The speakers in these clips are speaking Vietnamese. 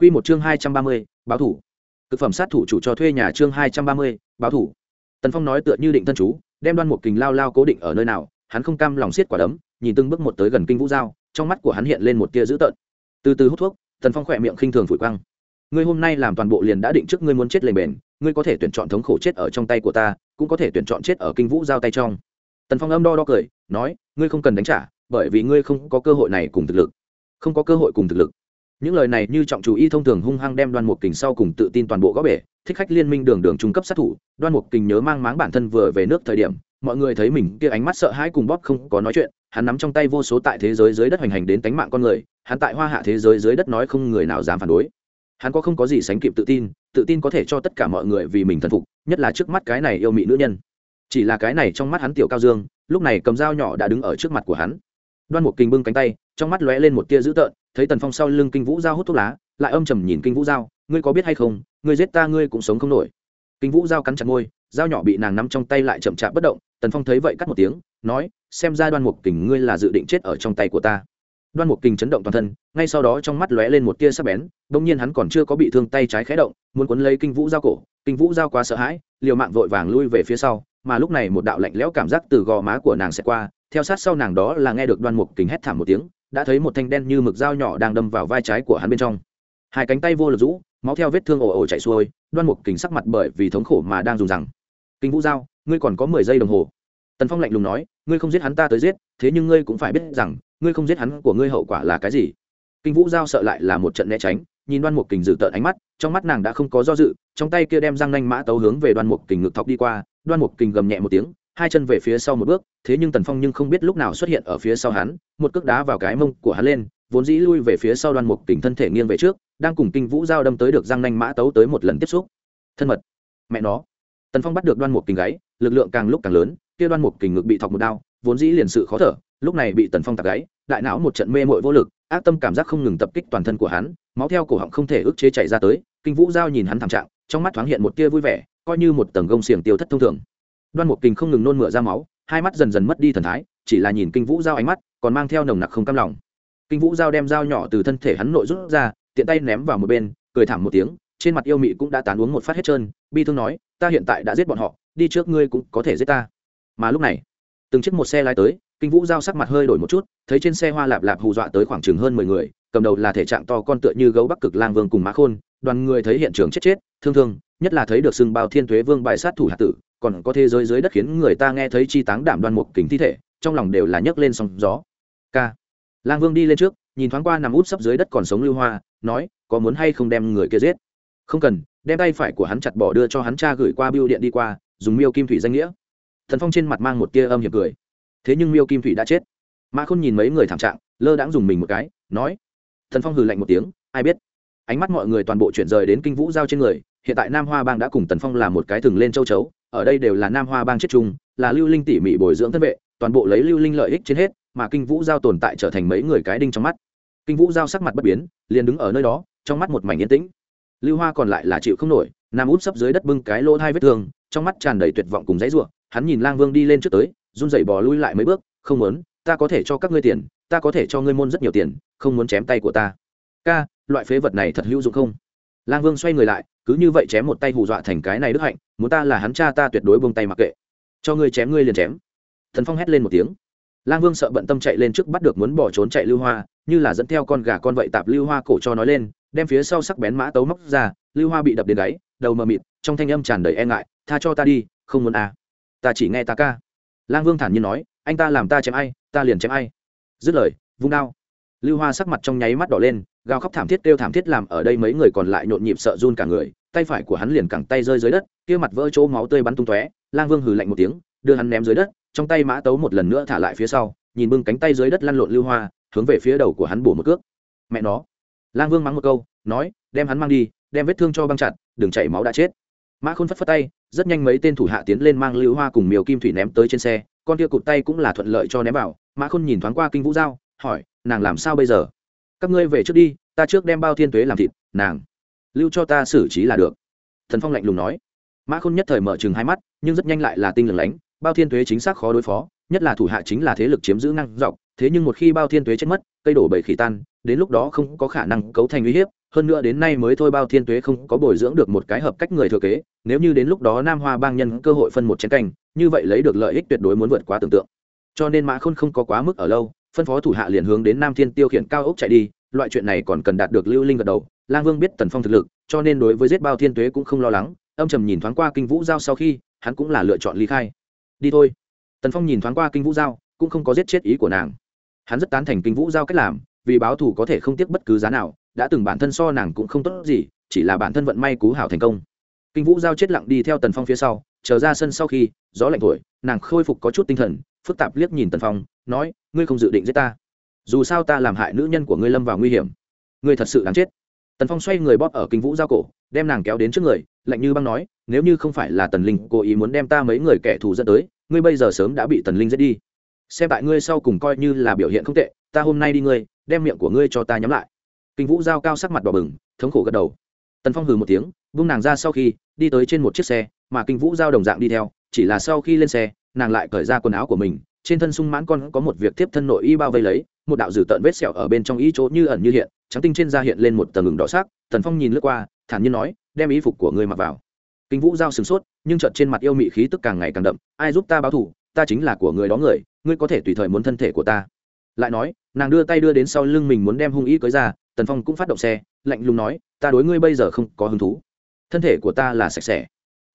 Quy một chương hai trăm ba mươi, báo thủ. Cực phẩm sát thủ chủ cho thuê nhà chương hai trăm ba mươi, báo thủ. Tần Phong nói tựa như định thân chú, đem Đoan Mục Kình lao lao cố định ở nơi nào, hắn không cam lòng siết quả đấm, nhìn từng bước một tới gần Kinh Vũ Giao, trong mắt của hắn hiện lên một tia dữ tợn. Từ từ hút thuốc, Tần Phong khỏe miệng khinh thường phủi quăng. Ngươi hôm nay làm toàn bộ liền đã định trước ngươi muốn chết lề bền, ngươi có thể tuyển chọn thống khổ chết ở trong tay của ta, cũng có thể tuyển chọn chết ở Kinh Vũ Giao tay trong. Tần Phong âm đo đo cười, nói, ngươi không cần đánh trả, bởi vì ngươi không có cơ hội này cùng thực lực. Không có cơ hội cùng thực lực những lời này như trọng chú y thông thường hung hăng đem đoan mục kình sau cùng tự tin toàn bộ gõ bể, thích khách liên minh đường đường trung cấp sát thủ, đoan mục kình nhớ mang máng bản thân vừa về nước thời điểm, mọi người thấy mình kia ánh mắt sợ hãi cùng bóp không có nói chuyện, hắn nắm trong tay vô số tại thế giới dưới đất hoành hành đến tánh mạng con người, hắn tại hoa hạ thế giới dưới đất nói không người nào dám phản đối. Hắn có không có gì sánh kịp tự tin tự tin có thể cho tất cả mọi người vì mình thần phục, nhất là trước mắt cái này yêu mị nữ nhân. Chỉ là cái này trong mắt hắn tiểu cao dương, lúc này cầm dao nhỏ đã đứng ở trước mặt của hắn. Đoan mục kình bưng cánh tay, trong mắt lóe lên một tia dữ tợn thấy tần phong sau lưng kinh vũ giao hút thuốc lá, lại âm trầm nhìn kinh vũ giao, ngươi có biết hay không, ngươi giết ta ngươi cũng sống không nổi. Kinh vũ giao cắn chặt môi, dao nhỏ bị nàng nắm trong tay lại chậm chạp bất động, tần phong thấy vậy cắt một tiếng, nói, xem ra đoan mục kình ngươi là dự định chết ở trong tay của ta. Đoan mục kình chấn động toàn thân, ngay sau đó trong mắt lóe lên một tia sắc bén, bỗng nhiên hắn còn chưa có bị thương tay trái khé động, muốn cuốn lấy kinh vũ giao cổ, kinh vũ giao quá sợ hãi, liều mạng vội vàng lui về phía sau, mà lúc này một đạo lạnh lẽo cảm giác từ gò má của nàng sẽ qua theo sát sau nàng đó là nghe được đoan mục kình hét thảm một tiếng, đã thấy một thanh đen như mực dao nhỏ đang đâm vào vai trái của hắn bên trong. Hai cánh tay vô lực rũ, máu theo vết thương ồ ồ chạy xuôi, đoan mục kính sắc mặt bởi vì thống khổ mà đang dùng rằng kinh vũ giao, ngươi còn có mười giây đồng hồ. Tần phong lạnh lùng nói, ngươi không giết hắn ta tới giết, thế nhưng ngươi cũng phải biết rằng, ngươi không giết hắn của ngươi hậu quả là cái gì? Kinh vũ giao sợ lại là một trận né tránh, nhìn đoan mục kình dự tợn ánh mắt, trong mắt nàng đã không có do dự, trong tay kia đem răng nanh mã tấu hướng về đoan mục kình ngực thọc đi qua, đoan mục kình gầm nhẹ một tiếng hai chân về phía sau một bước, thế nhưng tần phong nhưng không biết lúc nào xuất hiện ở phía sau hắn, một cước đá vào cái mông của hắn lên, vốn dĩ lui về phía sau đoan mục tỉnh thân thể nghiêng về trước, đang cùng kinh vũ giao đâm tới được răng nanh mã tấu tới một lần tiếp xúc. Thân mật. Mẹ nó. Tần phong bắt được đoan mục kình gáy, lực lượng càng lúc càng lớn, kia đoan mục kình ngực bị thọc một đao, vốn dĩ liền sự khó thở, lúc này bị tần phong tạc gáy, đại não một trận mê mội vô lực, ác tâm cảm giác không ngừng tập kích toàn thân của hắn, máu theo cổ họng không thể ức chế chạy ra tới, kinh vũ giao nhìn hắn thảm trạng, trong mắt thoáng hiện một tia vui vẻ, coi như một tầng gông xiềng tiêu thất thông thường đoan mục kình không ngừng nôn mửa ra máu, hai mắt dần dần mất đi thần thái, chỉ là nhìn kinh vũ giao ánh mắt, còn mang theo nồng nặc không cam lòng. Kinh vũ giao đem dao nhỏ từ thân thể hắn nội rút ra, tiện tay ném vào một bên, cười thảm một tiếng, trên mặt yêu mị cũng đã tán uống một phát hết trơn, bi thương nói, ta hiện tại đã giết bọn họ, đi trước ngươi cũng có thể giết ta. Mà lúc này, từng chiếc một xe lái tới, kinh vũ giao sắc mặt hơi đổi một chút, thấy trên xe hoa lạp lạp hù dọa tới khoảng chừng hơn mười người, cầm đầu là thể trạng to con tựa như gấu bắc cực lang vương cùng má khôn, đoàn người thấy hiện trường chết chết, thương thương, nhất là thấy được sừng bao thiên thuế vương bài sát thủ hạ tử còn có thế giới dưới đất khiến người ta nghe thấy chi táng đảm đoan một kính thi thể, trong lòng đều là nhấc lên sóng gió. K. Lang vương đi lên trước, nhìn thoáng qua nằm út sấp dưới đất còn sống lưu hoa, nói, có muốn hay không đem người kia giết? Không cần, đem tay phải của hắn chặt bỏ đưa cho hắn cha gửi qua biêu điện đi qua, dùng miêu kim thủy danh nghĩa. Thần phong trên mặt mang một tia âm hiệp cười. Thế nhưng miêu kim thủy đã chết. Mã khôn nhìn mấy người thảm trạng, lơ đãng dùng mình một cái, nói. Thần phong hừ lạnh một tiếng, ai biết? Ánh mắt mọi người toàn bộ chuyển rời đến kinh vũ giao trên người, hiện tại nam hoa bang đã cùng tần phong làm một cái thừng lên châu chấu ở đây đều là nam hoa bang chết chung, là lưu linh tỉ mỉ bồi dưỡng thân vệ, toàn bộ lấy lưu linh lợi ích trên hết, mà kinh vũ giao tồn tại trở thành mấy người cái đinh trong mắt. Kinh vũ giao sắc mặt bất biến, liền đứng ở nơi đó, trong mắt một mảnh yên tĩnh. Lưu hoa còn lại là chịu không nổi nam út sấp dưới đất bưng cái lỗ hai vết thương, trong mắt tràn đầy tuyệt vọng cùng dãy ruộng hắn nhìn lang vương đi lên trước tới, run rẩy bò lui lại mấy bước, không muốn, ta có thể cho các ngươi tiền, ta có thể cho ngươi môn rất nhiều tiền, không muốn chém tay của ta. Ca, loại phế vật này thật hữu dụng không? Lang vương xoay người lại, cứ như vậy chém một tay hù dọa thành cái này đức hạnh, muốn ta là hắn cha ta tuyệt đối buông tay mặc kệ. Cho ngươi chém ngươi liền chém. Thần phong hét lên một tiếng. Lang vương sợ bận tâm chạy lên trước bắt được muốn bỏ trốn chạy lưu hoa, như là dẫn theo con gà con vậy tạp lưu hoa cổ cho nói lên, đem phía sau sắc bén mã tấu móc ra, lưu hoa bị đập đến gáy, đầu mờ mịt, trong thanh âm tràn đầy e ngại, tha cho ta đi, không muốn à. Ta chỉ nghe ta ca. Lang vương thản nhiên nói, anh ta làm ta chém ai, ta liền chém ai. Dứt lời, vung đao lưu hoa sắc mặt trong nháy mắt đỏ lên, gào khóc thảm thiết kêu thảm thiết làm ở đây mấy người còn lại nhộn nhịp sợ run cả người, tay phải của hắn liền cẳng tay rơi dưới đất, kia mặt vỡ chỗ máu tươi bắn tung tóe, lang vương hừ lạnh một tiếng, đưa hắn ném dưới đất, trong tay mã tấu một lần nữa thả lại phía sau, nhìn bưng cánh tay dưới đất lăn lộn lưu hoa, hướng về phía đầu của hắn bổ một cước. Mẹ nó! Lang vương mắng một câu, nói, đem hắn mang đi, đem vết thương cho băng chặt, đừng chảy máu đã chết. Mã khôn phất phất tay, rất nhanh mấy tên thủ hạ tiến lên mang lưu hoa cùng miều kim thủy ném tới trên xe, con kia cụt tay cũng là thuận lợi cho ném vào. Mã khôn nhìn thoáng qua kinh vũ giao, hỏi nàng làm sao bây giờ? Các ngươi về trước đi, ta trước đem bao thiên tuế làm thịt, nàng. Lưu cho ta xử trí là được. Thần phong lạnh lùng nói. Mã khôn nhất thời mở chừng hai mắt, nhưng rất nhanh lại là tinh lửng lánh. Bao thiên tuế chính xác khó đối phó, nhất là thủ hạ chính là thế lực chiếm giữ năng dọc, thế nhưng một khi bao thiên tuế chết mất, cây đổ bầy khỉ tan, đến lúc đó không có khả năng cấu thành uy hiếp, hơn nữa đến nay mới thôi bao thiên tuế không có bồi dưỡng được một cái hợp cách người thừa kế, nếu như đến lúc đó nam hoa bang nhân cơ hội phân một chén canh như vậy lấy được lợi ích tuyệt đối muốn vượt quá tưởng tượng. Cho nên mã khôn không có quá mức ở lâu phân phó thủ hạ liền hướng đến nam thiên tiêu khiển cao ốc chạy đi, loại chuyện này còn cần đạt được lưu linh gật đầu, lang vương biết tần phong thực lực, cho nên đối với giết bao thiên tuế cũng không lo lắng, âm trầm nhìn thoáng qua kinh vũ giao sau khi, hắn cũng là lựa chọn ly khai. Đi thôi. Tần phong nhìn thoáng qua kinh vũ giao, cũng không có giết chết ý của nàng. Hắn rất tán thành kinh vũ giao cách làm, vì báo thù có thể không tiếc bất cứ giá nào, đã từng bản thân so nàng cũng không tốt gì, chỉ là bản thân vận may cú hảo thành công. Kinh vũ giao chết lặng đi theo tần phong phía sau chờ ra sân sau khi, gió lạnh thổi, nàng khôi phục có chút tinh thần, phức tạp liếc nhìn tần phong, nói, ngươi không dự định giết ta. Dù sao ta làm hại nữ nhân của ngươi lâm vào nguy hiểm. Ngươi thật sự đáng chết. Tần phong xoay người bóp ở kinh vũ giao cổ, đem nàng kéo đến trước người, lạnh như băng nói, nếu như không phải là tần linh cố ý muốn đem ta mấy người kẻ thù dẫn tới, ngươi bây giờ sớm đã bị tần linh giết đi. Xem tại ngươi sau cùng coi như là biểu hiện không tệ, ta hôm nay đi ngươi, đem miệng của ngươi cho ta nhắm lại. Kinh vũ giao cao sắc mặt đỏ bừng, thống khổ gật đầu. Tần phong hừ một tiếng vung nàng ra sau khi, đi tới trên một chiếc xe mà kinh vũ giao đồng dạng đi theo, chỉ là sau khi lên xe, nàng lại cởi ra quần áo của mình, trên thân sung mãn con có một việc tiếp thân nội y bao vây lấy, một đạo dử tợn vết sẹo ở bên trong y chỗ như ẩn như hiện, trắng tinh trên da hiện lên một tầng ngừng đỏ sắc, tần phong nhìn lướt qua, thản nhiên nói, đem y phục của ngươi mặc vào. Kinh vũ giao sửng sốt, nhưng chợt trên mặt yêu mị khí tức càng ngày càng đậm, ai giúp ta báo thù? Ta chính là của người đó người, ngươi có thể tùy thời muốn thân thể của ta. Lại nói, nàng đưa tay đưa đến sau lưng mình muốn đem hung y cưới ra, tần phong cũng phát động xe, lạnh lùng nói, ta đối ngươi bây giờ không có hứng thú. Thân thể của ta là sạch sẽ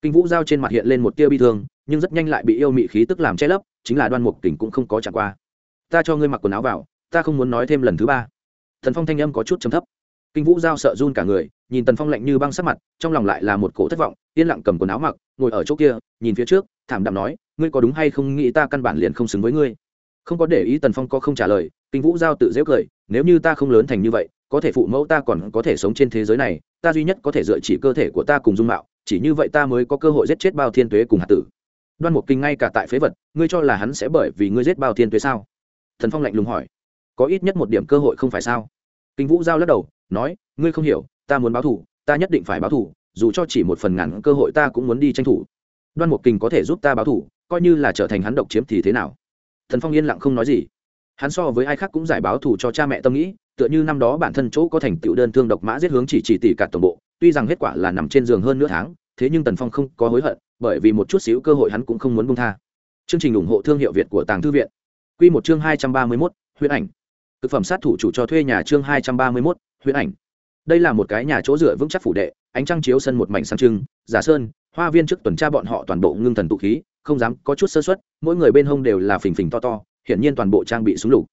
kinh vũ giao trên mặt hiện lên một tia bi thương, nhưng rất nhanh lại bị yêu mị khí tức làm che lấp, chính là đoan mục kình cũng không có trả qua. Ta cho ngươi mặc quần áo vào, ta không muốn nói thêm lần thứ ba. Thần phong thanh âm có chút chấm thấp. Kinh vũ giao sợ run cả người, nhìn tần phong lạnh như băng sắc mặt, trong lòng lại là một cổ thất vọng, yên lặng cầm quần áo mặc, ngồi ở chỗ kia, nhìn phía trước, thảm đạm nói, ngươi có đúng hay không nghĩ ta căn bản liền không xứng với ngươi? Không có để ý tần phong có không trả lời, kinh vũ giao tự dễu cười, nếu như ta không lớn thành như vậy, có thể phụ mẫu ta còn có thể sống trên thế giới này, ta duy nhất có thể dựa chỉ cơ thể của ta cùng dung mạo chỉ như vậy ta mới có cơ hội giết chết bao thiên tuế cùng hạt tử. Đoan mục kinh ngay cả tại phế vật, ngươi cho là hắn sẽ bởi vì ngươi giết bao thiên tuế sao? Thần phong lạnh lùng hỏi. Có ít nhất một điểm cơ hội không phải sao? Kinh vũ giao lắc đầu, nói, ngươi không hiểu, ta muốn báo thù, ta nhất định phải báo thù, dù cho chỉ một phần ngàn cơ hội ta cũng muốn đi tranh thủ. Đoan mục kinh có thể giúp ta báo thù, coi như là trở thành hắn độc chiếm thì thế nào? Thần phong yên lặng không nói gì. Hắn so với ai khác cũng giải báo thù cho cha mẹ tâm nghĩ, tựa như năm đó bản thân chỗ có thành tựu đơn thương độc mã giết hướng chỉ chỉ tỷ cả tổng bộ tuy rằng kết quả là nằm trên giường hơn nửa tháng, thế nhưng tần phong không có hối hận, bởi vì một chút xíu cơ hội hắn cũng không muốn buông tha. Chương trình ủng hộ thương hiệu việt của tàng thư viện. Q một chương hai trăm ba mươi mốt, huyễn ảnh. Thực phẩm sát thủ chủ cho thuê nhà chương hai trăm ba mươi mốt, huyễn ảnh. Đây là một cái nhà chỗ dựa vững chắc phủ đệ, ánh trăng chiếu sân một mảnh sáng trưng, giả sơn, hoa viên trước tuần tra bọn họ toàn bộ ngưng thần tụ khí, không dám có chút sơ xuất mỗi người bên hông đều là phình phình to to, hiển nhiên toàn bộ trang bị súng lục.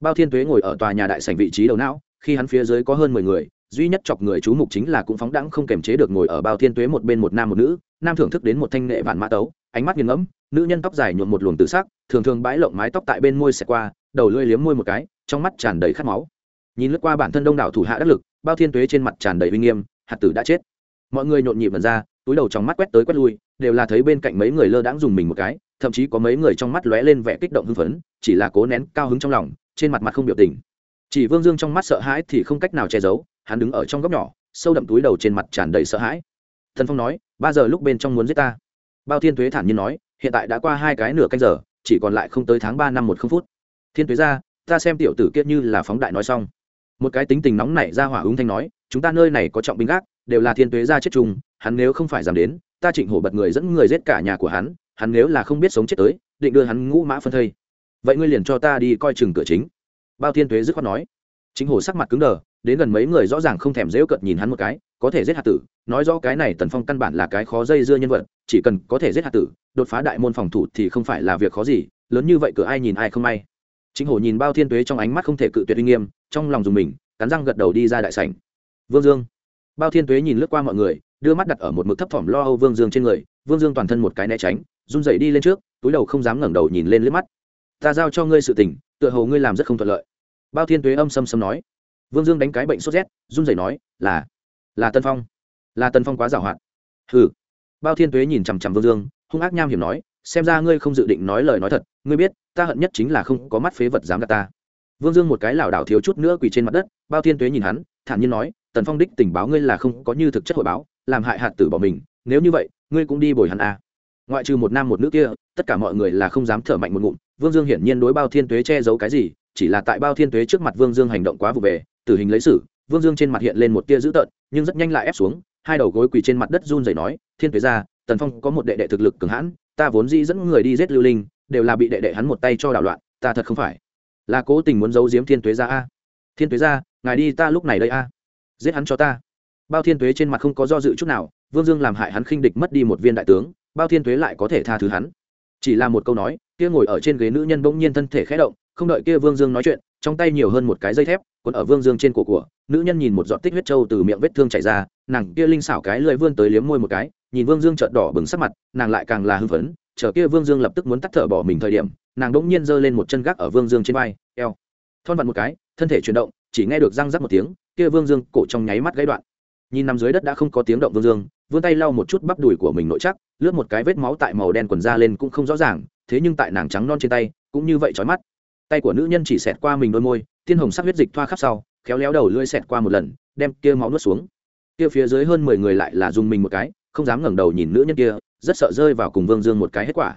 Bao thiên tuế ngồi ở tòa nhà đại sảnh vị trí đầu não, khi hắn phía dưới có hơn mười người duy nhất chọc người chú mục chính là cũng phóng đẳng không kềm chế được ngồi ở bao thiên tuế một bên một nam một nữ, nam thưởng thức đến một thanh nghệ vạn mã tấu, ánh mắt nghiêng ngẫm, nữ nhân tóc dài nhuộm một luồng tự sắc, thường thường bãi lộng mái tóc tại bên môi xẹt qua, đầu lưỡi liếm môi một cái, trong mắt tràn đầy khát máu. Nhìn lướt qua bản thân đông đảo thủ hạ đắc lực, bao thiên tuế trên mặt tràn đầy uy nghiêm, hạt tử đã chết. Mọi người nhộn nhịp vần ra, túi đầu trong mắt quét tới quét lui, đều là thấy bên cạnh mấy người lơ đãng dùng mình một cái, thậm chí có mấy người trong mắt lóe lên vẻ kích động hưng phấn, chỉ là cố nén cao hứng trong lòng, trên mặt mặt không biểu tình. Chỉ vương dương trong mắt sợ hãi thì không cách nào che giấu hắn đứng ở trong góc nhỏ, sâu đậm túi đầu trên mặt tràn đầy sợ hãi. Thần phong nói, ba giờ lúc bên trong muốn giết ta. Bao thiên tuế thản nhiên nói, hiện tại đã qua hai cái nửa canh giờ, chỉ còn lại không tới tháng ba năm một không phút. Thiên tuế ra, ta xem tiểu tử kiết như là phóng đại nói xong. Một cái tính tình nóng nảy ra hỏa ứng thanh nói, chúng ta nơi này có trọng binh gác, đều là thiên tuế ra chết chung hắn nếu không phải dám đến, ta trịnh hổ bật người dẫn người giết cả nhà của hắn hắn nếu là không biết sống chết tới, định đưa hắn ngũ mã phân thây. Vậy ngươi liền cho ta đi coi chừng cửa chính. Bao thiên tuế dứt khoát nói. Chính hổ sắc mặt cứng đờ đến gần mấy người rõ ràng không thèm dễu cợt nhìn hắn một cái, có thể giết hạt tử, nói rõ cái này tần phong căn bản là cái khó dây dưa nhân vật, chỉ cần có thể giết hạt tử, đột phá đại môn phòng thủ thì không phải là việc khó gì, lớn như vậy cửa ai nhìn ai không may. Chính hổ nhìn bao thiên tuế trong ánh mắt không thể cự tuyệt uy nghiêm, trong lòng dùng mình, cắn răng gật đầu đi ra đại sảnh. Vương dương. Bao thiên tuế nhìn lướt qua mọi người, đưa mắt đặt ở một mực thấp thỏm lo âu vương dương trên người, vương dương toàn thân một cái né tránh, run dậy đi lên trước, túi đầu không dám ngẩng đầu nhìn lên liếc mắt. Ta giao cho ngươi sự tình, tựa hồ ngươi làm rất không thuận lợi. Bao thiên tuế âm xâm xâm nói vương dương đánh cái bệnh sốt rét, run rẩy nói, là là tân phong. Là tân phong quá giảo hoạt. Hừ. Bao thiên tuế nhìn chằm chằm vương dương, hung ác nham hiểm nói, xem ra ngươi không dự định nói lời nói thật, ngươi biết, ta hận nhất chính là không có mắt phế vật dám gạt ta. Vương dương một cái lảo đảo thiếu chút nữa quỳ trên mặt đất, bao thiên tuế nhìn hắn, thản nhiên nói, tần phong đích tình báo ngươi là không có như thực chất hội báo, làm hại hạt tử bỏ mình, nếu như vậy, ngươi cũng đi bồi hắn à. ngoại trừ một nam một nữ kia, tất cả mọi người là không dám thở mạnh một ngụm, vương dương hiển nhiên đối bao thiên tuế che giấu cái gì, chỉ là tại bao thiên tuế trước mặt vương dương hành động quá vụ về tử hình lấy xử vương dương trên mặt hiện lên một tia dữ tợn, nhưng rất nhanh lại ép xuống, hai đầu gối quỳ trên mặt đất run rẩy nói, thiên tuế ra tần phong có một đệ đệ thực lực cường hãn, ta vốn dĩ dẫn người đi giết lưu linh, đều là bị đệ đệ hắn một tay cho đảo loạn, ta thật không phải là cố tình muốn giấu giếm thiên tuế ra a. Thiên tuế ra ngài đi ta lúc này đây a, giết hắn cho ta. Bao thiên tuế trên mặt không có do dự chút nào, vương dương làm hại hắn khinh địch mất đi một viên đại tướng, bao thiên tuế lại có thể tha thứ hắn. Chỉ là một câu nói, kia ngồi ở trên ghế nữ nhân bỗng nhiên thân thể khẽ động không đợi kia vương dương nói chuyện, trong tay nhiều hơn một cái dây thép còn ở vương dương trên cổ của, nữ nhân nhìn một giọt tích huyết trâu từ miệng vết thương chảy ra, nàng kia linh xảo cái lưỡi vươn tới liếm môi một cái, nhìn vương dương trợn đỏ bừng sắc mặt, nàng lại càng là hưng phấn, chờ kia vương dương lập tức muốn tắt thở bỏ mình thời điểm, nàng đỗng nhiên giơ lên một chân gác ở vương dương trên vai, eo, thon vặn một cái, thân thể chuyển động, chỉ nghe được răng rắc một tiếng, kia vương dương cổ trong nháy mắt gãy đoạn. Nhìn nằm dưới đất đã không có tiếng động vương dương, vươn tay lau một chút bắp đùi của mình nội chắc, lướt một cái vết máu tại màu đen quần da lên cũng không rõ ràng, thế nhưng tại nàng trắng non trên tay, cũng như vậy trói mắt tay của nữ nhân chỉ xẹt qua mình đôi môi, tiên hồng sắc huyết dịch thoa khắp sau, khéo léo đầu lưỡi xẹt qua một lần, đem kia máu nuốt xuống. Kia phía dưới hơn mười người lại là dùng mình một cái, không dám ngẩng đầu nhìn nữ nhân kia, rất sợ rơi vào cùng vương dương một cái hết quả.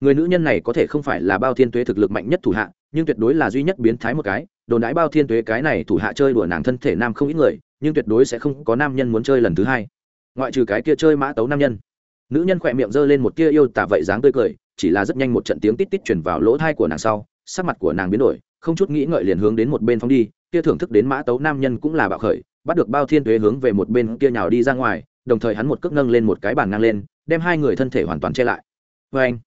Người nữ nhân này có thể không phải là bao thiên tuế thực lực mạnh nhất thủ hạ, nhưng tuyệt đối là duy nhất biến thái một cái. Đồn đãi bao thiên tuế cái này thủ hạ chơi đùa nàng thân thể nam không ít người, nhưng tuyệt đối sẽ không có nam nhân muốn chơi lần thứ hai. Ngoại trừ cái kia chơi mã tấu nam nhân. Nữ nhân khỏe miệng giơ lên một kia yêu tả vậy dáng tươi cười, chỉ là rất nhanh một trận tiếng tít tít chuyển vào lỗ thai của nàng sau sắc mặt của nàng biến đổi, không chút nghĩ ngợi liền hướng đến một bên phóng đi, kia thưởng thức đến mã tấu nam nhân cũng là bạo khởi, bắt được bao thiên tuế hướng về một bên kia nhào đi ra ngoài, đồng thời hắn một cước nâng lên một cái bàn ngang lên, đem hai người thân thể hoàn toàn che lại. Vê anh,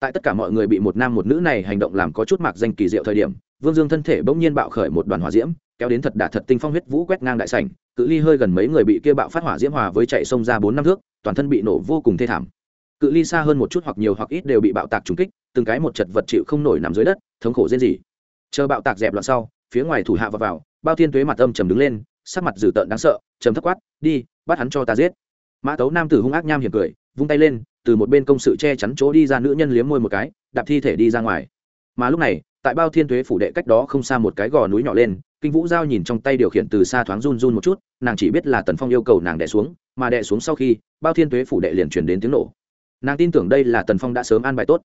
tại tất cả mọi người bị một nam một nữ này hành động làm có chút mạc danh kỳ diệu thời điểm, vương dương thân thể bỗng nhiên bạo khởi một đoàn hỏa diễm, kéo đến thật đả thật tinh phong huyết vũ quét ngang đại sảnh, cự ly hơi gần mấy người bị kia bạo phát hỏa diễm hòa với chạy sông ra bốn năm thước, toàn thân bị nổ vô cùng thê thảm cự ly xa hơn một chút hoặc nhiều hoặc ít đều bị bạo tạc trúng kích từng cái một chật vật chịu không nổi nằm dưới đất thống khổ dễ gì chờ bạo tạc dẹp loạn sau phía ngoài thủ hạ vào, vào bao thiên tuế mặt âm trầm đứng lên sắc mặt dữ tợn đáng sợ trầm thấp quát đi bắt hắn cho ta giết. Mã tấu nam tử hung ác nham hiểm cười vung tay lên từ một bên công sự che chắn chỗ đi ra nữ nhân liếm môi một cái đạp thi thể đi ra ngoài. Mà lúc này tại bao thiên tuế phủ đệ cách đó không xa một cái gò núi nhỏ lên kinh vũ giao nhìn trong tay điều khiển từ xa thoáng run run một chút nàng chỉ biết là tần phong yêu cầu nàng đẻ xuống mà đẻ xuống sau khi bao thiên tuế phủ đệ liền chuyển đến tiếng nổ nàng tin tưởng đây là tần phong đã sớm an bài tốt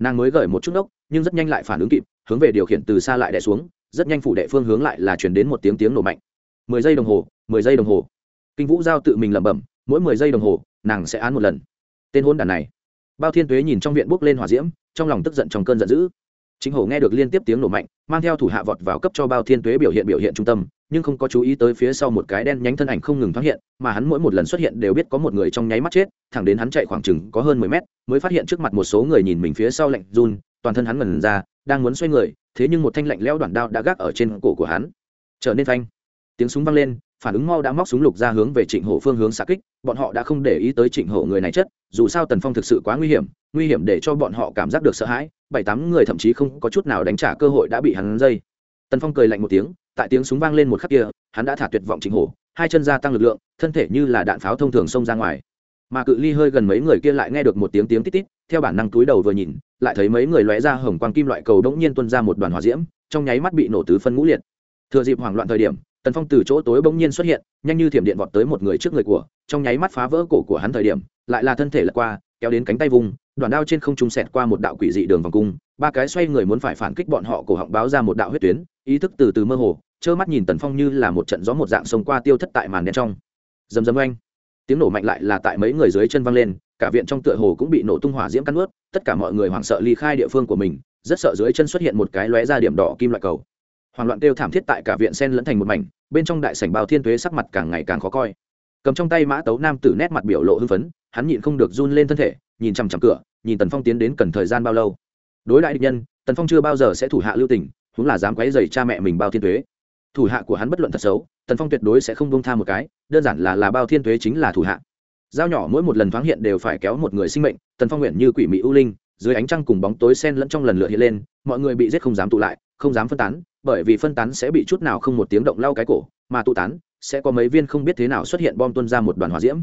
nàng mới gởi một chút ốc, nhưng rất nhanh lại phản ứng kịp, hướng về điều khiển từ xa lại đẻ xuống, rất nhanh phủ đệ phương hướng lại là chuyển đến một tiếng tiếng nổ mạnh. Mười giây đồng hồ, mười giây đồng hồ. Kinh vũ giao tự mình lẩm bẩm, mỗi mười giây đồng hồ, nàng sẽ án một lần. Tên hôn đàn này. Bao thiên tuế nhìn trong viện bốc lên hỏa diễm, trong lòng tức giận trong cơn giận dữ. Chính hổ nghe được liên tiếp tiếng nổ mạnh, mang theo thủ hạ vọt vào cấp cho bao thiên tuế biểu hiện biểu hiện trung tâm nhưng không có chú ý tới phía sau một cái đen nhánh thân ảnh không ngừng thoáng hiện, mà hắn mỗi một lần xuất hiện đều biết có một người trong nháy mắt chết, thẳng đến hắn chạy khoảng chừng có hơn mười mét, mới phát hiện trước mặt một số người nhìn mình phía sau lạnh run, toàn thân hắn ngẩn ra, đang muốn xoay người, thế nhưng một thanh lạnh lẽo đoạn đao đã gác ở trên cổ của hắn. Trở nên thanh tiếng súng vang lên, phản ứng mau đã móc súng lục ra hướng về trịnh hổ phương hướng xạ kích, bọn họ đã không để ý tới trịnh hổ người này chất, dù sao tần phong thực sự quá nguy hiểm nguy hiểm để cho bọn họ cảm giác được sợ hãi, bảy tám người thậm chí không có chút nào đánh trả cơ hội đã bị hắn dây tần phong cười lạnh một tiếng tại tiếng súng vang lên một khắc kia, hắn đã thả tuyệt vọng chính hổ, hai chân gia tăng lực lượng, thân thể như là đạn pháo thông thường xông ra ngoài. Mà cự ly hơi gần mấy người kia lại nghe được một tiếng tiếng tít tít, theo bản năng túi đầu vừa nhìn, lại thấy mấy người lóe ra hồng quang kim loại cầu đống nhiên tuân ra một đoàn hỏa diễm, trong nháy mắt bị nổ tứ phân ngũ liệt. Thừa dịp hoảng loạn thời điểm, tần phong từ chỗ tối bỗng nhiên xuất hiện, nhanh như thiểm điện vọt tới một người trước người của, trong nháy mắt phá vỡ cổ của hắn thời điểm, lại là thân thể lật qua kéo đến cánh tay vùng, đoàn đao trên không trung sẹt qua một đạo quỷ dị đường vòng cung. Ba cái xoay người muốn phải phản kích bọn họ cổ họng báo ra một đạo huyết tuyến, ý thức từ từ mơ hồ, trơ mắt nhìn tần phong như là một trận gió một dạng sông qua tiêu thất tại màn đen trong. Rầm rầm oanh. Tiếng nổ mạnh lại là tại mấy người dưới chân văng lên, cả viện trong tựa hồ cũng bị nổ tung hỏa diễm cắn ướt tất cả mọi người hoảng sợ ly khai địa phương của mình, rất sợ dưới chân xuất hiện một cái lóe ra điểm đỏ kim loại cầu. Hoảng loạn kêu thảm thiết tại cả viện sen lẫn thành một mảnh, bên trong đại sảnh bao thiên tuế sắc mặt càng ngày càng khó coi cầm trong tay mã tấu nam tử nét mặt biểu lộ hưng phấn, hắn nhịn không được run lên thân thể, nhìn chằm chằm cửa, nhìn tần phong tiến đến cần thời gian bao lâu. Đối lại địch nhân, tần phong chưa bao giờ sẽ thủ hạ lưu tình cũng là dám quấy dày cha mẹ mình bao thiên tuế thủ hạ của hắn bất luận thật xấu, tần phong tuyệt đối sẽ không bông tha một cái, đơn giản là là bao thiên tuế chính là thủ hạ. Dao nhỏ mỗi một lần thoáng hiện đều phải kéo một người sinh mệnh, tần phong nguyện như quỷ mỹ ưu linh, dưới ánh trăng cùng bóng tối sen lẫn trong lần lượt hiện lên, mọi người bị giết không dám tụ lại, không dám phân tán, bởi vì phân tán sẽ bị chút nào không một tiếng động lau cái cổ, mà tụ tán sẽ có mấy viên không biết thế nào xuất hiện bom tuân ra một đoàn hỏa diễm.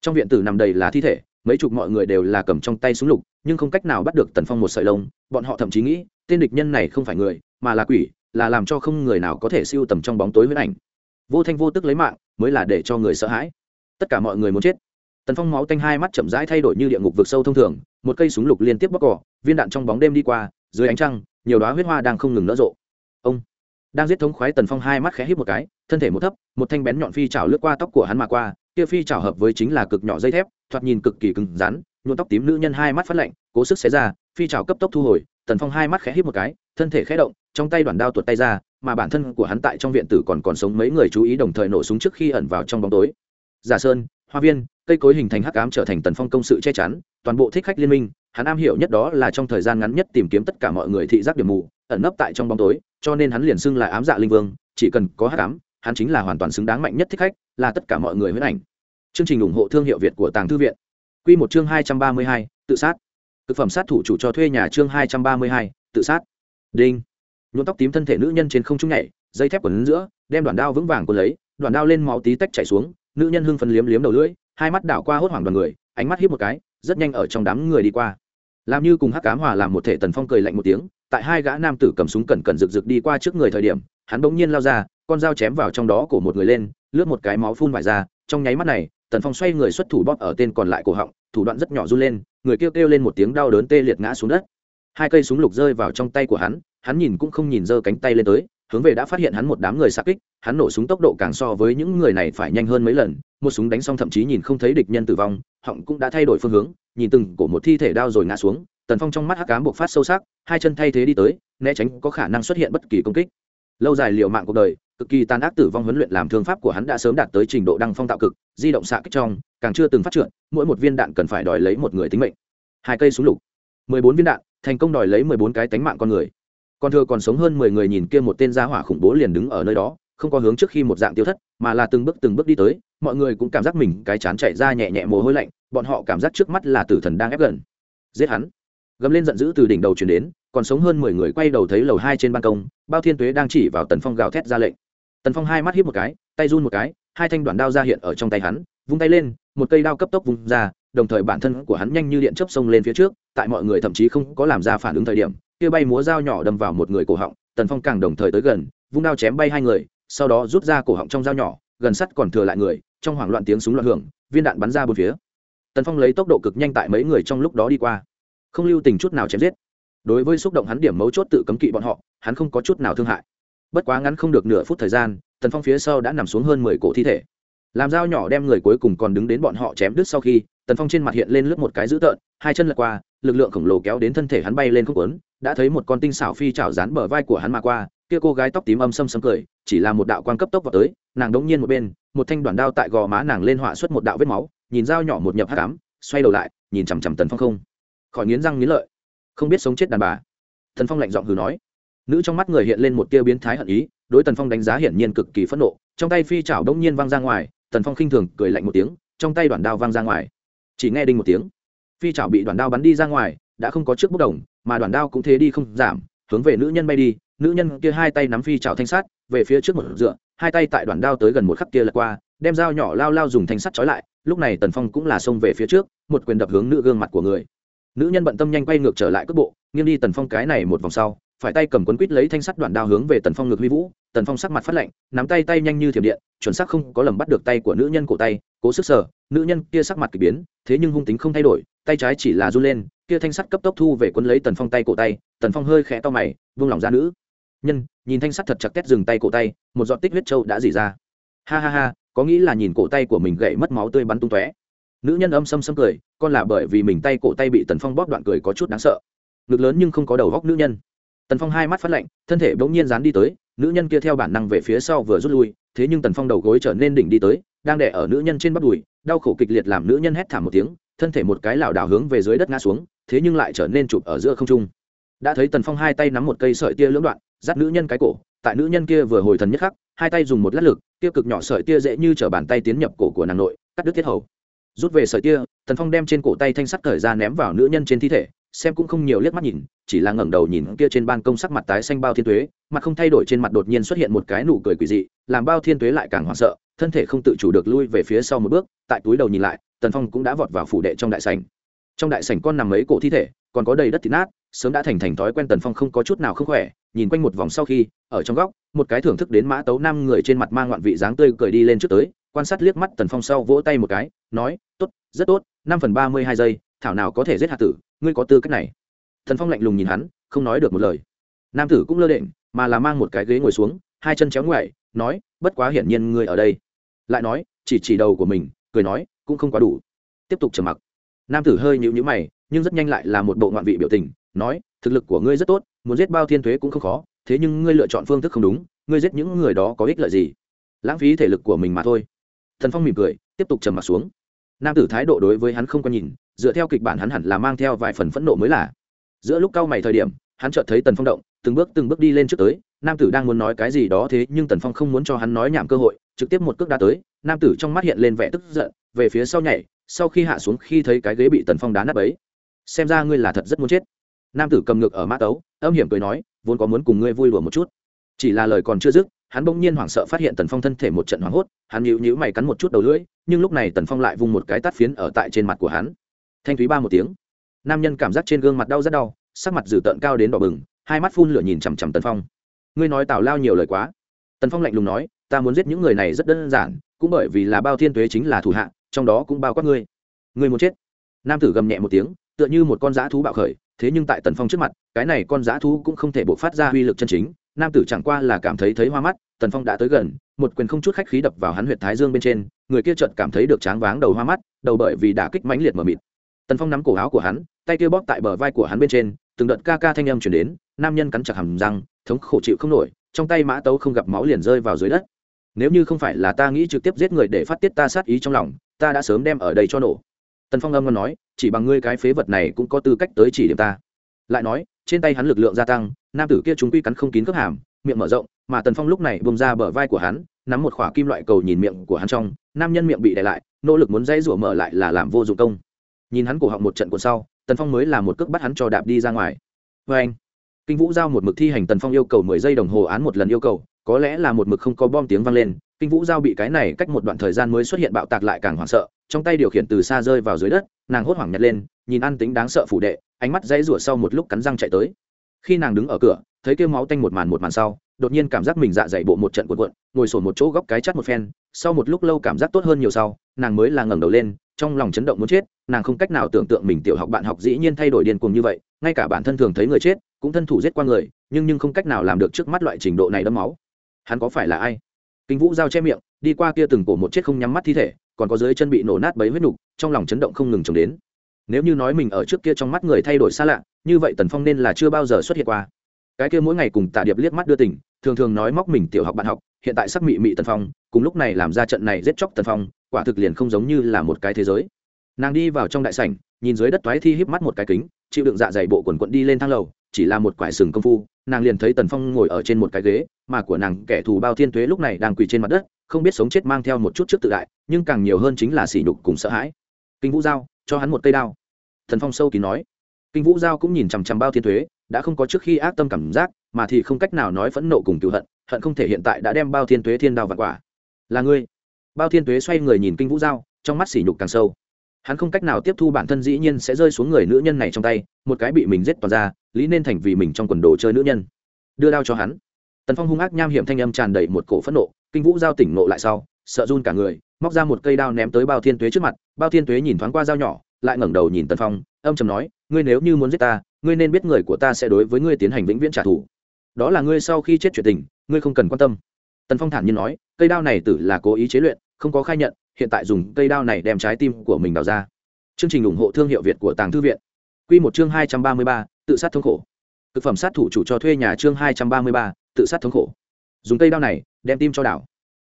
Trong viện tử nằm đầy là thi thể, mấy chục mọi người đều là cầm trong tay súng lục, nhưng không cách nào bắt được tần phong một sợi lông, bọn họ thậm chí nghĩ, tên địch nhân này không phải người, mà là quỷ, là làm cho không người nào có thể siêu tầm trong bóng tối huyết ảnh. Vô thanh vô tức lấy mạng, mới là để cho người sợ hãi. Tất cả mọi người muốn chết. Tần phong máu tanh hai mắt chậm rãi thay đổi như địa ngục vực sâu thông thường, một cây súng lục liên tiếp bóc cỏ, viên đạn trong bóng đêm đi qua, dưới ánh trăng, nhiều đoá huyết hoa đang không ngừng nở rộ. Ông! Đang giết thống khoái tần phong hai mắt khẽ hít một cái, thân thể một thấp, một thanh bén nhọn phi trào lướt qua tóc của hắn mà qua, kia phi trào hợp với chính là cực nhỏ dây thép, thoạt nhìn cực kỳ cứng rắn nhuộn tóc tím nữ nhân hai mắt phát lạnh, cố sức xé ra, phi trào cấp tốc thu hồi, tần phong hai mắt khẽ hít một cái, thân thể khẽ động, trong tay đoàn đao tuột tay ra, mà bản thân của hắn tại trong viện tử còn còn sống mấy người chú ý đồng thời nổ súng trước khi ẩn vào trong bóng tối. Giả sơn, hoa viên cây cối hình thành hắc ám trở thành tần phong công sự che chắn, toàn bộ thích khách liên minh, hắn am hiểu nhất đó là trong thời gian ngắn nhất tìm kiếm tất cả mọi người thị giác điểm mù, ẩn nấp tại trong bóng tối, cho nên hắn liền xưng là ám dạ linh vương, chỉ cần có hắc ám, hắn chính là hoàn toàn xứng đáng mạnh nhất thích khách, là tất cả mọi người huyết ảnh. Chương trình ủng hộ thương hiệu việt của tàng thư viện. Q một chương hai trăm ba mươi hai, tự sát. Thực phẩm sát thủ chủ cho thuê nhà chương hai trăm ba mươi hai, tự sát. Đinh. Nhuộm tóc tím thân thể nữ nhân trên không trung nhảy, dây thép quần giữa, đem đoạn đao vững vàng quần lấy, đoạn đao lên máu tí tách chảy xuống, nữ nhân hưng phấn liếm liếm đầu lưỡi hai mắt đảo qua hốt hoảng đoàn người, ánh mắt hít một cái, rất nhanh ở trong đám người đi qua. Làm như cùng hắc cám hòa làm một thể tần phong cười lạnh một tiếng, tại hai gã nam tử cầm súng cẩn cẩn rực rực đi qua trước người thời điểm, hắn bỗng nhiên lao ra, con dao chém vào trong đó của một người lên, lướt một cái máu phun vải ra, trong nháy mắt này, tần phong xoay người xuất thủ bóp ở tên còn lại cổ họng, thủ đoạn rất nhỏ run lên, người kêu kêu lên một tiếng đau đớn tê liệt ngã xuống đất. Hai cây súng lục rơi vào trong tay của hắn hắn nhìn cũng không nhìn giơ cánh tay lên tới hướng về đã phát hiện hắn một đám người xa kích hắn nổ súng tốc độ càng so với những người này phải nhanh hơn mấy lần một súng đánh xong thậm chí nhìn không thấy địch nhân tử vong họng cũng đã thay đổi phương hướng nhìn từng cổ một thi thể đao rồi ngã xuống tần phong trong mắt hắc cám buộc phát sâu sắc hai chân thay thế đi tới né tránh có khả năng xuất hiện bất kỳ công kích. Lâu dài liệu mạng cuộc đời cực kỳ tàn ác tử vong huấn luyện làm thương pháp của hắn đã sớm đạt tới trình độ đăng phong tạo cực di động xạ kích trong càng chưa từng phát triển, mỗi một viên đạn cần phải đòi lấy một người tính mệnh. Hai cây súng lục mười bốn viên đạn thành công đòi lấy mười bốn cái tánh mạng con người còn thừa còn sống hơn mười người nhìn kia một tên gia hỏa khủng bố liền đứng ở nơi đó, không có hướng trước khi một dạng tiêu thất, mà là từng bước từng bước đi tới, mọi người cũng cảm giác mình cái chán chạy ra nhẹ nhẹ mồ hôi lạnh, bọn họ cảm giác trước mắt là tử thần đang ép gần. Giết hắn. Gầm lên giận dữ từ đỉnh đầu chuyển đến, còn sống hơn mười người quay đầu thấy lầu hai trên ban công, bao thiên tuế đang chỉ vào tần phong gào thét ra lệnh. Tần phong hai mắt hiếp một cái, tay run một cái, hai thanh đoạn đao ra hiện ở trong tay hắn, vung tay lên, một cây đao cấp tốc vung ra, đồng thời bản thân của hắn nhanh như điện chớp sông lên phía trước, tại mọi người thậm chí không có làm ra phản ứng thời điểm kia bay múa dao nhỏ đâm vào một người cổ họng, tần phong càng đồng thời tới gần, vung đao chém bay hai người, sau đó rút ra cổ họng trong dao nhỏ, gần sắt còn thừa lại người, trong hoảng loạn tiếng súng loạn hưởng, viên đạn bắn ra bốn phía. Tần phong lấy tốc độ cực nhanh tại mấy người trong lúc đó đi qua. Không lưu tình chút nào chém giết. Đối với xúc động hắn điểm mấu chốt tự cấm kỵ bọn họ, hắn không có chút nào thương hại. Bất quá ngắn không được nửa phút thời gian, tần phong phía sau đã nằm xuống hơn mười cổ thi thể. Làm dao nhỏ đem người cuối cùng còn đứng đến bọn họ chém đứt sau khi, tần phong trên mặt hiện lên lướt một cái dữ tợn, hai chân lật qua, lực lượng khổng lồ kéo đến thân thể hắn bay lên không quấn đã thấy một con tinh xảo phi chảo dán bờ vai của hắn mà qua, kia cô gái tóc tím âm xâm xâm cười, chỉ là một đạo quan cấp tốc vào tới, nàng đống nhiên một bên, một thanh đoàn đao tại gò má nàng lên họa xuất một đạo vết máu, nhìn dao nhỏ một nhập hát cám xoay đầu lại, nhìn chằm chằm tần phong không. Khỏi nghiến răng nghiến lợi. Không biết sống chết đàn bà. Tần phong lạnh giọng hừ nói. Nữ trong mắt người hiện lên một tia biến thái hận ý, đối tần phong đánh giá hiển nhiên cực kỳ phẫn nộ, trong tay phi chảo đống nhiên văng ra ngoài, tần phong khinh thường cười lạnh một tiếng, trong tay đoàn đao văng ra ngoài. Chỉ nghe đinh một tiếng, phi chảo bị đoàn đao bắn đi ra ngoài đã không có trước bốc đồng, mà đoàn đao cũng thế đi không giảm, hướng về nữ nhân bay đi. Nữ nhân kia hai tay nắm phi trào thanh sắt, về phía trước một dựa, hai tay tại đoàn đao tới gần một khắc kia lật qua, đem dao nhỏ lao lao dùng thanh sắt trói lại, lúc này tần phong cũng là xông về phía trước, một quyền đập hướng nữ gương mặt của người. Nữ nhân bận tâm nhanh quay ngược trở lại cước bộ, nghiêng đi tần phong cái này một vòng sau, phải tay cầm quấn quít lấy thanh sắt đoạn đao hướng về tần phong ngược huy vũ, tần phong sắc mặt phát lạnh, nắm tay tay nhanh như thiểm điện, chuẩn xác không có lầm bắt được tay của nữ nhân cổ tay, cố sức sở nữ nhân kia sắc mặt k ỳ biến, thế nhưng hung tính không thay đổi, tay trái chỉ là run lên kia thanh sắt cấp tốc thu về quấn lấy tần phong tay cổ tay, tần phong hơi khẽ to mày, vung lòng ra nữ. Nhân, nhìn thanh sắt thật chặt tét dừng tay cổ tay, một giọt tích huyết trâu đã dỉ ra. Ha ha ha, có nghĩ là nhìn cổ tay của mình gậy mất máu tươi bắn tung tóe. Nữ nhân âm xâm xâm cười, con là bởi vì mình tay cổ tay bị tần phong bóp đoạn cười có chút đáng sợ. Ngực lớn nhưng không có đầu góc nữ nhân. Tần phong hai mắt phát lạnh, thân thể bỗng nhiên dán đi tới, nữ nhân kia theo bản năng về phía sau vừa rút lui, thế nhưng tần phong đầu gối trở nên đỉnh đi tới, đang đẻ ở nữ nhân trên bắp đùi, đau khổ kịch liệt làm nữ nhân hét thảm một tiếng thân thể một cái lảo đảo hướng về dưới đất ngã xuống, thế nhưng lại trở nên chụp ở giữa không trung. Đã thấy tần phong hai tay nắm một cây sợi tia lưỡng đoạn, dắt nữ nhân cái cổ, tại nữ nhân kia vừa hồi thần nhất khắc, hai tay dùng một lát lực tiêu cực nhỏ sợi tia dễ như t bàn tay tiến nhập cổ của nàng nội, cắt đứt tiết hầu. Rút về sợi tia, tần phong đem trên cổ tay thanh sắt thời ra ném vào nữ nhân trên thi thể, xem cũng không nhiều liếc mắt nhìn, chỉ là ngẩng đầu nhìn kia trên ban công sắc mặt tái xanh bao thiên tuế, mặt không thay đổi trên mặt đột nhiên xuất hiện một cái nụ cười quỷ dị, làm bao thiên tuế lại càng hoảng sợ, thân thể không tự chủ được lui về phía sau một bước, tại túi đầu nhìn lại tần phong cũng đã vọt vào phủ đệ trong đại sảnh. Trong đại sảnh con nằm mấy cổ thi thể, còn có đầy đất thịt nát, sớm đã thành thành thói quen tần phong không có chút nào không khỏe, nhìn quanh một vòng sau khi, ở trong góc, một cái thưởng thức đến mã tấu năm người trên mặt mang ngoạn vị dáng tươi cười đi lên trước tới, quan sát liếc mắt tần phong sau vỗ tay một cái, nói, tốt, rất tốt, năm phần ba mươi hai giây, thảo nào có thể giết hạ tử, ngươi có tư cách này. Thần phong lạnh lùng nhìn hắn, không nói được một lời. Nam tử cũng lơ đễnh, mà là mang một cái ghế ngồi xuống, hai chân chéo ngoại nói, bất quá hiển nhiên ngươi ở đây. Lại nói, chỉ chỉ đầu của mình, cười nói cũng không quá đủ. Tiếp tục trầm mặc. Nam tử hơi nhịu nhữ mày, nhưng rất nhanh lại là một bộ ngoạn vị biểu tình, nói, thực lực của ngươi rất tốt, muốn giết bao thiên thuế cũng không khó, thế nhưng ngươi lựa chọn phương thức không đúng, ngươi giết những người đó có ích lợi gì? Lãng phí thể lực của mình mà thôi. Thần phong mỉm cười, tiếp tục trầm mặc xuống. Nam tử thái độ đối với hắn không có nhìn, dựa theo kịch bản hắn hẳn là mang theo vài phần phẫn nộ mới là. Giữa lúc cao mày thời điểm, hắn chợt thấy tần phong động, từng bước từng bước đi lên trước tới. Nam tử đang muốn nói cái gì đó thế nhưng tần phong không muốn cho hắn nói nhảm cơ hội, trực tiếp một cước đá tới nam tử trong mắt hiện lên vẻ tức giận, về phía sau nhảy, sau khi hạ xuống khi thấy cái ghế bị tần phong đá nắp ấy xem ra ngươi là thật rất muốn chết. Nam tử cầm ngược ở mã tấu, âm hiểm cười nói, vốn có muốn cùng ngươi vui đùa một chút. Chỉ là lời còn chưa dứt, hắn bỗng nhiên hoảng sợ phát hiện tần phong thân thể một trận hoảng hốt, hắn nhíu nhíu mày cắn một chút đầu lưỡi, nhưng lúc này tần phong lại vung một cái tát phiến ở tại trên mặt của hắn. Thanh thúy ba một tiếng. Nam nhân cảm giác trên gương mặt đau rất đau, sắc mặt dữ tợn cao đến đỏ bừng, hai mắt phun lửa nhìn chằm chằm tần phong. Ngươi nói tào lao nhiều lời quá. Tần phong lạnh lùng nói, ta muốn giết những người này rất đơn giản cũng bởi vì là bao thiên tuế chính là thủ hạ, trong đó cũng bao quát ngươi. Ngươi muốn chết. Nam tử gầm nhẹ một tiếng, tựa như một con dã thú bạo khởi, thế nhưng tại tần phong trước mặt, cái này con dã thú cũng không thể bộc phát ra uy lực chân chính. Nam tử chẳng qua là cảm thấy thấy hoa mắt, tần phong đã tới gần, một quyền không chút khách khí đập vào hắn huyện thái dương bên trên, người kia chợt cảm thấy được tráng váng đầu hoa mắt, đầu bởi vì đã kích mãnh liệt mờ mịt. Tần phong nắm cổ áo của hắn, tay kia bóp tại bờ vai của hắn bên trên, từng đợt ca ca thanh âm chuyển đến, nam nhân cắn chặt hầm răng, thống khổ chịu không nổi, trong tay mã tấu không gặp máu liền rơi vào dưới đất nếu như không phải là ta nghĩ trực tiếp giết người để phát tiết ta sát ý trong lòng, ta đã sớm đem ở đây cho nổ. Tần phong âm ngon nói, chỉ bằng ngươi cái phế vật này cũng có tư cách tới chỉ điểm ta. Lại nói, trên tay hắn lực lượng gia tăng, nam tử kia chúng quy cắn không kín cướp hàm, miệng mở rộng, mà tần phong lúc này bông ra bờ vai của hắn, nắm một khỏa kim loại cầu nhìn miệng của hắn trong, nam nhân miệng bị đè lại, nỗ lực muốn dãy rủa mở lại là làm vô dụng công. Nhìn hắn cổ họng một trận cuộn sau, tần phong mới là một cước bắt hắn cho đạp đi ra ngoài. Vê anh kinh vũ giao một mực thi hành tần phong yêu cầu mười giây đồng hồ án một lần yêu cầu có lẽ là một mực không có bom tiếng vang lên, kinh vũ giao bị cái này cách một đoạn thời gian mới xuất hiện bạo tạc lại càng hoảng sợ, trong tay điều khiển từ xa rơi vào dưới đất, nàng hốt hoảng nhặt lên, nhìn ăn tính đáng sợ phủ đệ, ánh mắt dãy rủa sau một lúc cắn răng chạy tới. Khi nàng đứng ở cửa, thấy kêu máu tanh một màn một màn sau, đột nhiên cảm giác mình dạ dày bộ một trận cuộn cuộn, ngồi sổn một chỗ góc cái chắt một phen, sau một lúc lâu cảm giác tốt hơn nhiều sau, nàng mới là ngẩng đầu lên, trong lòng chấn động muốn chết, nàng không cách nào tưởng tượng mình tiểu học bạn học dĩ nhiên thay đổi điên cuồng như vậy, ngay cả bản thân thường thấy người chết, cũng thân thủ giết qua người, nhưng nhưng không cách nào làm được trước mắt loại trình độ này đẫm máu hắn có phải là ai? Kinh vũ giao che miệng, đi qua kia từng cổ một chết không nhắm mắt thi thể, còn có dưới chân bị nổ nát bấy huyết nục, trong lòng chấn động không ngừng chồng đến. Nếu như nói mình ở trước kia trong mắt người thay đổi xa lạ, như vậy tần phong nên là chưa bao giờ xuất hiện qua. Cái kia mỗi ngày cùng tạ điệp liếc mắt đưa tỉnh thường thường nói móc mình tiểu học bạn học, hiện tại sắc mị mị tần phong, cùng lúc này làm ra trận này giết chóc tần phong, quả thực liền không giống như là một cái thế giới. Nàng đi vào trong đại sảnh, nhìn dưới đất toái thi híp mắt một cái kính, chịu đựng dạ dày bộ quần quận đi lên thang lầu, chỉ là một quải sừng công phu nàng liền thấy tần phong ngồi ở trên một cái ghế, mà của nàng kẻ thù bao thiên tuế lúc này đang quỳ trên mặt đất, không biết sống chết mang theo một chút trước tự đại, nhưng càng nhiều hơn chính là sỉ nhục cùng sợ hãi. Kinh vũ giao, cho hắn một cây đao. Thần phong sâu kín nói. Kinh vũ giao cũng nhìn chằm chằm bao thiên tuế, đã không có trước khi ác tâm cảm giác, mà thì không cách nào nói phẫn nộ cùng cựu hận hận không thể hiện tại đã đem bao thiên tuế thiên đao vặt quả. Là ngươi. Bao thiên tuế xoay người nhìn kinh vũ giao, trong mắt sỉ nhục càng sâu. Hắn không cách nào tiếp thu bản thân dĩ nhiên sẽ rơi xuống người nữ nhân này trong tay, một cái bị mình giết toàn ra lý nên thành vì mình trong quần đồ chơi nữ nhân. Đưa đao cho hắn. Tần phong hung ác nham hiểm thanh âm tràn đầy một cổ phẫn nộ, kinh vũ giao tỉnh nộ lại sau, sợ run cả người, móc ra một cây đao ném tới bao thiên tuế trước mặt, bao thiên tuế nhìn thoáng qua dao nhỏ, lại ngẩng đầu nhìn tần phong, âm trầm nói, ngươi nếu như muốn giết ta, ngươi nên biết người của ta sẽ đối với ngươi tiến hành vĩnh viễn trả thù. Đó là ngươi sau khi chết chuyện tình, ngươi không cần quan tâm. Tần phong thản nhiên nói, cây đao này tử là cố ý chế luyện, không có khai nhận, hiện tại dùng cây đao này đem trái tim của mình đào ra. Chương trình ủng hộ thương hiệu việt của tàng thư viện. Q một chương hai trăm ba mươi ba tự sát thống khổ. Thực phẩm sát thủ chủ cho thuê nhà chương hai trăm ba mươi ba, tự sát thống khổ. Dùng cây đao này, đem tim cho đảo.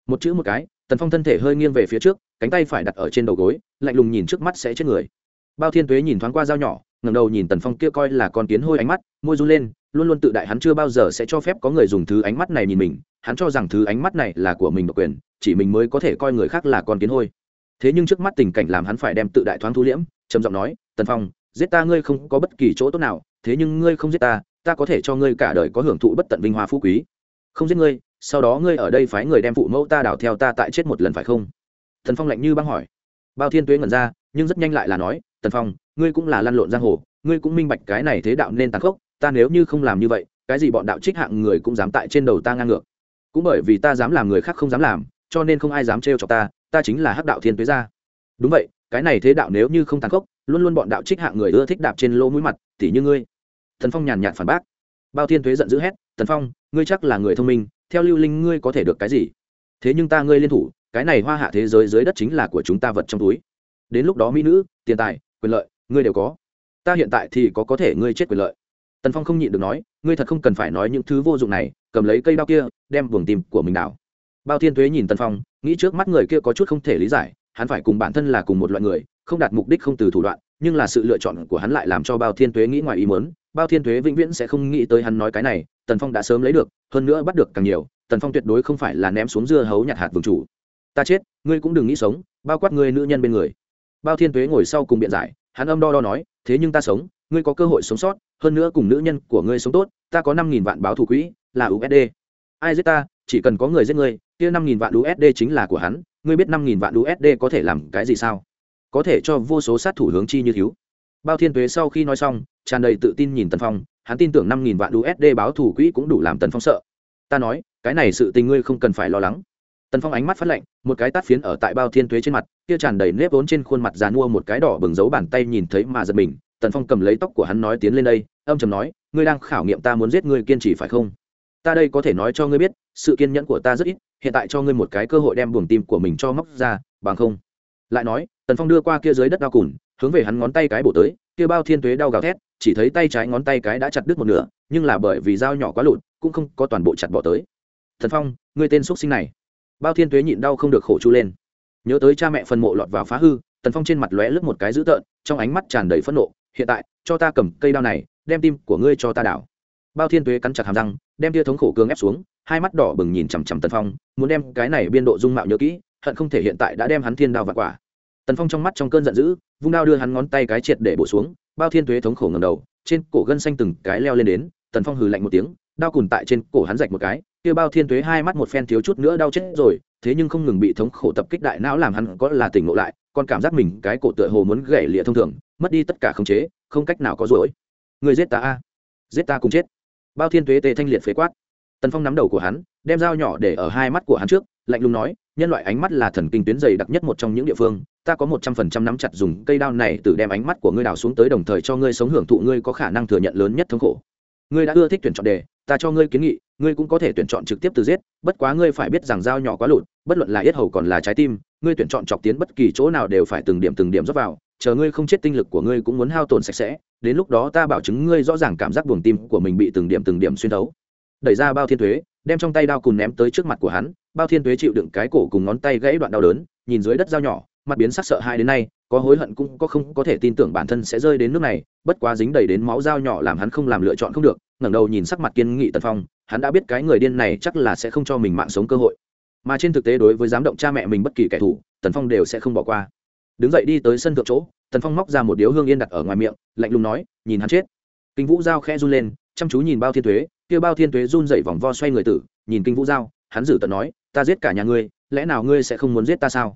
Một chữ một cái, tần phong thân thể hơi nghiêng về phía trước, cánh tay phải đặt ở trên đầu gối, lạnh lùng nhìn trước mắt sẽ chết người. Bao thiên tuế nhìn thoáng qua dao nhỏ ngầm đầu nhìn tần phong kia coi là con kiến hôi ánh mắt, môi run lên, luôn luôn tự đại hắn chưa bao giờ sẽ cho phép có người dùng thứ ánh mắt này nhìn mình, hắn cho rằng thứ ánh mắt này là của mình độc quyền, chỉ mình mới có thể coi người khác là con kiến hôi. Thế nhưng trước mắt tình cảnh làm hắn phải đem tự đại thoáng thu liễm, trầm giọng nói, tần phong, giết ta ngươi không có bất kỳ chỗ tốt nào thế nhưng ngươi không giết ta ta có thể cho ngươi cả đời có hưởng thụ bất tận vinh hoa phú quý. Không giết ngươi, sau đó ngươi ở đây phái người đem phụ mẫu ta đảo theo ta tại chết một lần phải không? Thần phong lạnh như băng hỏi. Bao thiên tuế ngẩn ra, nhưng rất nhanh lại là nói, tần phong, ngươi cũng là lăn lộn giang hồ, ngươi cũng minh bạch cái này thế đạo nên tàn khốc, ta nếu như không làm như vậy, cái gì bọn đạo trích hạng người cũng dám tại trên đầu ta ngang ngược. Cũng bởi vì ta dám làm người khác không dám làm, cho nên không ai dám trêu chọc ta ta chính là hắc đạo thiên tuế gia. Đúng vậy, cái này thế đạo nếu như không tàn khốc, luôn luôn bọn đạo trích hạng người ưa thích đạp trên lỗ mũi mặt tỉ như ngươi. Thần phong nhàn nhạt phản bác. Bao thiên thuế giận dữ hét, tần phong, ngươi chắc là người thông minh, theo lưu linh ngươi có thể được cái gì? Thế nhưng ta ngươi liên thủ, cái này hoa hạ thế giới dưới đất chính là của chúng ta vật trong túi. Đến lúc đó mỹ nữ, tiền tài, quyền lợi, ngươi đều có. Ta hiện tại thì có có thể ngươi chết quyền lợi. Tần phong không nhịn được nói, ngươi thật không cần phải nói những thứ vô dụng này, cầm lấy cây đao kia, đem buồng tìm của mình đảo. Bao thiên thuế nhìn tần phong, nghĩ trước mắt người kia có chút không thể lý giải, hắn phải cùng bản thân là cùng một loại người, không đạt mục đích không từ thủ đoạn nhưng là sự lựa chọn của hắn lại làm cho bao thiên tuế nghĩ ngoài ý muốn. bao thiên tuế vĩnh viễn sẽ không nghĩ tới hắn nói cái này, tần phong đã sớm lấy được, hơn nữa bắt được càng nhiều, tần phong tuyệt đối không phải là ném xuống dưa hấu nhặt hạt vườn chủ. Ta chết, ngươi cũng đừng nghĩ sống, bao quát ngươi nữ nhân bên người. Bao thiên tuế ngồi sau cùng biện giải, hắn âm đo đo nói, thế nhưng ta sống, ngươi có cơ hội sống sót, hơn nữa cùng nữ nhân của ngươi sống tốt, ta có năm nghìn vạn báo thủ quỹ, là usd ai giết ta, chỉ cần có người giết ngươi, kia năm nghìn vạn usd chính là của hắn, ngươi biết năm nghìn vạn usd có thể làm cái gì sao? Có thể cho vô số sát thủ hướng chi như thiếu bao thiên tuế sau khi nói xong, tràn đầy tự tin nhìn tần phong, hắn tin tưởng năm nghìn vạn usd báo thủ quỹ cũng đủ làm tần phong sợ. Ta nói, cái này sự tình ngươi không cần phải lo lắng. Tần phong ánh mắt phát lạnh, một cái tát phiến ở tại bao thiên tuế trên mặt, kia tràn đầy nếp vốn trên khuôn mặt già mua một cái đỏ bừng dấu bàn tay nhìn thấy mà giật mình. Tần phong cầm lấy tóc của hắn nói tiến lên đây, âm trầm nói, ngươi đang khảo nghiệm ta muốn giết ngươi kiên trì phải không? Ta đây có thể nói cho ngươi biết, sự kiên nhẫn của ta rất ít, hiện tại cho ngươi một cái cơ hội đem buồng tim của mình cho móc ra, bằng không lại nói, tần phong đưa qua kia dưới đất đau cùn, hướng về hắn ngón tay cái bổ tới, kia bao thiên tuế đau gào thét, chỉ thấy tay trái ngón tay cái đã chặt đứt một nửa, nhưng là bởi vì dao nhỏ quá lụt, cũng không có toàn bộ chặt bỏ tới. Thần phong người tên x sinh này. Bao thiên tuế nhịn đau không được khổ chu lên. Nhớ tới cha mẹ phần mộ lọt vào phá hư, tần phong trên mặt lóe lướt một cái dữ tợn, trong ánh mắt tràn đầy phẫn nộ, hiện tại, cho ta cầm cây đao này, đem tim của ngươi cho ta đảo. Bao thiên tuế cắn chặt hàm răng, đem tia thống khổ cương ép xuống, hai mắt đỏ bừng nhìn chằm chằm tần phong, muốn đem cái này biên độ dung mạo nhớ kỹ hận không thể hiện tại đã đem hắn thiên đao và quả. Tần phong trong mắt trong cơn giận dữ, vung đao đưa hắn ngón tay cái triệt để bổ xuống, bao thiên tuế thống khổ ngầm đầu, trên cổ gân xanh từng cái leo lên đến, tần phong hừ lạnh một tiếng, đao cùn tại trên cổ hắn rạch một cái, kia bao thiên tuế hai mắt một phen thiếu chút nữa đau chết rồi, thế nhưng không ngừng bị thống khổ tập kích đại não làm hắn có là tỉnh ngộ lại còn cảm giác mình cái cổ tựa hồ muốn gãy lịa thông thường, mất đi tất cả khống chế, không cách nào có rỗi. Người giết ta a, giết ta cùng chết. Bao thiên tuế tê thanh liệt phế quát. Tần phong nắm đầu của hắn, đem dao nhỏ để ở hai mắt của hắn trước, lạnh lùng nói nhân loại ánh mắt là thần kinh tuyến dày đặc nhất một trong những địa phương. Ta có một trăm phần trăm nắm chặt dùng cây đao này từ đem ánh mắt của ngươi đào xuống tới đồng thời cho ngươi sống hưởng thụ ngươi có khả năng thừa nhận lớn nhất thống khổ. Ngươi đã ưa thích tuyển chọn đề, ta cho ngươi kiến nghị, ngươi cũng có thể tuyển chọn trực tiếp từ giết, bất quá ngươi phải biết rằng dao nhỏ quá lụt, bất luận là yết hầu còn là trái tim, ngươi tuyển chọn chọc tiến bất kỳ chỗ nào đều phải từng điểm từng điểm rót vào, chờ ngươi không chết tinh lực của ngươi cũng muốn hao tổn sạch sẽ, đến lúc đó ta bảo chứng ngươi rõ ràng cảm giác buồng tim của mình bị từng điểm từng điểm xuyên thấu. Đẩy ra bao thiên thuế đem trong tay đao cùn ném tới trước mặt của hắn, bao thiên tuế chịu đựng cái cổ cùng ngón tay gãy đoạn đau đớn, nhìn dưới đất dao nhỏ, mặt biến sắc sợ hai đến nay, có hối hận cũng có không có thể tin tưởng bản thân sẽ rơi đến nước này, bất quá dính đầy đến máu dao nhỏ làm hắn không làm lựa chọn không được, ngẩng đầu nhìn sắc mặt kiên nghị tần phong, hắn đã biết cái người điên này chắc là sẽ không cho mình mạng sống cơ hội. Mà trên thực tế đối với giám động cha mẹ mình bất kỳ kẻ thù, tần phong đều sẽ không bỏ qua. Đứng dậy đi tới sân thượng chỗ, tần phong móc ra một điếu hương yên đặt ở ngoài miệng, lạnh lùng nói, nhìn hắn chết. Kinh vũ dao khẽ run lên, chăm chú nhìn bao thiên thuế kia bao thiên Tuế run dậy vòng vo xoay người tử, nhìn kinh vũ giao, hắn dử tận nói, ta giết cả nhà ngươi, lẽ nào ngươi sẽ không muốn giết ta sao?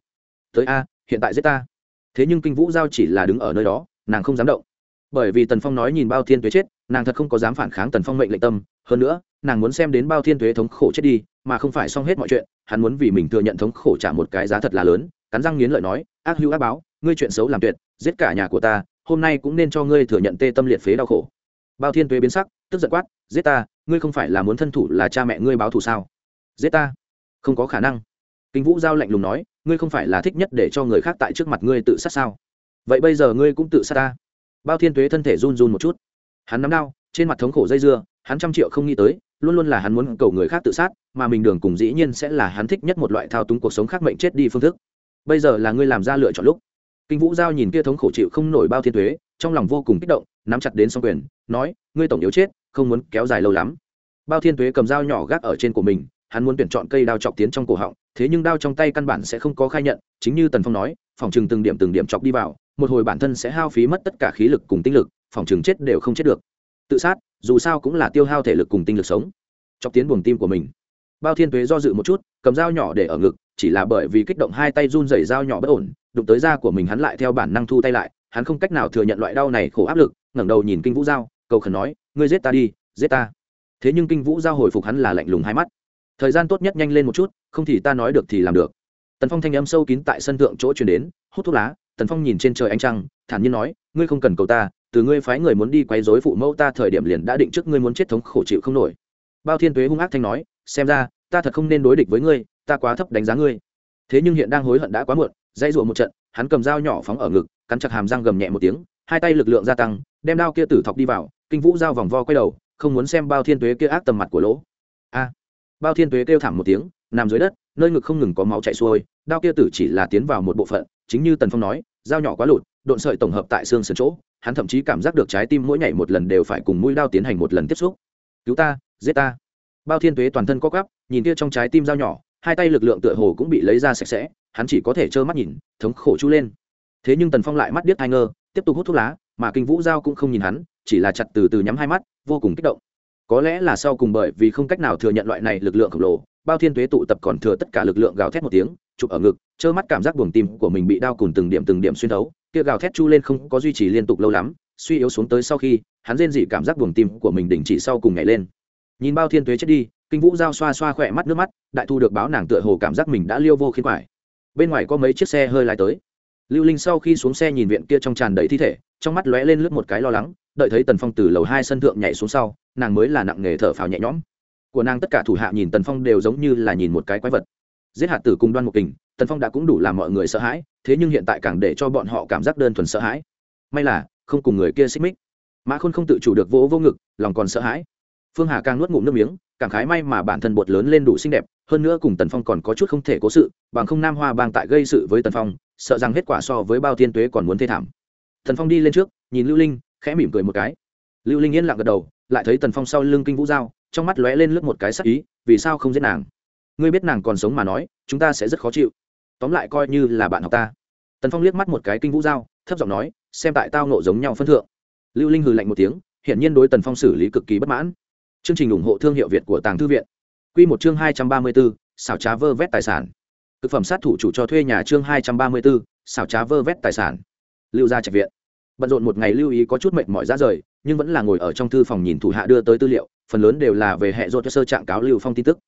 Tới a, hiện tại giết ta. Thế nhưng kinh vũ giao chỉ là đứng ở nơi đó, nàng không dám động. Bởi vì tần phong nói nhìn bao thiên tuế chết, nàng thật không có dám phản kháng tần phong mệnh lệnh tâm. Hơn nữa, nàng muốn xem đến bao thiên tuế thống khổ chết đi, mà không phải xong hết mọi chuyện, hắn muốn vì mình thừa nhận thống khổ trả một cái giá thật là lớn, cắn răng nghiến lợi nói, ác hữu ác báo, ngươi chuyện xấu làm tuyệt, giết cả nhà của ta, hôm nay cũng nên cho ngươi thừa nhận tê tâm liệt phế đau khổ. Bao thiên tuế biến sắc tức giận quát, giết ta, ngươi không phải là muốn thân thủ là cha mẹ ngươi báo thù sao? Giết ta? Không có khả năng. Kinh vũ giao lạnh lùng nói, ngươi không phải là thích nhất để cho người khác tại trước mặt ngươi tự sát sao? Vậy bây giờ ngươi cũng tự sát ta? Bao thiên tuế thân thể run run một chút. Hắn nắm đau trên mặt thống khổ dây dưa, hắn trăm triệu không nghĩ tới, luôn luôn là hắn muốn cầu người khác tự sát, mà mình đường cùng dĩ nhiên sẽ là hắn thích nhất một loại thao túng cuộc sống khác mệnh chết đi phương thức. Bây giờ là ngươi làm ra lựa chọn lúc. Kinh vũ giao nhìn kia thống khổ chịu không nổi bao thiên thuế trong lòng vô cùng kích động, nắm chặt đến song quyền, nói, ngươi tổng yếu chết không muốn kéo dài lâu lắm. Bao thiên Tuế cầm dao nhỏ gác ở trên của mình hắn muốn tuyển chọn cây đao chọc tiến trong cổ họng thế nhưng đao trong tay căn bản sẽ không có khai nhận chính như tần phong nói phòng chừng từng điểm từng điểm chọc đi vào một hồi bản thân sẽ hao phí mất tất cả khí lực cùng tinh lực phòng chừng chết đều không chết được. Tự sát dù sao cũng là tiêu hao thể lực cùng tinh lực sống. Chọc tiến buồng tim của mình. Bao thiên tuế do dự một chút cầm dao nhỏ để ở ngực chỉ là bởi vì kích động hai tay run rẩy dao nhỏ bất ổn đụng tới da của mình hắn lại theo bản năng thu tay lại hắn không cách nào thừa nhận loại đau này khổ áp lực ngẩng đầu nhìn kinh vũ dao, cầu khẩn nói ngươi giết ta đi, giết ta. Thế nhưng kinh vũ giao hồi phục hắn là lạnh lùng hai mắt. Thời gian tốt nhất nhanh lên một chút, không thì ta nói được thì làm được. Tần phong thanh âm sâu kín tại sân thượng chỗ chuyển đến, hút thuốc lá, tần phong nhìn trên trời ánh trăng, thản nhiên nói, ngươi không cần cầu ta, từ ngươi phái người muốn đi quấy rối phụ mẫu ta thời điểm liền đã định trước ngươi muốn chết thống khổ chịu không nổi. Bao thiên tuế hung ác thanh nói, xem ra, ta thật không nên đối địch với ngươi, ta quá thấp đánh giá ngươi. Thế nhưng hiện đang hối hận đã quá muộn dây dụa một trận, hắn cầm dao nhỏ phóng ở ngực, cắn chặt hàm răng gầm nhẹ một tiếng, hai tay lực lượng gia tăng, đem đao kia tử thọc đi vào kinh vũ giao vòng vo quay đầu, không muốn xem bao thiên tuế kia ác tầm mặt của lỗ. A. Bao thiên tuế kêu thảm một tiếng, nằm dưới đất, nơi ngực không ngừng có máu chảy xuôi, đao kia tử chỉ là tiến vào một bộ phận, chính như tần phong nói, dao nhỏ quá lụt, độn sợi tổng hợp tại xương sườn chỗ, hắn thậm chí cảm giác được trái tim mỗi nhảy một lần đều phải cùng mũi đao tiến hành một lần tiếp xúc. Cứu ta, giết ta. Bao thiên tuế toàn thân co gắp nhìn kia trong trái tim dao nhỏ, hai tay lực lượng tựa hồ cũng bị lấy ra sạch sẽ, hắn chỉ có thể trơ mắt nhìn, thống khổ chu lên. Thế nhưng tần phong lại mắt điếc hai ngơ, tiếp tục hút thuốc lá, mà kinh vũ giao cũng không nhìn hắn chỉ là chặt từ từ nhắm hai mắt, vô cùng kích động. Có lẽ là sau cùng bởi vì không cách nào thừa nhận loại này lực lượng khổng lồ, bao thiên tuế tụ tập còn thừa tất cả lực lượng gào thét một tiếng, chụp ở ngực, trơ mắt cảm giác buồng tim của mình bị đau cùn từng điểm từng điểm xuyên thấu, kia gào thét chu lên không có duy trì liên tục lâu lắm, suy yếu xuống tới sau khi, hắn rên dị cảm giác buồng tim của mình đình chỉ sau cùng nhảy lên. Nhìn bao thiên tuế chết đi, kinh vũ giao xoa xoa khỏe mắt nước mắt, đại thu được báo nàng tựa hồ cảm giác mình đã liêu vô khiến quải. Bên ngoài có mấy chiếc xe hơi lái tới. Lưu linh sau khi xuống xe nhìn viện kia trong tràn đầy thi thể trong mắt lóe lên lướt một cái lo lắng, đợi thấy tần phong từ lầu hai sân thượng nhảy xuống sau, nàng mới là nặng nghề thở phào nhẹ nhõm. Của nàng tất cả thủ hạ nhìn tần phong đều giống như là nhìn một cái quái vật. Giết hạt tử cùng đoan một kình, tần phong đã cũng đủ làm mọi người sợ hãi, thế nhưng hiện tại càng để cho bọn họ cảm giác đơn thuần sợ hãi. May là, không cùng người kia xích mích. Mã khôn không tự chủ được vỗ vô ngực, lòng còn sợ hãi. Phương hà càng nuốt ngụm nước miếng, cảm khái may mà bản thân bột lớn lên đủ xinh đẹp, hơn nữa cùng tần phong còn có chút không thể cố sự, bằng không nam hoa bang tại gây sự với tần phong, sợ rằng kết quả so với bao thiên tuế còn muốn thê thảm tần phong đi lên trước, nhìn lưu linh, khẽ mỉm cười một cái. Lưu linh yên lặng gật đầu, lại thấy tần phong sau lưng kinh vũ giao, trong mắt lóe lên lướt một cái sắc ý, vì sao không giết nàng? Ngươi biết nàng còn sống mà nói, chúng ta sẽ rất khó chịu. Tóm lại coi như là bạn học ta. Tần phong liếc mắt một cái kinh vũ giao, thấp giọng nói, xem tại tao nộ giống nhau phân thượng. Lưu linh hừ lạnh một tiếng, hiển nhiên đối tần phong xử lý cực kỳ bất mãn. Chương trình ủng hộ thương hiệu việt của tàng thư viện. Q một chương hai trăm ba mươi bốn xảo trá vơ vét tài sản. Thực phẩm sát thủ chủ cho thuê nhà chương hai trăm ba mươi bốn xảo trá vơ vét tài sản lưu gia trạch viện. Bận rộn một ngày lưu ý có chút mệt mỏi ra rời, nhưng vẫn là ngồi ở trong thư phòng nhìn thủ hạ đưa tới tư liệu, phần lớn đều là về hệ dột sơ trạng cáo lưu phong tin tức.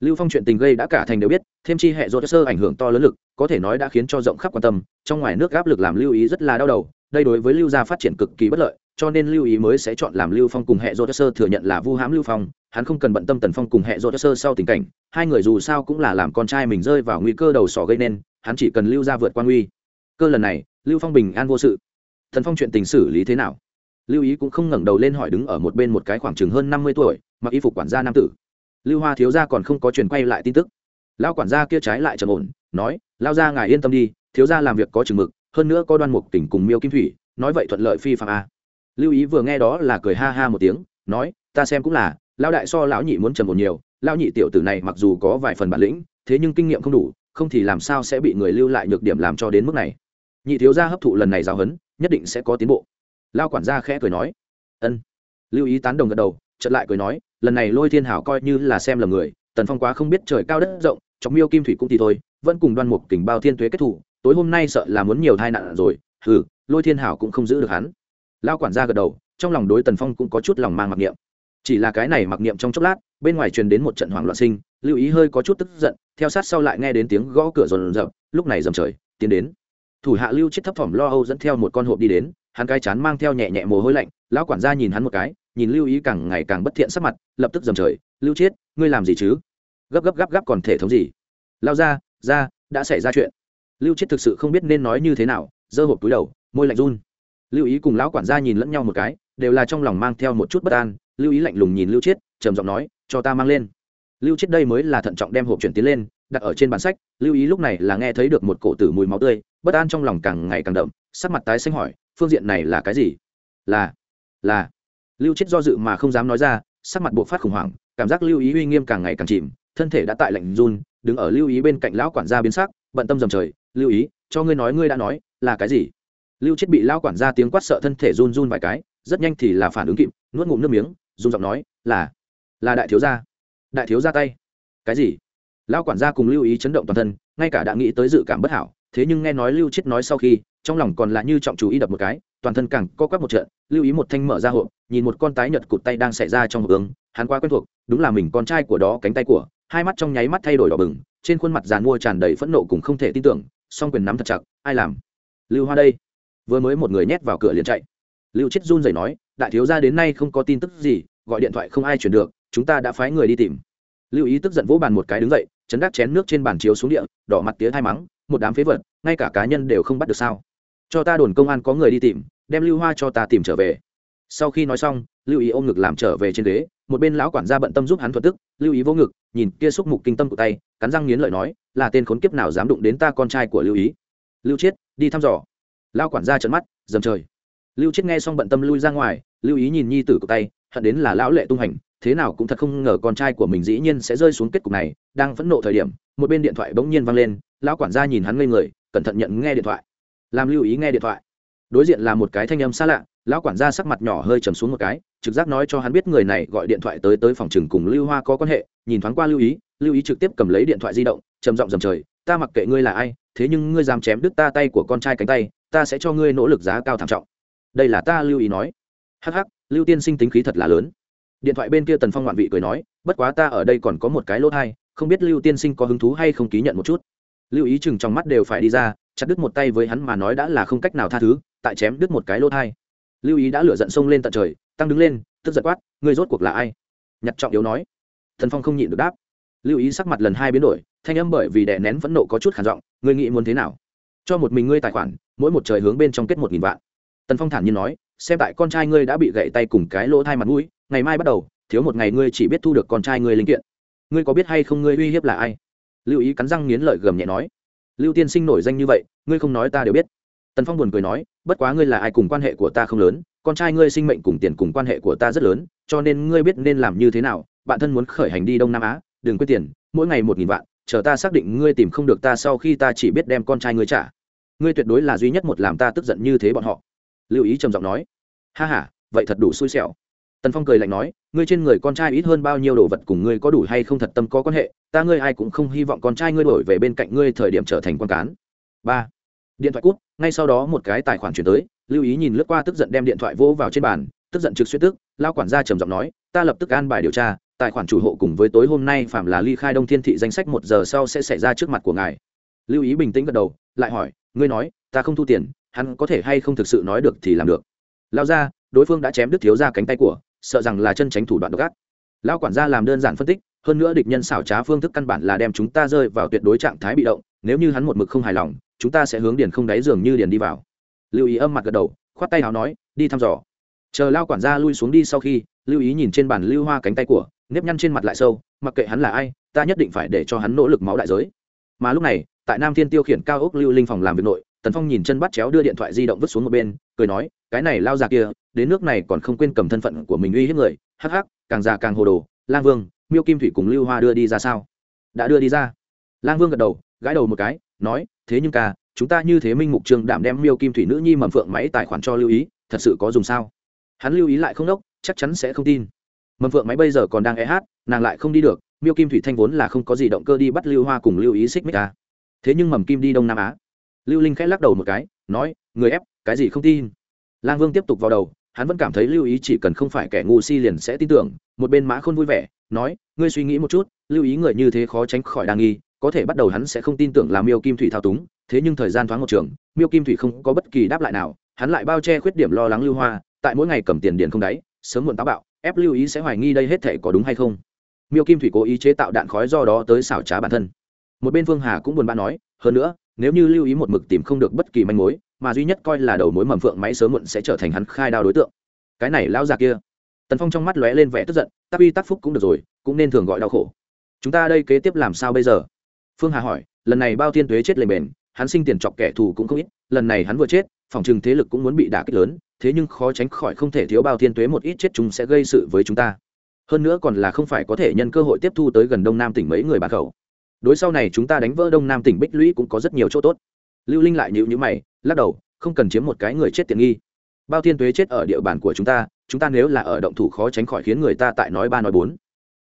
Lưu phong chuyện tình gây đã cả thành đều biết, thêm chi hệ dột sơ ảnh hưởng to lớn lực, có thể nói đã khiến cho rộng khắp quan tâm, trong ngoài nước áp lực làm lưu ý rất là đau đầu, đây đối với lưu gia phát triển cực kỳ bất lợi, cho nên lưu ý mới sẽ chọn làm lưu phong cùng hệ dột sơ thừa nhận là vu hãm lưu phong, hắn không cần bận tâm tần phong cùng hệ dột sơ sau tình cảnh, hai người dù sao cũng là làm con trai mình rơi vào nguy cơ đầu sỏ gây nên, hắn chỉ cần lưu ra vượt qua nguy cơ lần này, lưu phong bình an vô sự. Thần phong chuyện tình xử lý thế nào? Lưu ý cũng không ngẩng đầu lên hỏi đứng ở một bên một cái khoảng chừng hơn năm mươi tuổi, mặc y phục quản gia nam tử. Lưu hoa thiếu gia còn không có truyền quay lại tin tức. Lao quản gia kia trái lại trầm ổn, nói lao ra ngài yên tâm đi, thiếu gia làm việc có chừng mực, hơn nữa có đoan mục tỉnh cùng miêu kim thủy, nói vậy thuận lợi phi phạm a. Lưu ý vừa nghe đó là cười ha ha một tiếng, nói, ta xem cũng là lao đại so lão nhị muốn trầm ổn nhiều lao nhị tiểu tử này mặc dù có vài phần bản lĩnh, thế nhưng kinh nghiệm không đủ, không thì làm sao sẽ bị người lưu lại nhược điểm làm cho đến mức này? Nhị thiếu gia hấp thụ lần này giáo huấn, nhất định sẽ có tiến bộ. Lao quản gia khẽ cười nói. Ân. Lưu ý tán đồng gật đầu, chợt lại cười nói, lần này lôi thiên hảo coi như là xem lầm người, tần phong quá không biết trời cao đất rộng trong miêu kim thủy cũng thì thôi, vẫn cùng đoan mục kình bao thiên tuế kết thủ, tối hôm nay sợ là muốn nhiều tai nạn rồi, hừ, lôi thiên hảo cũng không giữ được hắn. Lao quản gia gật đầu, trong lòng đối tần phong cũng có chút lòng mang mặc niệm. Chỉ là cái này mặc niệm trong chốc lát, bên ngoài truyền đến một trận hoảng loạn sinh, lưu ý hơi có chút tức giận, theo sát sau lại nghe đến tiếng gõ cửa rồn rập, lúc này dầm trời, tiến đến thủ hạ lưu chết thấp thỏm lo âu dẫn theo một con hộp đi đến, hắn cai chán mang theo nhẹ nhẹ mồ hôi lạnh, lão quản gia nhìn hắn một cái, nhìn lưu ý càng ngày càng bất thiện sắc mặt, lập tức dầm trời, lưu chết ngươi làm gì chứ? Gấp gấp gấp gấp còn thể thống gì? Lao ra ra đã xảy ra chuyện. Lưu chết thực sự không biết nên nói như thế nào, giơ hộp túi đầu, môi lạnh run. Lưu ý cùng lão quản gia nhìn lẫn nhau một cái, đều là trong lòng mang theo một chút bất an, lưu ý lạnh lùng nhìn lưu chết trầm giọng nói, cho ta mang lên. Lưu chết đây mới là thận trọng đem hộp chuyển tiến lên, đặt ở trên bản sách, lưu ý lúc này là nghe thấy được một cổ tử mùi máu tươi bất an trong lòng càng ngày càng đậm, sắc mặt tái xanh hỏi, phương diện này là cái gì? Là là. Lưu chết do dự mà không dám nói ra, sắc mặt buộc phát khủng hoảng, cảm giác lưu ý uy nghiêm càng ngày càng chìm, thân thể đã tại lạnh run, đứng ở lưu ý bên cạnh lão quản gia biến sắc, bận tâm dầm trời, lưu ý, cho ngươi nói ngươi đã nói, là cái gì? Lưu chết bị lão quản gia tiếng quát sợ thân thể run run vài cái, rất nhanh thì là phản ứng kịp, nuốt ngụm nước miếng run giọng nói, là là đại thiếu gia. Đại thiếu gia tay. Cái gì? Lão quản gia cùng lưu ý chấn động toàn thân, ngay cả đã nghĩ tới dự cảm bất hảo thế nhưng nghe nói lưu chết nói sau khi, trong lòng còn là như trọng chú ý đập một cái, toàn thân càng co quắp một trận, lưu ý một thanh mở ra hộp, nhìn một con tái nhật cụt tay đang xảy ra trong hộp ứng, hắn quá quen thuộc, đúng là mình con trai của đó, cánh tay của, hai mắt trong nháy mắt thay đổi đỏ bừng, trên khuôn mặt giàn mua tràn đầy phẫn nộ cùng không thể tin tưởng, song quyền nắm thật chặt, ai làm? Lưu hoa đây. Vừa mới một người nhét vào cửa liền chạy. Lưu chết run rẩy nói, đại thiếu gia đến nay không có tin tức gì, gọi điện thoại không ai chuyển được, chúng ta đã phái người đi tìm. Lưu ý tức giận vỗ bàn một cái đứng dậy, chấn đắc chén nước trên bàn chiếu xuống địa, đỏ mặt tía thai mắng một đám phế vật, ngay cả cá nhân đều không bắt được sao? Cho ta đồn công an có người đi tìm, đem lưu hoa cho ta tìm trở về. Sau khi nói xong, lưu ý ôm ngực làm trở về trên ghế, một bên lão quản gia bận tâm giúp hắn thuật tức, lưu ý vô ngực, nhìn kia xúc mục kinh tâm của tay, cắn răng nghiến lợi nói, là tên khốn kiếp nào dám đụng đến ta con trai của lưu ý? Lưu chiết, đi thăm dò. Lao quản gia trợn mắt, dầm trời. Lưu chiết nghe xong bận tâm lui ra ngoài, lưu ý nhìn nhi tử của tay hận đến là lão lệ tung hành, thế nào cũng thật không ngờ con trai của mình dĩ nhiên sẽ rơi xuống kết cục này, đang phẫn nộ thời điểm, một bên điện thoại bỗng nhiên vang lên, lão quản gia nhìn hắn ngây người, cẩn thận nhận nghe điện thoại. Làm lưu ý nghe điện thoại. Đối diện là một cái thanh âm xa lạ, lão quản gia sắc mặt nhỏ hơi trầm xuống một cái, trực giác nói cho hắn biết người này gọi điện thoại tới tới phòng trừng cùng lưu hoa có quan hệ, nhìn thoáng qua lưu ý lưu ý trực tiếp cầm lấy điện thoại di động, trầm giọng dầm trời, ta mặc kệ ngươi là ai, thế nhưng ngươi dám chém đứt ta tay của con trai cánh tay, ta sẽ cho ngươi nỗ lực giá cao thảm trọng. Đây là ta, lưu ý nói hắc hắc, lưu tiên sinh tính khí thật là lớn. Điện thoại bên kia tần phong ngoạn vị cười nói, bất quá ta ở đây còn có một cái lỗ thai, không biết lưu tiên sinh có hứng thú hay không ký nhận một chút. Lưu ý chừng trong mắt đều phải đi ra, chặt đứt một tay với hắn mà nói đã là không cách nào tha thứ, tại chém đứt một cái lỗ thai. Lưu ý đã lửa giận sông lên tận trời, tăng đứng lên, tức giật quát người rốt cuộc là ai? Nhặt trọng yếu nói. Thần phong không nhịn được đáp. Lưu ý sắc mặt lần hai biến đổi, thanh âm bởi vì đè nén phẫn nộ có chút khản giọng người nghĩ muốn thế nào? Cho một mình ngươi tài khoản, mỗi một trời hướng bên trong kết một nghìn vạn. Tần phong thản nhiên nói xem tại con trai ngươi đã bị gậy tay cùng cái lỗ thai mặt mũi, ngày mai bắt đầu, thiếu một ngày ngươi chỉ biết thu được con trai ngươi linh kiện. Ngươi có biết hay không ngươi uy hiếp là ai? Lưu ý cắn răng nghiến lợi gầm nhẹ nói. Lưu tiên sinh nổi danh như vậy, ngươi không nói ta đều biết. Tần phong buồn cười nói, bất quá ngươi là ai cùng quan hệ của ta không lớn, con trai ngươi sinh mệnh cùng tiền cùng quan hệ của ta rất lớn, cho nên ngươi biết nên làm như thế nào, bạn thân muốn khởi hành đi đông nam á, đừng quên tiền, mỗi ngày một nghìn vạn, chờ ta xác định ngươi tìm không được ta sau khi ta chỉ biết đem con trai ngươi trả. Ngươi tuyệt đối là duy nhất một làm ta tức giận như thế bọn họ lưu ý trầm giọng nói, ha h a vậy thật đủ xui xẻo. Tần phong cười lạnh nói, ngươi trên người con trai ít hơn bao nhiêu đồ vật cùng ngươi có đủ hay không thật tâm có quan hệ, ta ngươi ai cũng không hy vọng con trai ngươi đổi về bên cạnh ngươi thời điểm trở thành con cán. Ba. Điện thoại cút ngay sau đó một cái tài khoản chuyển tới, lưu ý nhìn lướt qua tức giận đem điện thoại vỗ vào trên bàn, tức giận trực xuyên tức, lao quản gia trầm giọng nói, ta lập tức an bài điều tra, tài khoản chủ hộ cùng với tối hôm nay phạm là ly khai đông thiên thị danh sách một giờ sau sẽ xảy ra trước mặt của ngài. Lưu ý bình tĩnh gật đầu, lại hỏi, ngươi nói, ta không thu tiền hắn có thể hay không thực sự nói được thì làm được. Lao ra, đối phương đã chém đứt thiếu ra cánh tay của, sợ rằng là chân tránh thủ đoạn độc ác. Lao quản gia làm đơn giản phân tích, hơn nữa địch nhân xảo trá phương thức căn bản là đem chúng ta rơi vào tuyệt đối trạng thái bị động, nếu như hắn một mực không hài lòng, chúng ta sẽ hướng điền không đáy giường như điền đi vào. Lưu ý âm mặt gật đầu, khoát tay h nói, đi thăm dò. Chờ lao quản gia lui xuống đi sau khi, lưu ý nhìn trên bàn lưu hoa cánh tay của, nếp nhăn trên mặt lại sâu, mặc kệ hắn là ai, ta nhất định phải để cho hắn nỗ lực máu đại giới. Mà lúc này, tại nam thiên tiêu khiển cao ốc lưu linh phòng làm việc nội tần phong nhìn chân bắt chéo đưa điện thoại di động vứt xuống một bên, cười nói, cái này lao già kia, đến nước này còn không quên cầm thân phận của mình uy hiếp người. Hắc hắc, càng già càng hồ đồ. Lang vương, miêu kim thủy cùng lưu hoa đưa đi ra sao? Đã đưa đi ra. Lang vương gật đầu, gãi đầu một cái, nói, thế nhưng ca, chúng ta như thế minh mục trường đảm đem miêu kim thủy nữ nhi mầm phượng máy tài khoản cho lưu ý, thật sự có dùng sao? Hắn lưu ý lại không đốc, chắc chắn sẽ không tin. Mầm phượng máy bây giờ còn đang e hát, nàng lại không đi được. Miêu kim thủy thanh vốn là không có gì động cơ đi bắt lưu hoa cùng lưu ý xích mích ca. Thế nhưng mầm kim đi đông nam á lưu linh khẽ lắc đầu một cái, nói, người ép, cái gì không tin? Lang vương tiếp tục vào đầu, hắn vẫn cảm thấy lưu ý chỉ cần không phải kẻ ngu si liền sẽ tin tưởng, một bên mã khôn vui vẻ, nói, ngươi suy nghĩ một chút, lưu ý người như thế khó tránh khỏi đa nghi, có thể bắt đầu hắn sẽ không tin tưởng là miêu kim thủy thao túng, thế nhưng thời gian thoáng một trường, miêu kim thủy không có bất kỳ đáp lại nào, hắn lại bao che khuyết điểm lo lắng lưu hoa, tại mỗi ngày cầm tiền điền không đáy, sớm muộn táo bạo, ép lưu ý sẽ hoài nghi đây hết thể có đúng hay không. Miêu kim thủy cố ý chế tạo đạn khói do đó tới xảo trá bản thân. Một bên phương hà cũng buồn bã nói, hơn nữa nếu như lưu ý một mực tìm không được bất kỳ manh mối, mà duy nhất coi là đầu mối mầm phượng máy sớm muộn sẽ trở thành hắn khai đao đối tượng. Cái này lão già kia. Tần phong trong mắt lóe lên vẻ tức giận tắc uy tác phúc cũng được rồi, cũng nên thường gọi đau khổ. Chúng ta đây kế tiếp làm sao bây giờ? Phương hà hỏi, lần này bao thiên tuế chết lề bền, hắn sinh tiền chọc kẻ thù cũng không ít, lần này hắn vừa chết, phòng trừng thế lực cũng muốn bị đả kích lớn, thế nhưng khó tránh khỏi không thể thiếu bao thiên tuế một ít chết chúng sẽ gây sự với chúng ta. Hơn nữa còn là không phải có thể nhân cơ hội tiếp thu tới gần đông nam tỉnh mấy người bà khẩu đối sau này chúng ta đánh vỡ đông nam tỉnh bích lũy cũng có rất nhiều chỗ tốt lưu linh lại nhịu nhữ mày lắc đầu không cần chiếm một cái người chết tiện nghi bao thiên tuế chết ở địa bàn của chúng ta chúng ta nếu là ở động thủ khó tránh khỏi khiến người ta tại nói ba nói bốn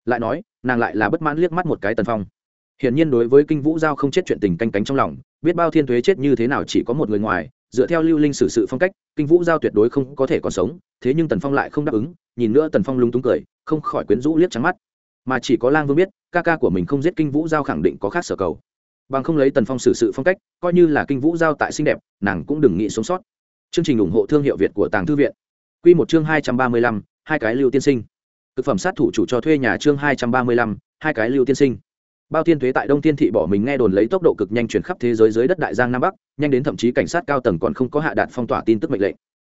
lại nói nàng lại là bất mãn liếc mắt một cái tần phong hiển nhiên đối với kinh vũ giao không chết chuyện tình canh cánh trong lòng biết bao thiên tuế chết như thế nào chỉ có một người ngoài dựa theo lưu linh xử sự phong cách kinh vũ giao tuyệt đối không có thể còn sống thế nhưng tần phong lại không đáp ứng nhìn nữa tần phong lung túng cười không khỏi quyến rũ liếc trắng mắt mà chỉ có lang vương biết, ca ca của mình không giết kinh vũ giao khẳng định có khác sở cầu. Bằng không lấy tần phong xử sự phong cách, coi như là kinh vũ giao tại xinh đẹp, nàng cũng đừng nghĩ sống sót. Chương trình ủng hộ thương hiệu việt của tàng thư viện. Q một chương hai trăm ba mươi lăm, hai cái lưu tiên sinh. Thực phẩm sát thủ chủ cho thuê nhà chương hai trăm ba mươi lăm, hai cái lưu tiên sinh. Bao thiên thuế tại đông thiên thị bỏ mình nghe đồn lấy tốc độ cực nhanh chuyển khắp thế giới dưới đất đại giang nam bắc, nhanh đến thậm chí cảnh sát cao tầng còn không có hạ đạt phong tỏa tin tức mệnh lệnh.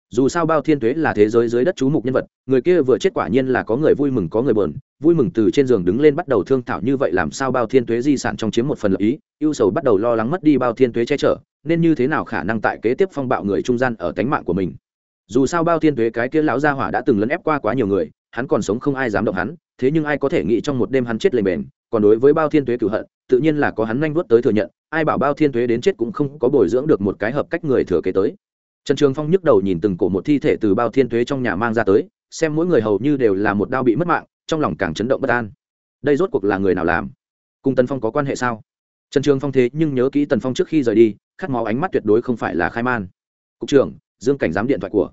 Dù sao bao thiên thuế là thế giới dưới đất chú mục nhân vật, người kia vừa chết quả nhiên là có người vui mừng, có người bờn vui mừng từ trên giường đứng lên bắt đầu thương thảo như vậy làm sao bao thiên tuế di sản trong chiếm một phần lợi ý, ưu sầu bắt đầu lo lắng mất đi bao thiên tuế che chở, nên như thế nào khả năng tại kế tiếp phong bạo người trung gian ở tánh mạng của mình. Dù sao bao thiên tuế cái kia lão gia hỏa đã từng lấn ép qua quá nhiều người, hắn còn sống không ai dám động hắn, thế nhưng ai có thể nghĩ trong một đêm hắn chết lề bền, còn đối với bao thiên tuế cửu hận, tự nhiên là có hắn nhanh vuốt tới thừa nhận, ai bảo bao thiên tuế đến chết cũng không có bồi dưỡng được một cái hợp cách người thừa kế tới. Trần trường phong nhức đầu nhìn từng cổ một thi thể từ bao thiên tuế trong nhà mang ra tới, xem mỗi người hầu như đều là một đao bị mất mạng trong lòng càng chấn động bất an. Đây rốt cuộc là người nào làm? Cùng tần phong có quan hệ sao? Trần trường phong thế nhưng nhớ kỹ tần phong trước khi rời đi, khát máu ánh mắt tuyệt đối không phải là khai man. Cục trưởng, dương cảnh giám điện thoại của.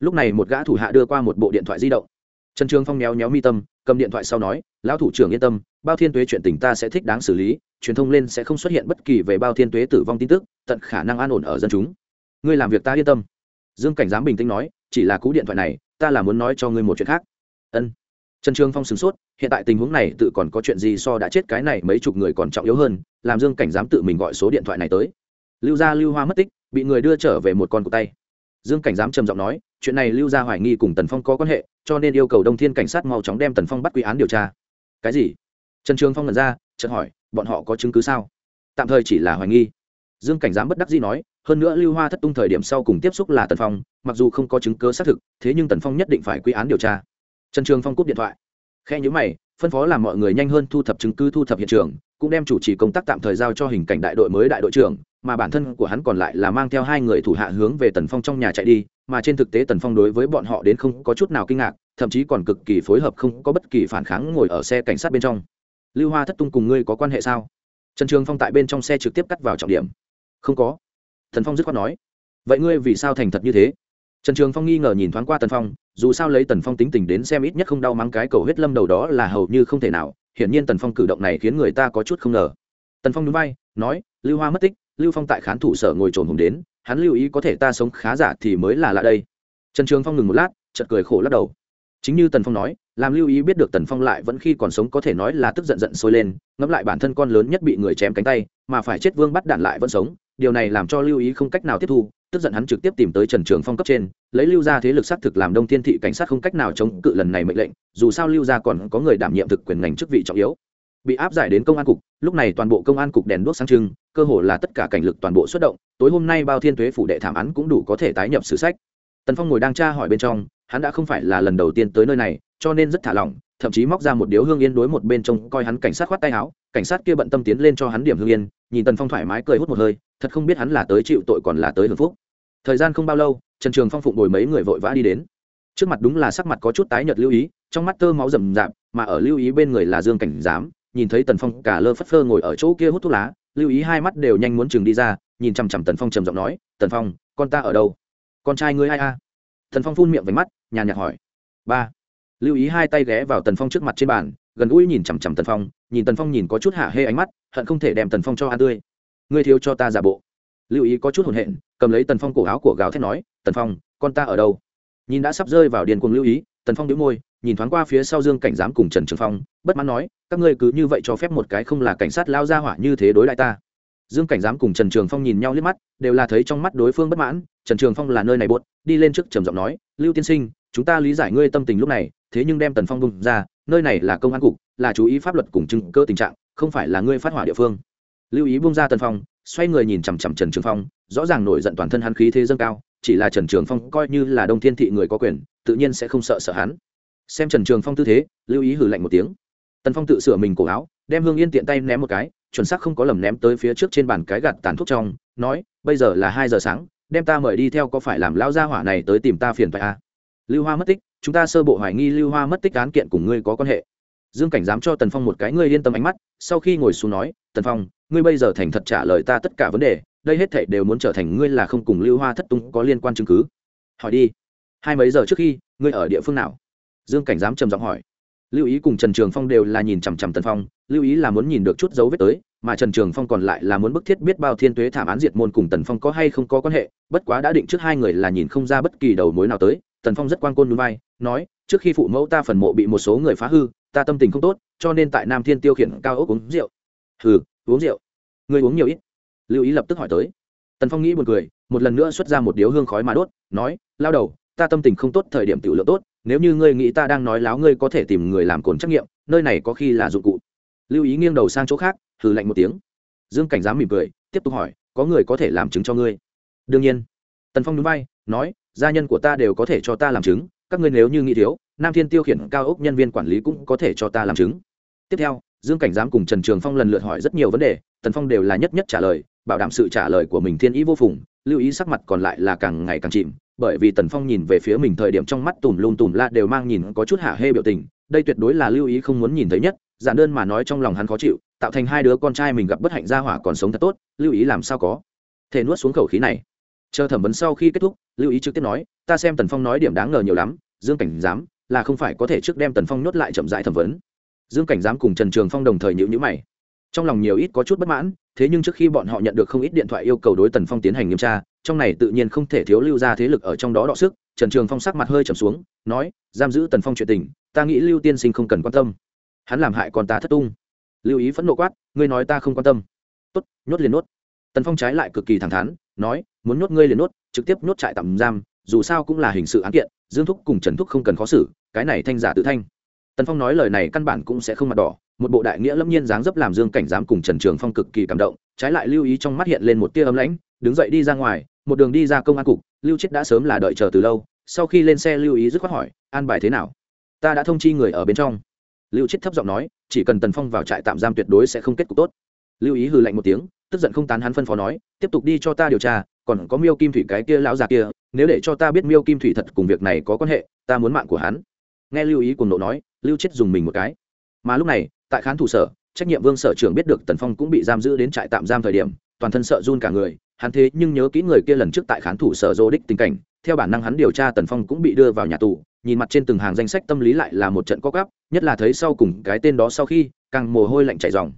Lúc này một gã thủ hạ đưa qua một bộ điện thoại di động. Trần trường phong méo méo mi tâm, cầm điện thoại sau nói, lão thủ trưởng yên tâm, bao thiên tuế chuyện tình ta sẽ thích đáng xử lý, truyền thông lên sẽ không xuất hiện bất kỳ về bao thiên tuế tử vong tin tức, tận khả năng an ổn ở dân chúng. Ngươi làm việc ta yên tâm. Dương cảnh giám bình tĩnh nói, chỉ là cú điện thoại này, ta là muốn nói cho ngươi một chuyện khác. Ân trần trường phong sửng sốt, hiện tại tình huống này tự còn có chuyện gì so đã chết cái này mấy chục người còn trọng yếu hơn, làm dương cảnh Dám tự mình gọi số điện thoại này tới. Lưu gia lưu hoa mất tích, bị người đưa trở về một con cụ tay. Dương cảnh Dám trầm giọng nói, chuyện này lưu gia hoài nghi cùng tần phong có quan hệ, cho nên yêu cầu đông thiên cảnh sát mau chóng đem tần phong bắt quy án điều tra. Cái gì? Trần trường phong lần ra, chợt hỏi, bọn họ có chứng cứ sao? Tạm thời chỉ là hoài nghi. Dương cảnh Dám bất đắc dĩ nói, hơn nữa lưu hoa thất tung thời điểm sau cùng tiếp xúc là tần phong, mặc dù không có chứng cứ xác thực, thế nhưng tần phong nhất định phải quy án điều tra trần trường phong cúp điện thoại. Khe nhữ mày, phân phó làm mọi người nhanh hơn thu thập chứng cứ, thu thập hiện trường, cũng đem chủ trì công tác tạm thời giao cho hình cảnh đại đội mới đại đội trưởng, mà bản thân của hắn còn lại là mang theo hai người thủ hạ hướng về tần phong trong nhà chạy đi, mà trên thực tế tần phong đối với bọn họ đến không có chút nào kinh ngạc, thậm chí còn cực kỳ phối hợp không có bất kỳ phản kháng ngồi ở xe cảnh sát bên trong. Lưu hoa thất tung cùng ngươi có quan hệ sao? Trần trường phong tại bên trong xe trực tiếp cắt vào trọng điểm. Không có. Thần phong dứt khoát nói. Vậy ngươi vì sao thành thật như thế? Trần trường phong nghi ngờ nhìn thoáng qua tần phong, dù sao lấy tần phong tính tình đến xem ít nhất không đau mắng cái cầu huyết lâm đầu đó là hầu như không thể nào, hiển nhiên tần phong cử động này khiến người ta có chút không ngờ. Tần phong núi bay nói, lưu hoa mất tích, lưu phong tại khán thủ sở ngồi trồn hùng đến, hắn lưu ý có thể ta sống khá giả thì mới là lạ đây. Trần trường phong ngừng một lát chật cười khổ lắc đầu. Chính như tần phong nói, làm lưu ý biết được tần phong lại vẫn khi còn sống có thể nói là tức giận giận sôi lên, ngẫm lại bản thân con lớn nhất bị người chém cánh tay, mà phải chết vương bắt đạn lại vẫn sống, điều này làm cho lưu ý không cách nào tiếp thu tức giận hắn trực tiếp tìm tới trần trường phong cấp trên, lấy lưu ra thế lực xác thực làm đông thiên thị cảnh sát không cách nào chống cự lần này mệnh lệnh, dù sao lưu ra còn có người đảm nhiệm thực quyền ngành chức vị trọng yếu. Bị áp giải đến công an cục, lúc này toàn bộ công an cục đèn đuốc sáng trưng, cơ hồ là tất cả cảnh lực toàn bộ xuất động, tối hôm nay bao thiên thuế phủ đệ thảm án cũng đủ có thể tái nhập sử sách. Tần phong ngồi đang tra hỏi bên trong, hắn đã không phải là lần đầu tiên tới nơi này, cho nên rất thả lỏng, thậm chí móc ra một điếu hương yên đối một bên trông coi hắn cảnh sát khoát tay áo cảnh sát kia bận tâm tiến lên cho hắn điểm hương yên, nhìn tần phong thoải mái cười hút một hơi, thật không biết hắn là tới chịu tội còn là tới hưởng phúc. Thời gian không bao lâu, trần trường phong phụng đổi mấy người vội vã đi đến. Trước mặt đúng là sắc mặt có chút tái nhợt lưu ý, trong mắt tơ máu rầm rạp, mà ở lưu ý bên người là dương cảnh giám, nhìn thấy tần phong cả lơ phất phơ ngồi ở chỗ kia hút thuốc lá, lưu ý hai mắt đều nhanh muốn chừng đi ra, nhìn chằm chằm tần phong trầm giọng nói, tần phong, con ta ở đâu? Con trai ngươi ai a? Tần phong phun miệng với mắt, nhàn nhạt hỏi. Ba. Lưu ý hai tay ghé vào tần phong trước mặt trên bàn, gần gũi nhìn chằm chằm tần phong nhìn tần phong nhìn có chút hạ hê ánh mắt, hận không thể đem tần phong cho a tươi. Ngươi thiếu cho ta giả bộ. Lưu ý có chút hồn hện cầm lấy tần phong cổ áo của gào thét nói, tần phong, con ta ở đâu? Nhìn đã sắp rơi vào điền cuồng lưu ý, tần phong đĩu môi, nhìn thoáng qua phía sau dương cảnh giám cùng trần trường phong, bất mãn nói, các ngươi cứ như vậy cho phép một cái không là cảnh sát lao ra hỏa như thế đối lại ta. Dương cảnh giám cùng trần trường phong nhìn nhau liếc mắt, đều là thấy trong mắt đối phương bất mãn, trần trường phong là nơi này buốt đi lên trước trầm giọng nói, lưu tiên sinh, chúng ta lý giải ngươi tâm tình lúc này, thế nhưng đem tần phong bùng ra nơi này là công an cục, là chú ý pháp luật cùng chứng cơ tình trạng, không phải là ngươi phát hỏa địa phương. Lưu ý bung ra tân phong, xoay người nhìn chằm chằm trần trường phong, rõ ràng nổi giận toàn thân hắn khí thế dâng cao, chỉ là trần trường phong coi như là đông thiên thị người có quyền, tự nhiên sẽ không sợ sợ hắn. Xem trần trường phong tư thế, lưu ý hử lạnh một tiếng. Tần phong tự sửa mình cổ áo, đem hương yên tiện tay ném một cái, chuẩn xác không có lầm ném tới phía trước trên bàn cái gạt tàn thuốc trong, nói, bây giờ là hai giờ sáng, đem ta mời đi theo có phải làm lao gia hỏa này tới tìm ta phiền phải à? lưu hoa mất tích chúng ta sơ bộ hoài nghi lưu hoa mất tích án kiện cùng ngươi có quan hệ. Dương cảnh dám cho tần phong một cái ngươi yên tâm ánh mắt, sau khi ngồi xuống nói, tần phong, ngươi bây giờ thành thật trả lời ta tất cả vấn đề, đây hết thảy đều muốn trở thành ngươi là không cùng lưu hoa thất tung có liên quan chứng cứ. Hỏi đi, hai mấy giờ trước khi, ngươi ở địa phương nào? Dương cảnh dám trầm giọng hỏi. Lưu ý cùng trần trường phong đều là nhìn chằm chằm tần phong, lưu ý là muốn nhìn được chút dấu vết tới, mà trần trường phong còn lại là muốn bức thiết biết bao thiên tuế thảm án diệt môn cùng tần phong có hay không có quan hệ, bất quá đã định trước hai người là nhìn không ra bất kỳ đầu mối nào tới, tần phong rất quan côn núi vai nói, trước khi phụ mẫu ta phần mộ bị một số người phá hư, ta tâm tình không tốt, cho nên tại nam thiên tiêu khiển cao ốc uống rượu. Hừ, uống rượu. Ngươi uống nhiều ít. Lưu ý lập tức hỏi tới. Tần phong nghĩ một người một lần nữa xuất ra một điếu hương khói mà đốt, nói, lao đầu, ta tâm tình không tốt, thời điểm tiểu lượng tốt, nếu như ngươi nghĩ ta đang nói láo ngươi có thể tìm người làm cồn trắc nghiệm, nơi này có khi là dụng cụ. Lưu ý nghiêng đầu sang chỗ khác thử lạnh một tiếng. Dương cảnh dám mỉm cười, tiếp tục hỏi, có người có thể làm chứng cho ngươi? Đương nhiên. Tần phong núi bay nói, gia nhân của ta đều có thể cho ta làm chứng các ngươi nếu như nghĩ thiếu, nam thiên tiêu khiển cao ốc nhân viên quản lý cũng có thể cho ta làm chứng. Tiếp theo, dương cảnh giám cùng trần trường phong lần lượt hỏi rất nhiều vấn đề, tần phong đều là nhất nhất trả lời, bảo đảm sự trả lời của mình thiên ý vô phùng, lưu ý sắc mặt còn lại là càng ngày càng chìm, bởi vì tần phong nhìn về phía mình thời điểm trong mắt tùm lum tùm la đều mang nhìn có chút hạ hê biểu tình, đây tuyệt đối là lưu ý không muốn nhìn thấy nhất, giản đơn mà nói trong lòng hắn khó chịu, tạo thành hai đứa con trai mình gặp bất hạnh gia hỏa còn sống thật tốt, lưu ý làm sao có thể nuốt xuống khẩu khí này chờ thẩm vấn sau khi kết thúc, lưu ý trực tiếp nói, ta xem tần phong nói điểm đáng ngờ nhiều lắm, dương cảnh giám, là không phải có thể trước đem tần phong nhốt lại chậm rãi thẩm vấn. Dương cảnh giám cùng trần trường phong đồng thời nhữ nhữ mày. Trong lòng nhiều ít có chút bất mãn, thế nhưng trước khi bọn họ nhận được không ít điện thoại yêu cầu đối tần phong tiến hành nghiêm tra, trong này tự nhiên không thể thiếu lưu ra thế lực ở trong đó đọ sức, trần trường phong sắc mặt hơi trầm xuống, nói, giam giữ tần phong chuyện tình, ta nghĩ lưu tiên sinh không cần quan tâm. Hắn làm hại con ta thất tung. Lưu ý phẫn nộ quát, ngươi nói ta không quan tâm. Tốt, nhốt liền nốt tần phong trái lại cực kỳ thẳng thắn, nói muốn nhốt ngươi liền nhốt, trực tiếp nhốt trại tạm giam, dù sao cũng là hình sự án kiện, dương thúc cùng trần thúc không cần khó xử, cái này thanh giả tự thanh. Tần phong nói lời này căn bản cũng sẽ không mặt đỏ, một bộ đại nghĩa lâm nhiên dáng dấp làm dương cảnh giám cùng trần trường phong cực kỳ cảm động, trái lại lưu ý trong mắt hiện lên một tia ấm lãnh, đứng dậy đi ra ngoài, một đường đi ra công an cục, lưu chết đã sớm là đợi chờ từ lâu, sau khi lên xe lưu ý dứt khoát hỏi, an bài thế nào? Ta đã thông chi người ở bên trong. Lưu chết thấp giọng nói, chỉ cần tần phong vào trại tạm giam tuyệt đối sẽ không kết cục tốt. Lưu ý hừ lạnh một tiếng, tức giận không tán hắn phân phó nói, tiếp tục đi cho ta điều tra còn có miêu kim thủy cái kia lão già kia, nếu để cho ta biết miêu kim thủy thật cùng việc này có quan hệ, ta muốn mạng của hắn. Nghe lưu ý cùng nộ nói, lưu chết dùng mình một cái. Mà lúc này, tại khán thủ sở, trách nhiệm vương sở trưởng biết được tần phong cũng bị giam giữ đến trại tạm giam thời điểm, toàn thân sợ run cả người, hắn thế nhưng nhớ kỹ người kia lần trước tại khán thủ sở dô đích tình cảnh, theo bản năng hắn điều tra tần phong cũng bị đưa vào nhà tù, nhìn mặt trên từng hàng danh sách tâm lý lại là một trận có gắp nhất là thấy sau cùng cái tên đó sau khi, càng mồ hôi lạnh chảy dòng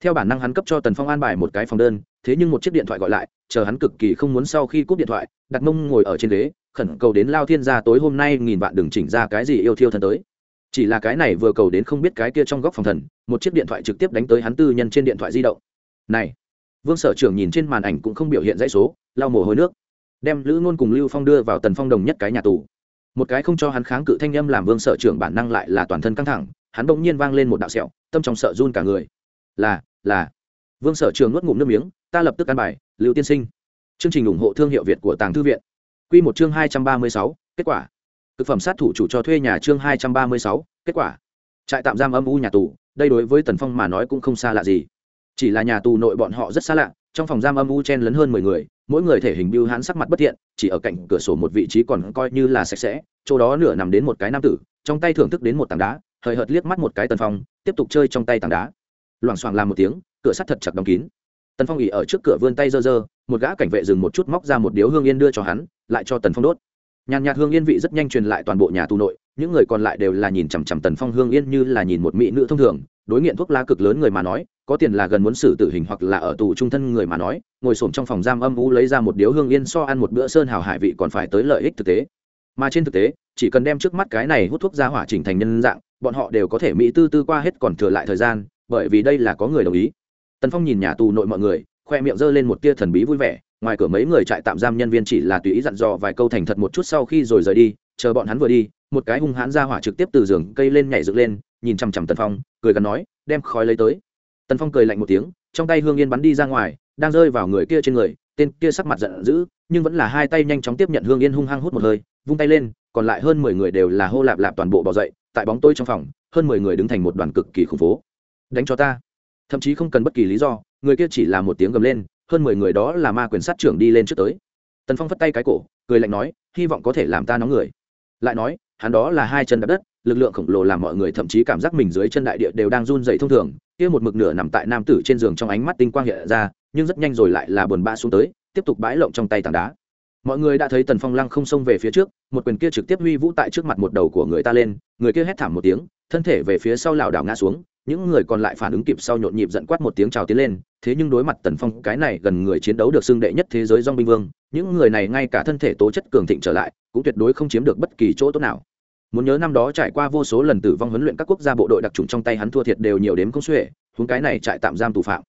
theo bản năng hắn cấp cho tần phong an bài một cái phòng đơn, thế nhưng một chiếc điện thoại gọi lại, chờ hắn cực kỳ không muốn sau khi cúp điện thoại, đặt mông ngồi ở trên ghế, khẩn cầu đến lao thiên gia tối hôm nay nghìn vạn đừng chỉnh ra cái gì yêu thiêu thân tới. Chỉ là cái này vừa cầu đến không biết cái kia trong góc phòng thần, một chiếc điện thoại trực tiếp đánh tới hắn tư nhân trên điện thoại di động. Này, vương sở trưởng nhìn trên màn ảnh cũng không biểu hiện dãy số, lau mồ hôi nước, đem lữ ngôn cùng lưu phong đưa vào tần phong đồng nhất cái nhà tù. Một cái không cho hắn kháng cự thanh âm làm vương sở trưởng bản năng lại là toàn thân căng thẳng, hắn bỗng nhiên vang lên một đạo sẹo, tâm trong sợ run cả người là là. Vương sở trường nuốt ngụm nước miếng, ta lập tức căn bài, lưu tiên sinh. Chương trình ủng hộ thương hiệu việt của tàng thư viện. Q một chương hai trăm ba mươi sáu, kết quả. Thực phẩm sát thủ chủ cho thuê nhà chương hai trăm ba mươi sáu, kết quả. Trại tạm giam âm u nhà tù, đây đối với tần phong mà nói cũng không xa lạ gì. Chỉ là nhà tù nội bọn họ rất xa lạ, trong phòng giam âm u chen lấn hơn mười người, mỗi người thể hình biêu hãn sắc mặt bất thiện, chỉ ở cạnh cửa sổ một vị trí còn coi như là sạch sẽ, chỗ đó nửa nằm đến một cái nam tử, trong tay thưởng thức đến một tảng đá, hời hợt liếc mắt một cái tần phong, tiếp tục chơi trong tay tảng đá loảng xoảng làm một tiếng, cửa sắt thật chặt đóng kín. Tần phong ỉ ở trước cửa vươn tay dơ dơ một gã cảnh vệ dừng một chút móc ra một điếu hương yên đưa cho hắn, lại cho tần phong đốt. Nhàn nhạt hương yên vị rất nhanh truyền lại toàn bộ nhà tù nội, những người còn lại đều là nhìn chằm chằm tần phong hương yên như là nhìn một mỹ nữ thông thường, đối nghiện thuốc lá cực lớn người mà nói, có tiền là gần muốn xử tử hình hoặc là ở tù trung thân người mà nói, ngồi xổm trong phòng giam âm u lấy ra một điếu hương yên so ăn một bữa sơn hào hải vị còn phải tới lợi ích thực tế. Mà trên thực tế, chỉ cần đem trước mắt cái này hút thuốc ra hỏa chỉnh thành nhân dạng, bọn họ đều có thể mỹ tư tư qua hết còn thừa lại thời gian bởi vì đây là có người đồng ý. Tần phong nhìn nhà tù nội mọi người, khoe miệng g lên một tia thần bí vui vẻ, ngoài cửa mấy người trại tạm giam nhân viên chỉ là tùy ý dặn dò vài câu thành thật một chút sau khi rồi rời đi, chờ bọn hắn vừa đi, một cái hung hãn ra hỏa trực tiếp từ giường cây lên nhảy dựng lên, nhìn chằm chằm tần phong, cười gần nói, đem khói lấy tới. Tần phong cười lạnh một tiếng, trong tay hương yên bắn đi ra ngoài, đang rơi vào người kia trên người, tên kia sắc mặt giận dữ, nhưng vẫn là hai tay nhanh chóng tiếp nhận hương yên hung hăng hút một hơi, vung tay lên, còn lại hơn mười người đều là hô lạp lạp toàn bộ bỏ dậy, tại bóng tôi trong phòng, hơn mười người đứng thành một đoàn cực kỳ khủng phố đánh cho ta. Thậm chí không cần bất kỳ lý do, người kia chỉ là một tiếng gầm lên, hơn mười người đó là ma quyền sát trưởng đi lên trước tới. Tần phong phất tay cái cổ, cười lạnh nói, hy vọng có thể làm ta nóng người. Lại nói, hắn đó là hai chân đập đất, lực lượng khổng lồ làm mọi người thậm chí cảm giác mình dưới chân đại địa đều đang run dậy thông thường. Kia một mực nửa nằm tại nam tử trên giường trong ánh mắt tinh quang hiện ra, nhưng rất nhanh rồi lại là buồn bã xuống tới, tiếp tục bãi lộng trong tay tảng đá. Mọi người đã thấy tần phong lăng không xông về phía trước, một quyền kia trực tiếp huy vũ tại trước mặt một đầu của người ta lên, người kia hét thảm một tiếng, thân thể về phía sau lảo đảo ngã xuống những người còn lại phản ứng kịp sau nhộn nhịp giận quát một tiếng chào tiến lên, thế nhưng đối mặt tần phong, cái này gần người chiến đấu được xưng đệ nhất thế giới dong binh vương, những người này ngay cả thân thể tố chất cường thịnh trở lại, cũng tuyệt đối không chiếm được bất kỳ chỗ tốt nào. Muốn nhớ năm đó trải qua vô số lần tử vong huấn luyện các quốc gia bộ đội đặc trùng trong tay hắn thua thiệt đều nhiều đếm không xuể, huống cái này trại tạm giam tù phạm.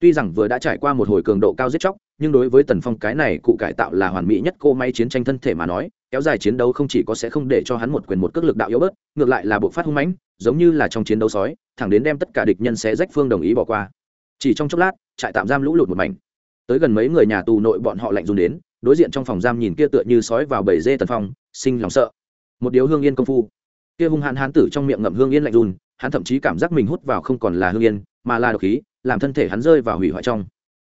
Tuy rằng vừa đã trải qua một hồi cường độ cao giết chóc nhưng đối với tần phong cái này cụ cải tạo là hoàn mỹ nhất cô máy chiến tranh thân thể mà nói, kéo dài chiến đấu không chỉ có sẽ không để cho hắn một quyền một cước lực đạo yếu bớt, ngược lại là bộ phát hung mãnh, giống như là trong chiến đấu sói, thẳng đến đem tất cả địch nhân sẽ rách phương đồng ý bỏ qua. Chỉ trong chốc lát, trại tạm giam lũ lụt một mảnh. Tới gần mấy người nhà tù nội bọn họ lạnh dùng đến, đối diện trong phòng giam nhìn kia tựa như sói vào bầy dê tần phong, sinh lòng sợ. Một điếu hương yên công phu. Kia hung hãn hán tử trong miệng ngậm hương yên lạnh run, hắn thậm chí cảm giác mình hút vào không còn là hương yên, mà là độc khí, làm thân thể hắn rơi vào hủy hoại trong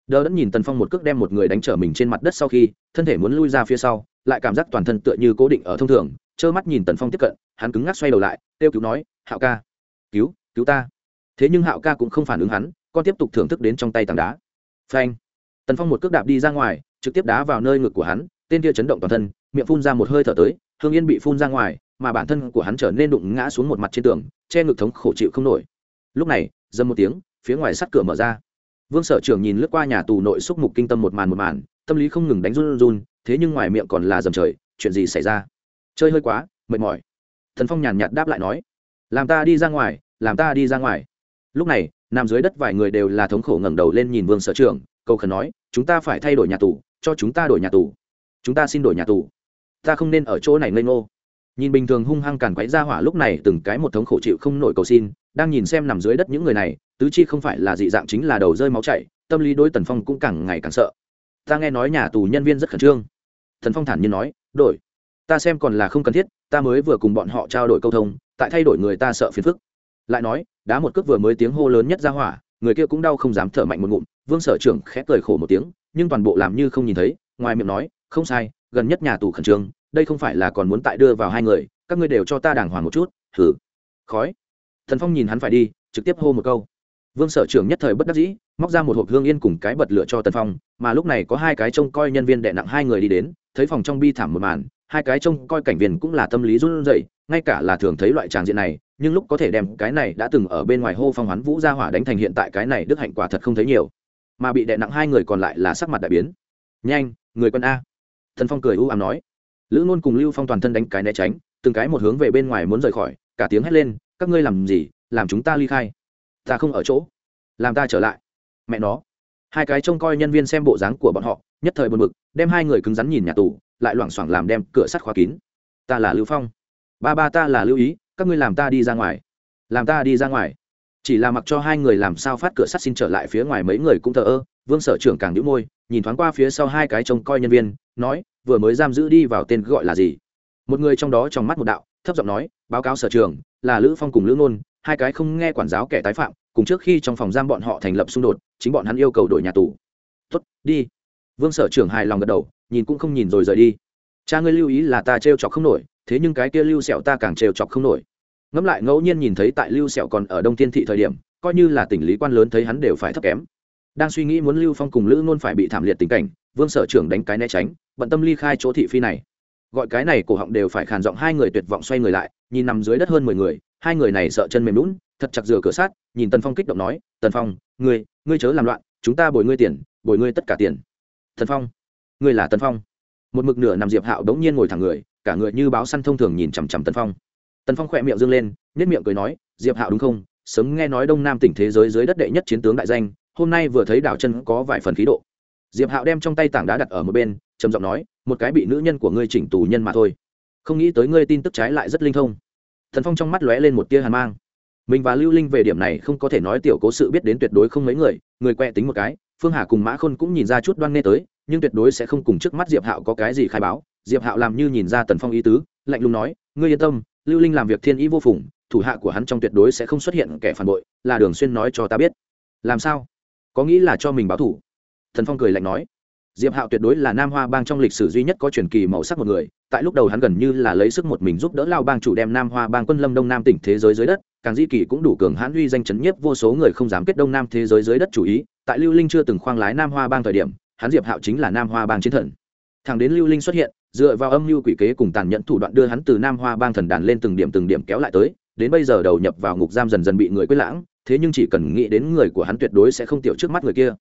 đờ đẫn nhìn tần phong một cước đem một người đánh trở mình trên mặt đất sau khi, thân thể muốn lui ra phía sau, lại cảm giác toàn thân tựa như cố định ở thông thường, trơ mắt nhìn tần phong tiếp cận, hắn cứng ngắc xoay đầu lại, kêu cứu nói, hạo ca. Cứu cứu ta. Thế nhưng hạo ca cũng không phản ứng hắn, con tiếp tục thưởng thức đến trong tay tảng đá. Phanh. Tần phong một cước đạp đi ra ngoài, trực tiếp đá vào nơi ngực của hắn, tên kia chấn động toàn thân, miệng phun ra một hơi thở tới, hương yên bị phun ra ngoài, mà bản thân của hắn trở nên đụng ngã xuống một mặt trên tường, che ngực thống khổ chịu không nổi. Lúc này, dầm một tiếng, phía ngoài sắt cửa mở ra vương sở trưởng nhìn lướt qua nhà tù nội xúc mục kinh tâm một màn một màn, tâm lý không ngừng đánh run run, thế nhưng ngoài miệng còn là dầm trời, chuyện gì xảy ra? Chơi hơi quá, mệt mỏi. Thần phong nhàn nhạt đáp lại nói, làm ta đi ra ngoài, làm ta đi ra ngoài. Lúc này, nằm dưới đất vài người đều là thống khổ ngẩng đầu lên nhìn vương sở trưởng cầu khẩn nói, chúng ta phải thay đổi nhà tù, cho chúng ta đổi nhà tù. Chúng ta xin đổi nhà tù. Ta không nên ở chỗ này ngây ngô. Nhìn bình thường hung hăng càn quấy ra hỏa lúc này, từng cái một thống khổ chịu không nổi cầu xin đang nhìn xem nằm dưới đất những người này, tứ chi không phải là dị dạng chính là đầu rơi máu chảy, tâm lý đối tần phong cũng càng ngày càng sợ. Ta nghe nói nhà tù nhân viên rất khẩn trương. Thần phong thản nhiên nói, đổi, ta xem còn là không cần thiết, ta mới vừa cùng bọn họ trao đổi câu thông, tại thay đổi người ta sợ phiền phức. Lại nói, đá một cước vừa mới tiếng hô lớn nhất ra hỏa, người kia cũng đau không dám thở mạnh một ngụm. Vương sở trưởng khẽ cười khổ một tiếng, nhưng toàn bộ làm như không nhìn thấy, ngoài miệng nói, không sai, gần nhất nhà tù khẩn trương, đây không phải là còn muốn tại đưa vào hai người, các ngươi đều cho ta đàng hoàng một chút thử khói thần phong nhìn hắn phải đi, trực tiếp hô một câu. Vương sở trưởng nhất thời bất đắc dĩ, móc ra một hộp hương yên cùng cái bật lửa cho tần phong, mà lúc này có hai cái trông coi nhân viên đệ nặng hai người đi đến, thấy phòng trong bi thảm một màn, hai cái trông coi cảnh viên cũng là tâm lý run rẩy, ngay cả là thường thấy loại tràng diện này, nhưng lúc có thể đem cái này đã từng ở bên ngoài hô phong hoán vũ ra hỏa đánh thành hiện tại cái này đức hạnh quả thật không thấy nhiều. Mà bị đệ nặng hai người còn lại là sắc mặt đại biến. Nhanh, người quân a. Thần phong cười u ám nói. Lữ nôn cùng lưu phong toàn thân đánh cái né tránh, từng cái một hướng về bên ngoài muốn rời khỏi, cả tiếng hét lên các ngươi làm gì, làm chúng ta ly khai. Ta không ở chỗ. Làm ta trở lại. Mẹ nó. Hai cái trông coi nhân viên xem bộ dáng của bọn họ, nhất thời buồn bực, đem hai người cứng rắn nhìn nhà tù, lại loảng xoảng làm đem cửa sắt khóa kín. Ta là lưu phong. Ba ba ta là lưu ý, các ngươi làm ta đi ra ngoài. Làm ta đi ra ngoài. Chỉ là mặc cho hai người làm sao phát cửa sắt xin trở lại phía ngoài mấy người cũng thờ ơ, vương sở trưởng càng đĩu môi, nhìn thoáng qua phía sau hai cái trông coi nhân viên, nói, vừa mới giam giữ đi vào tên gọi là gì? Một người trong đó trong mắt một đạo, thấp giọng nói, báo cáo sở trường là lữ phong cùng lữ ngôn, hai cái không nghe quản giáo kẻ tái phạm, cùng trước khi trong phòng giam bọn họ thành lập xung đột, chính bọn hắn yêu cầu đổi nhà tù. Tuất đi. Vương sở trưởng hài lòng gật đầu, nhìn cũng không nhìn rồi rời đi. Cha ngươi lưu ý là ta trêu chọc không nổi, thế nhưng cái kia lưu sẹo ta càng trêu chọc không nổi. Ngẫm lại ngẫu nhiên nhìn thấy tại lưu sẹo còn ở đông thiên thị thời điểm, coi như là tỉnh lý quan lớn thấy hắn đều phải thấp kém. Đang suy nghĩ muốn lưu phong cùng lữ ngôn phải bị thảm liệt tình cảnh, vương sở trưởng đánh cái né tránh, bận tâm ly khai chỗ thị phi này gọi cái này cổ họng đều phải khàn giọng hai người tuyệt vọng xoay người lại, nhìn nằm dưới đất hơn mười người, hai người này sợ chân mềm lún thật chặt rửa cửa sát nhìn tần phong kích động nói, tần phong, ngươi ngươi chớ làm loạn, chúng ta bồi ngươi tiền, bồi ngươi tất cả tiền. Tần phong, ngươi là tần phong. Một mực nửa nằm diệp hạo đống nhiên ngồi thẳng người, cả người như báo săn thông thường nhìn chằm chằm tần phong. Tần phong khỏe miệng dương lên nhất miệng cười nói, diệp hạo đúng không? Sớm nghe nói đông nam tỉnh thế giới dưới đất đệ nhất chiến tướng đại danh, hôm nay vừa thấy đảo chân có vài phần khí độ. Diệp hạo đem trong tay tảng đá đặt ở một bên, trầm giọng nói một cái bị nữ nhân của ngươi chỉnh tù nhân mà thôi. Không nghĩ tới ngươi tin tức trái lại rất linh thông. Thần phong trong mắt lóe lên một tia hàn mang. Mình và lưu linh về điểm này không có thể nói tiểu cố sự biết đến tuyệt đối không mấy người người quẹ tính một cái, phương hà cùng mã khôn cũng nhìn ra chút đoan nghe tới, nhưng tuyệt đối sẽ không cùng trước mắt diệp hạo có cái gì khai báo. Diệp hạo làm như nhìn ra tần phong ý tứ, lạnh lùng nói, ngươi yên tâm, lưu linh làm việc thiên ý vô phùng, thủ hạ của hắn trong tuyệt đối sẽ không xuất hiện kẻ phản bội, là đường xuyên nói cho ta biết. Làm sao? Có nghĩ là cho mình báo thủ? Thần phong cười lạnh nói diệp hạo tuyệt đối là nam hoa bang trong lịch sử duy nhất có truyền kỳ màu sắc một người, tại lúc đầu hắn gần như là lấy sức một mình giúp đỡ lao bang chủ đem nam hoa bang quân lâm đông nam tỉnh thế giới dưới đất, càng di kỳ cũng đủ cường hãn uy danh chấn nhiếp vô số người không dám kết đông nam thế giới dưới đất chủ ý, tại lưu linh chưa từng khoang lái nam hoa bang thời điểm, hắn diệp hạo chính là nam hoa bang chiến thần. Thằng đến lưu linh xuất hiện, dựa vào âm mưu quỷ kế cùng tàn nhẫn thủ đoạn đưa hắn từ nam hoa bang thần đàn lên từng điểm từng điểm kéo lại tới, đến bây giờ đầu nhập vào ngục giam dần dần bị người quên lãng, thế nhưng chỉ cần nghĩ đến người của hắn tuyệt đối sẽ không tiểu trước mắt người kia.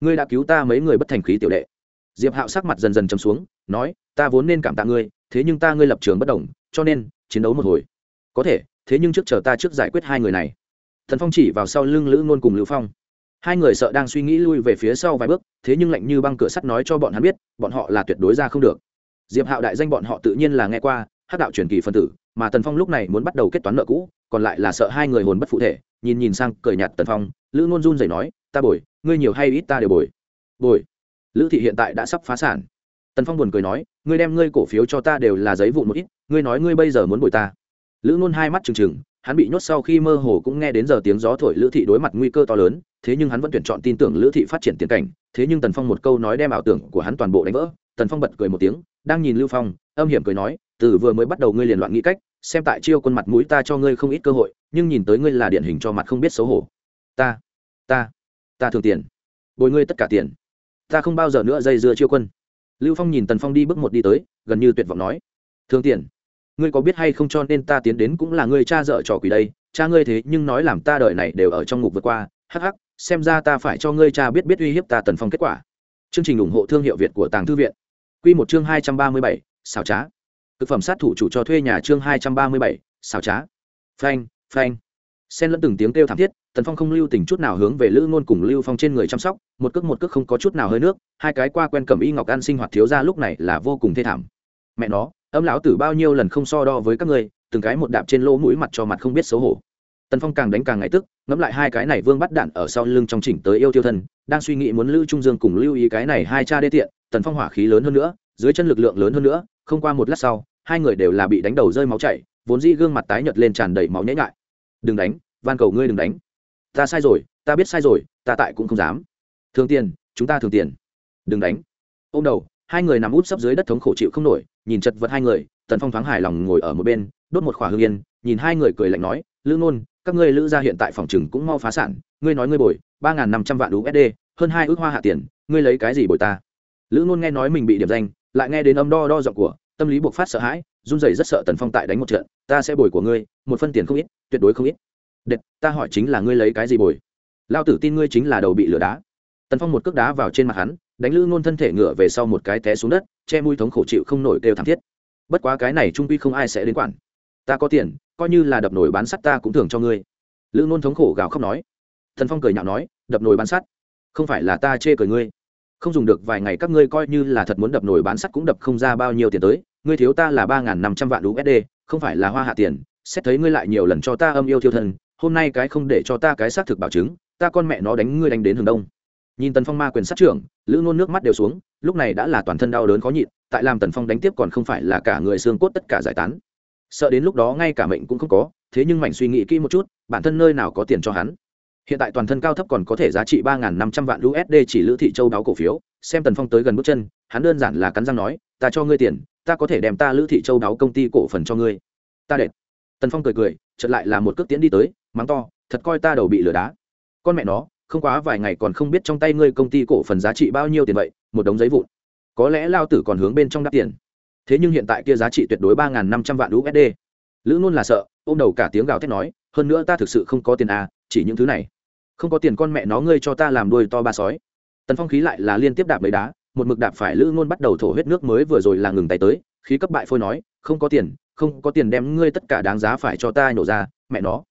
Ngươi đã cứu ta mấy người bất thành khí tiểu đệ diệp hạo sắc mặt dần dần chấm xuống, nói, ta vốn nên cảm tạ ngươi, thế nhưng ta ngươi lập trường bất đồng, cho nên, chiến đấu một hồi. Có thể, thế nhưng trước chờ ta trước giải quyết hai người này. Thần phong chỉ vào sau lưng lữ ngôn cùng Lữ phong. Hai người sợ đang suy nghĩ lui về phía sau vài bước, thế nhưng lạnh như băng cửa sắt nói cho bọn hắn biết, bọn họ là tuyệt đối ra không được. Diệp hạo đại danh bọn họ tự nhiên là nghe qua hát đạo truyền kỳ phân tử, mà tần phong lúc này muốn bắt đầu kết toán nợ cũ, còn lại là sợ hai người hồn bất phụ thể, nhìn nhìn sang cười nhạt tần phong, lữ ngôn run rẩy nói, ta bồi, ngươi nhiều hay ít ta đều bồi. Bồi? Lữ thị hiện tại đã sắp phá sản. Tần phong buồn cười nói, ngươi đem ngươi cổ phiếu cho ta đều là giấy vụn một ít, ngươi nói ngươi bây giờ muốn bồi ta. Lữ ngôn hai mắt trừng trừng, hắn bị nhốt sau khi mơ hồ cũng nghe đến giờ tiếng gió thổi lữ thị đối mặt nguy cơ to lớn, thế nhưng hắn vẫn tuyển chọn tin tưởng lữ thị phát triển tiền cảnh, thế nhưng tần phong một câu nói đem ảo tưởng của hắn toàn bộ đánh vỡ, tần phong bật cười một tiếng, đang nhìn lưu phong, âm hiểm cười nói, từ vừa mới bắt đầu ngươi liền loạn nghĩ cách, xem tại chiêu quân mặt mũi ta cho ngươi không ít cơ hội, nhưng nhìn tới ngươi là điển hình cho mặt không biết xấu hổ. Ta ta ta thường tiền, bồi ngươi tất cả tiền ta không bao giờ nữa dây dưa chiêu quân. Lưu phong nhìn tần phong đi bước một đi tới, gần như tuyệt vọng nói, thương tiền ngươi có biết hay không cho nên ta tiến đến cũng là ngươi cha dợ trò quỷ đây, cha ngươi thế nhưng nói làm ta đợi này đều ở trong ngục vượt qua, hắc hắc, xem ra ta phải cho ngươi cha biết biết uy hiếp ta tần phong kết quả. Chương trình ủng hộ thương hiệu việt của tàng thư viện. Q một chương hai trăm ba mươi bảy xào trá. Thực phẩm sát thủ chủ cho thuê nhà chương hai trăm ba mươi bảy xào trá. Phanh phanh xen lẫn từng tiếng kêu thảm thiết, tần phong không lưu tình chút nào hướng về lữ ngôn cùng lưu phong trên người chăm sóc, một cước một cước không có chút nào hơi nước, hai cái qua quen cầm y ngọc ăn sinh hoạt thiếu ra lúc này là vô cùng thê thảm. Mẹ nó, âm lão tử bao nhiêu lần không so đo với các ngươi, từng cái một đạp trên lỗ mũi mặt cho mặt không biết xấu hổ. Tần phong càng đánh càng ngày tức, ngẫm lại hai cái này vương bắt đạn ở sau lưng trong chỉnh tới yêu tiêu thân, đang suy nghĩ muốn lưu trung dương cùng lưu ý cái này hai cha đê tiện, tần phong hỏa khí lớn hơn nữa, dưới chân lực lượng lớn hơn nữa, không qua một lát sau, hai người đều là bị đánh đầu rơi máu chảy, vốn dĩ gương mặt tái nhợt lên tràn đầy máu nhễ ngại đừng đánh, van cầu ngươi đừng đánh. Ta sai rồi, ta biết sai rồi, ta tại cũng không dám. Thường tiền, chúng ta thường tiền. Đừng đánh. Ô m đầu, hai người nằm út sấp dưới đất thống khổ chịu không nổi, nhìn chật vật hai người, tần phong thoáng hài lòng ngồi ở một bên, đốt một khỏa hương yên, nhìn hai người cười lạnh nói, lữ nôn, các ngươi lữ gia hiện tại phòng chừng cũng mau phá sản, ngươi nói ngươi bồi, ba n g h n năm trăm vạn usd hơn hai ước hoa hạ tiền, ngươi lấy cái gì bồi ta? Lữ nôn nghe nói mình bị điểm danh, lại nghe đến âm đo đo giọng của tâm lý buộc phát sợ hãi, run rẩy rất sợ tần phong tại đánh một trận, ta sẽ bồi của ngươi, một phân tiền không ít, tuyệt đối không ít. Đệt ta hỏi chính là ngươi lấy cái gì bồi? Lao tử tin ngươi chính là đầu bị lửa đá. Tần phong một cước đá vào trên mặt hắn, đánh lữ ngôn thân thể ngựa về sau một cái té xuống đất, che mũi thống khổ chịu không nổi kêu thảm thiết. Bất quá cái này trung quy không ai sẽ đến quản. Ta có tiền, coi như là đập nồi bán sắt ta cũng thường cho ngươi. Lữ ngôn thống khổ gào khóc nói. Thần phong cười nhạo nói, đập nồi bán sắt? Không phải là ta chê cười ngươi không dùng được vài ngày các ngươi coi như là thật muốn đập nổi bán sắt cũng đập không ra bao nhiêu tiền tới, ngươi thiếu ta là ba n g h n năm trăm vạn usd không phải là hoa hạ tiền, xét thấy ngươi lại nhiều lần cho ta âm yêu thiêu thân hôm nay cái không để cho ta cái xác thực bảo chứng, ta con mẹ nó đánh ngươi đánh đến hướng đông. Nhìn tần phong ma quyền sát trưởng, lữ nôn nước mắt đều xuống, lúc này đã là toàn thân đau đớn khó nhịn, tại làm tần phong đánh tiếp còn không phải là cả người xương cốt tất cả giải tán. Sợ đến lúc đó ngay cả mệnh cũng không có, thế nhưng mảnh suy nghĩ kỹ một chút, bản thân nơi nào có tiền cho hắn hiện tại toàn thân cao thấp còn có thể giá trị ba năm trăm vạn usd chỉ lữ thị châu đáo cổ phiếu, xem tần phong tới gần bước chân, hắn đơn giản là cắn răng nói, ta cho ngươi tiền, ta có thể đem ta lữ thị châu đáo công ty cổ phần cho ngươi. Ta đệt. Tần phong cười cười, chợt lại là một cước tiến đi tới, mắng to, thật coi ta đầu bị lửa đá. Con mẹ nó, không quá vài ngày còn không biết trong tay ngươi công ty cổ phần giá trị bao nhiêu tiền vậy, một đống giấy vụn. Có lẽ lao tử còn hướng bên trong đắp tiền. Thế nhưng hiện tại kia giá trị tuyệt đối ba năm trăm vạn usd lữ luôn là sợ, ôm đầu cả tiếng gào thét nói, hơn nữa ta thực sự không có tiền à chỉ những thứ này. Không có tiền con mẹ nó ngươi cho ta làm đuôi to ba sói. Tần phong khí lại là liên tiếp đạp lấy đá, một mực đạp phải lữ ngôn bắt đầu thổ huyết nước mới vừa rồi là ngừng tay tới, khí cấp bại phôi nói, không có tiền, không có tiền đem ngươi tất cả đáng giá phải cho ta nhổ ra, mẹ nó.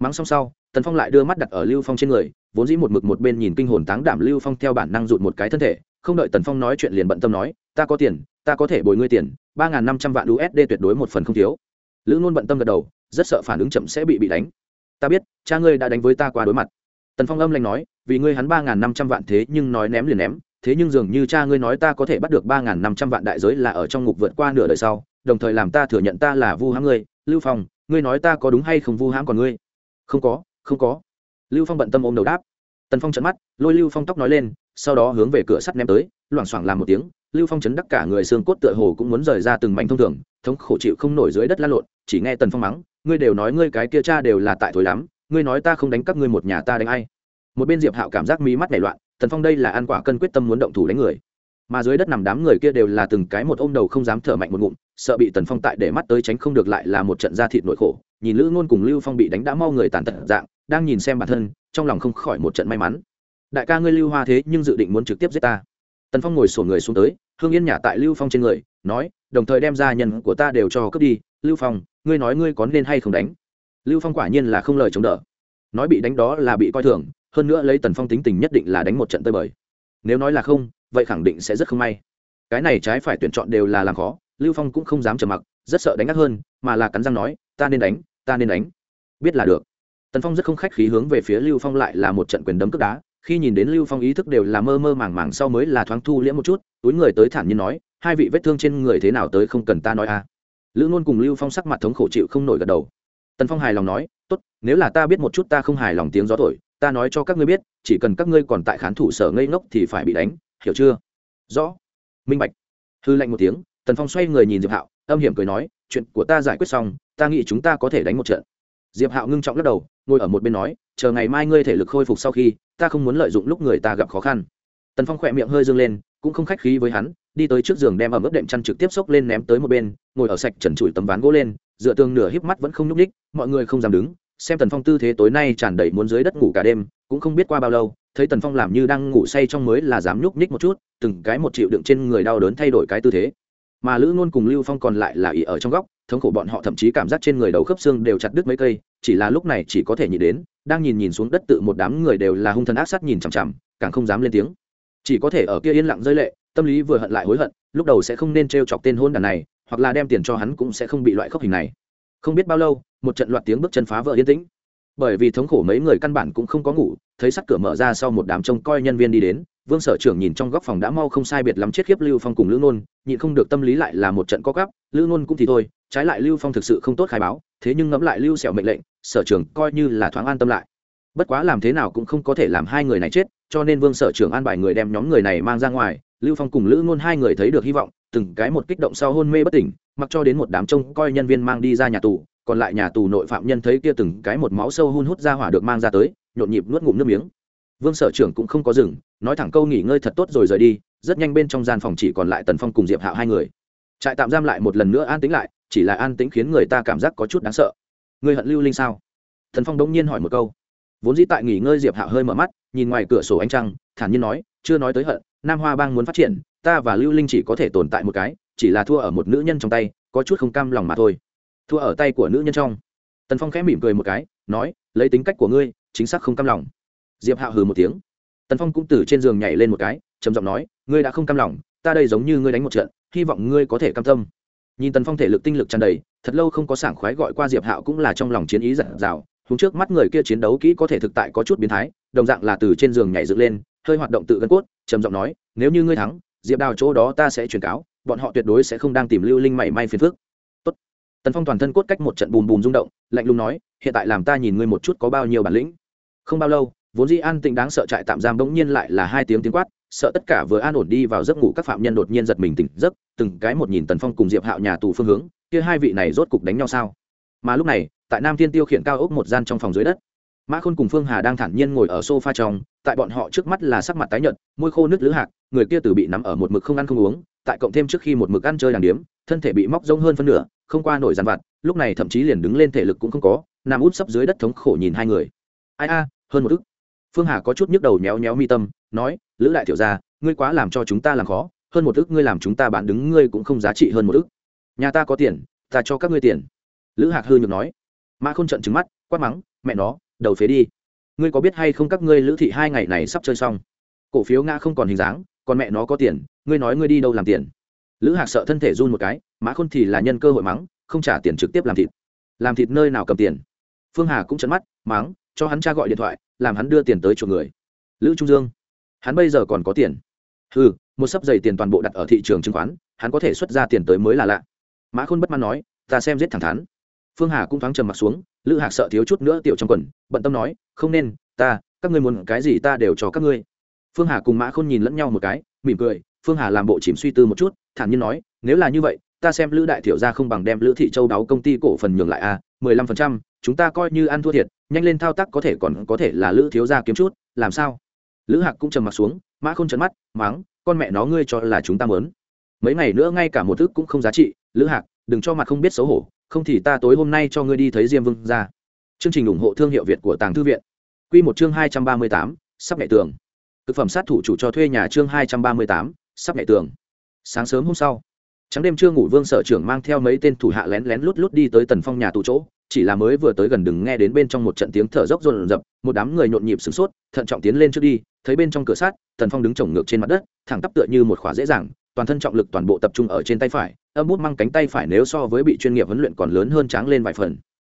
Mắng xong sau, tần phong lại đưa mắt đặt ở lưu phong trên người, vốn dĩ một mực một bên nhìn kinh hồn táng đảm lưu phong theo bản năng rụt một cái thân thể, không đợi tần phong nói chuyện liền bận tâm nói, ta có tiền, ta có thể bồi ngươi tiền, ba n g h n năm trăm vạn usd tuyệt đối một phần không thiếu. Lữ ngôn bận tâm gật đầu, rất sợ phản ứng chậm sẽ bị bị đánh ta biết, cha ngươi đã đánh với ta qua đối mặt. Tần phong âm lành nói, vì ngươi hắn ba n g h n năm trăm vạn thế nhưng nói ném liền ném, thế nhưng dường như cha ngươi nói ta có thể bắt được ba n g h n năm trăm vạn đại giới là ở trong ngục vượt qua nửa đời sau, đồng thời làm ta thừa nhận ta là vu hãm ngươi. Lưu phong, ngươi nói ta có đúng hay không vu hãm còn ngươi? Không có không có. Lưu phong bận tâm ôm đầu đáp. Tần phong trận mắt, lôi lưu phong tóc nói lên, sau đó hướng về cửa sắt ném tới, loảng xoảng làm một tiếng, lưu phong chấn đắc cả người xương cốt tựa hồ cũng muốn rời ra từng mảnh thông thường, thống khổ chịu không nổi dưới đất la lộn, chỉ nghe tần phong mắng ngươi đều nói ngươi cái kia cha đều là tại thối lắm, ngươi nói ta không đánh các ngươi một nhà ta đánh ai? Một bên diệp hạo cảm giác mí mắt nảy loạn, tần phong đây là ăn quả cân quyết tâm muốn động thủ đánh người. Mà dưới đất nằm đám người kia đều là từng cái một ôm đầu không dám thở mạnh một ngụm, sợ bị tần phong tại để mắt tới tránh không được lại là một trận da thịt nội khổ, nhìn lữ ngôn cùng lưu phong bị đánh đã mau người tàn tật dạng, đang nhìn xem bản thân, trong lòng không khỏi một trận may mắn. Đại ca ngươi lưu hoa thế nhưng dự định muốn trực tiếp giết ta. Tần phong ngồi sổ người xuống tới, hương yên nhả tại lưu phong trên người, nói, đồng thời đem gia nhân của ta đều cho cướp đi lưu phong, ngươi nói ngươi có nên hay không đánh? Lưu phong quả nhiên là không lời chống đỡ. Nói bị đánh đó là bị coi thường, hơn nữa lấy tần phong tính tình nhất định là đánh một trận tơi bời. Nếu nói là không, vậy khẳng định sẽ rất không may. Cái này trái phải tuyển chọn đều là làm khó, lưu phong cũng không dám trầm mặc, rất sợ đánh ngắt hơn, mà là cắn răng nói, ta nên đánh, ta nên đánh. Biết là được. Tần phong rất không khách khí hướng về phía lưu phong lại là một trận quyền đấm cướp đá. Khi nhìn đến lưu phong ý thức đều là mơ mơ màng màng sau mới là thoáng thu liễm một chút, túi người tới thản nhiên nói, hai vị vết thương trên người thế nào tới không cần ta nói à lữ ngôn cùng lưu phong sắc mặt thống khổ chịu không nổi gật đầu. Tần phong hài lòng nói, tốt, nếu là ta biết một chút ta không hài lòng tiếng gió thổi, ta nói cho các ngươi biết, chỉ cần các ngươi còn tại khán thủ sở ngây ngốc thì phải bị đánh, hiểu chưa? Rõ. Minh bạch. Hư lạnh một tiếng, tần phong xoay người nhìn diệp hạo, âm hiểm cười nói, chuyện của ta giải quyết xong, ta nghĩ chúng ta có thể đánh một trận. Diệp hạo ngưng trọng lắc đầu, ngồi ở một bên nói, chờ ngày mai ngươi thể lực khôi phục sau khi, ta không muốn lợi dụng lúc người ta gặp khó khăn. Tần phong khỏe miệng hơi dâng lên cũng không khách khí với hắn, đi tới trước giường đem ẩm ướp đệm chăn trực tiếp xốc lên ném tới một bên, ngồi ở sạch trần trụi tấm ván gỗ lên, dựa tường nửa híp mắt vẫn không nhúc ních mọi người không dám đứng, xem tần phong tư thế tối nay tràn đầy muốn dưới đất ngủ cả đêm, cũng không biết qua bao lâu, thấy tần phong làm như đang ngủ say trong mới là dám nhúc ních một chút, từng cái một chịu đựng trên người đau đớn thay đổi cái tư thế. Mà lữ ngôn cùng lưu phong còn lại là ỉ ở trong góc, thống khổ bọn họ thậm chí cảm giác trên người đầu khớp xương đều chặt đứt mấy cây, chỉ là lúc này chỉ có thể nhìn đến, đang nhìn nhìn xuống đất tự một đám người đều là hung thần ác sát nhìn chằm chằm, càng không dám lên tiếng chỉ có thể ở kia yên lặng rơi lệ, tâm lý vừa hận lại hối hận, lúc đầu sẽ không nên t chọc tên hôn đàn này, hoặc là đem tiền cho hắn cũng sẽ không bị loại khốc hình này. Không biết bao lâu, một trận loạt tiếng bước chân phá vỡ yên tĩnh. Bởi vì thống khổ mấy người căn bản cũng không có ngủ, thấy sắt cửa mở ra sau một đám trông coi nhân viên đi đến, vương sở trưởng nhìn trong góc phòng đã mau không sai biệt lắm chết khiếp lưu phong cùng lữ nôn, nhịn không được tâm lý lại là một trận có gắp lữ nôn cũng thì thôi, trái lại lưu phong thực sự không tốt khai báo, thế nhưng ngẫm lại lưu sẹo mệnh lệnh, sở trưởng coi như là thoáng an tâm lại bất quá làm thế nào cũng không có thể làm hai người này chết, cho nên vương sở trưởng an bài người đem nhóm người này mang ra ngoài, lưu phong cùng lữ ngôn hai người thấy được hy vọng, từng cái một kích động sau hôn mê bất tỉnh, mặc cho đến một đám trông coi nhân viên mang đi ra nhà tù, còn lại nhà tù nội phạm nhân thấy kia từng cái một máu sâu hun hút ra hỏa được mang ra tới, nhộn nhịp nuốt ngụm nước miếng. Vương sở trưởng cũng không có dừng, nói thẳng câu nghỉ ngơi thật tốt rồi rời đi, rất nhanh bên trong gian phòng chỉ còn lại tần phong cùng diệp hạo hai người. Trại tạm giam lại một lần nữa an tĩnh lại, chỉ là an tĩnh khiến người ta cảm giác có chút đáng sợ. Người hận lưu linh sao? Thần phong đống nhiên hỏi một câu vốn dĩ tại nghỉ ngơi diệp hạo hơi mở mắt nhìn ngoài cửa sổ ánh trăng thản nhiên nói chưa nói tới hận nam hoa bang muốn phát triển ta và lưu linh chỉ có thể tồn tại một cái chỉ là thua ở một nữ nhân trong tay có chút không cam lòng mà thôi thua ở tay của nữ nhân trong tần phong khẽ mỉm cười một cái nói lấy tính cách của ngươi chính xác không cam lòng diệp hạo hừ một tiếng tần phong cũng từ trên giường nhảy lên một cái trầm giọng nói ngươi đã không cam lòng ta đây giống như ngươi đánh một trận hy vọng ngươi có thể cam tâm nhìn tần phong thể lực tinh lực tràn đầy thật lâu không có sảng khoái gọi qua diệp hạo cũng là trong lòng chiến ý giặt rào húng trước mắt người kia chiến đấu kỹ có thể thực tại có chút biến thái, đồng dạng là từ trên giường nhảy dựng lên, hơi hoạt động tự gân cốt, trầm giọng nói, nếu như ngươi thắng, diệp đào chỗ đó ta sẽ truyền cáo, bọn họ tuyệt đối sẽ không đang tìm lưu linh mảy may phiền phức. Tốt. tần phong toàn thân cốt cách một trận bùm bùm rung động, lạnh lùng nói, hiện tại làm ta nhìn ngươi một chút có bao nhiêu bản lĩnh. Không bao lâu, vốn dĩ an tĩnh đáng sợ trại tạm giam bỗng nhiên lại là hai tiếng tiếng quát, sợ tất cả vừa an ổn đi vào giấc ngủ các phạm nhân đột nhiên giật mình tỉnh giấc, từng cái một nhìn tần phong cùng diệp hạo nhà tù phương hướng, kia hai vị này rốt cục đánh nhau sao? Mà lúc này tại nam thiên tiêu khiển cao ốc một gian trong phòng dưới đất. Mã khôn cùng phương hà đang thản nhiên ngồi ở sofa trong, tại bọn họ trước mắt là sắc mặt tái nhợt, môi khô nước lữ hạc, người kia từ bị nắm ở một mực không ăn không uống, tại cộng thêm trước khi một mực ăn chơi đàng điếm, thân thể bị móc rông hơn phân nửa, không qua nổi dàn vặt, lúc này thậm chí liền đứng lên thể lực cũng không có, nằm út sấp dưới đất thống khổ nhìn hai người. Ai a, hơn một ức. Phương hà có chút nhức đầu nhéo nhéo mi tâm, nói, lữ lại tiểu ra ngươi quá làm cho chúng ta làm khó, hơn một ức ngươi làm chúng ta bán đứng ngươi cũng không giá trị hơn một ức. Nhà ta có tiền, ta cho các ngươi tiền. Lữ hạc hư nhược nói mã không trận trứng mắt, quát mắng, mẹ nó, đầu phế đi. Ngươi có biết hay không các ngươi lữ thị hai ngày này sắp chơi xong? Cổ phiếu nga không còn hình dáng, còn mẹ nó có tiền, ngươi nói ngươi đi đâu làm tiền? Lữ hạc sợ thân thể run một cái, mã khôn thì là nhân cơ hội mắng, không trả tiền trực tiếp làm thịt. Làm thịt nơi nào cầm tiền? Phương hà cũng trận mắt, mắng, cho hắn cha gọi điện thoại, làm hắn đưa tiền tới chuộc người. Lữ trung dương, hắn bây giờ còn có tiền. Ừ một sấp giày tiền toàn bộ đặt ở thị trường chứng khoán, hắn có thể xuất ra tiền tới mới là lạ. Mã khôn bất mãn nói, ta xem giết thẳng thắn phương hà cũng thoáng trầm m ặ t xuống lữ hạc sợ thiếu chút nữa tiểu trong quần bận tâm nói không nên ta các ngươi muốn cái gì ta đều cho các ngươi. Phương hà cùng mã khôn nhìn lẫn nhau một cái mỉm cười phương hà làm bộ chìm suy tư một chút thản nhiên nói nếu là như vậy ta xem lữ đại thiểu ra không bằng đem lữ thị châu đáo công ty cổ phần nhường lại a mười lăm phần trăm chúng ta coi như ăn thua thiệt nhanh lên thao tác có thể còn có thể là lữ thiếu gia kiếm chút làm sao? Lữ hạc cũng trầm mặt xuống mã không chấn mắt máng, con mẹ nó ngươi cho là chúng ta mớn mấy ngày nữa ngay cả một thức cũng không giá trị lữ hạc đừng cho mặt không biết xấu hổ không thì ta tối hôm nay cho ngươi đi thấy diêm vương ra. Chương trình ủng hộ thương hiệu việt của tàng thư viện. Q một chương hai trăm ba mươi tám, sắp nhẹ tường. Thực phẩm sát thủ chủ cho thuê nhà chương hai trăm ba mươi tám, sắp nhẹ tường. Sáng sớm hôm sau, trắng đêm chưa ngủ vương sở trưởng mang theo mấy tên thủ hạ lén lén lút lút đi tới tần phong nhà tù chỗ, chỉ là mới vừa tới gần đừng nghe đến bên trong một trận tiếng thở dốc rộn rập, một đám người nhộn nhịp sửng sốt, thận trọng tiến lên trước đi, thấy bên trong cửa sát tần phong đứng trồng ngược trên mặt đất, thẳng tắp tựa như một khóa dễ dàng toàn thân trọng lực toàn bộ tập trung ở trên tay phải, âm bút mang cánh tay phải nếu so với bị chuyên nghiệp huấn luyện còn lớn hơn tráng lên vài phần.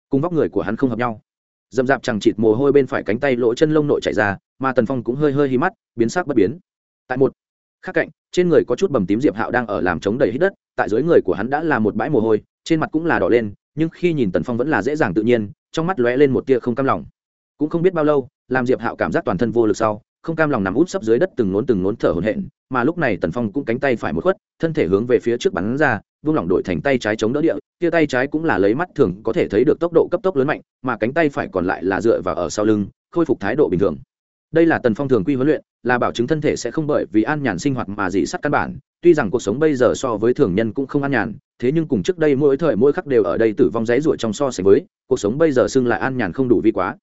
Cùng vóc người của hắn không hợp nhau. Dầm dạp chẳng chịt mồ hôi bên phải cánh tay lỗ chân lông nội chạy ra, mà tần phong cũng hơi hơi hí mắt, biến sắc bất biến. Tại một khác cạnh, trên người có chút bầm tím diệp hạo đang ở làm chống đầy hít đất, tại dưới người của hắn đã là một bãi mồ hôi, trên mặt cũng là đỏ lên, nhưng khi nhìn tần phong vẫn là dễ dàng tự nhiên, trong mắt lóe lên một tia không cam lòng. Cũng không biết bao lâu, làm diệp hạo cảm giác toàn thân vô lực sau không cam lòng nằm út sấp dưới đất từng nốn từng nốn thở hổn hển, mà lúc này tần phong cũng cánh tay phải một khuất, thân thể hướng về phía trước bắn ra, vung lỏng đổi thành tay trái chống đỡ địa, kia tay trái cũng là lấy mắt thường có thể thấy được tốc độ cấp tốc lớn mạnh, mà cánh tay phải còn lại là dựa vào ở sau lưng, khôi phục thái độ bình thường. Đây là tần phong thường quy huấn luyện, là bảo chứng thân thể sẽ không bởi vì an nhàn sinh hoạt mà dị sắt căn bản, tuy rằng cuộc sống bây giờ so với thường nhân cũng không an nhàn, thế nhưng cùng trước đây mỗi thời mỗi khắc đều ở đây tử vong dãy ruột trong so sánh với, cuộc sống bây giờ xưng lại an nhàn không đủ vi quá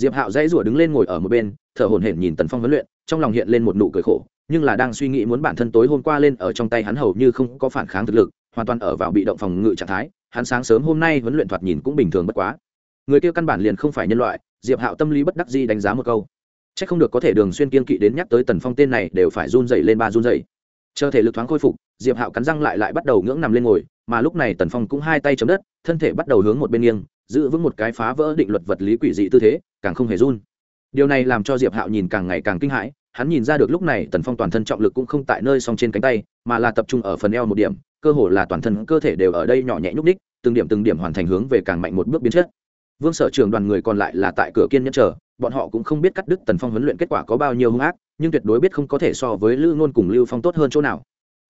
diệp hạo dãy rủa đứng lên ngồi ở một bên, thở hổn hển nhìn tần phong huấn luyện, trong lòng hiện lên một nụ cười khổ, nhưng là đang suy nghĩ muốn bản thân tối hôm qua lên ở trong tay hắn hầu như không có phản kháng thực lực, hoàn toàn ở vào bị động phòng ngự trạng thái, hắn sáng sớm hôm nay huấn luyện thoạt nhìn cũng bình thường bất quá người kia căn bản liền không phải nhân loại, diệp hạo tâm lý bất đắc di đánh giá một câu c h ắ c không được có thể đường xuyên kiên kỵ đến nhắc tới tần phong tên này đều phải run rẩy lên ba run rẩy. chờ thể lực thoáng khôi phục, diệp hạo cắn răng lại lại bắt đầu ngưỡng nằm lên ngồi, mà lúc này tần phong cũng hai tay chấm đất, thân thể bắt đầu hướng một bên nghiêng giữ vững một cái phá vỡ định luật vật lý quỷ dị tư thế, càng không hề run. Điều này làm cho diệp hạo nhìn càng ngày càng kinh hãi, hắn nhìn ra được lúc này tần phong toàn thân trọng lực cũng không tại nơi song trên cánh tay, mà là tập trung ở phần eo một điểm, cơ hồ là toàn thân cơ thể đều ở đây nhỏ nhẹ nhúc ních từng điểm từng điểm hoàn thành hướng về càng mạnh một bước biến chất. Vương sở trường đoàn người còn lại là tại cửa kiên nhẫn chờ, bọn họ cũng không biết cắt đứt tần phong huấn luyện kết quả có bao nhiêu hung ác, nhưng tuyệt đối biết không có thể so với lưu ngôn cùng lưu phong tốt hơn chỗ nào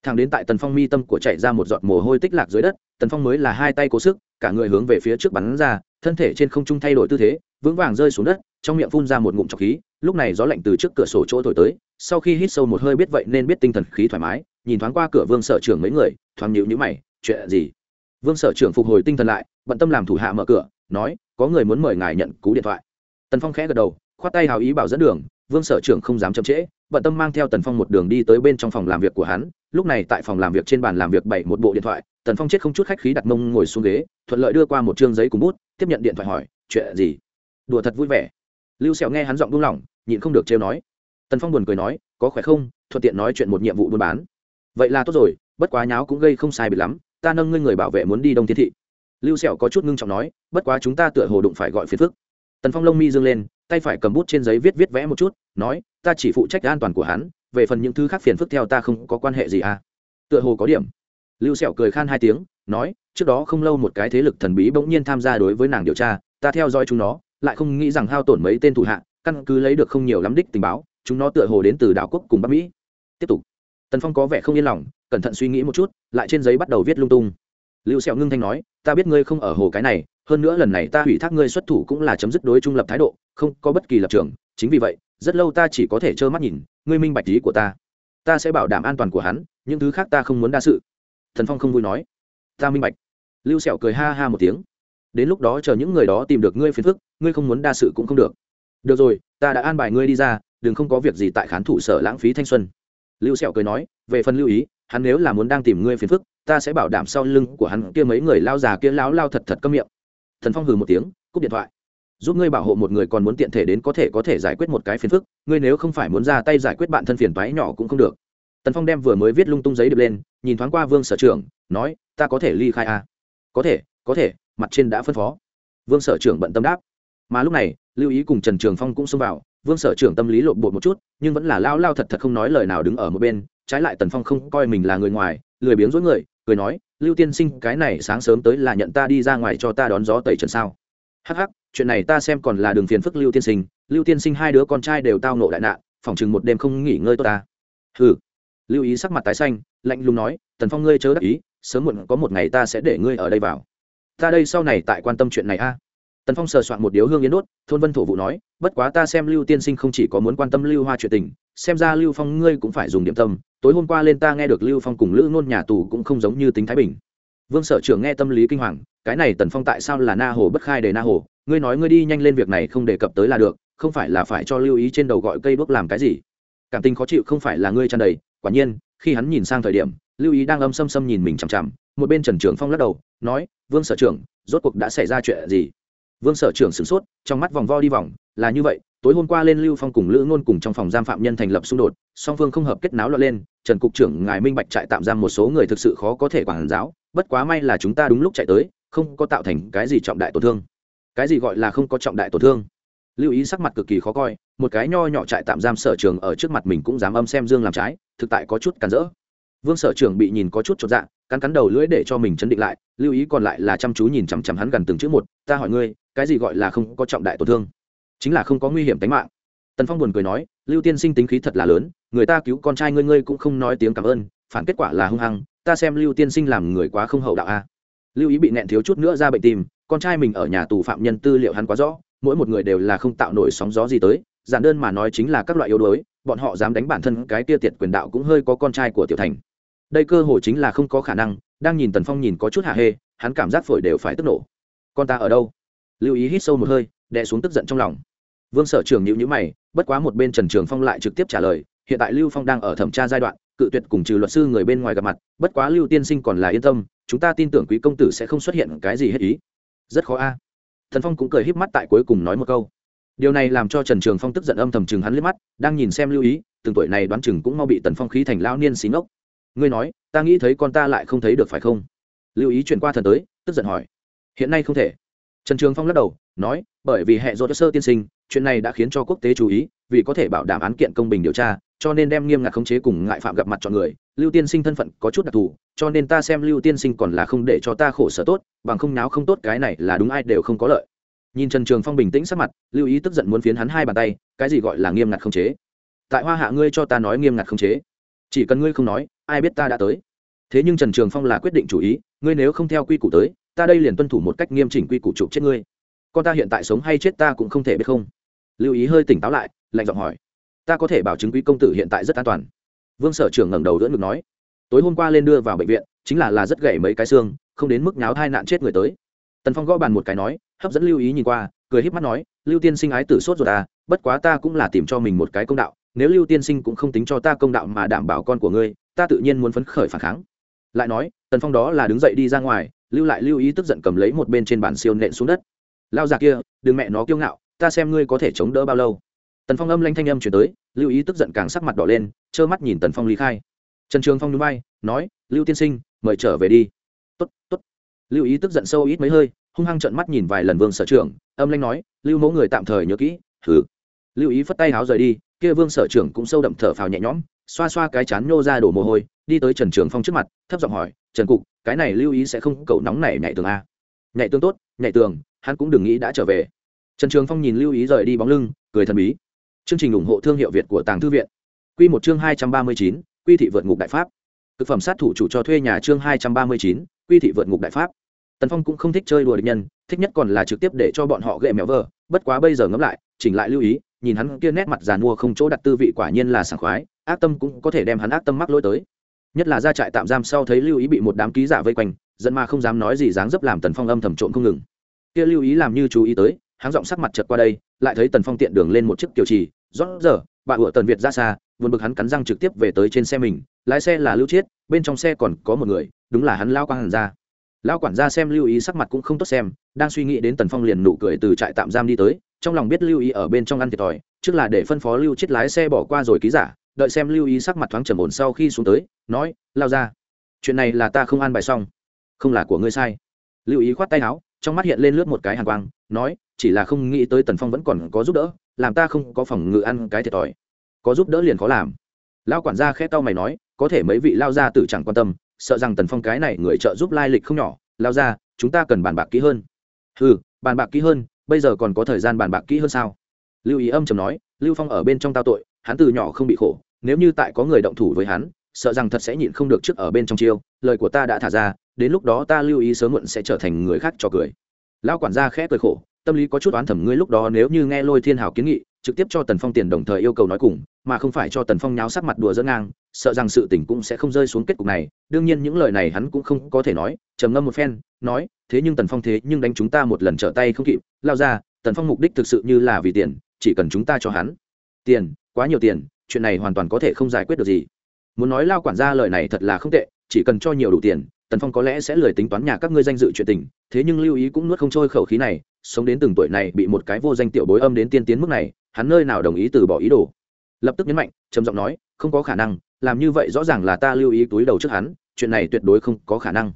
thẳng đến tại tần phong mi tâm của chạy ra một giọt mồ hôi tích lạc dưới đất, tần phong mới là hai tay cố sức, cả người hướng về phía trước bắn ra, thân thể trên không trung thay đổi tư thế, vững vàng rơi xuống đất, trong miệng phun ra một ngụm trọc khí, lúc này gió lạnh từ trước cửa sổ chỗ thổi tới, sau khi hít sâu một hơi biết vậy nên biết tinh thần khí thoải mái, nhìn thoáng qua cửa vương sở trưởng mấy người, thoáng nhịu nhữ mày, chuyện gì? Vương sở trưởng phục hồi tinh thần lại, bận tâm làm thủ hạ mở cửa, nói, có người muốn mời ngài nhận cú điện thoại. Tần phong khẽ gật đầu, khoát tay hào ý bảo dẫn đường, vương sở trưởng không dám chậm trễ bận tâm mang theo tần phong một đường đi tới bên trong phòng làm việc của hắn. Lúc này tại phòng làm việc trên bàn làm việc bảy một bộ điện thoại. Tần phong chết không chút khách khí đặt mông ngồi xuống ghế, thuận lợi đưa qua một chương giấy cùng bút, tiếp nhận điện thoại hỏi, chuyện gì? Đùa thật vui vẻ. Lưu sẹo nghe hắn giọng buông lỏng, nhịn không được trêu nói. Tần phong buồn cười nói, có khỏe không? Thuận tiện nói chuyện một nhiệm vụ buôn bán. Vậy là tốt rồi, bất quá nháo cũng gây không sai bị lắm, ta nâng ngươi người bảo vệ muốn đi đông thiên thị. Lưu sẹo có chút ngưng trọng nói, bất quá chúng ta tựa hồ đụng phải gọi phiền phức. Tần phong lông mi dương lên tay phải cầm bút trên giấy viết viết vẽ một chút, nói, ta chỉ phụ trách an toàn của hắn, về phần những thứ khác phiền phức theo ta không có quan hệ gì à. Tựa hồ có điểm. Lưu sẹo cười khan hai tiếng, nói, trước đó không lâu một cái thế lực thần bí bỗng nhiên tham gia đối với nàng điều tra, ta theo dõi chúng nó, lại không nghĩ rằng hao tổn mấy tên thủ hạ, căn cứ lấy được không nhiều lắm đích tình báo, chúng nó tựa hồ đến từ đảo quốc cùng bắc mỹ. Tiếp tục. Tần phong có vẻ không yên lòng, cẩn thận suy nghĩ một chút, lại trên giấy bắt đầu viết lung tung lưu sẹo ngưng thanh nói, ta biết ngươi không ở hồ cái này, hơn nữa lần này ta ủy thác ngươi xuất thủ cũng là chấm dứt đối trung lập thái độ, không có bất kỳ lập trường, chính vì vậy, rất lâu ta chỉ có thể trơ mắt nhìn, ngươi minh bạch ý của ta. Ta sẽ bảo đảm an toàn của hắn, những thứ khác ta không muốn đa sự. Thần phong không vui nói, ta minh bạch. Lưu sẹo cười ha ha một tiếng, đến lúc đó chờ những người đó tìm được ngươi phiền phức, ngươi không muốn đa sự cũng không được. Được rồi, ta đã an bài ngươi đi ra, đừng không có việc gì tại khán thủ sở lãng phí thanh xuân. Lưu sẹo cười nói, về phần lưu ý, hắn nếu là muốn đang tìm ngươi phiền phức ta sẽ bảo đảm sau lưng của hắn kia mấy người lao già kia láo lao thật thật câm miệng. Thần phong hừ một tiếng, cúp điện thoại. Giúp ngươi bảo hộ một người còn muốn tiện thể đến có thể có thể giải quyết một cái phiền phức, ngươi nếu không phải muốn ra tay giải quyết bạn thân phiền toái nhỏ cũng không được. Tần phong đem vừa mới viết lung tung giấy điệp lên, nhìn thoáng qua vương sở trưởng, nói, ta có thể ly khai à? có thể có thể, mặt trên đã phân phó. Vương sở trưởng bận tâm đáp. Mà lúc này, lưu ý cùng trần trường phong cũng xông vào. Vương sở trưởng tâm lý lộn bột một chút, nhưng vẫn là lao lao thật thật không nói lời nào đứng ở một bên, trái lại tần phong không coi mình là người ngoài, lười biếng dối người cười nói, lưu tiên sinh, cái này sáng sớm tới là nhận ta đi ra ngoài cho ta đón gió tẩy trần sao? Hắc hắc, chuyện này ta xem còn là đường phiền phức lưu tiên sinh. Lưu tiên sinh hai đứa con trai đều tao nộ đại nạn phòng chừng một đêm không nghỉ ngơi tốt ta. Hừ. Lưu ý sắc mặt tái xanh, lạnh lùng nói, tần phong ngươi chớ đắc ý, sớm muộn có một ngày ta sẽ để ngươi ở đây vào. Ta đây sau này tại quan tâm chuyện này a. Tần phong sờ soạn một điếu hương yến đốt, thôn vân thổ vụ nói, bất quá ta xem lưu tiên sinh không chỉ có muốn quan tâm lưu hoa chuyện tình, xem ra lưu phong ngươi cũng phải dùng điểm tâm tối hôm qua lên ta nghe được lưu phong cùng lữ ngôn nhà tù cũng không giống như tính thái bình. Vương sở trưởng nghe tâm lý kinh hoàng, cái này tần phong tại sao là na hồ bất khai để na hồ? Ngươi nói ngươi đi nhanh lên việc này không đề cập tới là được, không phải là phải cho lưu ý trên đầu gọi cây đuốc làm cái gì? Cảm tình khó chịu không phải là ngươi tràn đầy, quả nhiên, khi hắn nhìn sang thời điểm, lưu ý đang âm xâm xâm nhìn mình chằm chằm, một bên trần trưởng phong lắc đầu, nói, vương sở trưởng, rốt cuộc đã xảy ra chuyện gì? Vương sở trưởng sửng sốt, trong mắt vòng vo đi vòng, là như vậy tối hôm qua lên lưu phong cùng lữ ngôn cùng trong phòng giam phạm nhân thành lập xung đột, song phương không hợp kết náo loạn lên, trần cục trưởng ngài minh bạch trại tạm giam một số người thực sự khó có thể quản giáo, bất quá may là chúng ta đúng lúc chạy tới, không có tạo thành cái gì trọng đại tổn thương. Cái gì gọi là không có trọng đại tổn thương? Lưu ý sắc mặt cực kỳ khó coi, một cái nho nhỏ trại tạm giam sở trường ở trước mặt mình cũng dám âm xem dương làm trái, thực tại có chút cản rỡ. Vương sở trường bị nhìn có chút chột dạ cắn cắn đầu lưỡi để cho mình chấn định lại, lưu ý còn lại là chăm chú nhìn chằm chằm hắn gần từng chữ một, ta hỏi ngươi, cái gì gọi là không có trọng đại tổn thương? Chính là không có nguy hiểm tính mạng. Tần phong buồn cười nói, lưu tiên sinh tính khí thật là lớn, người ta cứu con trai ngươi ngươi cũng không nói tiếng cảm ơn, phản kết quả là hung hăng, ta xem lưu tiên sinh làm người quá không hậu đạo a. Lưu ý bị nẹn thiếu chút nữa ra bệnh tim con trai mình ở nhà tù phạm nhân tư liệu hắn quá rõ, mỗi một người đều là không tạo nổi sóng gió gì tới, giản đơn mà nói chính là các loại yếu đuối, bọn họ dám đánh bản thân cái kia tiệt quyền đạo cũng hơi có con trai của tiểu thành. Đây cơ hội chính là không có khả năng, đang nhìn tần phong nhìn có chút hạ hê, hắn cảm giác phổi đều phải tức nổ. Con ta ở đâu? Lưu ý hít sâu một hơi đè xuống tức giận trong lòng. Vương sở trường nhịu nhữ mày, bất quá một bên trần trường phong lại trực tiếp trả lời, hiện tại lưu phong đang ở thẩm tra giai đoạn, cự tuyệt cùng trừ luật sư người bên ngoài gặp mặt, bất quá lưu tiên sinh còn là yên tâm, chúng ta tin tưởng quý công tử sẽ không xuất hiện cái gì hết ý. Rất khó a. À. Thần phong cũng cười híp mắt tại cuối cùng nói một câu. Điều này làm cho trần trường phong tức giận âm thầm chừng hắn liếc mắt, đang nhìn xem lưu ý, từng tuổi này đoán chừng cũng mau bị tần phong khí thành lao niên xí ngốc. Ngươi nói, ta nghĩ thấy con ta lại không thấy được phải không? Lưu ý chuyển qua thần tới, tức giận hỏi. Hiện nay không thể trần trường phong lắc đầu, nói, bởi vì hệ do sơ tiên sinh, chuyện này đã khiến cho quốc tế chú ý, vì có thể bảo đảm án kiện công bình điều tra, cho nên đem nghiêm ngặt khống chế cùng ngại phạm gặp mặt chọn người. Lưu tiên sinh thân phận có chút đặc thù, cho nên ta xem lưu tiên sinh còn là không để cho ta khổ sở tốt, bằng không náo không tốt cái này là đúng ai đều không có lợi. Nhìn trần trường phong bình tĩnh sắc mặt, lưu ý tức giận muốn phiến hắn hai bàn tay, cái gì gọi là nghiêm ngặt khống chế? Tại hoa hạ ngươi cho ta nói nghiêm ngặt khống chế, chỉ cần ngươi không nói, ai biết ta đã tới. Thế nhưng trần trường phong là quyết định chủ ý, ngươi nếu không theo quy củ tới ta đây liền tuân thủ một cách nghiêm chỉnh quy củ chụp chết ngươi. Con ta hiện tại sống hay chết ta cũng không thể biết không. Lưu ý hơi tỉnh táo lại, lạnh giọng hỏi. Ta có thể bảo chứng quý công tử hiện tại rất an toàn. Vương sở trưởng ngẩng đầu đỡ ngực nói. Tối hôm qua lên đưa vào bệnh viện, chính là là rất gãy mấy cái xương, không đến mức nháo thai nạn chết người tới. Tần phong gõ bàn một cái nói, hấp dẫn lưu ý nhìn qua, cười híp mắt nói, lưu tiên sinh ái tử sốt rồi ta à, bất quá ta cũng là tìm cho mình một cái công đạo, nếu lưu tiên sinh cũng không tính cho ta công đạo mà đảm bảo con của ngươi, ta tự nhiên muốn phấn khởi phản kháng. Lại nói, tần phong đó là đứng dậy đi ra ngoài lưu lại lưu ý tức giận cầm lấy một bên trên bàn siêu nện xuống đất. Lao già kia, đừng mẹ nó kiêu ngạo, ta xem ngươi có thể chống đỡ bao lâu. Tần phong âm lanh thanh âm chuyển tới, lưu ý tức giận càng sắc mặt đỏ lên, trơ mắt nhìn tần phong ly khai. Trần trường phong núi bay nói, lưu tiên sinh, mời trở về đi. Tốt tốt. Lưu ý tức giận sâu ít mấy hơi, hung hăng trợn mắt nhìn vài lần vương sở trưởng, âm lanh nói, lưu mẫu người tạm thời nhớ kỹ. Thử lưu ý phất tay háo rời đi, kia vương sở trưởng cũng sâu đậm thở phào nhẹ nhõm, xoa xoa cái chán nhô ra đổ mồ hôi, đi tới trần trường phong trước mặt, thấp giọng hỏi trần cục, cái này lưu ý sẽ không cầu nóng này nhảy tường a. Nhảy tường tốt, nhảy tường, hắn cũng đừng nghĩ đã trở về. Trần trường phong nhìn lưu ý rời đi bóng lưng, cười thần bí. Chương trình ủng hộ thương hiệu việt của tàng thư viện. Q một chương hai trăm ba mươi chín, quy thị vượt ngục đại pháp. Thực phẩm sát thủ chủ cho thuê nhà chương hai trăm ba mươi chín, quy thị vượt ngục đại pháp. Tần phong cũng không thích chơi đùa địch nhân, thích nhất còn là trực tiếp để cho bọn họ gậy mèo vờ. Bất quá bây giờ ngẫm lại, chỉnh lại lưu ý, nhìn hắn kia nét mặt giàn mua không chỗ đặt tư vị quả nhiên là sảng khoái, ác tâm cũng có thể đem hắn ác tâm mắc lỗi tới nhất là ra trại tạm giam sau thấy lưu ý bị một đám ký giả vây quanh dẫn mà không dám nói gì dáng dấp làm tần phong âm thầm trộm không ngừng. Kia lưu ý làm như chú ý tới hắn giọng sắc mặt chợt qua đây, lại thấy tần phong tiện đường lên một chiếc kiểu trì, rót giờ, bà ủa tần việt ra xa vượt bực hắn cắn răng trực tiếp về tới trên xe mình, lái xe là lưu chiết, bên trong xe còn có một người, đúng là hắn lao quang hàn ra. Lao quản gia xem lưu ý sắc mặt cũng không tốt xem, đang suy nghĩ đến tần phong liền nụ cười từ trại tạm giam đi tới, trong lòng biết lưu ý ở bên trong ăn thiệt thòi, trước là để phân phó lưu chiết lái xe bỏ qua rồi ký giả đợi xem lưu ý sắc mặt thoáng trầm ổn sau khi xuống tới, nói, lao ra, chuyện này là ta không an bài xong, không là của ngươi sai. Lưu ý khoát tay áo, trong mắt hiện lên lướt một cái hàn quang, nói, chỉ là không nghĩ tới tần phong vẫn còn có giúp đỡ, làm ta không có phòng ngự ăn cái thiệt thòi. Có giúp đỡ liền khó làm. Lao quản gia khẽ tao mày nói, có thể mấy vị lao gia tử chẳng quan tâm, sợ rằng tần phong cái này người trợ giúp lai lịch không nhỏ. Lao ra chúng ta cần bàn bạc kỹ hơn. Ừ bàn bạc kỹ hơn, bây giờ còn có thời gian bàn bạc kỹ hơn sao? Lưu ý âm chầm nói, lưu phong ở bên trong tao tội, hắn từ nhỏ không bị khổ nếu như tại có người động thủ với hắn, sợ rằng thật sẽ nhịn không được trước ở bên trong chiêu, lời của ta đã thả ra, đến lúc đó ta lưu ý sớm muộn sẽ trở thành người khác cho cười. Lão quản gia khẽ cười khổ, tâm lý có chút oán thẩm ngươi lúc đó nếu như nghe lôi thiên hào kiến nghị, trực tiếp cho tần phong tiền đồng thời yêu cầu nói cùng, mà không phải cho tần phong nháo sắc mặt đùa dẫn ngang, sợ rằng sự tình cũng sẽ không rơi xuống kết cục này. Đương nhiên những lời này hắn cũng không có thể nói, trầm ngâm một phen, nói, thế nhưng tần phong thế nhưng đánh chúng ta một lần trở tay không kịp, lao ra, tần phong mục đích thực sự như là vì tiền, chỉ cần chúng ta cho hắn. Tiền, quá nhiều tiền chuyện này hoàn toàn có thể không giải quyết được gì. Muốn nói lao quản gia lời này thật là không tệ, chỉ cần cho nhiều đủ tiền, tần phong có lẽ sẽ lười tính toán nhà các ngươi danh dự chuyện tình, thế nhưng lưu ý cũng nuốt không trôi khẩu khí này, sống đến từng tuổi này bị một cái vô danh tiểu bối âm đến tiên tiến mức này, hắn nơi nào đồng ý từ bỏ ý đồ. Lập tức nhấn mạnh, trầm giọng nói, không có khả năng, làm như vậy rõ ràng là ta lưu ý túi đầu trước hắn, chuyện này tuyệt đối không có khả năng.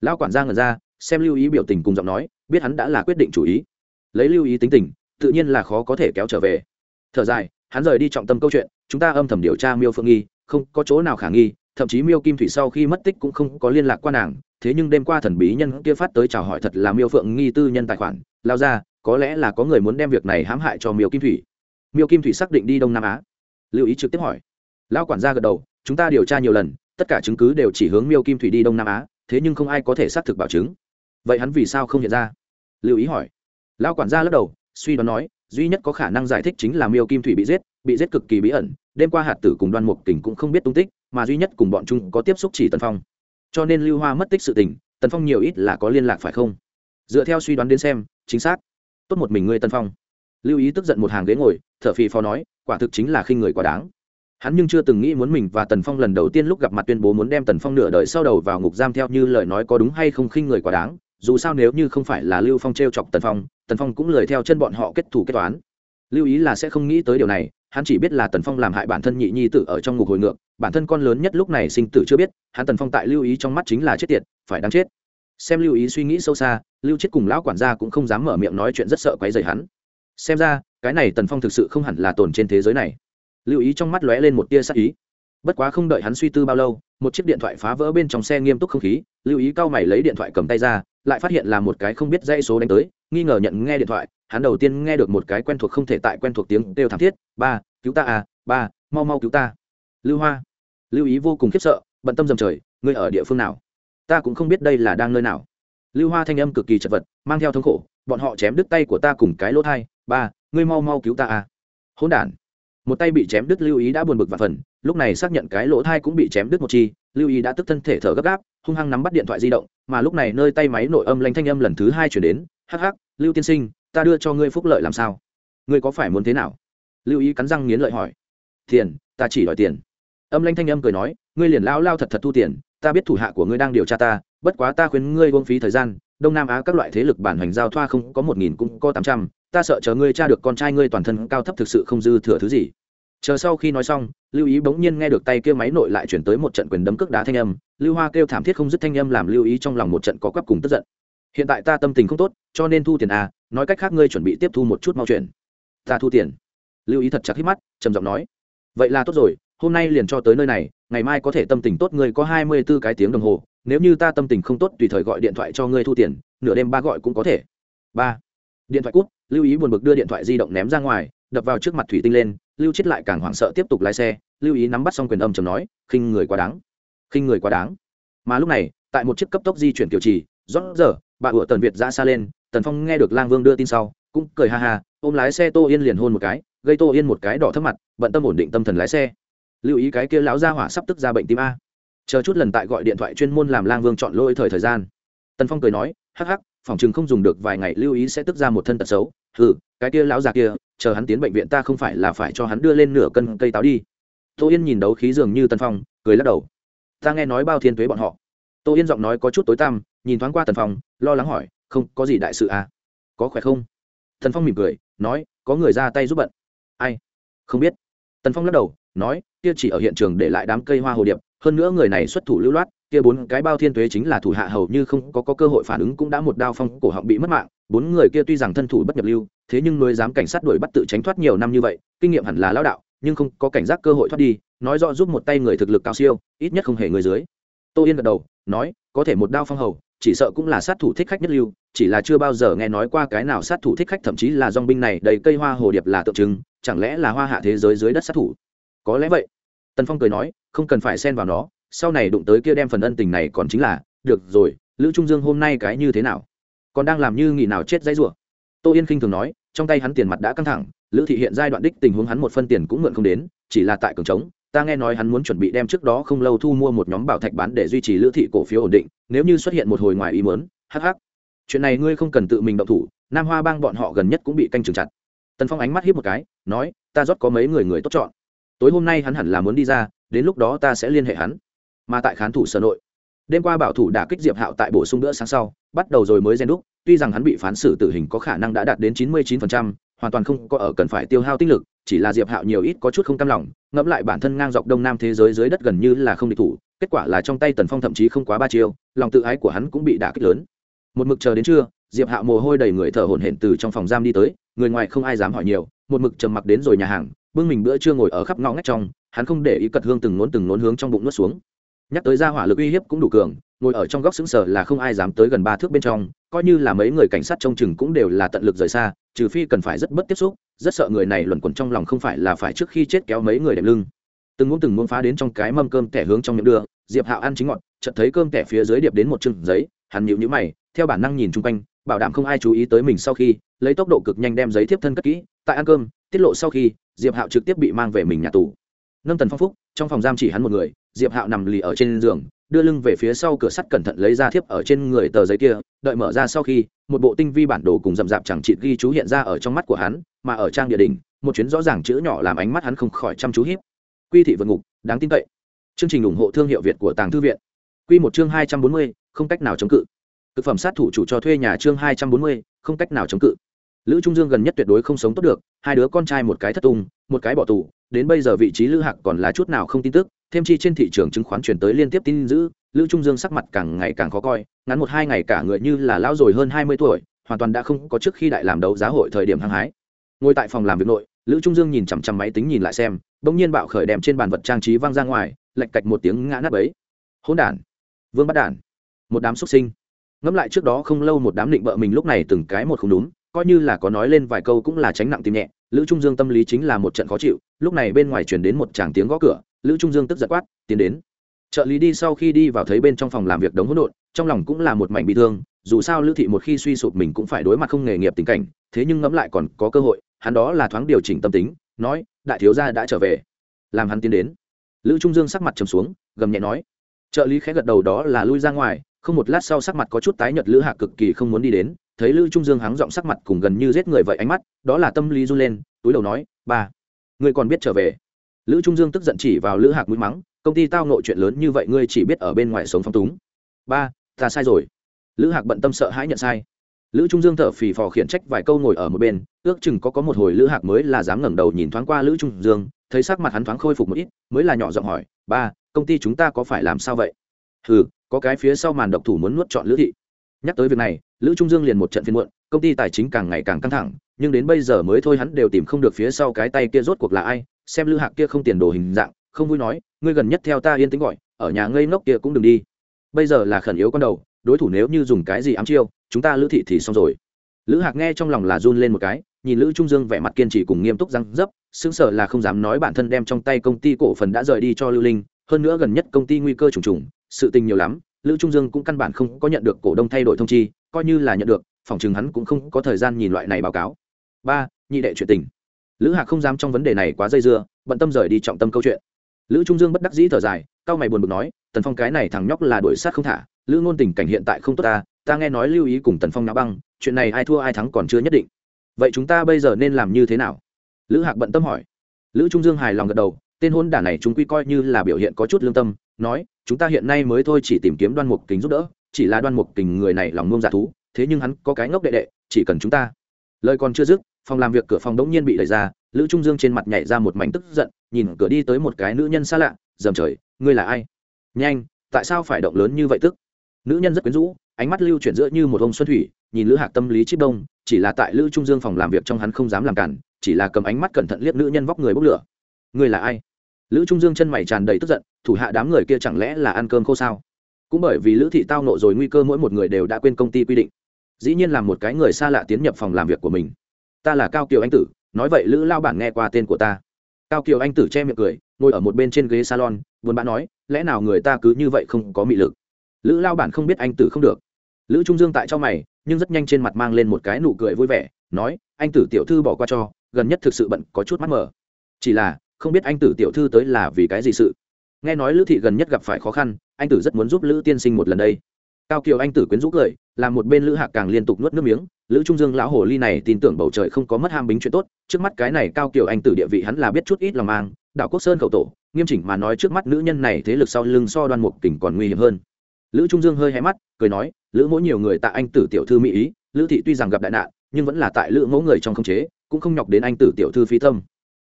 Lão quản gia ngẩn ra, xem lưu ý biểu tình cùng giọng nói, biết hắn đã là quyết định chủ ý. Lấy lưu ý tính tình, tự nhiên là khó có thể kéo trở về. Thở dài hắn rời đi trọng tâm câu chuyện, chúng ta âm thầm điều tra miêu phượng nghi, không có chỗ nào khả nghi, thậm chí miêu kim thủy sau khi mất tích cũng không có liên lạc qua nàng, thế nhưng đêm qua thần bí nhân kia phát tới chào hỏi thật là miêu phượng nghi tư nhân tài khoản, lao ra, có lẽ là có người muốn đem việc này hãm hại cho miêu kim thủy. Miêu kim thủy xác định đi đông nam á. Lưu ý trực tiếp hỏi. Lao quản gia gật đầu, chúng ta điều tra nhiều lần, tất cả chứng cứ đều chỉ hướng miêu kim thủy đi đông nam á, thế nhưng không ai có thể xác thực bảo chứng. Vậy hắn vì sao không hiện ra? Lưu ý hỏi. Lao quản gia lắc đầu, suy đoán nói duy nhất có khả năng giải thích chính là miêu kim thủy bị giết bị giết cực kỳ bí ẩn, đêm qua hạt tử cùng đoan mục kình cũng không biết tung tích, mà duy nhất cùng bọn chúng có tiếp xúc chỉ tần phong. Cho nên lưu hoa mất tích sự tình, tần phong nhiều ít là có liên lạc phải không? Dựa theo suy đoán đến xem, chính xác. Tốt một mình ngươi tần phong. Lưu ý tức giận một hàng ghế ngồi, thở phì phò nói, quả thực chính là khinh người quá đáng. Hắn nhưng chưa từng nghĩ muốn mình và tần phong lần đầu tiên lúc gặp mặt tuyên bố muốn đem tần phong nửa đời sau đầu vào ngục giam theo như lời nói có đúng hay không khinh người quá đáng dù sao nếu như không phải là lưu phong t r e o chọc tần phong tần phong cũng lời theo chân bọn họ kết thủ kết toán. Lưu ý là sẽ không nghĩ tới điều này, hắn chỉ biết là tần phong làm hại bản thân nhị nhi tử ở trong ngục hồi ngược, bản thân con lớn nhất lúc này sinh tử chưa biết, hắn tần phong tại lưu ý trong mắt chính là chết tiệt, phải đáng chết. Xem lưu ý suy nghĩ sâu xa, lưu chết cùng lão quản gia cũng không dám mở miệng nói chuyện rất sợ quấy rầy hắn. Xem ra, cái này tần phong thực sự không hẳn là tồn trên thế giới này. Lưu ý trong mắt lóe lên một tia sắc ý. Bất quá không đợi hắn suy tư bao lâu, một chiếc điện thoại phá vỡ bên trong xe nghiêm túc không khí, lưu ý cao mày lấy điện thoại cầm tay ra lại phát hiện là một cái không biết dãy số đánh tới, nghi ngờ nhận nghe điện thoại, hắn đầu tiên nghe được một cái quen thuộc không thể tại quen thuộc tiếng kêu thảm thiết, ba, cứu ta à ba, mau mau cứu ta. Lưu hoa, lưu ý vô cùng khiếp sợ, bận tâm dầm trời, ngươi ở địa phương nào? Ta cũng không biết đây là đang nơi nào. Lưu hoa thanh âm cực kỳ chật vật, mang theo thống khổ, bọn họ chém đứt tay của ta cùng cái lỗ thai, ba, ngươi mau mau cứu ta à. Hỗn đản, một tay bị chém đứt lưu ý đã buồn bực và phần, lúc này xác nhận cái lỗ thai cũng bị chém đứt một chi lưu ý đã tức thân thể thở gấp gáp, hung hăng nắm bắt điện thoại di động, mà lúc này nơi tay máy nội âm lanh thanh âm lần thứ hai chuyển đến, hắc hắc, lưu tiên sinh, ta đưa cho ngươi phúc lợi làm sao? Ngươi có phải muốn thế nào? Lưu ý cắn răng nghiến lợi hỏi. Tiền, ta chỉ đòi tiền. Âm lanh thanh âm cười nói, ngươi liền lao lao thật thật thu tiền, ta biết thủ hạ của ngươi đang điều tra ta, bất quá ta khuyến ngươi uống phí thời gian, đông nam á các loại thế lực bản hành giao thoa không có một nghìn cũng có tám trăm, ta sợ chờ ngươi tra được con trai ngươi toàn thân cao thấp thực sự không dư thừa thứ gì chờ sau khi nói xong, lưu ý bỗng nhiên nghe được tay kia máy nội lại chuyển tới một trận quyền đấm cước đá thanh âm. Lưu hoa kêu thảm thiết không dứt thanh âm làm lưu ý trong lòng một trận có quắp cùng tức giận. Hiện tại ta tâm tình không tốt, cho nên thu tiền à nói cách khác ngươi chuẩn bị tiếp thu một chút mau chuyện ta thu tiền. Lưu ý thật chặt hít mắt, trầm giọng nói. Vậy là tốt rồi, hôm nay liền cho tới nơi này, ngày mai có thể tâm tình tốt ngươi có hai mươi b ố cái tiếng đồng hồ, nếu như ta tâm tình không tốt tùy thời gọi điện thoại cho ngươi thu tiền, nửa đêm ba gọi cũng có thể. Ba. Điện thoại cút lưu ý buồn bực đưa điện thoại di động ném ra ngoài đập vào trước mặt thủy tinh lên, lưu chết lại càng hoảng sợ tiếp tục lái xe, lưu ý nắm bắt xong quyền âm chầm nói, khinh người quá đáng, khinh người quá đáng. Mà lúc này, tại một chiếc cấp tốc di chuyển tiểu trì rót giờ, bà ủa tần việt ra xa lên, tần phong nghe được lang vương đưa tin sau, cũng cười ha ha, ôm lái xe tô yên liền hôn một cái, gây tô yên một cái đỏ thấp mặt, bận tâm ổn định tâm thần lái xe. Lưu ý cái kia lão gia hỏa sắp tức ra bệnh tim a. Chờ chút lần tại gọi điện thoại chuyên môn làm lang vương chọn lỗi thời thời gian. Tần phong cười nói, hắc hắc, phòng chừng không dùng được vài ngày, lưu ý sẽ tức ra một thân tật xấu ừ cái kia lão già kia chờ hắn tiến bệnh viện ta không phải là phải cho hắn đưa lên nửa cân cây táo đi. Tô yên nhìn đấu khí dường như tần phong cười lắc đầu. Ta nghe nói bao thiên tuế bọn họ. Tô yên giọng nói có chút tối tăm nhìn thoáng qua tần phong lo lắng hỏi không có gì đại sự à? Có khỏe không? Tần phong mỉm cười nói có người ra tay giúp bận. Ai? Không biết. Tần phong lắc đầu nói kia chỉ ở hiện trường để lại đám cây hoa hồ điệp hơn nữa người này xuất thủ lưu loát kia bốn cái bao thiên tuế chính là thủ hạ hầu như không có, có cơ hội phản ứng cũng đã một đao phong cổ họng bị mất mạng bốn người kia tuy rằng thân thủ bất nhập lưu, thế nhưng nuôi dám cảnh sát đuổi bắt tự tránh thoát nhiều năm như vậy, kinh nghiệm hẳn là lao đạo, nhưng không có cảnh giác cơ hội thoát đi, nói rõ giúp một tay người thực lực cao siêu, ít nhất không hề người dưới. Tô yên gật đầu, nói, có thể một đao phong hầu, chỉ sợ cũng là sát thủ thích khách nhất lưu, chỉ là chưa bao giờ nghe nói qua cái nào sát thủ thích khách, thậm chí là dong binh này đầy cây hoa hồ điệp là tượng trưng, chẳng lẽ là hoa hạ thế giới dưới đất sát thủ? Có lẽ vậy. Tần phong cười nói, không cần phải xen vào nó, sau này đụng tới kia đem phần ân tình này còn chính là, được rồi, lữ trung dương hôm nay cái như thế nào? Còn đang làm như nghỉ nào chết dãy rủa. Tô yên khinh thường nói, trong tay hắn tiền mặt đã căng thẳng, lữ thị hiện giai đoạn đích tình huống hắn một phân tiền cũng mượn không đến, chỉ là tại cường trống, ta nghe nói hắn muốn chuẩn bị đem trước đó không lâu thu mua một nhóm bảo thạch bán để duy trì lữ thị cổ phiếu ổn định, nếu như xuất hiện một hồi ngoài ý mớn hh chuyện này ngươi không cần tự mình động thủ, nam hoa bang bọn họ gần nhất cũng bị canh trừng chặt. Tần phong ánh mắt hiếp một cái, nói, ta rót có mấy người người tốt chọn. Tối hôm nay hắn hẳn là muốn đi ra, đến lúc đó ta sẽ liên hệ hắn. Mà tại khán thủ sở nội đêm qua bảo thủ đã kích diệp hạo tại bổ sung bữa sáng sau, bắt đầu rồi mới gen đúc, tuy rằng hắn bị phán xử tử hình có khả năng đã đạt đến chín mươi chín phần trăm, hoàn toàn không có ở cần phải tiêu hao tinh lực, chỉ là diệp hạo nhiều ít có chút không cam lòng, ngẫm lại bản thân ngang dọc đông nam thế giới dưới đất gần như là không địch thủ, kết quả là trong tay tần phong thậm chí không quá ba chiêu, lòng tự ái của hắn cũng bị đả kích lớn. Một mực chờ đến trưa, diệp hạo mồ hôi đầy người thở hổn hển từ trong phòng giam đi tới, người ngoài không ai dám hỏi nhiều, một mực trầm mặc đến rồi nhà hàng, bưng mình bữa trưa ngồi ở khắp ngõ ngách trong, hắn không để ý cật hương từng nốn từng nốn hướng trong bụng nuốt xuống nhắc tới ra hỏa lực uy hiếp cũng đủ cường, ngồi ở trong góc xứng sở là không ai dám tới gần ba thước bên trong, coi như là mấy người cảnh sát trông chừng cũng đều là tận lực rời xa, trừ phi cần phải rất bất tiếp xúc, rất sợ người này luẩn quẩn trong lòng không phải là phải trước khi chết kéo mấy người đệm lưng. Từng muốn từng muốn phá đến trong cái mâm cơm kẻ hướng trong miệng đưa, diệp hạo ăn chính ngọt, chợt thấy cơm kẻ phía dưới điệp đến một chừng giấy, hắn nhịu nhữ mày, theo bản năng nhìn chung quanh, bảo đảm không ai chú ý tới mình sau khi, lấy tốc độ cực nhanh đem giấy tiếp thân cất kỹ, tại ăn cơm, tiết lộ sau khi, diệp hạo trực tiếp bị mang về mình nhà tù. Nâng tần phong phúc, trong phòng giam chỉ hắn một người diệp hạo nằm lì ở trên giường, đưa lưng về phía sau cửa sắt cẩn thận lấy ra thiếp ở trên người tờ giấy kia, đợi mở ra sau khi, một bộ tinh vi bản đồ cùng rậm rạp chẳng chịt ghi chú hiện ra ở trong mắt của hắn, mà ở trang địa đình một chuyến rõ ràng chữ nhỏ làm ánh mắt hắn không khỏi chăm chú hiếp quy thị vượt ngục, đáng tin cậy. Chương trình ủng hộ thương hiệu việt của tàng thư viện. Quy một chương hai trăm bốn mươi, không cách nào chống cự. Thực phẩm sát thủ chủ cho thuê nhà chương hai trăm bốn mươi, không cách nào chống cự. Lữ trung dương gần nhất tuyệt đối không sống tốt được, hai đứa con trai một cái thất tung một cái bỏ tù, đến bây giờ vị trí lữ hạc còn là chút nào không tin tức, thêm chi trên thị trường chứng khoán chuyển tới liên tiếp tin giữ lữ trung dương sắc mặt càng ngày càng khó coi, ngắn một hai ngày cả người như là lão rồi hơn hai mươi tuổi, hoàn toàn đã không có trước khi đại làm đấu giá hội thời điểm hăng hái. Ngồi tại phòng làm việc nội, lữ trung dương nhìn chằm chằm máy tính nhìn lại xem, bỗng nhiên bạo khởi đem trên bàn vật trang trí văng ra ngoài lạch cạch một tiếng ngã nát ấy hỗn đản, vương bắt đản, một đám xuất sinh. Ngẫm lại trước đó không lâu một đám định bợ mình lúc này từng cái một không đúng coi như là có nói lên vài câu cũng là tránh nặng tim nhẹ, lữ trung dương tâm lý chính là một trận khó chịu, lúc này bên ngoài chuyển đến một tràng tiếng gõ cửa, lữ trung dương tức giật quát, tiến đến. Trợ lý đi sau khi đi vào thấy bên trong phòng làm việc đống hỗn độn, trong lòng cũng là một mảnh bị thương, dù sao lữ thị một khi suy sụp mình cũng phải đối mặt không nghề nghiệp tình cảnh, thế nhưng ngẫm lại còn có cơ hội, hắn đó là thoáng điều chỉnh tâm tính, nói, đại thiếu gia đã trở về. Làm hắn tiến đến. Lữ trung dương sắc mặt trầm xuống, gầm nhẹ nói. Trợ lý khẽ gật đầu đó là lui ra ngoài, không một lát sau sắc mặt có chút tái nhợt lữ hạc cực kỳ không muốn đi đến thấy lữ trung dương hắng giọng sắc mặt cùng gần như giết người vậy ánh mắt, đó là tâm lý run lên, túi đầu nói, ba, ngươi còn biết trở về? Lữ trung dương tức giận chỉ vào lữ hạc mũi mắng, công ty tao nội chuyện lớn như vậy ngươi chỉ biết ở bên ngoài sống phong túng. Ba, ta sai rồi. Lữ hạc bận tâm sợ hãi nhận sai. Lữ trung dương thở phì phò khiển trách vài câu ngồi ở một bên, ước chừng có có một hồi lữ hạc mới là dám ngẩng đầu nhìn thoáng qua lữ trung dương, thấy sắc mặt hắn thoáng khôi phục một ít, mới là nhỏ giọng hỏi, ba, công ty chúng ta có phải làm sao vậy? Ừ có cái phía sau màn độc thủ muốn nuốt chọn lữ thị. Nhắc tới việc này lữ trung dương liền một trận phiên muộn, công ty tài chính càng ngày càng căng thẳng, nhưng đến bây giờ mới thôi hắn đều tìm không được phía sau cái tay kia rốt cuộc là ai, xem lữ hạc kia không tiền đồ hình dạng, không vui nói, ngươi gần nhất theo ta yên tĩnh gọi, ở nhà ngây ngốc kia cũng đừng đi. Bây giờ là khẩn yếu con đầu, đối thủ nếu như dùng cái gì ám chiêu, chúng ta lữ thị thì xong rồi. Lữ hạc nghe trong lòng là run lên một cái, nhìn lữ trung dương vẻ mặt kiên trì cùng nghiêm túc răng dấp, sững sờ là không dám nói bản thân đem trong tay công ty cổ phần đã rời đi cho lưu linh, hơn nữa gần nhất công ty nguy cơ trùng trùng, sự tình nhiều lắm lữ trung dương cũng căn bản không có nhận được cổ đông thay đổi thông chi, coi như là nhận được, phòng chừng hắn cũng không có thời gian nhìn loại này báo cáo. Ba, nhị đệ chuyện tình. Lữ hạc không dám trong vấn đề này quá dây dưa, bận tâm rời đi trọng tâm câu chuyện. Lữ trung dương bất đắc dĩ thở dài cao mày buồn bực nói, tần phong cái này thằng nhóc là đuổi sát không thả, lữ ngôn tình cảnh hiện tại không tốt ta ta nghe nói lưu ý cùng tần phong náo băng, chuyện này ai thua ai thắng còn chưa nhất định. Vậy chúng ta bây giờ nên làm như thế nào? Lữ hạc bận tâm hỏi. Lữ trung dương hài lòng gật đầu, tên hôn đả này chúng quy coi như là biểu hiện có chút lương tâm, nói chúng ta hiện nay mới thôi chỉ tìm kiếm đoan mục kính giúp đỡ, chỉ là đoan mục kình người này lòng ngông dạ thú, thế nhưng hắn có cái ngốc đệ đệ, chỉ cần chúng ta. Lời còn chưa dứt, phòng làm việc cửa phòng đống nhiên bị đẩy ra, lữ trung dương trên mặt nhảy ra một mảnh tức giận, nhìn cửa đi tới một cái nữ nhân xa lạ, dầm trời, ngươi là ai? Nhanh, tại sao phải động lớn như vậy tức? Nữ nhân rất quyến rũ, ánh mắt lưu chuyển giữa như một ông xuân thủy, nhìn lữ hạc tâm lý chip đông, chỉ là tại lữ trung dương phòng làm việc trong hắn không dám làm cản, chỉ là cầm ánh mắt cẩn thận liếc nữ nhân vóc người bốc lửa. Ngươi là ai? Lữ trung dương chân mày tràn đầy tức giận, thủ hạ đám người kia chẳng lẽ là ăn cơm khô sao? Cũng bởi vì lữ thị tao nộ rồi nguy cơ mỗi một người đều đã quên công ty quy định. Dĩ nhiên là một cái người xa lạ tiến nhập phòng làm việc của mình. Ta là cao kiều anh tử, nói vậy lữ lao bản nghe qua tên của ta. Cao kiều anh tử che miệng cười, ngồi ở một bên trên ghế salon, buồn bã nói, lẽ nào người ta cứ như vậy không có mị lực? Lữ lao bản không biết anh tử không được. Lữ trung dương tại cho mày, nhưng rất nhanh trên mặt mang lên một cái nụ cười vui vẻ, nói, anh tử tiểu thư bỏ qua cho, gần nhất thực sự bận có chút mắt mờ. Chỉ là không biết anh tử tiểu thư tới là vì cái gì sự. Nghe nói lữ thị gần nhất gặp phải khó khăn, anh tử rất muốn giúp lữ tiên sinh một lần đây. Cao kiều anh tử quyến rũ cười, làm một bên lữ hạc càng liên tục nuốt nước miếng. Lữ trung dương lão hồ ly này tin tưởng bầu trời không có mất ham bính chuyện tốt, trước mắt cái này cao kiều anh tử địa vị hắn là biết chút ít lòng mang. Đảo quốc sơn khẩu tổ, nghiêm chỉnh mà nói trước mắt nữ nhân này thế lực sau lưng so đoan mục kình còn nguy hiểm hơn. Lữ trung dương hơi hé mắt, cười nói, lữ mỗi nhiều người tạ anh tử tiểu thư mỹ ý, lữ thị tuy rằng gặp đại nạn, nhưng vẫn là tại lữ mẫu người trong không chế, cũng không nhọc đến anh tử tiểu thư phi tâm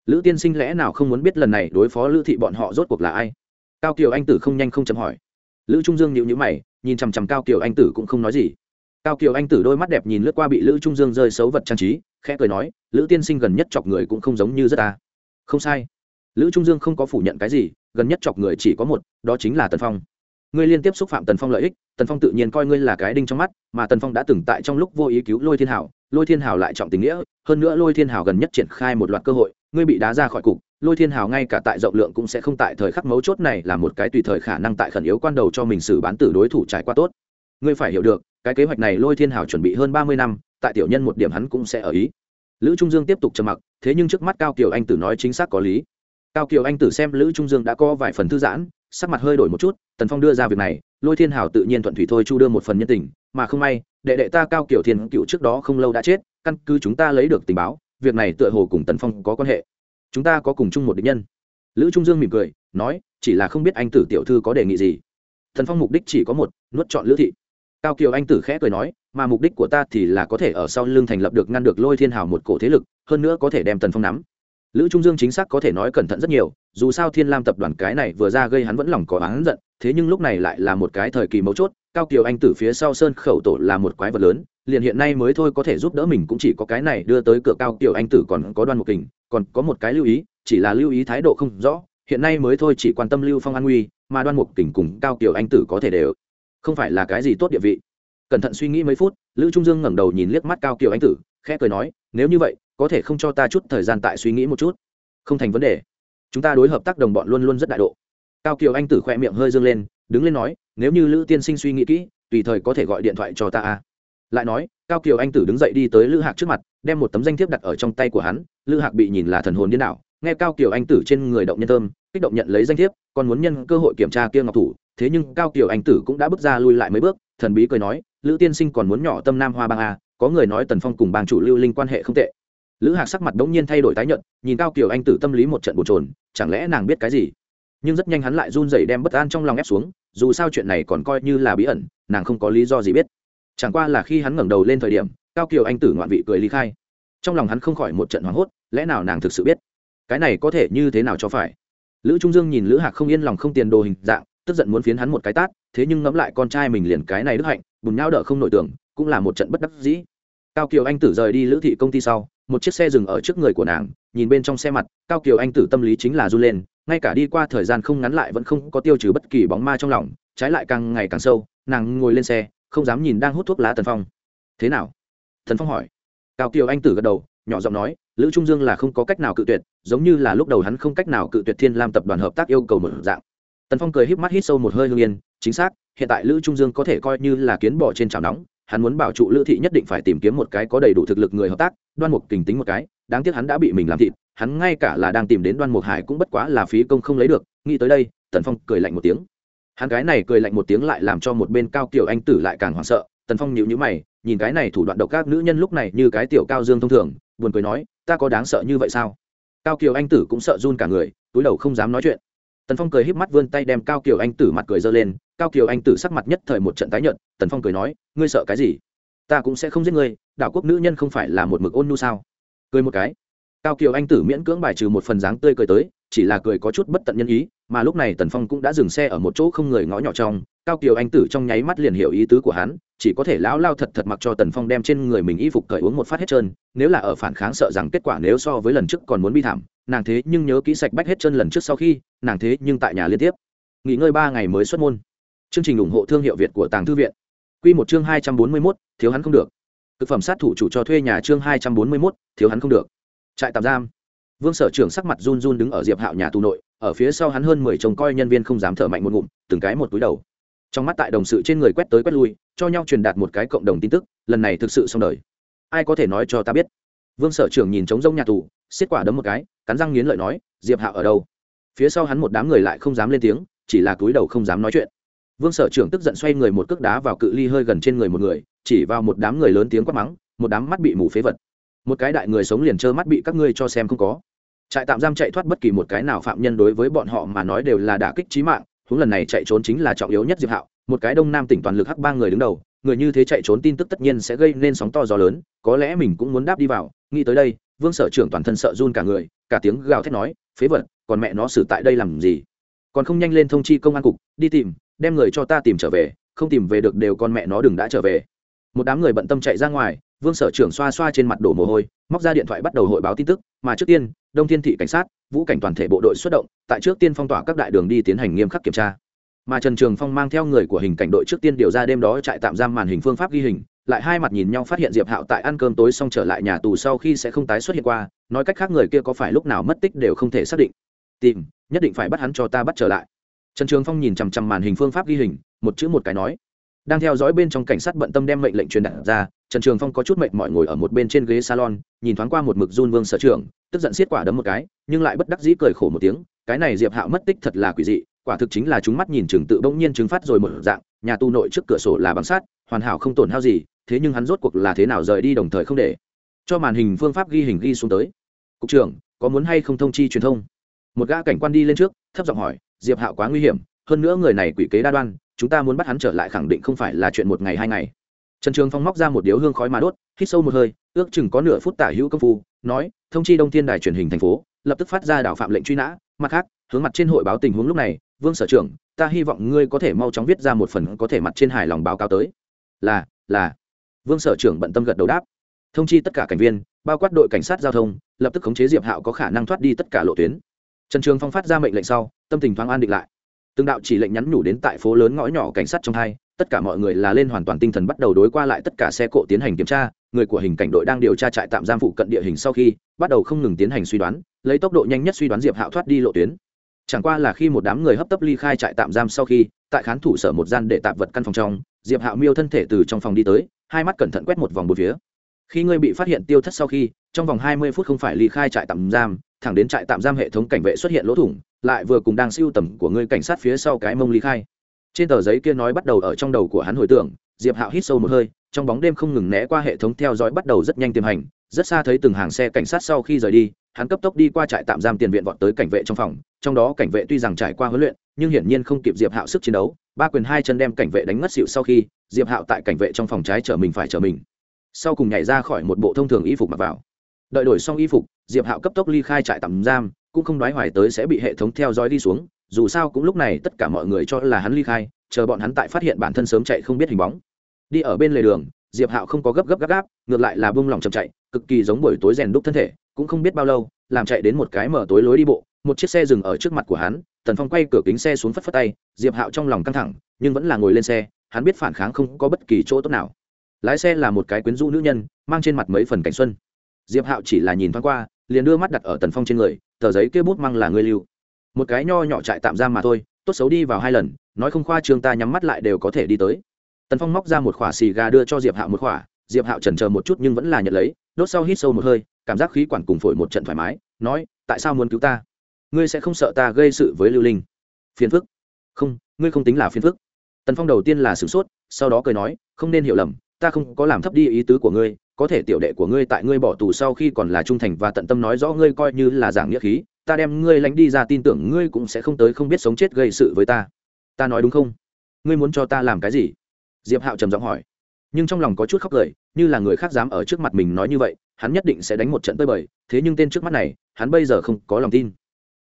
lữ tiên sinh lẽ nào không muốn biết lần này đối phó lữ thị bọn họ rốt cuộc là ai? Cao kiều anh tử không nhanh không chậm hỏi. Lữ trung dương nhịu nhữ mày, nhìn chằm chằm cao kiều anh tử cũng không nói gì. Cao kiều anh tử đôi mắt đẹp nhìn lướt qua bị lữ trung dương rơi xấu vật trang trí, khẽ cười nói, lữ tiên sinh gần nhất chọc người cũng không giống như rất ta. Không sai. Lữ trung dương không có phủ nhận cái gì, gần nhất chọc người chỉ có một, đó chính là tần phong. Ngươi liên tiếp xúc phạm tần phong lợi ích, tần phong tự nhiên coi ngươi là cái đinh trong mắt, mà tần phong đã từng tại trong lúc vô ý cứu lôi thiên hảo lôi thiên hảo lại trọng tình nghĩa, hơn nữa lôi thiên hảo gần nhất triển khai một loạt cơ hội ngươi bị đá ra khỏi cục, lôi thiên hảo ngay cả tại rộng lượng cũng sẽ không tại thời khắc mấu chốt này là một cái tùy thời khả năng tại khẩn yếu quan đầu cho mình xử bán tử đối thủ trải qua tốt. Ngươi phải hiểu được, cái kế hoạch này lôi thiên hảo chuẩn bị hơn ba mươi năm, tại tiểu nhân một điểm hắn cũng sẽ ở ý. Lữ trung dương tiếp tục trầm mặc, thế nhưng trước mắt cao kiều anh tử nói chính xác có lý. Cao kiều anh tử xem lữ trung dương đã có vài phần thư giãn, sắc mặt hơi đổi một chút, tần phong đưa ra việc này, lôi thiên hảo tự nhiên thuận thủy thôi chu đưa một phần nhân tình, mà không may, đệ đệ ta cao Kiều thiên cựu trước đó không lâu đã chết, căn cứ chúng ta lấy được tình báo việc này tựa hồ cùng tần phong có quan hệ. Chúng ta có cùng chung một định nhân. Lữ trung dương mỉm cười, nói, chỉ là không biết anh tử tiểu thư có đề nghị gì. Thần phong mục đích chỉ có một, nuốt chọn lữ thị. Cao kiều anh tử khẽ cười nói, mà mục đích của ta thì là có thể ở sau lưng thành lập được ngăn được lôi thiên hào một cổ thế lực, hơn nữa có thể đem tần phong nắm lữ trung dương chính xác có thể nói cẩn thận rất nhiều, dù sao thiên lam tập đoàn cái này vừa ra gây hắn vẫn lòng có oán giận, thế nhưng lúc này lại là một cái thời kỳ mấu chốt, cao kiều anh tử phía sau sơn khẩu tổ là một quái vật lớn, liền hiện nay mới thôi có thể giúp đỡ mình cũng chỉ có cái này đưa tới cửa cao kiều anh tử còn có đoan một kình, còn có một cái lưu ý, chỉ là lưu ý thái độ không rõ, hiện nay mới thôi chỉ quan tâm lưu phong an nguy, mà đoan mục kình cùng cao kiều anh tử có thể đều không phải là cái gì tốt địa vị. Cẩn thận suy nghĩ mấy phút, lữ trung dương ngẩng đầu nhìn liếc mắt cao kiều anh tử, khẽ cười nói, nếu như vậy có thể không cho ta chút thời gian tại suy nghĩ một chút. Không thành vấn đề. Chúng ta đối hợp tác đồng bọn luôn luôn rất đại độ. Cao kiều anh tử khoe miệng hơi dương lên, đứng lên nói, nếu như lữ tiên sinh suy nghĩ kỹ, tùy thời có thể gọi điện thoại cho ta a lại nói, cao kiều anh tử đứng dậy đi tới lữ hạc trước mặt, đem một tấm danh thiếp đặt ở trong tay của hắn. Lữ hạc bị nhìn là thần hồn điên đảo, nghe cao kiều anh tử trên người động nhân thơm kích động nhận lấy danh thiếp còn muốn nhân cơ hội kiểm tra kia ngọc thủ. Thế nhưng cao kiều anh tử cũng đã bước ra lui lại mấy bước, thần bí cười nói, lữ tiên sinh còn muốn nhỏ tâm nam hoa bang a có người nói tần phong cùng bang chủ lưu linh quan hệ không tệ lữ hạc sắc mặt đống nhiên thay đổi tái nhận nhìn cao kiều anh tử tâm lý một trận bồn trồn chẳng lẽ nàng biết cái gì? Nhưng rất nhanh hắn lại run rẩy đem bất an trong lòng ép xuống, dù sao chuyện này còn coi như là bí ẩn, nàng không có lý do gì biết. Chẳng qua là khi hắn ngẩng đầu lên thời điểm, cao kiều anh tử ngoạn vị cười ly khai. Trong lòng hắn không khỏi một trận hoảng hốt, lẽ nào nàng thực sự biết? Cái này có thể như thế nào cho phải? Lữ trung dương nhìn lữ hạc không yên lòng không tiền đồ hình dạng, tức giận muốn phiến hắn một cái tát, thế nhưng ngẫm lại con trai mình liền cái này đức hạnh, bùn nhau đỡ không nổi tưởng, cũng là một trận bất đắc dĩ. Cao kiều anh tử rời đi lữ thị công ty sau một chiếc xe dừng ở trước người của nàng, nhìn bên trong xe mặt, cao kiều anh tử tâm lý chính là r u lên, ngay cả đi qua thời gian không ngắn lại vẫn không có tiêu trừ bất kỳ bóng ma trong lòng, trái lại càng ngày càng sâu, nàng ngồi lên xe, không dám nhìn đang hút thuốc lá tần phong. Thế nào? Thần phong hỏi. Cao kiều anh tử gật đầu, nhỏ giọng nói, lữ trung dương là không có cách nào cự tuyệt, giống như là lúc đầu hắn không cách nào cự tuyệt thiên lam tập đoàn hợp tác yêu cầu một dạng. Tần phong cười híp mắt hít sâu một hơi hương yên, chính xác, hiện tại lữ trung dương có thể coi như là kiến bỏ trên chảo nóng hắn muốn bảo trụ lữ thị nhất định phải tìm kiếm một cái có đầy đủ thực lực người hợp tác, đoan mục kình tính một cái, đáng tiếc hắn đã bị mình làm thịt, hắn ngay cả là đang tìm đến đoan mục hải cũng bất quá là phí công không lấy được, nghĩ tới đây, tần phong cười lạnh một tiếng. Hắn cái này cười lạnh một tiếng lại làm cho một bên cao kiểu anh tử lại càng hoảng sợ, tần phong nhịu nhữ mày, nhìn cái này thủ đoạn độc các nữ nhân lúc này như cái tiểu cao dương thông thường, buồn cười nói, ta có đáng sợ như vậy sao? Cao kiều anh tử cũng sợ run cả người, túi đầu không dám nói chuyện tần phong cười híp mắt vươn tay đem cao kiều anh tử mặt cười giơ lên, cao kiều anh tử sắc mặt nhất thời một trận tái nhợt, tần phong cười nói, ngươi sợ cái gì? Ta cũng sẽ không giết ngươi, đảo quốc nữ nhân không phải là một mực ôn nhu sao? Cười một cái, cao kiều anh tử miễn cưỡng bài trừ một phần dáng tươi cười tới, chỉ là cười có chút bất tận nhân ý, mà lúc này tần phong cũng đã dừng xe ở một chỗ không người ngõ nhỏ trong, cao kiều anh tử trong nháy mắt liền hiểu ý tứ của hắn, chỉ có thể lão lao thật thật mặc cho tần phong đem trên người mình y phục cởi uống một phát hết trơn, nếu là ở phản kháng sợ rằng kết quả nếu so với lần trước còn muốn bi thảm nàng thế nhưng nhớ kỹ sạch bách hết chân lần trước sau khi, nàng thế nhưng tại nhà liên tiếp. Nghỉ ngơi ba ngày mới xuất môn. Chương trình ủng hộ thương hiệu việt của tàng thư viện. Q một chương hai trăm bốn mươi mốt, thiếu hắn không được. Thực phẩm sát thủ chủ cho thuê nhà chương hai trăm bốn mươi mốt, thiếu hắn không được. Trại tạm giam. Vương sở trưởng sắc mặt run run đứng ở diệp hạo nhà tù nội, ở phía sau hắn hơn mười chồng coi nhân viên không dám thở mạnh một ngụm, từng cái một túi đầu. Trong mắt tại đồng sự trên người quét tới quét lui, cho nhau truyền đạt một cái cộng đồng tin tức, lần này thực sự xong đời. Ai có thể nói cho ta biết? Vương sở trưởng nhìn trống rông nhà tù, xiết quả đấm một cái cắn răng nghiến lợi nói, diệp hạo ở đâu? Phía sau hắn một đám người lại không dám lên tiếng, chỉ là cúi đầu không dám nói chuyện. Vương sở trưởng tức giận xoay người một cước đá vào cự ly hơi gần trên người một người, chỉ vào một đám người lớn tiếng quát mắng, một đám mắt bị mù phế vật. Một cái đại người sống liền trơ mắt bị các ngươi cho xem không có. Trại tạm giam chạy thoát bất kỳ một cái nào phạm nhân đối với bọn họ mà nói đều là đả kích trí mạng, huống lần này chạy trốn chính là trọng yếu nhất diệp hạo, một cái đông nam tỉnh toàn lực hắc ba người đứng đầu, người như thế chạy trốn tin tức tất nhiên sẽ gây nên sóng to gió lớn, có lẽ mình cũng muốn đáp đi vào, nghĩ tới đây, vương sở trưởng toàn thân sợ run cả người cả tiếng gào thét nói, phế vật, còn mẹ nó xử tại đây làm gì? Còn không nhanh lên thông chi công an cục, đi tìm, đem người cho ta tìm trở về, không tìm về được đều con mẹ nó đừng đã trở về. Một đám người bận tâm chạy ra ngoài, vương sở trưởng xoa xoa trên mặt đổ mồ hôi, móc ra điện thoại bắt đầu hội báo tin tức, mà trước tiên, đông thiên thị cảnh sát, vũ cảnh toàn thể bộ đội xuất động, tại trước tiên phong tỏa các đại đường đi tiến hành nghiêm khắc kiểm tra mà trần trường phong mang theo người của hình cảnh đội trước tiên điều ra đêm đó trại tạm giam màn hình phương pháp ghi hình, lại hai mặt nhìn nhau phát hiện diệp hạo tại ăn cơm tối xong trở lại nhà tù sau khi sẽ không tái xuất hiện qua, nói cách khác người kia có phải lúc nào mất tích đều không thể xác định. Tìm, nhất định phải bắt hắn cho ta bắt trở lại. Trần trường phong nhìn chằm chằm màn hình phương pháp ghi hình, một chữ một cái nói. Đang theo dõi bên trong cảnh sát bận tâm đem mệnh lệnh truyền đạt ra, trần trường phong có chút mệnh mọi ngồi ở một bên trên ghế salon, nhìn thoáng qua một mực run vương sở trường, tức giận xiết quả đấm một cái, nhưng lại bất đắc dĩ cười khổ một tiếng, cái này diệp hạo mất tích thật là quỷ dị quả thực chính là chúng mắt nhìn chừng tự bỗng nhiên chứng phát rồi một dạng, nhà tu nội trước cửa sổ là bằng sát hoàn hảo không tổn hao gì, thế nhưng hắn rốt cuộc là thế nào rời đi đồng thời không để cho màn hình phương pháp ghi hình ghi xuống tới. Cục trưởng, có muốn hay không thông chi truyền thông? Một gã cảnh quan đi lên trước, thấp giọng hỏi, diệp hạo quá nguy hiểm, hơn nữa người này quỷ kế đa đoan, chúng ta muốn bắt hắn trở lại khẳng định không phải là chuyện một ngày hai ngày. Trần trường phong móc ra một điếu hương khói mà đốt, hít sâu một hơi, ước chừng có nửa phút tả hữu công phu, nói, thông chi đông thiên đài truyền hình thành phố, lập tức phát ra đảo phạm lệnh truy nã, mặt khác hướng mặt trên hội báo tình huống lúc này, vương sở trưởng, ta hy vọng ngươi có thể mau chóng viết ra một phần có thể mặt trên hài lòng báo cáo tới. Là là. Vương sở trưởng bận tâm gật đầu đáp. Thông chi tất cả cảnh viên, bao quát đội cảnh sát giao thông, lập tức khống chế diệp hạo có khả năng thoát đi tất cả lộ tuyến. Trần trường phong phát ra mệnh lệnh sau, tâm tình thoáng an định lại. Từng đạo chỉ lệnh nhắn nhủ đến tại phố lớn ngõ nhỏ cảnh sát trong hai, tất cả mọi người là lên hoàn toàn tinh thần bắt đầu đối qua lại tất cả xe cộ tiến hành kiểm tra, người của hình cảnh đội đang điều tra trại tạm giam phụ cận địa hình sau khi, bắt đầu không ngừng tiến hành suy đoán, lấy tốc độ nhanh nhất suy đoán diệp hạo thoát đi lộ tuyến chẳng qua là khi một đám người hấp tấp ly khai trại tạm giam sau khi, tại khán thủ sở một gian để tạm vật căn phòng trong, diệp hạo miêu thân thể từ trong phòng đi tới, hai mắt cẩn thận quét một vòng một phía. Khi ngươi bị phát hiện tiêu thất sau khi, trong vòng hai mươi phút không phải ly khai trại tạm giam, thẳng đến trại tạm giam hệ thống cảnh vệ xuất hiện lỗ thủng, lại vừa cùng đang siêu tầm của ngươi cảnh sát phía sau cái mông ly khai. Trên tờ giấy kia nói bắt đầu ở trong đầu của hắn hồi tưởng, diệp hạo hít sâu một hơi, trong bóng đêm không ngừng né qua hệ thống theo dõi bắt đầu rất nhanh tiềm hành, rất xa thấy từng hàng xe cảnh sát sau khi rời đi, hắn cấp tốc đi qua trại tạm giam tiền viện vọt tới cảnh vệ trong phòng trong đó cảnh vệ tuy rằng trải qua huấn luyện, nhưng hiển nhiên không kịp diệp hạo sức chiến đấu, ba quyền hai chân đem cảnh vệ đánh ngất xịu sau khi, diệp hạo tại cảnh vệ trong phòng trái chở mình phải chở mình. Sau cùng nhảy ra khỏi một bộ thông thường y phục mặc vào. Đợi đổi xong y phục, diệp hạo cấp tốc ly khai trại tạm giam, cũng không đoái hoài tới sẽ bị hệ thống theo dõi đi xuống, dù sao cũng lúc này tất cả mọi người cho là hắn ly khai, chờ bọn hắn tại phát hiện bản thân sớm chạy không biết hình bóng. Đi ở bên lề đường, diệp hạo không có gấp gấp gáp gáp, ngược lại là bông lòng chậm chạy, cực kỳ giống buổi tối rèn đúc thân thể, cũng không biết bao lâu, làm chạy đến một cái mở tối lối đi bộ một chiếc xe dừng ở trước mặt của hắn, tần phong quay cửa kính xe xuống phất phất tay, diệp hạo trong lòng căng thẳng, nhưng vẫn là ngồi lên xe, hắn biết phản kháng không có bất kỳ chỗ tốt nào. Lái xe là một cái quyến rũ nữ nhân, mang trên mặt mấy phần cảnh xuân. Diệp hạo chỉ là nhìn thoáng qua, liền đưa mắt đặt ở tần phong trên người, tờ giấy kia bút mang là người lưu. Một cái nho nhỏ trại tạm giam mà thôi, tốt xấu đi vào hai lần, nói không khoa trương ta nhắm mắt lại đều có thể đi tới. Tần phong móc ra một khỏa xì gà đưa cho diệp hạo một khỏa, diệp hạo chần chờ một chút nhưng vẫn là nhận lấy, đốt sau hít sâu một hơi, cảm giác khí quản cùng phổi một trận thoải mái, nói, tại sao muốn cứu ta? Ngươi sẽ không sợ ta gây sự với lưu linh. Phiền phức. Không, ngươi không tính là phiền phức. Tần phong đầu tiên là sửng sốt, sau đó cười nói, không nên hiểu lầm, ta không có làm thấp đi ý tứ của ngươi, có thể tiểu đệ của ngươi tại ngươi bỏ tù sau khi còn là trung thành và tận tâm nói rõ ngươi coi như là giảng nghĩa khí, ta đem ngươi lánh đi ra tin tưởng ngươi cũng sẽ không tới không biết sống chết gây sự với ta. Ta nói đúng không? Ngươi muốn cho ta làm cái gì? Diệp hạo trầm giọng hỏi. Nhưng trong lòng có chút khóc cười, như là người khác dám ở trước mặt mình nói như vậy, hắn nhất định sẽ đánh một trận tơi bời, thế nhưng tên trước mắt này, hắn bây giờ không có lòng tin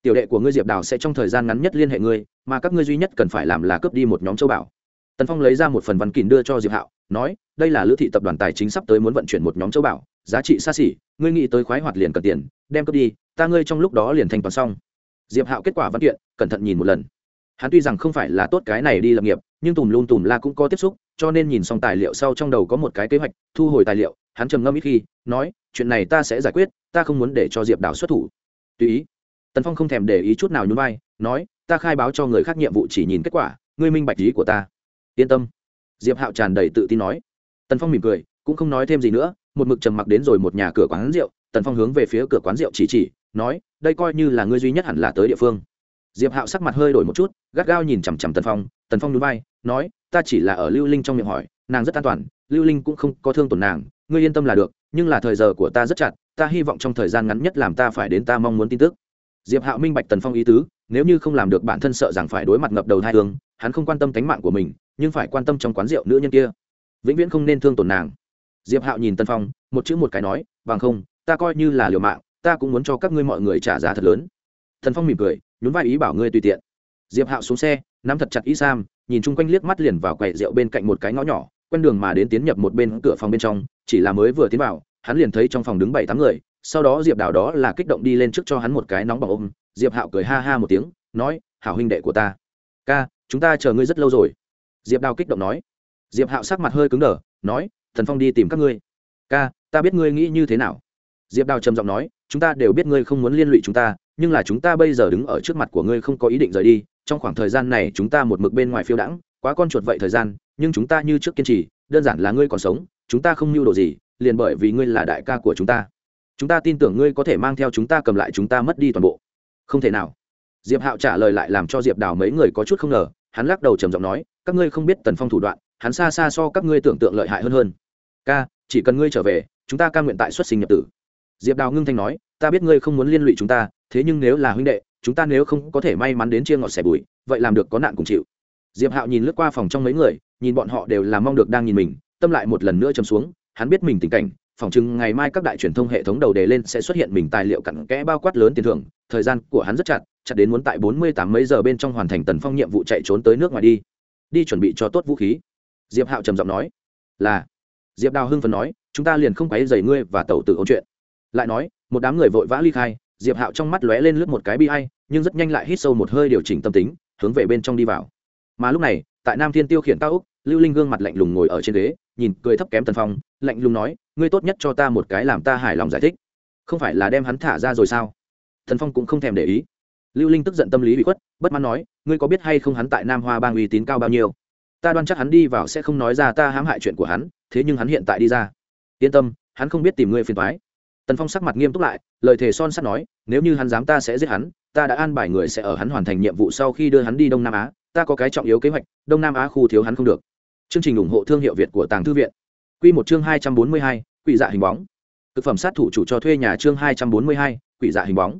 tiểu đệ của ngươi diệp đào sẽ trong thời gian ngắn nhất liên hệ ngươi, mà các ngươi duy nhất cần phải làm là cướp đi một nhóm châu bảo tần phong lấy ra một phần văn kín đưa cho diệp hạo, nói, đây là lữ thị tập đoàn tài chính sắp tới muốn vận chuyển một nhóm châu bảo giá trị xa xỉ, ngươi nghĩ tới khoái hoạt liền cần tiền, đem cướp đi, ta ngươi trong lúc đó liền thanh toán xong. Diệp hạo kết quả văn kiện, cẩn thận nhìn một lần. Hắn tuy rằng không phải là tốt cái này đi lập nghiệp, nhưng tùm lum tùm la cũng có tiếp xúc, cho nên nhìn xong tài liệu sau trong đầu có một cái kế hoạch, thu hồi tài liệu, hắn trầm ngâm ít khi, nói, chuyện này ta sẽ giải quyết, ta không muốn để cho diệp đào xuất thủ. Tùy ý tần phong không thèm để ý chút nào nhún vai, nói, ta khai báo cho người khác nhiệm vụ chỉ nhìn kết quả, ngươi minh bạch ý của ta. Yên tâm. Diệp hạo tràn đầy tự tin nói. Tần phong mỉm cười, cũng không nói thêm gì nữa, một mực trầm mặc đến rồi một nhà cửa quán rượu, tần phong hướng về phía cửa quán rượu chỉ chỉ, nói, đây coi như là ngươi duy nhất hẳn là tới địa phương. Diệp hạo sắc mặt hơi đổi một chút, gắt gao nhìn chằm chằm tần phong tần phong núi bay nói, ta chỉ là ở lưu linh trong miệng hỏi, nàng rất an toàn, lưu linh cũng không có thương tổn nàng, ngươi yên tâm là được, nhưng là thời giờ của ta rất chặt, ta hy vọng trong thời gian ngắn nhất làm ta phải đến ta mong muốn tin tức diệp hạo minh bạch tần phong ý tứ, nếu như không làm được bản thân sợ rằng phải đối mặt ngập đầu hai thương hắn không quan tâm tánh mạng của mình, nhưng phải quan tâm trong quán rượu nữ nhân kia. Vĩnh viễn không nên thương tổn nàng. Diệp hạo nhìn tân phong, một chữ một cái nói, bằng không, ta coi như là liều mạng, ta cũng muốn cho các ngươi mọi người trả giá thật lớn. Thần phong mỉm cười, nhún vai ý bảo ngươi tùy tiện. Diệp hạo xuống xe, nắm thật chặt ý sam, nhìn chung quanh liếc mắt liền vào quầy rượu bên cạnh một cái ngõ nhỏ, quen đường mà đến tiến nhập một bên cửa phòng bên trong, chỉ là mới vừa tiến vào, hắn liền thấy trong phòng đứng bảy tám người sau đó diệp đào đó là kích động đi lên trước cho hắn một cái nóng bỏng ôm diệp hạo cười ha ha một tiếng nói hảo huynh đệ của ta ca chúng ta chờ ngươi rất lâu rồi diệp đào kích động nói diệp hạo sắc mặt hơi cứng đờ nói thần phong đi tìm các ngươi ca ta biết ngươi nghĩ như thế nào diệp đào trầm giọng nói chúng ta đều biết ngươi không muốn liên lụy chúng ta nhưng là chúng ta bây giờ đứng ở trước mặt của ngươi không có ý định rời đi trong khoảng thời gian này chúng ta một mực bên ngoài phiêu đãng quá con chuột vậy thời gian nhưng chúng ta như trước kiên trì đơn giản là ngươi còn sống chúng ta không mưu đồ gì liền bởi vì ngươi là đại ca của chúng ta chúng ta tin tưởng ngươi có thể mang theo chúng ta cầm lại chúng ta mất đi toàn bộ. Không thể nào. Diệp hạo trả lời lại làm cho diệp đào mấy người có chút không ngờ, hắn lắc đầu trầm giọng nói, các ngươi không biết tần phong thủ đoạn, hắn xa xa so các ngươi tưởng tượng lợi hại hơn hơn. Ca, chỉ cần ngươi trở về, chúng ta ca nguyện tại xuất sinh nhập tử. Diệp đào ngưng thanh nói, ta biết ngươi không muốn liên lụy chúng ta, thế nhưng nếu là huynh đệ, chúng ta nếu không có thể may mắn đến chia ngọt xẻ bùi, vậy làm được có nạn cùng chịu. Diệp hạo nhìn lướt qua phòng trong mấy người, nhìn bọn họ đều là mong được đang nhìn mình, tâm lại một lần nữa chấm xuống, hắn biết mình tình cảnh Phỏng chừng ngày mai các đại truyền thông hệ thống đầu đề lên sẽ xuất hiện mình tài liệu cặn kẽ bao quát lớn tiền thưởng, thời gian của hắn rất chặt chặt đến muốn tại bốn mươi tám mấy giờ bên trong hoàn thành tần phong nhiệm vụ chạy trốn tới nước ngoài đi. Đi chuẩn bị cho tốt vũ khí. Diệp hạo trầm giọng nói. Là. Diệp đào hưng phần nói, chúng ta liền không quấy dày ngươi và tẩu tử ôn chuyện. Lại nói, một đám người vội vã ly khai, diệp hạo trong mắt lóe lên lướt một cái bi hay nhưng rất nhanh lại hít sâu một hơi điều chỉnh tâm tính, hướng về bên trong đi vào. Mà lúc này, tại nam thiên tiêu khiển cao úc, lưu linh gương mặt lạnh lùng ngồi ở trên ghế, nhìn cười thấp kém tần phong, lạnh lùng nói ngươi tốt nhất cho ta một cái làm ta hài lòng giải thích. Không phải là đem hắn thả ra rồi sao? Thần phong cũng không thèm để ý. Lưu linh tức giận tâm lý bị khuất, bất mãn nói, ngươi có biết hay không hắn tại nam hoa bang uy tín cao bao nhiêu? Ta đoan chắc hắn đi vào sẽ không nói ra ta hãm hại chuyện của hắn, thế nhưng hắn hiện tại đi ra. Yên tâm, hắn không biết tìm ngươi phiền thoái tần phong sắc mặt nghiêm túc lại, lời thề son sắt nói, nếu như hắn dám ta sẽ giết hắn, ta đã an bài người sẽ ở hắn hoàn thành nhiệm vụ sau khi đưa hắn đi đông nam á. Ta có cái trọng yếu kế hoạch, đông nam á khu thiếu hắn không được. Chương trình ủng hộ thương hiệu việt của tàng thư viện. Quy một chương hai trăm bốn mươi hai, quỷ dạ hình bóng. Thực phẩm sát thủ chủ cho thuê nhà chương hai trăm bốn mươi hai, quỷ dạ hình bóng.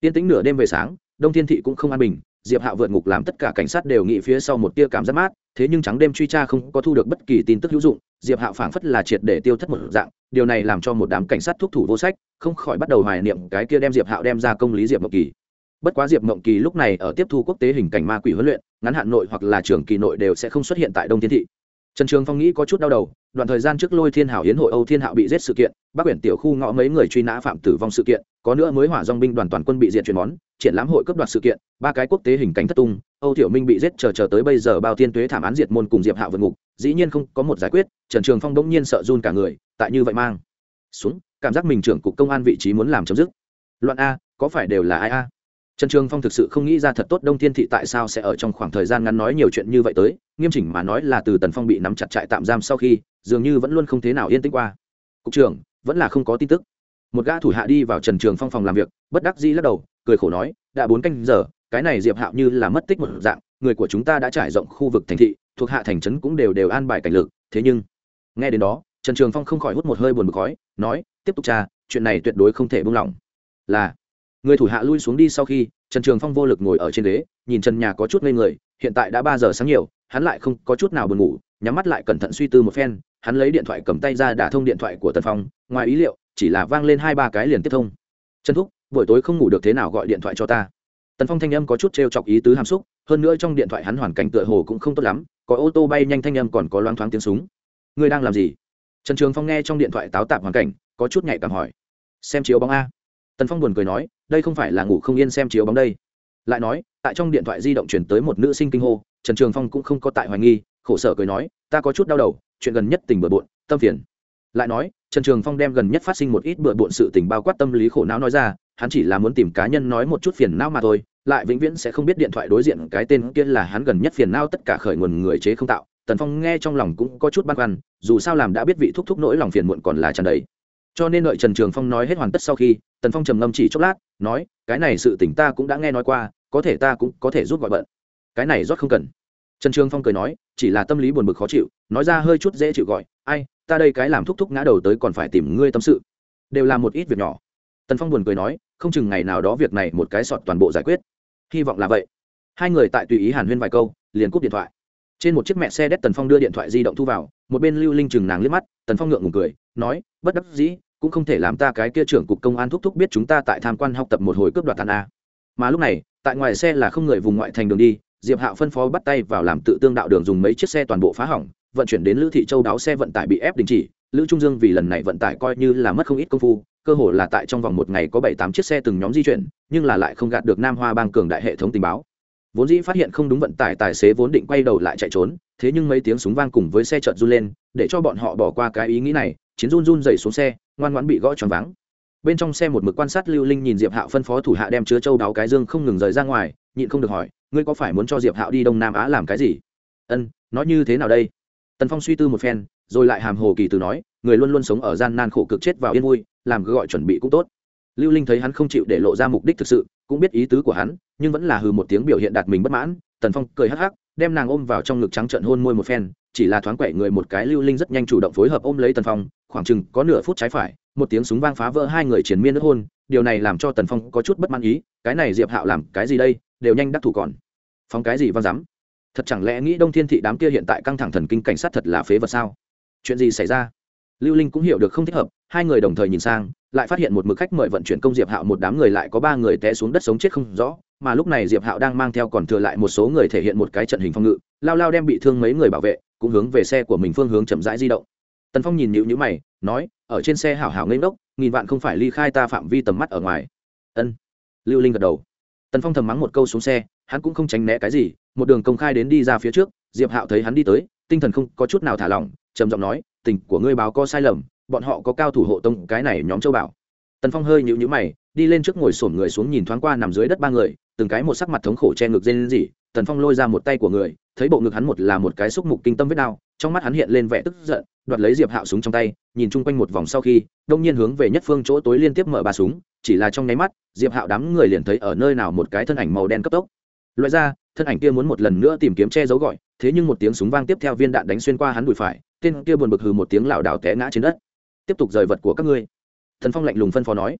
Tiên tính nửa đêm về sáng, đông thiên thị cũng không an bình, diệp hạo vượt ngục làm tất cả cảnh sát đều nghĩ phía sau một tia cảm giác mát, thế nhưng trắng đêm truy tra không có thu được bất kỳ tin tức hữu dụng, diệp hạo phảng phất là triệt để tiêu thất một dạng, điều này làm cho một đám cảnh sát thúc thủ vô sách, không khỏi bắt đầu hoài niệm cái kia đem diệp hạo đem ra công lý diệp mộng kỳ. Bất quá diệp mộng kỳ lúc này ở tiếp thu quốc tế hình cảnh ma quỷ huấn luyện, ngắn hạn nội hoặc là trường kỳ nội đều sẽ không xuất hiện tại đông thiên thị trần trường phong nghĩ có chút đau đầu, đoạn thời gian trước lôi thiên hảo hiến hội âu thiên hạo bị giết sự kiện, bắc quyển tiểu khu ngõ mấy người truy nã phạm tử vong sự kiện, có nữa mới hỏa dong binh đoàn toàn quân bị diệt chuyển món, triển lãm hội cấp đoạt sự kiện, ba cái quốc tế hình cánh thất tung, âu tiểu minh bị giết chờ chờ tới bây giờ bao tiên tuế thảm án diệt môn cùng diệp hạo vượt ngục, dĩ nhiên không có một giải quyết, trần trường phong bỗng nhiên sợ run cả người, tại như vậy mang xuống, cảm giác mình trưởng cục công an vị trí muốn làm chấm dứt. Loạn a, có phải đều là ai a? Trần trường phong thực sự không nghĩ ra thật tốt đông thiên thị tại sao sẽ ở trong khoảng thời gian ngắn nói nhiều chuyện như vậy tới nghiêm chỉnh mà nói là từ tần phong bị nắm chặt trại tạm giam sau khi, dường như vẫn luôn không thế nào yên tĩnh qua. Cục trưởng, vẫn là không có tin tức. Một gã thủ hạ đi vào trần trường phong phòng làm việc, bất đắc dĩ lắc đầu, cười khổ nói, đã bốn canh giờ, cái này diệp hạo như là mất tích một dạng, người của chúng ta đã trải rộng khu vực thành thị, thuộc hạ thành trấn cũng đều đều an bài cảnh lực, thế nhưng nghe đến đó, trần trường phong không khỏi hút một hơi buồn bực khói, nói, tiếp tục tra, chuyện này tuyệt đối không thể buông lỏng. Là, người thủ hạ lui xuống đi sau khi, trần trường phong vô lực ngồi ở trên ghế, nhìn trần nhà có chút ngây người, hiện tại đã ba giờ sáng nhiều hắn lại không có chút nào buồn ngủ, nhắm mắt lại cẩn thận suy tư một phen, hắn lấy điện thoại cầm tay ra đả thông điện thoại của tần phong, ngoài ý liệu, chỉ là vang lên hai ba cái liền tiếp thông. Trần thúc, buổi tối không ngủ được thế nào gọi điện thoại cho ta. Tần phong thanh âm có chút t r e o chọc ý tứ hàm xúc, hơn nữa trong điện thoại hắn hoàn cảnh tựa hồ cũng không tốt lắm, có ô tô bay nhanh thanh âm còn có loáng thoáng tiếng súng. Ngươi đang làm gì? Trần trường phong nghe trong điện thoại táo tạp hoàn cảnh, có chút nhạy cảm hỏi. Xem chiếu bóng a. Tần phong buồn cười nói, đây không phải là ngủ không yên xem chiếu bóng đây. Lại nói, tại trong điện thoại di động chuyển tới một nữ sinh kinh hô trần trường phong cũng không có tại hoài nghi, khổ sở cười nói, ta có chút đau đầu, chuyện gần nhất tình bừa bộn, tâm phiền. Lại nói, trần trường phong đem gần nhất phát sinh một ít bừa bộn sự tình bao quát tâm lý khổ não nói ra, hắn chỉ là muốn tìm cá nhân nói một chút phiền não mà thôi, lại vĩnh viễn sẽ không biết điện thoại đối diện cái tên kia là hắn gần nhất phiền não tất cả khởi nguồn người chế không tạo. Tần phong nghe trong lòng cũng có chút băn khoăn, dù sao làm đã biết vị thúc thúc nỗi lòng phiền muộn còn là tràn đầy. Cho nên đợi trần trường phong nói hết hoàn tất sau khi, tần phong trầm ngâm chỉ chốc lát, nói, cái này sự tỉnh ta cũng đã nghe nói qua, có thể ta cũng có thể giúp gọi bận cái này rót không cần. Trần trường phong cười nói, chỉ là tâm lý buồn bực khó chịu, nói ra hơi chút dễ chịu gọi, ai, ta đây cái làm thúc thúc ngã đầu tới còn phải tìm ngươi tâm sự. Đều là một ít việc nhỏ. Tần phong buồn cười nói, không chừng ngày nào đó việc này một cái sọt toàn bộ giải quyết. Hy vọng là vậy. Hai người tại tùy ý hàn huyên vài câu, liền cúp điện thoại. Trên một chiếc mẹ xe đét tần phong đưa điện thoại di động thu vào, một bên lưu linh chừng nàng liếc mắt, tần phong ngượng ngùng cười, nói, bất đắc dĩ, cũng không thể làm ta cái kia trưởng cục công an thúc thúc biết chúng ta tại tham quan học tập một hồi cướp đoạt tàn a. Mà lúc này, tại ngoài xe là không người vùng ngoại thành đường đi diệp hạo phân phó bắt tay vào làm tự tương đạo đường dùng mấy chiếc xe toàn bộ phá hỏng, vận chuyển đến lữ thị châu đáo xe vận tải bị ép đình chỉ. Lữ trung dương vì lần này vận tải coi như là mất không ít công phu, cơ hồ là tại trong vòng một ngày có bảy tám chiếc xe từng nhóm di chuyển, nhưng là lại không gạt được nam hoa bang cường đại hệ thống tình báo. Vốn dĩ phát hiện không đúng vận tải tài xế vốn định quay đầu lại chạy trốn, thế nhưng mấy tiếng súng vang cùng với xe chợt run lên, để cho bọn họ bỏ qua cái ý nghĩ này, chiến run run dày xuống xe, ngoan ngoãn bị gõ tròn vắng bên trong xe một mực quan sát lưu linh nhìn diệp hạo phân phó thủ hạ đem chứa châu đáo cái dương không ngừng rời ra ngoài, nhịn không được hỏi ngươi có phải muốn cho diệp hạo đi đông nam á làm cái gì? Ân, nói như thế nào đây? Tần phong suy tư một phen, rồi lại hàm hồ kỳ từ nói, người luôn luôn sống ở gian nan khổ cực chết vào yên vui, làm gọi chuẩn bị cũng tốt. Lưu linh thấy hắn không chịu để lộ ra mục đích thực sự, cũng biết ý tứ của hắn, nhưng vẫn là hừ một tiếng biểu hiện đạt mình bất mãn. Tần phong cười hắc hắc, đem nàng ôm vào trong ngực trắng trận hôn môi một phen, chỉ là thoáng quậy người một cái lưu linh rất nhanh chủ động phối hợp ôm lấy tần phong, khoảng chừng có nửa phút trái phải, một tiếng súng vang phá vỡ hai người chiến miên nước hôn, điều này làm cho tần phong có chút bất mãn ý, cái này diệp hạo làm cái gì đây, đều nhanh đắc thủ còn phóng cái gì vang dám thật chẳng lẽ nghĩ đông thiên thị đám kia hiện tại căng thẳng thần kinh cảnh sát thật là phế vật sao? Chuyện gì xảy ra? Lưu linh cũng hiểu được không thích hợp, hai người đồng thời nhìn sang, lại phát hiện một mực khách mời vận chuyển công diệp hạo một đám người lại có ba người té xuống đất sống chết không rõ, mà lúc này diệp hạo đang mang theo còn thừa lại một số người thể hiện một cái trận hình phong ngự, lao lao đem bị thương mấy người bảo vệ, cũng hướng về xe của mình phương hướng chậm rãi di động. Tần phong nhìn nhịu nhữ mày, nói, ở trên xe hảo hảo ngây ngốc nghìn vạn không phải ly khai ta phạm vi tầm mắt ở ngoài. Ân. Lưu linh gật đầu tần phong thầm mắng một câu xuống xe, hắn cũng không tránh né cái gì, một đường công khai đến đi ra phía trước, diệp hạo thấy hắn đi tới, tinh thần không có chút nào thả lỏng, trầm giọng nói, tình của ngươi báo có sai lầm, bọn họ có cao thủ hộ tông, cái này nhóm châu bảo. Tần phong hơi nhịu nhữ mày, đi lên trước ngồi sổm người xuống nhìn thoáng qua nằm dưới đất ba người, từng cái một sắc mặt thống khổ che ngực lên gì tần phong lôi ra một tay của người, thấy bộ ngực hắn một là một cái xúc mục kinh tâm vết đau, trong mắt hắn hiện lên vẻ tức giận, đoạt lấy diệp hạo súng trong tay, nhìn chung quanh một vòng sau khi, đông nhiên hướng về nhất phương chỗ tối liên tiếp mở ba súng, chỉ là trong nháy mắt, diệp hạo đám người liền thấy ở nơi nào một cái thân ảnh màu đen cấp tốc. Loại ra, thân ảnh kia muốn một lần nữa tìm kiếm che giấu gọi, thế nhưng một tiếng súng vang tiếp theo viên đạn đánh xuyên qua hắn đùi phải, tên kia buồn bực hừ một tiếng lảo đảo té ngã trên đất. Tiếp tục rời vật của các ngươi. Thần phong lạnh lùng phân phó nói.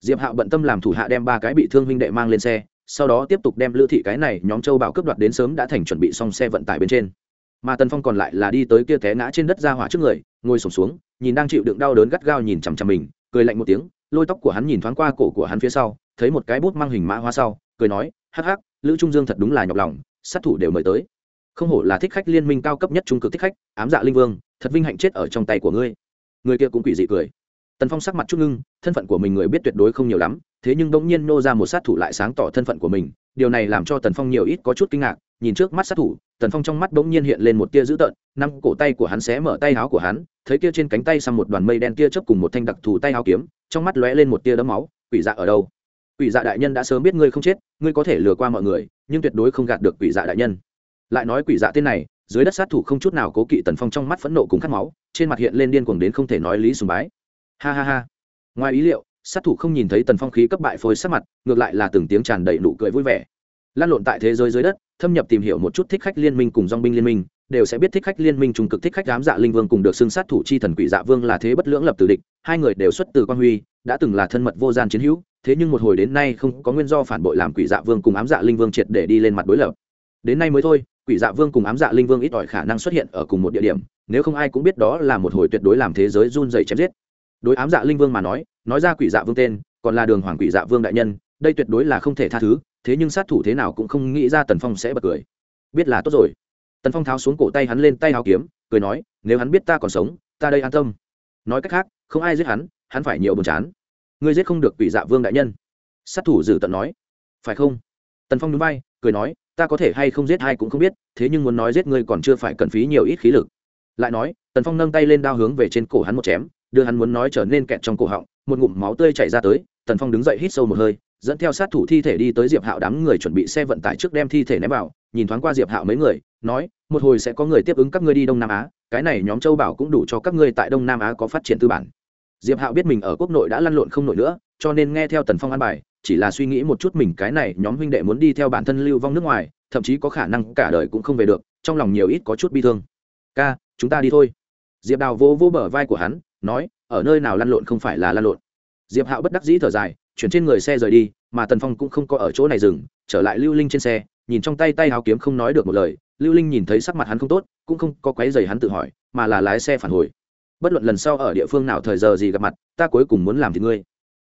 Diệp hạo bận tâm làm thủ hạ đem ba cái bị thương huynh đệ mang lên xe sau đó tiếp tục đem lữ thị cái này nhóm châu bảo cướp đoạt đến sớm đã thành chuẩn bị xong xe vận tải bên trên. Mà tần phong còn lại là đi tới kia té ngã trên đất ra hỏa trước người, ngồi sổm xuống, nhìn đang chịu đựng đau đớn gắt gao nhìn chằm chằm mình, cười lạnh một tiếng, lôi tóc của hắn nhìn thoáng qua cổ của hắn phía sau, thấy một cái bút mang hình mã hoa sau, cười nói, hắc hắc, lữ trung dương thật đúng là nhọc lòng, sát thủ đều mời tới. Không hổ là thích khách liên minh cao cấp nhất trung cực thích khách, ám dạ linh vương, thật vinh hạnh chết ở trong tay của ngươi. Người kia cũng quỷ dị cười. Tần phong sắc mặt chút ngưng, thân phận của mình người biết tuyệt đối không nhiều lắm thế nhưng bỗng nhiên nô ra một sát thủ lại sáng tỏ thân phận của mình, điều này làm cho tần phong nhiều ít có chút kinh ngạc, nhìn trước mắt sát thủ, tần phong trong mắt bỗng nhiên hiện lên một tia dữ tợn, năm cổ tay của hắn xé mở tay áo của hắn, thấy kia trên cánh tay xăm một đoàn mây đen tia chớp cùng một thanh đặc thù tay áo kiếm, trong mắt lóe lên một tia đấm máu, quỷ dạ ở đâu? Quỷ dạ đại nhân đã sớm biết ngươi không chết, ngươi có thể lừa qua mọi người, nhưng tuyệt đối không gạt được quỷ dạ đại nhân. Lại nói quỷ dạ tên này, dưới đất sát thủ không chút nào cố kỵ tần phong trong mắt phẫn nộ cùng khát máu, trên mặt hiện lên điên cuồng đến không thể nói lý sùng bái. Ha ha ha. Ngoài ý liệu sát thủ không nhìn thấy tần phong khí cấp bại phôi sắc mặt, ngược lại là từng tiếng tràn đầy nụ cười vui vẻ. Lan lộn tại thế giới dưới đất, thâm nhập tìm hiểu một chút thích khách liên minh cùng dong binh liên minh, đều sẽ biết thích khách liên minh trung cực thích khách đám dạ linh vương cùng được xưng sát thủ chi thần quỷ dạ vương là thế bất lưỡng lập từ địch, hai người đều xuất từ quan huy, đã từng là thân mật vô gian chiến hữu, thế nhưng một hồi đến nay không có nguyên do phản bội làm quỷ dạ vương cùng ám dạ linh vương triệt để đi lên mặt đối lập. Đến nay mới thôi, quỷ dạ vương cùng ám dạ linh vương ít ỏi khả năng xuất hiện ở cùng một địa điểm, nếu không ai cũng biết đó là một hồi tuyệt đối làm thế giới run dày chém giết đối ám dạ linh vương mà nói nói ra quỷ dạ vương tên, còn là đường hoàng quỷ dạ vương đại nhân, đây tuyệt đối là không thể tha thứ, thế nhưng sát thủ thế nào cũng không nghĩ ra tần phong sẽ bật cười. Biết là tốt rồi. Tần phong tháo xuống cổ tay hắn lên tay áo kiếm, cười nói, nếu hắn biết ta còn sống, ta đây an tâm. Nói cách khác, không ai giết hắn hắn phải nhiều buồn chán. Ngươi giết không được quỷ dạ vương đại nhân. Sát thủ dử tận nói. Phải không? Tần phong núi bay cười nói, ta có thể hay không giết ai cũng không biết, thế nhưng muốn nói giết ngươi còn chưa phải cần phí nhiều ít khí lực. Lại nói, tần phong nâng tay lên đao hướng về trên cổ hắn một chém đưa hắn muốn nói trở nên kẹt trong cổ họng, một ngụm máu tươi chảy ra tới, tần phong đứng dậy hít sâu một hơi, dẫn theo sát thủ thi thể đi tới diệp hạo đám người chuẩn bị xe vận tải trước đem thi thể ném vào, nhìn thoáng qua diệp hạo mấy người, nói, một hồi sẽ có người tiếp ứng các ngươi đi đông nam á, cái này nhóm châu bảo cũng đủ cho các ngươi tại đông nam á có phát triển tư bản. Diệp hạo biết mình ở quốc nội đã lăn lộn không nổi nữa, cho nên nghe theo tần phong an bài, chỉ là suy nghĩ một chút mình cái này nhóm huynh đệ muốn đi theo bản thân lưu vong nước ngoài, thậm chí có khả năng cả đời cũng không về được, trong lòng nhiều ít có chút bi thương. Ca, chúng ta đi thôi. Diệp đào vô vô bờ vai của hắn nói, ở nơi nào lăn lộn không phải là lăn lộn. Diệp hạo bất đắc dĩ thở dài, chuyển trên người xe rời đi, mà tần phong cũng không có ở chỗ này dừng, trở lại lưu linh trên xe, nhìn trong tay tay háo kiếm không nói được một lời. Lưu linh nhìn thấy sắc mặt hắn không tốt, cũng không có quấy giày hắn tự hỏi, mà là lái xe phản hồi. Bất luận lần sau ở địa phương nào thời giờ gì gặp mặt, ta cuối cùng muốn làm thì ngươi.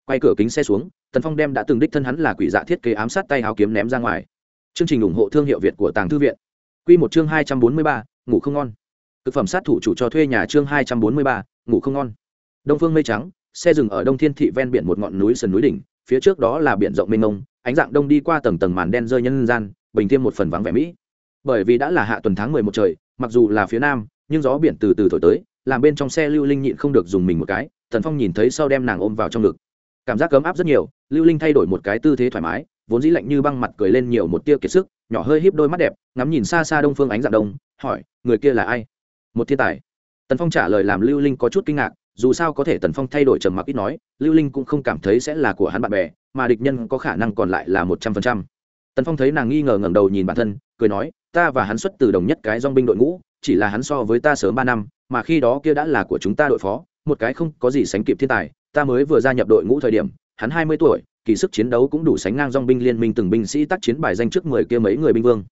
Quay cửa kính xe xuống, tần phong đem đã từng đích thân hắn là quỷ dạ thiết kế ám sát tay Háo kiếm ném ra ngoài. Chương trình ủng hộ thương hiệu việt của tàng thư viện. Q một chương hai trăm bốn mươi ba, ngủ không ngon. Thực phẩm sát thủ chủ cho thuê nhà chương hai trăm bốn mươi ba ngủ không ngon. Đông phương mây trắng, xe dừng ở đông thiên thị ven biển một ngọn núi sườn núi đỉnh, phía trước đó là biển rộng mênh mông, ánh dạng đông đi qua tầng tầng màn đen rơi nhân gian, bình thêm một phần vắng vẻ mỹ. Bởi vì đã là hạ tuần tháng mười một trời, mặc dù là phía nam, nhưng gió biển từ từ thổi tới, làm bên trong xe lưu linh nhịn không được dùng mình một cái, thần phong nhìn thấy sau đem nàng ôm vào trong ngực. Cảm giác cấm áp rất nhiều, lưu linh thay đổi một cái tư thế thoải mái, vốn dĩ lạnh như băng mặt cười lên nhiều một tia kiệt sức, nhỏ hơi híp đôi mắt đẹp, ngắm nhìn xa xa đông phương ánh dạng đông, hỏi, người kia là ai? Một thiên tài tần phong trả lời làm lưu linh có chút kinh ngạc, dù sao có thể tần phong thay đổi trầm mặc ít nói, lưu linh cũng không cảm thấy sẽ là của hắn bạn bè, mà địch nhân có khả năng còn lại là một trăm phần trăm. Tần phong thấy nàng nghi ngờ ngẩng đầu nhìn bản thân, cười nói, ta và hắn xuất từ đồng nhất cái dong binh đội ngũ, chỉ là hắn so với ta sớm ba năm, mà khi đó kia đã là của chúng ta đội phó, một cái không có gì sánh kịp thiên tài, ta mới vừa gia nhập đội ngũ thời điểm, hắn hai mươi tuổi, kỳ sức chiến đấu cũng đủ sánh ngang dong binh liên minh từng binh sĩ tác chiến bài danh trước mười kia mấy người binh vương.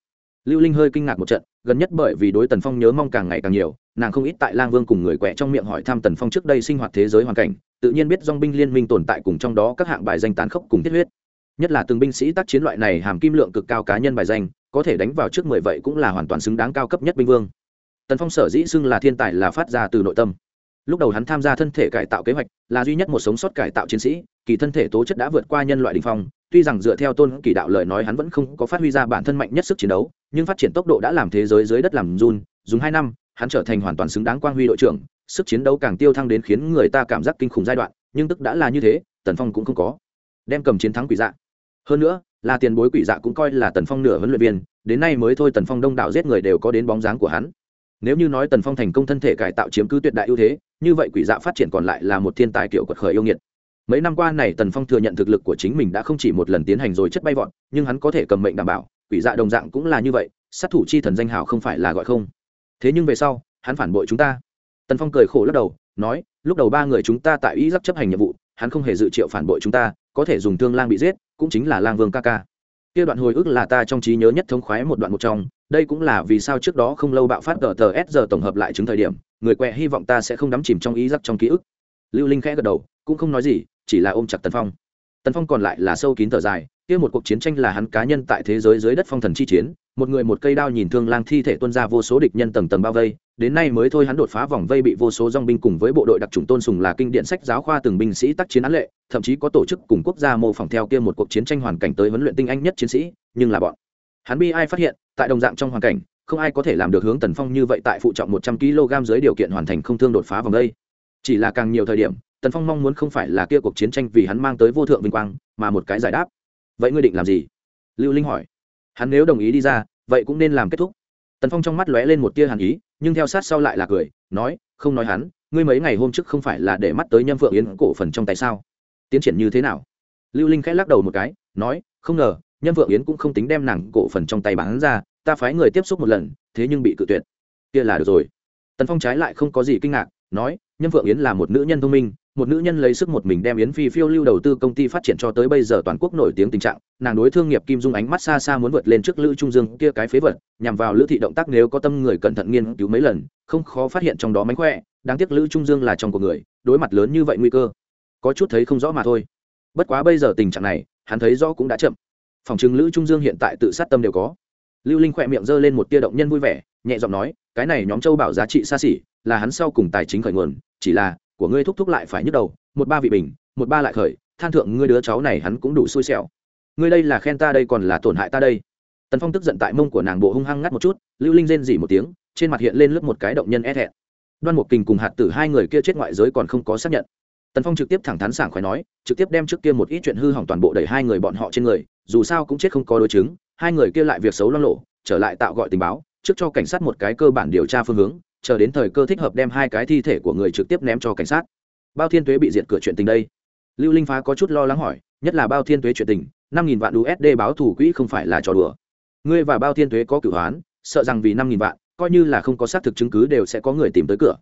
Lưu linh hơi kinh ngạc một trận gần nhất bởi vì đối tần phong nhớ mong càng ngày càng nhiều, nàng không ít tại lang vương cùng người quẹ trong miệng hỏi thăm tần phong trước đây sinh hoạt thế giới hoàn cảnh, tự nhiên biết dong binh liên minh tồn tại cùng trong đó các hạng bài danh tán khốc cùng thiết huyết. Nhất là từng binh sĩ tác chiến loại này hàm kim lượng cực cao cá nhân bài danh, có thể đánh vào trước mười vậy cũng là hoàn toàn xứng đáng cao cấp nhất binh vương. Tần phong sở dĩ xưng là thiên tài là phát ra từ nội tâm. Lúc đầu hắn tham gia thân thể cải tạo kế hoạch, là duy nhất một sống sót cải tạo chiến sĩ, kỳ thân thể tố chất đã vượt qua nhân loại đình phong tuy rằng dựa theo tôn kỳ đạo lời nói hắn vẫn không có phát huy ra bản thân mạnh nhất sức chiến đấu, nhưng phát triển tốc độ đã làm thế giới dưới đất làm run, dùng hai năm, hắn trở thành hoàn toàn xứng đáng quang huy đội trưởng, sức chiến đấu càng tiêu thăng đến khiến người ta cảm giác kinh khủng giai đoạn, nhưng tức đã là như thế, tần phong cũng không có đem cầm chiến thắng quỷ dạ. Hơn nữa, là tiền bối quỷ dạ cũng coi là tần phong nửa huấn luyện viên, đến nay mới thôi tần phong đông đảo giết người đều có đến bóng dáng của hắn. Nếu như nói tần phong thành công thân thể cải tạo chiếm cứ tuyệt đại ưu thế, như vậy quỷ dạ phát triển còn lại là một thiên tài kiểu quật khởi yêu nghiệt mấy năm qua này tần phong thừa nhận thực lực của chính mình đã không chỉ một lần tiến hành rồi chất bay vọt, nhưng hắn có thể cầm mệnh đảm bảo, quỷ dạ đồng dạng cũng là như vậy, sát thủ chi thần danh hào không phải là gọi không. Thế nhưng về sau, hắn phản bội chúng ta. Tần phong cười khổ lắc đầu, nói, lúc đầu ba người chúng ta tại ý giáp chấp hành nhiệm vụ, hắn không hề dự triệu phản bội chúng ta, có thể dùng thương lang bị giết, cũng chính là lang vương ca ca. Kia đoạn hồi ức là ta trong trí nhớ nhất thống khoái một đoạn một trong, đây cũng là vì sao trước đó không lâu bạo phát tờ tờ s giờ tổng hợp lại chứng thời điểm, người quẹ hy vọng ta sẽ không đắm chìm trong ý giắc trong ký ức. Lưu linh khẽ gật đầu, cũng không nói gì chỉ là ôm chặt tần phong. Tần phong còn lại là sâu kín thở dài, kia một cuộc chiến tranh là hắn cá nhân tại thế giới dưới đất phong thần chi chiến, một người một cây đao nhìn thương lang thi thể tuân ra vô số địch nhân tầng tầng bao vây, đến nay mới thôi hắn đột phá vòng vây bị vô số dong binh cùng với bộ đội đặc trùng tôn sùng là kinh điển sách giáo khoa từng binh sĩ tác chiến án lệ, thậm chí có tổ chức cùng quốc gia mô phỏng theo kia một cuộc chiến tranh hoàn cảnh tới huấn luyện tinh anh nhất chiến sĩ, nhưng là bọn hắn bi ai phát hiện, tại đồng dạng trong hoàn cảnh, không ai có thể làm được hướng tần phong như vậy tại phụ trọng một trăm kg dưới điều kiện hoàn thành không thương đột phá vòng đây chỉ là càng nhiều thời điểm tần phong mong muốn không phải là kia cuộc chiến tranh vì hắn mang tới vô thượng vinh quang, mà một cái giải đáp. Vậy ngươi định làm gì? Lưu linh hỏi. Hắn nếu đồng ý đi ra, vậy cũng nên làm kết thúc. Tần phong trong mắt lóe lên một tia hàn ý, nhưng theo sát sau lại là cười, nói, không nói hắn, ngươi mấy ngày hôm trước không phải là để mắt tới nhâm phượng yến cổ phần trong tay sao? Tiến triển như thế nào? Lưu linh khẽ lắc đầu một cái, nói, không ngờ, nhâm phượng yến cũng không tính đem nàng cổ phần trong tay bán ra, ta phái người tiếp xúc một lần, thế nhưng bị cự tuyệt. Kia là được rồi. Tần phong trái lại không có gì kinh ngạc, nói, nhâm phượng yến là một nữ nhân thông minh một nữ nhân lấy sức một mình đem yến phi phiêu lưu đầu tư công ty phát triển cho tới bây giờ toàn quốc nổi tiếng tình trạng. Nàng đối thương nghiệp kim dung ánh mắt xa xa muốn vượt lên trước lữ trung dương kia cái phế vật, nhằm vào lữ thị động tác nếu có tâm người cẩn thận nghiên cứu mấy lần, không khó phát hiện trong đó mánh khỏe. Đáng tiếc lữ trung dương là trong của người, đối mặt lớn như vậy nguy cơ, có chút thấy không rõ mà thôi. Bất quá bây giờ tình trạng này, hắn thấy rõ cũng đã chậm. Phòng chứng lữ trung dương hiện tại tự sát tâm đều có. Lưu linh khỏe miệng giơ lên một tia động nhân vui vẻ, nhẹ giọng nói, cái này nhóm châu bảo giá trị xa xỉ, là hắn sau cùng tài chính khởi nguồn, chỉ là của ngươi thúc thúc lại phải nhức đầu, một ba vị bình, một ba lại khởi, than thượng ngươi đứa cháu này hắn cũng đủ xui xẻo. Ngươi đây là khen ta đây còn là tổn hại ta đây. Tần phong tức giận tại mông của nàng bộ hung hăng ngắt một chút, lưu linh rên dỉ một tiếng, trên mặt hiện lên lướt một cái động nhân e thẹn. Đoan một kình cùng hạt tử hai người kia chết ngoại giới còn không có xác nhận. Tần phong trực tiếp thẳng thắn sảng khoái nói, trực tiếp đem trước kia một ít chuyện hư hỏng toàn bộ đẩy hai người bọn họ trên người, dù sao cũng chết không có đối chứng, hai người kia lại việc xấu lo lộ trở lại tạo gọi tình báo, trước cho cảnh sát một cái cơ bản điều tra phương hướng chờ đến thời cơ thích hợp đem hai cái thi thể của người trực tiếp ném cho cảnh sát. Bao thiên tuế bị diệt cửa chuyện tình đây. Lưu linh phá có chút lo lắng hỏi, nhất là bao thiên tuế chuyện tình, năm nghìn vạn usd báo thủ quỹ không phải là trò đùa. Ngươi và bao thiên tuế có cửu hoán, sợ rằng vì năm nghìn vạn, coi như là không có xác thực chứng cứ đều sẽ có người tìm tới cửa.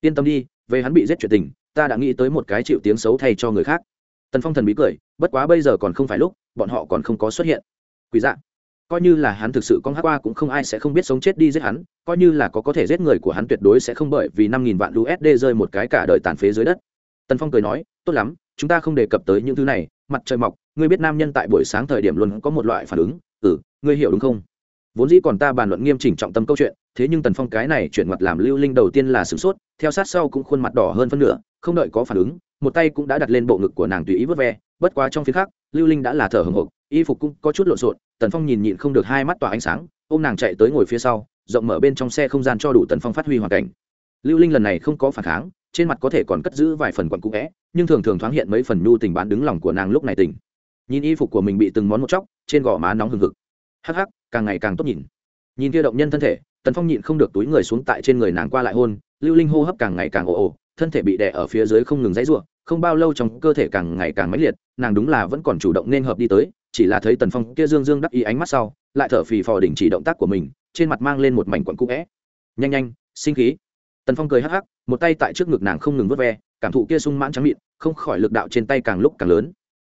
Yên tâm đi, về hắn bị giết chuyện tình, ta đã nghĩ tới một cái chịu tiếng xấu thay cho người khác. Tần phong thần bí cười, bất quá bây giờ còn không phải lúc, bọn họ còn không có xuất hiện. Quỷ dạ coi như là hắn thực sự con hát qua cũng không ai sẽ không biết sống chết đi giết hắn, coi như là có có thể giết người của hắn tuyệt đối sẽ không bởi vì năm nghìn vạn usd rơi một cái cả đời tàn phế dưới đất. Tần phong cười nói, tốt lắm, chúng ta không đề cập tới những thứ này, mặt trời mọc, ngươi biết nam nhân tại buổi sáng thời điểm luôn có một loại phản ứng ừ ngươi hiểu đúng không? Vốn dĩ còn ta bàn luận nghiêm chỉnh trọng tâm câu chuyện, thế nhưng tần phong cái này chuyển mặt làm lưu linh đầu tiên là sửng sốt, theo sát sau cũng khuôn mặt đỏ hơn phân nửa, không đợi có phản ứng, một tay cũng đã đặt lên bộ ngực của nàng tùy ý vớt ve, bất quá trong phía khác lưu linh đã là thở hồng hộc y phục cũng có chút lộn xộn, tần phong nhìn nhịn không được hai mắt tỏa ánh sáng ô m nàng chạy tới ngồi phía sau, rộng mở bên trong xe không gian cho đủ tần phong phát huy hoàn cảnh. Lưu linh lần này không có phản kháng, trên mặt có thể còn cất giữ vài phần quặn cũ vẽ, nhưng thường thường thoáng hiện mấy phần nhu tình bán đứng lòng của nàng lúc này tỉnh. Nhìn y phục của mình bị từng món một chóc, trên gò má nóng hừng hực. Hắc hắc, càng ngày càng tốt nhìn. Nhìn kia động nhân thân thể, tần phong nhịn không được túi người xuống tại trên người nàng qua lại hôn, lưu linh hô hấp càng ngày càng ồ ồ, thân thể bị đè ở phía dưới không ngừng dãy ruộng không bao lâu trong cơ thể càng ngày càng mãnh liệt, nàng đúng là vẫn còn chủ động nên hợp đi tới chỉ là thấy tần phong kia dương dương đắc ý ánh mắt sau, lại thở phì phò đình chỉ động tác của mình, trên mặt mang lên một mảnh quặn cũ vẽ. Nhanh nhanh, sinh khí. Tần phong cười hắc hắc, một tay tại trước ngực nàng không ngừng vớt ve, cảm thụ kia sung mãn trắng mịn, không khỏi lực đạo trên tay càng lúc càng lớn.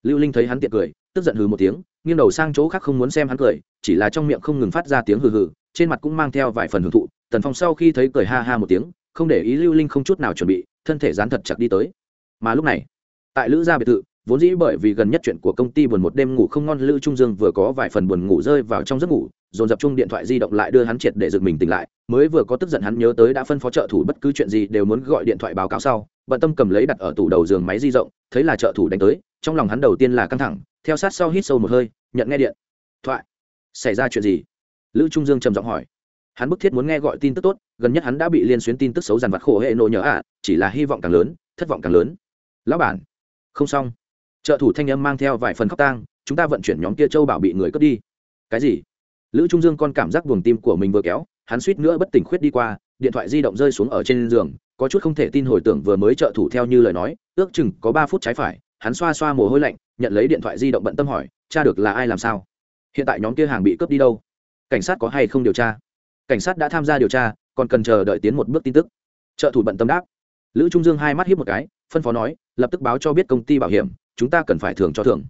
Lưu linh thấy hắn tiện cười, tức giận hừ một tiếng, nghiêng đầu sang chỗ khác không muốn xem hắn cười, chỉ là trong miệng không ngừng phát ra tiếng hừ hừ, trên mặt cũng mang theo vài phần hưởng thụ. Tần phong sau khi thấy cười ha ha một tiếng, không để ý lưu linh không chút nào chuẩn bị, thân thể dán thật chặt đi tới. Mà lúc này, tại lữ gia biệt thự vốn dĩ bởi vì gần nhất chuyện của công ty buồn một đêm ngủ không ngon, lữ trung dương vừa có vài phần buồn ngủ rơi vào trong giấc ngủ, dồn dập chung điện thoại di động lại đưa hắn triệt để giật mình tỉnh lại, mới vừa có tức giận hắn nhớ tới đã phân phó trợ thủ bất cứ chuyện gì đều muốn gọi điện thoại báo cáo sau, bận tâm cầm lấy đặt ở tủ đầu giường máy di rộng thấy là trợ thủ đánh tới, trong lòng hắn đầu tiên là căng thẳng, theo sát sau hít sâu một hơi, nhận nghe điện thoại. Xảy ra chuyện gì? Lữ trung dương trầm giọng hỏi. Hắn bức thiết muốn nghe gọi tin tức tốt, gần nhất hắn đã bị liên xuyến tin tức xấu dằn vặt khổ hệ nộ nhớ ạ, chỉ là hy vọng càng lớn, thất vọng càng lớn. Lão bản, không xong trợ thủ thanh âm mang theo vài phần khóc tang, chúng ta vận chuyển nhóm kia châu bảo bị người cướp đi. Cái gì? Lữ trung dương con cảm giác buồng tim của mình vừa kéo, hắn suýt nữa bất tỉnh khuyết đi qua, điện thoại di động rơi xuống ở trên giường, có chút không thể tin hồi tưởng vừa mới trợ thủ theo như lời nói, ước chừng có ba phút trái phải, hắn xoa xoa mồ hôi lạnh, nhận lấy điện thoại di động bận tâm hỏi, cha được là ai làm sao? Hiện tại nhóm kia hàng bị cướp đi đâu? Cảnh sát có hay không điều tra? Cảnh sát đã tham gia điều tra, còn cần chờ đợi tiến một bước tin tức. Trợ thủ bận tâm đáp. Lữ trung dương hai mắt hiếp một cái, phân phó nói, lập tức báo cho biết công ty bảo hiểm chúng ta cần phải thưởng cho thưởng.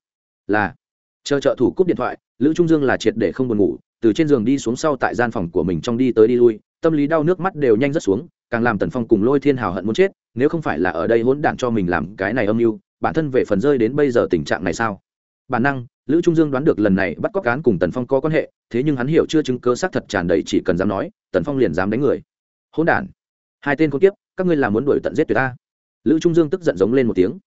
Là, chờ trợ thủ cúp điện thoại, lữ trung dương là triệt để không buồn ngủ, từ trên giường đi xuống sau tại gian phòng của mình trong đi tới đi lui, tâm lý đau nước mắt đều nhanh rất xuống, càng làm tần phong cùng lôi thiên hào hận muốn chết, nếu không phải là ở đây hỗn đản cho mình làm cái này âm mưu, bản thân về phần rơi đến bây giờ tình trạng này sao? Bản năng, lữ trung dương đoán được lần này bắt cóc cán cùng tần phong có quan hệ, thế nhưng hắn hiểu chưa chứng cơ xác thật tràn đầy chỉ cần dám nói, tần phong liền dám đánh người. Hỗn đản, hai tên con tiếp các ngươi làm muốn đuổi tận giết tuyệt ta. Lữ trung dương tức giận giống lên một tiếng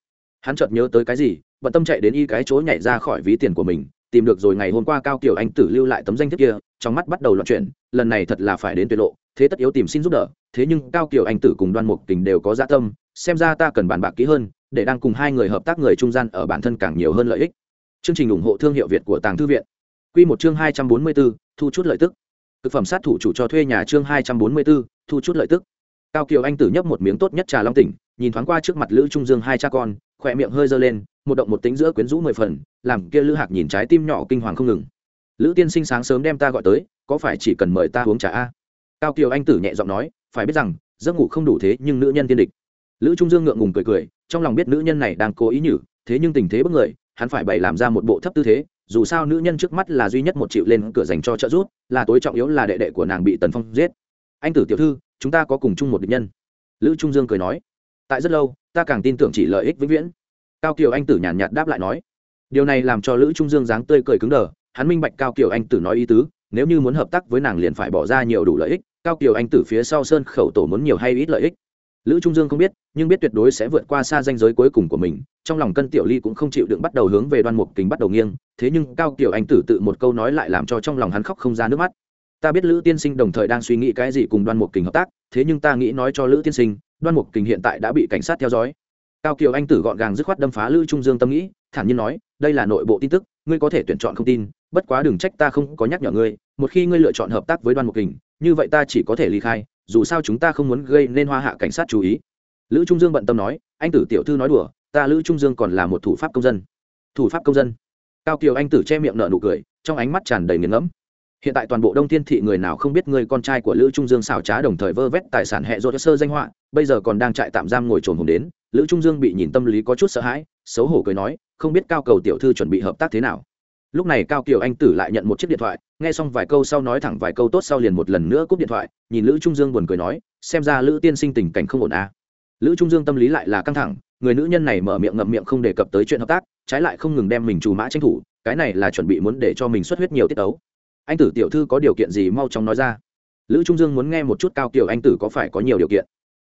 hắn chợt nhớ tới cái gì bận tâm chạy đến y cái chỗ nhảy ra khỏi ví tiền của mình tìm được rồi ngày hôm qua cao kiểu anh tử lưu lại tấm danh thiếp kia trong mắt bắt đầu loạn chuyển lần này thật là phải đến tuyệt lộ thế tất yếu tìm xin giúp đỡ thế nhưng cao kiểu anh tử cùng đoan mục tình đều có dạ tâm xem ra ta cần bàn bạc kỹ hơn để đang cùng hai người hợp tác người trung gian ở bản thân càng nhiều hơn lợi ích. Chương trình ủng hộ thương hiệu việt của tàng thư viện. Quy một chương hai trăm bốn mươi 244, thu chút lợi tức. Thực phẩm sát thủ chủ cho thuê nhà chương hai trăm bốn mươi 244, thu chút lợi tức. Cao kiều anh tử nhấp một miếng tốt nhất trà long tỉnh nhìn thoáng qua trước mặt lữ trung dương hai cha con khỏe miệng hơi dơ lên, một động một tính giữa quyến rũ mười phần, làm kia lữ hạc nhìn trái tim nhỏ kinh hoàng không ngừng. Lữ tiên sinh sáng sớm đem ta gọi tới, có phải chỉ cần mời ta uống trà a? Cao kiều anh tử nhẹ giọng nói, phải biết rằng, giấc ngủ không đủ thế, nhưng nữ nhân tiên địch. Lữ trung dương ngượng ngùng cười cười, trong lòng biết nữ nhân này đang cố ý nhử, thế nhưng tình thế bất người, hắn phải bày làm ra một bộ thấp tư thế, dù sao nữ nhân trước mắt là duy nhất một triệu lên cửa dành cho trợ giúp, là tối trọng yếu là đệ đệ của nàng bị tần phong giết. Anh tử tiểu thư, chúng ta có cùng chung một địch nhân. Lữ trung dương cười nói tại rất lâu, ta càng tin tưởng chỉ lợi ích vĩnh viễn. Cao kiều anh tử nhàn nhạt đáp lại nói, điều này làm cho lữ trung dương dáng tươi cười cứng đờ, hắn minh bạch cao kiều anh tử nói ý tứ, nếu như muốn hợp tác với nàng liền phải bỏ ra nhiều đủ lợi ích, cao kiều anh tử phía sau sơn khẩu tổ muốn nhiều hay ít lợi ích. Lữ trung dương không biết, nhưng biết tuyệt đối sẽ vượt qua xa danh giới cuối cùng của mình, trong lòng cân tiểu ly cũng không chịu đựng bắt đầu hướng về đoan mục kính bắt đầu nghiêng, thế nhưng cao kiều anh tử tự một câu nói lại làm cho trong lòng hắn khóc không ra nước mắt ta biết lữ tiên sinh đồng thời đang suy nghĩ cái gì cùng đoan mục Kình hợp tác thế nhưng ta nghĩ nói cho lữ tiên sinh đoan mục Kình hiện tại đã bị cảnh sát theo dõi. Cao kiều anh tử gọn gàng dứt khoát đâm phá lữ trung dương tâm nghĩ thản nhiên nói đây là nội bộ tin tức ngươi có thể tuyển chọn không tin bất quá đừng trách ta không có nhắc nhở ngươi một khi ngươi lựa chọn hợp tác với đoan mục Kình, như vậy ta chỉ có thể ly khai dù sao chúng ta không muốn gây nên hoa hạ cảnh sát chú ý. Lữ trung dương bận tâm nói anh tử tiểu thư nói đùa ta lữ trung dương còn là một thủ pháp công dân. Thủ pháp công dân. Cao kiều anh tử che miệng nở nụ cười trong ánh mắt tràn đầy nghiền ngẫm hiện tại toàn bộ đông thiên thị người nào không biết người con trai của lữ trung dương xảo trá đồng thời vơ vét tài sản hệ dỗ sơ danh họa, bây giờ còn đang trại tạm giam ngồi trồn hùng đến, lữ trung dương bị nhìn tâm lý có chút sợ hãi, xấu hổ cười nói, không biết cao cầu tiểu thư chuẩn bị hợp tác thế nào lúc này cao kiều anh tử lại nhận một chiếc điện thoại, nghe xong vài câu sau nói thẳng vài câu tốt sau liền một lần nữa cúp điện thoại, nhìn lữ trung dương buồn cười nói, xem ra lữ tiên sinh tình cảnh không ổn à. lữ trung dương tâm lý lại là căng thẳng, người nữ nhân này mở miệng ngậm miệng không đề cập tới chuyện hợp tác, trái lại không ngừng đem mình trù mã tranh thủ, cái này là chuẩn bị muốn để cho mình xuất huyết nhiều tiết ấu anh tử tiểu thư có điều kiện gì mau chóng nói ra. Lữ trung dương muốn nghe một chút cao kiều anh tử có phải có nhiều điều kiện.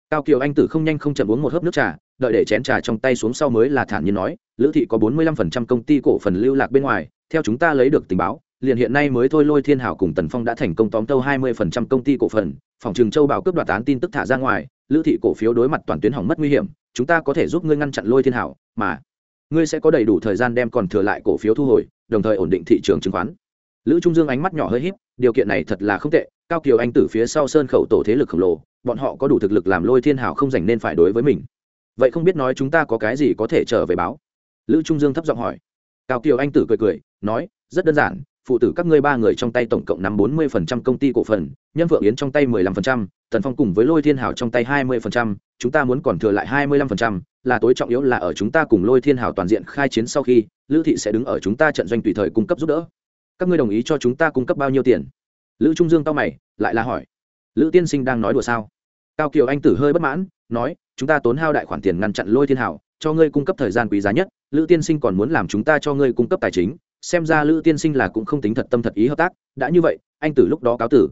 Cao kiều anh tử không nhanh không chậm uống một hớp nước trà, đợi để chén trà trong tay xuống sau mới là thản nhiên nói, lữ thị có bốn mươi lăm phần trăm công ty cổ phần lưu lạc bên ngoài, theo chúng ta lấy được tình báo, liền hiện nay mới thôi lôi thiên hảo cùng tần phong đã thành công tóm tâu hai mươi phần trăm công ty cổ phần, phòng trường châu bảo cướp đoạt án tin tức thả ra ngoài, lữ thị cổ phiếu đối mặt toàn tuyến hỏng mất nguy hiểm, chúng ta có thể giúp ngươi ngăn chặn lôi thiên hảo, mà ngươi sẽ có đầy đủ thời gian đem còn thừa lại cổ phiếu thu hồi, đồng thời ổn định thị trường chứng khoán lữ trung dương ánh mắt nhỏ hơi híp, điều kiện này thật là không tệ, cao kiều anh từ phía sau sơn khẩu tổ thế lực khổng lồ, bọn họ có đủ thực lực làm lôi thiên hảo không dành nên phải đối với mình. Vậy không biết nói chúng ta có cái gì có thể trở về báo? Lữ trung dương thấp giọng hỏi. Cao kiều anh tử cười cười, nói, rất đơn giản, phụ tử các ngươi ba người trong tay tổng cộng nắm bốn mươi phần trăm công ty cổ phần nhân phượng yến trong tay mười lăm phần trăm, tần phong cùng với lôi thiên hảo trong tay hai mươi phần trăm, chúng ta muốn còn thừa lại hai mươi lăm phần trăm, là tối trọng yếu là ở chúng ta cùng lôi thiên hảo toàn diện khai chiến sau khi, lữ thị sẽ đứng ở chúng ta trận doanh tùy thời cung cấp giúp đỡ các ngươi đồng ý cho chúng ta cung cấp bao nhiêu tiền? Lữ trung dương tao mày, lại là hỏi. Lữ tiên sinh đang nói đùa sao? Cao kiều anh tử hơi bất mãn, nói, chúng ta tốn hao đại khoản tiền ngăn chặn lôi thiên hảo, cho ngươi cung cấp thời gian quý giá nhất, lữ tiên sinh còn muốn làm chúng ta cho ngươi cung cấp tài chính, xem ra lữ tiên sinh là cũng không tính thật tâm thật ý hợp tác, đã như vậy, anh tử lúc đó cáo tử.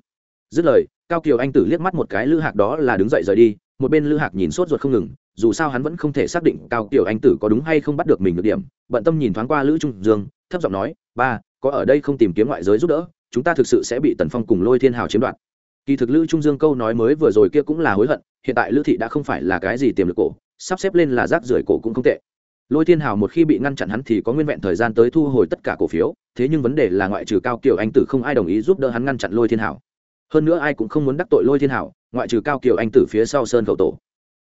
Dứt lời, cao kiều anh tử liếc mắt một cái lữ hạc đó là đứng dậy rời đi, một bên lữ hạc nhìn sốt ruột không ngừng, dù sao hắn vẫn không thể xác định cao kiều anh tử có đúng hay không bắt được mình được điểm, bận tâm nhìn thoáng qua lữ trung dương, thấp giọng nói, ba có ở đây không tìm kiếm ngoại giới giúp đỡ, chúng ta thực sự sẽ bị tần phong cùng lôi thiên hào chiếm đoạt. Kỳ thực lữ trung dương câu nói mới vừa rồi kia cũng là hối hận, hiện tại lữ thị đã không phải là cái gì tiềm lực cổ, sắp xếp lên là rác rưởi cổ cũng không tệ. Lôi thiên hào một khi bị ngăn chặn hắn thì có nguyên vẹn thời gian tới thu hồi tất cả cổ phiếu, thế nhưng vấn đề là ngoại trừ cao kiều anh tử không ai đồng ý giúp đỡ hắn ngăn chặn lôi thiên hào. Hơn nữa ai cũng không muốn đắc tội lôi thiên hào, ngoại trừ cao kiều anh tử phía sau sơn khẩu tổ.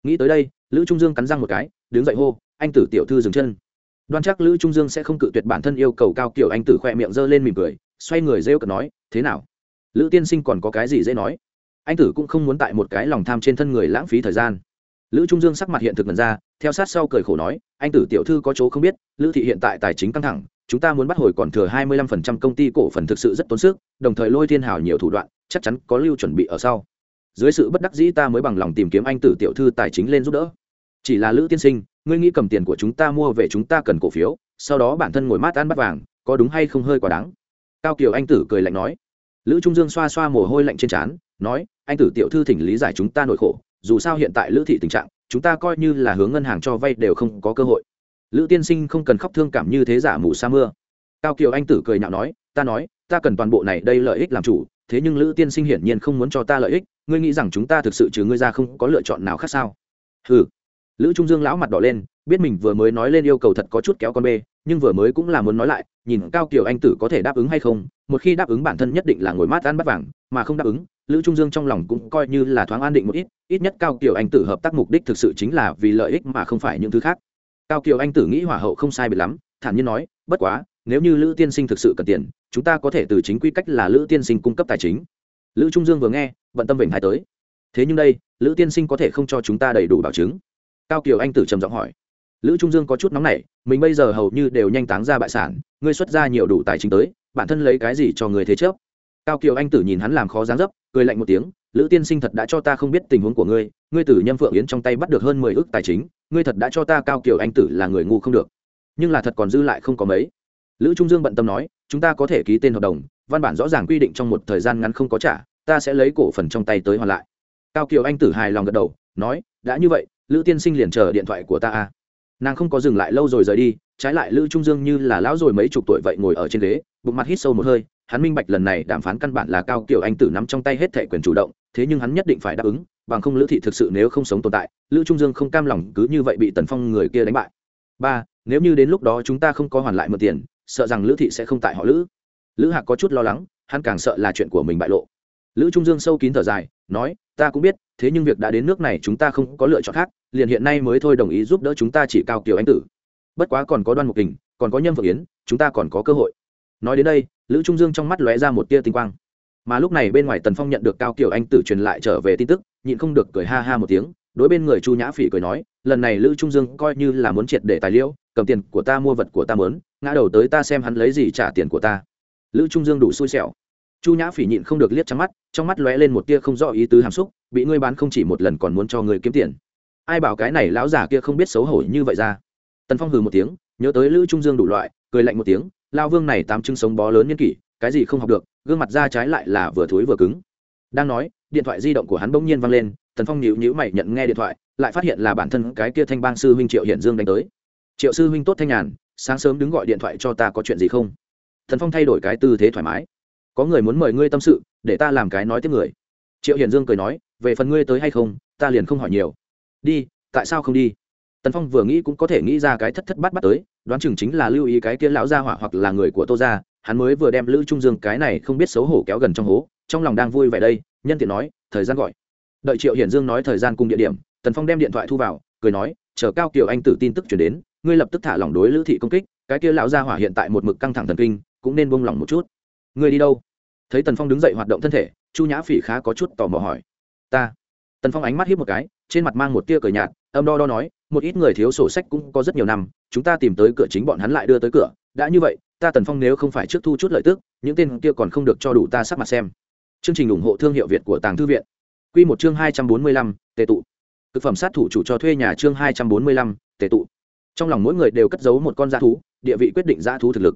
Nghĩ tới đây, lữ trung dương cắn răng một cái, đứng dậy hô, anh tử tiểu thư dừng chân đoan chắc lữ trung dương sẽ không cự tuyệt bản thân yêu cầu cao kiểu anh tử khoe miệng giơ lên mỉm cười, xoay người rêu cợt nói, thế nào? Lữ tiên sinh còn có cái gì dễ nói? Anh tử cũng không muốn tại một cái lòng tham trên thân người lãng phí thời gian. Lữ trung dương sắc mặt hiện thực mật ra, theo sát sau cười khổ nói, anh tử tiểu thư có chỗ không biết, lữ thị hiện tại tài chính căng thẳng, chúng ta muốn bắt hồi còn thừa hai mươi lăm phần trăm công ty cổ phần thực sự rất tốn sức, đồng thời lôi thiên hào nhiều thủ đoạn, chắc chắn có lưu chuẩn bị ở sau. Dưới sự bất đắc dĩ ta mới bằng lòng tìm kiếm anh tử tiểu thư tài chính lên giúp đỡ. Chỉ là lữ tiên sinh ngươi nghĩ cầm tiền của chúng ta mua về chúng ta cần cổ phiếu, sau đó bản thân ngồi mát ăn bắt vàng, có đúng hay không hơi quá đáng? Cao kiều anh tử cười lạnh nói. Lữ trung dương xoa xoa mồ hôi lạnh trên trán, nói, anh tử tiểu thư thỉnh lý giải chúng ta nỗi khổ, dù sao hiện tại lữ thị tình trạng, chúng ta coi như là hướng ngân hàng cho vay đều không có cơ hội. Lữ tiên sinh không cần khóc thương cảm như thế giả mù sa mưa. Cao kiều anh tử cười nhạo nói, ta nói, ta cần toàn bộ này đây lợi ích làm chủ, thế nhưng lữ tiên sinh hiển nhiên không muốn cho ta lợi ích, ngươi nghĩ rằng chúng ta thực sự trừ ngươi ra không có lựa chọn nào khác sao? Ừ lữ trung dương lão mặt đỏ lên, biết mình vừa mới nói lên yêu cầu thật có chút kéo con bê, nhưng vừa mới cũng là muốn nói lại, nhìn cao kiều anh tử có thể đáp ứng hay không, một khi đáp ứng bản thân nhất định là ngồi mát ăn bắt vàng, mà không đáp ứng, lữ trung dương trong lòng cũng coi như là thoáng an định một ít ít nhất cao kiều anh tử hợp tác mục đích thực sự chính là vì lợi ích mà không phải những thứ khác. Cao kiều anh tử nghĩ hỏa hậu không sai biệt lắm, thản nhiên nói, bất quá, nếu như lữ tiên sinh thực sự cần tiền, chúng ta có thể từ chính quy cách là lữ tiên sinh cung cấp tài chính. Lữ trung dương vừa nghe, bận tâm vịnh hai tới. Thế nhưng đây, lữ tiên sinh có thể không cho chúng ta đầy đủ bảo chứng cao kiều anh tử trầm giọng hỏi, lữ trung dương có chút nóng nảy, mình bây giờ hầu như đều nhanh táng ra bại sản, ngươi xuất ra nhiều đủ tài chính tới, bản thân lấy cái gì cho người thế chấp? Cao kiều anh tử nhìn hắn làm khó dáng dấp, cười lạnh một tiếng, lữ tiên sinh thật đã cho ta không biết tình huống của ngươi ngươi tử nhâm phượng yến trong tay bắt được hơn mười ước tài chính, ngươi thật đã cho ta cao kiều anh tử là người ngu không được. Nhưng là thật còn dư lại không có mấy. Lữ trung dương bận tâm nói, chúng ta có thể ký tên hợp đồng, văn bản rõ ràng quy định trong một thời gian ngắn không có trả, ta sẽ lấy cổ phần trong tay tới hoàn lại. Cao kiều anh tử hài lòng gật đầu, nói, đã như vậy lữ tiên sinh liền chờ điện thoại của ta à. nàng không có dừng lại lâu rồi rời đi, trái lại lữ trung dương như là lão rồi mấy chục tuổi vậy ngồi ở trên ghế, bụng mặt hít sâu một hơi, hắn minh bạch lần này đàm phán căn bản là cao kiểu anh tử nắm trong tay hết thẻ quyền chủ động, thế nhưng hắn nhất định phải đáp ứng, bằng không lữ thị thực sự nếu không sống tồn tại, lữ trung dương không cam lòng cứ như vậy bị tần phong người kia đánh bại. Ba, nếu như đến lúc đó chúng ta không có hoàn lại mượn tiền, sợ rằng lữ thị sẽ không tại họ lữ. Lữ hạc có chút lo lắng, hắn càng sợ là chuyện của mình bại lộ lữ trung dương sâu kín thở dài nói ta cũng biết thế nhưng việc đã đến nước này chúng ta không có lựa chọn khác liền hiện nay mới thôi đồng ý giúp đỡ chúng ta chỉ cao kiều anh tử. Bất quá còn có đoan mục kình còn có Nhâm phượng yến chúng ta còn có cơ hội. Nói đến đây lữ trung dương trong mắt lóe ra một tia tinh quang. Mà lúc này bên ngoài tần phong nhận được cao kiều anh tử truyền lại trở về tin tức nhịn không được cười ha ha một tiếng đối bên người chu nhã phỉ cười nói lần này lữ trung dương coi như là muốn triệt để tài liệu, cầm tiền của ta mua vật của ta mớn ngã đầu tới ta xem hắn lấy gì trả tiền của ta. Lữ trung dương đủ xui xẻo chu nhã phỉ nhịn không được liếc trắng mắt, trong mắt lóe lên một tia không rõ ý tứ hàm xúc, bị ngươi bán không chỉ một lần còn muốn cho ngươi kiếm tiền. Ai bảo cái này lão già kia không biết xấu hổ như vậy ra? Tần phong hừ một tiếng, nhớ tới lữ trung dương đủ loại, cười lạnh một tiếng lao vương này tám chứng sống bó lớn nhân kỷ, cái gì không học được, gương mặt ra trái lại là vừa thối vừa cứng. Đang nói, điện thoại di động của hắn bỗng nhiên văng lên, tần phong nhíu nhíu mày nhận nghe điện thoại, lại phát hiện là bản thân cái kia thanh bang sư huynh triệu hiển dương đánh tới. Triệu sư huynh tốt thanh nhàn, sáng sớm đứng gọi điện thoại cho ta có chuyện gì không? Thần phong thay đổi cái tư thế thoải mái có người muốn mời ngươi tâm sự, để ta làm cái nói tiếp người. Triệu hiển dương cười nói, về phần ngươi tới hay không, ta liền không hỏi nhiều. Đi, tại sao không đi? Tần phong vừa nghĩ cũng có thể nghĩ ra cái thất thất bát bát tới, đoán chừng chính là lưu ý cái kia lão gia hỏa hoặc là người của tô gia, hắn mới vừa đem lữ trung dương cái này không biết xấu hổ kéo gần trong hố, trong lòng đang vui vẻ đây, nhân tiện nói, thời gian gọi. Đợi triệu hiển dương nói thời gian cùng địa điểm, tần phong đem điện thoại thu vào, cười nói, chờ cao kiều anh tử tin tức chuyển đến, ngươi lập tức thả lỏng đối lữ thị công kích, cái kia lão gia hỏa hiện tại một mực căng thẳng thần kinh, cũng nên buông lỏng một chút ngươi đi đâu? Thấy tần phong đứng dậy hoạt động thân thể, chu nhã phỉ khá có chút tò mò hỏi. Ta. Tần phong ánh mắt hiếp một cái, trên mặt mang một tia cờ nhạt, âm đo đo nói, một ít người thiếu sổ sách cũng có rất nhiều năm, chúng ta tìm tới cửa chính bọn hắn lại đưa tới cửa. Đã như vậy, ta tần phong nếu không phải trước thu chút lợi tức, những tên kia còn không được cho đủ ta sắc mặt xem. Chương trình ủng hộ thương hiệu việt của tàng thư viện. Q một chương hai trăm bốn mươi lăm tệ tụ. Thực phẩm sát thủ chủ cho thuê nhà chương hai trăm bốn mươi lăm tệ tụ. Trong lòng mỗi người đều cất giấu một con dã thú, địa vị quyết định dã thú thực lực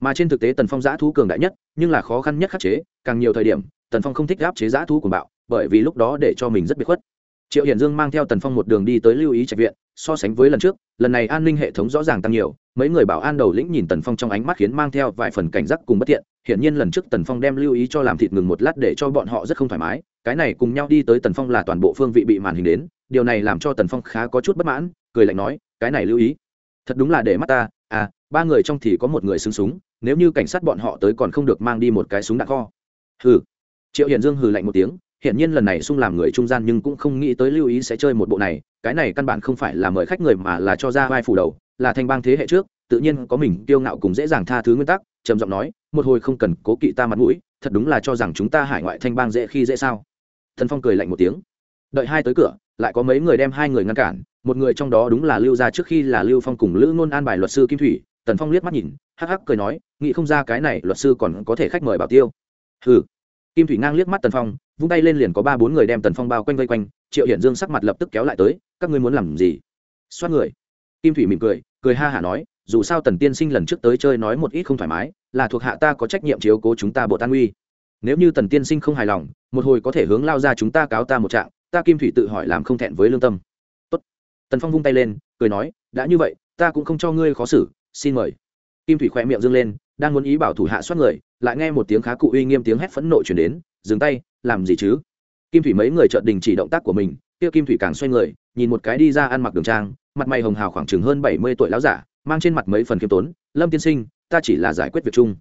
mà trên thực tế tần phong giã thú cường đại nhất, nhưng là khó khăn nhất khắc chế, càng nhiều thời điểm, tần phong không thích gáp chế giã thú của bạo, bởi vì lúc đó để cho mình rất bị khuất. Triệu hiển dương mang theo tần phong một đường đi tới lưu ý trạch viện, so sánh với lần trước, lần này an ninh hệ thống rõ ràng tăng nhiều, mấy người bảo an đầu lĩnh nhìn tần phong trong ánh mắt khiến mang theo vài phần cảnh giác cùng bất tiện, hiển nhiên lần trước tần phong đem lưu ý cho làm thịt ngừng một lát để cho bọn họ rất không thoải mái, cái này cùng nhau đi tới tần phong là toàn bộ phương vị bị màn hình đến, điều này làm cho tần phong khá có chút bất mãn, cười lạnh nói, cái này lưu ý, thật đúng là để mắt ta à ba người trong thì có một người xứng súng, nếu như cảnh sát bọn họ tới còn không được mang đi một cái súng đạn kho. Hừ. Triệu hiển dương hừ lạnh một tiếng, hiển nhiên lần này sung làm người trung gian nhưng cũng không nghĩ tới lưu ý sẽ chơi một bộ này, cái này căn bản không phải là mời khách người mà là cho ra vai phủ đầu, là thanh bang thế hệ trước, tự nhiên có mình kiêu ngạo cùng dễ dàng tha thứ nguyên tắc, trầm giọng nói, một hồi không cần cố kỵ ta mặt mũi, thật đúng là cho rằng chúng ta hải ngoại thanh bang dễ khi dễ sao? Thần phong cười lạnh một tiếng. Đợi hai tới cửa, lại có mấy người đem hai người ngăn cản một người trong đó đúng là lưu gia trước khi là lưu phong cùng lữ ngôn an bài luật sư kim thủy, tần phong liếc mắt nhìn, hắc hắc cười nói, nghĩ không ra cái này luật sư còn có thể khách mời bảo tiêu. Hừ. Kim thủy ngang liếc mắt tần phong, vung tay lên liền có ba bốn người đem tần phong bao quanh vây quanh, triệu hiển dương sắc mặt lập tức kéo lại tới, các ngươi muốn làm gì? Xoát người. Kim thủy mỉm cười cười ha hả nói, dù sao tần tiên sinh lần trước tới chơi nói một ít không thoải mái, là thuộc hạ ta có trách nhiệm chiếu cố chúng ta bộ tan uy. Nếu như tần tiên sinh không hài lòng, một hồi có thể hướng lao ra chúng ta cáo ta một trạng, ta kim thủy tự hỏi làm không thẹn với lương tâm tần phong vung tay lên, cười nói, đã như vậy, ta cũng không cho ngươi khó xử, xin mời. Kim thủy khoe miệng dâng lên, đang muốn ý bảo thủ hạ soát người, lại nghe một tiếng khá cụ uy nghiêm tiếng hét phẫn nộ chuyển đến, dừng tay, làm gì chứ? Kim thủy mấy người chợt đình chỉ động tác của mình, kia kim thủy càng xoay người, nhìn một cái đi ra ăn mặc đường trang, mặt mày hồng hào khoảng chừng hơn bảy mươi tuổi láo giả, mang trên mặt mấy phần khiêm tốn, lâm tiên sinh, ta chỉ là giải quyết việc chung.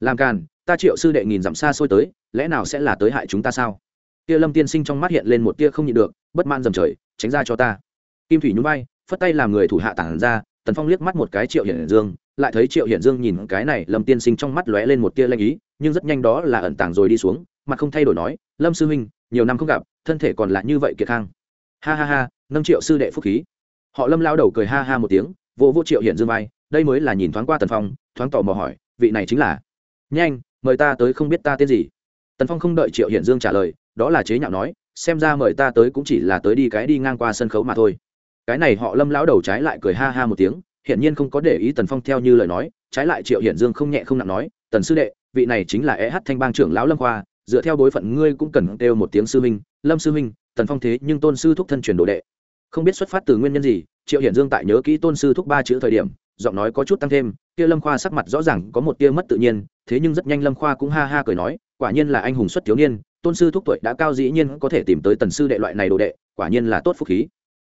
Làm càn, ta triệu sư đệ nghìn dặm xa xôi tới, lẽ nào sẽ là tới hại chúng ta sao? Kia lâm tiên sinh trong mắt hiện lên một tia không nhịn được, bất man dầm trời, tránh ra cho ta kim thủy nhún vai, phất tay làm người thủ hạ tản ra, tần phong liếc mắt một cái triệu hiển dương, lại thấy triệu hiển dương nhìn cái này lâm tiên sinh trong mắt lóe lên một tia lanh ý, nhưng rất nhanh đó là ẩn tàng rồi đi xuống, mặt không thay đổi nói, lâm sư huynh, nhiều năm không gặp, thân thể còn là như vậy kiệt khang. Ha ha ha, nâng triệu sư đệ phúc khí. Họ lâm lao đầu cười ha ha một tiếng vô vô triệu hiển dương vai, đây mới là nhìn thoáng qua tần phong, thoáng tỏ mò hỏi, vị này chính là? Nhanh, mời ta tới không biết ta tên gì. Tần phong không đợi triệu hiển dương trả lời, đó là chế nhạo nói, xem ra mời ta tới cũng chỉ là tới đi cái đi ngang qua sân khấu mà thôi cái này họ lâm lão đầu trái lại cười ha ha một tiếng, hiển nhiên không có để ý tần phong theo như lời nói, trái lại triệu hiển dương không nhẹ không nặng nói, tần sư đệ, vị này chính là eh thanh bang trưởng lão lâm khoa, dựa theo bối phận ngươi cũng cần kêu một tiếng sư minh lâm sư minh tần phong thế nhưng tôn sư thúc thân truyền đồ đệ. Không biết xuất phát từ nguyên nhân gì, triệu hiển dương tại nhớ kỹ tôn sư thúc ba chữ thời điểm, giọng nói có chút tăng thêm, kia lâm khoa sắc mặt rõ ràng có một tia mất tự nhiên, thế nhưng rất nhanh lâm khoa cũng ha ha cười nói, quả nhiên là anh hùng xuất thiếu niên, tôn sư thúc tuổi đã cao dĩ nhiên có thể tìm tới tần sư đệ loại này đồ đệ, quả nhiên là tốt phúc khí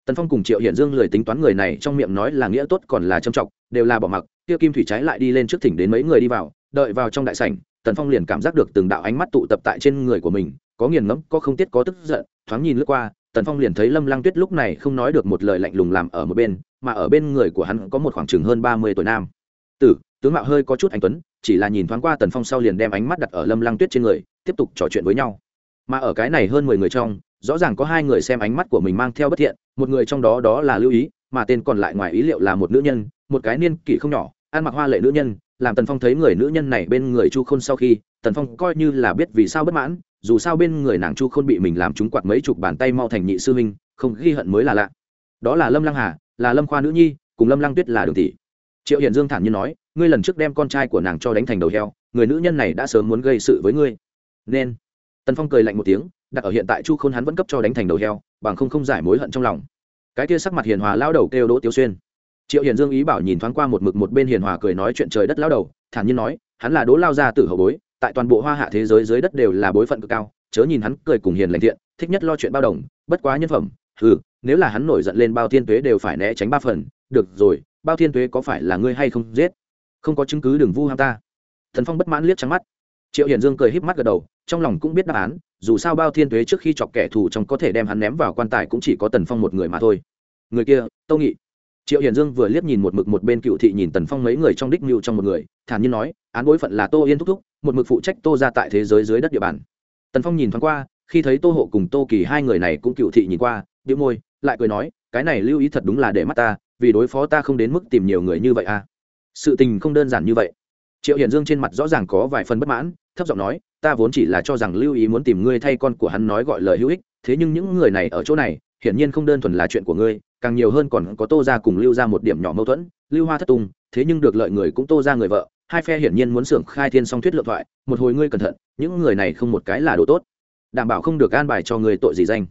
tần phong cùng triệu hiển dương lười tính toán người này trong miệng nói là nghĩa tốt còn là trâm trọng đều là bỏ mặc, kia kim thủy trái lại đi lên trước thỉnh đến mấy người đi vào, đợi vào trong đại sảnh, tần phong liền cảm giác được từng đạo ánh mắt tụ tập tại trên người của mình, có nghiền ngẫm, có không tiết, có tức giận, thoáng nhìn lướt qua, tần phong liền thấy lâm Lang tuyết lúc này không nói được một lời lạnh lùng làm ở một bên, mà ở bên người của hắn có một khoảng chừng hơn ba mươi tuổi nam. Tử, tướng mạo hơi có chút anh tuấn, chỉ là nhìn thoáng qua tần phong sau liền đem ánh mắt đặt ở lâm Lang tuyết trên người, tiếp tục trò chuyện với nhau. Mà ở cái này hơn mười người trong rõ ràng có hai người xem ánh mắt của mình mang theo bất thiện, một người trong đó đó là lưu ý, mà tên còn lại ngoài ý liệu là một nữ nhân, một cái niên kỷ không nhỏ, ăn mặc hoa lệ nữ nhân, làm tần phong thấy người nữ nhân này bên người chu khôn sau khi, tần phong coi như là biết vì sao bất mãn, dù sao bên người nàng chu khôn bị mình làm trúng quạt mấy chục bàn tay mau thành nhị sư huynh, không ghi hận mới là lạ. Đó là lâm lăng hà, là lâm khoa nữ nhi, cùng lâm lăng tuyết là đường tỷ. Triệu hiền dương thản nhiên nói, ngươi lần trước đem con trai của nàng cho đánh thành đầu heo, người nữ nhân này đã sớm muốn gây sự với ngươi. Nên, tần phong cười lạnh một tiếng đặt ở hiện tại chu khôn hắn vẫn cấp cho đánh thành đầu heo, bằng không không giải mối hận trong lòng. Cái kia sắc mặt hiền hòa lao đầu kêu đỗ tiêu xuyên. Triệu hiền dương ý bảo nhìn thoáng qua một mực một bên hiền hòa cười nói chuyện trời đất lao đầu, thản nhiên nói, hắn là đỗ lao gia tử hậu bối, tại toàn bộ hoa hạ thế giới dưới đất đều là bối phận cực cao, chớ nhìn hắn cười cùng hiền lành thiện, thích nhất lo chuyện bao đồng, bất quá nhân phẩm ừ nếu là hắn nổi giận lên bao thiên tuế đều phải né tránh ba phần, được rồi, bao thiên tuế có phải là ngươi hay không giết? Không có chứng cứ đừng vu ham ta. Thần phong bất mãn liếc trắng mắt. Triệu hiền dương cười híp mắt gật đầu, trong lòng cũng biết đáp án dù sao bao thiên tuế trước khi chọc kẻ thù trong có thể đem hắn ném vào quan tài cũng chỉ có tần phong một người mà thôi. Người kia, tâu nghị. Triệu hiền dương vừa liếc nhìn một mực một bên cựu thị nhìn tần phong mấy người trong đích mưu trong một người, thản nhiên nói, án bối phận là tô yên thúc thúc, một mực phụ trách tô ra tại thế giới dưới đất địa bàn. Tần phong nhìn thoáng qua, khi thấy tô hộ cùng tô kỳ hai người này cũng cựu thị nhìn qua đĩu môi, lại cười nói, cái này lưu ý thật đúng là để mắt ta, vì đối phó ta không đến mức tìm nhiều người như vậy à. Sự tình không đơn giản như vậy. Triệu hiển dương trên mặt rõ ràng có vài phần bất mãn thấp giọng nói, ta vốn chỉ là cho rằng lưu ý muốn tìm ngươi thay con của hắn nói gọi lời hữu ích, thế nhưng những người này ở chỗ này, hiển nhiên không đơn thuần là chuyện của ngươi, càng nhiều hơn còn có tô ra cùng lưu ra một điểm nhỏ mâu thuẫn, lưu hoa thất tung, thế nhưng được lợi người cũng tô ra người vợ, hai phe hiển nhiên muốn xưởng khai thiên song thuyết lượng thoại, một hồi ngươi cẩn thận, những người này không một cái là đồ tốt. Đảm bảo không được an bài cho người tội gì danh.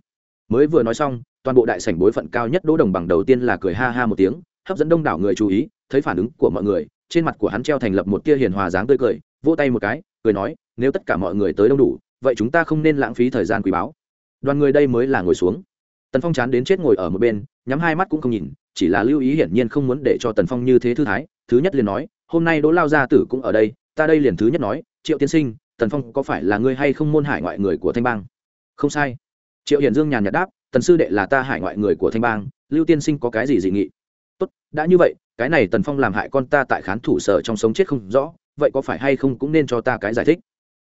Mới vừa nói xong, toàn bộ đại sảnh bối phận cao nhất đỗ đồng bằng đầu tiên là cười ha ha một tiếng, hấp dẫn đông đảo người chú ý, thấy phản ứng của mọi người, trên mặt của hắn treo thành lập một tia hiền hòa dáng tươi cười, vỗ tay một cái cười nói, nếu tất cả mọi người tới đông đủ, vậy chúng ta không nên lãng phí thời gian quý báo đoàn người đây mới là ngồi xuống. Tần phong chán đến chết ngồi ở một bên, nhắm hai mắt cũng không nhìn, chỉ là lưu ý hiển nhiên không muốn để cho tần phong như thế thư thái, thứ nhất liền nói, hôm nay đỗ lao gia tử cũng ở đây, ta đây liền thứ nhất nói, triệu tiên sinh, tần phong có phải là ngươi hay không môn hải ngoại người của thanh bang? Không sai. Triệu hiển dương nhàn nhạt đáp, tần sư đệ là ta hải ngoại người của thanh bang, lưu tiên sinh có cái gì dị nghị? Tốt, đã như vậy cái này tần phong làm hại con ta tại khán thủ sở trong sống chết không rõ, vậy có phải hay không cũng nên cho ta cái giải thích?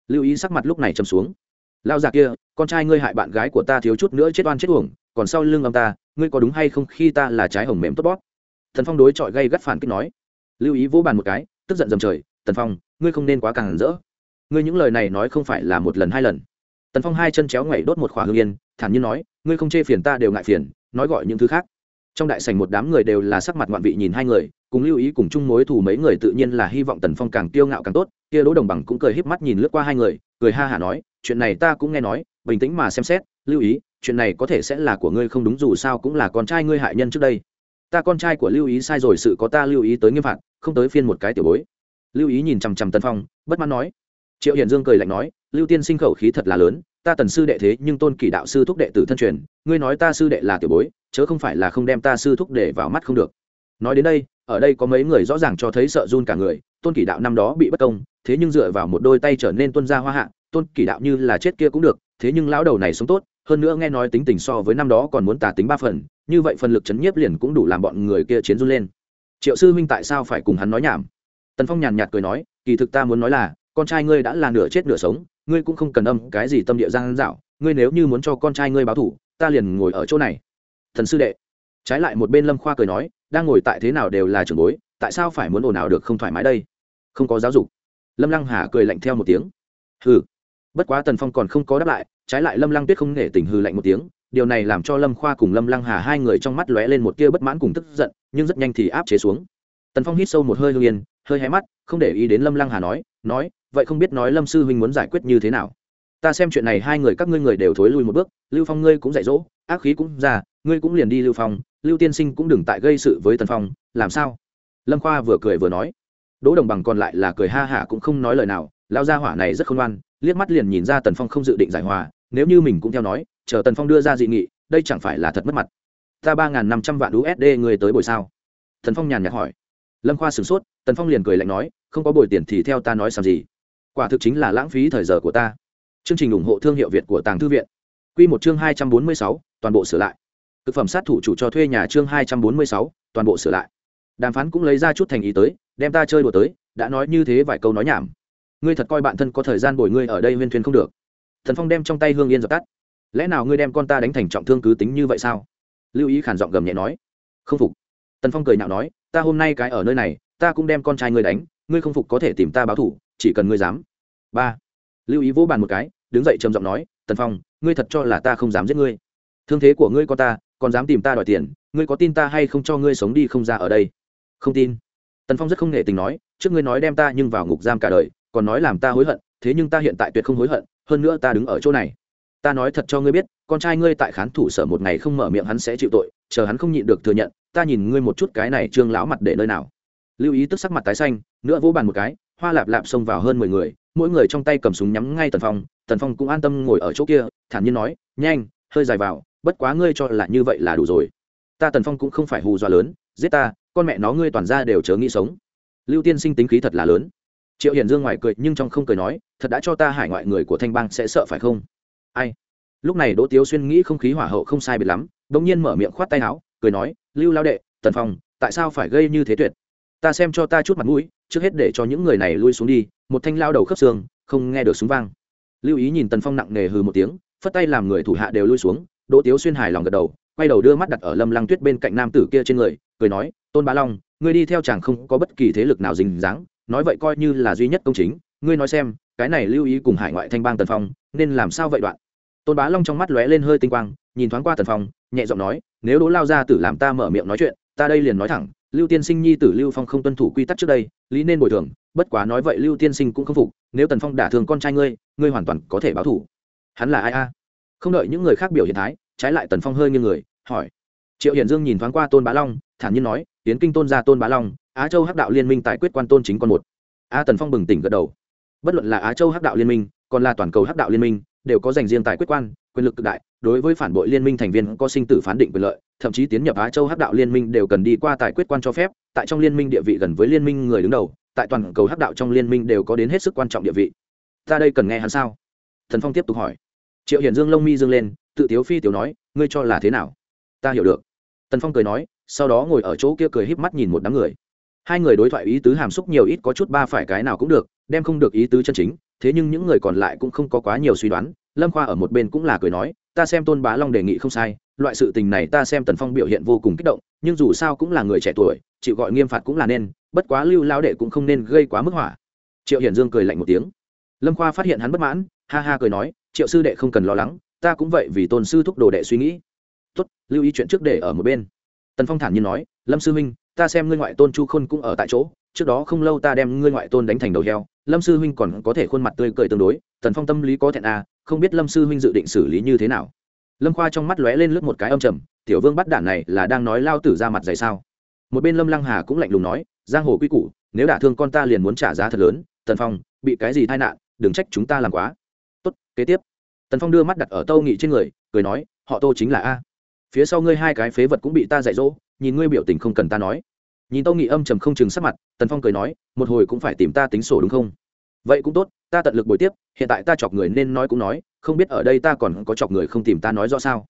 Lưu ý sắc mặt lúc này trầm xuống. Lao già kia, con trai ngươi hại bạn gái của ta thiếu chút nữa chết oan chết uổng, còn sau lưng ông ta, ngươi có đúng hay không khi ta là trái hồng mềm tốt bót thần phong đối chọi gây gắt phản kích nói. Lưu ý vỗ bàn một cái, tức giận dầm trời, tần phong, ngươi không nên quá càng rỡ. Ngươi những lời này nói không phải là một lần hai lần. Tần phong hai chân chéo ngoảy đốt một khỏa hương yên, thản nhiên nói, ngươi không chê phiền ta đều ngại phiền, nói gọi những thứ khác trong đại sảnh một đám người đều là sắc mặt ngoạn vị nhìn hai người, cùng lưu ý cùng chung mối thù mấy người tự nhiên là hy vọng tần phong càng kiêu ngạo càng tốt, kia đỗ đồng bằng cũng cười híp mắt nhìn lướt qua hai người, cười ha hả nói, chuyện này ta cũng nghe nói, bình tĩnh mà xem xét, lưu ý, chuyện này có thể sẽ là của ngươi không đúng dù sao cũng là con trai ngươi hại nhân trước đây. Ta con trai của lưu ý sai rồi sự có ta lưu ý tới nghiêm phạt, không tới phiên một cái tiểu bối. Lưu ý nhìn chằm chằm tần phong, bất mãn nói. Triệu hiền dương cười lạnh nói lưu tiên sinh khẩu khí thật là lớn, ta tần sư đệ thế nhưng tôn kỷ đạo sư thúc đệ tử thân truyền, ngươi nói ta sư đệ là tiểu bối, chớ không phải là không đem ta sư thúc để vào mắt không được. Nói đến đây, ở đây có mấy người rõ ràng cho thấy sợ run cả người, tôn kỷ đạo năm đó bị bất công, thế nhưng dựa vào một đôi tay trở nên tuân gia hoa hạ, tôn kỷ đạo như là chết kia cũng được, thế nhưng lão đầu này sống tốt, hơn nữa nghe nói tính tình so với năm đó còn muốn tà tính ba phần, như vậy phần lực chấn nhiếp liền cũng đủ làm bọn người kia chiến run lên. Triệu sư huynh tại sao phải cùng hắn nói nhảm? Tần phong nhàn nhạt cười nói, kỳ thực ta muốn nói là, con trai ngươi đã là nửa chết nửa sống ngươi cũng không cần âm cái gì tâm địa giang dạo, ngươi nếu như muốn cho con trai ngươi báo thủ, ta liền ngồi ở chỗ này. Thần sư đệ. Trái lại một bên lâm khoa cười nói, đang ngồi tại thế nào đều là trưởng bối, tại sao phải muốn ồn ào được không thoải mái đây? Không có giáo dục. Lâm lăng hà cười lạnh theo một tiếng. Hừ. Bất quá tần phong còn không có đáp lại, trái lại lâm lăng tuyết không nể tình hư lạnh một tiếng, điều này làm cho lâm khoa cùng lâm lăng hà hai người trong mắt lóe lên một tia bất mãn cùng tức giận, nhưng rất nhanh thì áp chế xuống. Tần phong hít sâu một hơi hương yên, hơi hé mắt, không để ý đến lâm lăng hà nói nói vậy không biết nói lâm sư huynh muốn giải quyết như thế nào. Ta xem chuyện này hai người các ngươi người đều thối lui một bước, lưu phong ngươi cũng dạy dỗ, ác khí cũng ra, ngươi cũng liền đi lưu phong, lưu tiên sinh cũng đừng tại gây sự với tần phong, làm sao? Lâm khoa vừa cười vừa nói. Đỗ đồng bằng còn lại là cười ha hả cũng không nói lời nào lao gia hỏa này rất khôn ngoan, liếc mắt liền nhìn ra tần phong không dự định giải hòa, nếu như mình cũng theo nói, chờ tần phong đưa ra dị nghị, đây chẳng phải là thật mất mặt. Ta ba n g h n năm trăm vạn usd người tới buổi sao? Tần phong nhàn nhạt hỏi. Lâm khoa sửng sốt, tần phong liền cười lạnh nói, không có bồi tiền thì theo ta nói làm gì? Quả thực chính là lãng phí thời giờ của ta. Chương trình ủng hộ thương hiệu việt của tàng thư viện. Q một chương hai trăm bốn mươi sáu, toàn bộ sửa lại. Thực phẩm sát thủ chủ cho thuê nhà chương hai trăm bốn mươi sáu, toàn bộ sửa lại. Đàm phán cũng lấy ra chút thành ý tới, đem ta chơi đùa tới, đã nói như thế vài câu nói nhảm. Ngươi thật coi bạn thân có thời gian bồi ngươi ở đây huyên thuyền không được. Thần phong đem trong tay hương yên dập tắt. Lẽ nào ngươi đem con ta đánh thành trọng thương cứ tính như vậy sao? Lưu ý khản giọng gầm nhẹ nói. Không phục. Tần phong cười nhạo nói, ta hôm nay cái ở nơi này, ta cũng đem con trai ngươi đánh, ngươi không phục có thể tìm ta báo thủ chỉ cần ngươi dám. Ba. Lưu ý vỗ bàn một cái, đứng dậy trầm giọng nói, tần phong, ngươi thật cho là ta không dám giết ngươi. Thương thế của ngươi con ta, còn dám tìm ta đòi tiền, ngươi có tin ta hay không cho ngươi sống đi không ra ở đây? Không tin. Tần phong rất không nghệ tình nói, trước ngươi nói đem ta nhưng vào ngục giam cả đời, còn nói làm ta hối hận, thế nhưng ta hiện tại tuyệt không hối hận, hơn nữa ta đứng ở chỗ này. Ta nói thật cho ngươi biết, con trai ngươi tại khán thủ sở một ngày không mở miệng hắn sẽ chịu tội, chờ hắn không nhịn được thừa nhận, ta nhìn ngươi một chút cái này trương lão mặt để nơi nào. Lưu ý tức sắc mặt tái xanh, nữa vỗ bàn một cái hoa lạp lạp xông vào hơn mười người, mỗi người trong tay cầm súng nhắm ngay tần phong tần phong cũng an tâm ngồi ở chỗ kia, thản nhiên nói, nhanh, hơi dài vào, bất quá ngươi cho là như vậy là đủ rồi. Ta tần phong cũng không phải hù dọa lớn, giết ta, con mẹ nó ngươi toàn ra đều chớ nghĩ sống. Lưu tiên sinh tính khí thật là lớn. Triệu hiển dương ngoài cười, nhưng trong không cười nói, thật đã cho ta hải ngoại người của thanh bang sẽ sợ phải không? Ai? Lúc này đỗ tiếu xuyên nghĩ không khí hỏa hậu không sai biệt lắm đ ỗ n g nhiên mở miệng khoát tay áo, cười nói, lưu lao đệ, tần phong, tại sao phải gây như thế tuyệt? Ta xem cho ta chút mặt mũi trước hết để cho những người này lui xuống đi, một thanh lao đầu khớp xương, không nghe được súng vang. Lưu ý nhìn tần phong nặng nề hừ một tiếng, phất tay làm người thủ hạ đều lui xuống, đỗ tiếu xuyên hài lòng gật đầu, quay đầu đưa mắt đặt ở lâm lăng tuyết bên cạnh nam tử kia trên người, cười nói, tôn bá long, ngươi đi theo chàng không có bất kỳ thế lực nào dình dáng nói vậy coi như là duy nhất công chính, ngươi nói xem, cái này lưu ý cùng hải ngoại thanh bang tần phong, nên làm sao vậy đoạn? Tôn bá long trong mắt lóe lên hơi tinh quang, nhìn thoáng qua tần phong, nhẹ giọng nói, nếu đỗ lao ra tử làm ta mở miệng nói chuyện, ta đây liền nói thẳng lưu tiên sinh nhi tử lưu phong không tuân thủ quy tắc trước đây, lý nên bồi thường, bất quá nói vậy lưu tiên sinh cũng không phục, nếu tần phong đả thương con trai ngươi ngươi hoàn toàn có thể báo thủ hắn là ai a? Không đợi những người khác biểu hiện thái, trái lại tần phong hơi như người, hỏi. Triệu hiển dương nhìn thoáng qua tôn bá long, thản nhiên nói, tiến kinh tôn gia tôn bá long, á châu hắc đạo liên minh tại quyết quan tôn chính con một. A tần phong bừng tỉnh gật đầu. Bất luận là á châu hắc đạo liên minh, còn là toàn cầu hắc đạo liên minh, đều có dành riêng tài quyết quan quyền lực cực đại, đối với phản bội liên minh thành viên có sinh tử phán định quyền lợi, thậm chí tiến nhập á châu hắc đạo liên minh đều cần đi qua tài quyết quan cho phép, tại trong liên minh địa vị gần với liên minh người đứng đầu, tại toàn cầu hắc đạo trong liên minh đều có đến hết sức quan trọng địa vị. Ta đây cần nghe hắn sao? Thần phong tiếp tục hỏi. Triệu hiển dương lông mi dương lên, tự tiếu phi tiểu nói, ngươi cho là thế nào? Ta hiểu được. Tần phong cười nói, sau đó ngồi ở chỗ kia cười híp mắt nhìn một đám người. Hai người đối thoại ý tứ hàm xúc nhiều ít có chút ba phải cái nào cũng được, đem không được ý tứ chân chính, thế nhưng những người còn lại cũng không có quá nhiều suy đoán lâm khoa ở một bên cũng là cười nói, ta xem tôn bá long đề nghị không sai, loại sự tình này ta xem tần phong biểu hiện vô cùng kích động, nhưng dù sao cũng là người trẻ tuổi, chịu gọi nghiêm phạt cũng là nên, bất quá lưu lao đệ cũng không nên gây quá mức hỏa triệu hiển dương cười lạnh một tiếng. Lâm khoa phát hiện hắn bất mãn, ha ha cười nói, triệu sư đệ không cần lo lắng, ta cũng vậy vì tôn sư thúc đồ đệ suy nghĩ. Tốt, lưu ý chuyện trước để ở một bên. Tần phong thản nhiên nói, lâm sư huynh, ta xem ngươi ngoại tôn chu khôn cũng ở tại chỗ, trước đó không lâu ta đem ngươi ngoại tôn đánh thành đầu heo, lâm sư huynh còn có thể khuôn mặt tươi cười tương đối, tần phong tâm lý có thẹn à không biết lâm sư huynh dự định xử lý như thế nào. Lâm khoa trong mắt lóe lên lướt một cái âm trầm, tiểu vương bắt đản này là đang nói lao tử ra mặt dày sao? Một bên lâm lăng hà cũng lạnh lùng nói, giang hồ quy củ, nếu đả thương con ta liền muốn trả giá thật lớn, tần phong, bị cái gì tai nạn, đừng trách chúng ta làm quá. Tốt, kế tiếp. Tần phong đưa mắt đặt ở tâu nghị trên người, cười nói, họ tô chính là a. Phía sau ngươi hai cái phế vật cũng bị ta dạy dỗ, nhìn ngươi biểu tình không cần ta nói. Nhìn tâu nghị âm trầm không chừng sắc mặt, tần phong cười nói, một hồi cũng phải tìm ta tính sổ đúng không? Vậy cũng tốt, ta tận lực buổi tiếp, hiện tại ta chọc người nên nói cũng nói, không biết ở đây ta còn có chọc người không tìm ta nói rõ sao?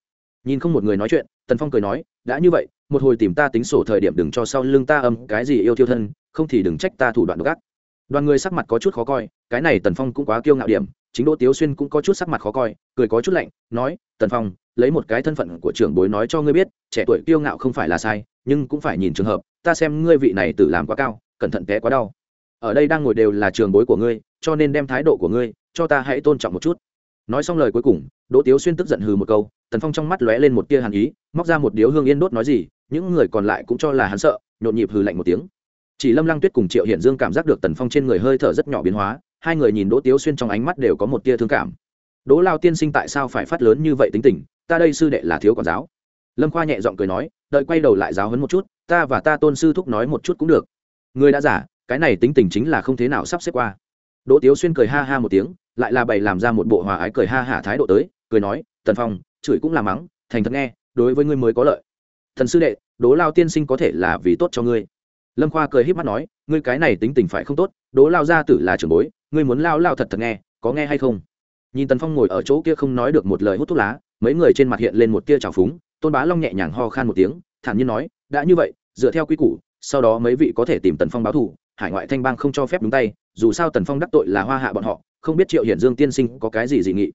Nhìn không một người nói chuyện, tần phong cười nói, đã như vậy, một hồi tìm ta tính sổ thời điểm đừng cho sau lưng ta âm cái gì yêu thiêu thân, không thì đừng trách ta thủ đoạn gác đoàn người sắc mặt có chút khó coi, cái này tần phong cũng quá kiêu ngạo điểm, chính đỗ tiếu xuyên cũng có chút sắc mặt khó coi, cười có chút lạnh, nói, tần phong, lấy một cái thân phận của trưởng bối nói cho ngươi biết, trẻ tuổi kiêu ngạo không phải là sai, nhưng cũng phải nhìn trường hợp, ta xem ngươi vị này tự làm quá cao, cẩn thận té quá đau ở đây đang ngồi đều là trường bối của ngươi, cho nên đem thái độ của ngươi cho ta hãy tôn trọng một chút. Nói xong lời cuối cùng, đỗ tiếu xuyên tức giận hừ một câu, tần phong trong mắt lóe lên một tia hàn ý, móc ra một điếu hương yên đốt nói gì, những người còn lại cũng cho là hắn sợ, nhộn nhịp hừ lạnh một tiếng. Chỉ lâm lăng tuyết cùng triệu hiển dương cảm giác được tần phong trên người hơi thở rất nhỏ biến hóa, hai người nhìn đỗ tiếu xuyên trong ánh mắt đều có một tia thương cảm. Đỗ lao tiên sinh tại sao phải phát lớn như vậy tính tình? Ta đây sư đệ là thiếu quản giáo. Lâm khoa nhẹ giọng cười nói, đợi quay đầu lại giáo hấn một chút, ta và ta tôn sư thúc nói một chút cũng được. Người đã giả cái này tính tình chính là không thế nào sắp xếp qua. Đỗ tiếu xuyên cười ha ha một tiếng, lại là bày làm ra một bộ hòa ái cười ha hả thái độ tới, cười nói, tần phong, chửi cũng là mắng, thành thật nghe, đối với ngươi mới có lợi. Thần sư đệ đố lao tiên sinh có thể là vì tốt cho ngươi. Lâm khoa cười h í p mắt nói, ngươi cái này tính tình phải không tốt đố lao gia tử là trưởng bối, ngươi muốn lao lao thật thật nghe, có nghe hay không? Nhìn tần phong ngồi ở chỗ kia không nói được một lời hút thuốc lá, mấy người trên mặt hiện lên một tia trào phúng, tôn bá long nhẹ nhàng ho khan một tiếng, thản nhiên nói, đã như vậy, dựa theo quy củ, sau đó mấy vị có thể tìm tần phong báo thù hải ngoại thanh bang không cho phép đúng tay, dù sao tần phong đắc tội là hoa hạ bọn họ, không biết triệu hiển dương tiên sinh có cái gì dị nghị.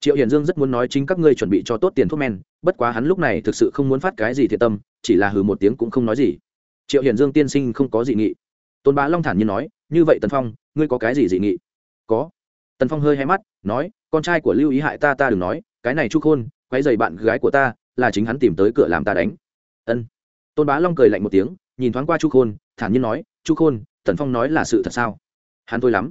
Triệu hiển dương rất muốn nói chính các ngươi chuẩn bị cho tốt tiền thuốc men, bất quá hắn lúc này thực sự không muốn phát cái gì thiệt tâm, chỉ là hừ một tiếng cũng không nói gì. Triệu hiển dương tiên sinh không có dị nghị. Tôn bá long thản nhiên nói, như vậy tần phong, ngươi có cái gì dị nghị? Có. Tần phong hơi hay mắt, nói, con trai của lưu ý hại ta ta đừng nói, cái này chu khôn quái dày bạn gái của ta, là chính hắn tìm tới cửa làm ta đánh. Ân. Tôn bá long cười lạnh một tiếng, nhìn thoáng qua chu khôn, thản nhiên nói chu khôn, tần phong nói là sự thật sao? Hắn thôi lắm.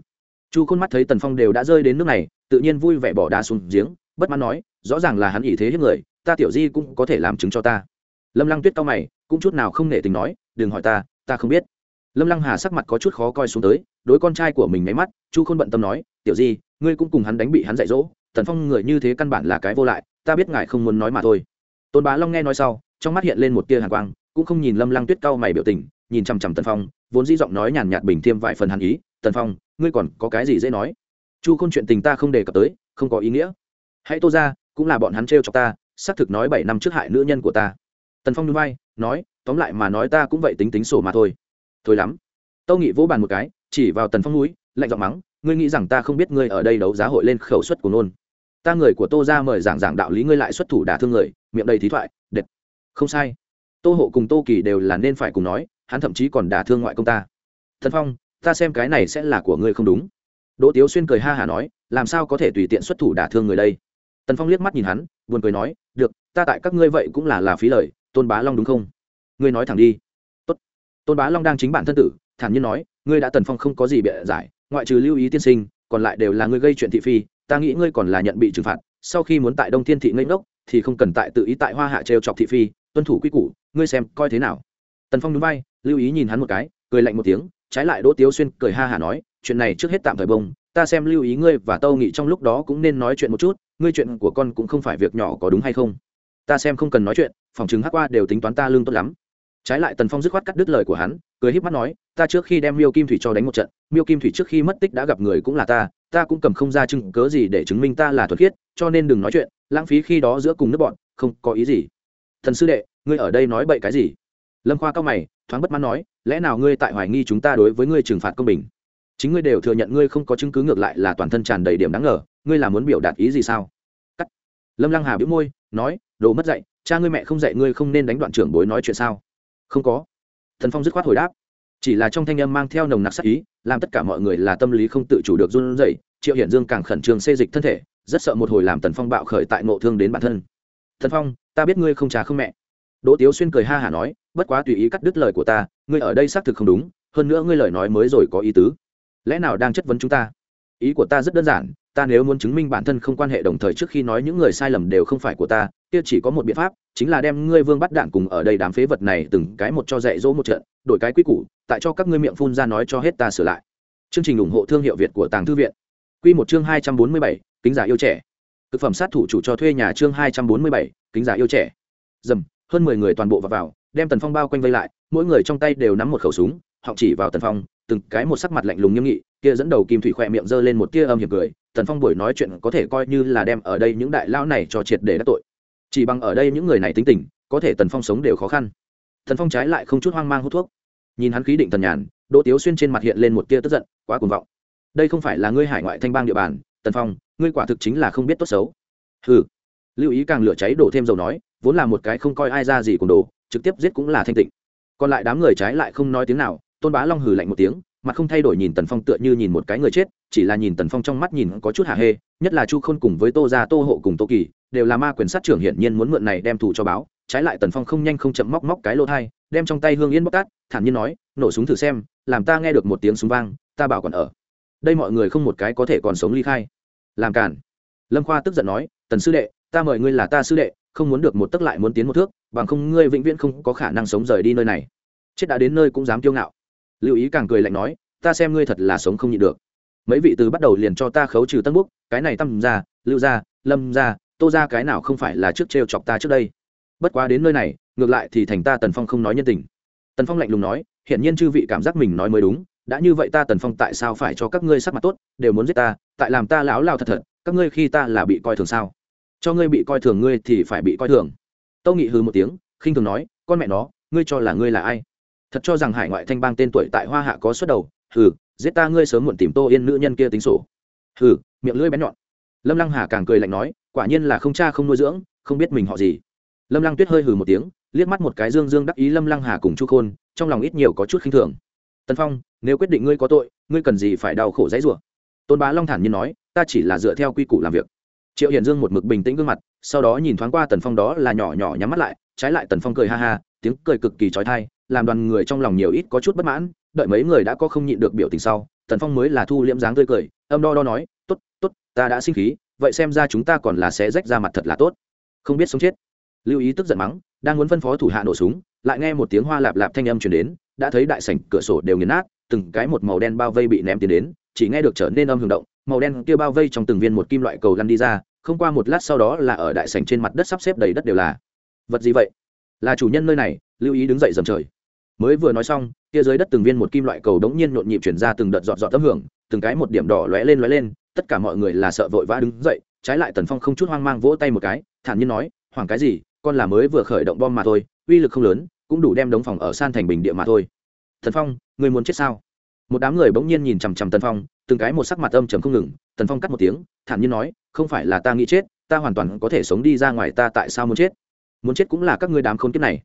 Chu khôn mắt thấy tần phong đều đã rơi đến nước này, tự nhiên vui vẻ bỏ đá xuống giếng, bất mãn nói, rõ ràng là hắn ý thế hiếp người, ta tiểu di cũng có thể làm chứng cho ta. Lâm lăng tuyết cao mày, cũng chút nào không nể tình nói, đừng hỏi ta ta không biết. Lâm lăng hà sắc mặt có chút khó coi xuống tới, đối con trai của mình máy mắt, chu khôn bận tâm nói, tiểu di, ngươi cũng cùng hắn đánh bị hắn dạy dỗ, tần phong người như thế căn bản là cái vô lại, ta biết ngài không muốn nói mà thôi. Tôn bá long nghe nói sau, trong mắt hiện lên một tia hàn quang, cũng không nhìn lâm lăng tuyết cao mày biểu tình nhìn chằm chằm tần phong, vốn dĩ giọng nói nhàn nhạt bình thiêm vài phần hàn ý, tần phong, ngươi còn có cái gì dễ nói? Chu không chuyện tình ta không đề cập tới, không có ý nghĩa. Hãy tô ra, cũng là bọn hắn t r cho ta, xác thực nói bảy năm trước hại nữ nhân của ta. Tần phong núi bay nói, tóm lại mà nói ta cũng vậy tính tính sổ mà thôi. Thôi lắm. Tâu nghị vỗ bàn một cái, chỉ vào tần phong núi, lạnh giọng mắng, ngươi nghĩ rằng ta không biết ngươi ở đây đấu giá hội lên khẩu suất của nôn? Ta người của tô ra mời giảng giảng đạo lý ngươi lại xuất thủ đả thương người, miệng đầy thí thoại, đệt. Không sai. Tô hộ cùng tô kỳ đều là nên phải cùng nói hắn thậm chí còn đả thương ngoại công ta. Thần phong, ta xem cái này sẽ là của ngươi không đúng. Đỗ tiếu xuyên cười ha hả nói, làm sao có thể tùy tiện xuất thủ đả thương người đây? Tần phong liếc mắt nhìn hắn, buồn cười nói, được, ta tại các ngươi vậy cũng là là phí lời, tôn bá long đúng không? Ngươi nói thẳng đi. Tốt. tôn bá long đang chính bản thân tử, thản nhiên nói, ngươi đã tần phong không có gì bịa giải, ngoại trừ lưu ý tiên sinh, còn lại đều là ngươi gây chuyện thị phi, ta nghĩ ngươi còn là nhận bị trừng phạt, sau khi muốn tại đông thiên thị ngây ngốc, thì không cần tại tự ý tại hoa hạ trêu chọc thị phi, tuân thủ quy củ, ngươi xem coi thế nào. Tần phong núi bay lưu ý nhìn hắn một cái, cười lạnh một tiếng, trái lại đỗ tiếu xuyên cười ha hả nói, chuyện này trước hết tạm thời bông, ta xem lưu ý ngươi và tâu nghị trong lúc đó cũng nên nói chuyện một chút, ngươi chuyện của con cũng không phải việc nhỏ có đúng hay không? Ta xem không cần nói chuyện, phòng chứng hắc qua đều tính toán ta lương tốt lắm. Trái lại tần phong dứt khoát cắt đứt lời của hắn, cười híp mắt nói, ta trước khi đem miêu kim thủy cho đánh một trận, miêu kim thủy trước khi mất tích đã gặp người cũng là ta ta cũng cầm không ra chứng cớ gì để chứng minh ta là thuật khiết, cho nên đừng nói chuyện, lãng phí khi đó giữa cùng nước bọn, không có ý gì. Thần sư đệ, ngươi ở đây nói bậy cái gì? Lâm khoa cao mày thoáng bất mãn nói, lẽ nào ngươi tại hoài nghi chúng ta đối với ngươi trừng phạt công bình? Chính ngươi đều thừa nhận ngươi không có chứng cứ ngược lại là toàn thân tràn đầy điểm đáng ngờ, ngươi là muốn biểu đạt ý gì sao? Cắt. Lâm lăng hà biếu môi, nói, đồ mất dạy, cha ngươi mẹ không dạy ngươi không nên đánh đoạn trưởng bối nói chuyện sao? Không có. Thần phong dứt khoát hồi đáp, chỉ là trong thanh âm mang theo nồng nặc sắc ý, làm tất cả mọi người là tâm lý không tự chủ được run rẩy, triệu hiển dương càng khẩn trương xê dịch thân thể, rất sợ một hồi làm tần phong bạo khởi tại ngộ thương đến bản thân. Thần phong, ta biết ngươi không trà không mẹ. Đỗ tiếu xuyên cười ha hả nói bất quá tùy ý cắt đứt lời của ta ngươi ở đây xác thực không đúng hơn nữa ngươi lời nói mới rồi có ý tứ. Lẽ nào đang chất vấn chúng ta? Ý của ta rất đơn giản ta nếu muốn chứng minh bản thân không quan hệ đồng thời trước khi nói những người sai lầm đều không phải của ta kia chỉ có một biện pháp chính là đem ngươi vương bắt đạn cùng ở đây đám phế vật này từng cái một cho dạy dỗ một trận đổi cái quy củ tại cho các ngươi miệng phun ra nói cho hết ta sửa lại. Chương trình ủng hộ thương hiệu việt của tàng thư viện. Quy một chương hai trăm bốn mươi bảy kính giả yêu trẻ. Thực phẩm sát thủ chủ cho thuê nhà chương hai trăm bốn mươi bảy kính giả yêu trẻ. Dầm hơn mười người toàn bộ vào, vào đem tần phong bao quanh vây lại, mỗi người trong tay đều nắm một khẩu súng họ chỉ vào tần phong, từng cái một sắc mặt lạnh lùng nghiêm nghị, kia dẫn đầu kim thủy khỏe miệng giơ lên một tia âm hiểm cười, tần phong buổi nói chuyện có thể coi như là đem ở đây những đại lão này cho triệt để đắc tội. Chỉ bằng ở đây những người này tính tình, có thể tần phong sống đều khó khăn. Tần phong trái lại không chút hoang mang hút thuốc. Nhìn hắn khí định tần nhàn, đỗ tiếu xuyên trên mặt hiện lên một tia tức giận, quá cuồng vọng. Đây không phải là ngươi hải ngoại thanh bang địa bàn, tần phong, ngươi quả thực chính là không biết tốt xấu. Hừ. Lưu ý càng lửa cháy đổ thêm dầu nói, vốn là một cái không coi ai ra gì cùng đồ trực tiếp giết cũng là thanh tịnh. Còn lại đám người trái lại không nói tiếng nào, tôn bá long hừ lạnh một tiếng, mặt không thay đổi nhìn tần phong tựa như nhìn một cái người chết, chỉ là nhìn tần phong trong mắt nhìn có chút hạ hê, nhất là chu khôn cùng với tô gia, tô hộ cùng tô kỳ, đều là ma quyền sát trưởng hiển nhiên muốn mượn này đem thù cho báo, trái lại tần phong không nhanh không chậm móc móc cái lỗ thai, đem trong tay hương yên bóc tát, thản nhiên nói, nổ súng thử xem, làm ta nghe được một tiếng súng vang, ta bảo còn ở. Đây mọi người không một cái có thể còn sống ly khai. Làm cản lâm khoa tức giận nói, tần sư đệ, ta mời ngươi là ta sư đệ không muốn được một tấc lại muốn tiến một thước, bằng không ngươi vĩnh viễn không có khả năng sống rời đi nơi này. Chết đã đến nơi cũng dám kiêu ngạo. Lưu ý càng cười lạnh nói, ta xem ngươi thật là sống không nhịn được. Mấy vị từ bắt đầu liền cho ta khấu trừ tân búc cái này tâm ra lưu ra lâm ra tô ra cái nào không phải là trước trêu chọc ta trước đây. Bất quá đến nơi này, ngược lại thì thành ta tần phong không nói nhân tình. Tần phong lạnh lùng nói, hiển nhiên chư vị cảm giác mình nói mới đúng, đã như vậy ta tần phong tại sao phải cho các ngươi sắc mặt tốt, đều muốn giết ta, tại làm ta lão lao thật thật, các ngươi khi ta là bị coi thường sao? Cho ngươi bị coi thường ngươi thì phải bị coi thường. Tâu nghị hư một tiếng, khinh thường nói, con mẹ nó, ngươi cho là ngươi là ai? Thật cho rằng hải ngoại thanh bang tên tuổi tại hoa hạ có xuất đầu. Hừ, giết ta ngươi sớm muộn tìm tô yên nữ nhân kia tính sổ. Hừ, miệng lưỡi bén nhọn. Lâm lăng hà càng cười lạnh nói, quả nhiên là không cha không nuôi dưỡng, không biết mình họ gì. Lâm lăng tuyết hơi hừ một tiếng, liếc mắt một cái dương dương đắc ý lâm lăng hà cùng chu khôn, trong lòng ít nhiều có chút khinh thường. Tân phong, nếu quyết định ngươi có tội, ngươi cần gì phải đau khổ dãy rủa? Tôn bá long thản nhiên nói, ta chỉ là dựa theo quy củ làm việc triệu hiển dương một mực bình tĩnh gương mặt, sau đó nhìn thoáng qua tần phong đó là nhỏ nhỏ nhắm mắt lại, trái lại tần phong cười ha ha, tiếng cười cực kỳ trói thai làm đoàn người trong lòng nhiều ít có chút bất mãn, đợi mấy người đã có không nhịn được biểu tình sau, tần phong mới là thu liễm dáng tươi cười, âm đo đo nói t ố t t ố t ta đã sinh khí, vậy xem ra chúng ta còn là sẽ rách ra mặt thật là tốt. Không biết sống chết. Lưu ý tức giận mắng, đang muốn phân phó thủ hạ nổ súng, lại nghe một tiếng hoa lạp lạp thanh âm chuyển đến, đã thấy đại sảnh cửa sổ đều nghiền nát, từng cái một màu đen bao vây bị ném tiến đến chỉ nghe được trở nên âm hưởng động, màu đen kia bao vây trong từng viên một kim loại cầu lăn đi ra, không qua một lát sau đó là ở đại sảnh trên mặt đất sắp xếp đầy đất đều là. Vật gì vậy? Là chủ nhân nơi này, lưu ý đứng dậy dầm trời. Mới vừa nói xong, kia dưới đất từng viên một kim loại cầu đống nhiên nhộn nhịp chuyển ra từng đợt dọn dọn tấm hưởng, từng cái một điểm đỏ lóe lên lóe lên, tất cả mọi người là sợ vội vã đứng dậy, trái lại tần phong không chút hoang mang vỗ tay một cái, thản nhiên nói, hoảng cái gì, con là mới vừa khởi động bom mà thôi, uy lực không lớn, cũng đủ đem đống phòng ở san thành bình địa mà thôi. Thần phong, người muốn chết sao? Một đám người bỗng nhiên nhìn chằm chằm tần phong, từng cái một sắc mặt âm trầm không ngừng, tần phong cắt một tiếng, thản nhiên nói, không phải là ta nghĩ chết, ta hoàn toàn có thể sống đi ra ngoài, ta tại sao muốn chết? Muốn chết cũng là các ngươi đám khốn kiếp này.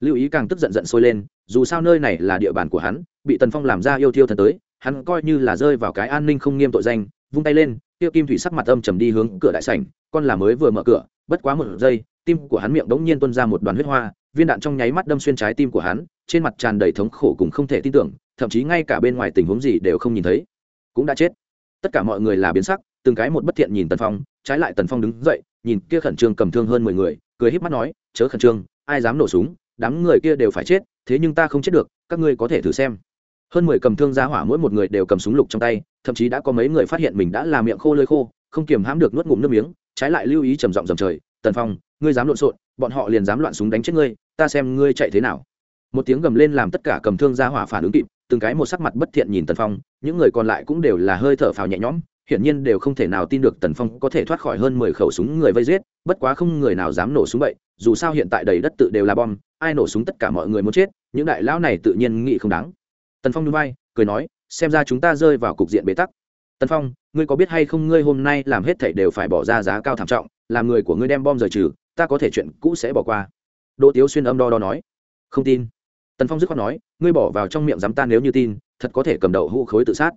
Lưu ý càng tức giận giận sôi lên, dù sao nơi này là địa bàn của hắn, bị tần phong làm ra yêu thiêu thần tới, hắn coi như là rơi vào cái an ninh không nghiêm tội danh, vung tay lên tiêu kim thủy sắc mặt âm trầm đi hướng cửa đại sảnh, con là mới vừa mở cửa, bất quá một giây, tim của hắn miệng đống nhiên tuôn ra một đoàn huyết hoa, viên đạn trong nháy mắt đâm xuyên trái tim của hắn, trên mặt tràn đầy thống khổ cùng không thể tin tưởng thậm chí ngay cả bên ngoài tình huống gì đều không nhìn thấy, cũng đã chết. Tất cả mọi người là biến sắc, từng cái một bất thiện nhìn tần phong, trái lại tần phong đứng dậy, nhìn kia khẩn trương cầm thương hơn mười người, cười híp mắt nói, chớ khẩn trương, ai dám nổ súng, đám người kia đều phải chết, thế nhưng ta không chết được, các ngươi có thể thử xem. Hơn mười cầm thương ra hỏa mỗi một người đều cầm súng lục trong tay, thậm chí đã có mấy người phát hiện mình đã làm miệng khô lơi khô, không kiềm hãm được nuốt ngụm nước miếng, trái lại lưu ý trầm giọng dầm trời, tần phong, ngươi dám lộn xộn, bọn họ liền dám loạn súng đánh chết ngươi, ta xem ngươi chạy thế nào. Một tiếng gầm lên làm tất cả cầm thương ra hỏa phản ứng kịp từng cái một sắc mặt bất thiện nhìn tần phong, những người còn lại cũng đều là hơi thở phào nhẹ nhõm, hiển nhiên đều không thể nào tin được tần phong có thể thoát khỏi hơn mười khẩu súng người vây giết, bất quá không người nào dám nổ súng vậy, dù sao hiện tại đầy đất tự đều là bom, ai nổ súng tất cả mọi người muốn chết, những đại lão này tự nhiên nghĩ không đáng. Tần phong núi bay cười nói, xem ra chúng ta rơi vào cục diện bế tắc. Tần phong, ngươi có biết hay không ngươi hôm nay làm hết thảy đều phải bỏ ra giá cao thảm trọng, làm người của ngươi đem bom rời trừ, ta có thể chuyện cũ sẽ bỏ qua. Đỗ tiếu xuyên âm đo đo nói. Không tin tần phong dứt khoát nói, ngươi bỏ vào trong miệng dám ta nếu như tin, thật có thể cầm đầu hũ khối tự sát.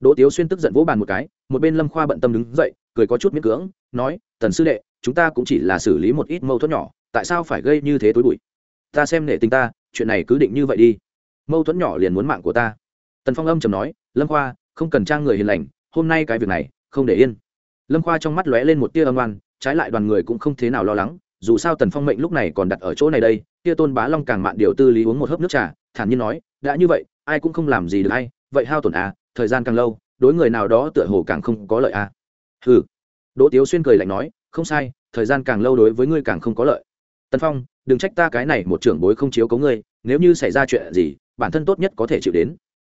Đỗ tiếu xuyên tức giận vỗ bàn một cái, một bên lâm khoa bận tâm đứng dậy, cười có chút miễn cưỡng, nói, tần sư đệ, chúng ta cũng chỉ là xử lý một ít mâu thuẫn nhỏ, tại sao phải gây như thế tối bụi? Ta xem nể tình ta, chuyện này cứ định như vậy đi. Mâu thuẫn nhỏ liền muốn mạng của ta. Tần phong âm trầm nói, lâm khoa, không cần trang người hiền lành, hôm nay cái việc này, không để yên. Lâm khoa trong mắt lóe lên một tia âm oan, trái lại đoàn người cũng không thế nào lo lắng dù sao tần phong mệnh lúc này còn đặt ở chỗ này đây, kia tôn bá long càng mạn điều tư lý uống một hớp nước trà, thản nhiên nói, đã như vậy, ai cũng không làm gì được hay, vậy hao tổn à thời gian càng lâu, đối người nào đó tựa hồ càng không có lợi à. Hừ. Đỗ tiếu xuyên cười lạnh nói, không sai, thời gian càng lâu đối với ngươi càng không có lợi. Tần phong, đừng trách ta cái này một trưởng bối không chiếu cấu ngươi, nếu như xảy ra chuyện gì, bản thân tốt nhất có thể chịu đến.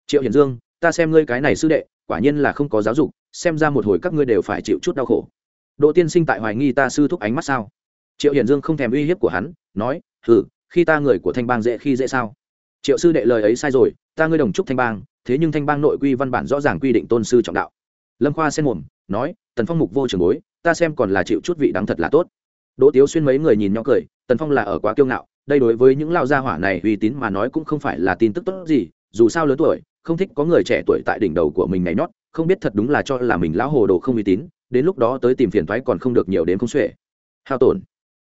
Triệu hiển dương, ta xem ngươi cái này sư đệ, quả nhiên là không có giáo dục, xem ra một hồi các ngươi đều phải chịu chút đau khổ. Đỗ tiên sinh tại hoài nghi ta sư thúc ánh mắt sao? Triệu hiển dương không thèm uy hiếp của hắn, nói, hừ, khi ta người của thanh bang dễ khi dễ sao? Triệu sư đệ lời ấy sai rồi, ta ngươi đồng trúc thanh bang, thế nhưng thanh bang nội quy văn bản rõ ràng quy định tôn sư trọng đạo. Lâm khoa xen mồm, nói, tần phong mục vô trường bối, ta xem còn là chịu chút vị đắng thật là tốt. Đỗ tiếu xuyên mấy người nhìn nhỏ cười, tần phong là ở quá kiêu ngạo, đây đối với những lao gia hỏa này uy tín mà nói cũng không phải là tin tức tốt gì, dù sao lớn tuổi, không thích có người trẻ tuổi tại đỉnh đầu của mình này nhót, không biết thật đúng là cho là mình lão hồ đồ không uy tín, đến lúc đó tới tìm phiền thoái còn không được nhiều đến không xuể. Hao tổn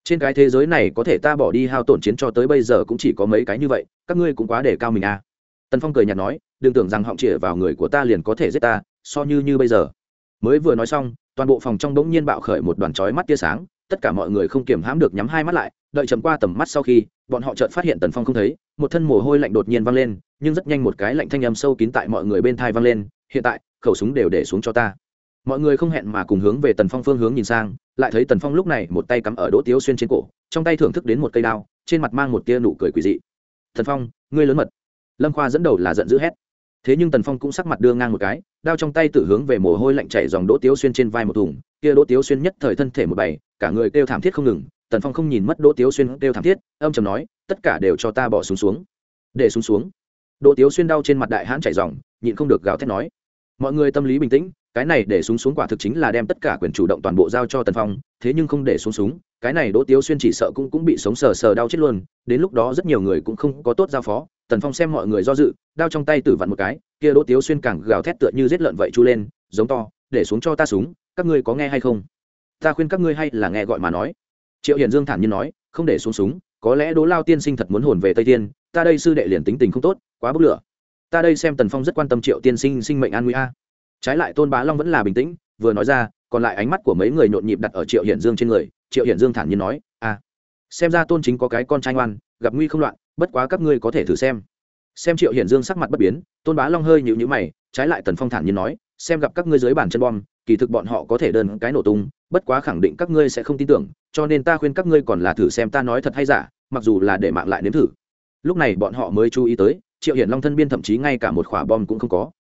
trên cái thế giới này có thể ta bỏ đi hao tổn chiến cho tới bây giờ cũng chỉ có mấy cái như vậy, các ngươi cũng quá để cao mình à. Tần phong cười nhạt nói, đừng tưởng rằng họng chĩa vào người của ta liền có thể giết ta, so như như bây giờ. Mới vừa nói xong, toàn bộ phòng trong bỗng nhiên bạo khởi một đoàn chói mắt tia sáng, tất cả mọi người không kiềm hãm được nhắm hai mắt lại, đợi chấm qua tầm mắt sau khi, bọn họ chợt phát hiện tần phong không thấy, một thân mồ hôi lạnh đột nhiên văng lên, nhưng rất nhanh một cái lạnh thanh âm sâu kín tại mọi người bên thai văng lên, hiện tại, khẩu súng đều để xuống cho ta mọi người không hẹn mà cùng hướng về tần phong phương hướng nhìn sang, lại thấy tần phong lúc này một tay cắm ở đỗ tiếu xuyên trên cổ, trong tay thưởng thức đến một cây đao, trên mặt mang một tia nụ cười quỳ dị. Thần phong, ngươi lớn mật. Lâm khoa dẫn đầu là giận dữ hét. Thế nhưng tần phong cũng sắc mặt đưa ngang một cái, đao trong tay tự hướng về mồ hôi lạnh chảy dòng đỗ tiếu xuyên trên vai một thùng, kia đỗ tiếu xuyên nhất thời thân thể một bày cả người kêu thảm thiết không ngừng, tần phong không nhìn mất đỗ tiếu xuyên kêu thảm thiết, âm chầm nói, tất cả đều cho ta bỏ xuống xuống. Để xuống xuống. Đỗ tiếu xuyên đau trên mặt đại hãn chảy dòng, nhịn không được gào thét nói. Mọi người tâm lý bình tĩnh cái này để xuống xuống quả thực chính là đem tất cả quyền chủ động toàn bộ giao cho tần phong, thế nhưng không để xuống súng, cái này đỗ tiếu xuyên chỉ sợ cũng cũng bị sống sờ sờ đau chết luôn, đến lúc đó rất nhiều người cũng không có tốt giao phó, tần phong xem mọi người do dự, đao trong tay tử vặn một cái, kia đỗ tiếu xuyên càng gào thét tựa như giết lợn vậy chu lên, giống to, để xuống cho ta súng, các ngươi có nghe hay không? Ta khuyên các ngươi hay là nghe gọi mà nói. Triệu hiền dương thản nhiên nói, không để xuống súng, có lẽ đỗ lao tiên sinh thật muốn hồn về tây tiên, ta đây sư đệ liền tính tình không tốt, quá bức lửa. Ta đây xem tần phong rất quan tâm triệu tiên sinh sinh mệnh an nguy a trái lại tôn bá long vẫn là bình tĩnh, vừa nói ra, còn lại ánh mắt của mấy người nhộn nhịp đặt ở triệu hiển dương trên người, triệu hiển dương thản nhiên nói a xem ra tôn chính có cái con trai ngoan, gặp nguy không loạn, bất quá các ngươi có thể thử xem. Xem triệu hiển dương sắc mặt bất biến, tôn bá long hơi nhịu nhữ mày, trái lại tần phong thản nhiên nói, xem gặp các ngươi dưới bàn chân bom, kỳ thực bọn họ có thể đơn cái nổ tung, bất quá khẳng định các ngươi sẽ không tin tưởng, cho nên ta khuyên các ngươi còn là thử xem ta nói thật hay giả, mặc dù là để mạng lại nếm thử. Lúc này bọn họ mới chú ý tới, triệu hiển long thân biên thậm chí ngay cả một quả bom cũng không có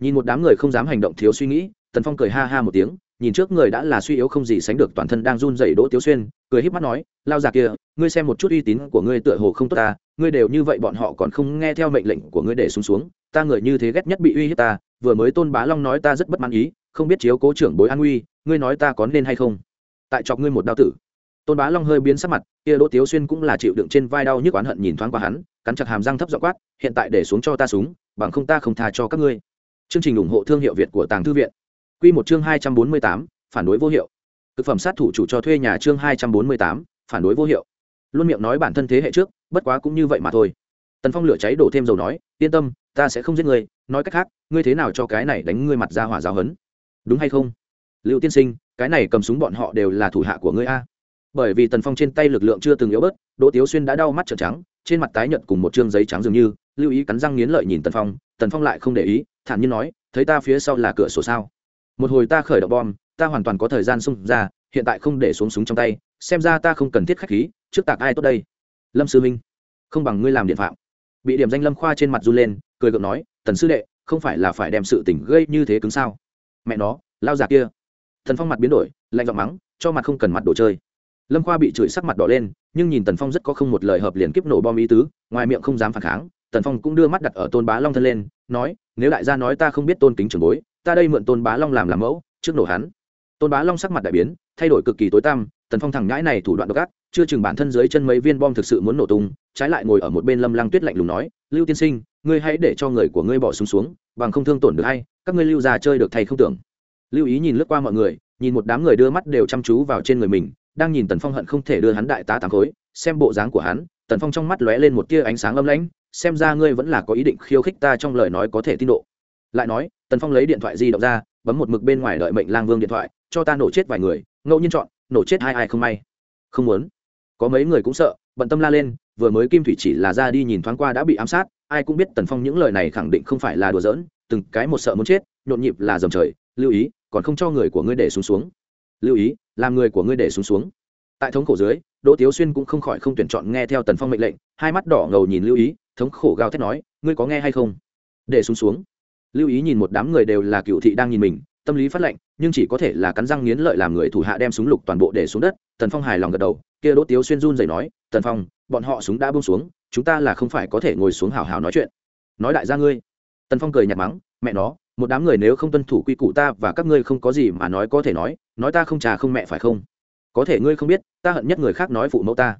nhìn một đám người không dám hành động thiếu suy nghĩ, tần phong cười ha ha một tiếng, nhìn trước người đã là suy yếu không gì sánh được toàn thân đang run dậy đỗ tiếu xuyên, cười híp mắt nói, lao già kia, ngươi xem một chút uy tín của ngươi tựa hồ không tốt ta, ngươi đều như vậy bọn họ còn không nghe theo mệnh lệnh của ngươi để xuống xuống, ta người như thế ghét nhất bị uy hiếp ta, vừa mới tôn bá long nói ta rất bất mãn ý, không biết chiếu cố trưởng bối an uy, ngươi nói ta có nên hay không? Tại chọc ngươi một đao tử. Tôn bá long hơi biến sắc mặt, kia đỗ tiếu xuyên cũng là chịu đựng trên vai đau nhức oán hận nhìn thoáng qua hắn, cắn chặt hàm răng thấp dọ quát, hiện tại để xuống cho ta súng, bằng không ta không tha cho các ngươi chương trình ủng hộ thương hiệu việt của tàng thư viện. Quy một chương hai trăm bốn mươi tám, phản đối vô hiệu. Cực phẩm sát thủ chủ cho thuê nhà chương hai trăm bốn mươi tám, phản đối vô hiệu. Luôn miệng nói bản thân thế hệ trước, bất quá cũng như vậy mà thôi. Tần phong lửa cháy đổ thêm dầu nói, yên tâm, ta sẽ không giết ngươi nói cách khác, ngươi thế nào cho cái này đánh ngươi mặt ra hỏa giáo hấn? Đúng hay không? Lưu tiên sinh, cái này cầm súng bọn họ đều là thủ hạ của ngươi a. Bởi vì tần phong trên tay lực lượng chưa từng yếu bớt, đỗ tiếu xuyên đã đau mắt trợn trắng, trên mặt tái nhợt cùng một trương giấy trắng dường như, lưu ý cắn răng nghiến lợi nhìn tần phong tần phong lại không để ý thản nhiên nói, thấy ta phía sau là cửa sổ sao? Một hồi ta khởi động bom, ta hoàn toàn có thời gian xung ra, hiện tại không để xuống súng trong tay, xem ra ta không cần thiết khách khí, trước tạc ai tốt đây? Lâm sư minh không bằng ngươi làm điện phạm. Bị điểm danh lâm khoa trên mặt run lên, cười gượng nói, tần sư đệ, không phải là phải đem sự tình gây như thế cứng sao? Mẹ nó, lao già kia. Thần phong mặt biến đổi, lạnh giọng mắng, cho mặt không cần mặt đồ chơi. Lâm khoa bị chửi sắc mặt đỏ lên, nhưng nhìn tần phong rất có không một lời hợp liền kiếp nổ bom ý tứ, ngoài miệng không dám phản kháng, tần phong cũng đưa mắt đặt ở tôn bá long thân lên, nói nếu đại gia nói ta không biết tôn kính trường bối ta đây mượn tôn bá long làm làm mẫu trước nổ hắn. Tôn bá long sắc mặt đại biến thay đổi cực kỳ tối tăm tần phong thẳng nhãi này thủ đoạn độc ác chưa chừng bản thân dưới chân mấy viên bom thực sự muốn nổ tung trái lại ngồi ở một bên lâm lăng tuyết lạnh lùng nói lưu tiên sinh ngươi hãy để cho người của ngươi bỏ súng xuống, xuống bằng không thương tổn được hay các ngươi lưu già chơi được thầy không tưởng. Lưu ý nhìn lướt qua mọi người nhìn một đám người đưa mắt đều chăm chú vào trên người mình đang nhìn tần phong hận không thể đưa hắn đại tá tám khối xem bộ dáng của hắn tần phong trong mắt lóe lên một tia ánh sáng âm lãnh xem ra ngươi vẫn là có ý định khiêu khích ta trong lời nói có thể tin độ. Lại nói, tần phong lấy điện thoại di động ra, bấm một mực bên ngoài đợi mệnh lang vương điện thoại, cho ta nổ chết vài người, ngẫu nhiên chọn, nổ chết hai ai không may. Không muốn. Có mấy người cũng sợ, bận tâm la lên, vừa mới kim thủy chỉ là ra đi nhìn thoáng qua đã bị ám sát, ai cũng biết tần phong những lời này khẳng định không phải là đùa giỡn, từng cái một sợ muốn chết, nhộn nhịp là dầm trời, lưu ý, còn không cho người của ngươi để xuống xuống. Lưu ý, làm người của ngươi để xuống xuống. Tại thống khổ dưới, đỗ tiếu xuyên cũng không khỏi không tuyển chọn nghe theo tần phong mệnh lệnh, hai mắt đỏ ngầu nhìn lưu ý thống khổ gào thét nói, ngươi có nghe hay không? Để xuống xuống. Lưu ý nhìn một đám người đều là cựu thị đang nhìn mình, tâm lý phát lệnh, nhưng chỉ có thể là cắn răng nghiến lợi làm người thủ hạ đem súng lục toàn bộ để xuống đất. Tần phong hài lòng gật đầu, kia đỗ tiếu xuyên run dậy nói, tần phong, bọn họ súng đã bông xuống, chúng ta là không phải có thể ngồi xuống hào hào nói chuyện. Nói đại gia ngươi. Tần phong cười nhạt mắng, mẹ nó, một đám người nếu không tuân thủ quy củ ta và các ngươi không có gì mà nói có thể nói nói ta không trà không mẹ phải không? Có thể ngươi không biết, ta hận nhất người khác nói phụ mẫu ta.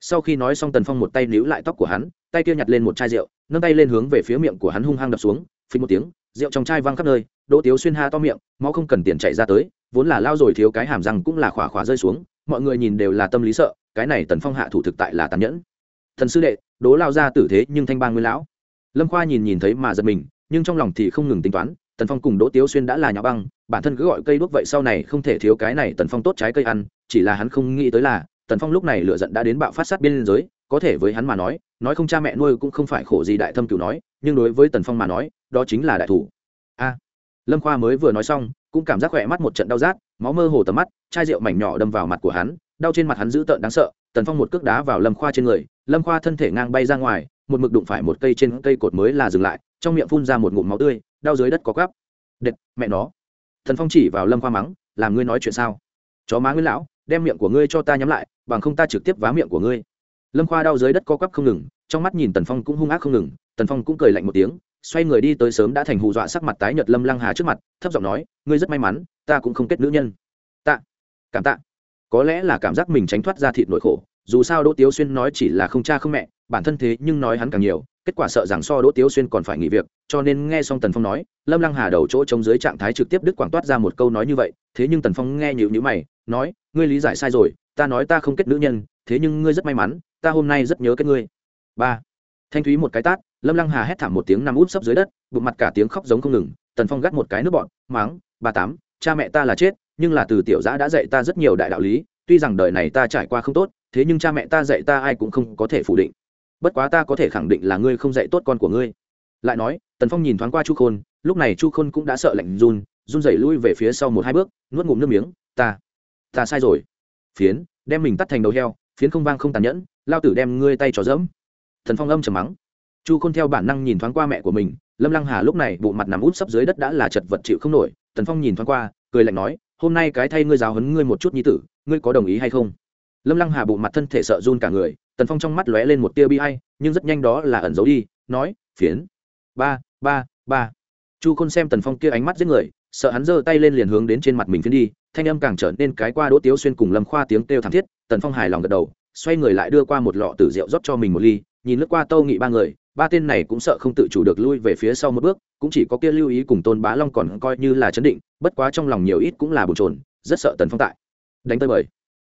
Sau khi nói xong tần phong một tay níu lại tóc của hắn tay kia nhặt lên một chai rượu, nâng tay lên hướng về phía miệng của hắn hung hăng đập xuống phí một tiếng, rượu trong chai văng khắp nơi, đỗ tiếu xuyên ha to miệng, máu không cần tiền chạy ra tới, vốn là lao rồi thiếu cái hàm răng cũng là khỏa khỏa rơi xuống, mọi người nhìn đều là tâm lý sợ, cái này tần phong hạ thủ thực tại là tàn nhẫn. Thần sư đệ đố lao ra tử thế nhưng thanh bang nguyên lão. Lâm khoa nhìn nhìn thấy mà giật mình, nhưng trong lòng thì không ngừng tính toán, tần phong cùng đỗ tiếu xuyên đã là nhà băng, bản thân cứ gọi cây đuốc vậy sau này không thể thiếu cái này tần phong tốt trái cây ăn, chỉ là hắn không nghĩ tới là, tần phong lúc này lựa giận đã đến bạo phát sát biên giới có thể với hắn mà nói nói không cha mẹ nuôi cũng không phải khổ gì đại thâm cửu nói, nhưng đối với tần phong mà nói, đó chính là đại thủ. A. Lâm khoa mới vừa nói xong, cũng cảm giác khỏe mắt một trận đau rát, máu mơ hồ tầm mắt, chai rượu mảnh nhỏ đâm vào mặt của hắn, đau trên mặt hắn dữ tợn đáng sợ, tần phong một cước đá vào lâm khoa trên người, lâm khoa thân thể ngang bay ra ngoài, một mực đụng phải một cây trên cây cột mới là dừng lại, trong miệng phun ra một ngụm máu tươi, đau dưới đất có gắp đệt mẹ nó. Thần phong chỉ vào lâm khoa mắng, làm ngươi nói chuyện sao? Chó má nguyên lão, đem miệng của ngươi cho ta nhắm lại, bằng không ta trực tiếp vá miệng của ngươi lâm khoa đau dưới đất co quắp không ngừng, trong mắt nhìn tần phong cũng hung ác không ngừng, tần phong cũng cười lạnh một tiếng, xoay người đi tới sớm đã thành hù dọa sắc mặt tái nhợt lâm lăng hà trước mặt, thấp giọng nói, ngươi rất may mắn, ta cũng không kết nữ nhân. Tạ, cảm tạ. Có lẽ là cảm giác mình tránh thoát ra thịt nội khổ, dù sao đỗ tiếu xuyên nói chỉ là không cha không mẹ, bản thân thế nhưng nói hắn càng nhiều, kết quả sợ rằng so đỗ tiếu xuyên còn phải nghỉ việc, cho nên nghe xong tần phong nói, lâm lăng hà đầu chỗ chống dưới trạng thái trực tiếp đức quảng toát ra một câu nói như vậy, thế nhưng tần phong nghe nhịu nhữ mày, nói, ngươi lý giải sai rồi, ta nói ta không kết nữ nhân, thế nhưng ngươi rất may mắn ta hôm nay rất nhớ cái ngươi. Ba. Thanh thúy một cái tát, lâm lăng hà hét thảm một tiếng nằm út sấp dưới đất, bụng mặt cả tiếng khóc giống không ngừng, tần phong gắt một cái nước bọn, máng ba tám, cha mẹ ta là chết, nhưng là từ tiểu giã đã dạy ta rất nhiều đại đạo lý, tuy rằng đời này ta trải qua không tốt, thế nhưng cha mẹ ta dạy ta ai cũng không có thể phủ định. Bất quá ta có thể khẳng định là ngươi không dạy tốt con của ngươi. Lại nói, tần phong nhìn thoáng qua chu khôn, lúc này chu khôn cũng đã sợ lạnh run run rẩy lui về phía sau một hai bước, nuốt ngụm nước miếng, ta ta sai rồi. Phiến, đem mình tắt thành đầu heo phiến không vang không tàn nhẫn, lao tử đem ngươi tay trò dẫm thần phong âm trầm mắng. Chu khôn theo bản năng nhìn thoáng qua mẹ của mình, lâm lăng hà lúc này bộ mặt nằm út sấp dưới đất đã là chật vật chịu không nổi tần phong nhìn thoáng qua, cười lạnh nói, hôm nay cái thay ngươi giáo hấn ngươi một chút nhi tử, ngươi có đồng ý hay không? Lâm lăng hà bộ mặt thân thể sợ run cả người tần phong trong mắt lóe lên một tia bi hay nhưng rất nhanh đó là ẩn giấu đi, nói, phiến. Ba ba ba. Chu khôn xem tần phong kia ánh mắt giết người, sợ hắn giơ tay lên liền hướng đến trên mặt mình phiến đi thanh âm càng trở nên cái qua đỗ tiếu xuyên cùng lâm khoa tiếng kêu thảm thiết, tần phong hài lòng gật đầu, xoay người lại đưa qua một lọ tử rượu rót cho mình một ly, nhìn lướt qua tâu nghị ba người, ba tên này cũng sợ không tự chủ được lui về phía sau một bước, cũng chỉ có kia lưu ý cùng tôn bá long còn coi như là chấn định, bất quá trong lòng nhiều ít cũng là bồn trồn rất sợ tần phong tại. Đánh tới bời.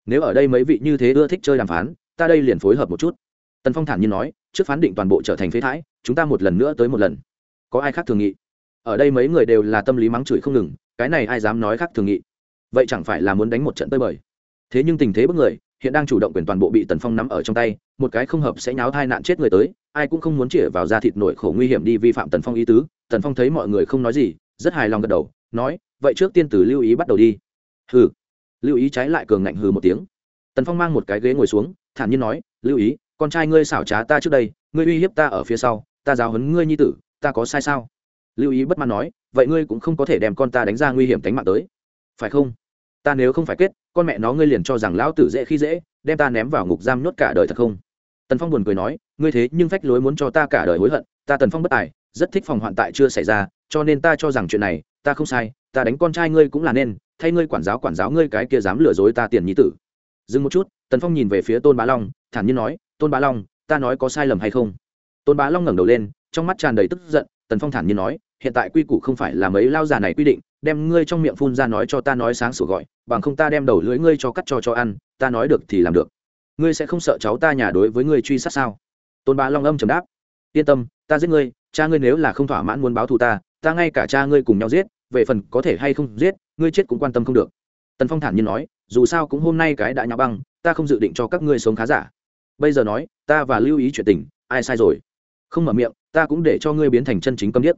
Nếu ở đây mấy vị như thế ưa thích chơi đàm phán, ta đây liền phối hợp một chút. Tần phong thản nhiên nói, trước phán định toàn bộ trở thành phế thái, chúng ta một lần nữa tới một lần. Có ai khác thường nghị? Ở đây mấy người đều là tâm lý mắng chửi không ngừng, cái này ai dám nói khác thường nghị? Vậy chẳng phải là muốn đánh một trận tơi bời. Thế nhưng tình thế bất người, hiện đang chủ động quyền toàn bộ bị tần phong nắm ở trong tay, một cái không hợp sẽ nháo thai nạn chết người tới, ai cũng không muốn chĩa vào da thịt nổi khổ nguy hiểm đi vi phạm tần phong ý tứ. Tần phong thấy mọi người không nói gì, rất hài lòng gật đầu, nói, vậy trước tiên từ lưu ý bắt đầu đi. Hừ. Lưu ý trái lại cường ngạnh hừ một tiếng. Tần phong mang một cái ghế ngồi xuống, thản nhiên nói, lưu ý, con trai ngươi xảo trá ta trước đây, ngươi uy hiếp ta ở phía sau, ta giáo huấn ngươi nhi tử, ta có sai sao? Lưu ý bất mãn nói, vậy ngươi cũng không có thể đem con ta đánh ra nguy hiểm tính mạng tới. Phải không? Ta nếu không phải kết, con mẹ nó ngươi liền cho rằng lão tử dễ khi dễ, đem ta ném vào ngục giam nhốt cả đời thật không? Tần phong buồn cười nói, ngươi thế nhưng phách lối muốn cho ta cả đời hối hận, ta tần phong bất tài, rất thích phòng hoạn tại chưa xảy ra, cho nên ta cho rằng chuyện này, ta không sai, ta đánh con trai ngươi cũng là nên, thay ngươi quản giáo quản giáo ngươi cái kia dám lừa dối ta tiền nhí tử. Dừng một chút, tần phong nhìn về phía tôn bá long, thản nhiên nói, tôn bá long, ta nói có sai lầm hay không? Tôn bá long ngẩng đầu lên, trong mắt tràn đầy tức giận, tần phong thản nhiên nói hiện tại quy củ không phải là mấy lao già này quy định, đem ngươi trong miệng phun ra nói cho ta nói sáng sủa gọi, bằng không ta đem đầu lưỡi ngươi cho cắt cho cho ăn, ta nói được thì làm được. Ngươi sẽ không sợ cháu ta nhà đối với ngươi truy sát sao? Tôn bá long âm trầm đáp. Yên tâm, ta giết ngươi, cha ngươi nếu là không thỏa mãn muốn báo thù ta ta ngay cả cha ngươi cùng nhau giết, về phần có thể hay không giết, ngươi chết cũng quan tâm không được. Tần phong thản nhiên nói, dù sao cũng hôm nay cái đã nhã băng, ta không dự định cho các ngươi sống khá giả. Bây giờ nói, ta và lưu ý chuyện tình, ai sai rồi? Không mở miệng, ta cũng để cho ngươi biến thành chân chính câm điếc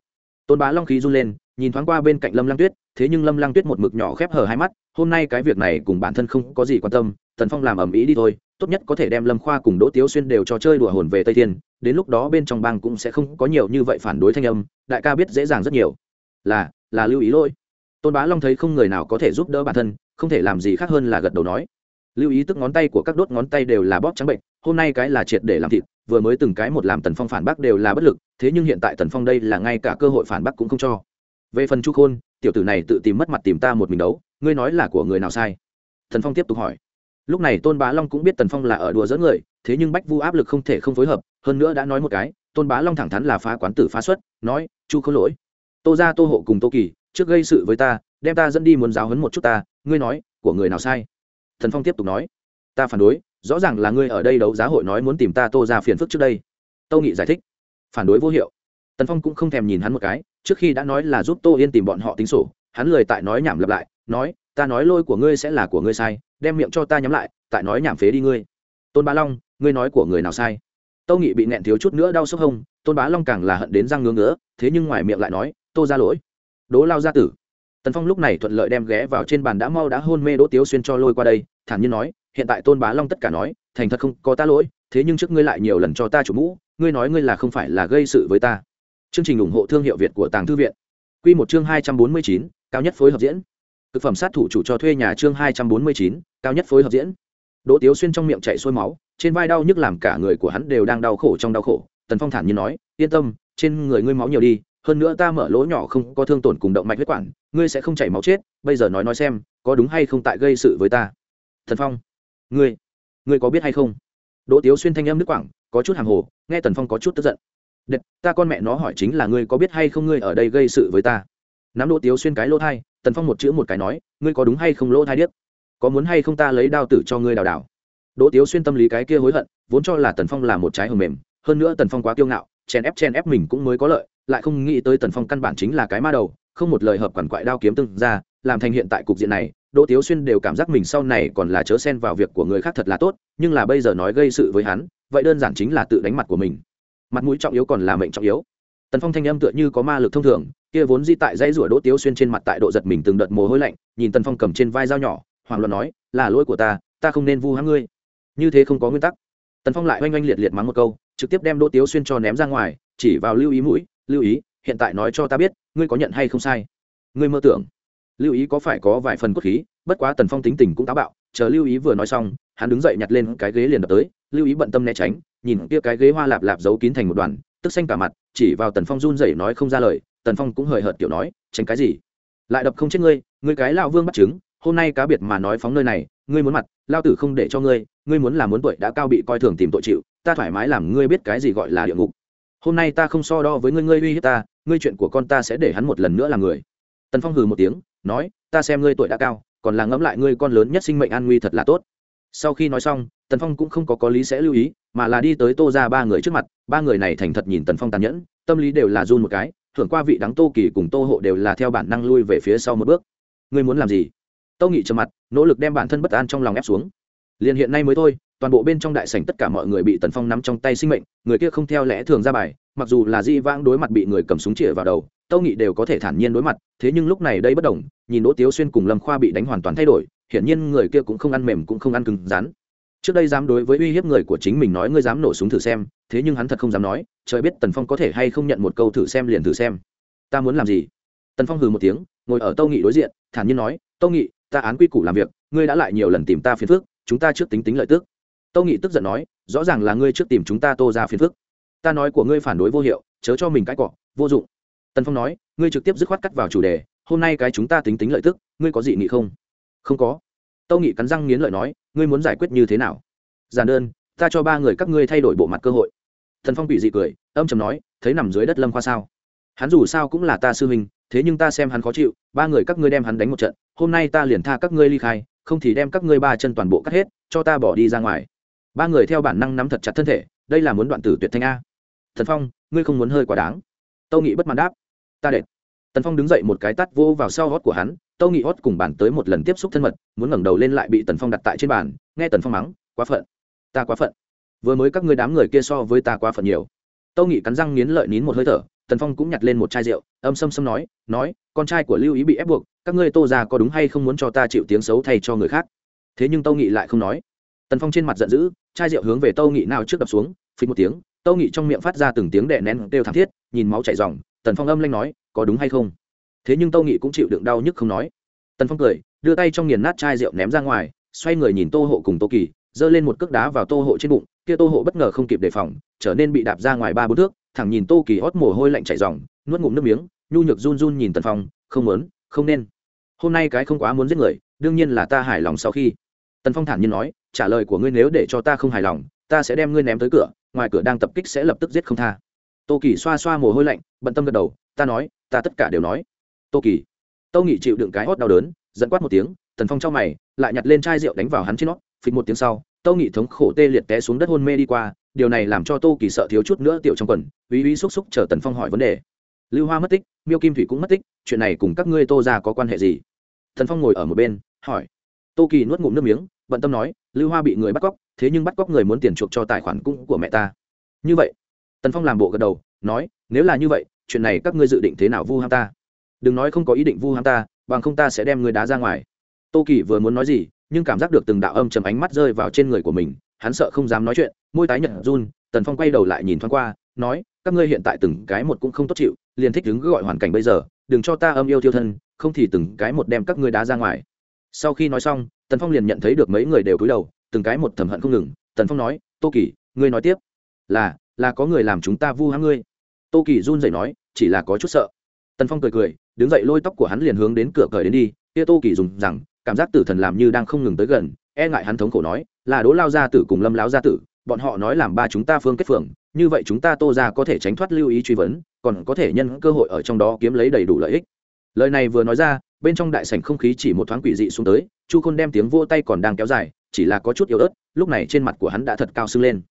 tôn bá long khí run lên, nhìn thoáng qua bên cạnh lâm lăng tuyết, thế nhưng lâm lăng tuyết một mực nhỏ khép hờ hai mắt, hôm nay cái việc này cùng bản thân không có gì quan tâm, tần phong làm ầm ĩ đi thôi, tốt nhất có thể đem lâm khoa cùng đỗ tiếu xuyên đều cho chơi đùa hồn về tây thiên, đến lúc đó bên trong bang cũng sẽ không có nhiều như vậy phản đối thanh âm, đại ca biết dễ dàng rất nhiều. Là là lưu ý lỗi. Tôn bá long thấy không người nào có thể giúp đỡ bản thân, không thể làm gì khác hơn là gật đầu nói. Lưu ý tức ngón tay của các đốt ngón tay đều là bóp trắng bệnh, hôm nay cái là triệt để làm thịt vừa mới từng cái một làm tần phong phản bác đều là bất lực, thế nhưng hiện tại tần phong đây là ngay cả cơ hội phản bác cũng không cho. Về phần chu khôn, tiểu tử này tự tìm mất mặt tìm ta một mình đấu, ngươi nói là của người nào sai? Tần phong tiếp tục hỏi. Lúc này tôn bá long cũng biết tần phong là ở đùa dẫn người, thế nhưng bách vu áp lực không thể không phối hợp, hơn nữa đã nói một cái, tôn bá long thẳng thắn là phá quán tử phá xuất, nói, chu khôn lỗi. Tô ra tô hộ cùng tô kỳ, trước gây sự với ta, đem ta dẫn đi muốn giáo hấn một chút ta, ngươi nói, của người nào sai? Thần phong tiếp tục nói, ta phản đối rõ ràng là ngươi ở đây đấu giá hội nói muốn tìm ta tô ra phiền phức trước đây. Tâu nghị giải thích. Phản đối vô hiệu. Tần phong cũng không thèm nhìn hắn một cái, trước khi đã nói là giúp tô yên tìm bọn họ tính sổ, hắn lười tại nói nhảm lặp lại, nói, ta nói lôi của ngươi sẽ là của ngươi sai, đem miệng cho ta nhắm lại, tại nói nhảm phế đi ngươi. Tôn bá long, ngươi nói của người nào sai? Tâu nghị bị nẹn thiếu chút nữa đau sốc hông, tôn bá long càng là hận đến răng ngứa ngứa, thế nhưng ngoài miệng lại nói, tô ra lỗi. Đố lao gia tử. Tần phong lúc này thuận lợi đem ghé vào trên bàn đã mau đã hôn mê đỗ tiếu xuyên cho lôi qua đây, thản nhiên nói hiện tại tôn bá long tất cả nói, thành thật không có ta lỗi, thế nhưng trước ngươi lại nhiều lần cho ta chủ mũ, ngươi nói ngươi là không phải là gây sự với ta. Chương trình ủng hộ thương hiệu việt của tàng thư viện. Q một chương hai trăm bốn mươi chín, cao nhất phối hợp diễn. Thực phẩm sát thủ chủ cho thuê nhà chương hai trăm bốn mươi chín, cao nhất phối hợp diễn. Đỗ tiếu xuyên trong miệng chạy xuôi máu, trên vai đau nhức làm cả người của hắn đều đang đau khổ trong đau khổ. Tần phong thản nhiên nói, yên tâm, trên người ngươi máu nhiều đi, hơn nữa ta mở lỗ nhỏ không có thương tổn cùng động mạch huyết quản, ngươi sẽ không chảy máu chết, bây giờ nói nói xem, có đúng hay không tại gây sự với ta. Thần phong ngươi ngươi có biết hay không? Đỗ tiếu xuyên thanh âm nước quảng, có chút hàng hồ, nghe tần phong có chút tức giận. Đệt, ta con mẹ nó hỏi chính là ngươi có biết hay không ngươi ở đây gây sự với ta? Nắm đỗ tiếu xuyên cái lỗ thai, tần phong một chữ một cái nói, ngươi có đúng hay không lỗ thai điếc? Có muốn hay không ta lấy đao tử cho ngươi đào đào đỗ tiếu xuyên tâm lý cái kia hối hận, vốn cho là tần phong là một trái hầm mềm, hơn nữa tần phong quá kiêu ngạo, chèn ép chèn ép mình cũng mới có lợi, lại không nghĩ tới tần phong căn bản chính là cái ma đầu, không một lời hợp quản quại đao kiếm từng ra làm thành hiện tại cục diện này, đỗ tiếu xuyên đều cảm giác mình sau này còn là chớ xen vào việc của người khác thật là tốt, nhưng là bây giờ nói gây sự với hắn, vậy đơn giản chính là tự đánh mặt của mình. Mặt mũi trọng yếu còn là mệnh trọng yếu. Tần phong thanh âm tựa như có ma lực thông thường, kia vốn di tại dãy rủa đỗ tiếu xuyên trên mặt tại độ giật mình từng đợt mồ hôi lạnh, nhìn tần phong cầm trên vai dao nhỏ hoàng luận nói, là lỗi của ta ta không nên vu hãm ngươi. Như thế không có nguyên tắc. Tần phong lại oanh oanh liệt liệt mắng một câu, trực tiếp đem đỗ tiếu xuyên cho ném ra ngoài, chỉ vào lưu ý mũi, lưu ý, hiện tại nói cho ta biết, ngươi có nhận hay không sai? Ngươi mơ tưởng lưu ý có phải có vài phần cốt khí, bất quá tần phong tính tình cũng táo bạo, chờ lưu ý vừa nói xong, hắn đứng dậy nhặt lên cái ghế liền đập tới, lưu ý bận tâm né tránh, nhìn kia cái ghế hoa lạp lạp giấu kín thành một đoàn, tức xanh cả mặt, chỉ vào tần phong run rẩy nói không ra lời, tần phong cũng hời hợt kiểu nói, tránh cái gì? Lại đập không chết ngươi ngươi cái lao vương bắt chứng hôm nay cá biệt mà nói phóng nơi này, ngươi muốn mặt lao tử không để cho ngươi ngươi muốn làm muốn tuổi đã cao bị coi thường tìm tội chịu, ta thoải mái làm ngươi biết cái gì gọi là địa ngục. Hôm nay ta không so đo với ngươi ngươi uy hiếp ta, ngươi chuyện của con ta sẽ để hắn một lần nữa là người. Tần phong hừ một tiếng nói, ta xem ngươi tuổi đã cao, còn là ngẫm lại ngươi con lớn nhất sinh mệnh an nguy thật là tốt. Sau khi nói xong, tần phong cũng không có có lý sẽ lưu ý, mà là đi tới tô ra ba người trước mặt, ba người này thành thật nhìn tần phong tàn nhẫn, tâm lý đều là run một cái, thưởng qua vị đắng tô kỳ cùng tô hộ đều là theo bản năng lui về phía sau một bước. Ngươi muốn làm gì? Tô nghị trầm mặt, nỗ lực đem bản thân bất an trong lòng ép xuống. Liền hiện nay mới thôi, toàn bộ bên trong đại sảnh tất cả mọi người bị tần phong nắm trong tay sinh mệnh, người kia không theo lẽ thường ra bài mặc dù là di vãng đối mặt bị người cầm súng chĩa vào đầu, tâu nghị đều có thể thản nhiên đối mặt, thế nhưng lúc này đây bất đồng, nhìn đỗ tiếu xuyên cùng lâm khoa bị đánh hoàn toàn thay đổi, hiển nhiên người kia cũng không ăn mềm cũng không ăn cứng rắn. Trước đây dám đối với uy hiếp người của chính mình nói ngươi dám nổ súng thử xem, thế nhưng hắn thật không dám nói, trời biết tần phong có thể hay không nhận một câu thử xem liền thử xem. Ta muốn làm gì? Tần phong hừ một tiếng, ngồi ở tâu nghị đối diện, thản nhiên nói, tâu nghị, ta án quy củ làm việc, ngươi đã lại nhiều lần tìm ta phiền phước chúng ta trước tính tính lợi tức. Tâu nghị tức giận nói, rõ ràng là ngươi trước tìm chúng ta tô ra phiền phức ta nói của ngươi phản đối vô hiệu, chớ cho mình cãi cọ, vô dụng. Tần phong nói, ngươi trực tiếp dứt khoát cắt vào chủ đề, hôm nay cái chúng ta tính tính lợi tức, ngươi có gì nghị không? Không có. Tâu nghị cắn răng nghiến lợi nói, ngươi muốn giải quyết như thế nào? Giản đơn, ta cho ba người các ngươi thay đổi bộ mặt cơ hội. Thần phong bị dị cười, âm chầm nói, thấy nằm dưới đất lâm khoa sao? Hắn dù sao cũng là ta sư huynh, thế nhưng ta xem hắn khó chịu, ba người các ngươi đem hắn đánh một trận, hôm nay ta liền tha các ngươi ly khai, không thì đem các ngươi ba chân toàn bộ cắt hết, cho ta bỏ đi ra ngoài. Ba người theo bản năng nắm thật chặt thân thể, đây là muốn đoạn tử tuyệt thanh a thần phong, ngươi không muốn hơi quá đáng. Tâu nghị bất mãn đáp. Ta đệt. Tần phong đứng dậy một cái tắt vô vào sau hót của hắn, tâu nghị hót cùng bàn tới một lần tiếp xúc thân mật, muốn ngẩng đầu lên lại bị tần phong đặt tại trên bàn, nghe tần phong mắng, quá phận. Ta quá phận. Vừa mới các ngươi đám người kia so với ta quá phận nhiều. Tâu nghị cắn răng nghiến lợi nín một hơi thở, tần phong cũng nhặt lên một chai rượu, âm xâm xâm nói nói, con trai của lưu ý bị ép buộc, các ngươi tô ra có đúng hay không muốn cho ta chịu tiếng xấu thay cho người khác? Thế nhưng tâu nghị lại không nói. Tần phong trên mặt giận dữ, chai rượu hướng về tâu nghị nào trước đập xuống phí một tiếng tâu nghị trong miệng phát ra từng tiếng đè nén đều thảm thiết, nhìn máu chảy r tần phong âm lanh nói, có đúng hay không? Thế nhưng tâu nghị cũng chịu đựng đau nhức không nói. Tần phong cười, đưa tay trong nghiền nát chai rượu ném ra ngoài, xoay người nhìn tô hộ cùng tô kỳ, giơ lên một cước đá vào tô hộ trên bụng, kia tô hộ bất ngờ không kịp đề phòng, trở nên bị đạp ra ngoài ba bốn thước, thẳng nhìn tô kỳ hót mồ hôi lạnh chảy r nuốt ngụm nước miếng, nhu nhược run run nhìn tần phong, không muốn, không nên. Hôm nay cái không quá muốn giết người, đương nhiên là ta hài lòng sau khi. Tần phong thản nhiên nói, trả lời của ngươi nếu để cho ta không hài lòng ta sẽ đem ngươi ném tới cửa, ngoài cửa đang tập kích sẽ lập tức giết không tha. Tô kỳ xoa xoa mồ hôi lạnh, bận tâm gật đầu, ta nói, ta tất cả đều nói. Tô kỳ, tô nghị chịu đựng cái hót đau đớn dẫn quát một tiếng, tần phong trong mày, lại nhặt lên chai rượu đánh vào hắn trên nót phịch một tiếng sau, tô nghị thống khổ tê liệt té xuống đất hôn mê đi qua, điều này làm cho tô kỳ sợ thiếu chút nữa tiểu trong quần, uy uy xúc xúc chờ tần phong hỏi vấn đề. Lưu hoa mất tích, miêu kim thủy cũng mất tích, chuyện này cùng các ngươi tô ra có quan hệ gì? Thần phong ngồi ở một bên, hỏi. Tô kỳ nuốt ngụm nước miếng, bận tâm nói, lưu hoa bị người bắt cóc thế nhưng bắt cóc người muốn tiền chuộc cho tài khoản cung của mẹ ta. Như vậy, tần phong làm bộ gật đầu, nói, nếu là như vậy, chuyện này các ngươi dự định thế nào vu ham ta? Đừng nói không có ý định vu ham ta, bằng không ta sẽ đem người đá ra ngoài. Tô kỳ vừa muốn nói gì, nhưng cảm giác được từng đạo âm chầm ánh mắt rơi vào trên người của mình, hắn sợ không dám nói chuyện, môi tái nhợt run, tần phong quay đầu lại nhìn thoáng qua, nói, các ngươi hiện tại từng cái một cũng không tốt chịu, liền thích đứng gọi hoàn cảnh bây giờ, đừng cho ta âm yêu tiêu thân, không thì từng cái một đem các ngươi đá ra ngoài. Sau khi nói xong, tần phong liền nhận thấy được mấy người đều cúi đầu từng cái một thầm hận không ngừng, tần phong nói, tô kỳ, ngươi nói tiếp. Là là có người làm chúng ta vu hãng ngươi. Tô kỳ run rẩy nói, chỉ là có chút sợ. Tần phong cười cười, đứng dậy lôi tóc của hắn liền hướng đến cửa cởi đến đi. Kia tô kỳ dùng rằng, cảm giác tử thần làm như đang không ngừng tới gần e ngại hắn thống khổ nói, là đỗ lao gia tử cùng lâm lão gia tử, bọn họ nói làm ba chúng ta phương kết phường, như vậy chúng ta tô ra có thể tránh thoát lưu ý truy vấn, còn có thể nhân cơ hội ở trong đó kiếm lấy đầy đủ lợi ích. Lời này vừa nói ra, bên trong đại sảnh không khí chỉ một thoáng quỷ dị xuống tới, chu khôn đem tiếng vô tay còn đang kéo dài chỉ là có chút yếu ớt, lúc này trên mặt của hắn đã thật cao sưng lên.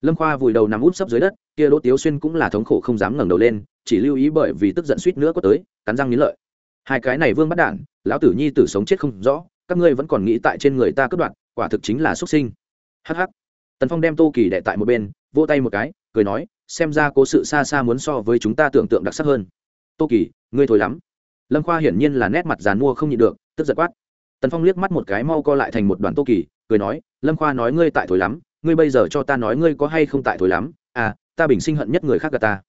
Lâm khoa vùi đầu nằm út sấp dưới đất, kia đỗ tiếu xuyên cũng là thống khổ không dám ngẩng đầu lên, chỉ lưu ý bởi vì tức giận suýt nữa có tới, cắn răng nghiến lợi. Hai cái này vương bắt đản lão tử nhi tử sống chết không rõ, các ngươi vẫn còn nghĩ tại trên người ta cướp đoạt, quả thực chính là xuất sinh. Hh tần phong đem tô kỳ đệ tại một bên, vỗ tay một cái, cười nói, xem ra cố sự xa xa muốn so với chúng ta tưởng tượng đặc sắc hơn. Tô kỳ, ngươi thổi lắm. Lâm khoa hiển nhiên là nét mặt dàn mua không nhịn được, tức giật quát. Tần phong liếc mắt một cái mau co lại thành một đoàn tô kỳ cười nói, lâm khoa nói ngươi tại thối lắm, ngươi bây giờ cho ta nói ngươi có hay không tại thối lắm? À ta bình sinh hận nhất người khác gà ta.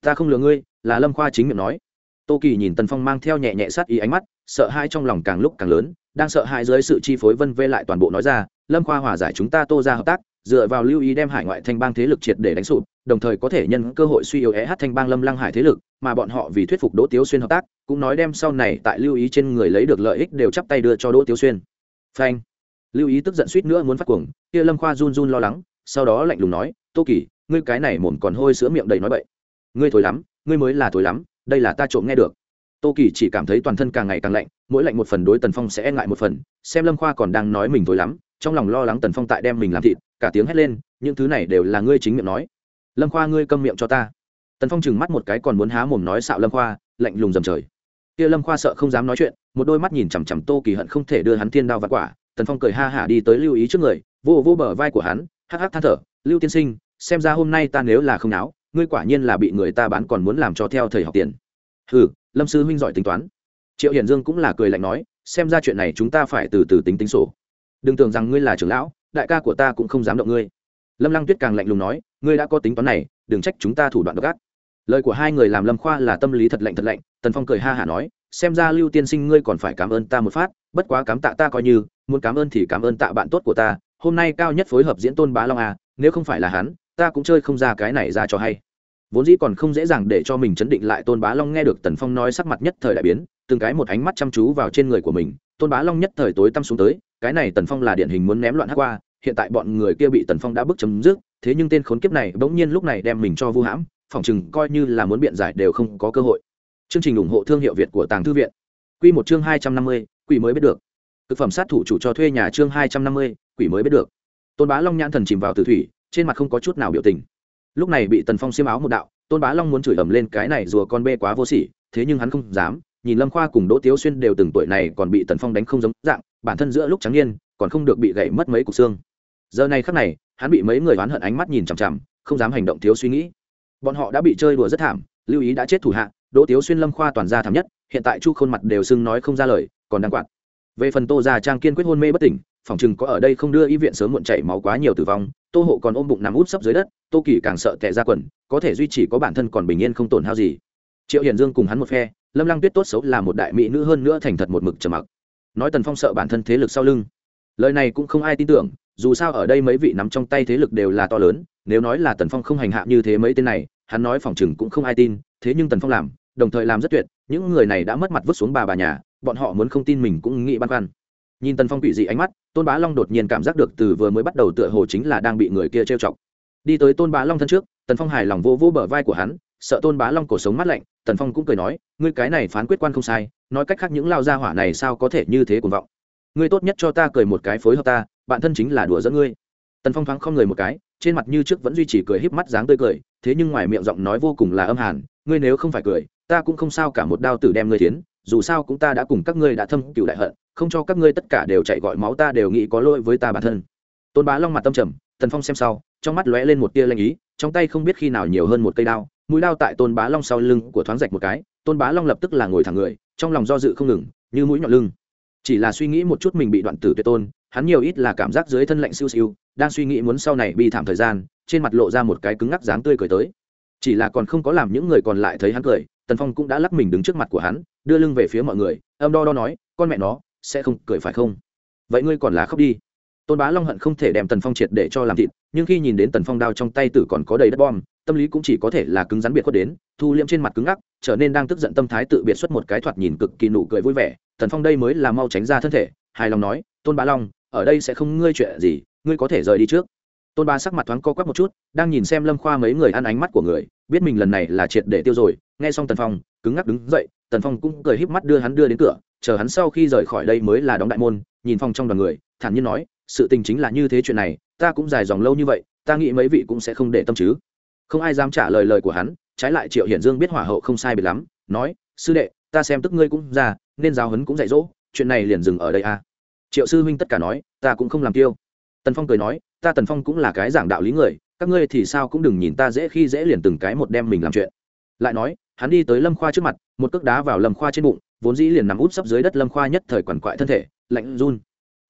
Ta không lừa ngươi, là lâm khoa chính miệng nói. Tô kỳ nhìn tần phong mang theo nhẹ nhẹ sát ý ánh mắt, sợ hai trong lòng càng lúc càng lớn, đang sợ hãi dưới sự chi phối vân vê lại toàn bộ nói ra, lâm khoa hòa giải chúng ta tô ra hợp tác, dựa vào lưu ý đem hải ngoại thanh bang thế lực triệt để đánh sụp, đồng thời có thể nhân cơ hội suy yếu é hát thanh bang lâm lăng hải thế lực, mà bọn họ vì thuyết phục đỗ tiếu xuyên hợp tác, cũng nói đem sau này tại lưu ý trên người lấy được lợi ích đều chắp tay đưa cho đỗ tiếu xuyên. Phanh lưu ý tức giận suýt nữa muốn phát cuồng, kia lâm khoa run run lo lắng, sau đó lạnh lùng nói, tô kỳ, ngươi cái này mồm còn hôi sữa miệng đầy nói bậy. Ngươi thối lắm, ngươi mới là thối lắm, đây là ta trộm nghe được. Tô kỳ chỉ cảm thấy toàn thân càng ngày càng lạnh, mỗi lạnh một phần đối tần phong sẽ e ngại một phần, xem lâm khoa còn đang nói mình thối lắm, trong lòng lo lắng tần phong tại đem mình làm thịt, cả tiếng hét lên, những thứ này đều là ngươi chính miệng nói. Lâm khoa ngươi câm miệng cho ta. Tần phong chừng mắt một cái còn muốn há mồm nói xạo lâm khoa, lạnh lùng dầm trời. Kia lâm khoa sợ không dám nói chuyện, một đôi mắt nhìn chằm chằm tô kỳ hận không thể đưa hắn thiên đao vặt quả tần phong cười ha hả đi tới lưu ý trước người, vô vô bờ vai của hắn, hắc hắc than thở, lưu tiên sinh, xem ra hôm nay ta nếu là không náo, ngươi quả nhiên là bị người ta bán còn muốn làm cho theo thầy học tiền. Ừ lâm sư huynh giỏi tính toán. Triệu hiển dương cũng là cười lạnh nói, xem ra chuyện này chúng ta phải từ từ tính tính sổ. Đừng tưởng rằng ngươi là trưởng lão, đại ca của ta cũng không dám động ngươi. Lâm lăng tuyết càng lạnh lùng nói, ngươi đã có tính toán này, đừng trách chúng ta thủ đoạn độc ác. Lời của hai người làm lâm khoa là tâm lý thật lạnh thật lạnh, tần phong cười ha hả nói, xem ra lưu tiên sinh ngươi còn phải cảm ơn ta một phát, bất quá cám tạ ta coi như muốn cảm ơn thì cảm ơn tạ bạn tốt của ta, hôm nay cao nhất phối hợp diễn tôn bá long à nếu không phải là hắn, ta cũng chơi không ra cái này ra cho hay. Vốn dĩ còn không dễ dàng để cho mình chấn định lại tôn bá long nghe được tần phong nói sắc mặt nhất thời đại biến, từng cái một ánh mắt chăm chú vào trên người của mình, tôn bá long nhất thời tối tăm xuống tới, cái này tần phong là điển hình muốn ném loạn hát qua, hiện tại bọn người kia bị tần phong đã bức chấm dứt, thế nhưng tên khốn kiếp này bỗng nhiên lúc này đem mình cho vu hãm, phỏng chừng coi như là muốn biện giải đều không có cơ hội. Chương trình ủng hộ thương hiệu việt của tàng thư viện. Q một chương hai trăm năm mươi, quỷ mới biết được thực phẩm sát thủ chủ cho thuê nhà chương hai trăm năm mươi, quỷ mới biết được. Tôn bá long nhãn thần chìm vào tử thủy, trên mặt không có chút nào biểu tình. Lúc này bị tần phong xiêm áo một đạo, tôn bá long muốn chửi ầm lên cái này rùa con bê quá vô sỉ, thế nhưng hắn không dám, nhìn lâm khoa cùng đỗ tiếu xuyên đều từng tuổi này còn bị tần phong đánh không giống dạng, bản thân giữa lúc trắng niên, còn không được bị gãy mất mấy cục xương. Giờ này khắc này, hắn bị mấy người oán hận ánh mắt nhìn chằm chằm, không dám hành động thiếu suy nghĩ. Bọn họ đã bị chơi đùa rất thảm, lưu ý đã chết thủ hạ, đỗ tiếu xuyên, lâm khoa toàn gia thảm nhất, hiện tại chu khôn mặt đều sưng nói không ra lời, còn đang quạt về phần tô già trang kiên quyết hôn mê bất tỉnh phòng chừng có ở đây không đưa y viện sớm muộn chảy máu quá nhiều tử vong, tô hộ còn ôm bụng nằm út sấp dưới đất, tô kỳ càng sợ tệ ra quần, có thể duy trì có bản thân còn bình yên không tổn hao gì. Triệu hiền dương cùng hắn một phe, lâm lăng tuyết tốt xấu là một đại mỹ nữ hơn nữa thành thật một mực trầm mặc. Nói tần phong sợ bản thân thế lực sau lưng. Lời này cũng không ai tin tưởng, dù sao ở đây mấy vị nắm trong tay thế lực đều là to lớn, nếu nói là tần phong không hành hạ như thế mấy tên này, hắn nói phòng chừng cũng không ai tin, thế nhưng tần phong làm, đồng thời làm rất tuyệt, những người này đã mất mặt vứt xuống bà bà nhà bọn họ muốn không tin mình cũng nghĩ băn khoăn. Nhìn tần phong quỷ dị ánh mắt, tôn bá long đột nhiên cảm giác được từ vừa mới bắt đầu tựa hồ chính là đang bị người kia trêu chọc. Đi tới tôn bá long thân trước, tần phong hài lòng vô vô bờ vai của hắn, sợ tôn bá long cổ sống mắt lạnh, tần phong cũng cười nói, ngươi cái này phán quyết quan không sai, nói cách khác những lao gia hỏa này sao có thể như thế cuồng vọng? Ngươi tốt nhất cho ta cười một cái phối hợp ta, bạn thân chính là đùa dẫn ngươi. Tần phong thoáng không người một cái, trên mặt như trước vẫn duy trì cười híp mắt dáng tươi cười, thế nhưng ngoài miệng giọng nói vô cùng là âm hàn, ngươi nếu không phải cười, ta cũng không sao cả một đao tử đem ngươi tiến dù sao cũng ta đã cùng các ngươi đã thâm cựu đại hận, không cho các ngươi tất cả đều chạy gọi máu ta đều nghĩ có lỗi với ta bản thân. Tôn bá long mặt tâm trầm, tần phong xem sau, trong mắt lóe lên một tia lanh ý, trong tay không biết khi nào nhiều hơn một cây đao, mũi đao tại tôn bá long sau lưng của thoáng rạch một cái, tôn bá long lập tức là ngồi thẳng người, trong lòng do dự không ngừng, như mũi nhọn lưng. Chỉ là suy nghĩ một chút mình bị đoạn tử tuyệt tôn, hắn nhiều ít là cảm giác dưới thân lạnh siêu siêu, đang suy nghĩ muốn sau này bị thảm thời gian, trên mặt lộ ra một cái cứng ngắc dáng tươi cười tới. Chỉ là còn không có làm những người còn lại thấy hắn cười, tần phong cũng đã lắc mình đứng trước mặt của hắn đưa lưng về phía mọi người, âm đo đo nói, con mẹ nó, sẽ không cười phải không? Vậy ngươi còn là khóc đi. Tôn bá long hận không thể đem tần phong triệt để cho làm thịt, nhưng khi nhìn đến tần phong đao trong tay tử còn có đầy đất bom, tâm lý cũng chỉ có thể là cứng rắn biệt khuất đến, thu liễm trên mặt cứng ngắc, trở nên đang tức giận tâm thái tự biệt xuất một cái thoạt nhìn cực kỳ nụ cười vui vẻ. Tần phong đây mới là mau tránh ra thân thể, hài lòng nói, tôn bá long, ở đây sẽ không ngươi chuyện gì, ngươi có thể rời đi trước. Tôn ba sắc mặt thoáng co quắp một chút, đang nhìn xem lâm khoa mấy người ăn ánh mắt của người, biết mình lần này là triệt để tiêu rồi, nghe xong tần phong, cứng ngắc đứng dậy tần phong cũng cười híp mắt đưa hắn đưa đến cửa chờ hắn sau khi rời khỏi đây mới là đóng đại môn nhìn phong trong đoàn người thản nhiên nói sự tình chính là như thế chuyện này ta cũng dài dòng lâu như vậy ta nghĩ mấy vị cũng sẽ không để tâm chứ. Không ai dám trả lời lời của hắn trái lại triệu hiển dương biết hỏa hậu không sai biệt lắm nói sư đệ ta xem tức ngươi cũng già, nên giáo hấn cũng dạy dỗ chuyện này liền dừng ở đây à triệu sư huynh tất cả nói ta cũng không làm tiêu. Tần phong cười nói ta tần phong cũng là cái giảng đạo lý người các ngươi thì sao cũng đừng nhìn ta dễ khi dễ liền từng cái một đem mình làm chuyện lại nói, hắn đi tới lâm khoa trước mặt, một cước đá vào lâm khoa trên bụng, vốn dĩ liền nằm út sấp dưới đất lâm khoa nhất thời quằn quại thân thể, lạnh run.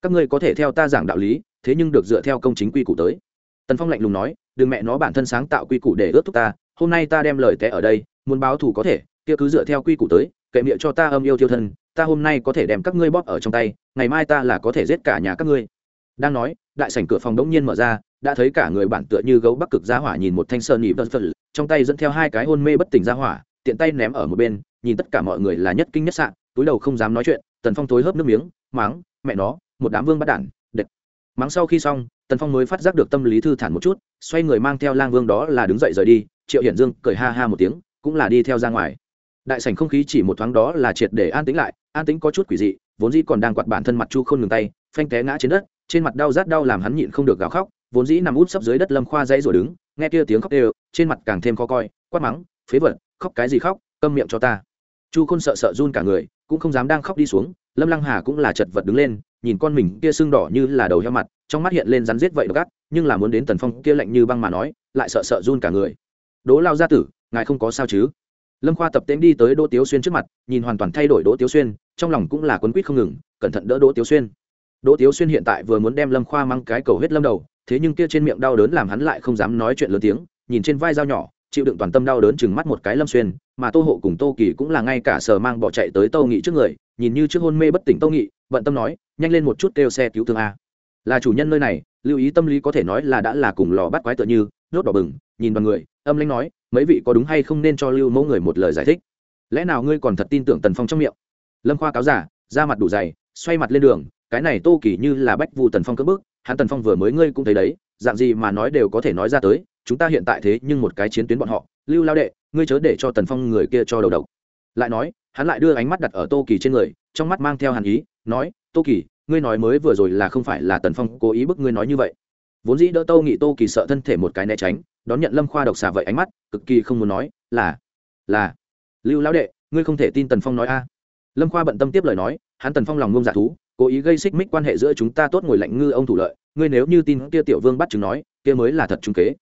Các ngươi có thể theo ta giảng đạo lý, thế nhưng được dựa theo công chính quy củ tới. Tần phong lạnh lùng nói, đừng mẹ nó bản thân sáng tạo quy củ để ướt thúc ta, hôm nay ta đem lời té ở đây, muốn báo thù có thể, kia cứ dựa theo quy củ tới, kệ miệng cho ta âm yêu thiêu thân, ta hôm nay có thể đem các ngươi bóp ở trong tay, ngày mai ta là có thể giết cả nhà các ngươi. Đang nói, đại sảnh cửa phòng đống nhiên mở ra, đã thấy cả người bản tựa như gấu bắc cực giá hỏa nhìn một thanh sơn nhị vân phật trong tay dẫn theo hai cái hôn mê bất tỉnh ra hỏa, tiện tay ném ở một bên, nhìn tất cả mọi người là nhất kinh nhất sạn túi đầu không dám nói chuyện, tần phong tối hớp nước miếng, máng, mẹ nó, một đám vương bắt đản đệt mắng sau khi xong, tần phong mới phát giác được tâm lý thư thản một chút, xoay người mang theo lang vương đó là đứng dậy rời đi, triệu hiển dương cười ha ha một tiếng, cũng là đi theo ra ngoài. Đại sảnh không khí chỉ một thoáng đó là triệt để an tĩnh lại, an tĩnh có chút quỷ dị, vốn dĩ còn đang quạt bản thân mặt chu không ngừng tay, phanh té ngã trên đất, trên mặt đau rát đau làm hắn nhịn không được gào khóc vốn dĩ nằm út sấp dưới đất lâm khoa dãy rồi đứng, nghe kia tiếng khóc đều, trên mặt càng thêm khó coi, quát mắng, phế vật, khóc cái gì khóc, câm miệng cho ta. Chu khôn sợ sợ run cả người, cũng không dám đang khóc đi xuống, lâm lăng hà cũng là chật vật đứng lên, nhìn con mình kia sưng đỏ như là đầu heo mặt, trong mắt hiện lên rắn rết vậy gắt nhưng là muốn đến tần phong kia lạnh như băng mà nói, lại sợ sợ run cả người. Đỗ lao gia tử, ngài không có sao chứ? Lâm khoa tập tễnh đi tới đỗ tiếu xuyên trước mặt, nhìn hoàn toàn thay đổi đỗ tiếu xuyên, trong lòng cũng là quấn quýt không ngừng, cẩn thận đỡ đỗ tiếu xuyên. Đỗ tiếu xuyên hiện tại vừa muốn đem lâm khoa mang cái cầu hết lâm đầu thế nhưng kia trên miệng đau đớn làm hắn lại không dám nói chuyện lớn tiếng, nhìn trên vai dao nhỏ, chịu đựng toàn tâm đau đớn chừng mắt một cái lâm xuyên, mà tô hộ cùng tô kỳ cũng là ngay cả sờ mang bỏ chạy tới tô nghị trước người, nhìn như trước hôn mê bất tỉnh tô nghị, bận tâm nói, nhanh lên một chút kêu xe cứu thương a. Là chủ nhân nơi này, lưu ý tâm lý có thể nói là đã là cùng lò bắt quái tựa như nhốt đỏ bừng, nhìn vào người, âm lãnh nói, mấy vị có đúng hay không nên cho lưu mẫu người một lời giải thích? Lẽ nào ngươi còn thật tin tưởng tần phong trong miệng? Lâm khoa cáo giả, da mặt đủ dày, xoay mặt lên đường, cái này tô kỳ như là bách vu tần phong cất bước hắn tần phong vừa mới ngươi cũng thấy đấy, dạng gì mà nói đều có thể nói ra tới, chúng ta hiện tại thế nhưng một cái chiến tuyến bọn họ, lưu lao đệ, ngươi chớ để cho tần phong người kia cho đầu độc. Lại nói, hắn lại đưa ánh mắt đặt ở tô kỳ trên người, trong mắt mang theo hàn ý, nói, tô kỳ, ngươi nói mới vừa rồi là không phải là tần phong cố ý bức ngươi nói như vậy. Vốn dĩ đỡ tô nghị, tô kỳ sợ thân thể một cái né tránh, đón nhận lâm khoa độc xà vậy ánh mắt, cực kỳ không muốn nói, là là, lưu lão đệ, ngươi không thể tin tần phong nói a. Lâm khoa bận tâm tiếp lời nói, hắn tần phong lòng ngông dạ thú cố ý gây xích mích quan hệ giữa chúng ta tốt ngồi lạnh ngư ông thủ lợi ngươi nếu như tin kia tiểu vương bắt chứng nói kia mới là thật trung kế.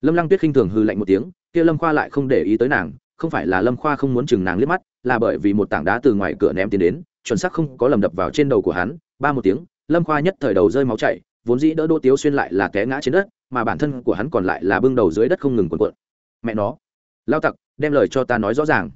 Lâm lăng tuyết khinh thường hư lạnh một tiếng kia lâm khoa lại không để ý tới nàng không phải là lâm khoa không muốn chừng nàng liếc mắt là bởi vì một tảng đá từ ngoài cửa ném tiến đến chuẩn xác không có lầm đập vào trên đầu của hắn ba một tiếng lâm khoa nhất thời đầu rơi máu chảy vốn dĩ đỡ đỗ tiếu xuyên lại là té ngã trên đất mà bản thân của hắn còn lại là bưng đầu dưới đất không ngừng cuộn cuộn. Mẹ nó! Lao tặc đem lời cho ta nói rõ ràng.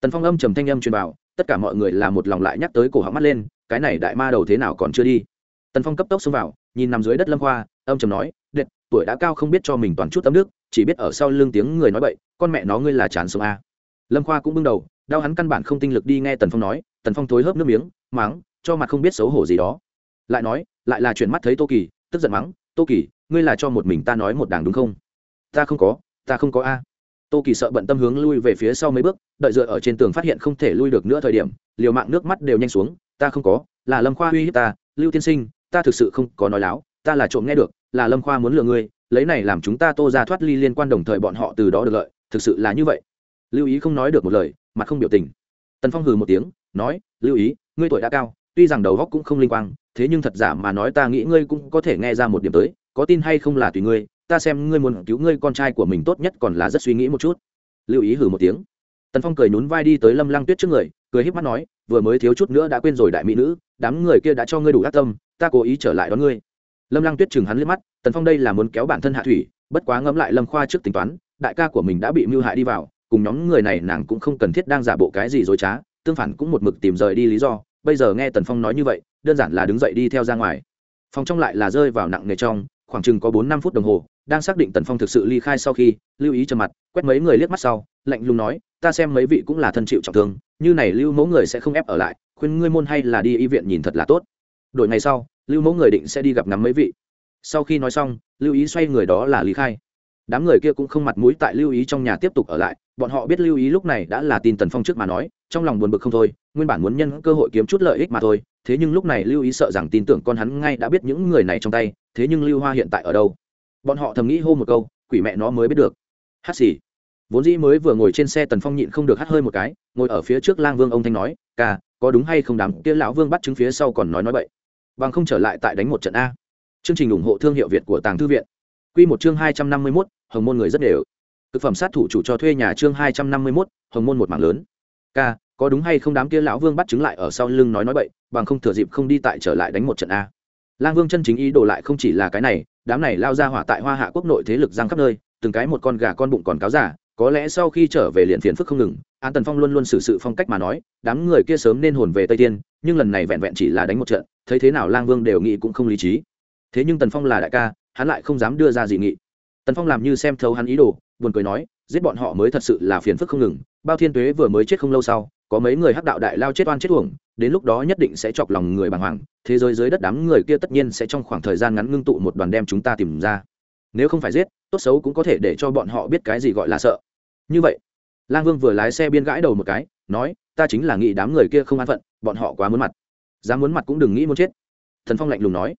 Tần phong âm trầm thanh âm truyền bảo, tất cả mọi người là một lòng lại nhắc tới cổ họng mắt lên cái này đại ma đầu thế nào còn chưa đi? Tần phong cấp tốc xông vào, nhìn nằm dưới đất lâm khoa, âm trầm nói đệt tuổi đã cao không biết cho mình toàn chút tâm nước, chỉ biết ở sau lưng tiếng người nói bậy, con mẹ nó ngươi là chán sống a. Lâm khoa cũng bưng đầu, đau hắn căn bản không tinh lực đi nghe tần phong nói, tần phong thối hớp nước miếng, mắng, cho mặt không biết xấu hổ gì đó. Lại nói, lại là chuyện mắt thấy tô kỳ, tức giận mắng, tô kỳ, ngươi là cho một mình ta nói một đảng đúng không? Ta không có, ta không có a. Tô kỳ sợ bận tâm hướng lui về phía sau mấy bước, đợi dựa ở trên tường phát hiện không thể lui được nữa thời điểm, liều mạng nước mắt đều nhanh xuống ta không có, là lâm khoa uy hiếp ta, lưu tiên sinh, ta thực sự không có nói láo, ta là trộm nghe được, là lâm khoa muốn lừa ngươi, lấy này làm chúng ta tô ra thoát ly liên quan đồng thời bọn họ từ đó được lợi, thực sự là như vậy. Lưu ý không nói được một lời, mặt không biểu tình. Tần phong hừ một tiếng, nói, lưu ý, ngươi tuổi đã cao, tuy rằng đầu góc cũng không linh quang, thế nhưng thật giả mà nói ta nghĩ ngươi cũng có thể nghe ra một điểm tới, có tin hay không là tùy ngươi, ta xem ngươi muốn cứu ngươi con trai của mình tốt nhất còn là rất suy nghĩ một chút. Lưu ý hử một tiếng. Tần phong cười nhún vai đi tới lâm lăng tuyết trước người cười híp mắt nói, vừa mới thiếu chút nữa đã quên rồi đại mỹ nữ, đám người kia đã cho ngươi đủ ác tâm, ta cố ý trở lại đón ngươi. Lâm lăng tuyết chừng hắn liếc mắt, tần phong đây là muốn kéo bản thân hạ thủy, bất quá ngẫm lại lâm khoa trước tính toán, đại ca của mình đã bị mưu hại đi vào, cùng nhóm người này nàng cũng không cần thiết đang giả bộ cái gì dối trá, tương phản cũng một mực tìm rời đi lý do, bây giờ nghe tần phong nói như vậy, đơn giản là đứng dậy đi theo ra ngoài. Phòng trong lại là rơi vào nặng nề trong, khoảng chừng có bốn năm phút đồng hồ, đang xác định tần phong thực sự ly khai sau khi, lưu ý trầm mặt, quét mấy người liếc mắt sau, lạnh lùng nói, ta xem mấy vị cũng là thân chịu trọng thương như này lưu mẫu người sẽ không ép ở lại, khuyên ngươi môn hay là đi y viện nhìn thật là tốt. Đổi ngày sau, lưu mẫu người định sẽ đi gặp ngắm mấy vị. Sau khi nói xong, lưu ý xoay người đó là lý khai. Đám người kia cũng không mặt mũi tại lưu ý trong nhà tiếp tục ở lại, bọn họ biết lưu ý lúc này đã là tin tần phong trước mà nói, trong lòng buồn bực không thôi, nguyên bản muốn nhân cơ hội kiếm chút lợi ích mà thôi, thế nhưng lúc này lưu ý sợ rằng tin tưởng con hắn ngay đã biết những người này trong tay, thế nhưng lưu hoa hiện tại ở đâu? Bọn họ thầm nghĩ hô một câu, quỷ mẹ nó mới biết được. Hát xì vốn dĩ mới vừa ngồi trên xe tần phong nhịn không được hắt hơi một cái, ngồi ở phía trước lang vương ông thanh nói, ca, có đúng hay không đám kia lão vương bắt chứng phía sau còn nói nói bậy? Bằng không trở lại tại đánh một trận a. Chương trình ủng hộ thương hiệu việt của tàng thư viện. Q một chương hai trăm năm mươi mốt, hồng môn người rất đều. Thực phẩm sát thủ chủ cho thuê nhà chương hai trăm năm mươi mốt, hồng môn một mảng lớn. Ca, có đúng hay không đám kia lão vương bắt chứng lại ở sau lưng nói nói bậy, bằng không thừa dịp không đi tại trở lại đánh một trận a. Lang vương chân chính ý đồ lại không chỉ là cái này, đám này lao ra hỏa tại hoa hạ quốc nội thế lực giang khắp nơi, từng cái một con gà con bụng còn cáo giả có lẽ sau khi trở về liền phiền phức không ngừng, an tần phong luôn luôn xử sự phong cách mà nói, đám người kia sớm nên hồn về tây tiên, nhưng lần này vẹn vẹn chỉ là đánh một trận, thấy thế nào lang vương đều nghĩ cũng không lý trí. Thế nhưng tần phong là đại ca, hắn lại không dám đưa ra dị nghị. Tần phong làm như xem thấu hắn ý đồ, buồn cười nói, giết bọn họ mới thật sự là phiền phức không ngừng, bao thiên tuế vừa mới chết không lâu sau, có mấy người hắc đạo đại lao chết oan chết uổng, đến lúc đó nhất định sẽ chọc lòng người bàng hoàng, thế giới dưới đất đám người kia tất nhiên sẽ trong khoảng thời gian ngắn ngưng tụ một đoàn đem chúng ta tìm ra. Nếu không phải giết, tốt xấu cũng có thể để cho bọn họ biết cái gì gọi là sợ như vậy, lang vương vừa lái xe biên gãi đầu một cái, nói, ta chính là nghĩ đám người kia không an phận, bọn họ quá muốn mặt. Dám muốn mặt cũng đừng nghĩ muốn chết. Thần phong lạnh lùng nói.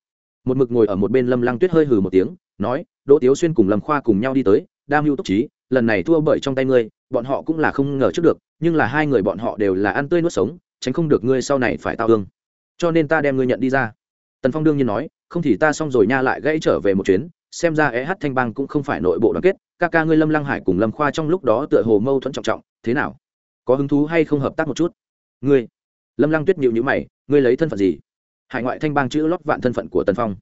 Một mực ngồi ở một bên lâm lăng tuyết hơi hừ một tiếng, nói, đỗ tiếu xuyên cùng lâm khoa cùng nhau đi tới, đam mưu túc trí, lần này thua bởi trong tay ngươi, bọn họ cũng là không ngờ trước được, nhưng là hai người bọn họ đều là ăn tươi nuốt sống, tránh không được ngươi sau này phải tao hương cho nên ta đem ngươi nhận đi ra. Tần phong đương nhiên nói, không thì ta xong rồi nha, lại gãy trở về một chuyến xem ra eh thanh bang cũng không phải nội bộ đoàn kết, ca ca ngươi lâm lăng hải cùng lâm khoa trong lúc đó tựa hồ mâu thuẫn trọng trọng, thế nào? Có hứng thú hay không hợp tác một chút? Ngươi, lâm lăng tuyết nhịu nhữ mày, ngươi lấy thân phận gì? Hải ngoại thanh bang chữ lót vạn thân phận của tần phong.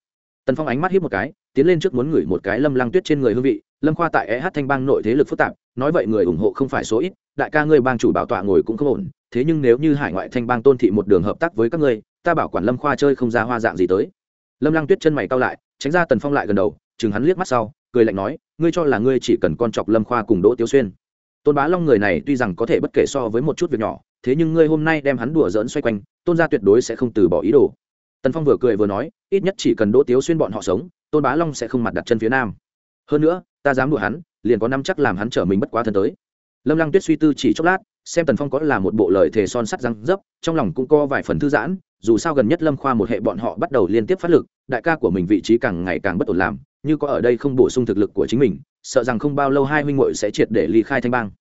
Tần phong ánh mắt hiếp một cái, tiến lên trước muốn ngửi một cái lâm lăng tuyết trên người hương vị. Lâm khoa tại eh thanh bang nội thế lực phức tạp, nói vậy người ủng hộ không phải số ít, đại ca ngươi bang chủ bảo tọa ngồi cũng không ổn, thế nhưng nếu như hải ngoại thanh bang tôn thị một đường hợp tác với các ngươi, ta bảo quản lâm khoa chơi không ra hoa dạng gì tới. Lâm lăng tuyết chân mày cao lại, tránh ra tần phong lại gần đầu chừng hắn liếc mắt sau, cười lạnh nói, ngươi cho là ngươi chỉ cần con chọc lâm khoa cùng đỗ tiêu xuyên? Tôn bá long người này tuy rằng có thể bất kể so với một chút việc nhỏ, thế nhưng ngươi hôm nay đem hắn đùa dỡn xoay quanh, tôn gia tuyệt đối sẽ không từ bỏ ý đồ. Tần phong vừa cười vừa nói, ít nhất chỉ cần đỗ tiếu xuyên bọn họ sống, tôn bá long sẽ không mặt đặt chân phía nam. Hơn nữa, ta dám đùa hắn, liền có năm chắc làm hắn trở mình bất quá thân tới. Lâm lăng tuyết suy tư chỉ chốc lát, xem tần phong có là một bộ lời thề son sắt răng dấp, trong lòng cũng có vài phần thư giãn, dù sao gần nhất lâm khoa một hệ bọn họ bắt đầu liên tiếp phát lực, đại ca của mình vị trí càng ngày càng bất ổn làm như có ở đây không bổ sung thực lực của chính mình, sợ rằng không bao lâu hai huynh muội sẽ triệt để ly khai thanh bang.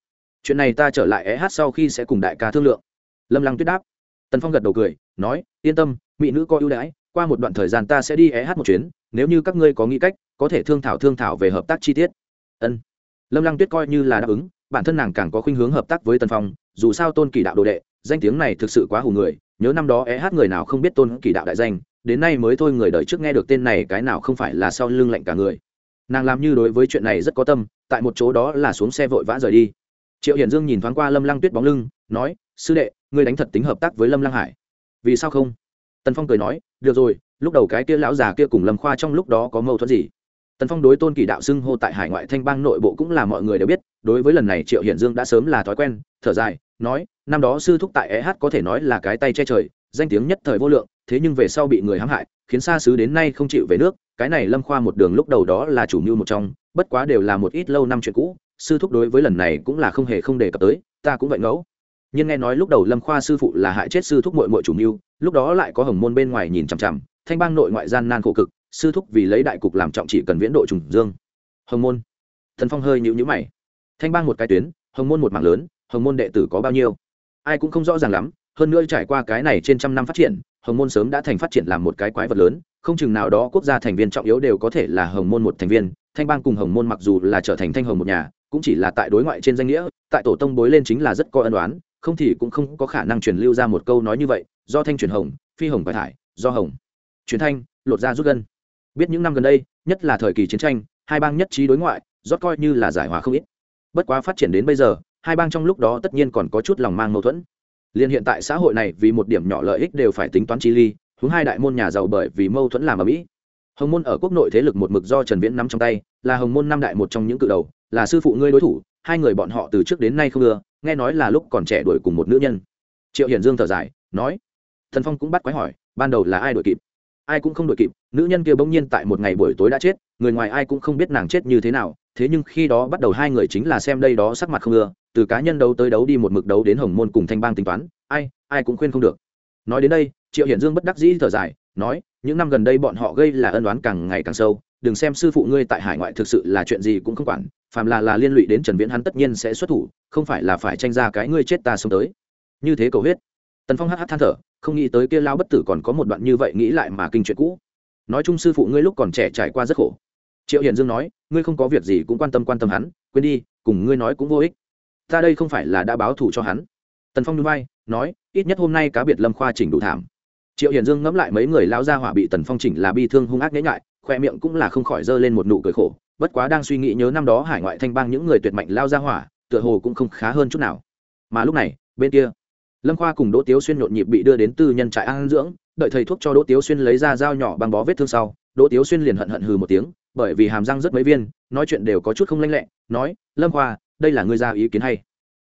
Chuyện này ta trở lại eh sau khi sẽ cùng đại ca thương lượng. Lâm lăng tuyết đáp. Tần phong gật đầu cười, nói, yên tâm, mỹ nữ có ưu đãi, qua một đoạn thời gian ta sẽ đi eh một chuyến, nếu như các ngươi có nghĩ cách, có thể thương thảo thương thảo về hợp tác chi tiết. Ân. Lâm lăng tuyết coi như là đáp ứng, bản thân nàng càng có khuynh hướng hợp tác với tần phong, dù sao tôn kỳ đạo đồ đệ, danh tiếng này thực sự quá hù người, nhớ năm đó eh người nào không biết tôn kỳ đạo đại danh đến nay mới thôi người đời trước nghe được tên này cái nào không phải là sau lưng lạnh cả người. Nàng làm như đối với chuyện này rất có tâm, tại một chỗ đó là xuống xe vội vã rời đi. Triệu hiển dương nhìn thoáng qua lâm lăng tuyết bóng lưng, nói, sư đệ, ngươi đánh thật tính hợp tác với lâm lăng hải. Vì sao không? Tần phong cười nói, được rồi, lúc đầu cái kia lão già kia cùng lâm khoa trong lúc đó có mâu thuẫn gì? Tần phong đối tôn kỳ đạo xưng hô tại hải ngoại thanh bang nội bộ cũng là mọi người đều biết, đối với lần này triệu hiển dương đã sớm là thói quen, thở dài, nói, năm đó sư thúc tại eh có thể nói là cái tay che trời, danh tiếng nhất thời vô lượng thế nhưng về sau bị người hãm hại, khiến xa xứ đến nay không chịu về nước, cái này lâm khoa một đường lúc đầu đó là chủ mưu một trong, bất quá đều là một ít lâu năm chuyện cũ, sư thúc đối với lần này cũng là không hề không đề cập tới, ta cũng vậy ngẫu. Nhưng nghe nói lúc đầu lâm khoa sư phụ là hại chết sư thúc mội mội chủ mưu, lúc đó lại có hồng môn bên ngoài nhìn chằm chằm, thanh bang nội ngoại gian nan khổ cực, sư thúc vì lấy đại cục làm trọng chỉ cần viễn độ trùng dương. Hồng môn. Thần phong hơi nhịu nhữ mày. Thanh bang một cái tuyến, hồng môn một mạng lớn, hồng môn đệ tử có bao nhiêu? Ai cũng không rõ ràng lắm, hơn nữa trải qua cái này trên trăm năm phát triển hồng môn sớm đã thành phát triển làm một cái quái vật lớn, không chừng nào đó quốc gia thành viên trọng yếu đều có thể là hồng môn một thành viên, thanh bang cùng hồng môn mặc dù là trở thành thanh hồng một nhà, cũng chỉ là tại đối ngoại trên danh nghĩa, tại tổ tông bối lên chính là rất có ân đoán không thì cũng không có khả năng truyền lưu ra một câu nói như vậy, do thanh truyền hồng, phi hồng phải thải, do hồng truyền thanh, lột ra rút gân. Biết những năm gần đây, nhất là thời kỳ chiến tranh, hai bang nhất trí đối ngoại rót coi như là giải hòa không ít. Bất quá phát triển đến bây giờ, hai bang trong lúc đó tất nhiên còn có chút lòng mang mâu thuẫn liên hiện tại xã hội này vì một điểm nhỏ lợi ích đều phải tính toán chi ly hướng hai đại môn nhà giàu bởi vì mâu thuẫn làm ở mỹ. Hồng môn ở quốc nội thế lực một mực do trần viễn nắm trong tay, là hồng môn năm đại một trong những cự đầu, là sư phụ ngươi đối thủ, hai người bọn họ từ trước đến nay không ưa, nghe nói là lúc còn trẻ đuổi cùng một nữ nhân. Triệu hiển dương thở dài, nói, thần phong cũng bắt quái hỏi, ban đầu là ai đuổi kịp? Ai cũng không đuổi kịp, nữ nhân kia bỗng nhiên tại một ngày buổi tối đã chết, người ngoài ai cũng không biết nàng chết như thế nào, thế nhưng khi đó bắt đầu hai người chính là xem đây đó sắc mặt không ưa từ cá nhân đấu tới đấu đi một mực đấu đến hồng môn cùng thanh bang tính toán, ai ai cũng khuyên không được. Nói đến đây, triệu hiển dương bất đắc dĩ thở dài, nói, những năm gần đây bọn họ gây là ân đoán càng ngày càng sâu, đừng xem sư phụ ngươi tại hải ngoại thực sự là chuyện gì cũng không quản, phàm là là liên lụy đến trần viễn hắn tất nhiên sẽ xuất thủ, không phải là phải tranh ra cái ngươi chết ta sống tới. Như thế cầu huyết. Tần phong hh than thở, không nghĩ tới kia lao bất tử còn có một đoạn như vậy nghĩ lại mà kinh chuyện cũ. Nói chung sư phụ ngươi lúc còn trẻ trải qua rất khổ. Triệu hiển dương nói, ngươi không có việc gì cũng quan tâm quan tâm hắn, quên đi, cùng ngươi nói cũng vô ích ta đây không phải là đã báo thù cho hắn. Tần phong núi bay nói, ít nhất hôm nay cá biệt lâm khoa chỉnh đủ thảm. Triệu hiền dương ngẫm lại mấy người lao ra hỏa bị tần phong chỉnh là bi thương hung ác nhễ ngại khoe miệng cũng là không khỏi giơ lên một nụ cười khổ, bất quá đang suy nghĩ nhớ năm đó hải ngoại thanh bang những người tuyệt mạnh lao ra hỏa, tựa hồ cũng không khá hơn chút nào. Mà lúc này, bên kia, lâm khoa cùng đỗ tiếu xuyên nhộn nhịp bị đưa đến tư nhân trại an dưỡng, đợi thầy thuốc cho đỗ tiếu xuyên lấy ra dao nhỏ băng bó vết thương sau, đỗ tiếu xuyên liền hận hận hừ một tiếng, bởi vì hàm răng rất mấy viên, nói chuyện đều có chút không lanh lẹ, nói, lâm khoa đây là ngươi ra ý kiến hay?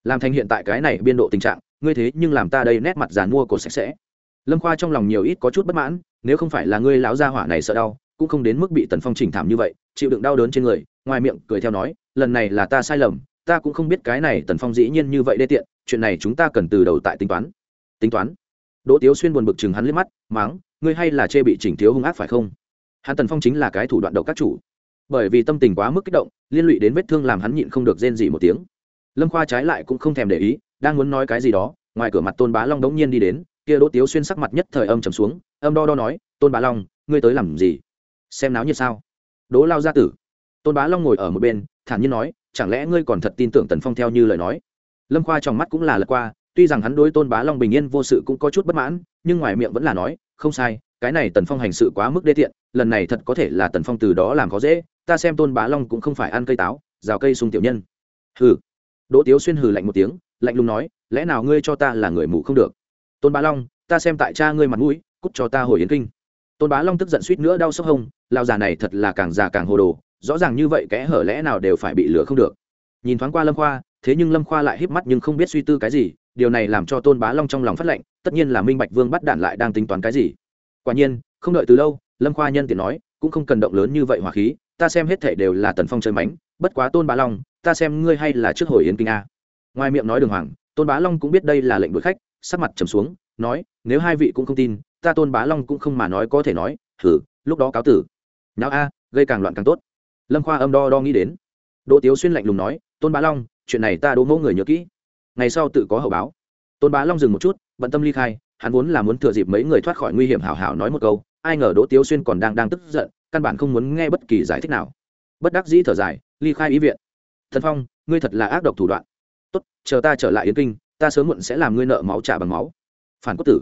Làm thành hiện tại cái này biên độ tình trạng, ngươi thế nhưng làm ta đây nét mặt giàn mua của sạch sẽ. Lâm khoa trong lòng nhiều ít có chút bất mãn, nếu không phải là ngươi lão gia hỏa này sợ đau, cũng không đến mức bị tần phong chỉnh thảm như vậy, chịu đựng đau đớn trên người, ngoài miệng cười theo nói, lần này là ta sai lầm, ta cũng không biết cái này tần phong dĩ nhiên như vậy đê tiện, chuyện này chúng ta cần từ đầu tại tính toán. Tính toán? Đỗ tiếu xuyên buồn bực chừng hắn liếc mắt máng ngươi hay là chê bị chỉnh thiếu hung ác phải không? Hắn tần phong chính là cái thủ đoạn độc các chủ. Bởi vì tâm tình quá mức kích động liên lụy đến vết thương làm hắn nhịn không được rên gì một tiếng. Lâm khoa trái lại cũng không thèm để ý, đang muốn nói cái gì đó, ngoài cửa mặt tôn bá long đống nhiên đi đến, kia đỗ tiếu xuyên sắc mặt nhất thời âm trầm xuống, âm đo đo nói, tôn bá long, ngươi tới làm gì? Xem náo như sao? Đỗ lao gia tử. Tôn bá long ngồi ở một bên, thản nhiên nói, chẳng lẽ ngươi còn thật tin tưởng tần phong theo như lời nói? Lâm khoa trong mắt cũng là lật qua, tuy rằng hắn đối tôn bá long bình yên vô sự cũng có chút bất mãn, nhưng ngoài miệng vẫn là nói không sai, cái này tần phong hành sự quá mức đê tiện, lần này thật có thể là tần phong từ đó làm khó dễ, ta xem tôn bá long cũng không phải ăn cây táo, rào cây sung tiểu nhân. Hừ. Đỗ tiếu xuyên hừ lạnh một tiếng, lạnh lùng nói, lẽ nào ngươi cho ta là người mù không được? Tôn bá long, ta xem tại cha ngươi mặt mũi, cút cho ta hồi yến kinh. Tôn bá long tức giận suýt nữa đau sốc hông lao già này thật là càng già càng hồ đồ, rõ ràng như vậy kẽ hở lẽ nào đều phải bị lửa không được. Nhìn thoáng qua lâm khoa, thế nhưng lâm khoa lại híp mắt nhưng không biết suy tư cái gì điều này làm cho tôn bá long trong lòng phát lệnh, tất nhiên là minh bạch vương bắt đạn lại đang tính toán cái gì. Quả nhiên, không đợi từ lâu, lâm khoa nhân tiện nói, cũng không cần động lớn như vậy hỏa khí, ta xem hết thể đều là tần phong chơi mánh, bất quá tôn bá long, ta xem ngươi hay là trước hồi yến kinh a. Ngoài miệng nói đường hoàng, tôn bá long cũng biết đây là lệnh đuổi khách, sắc mặt trầm xuống, nói, nếu hai vị cũng không tin, ta tôn bá long cũng không mà nói có thể nói thử lúc đó cáo tử. Nào a, gây càng loạn càng tốt. Lâm khoa âm đo đo nghĩ đến. Đỗ tiếu xuyên lạnh lùng nói, tôn bá long, chuyện này ta đỗ mẫu người nhớ kỹ ngày sau tự có hậu báo. Tôn bá long dừng một chút, bận tâm ly khai, hắn vốn là muốn thừa dịp mấy người thoát khỏi nguy hiểm hảo hảo nói một câu, ai ngờ đỗ tiếu xuyên còn đang đang tức giận, căn bản không muốn nghe bất kỳ giải thích nào. Bất đắc dĩ thở dài, ly khai ý viện. Thần phong, ngươi thật là ác độc thủ đoạn. Tốt, chờ ta trở lại yến kinh, ta sớm muộn sẽ làm ngươi nợ máu trả bằng máu. Phản quốc tử.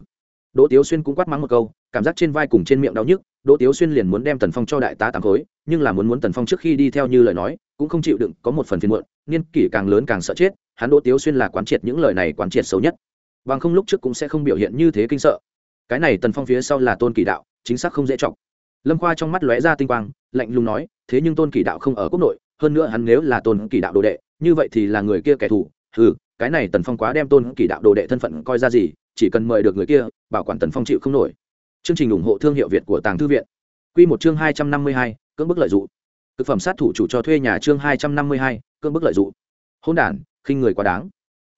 Đỗ tiếu xuyên cũng quát mắng một câu, cảm giác trên vai cùng trên miệng đau nhức, đỗ tiếu xuyên liền muốn đem tần phong cho đại tá tám khối, nhưng là muốn muốn tần phong trước khi đi theo như lời nói, cũng không chịu đựng, có một phần phiền muộn, niên kỷ càng lớn càng sợ chết hắn đỗ tiếu xuyên là quán triệt những lời này quán triệt xấu nhất bằng không lúc trước cũng sẽ không biểu hiện như thế kinh sợ cái này tần phong phía sau là tôn kỳ đạo chính xác không dễ chọc lâm khoa trong mắt lóe ra tinh quang lạnh lùng nói thế nhưng tôn kỳ đạo không ở quốc nội hơn nữa hắn nếu là tôn kỳ đạo đồ đệ như vậy thì là người kia kẻ thù ừ cái này tần phong quá đem tôn kỳ đạo đồ đệ thân phận coi ra gì chỉ cần mời được người kia bảo quản tần phong chịu không nổi chương trình ủng hộ thương hiệu việt của tàng thư viện q một chương hai trăm năm mươi hai cưỡng bức lợi dụng thực phẩm sát thủ chủ cho thuê nhà chương hai trăm năm mươi hai cưỡng bức lợi dụng hôn đản khinh người quá đáng.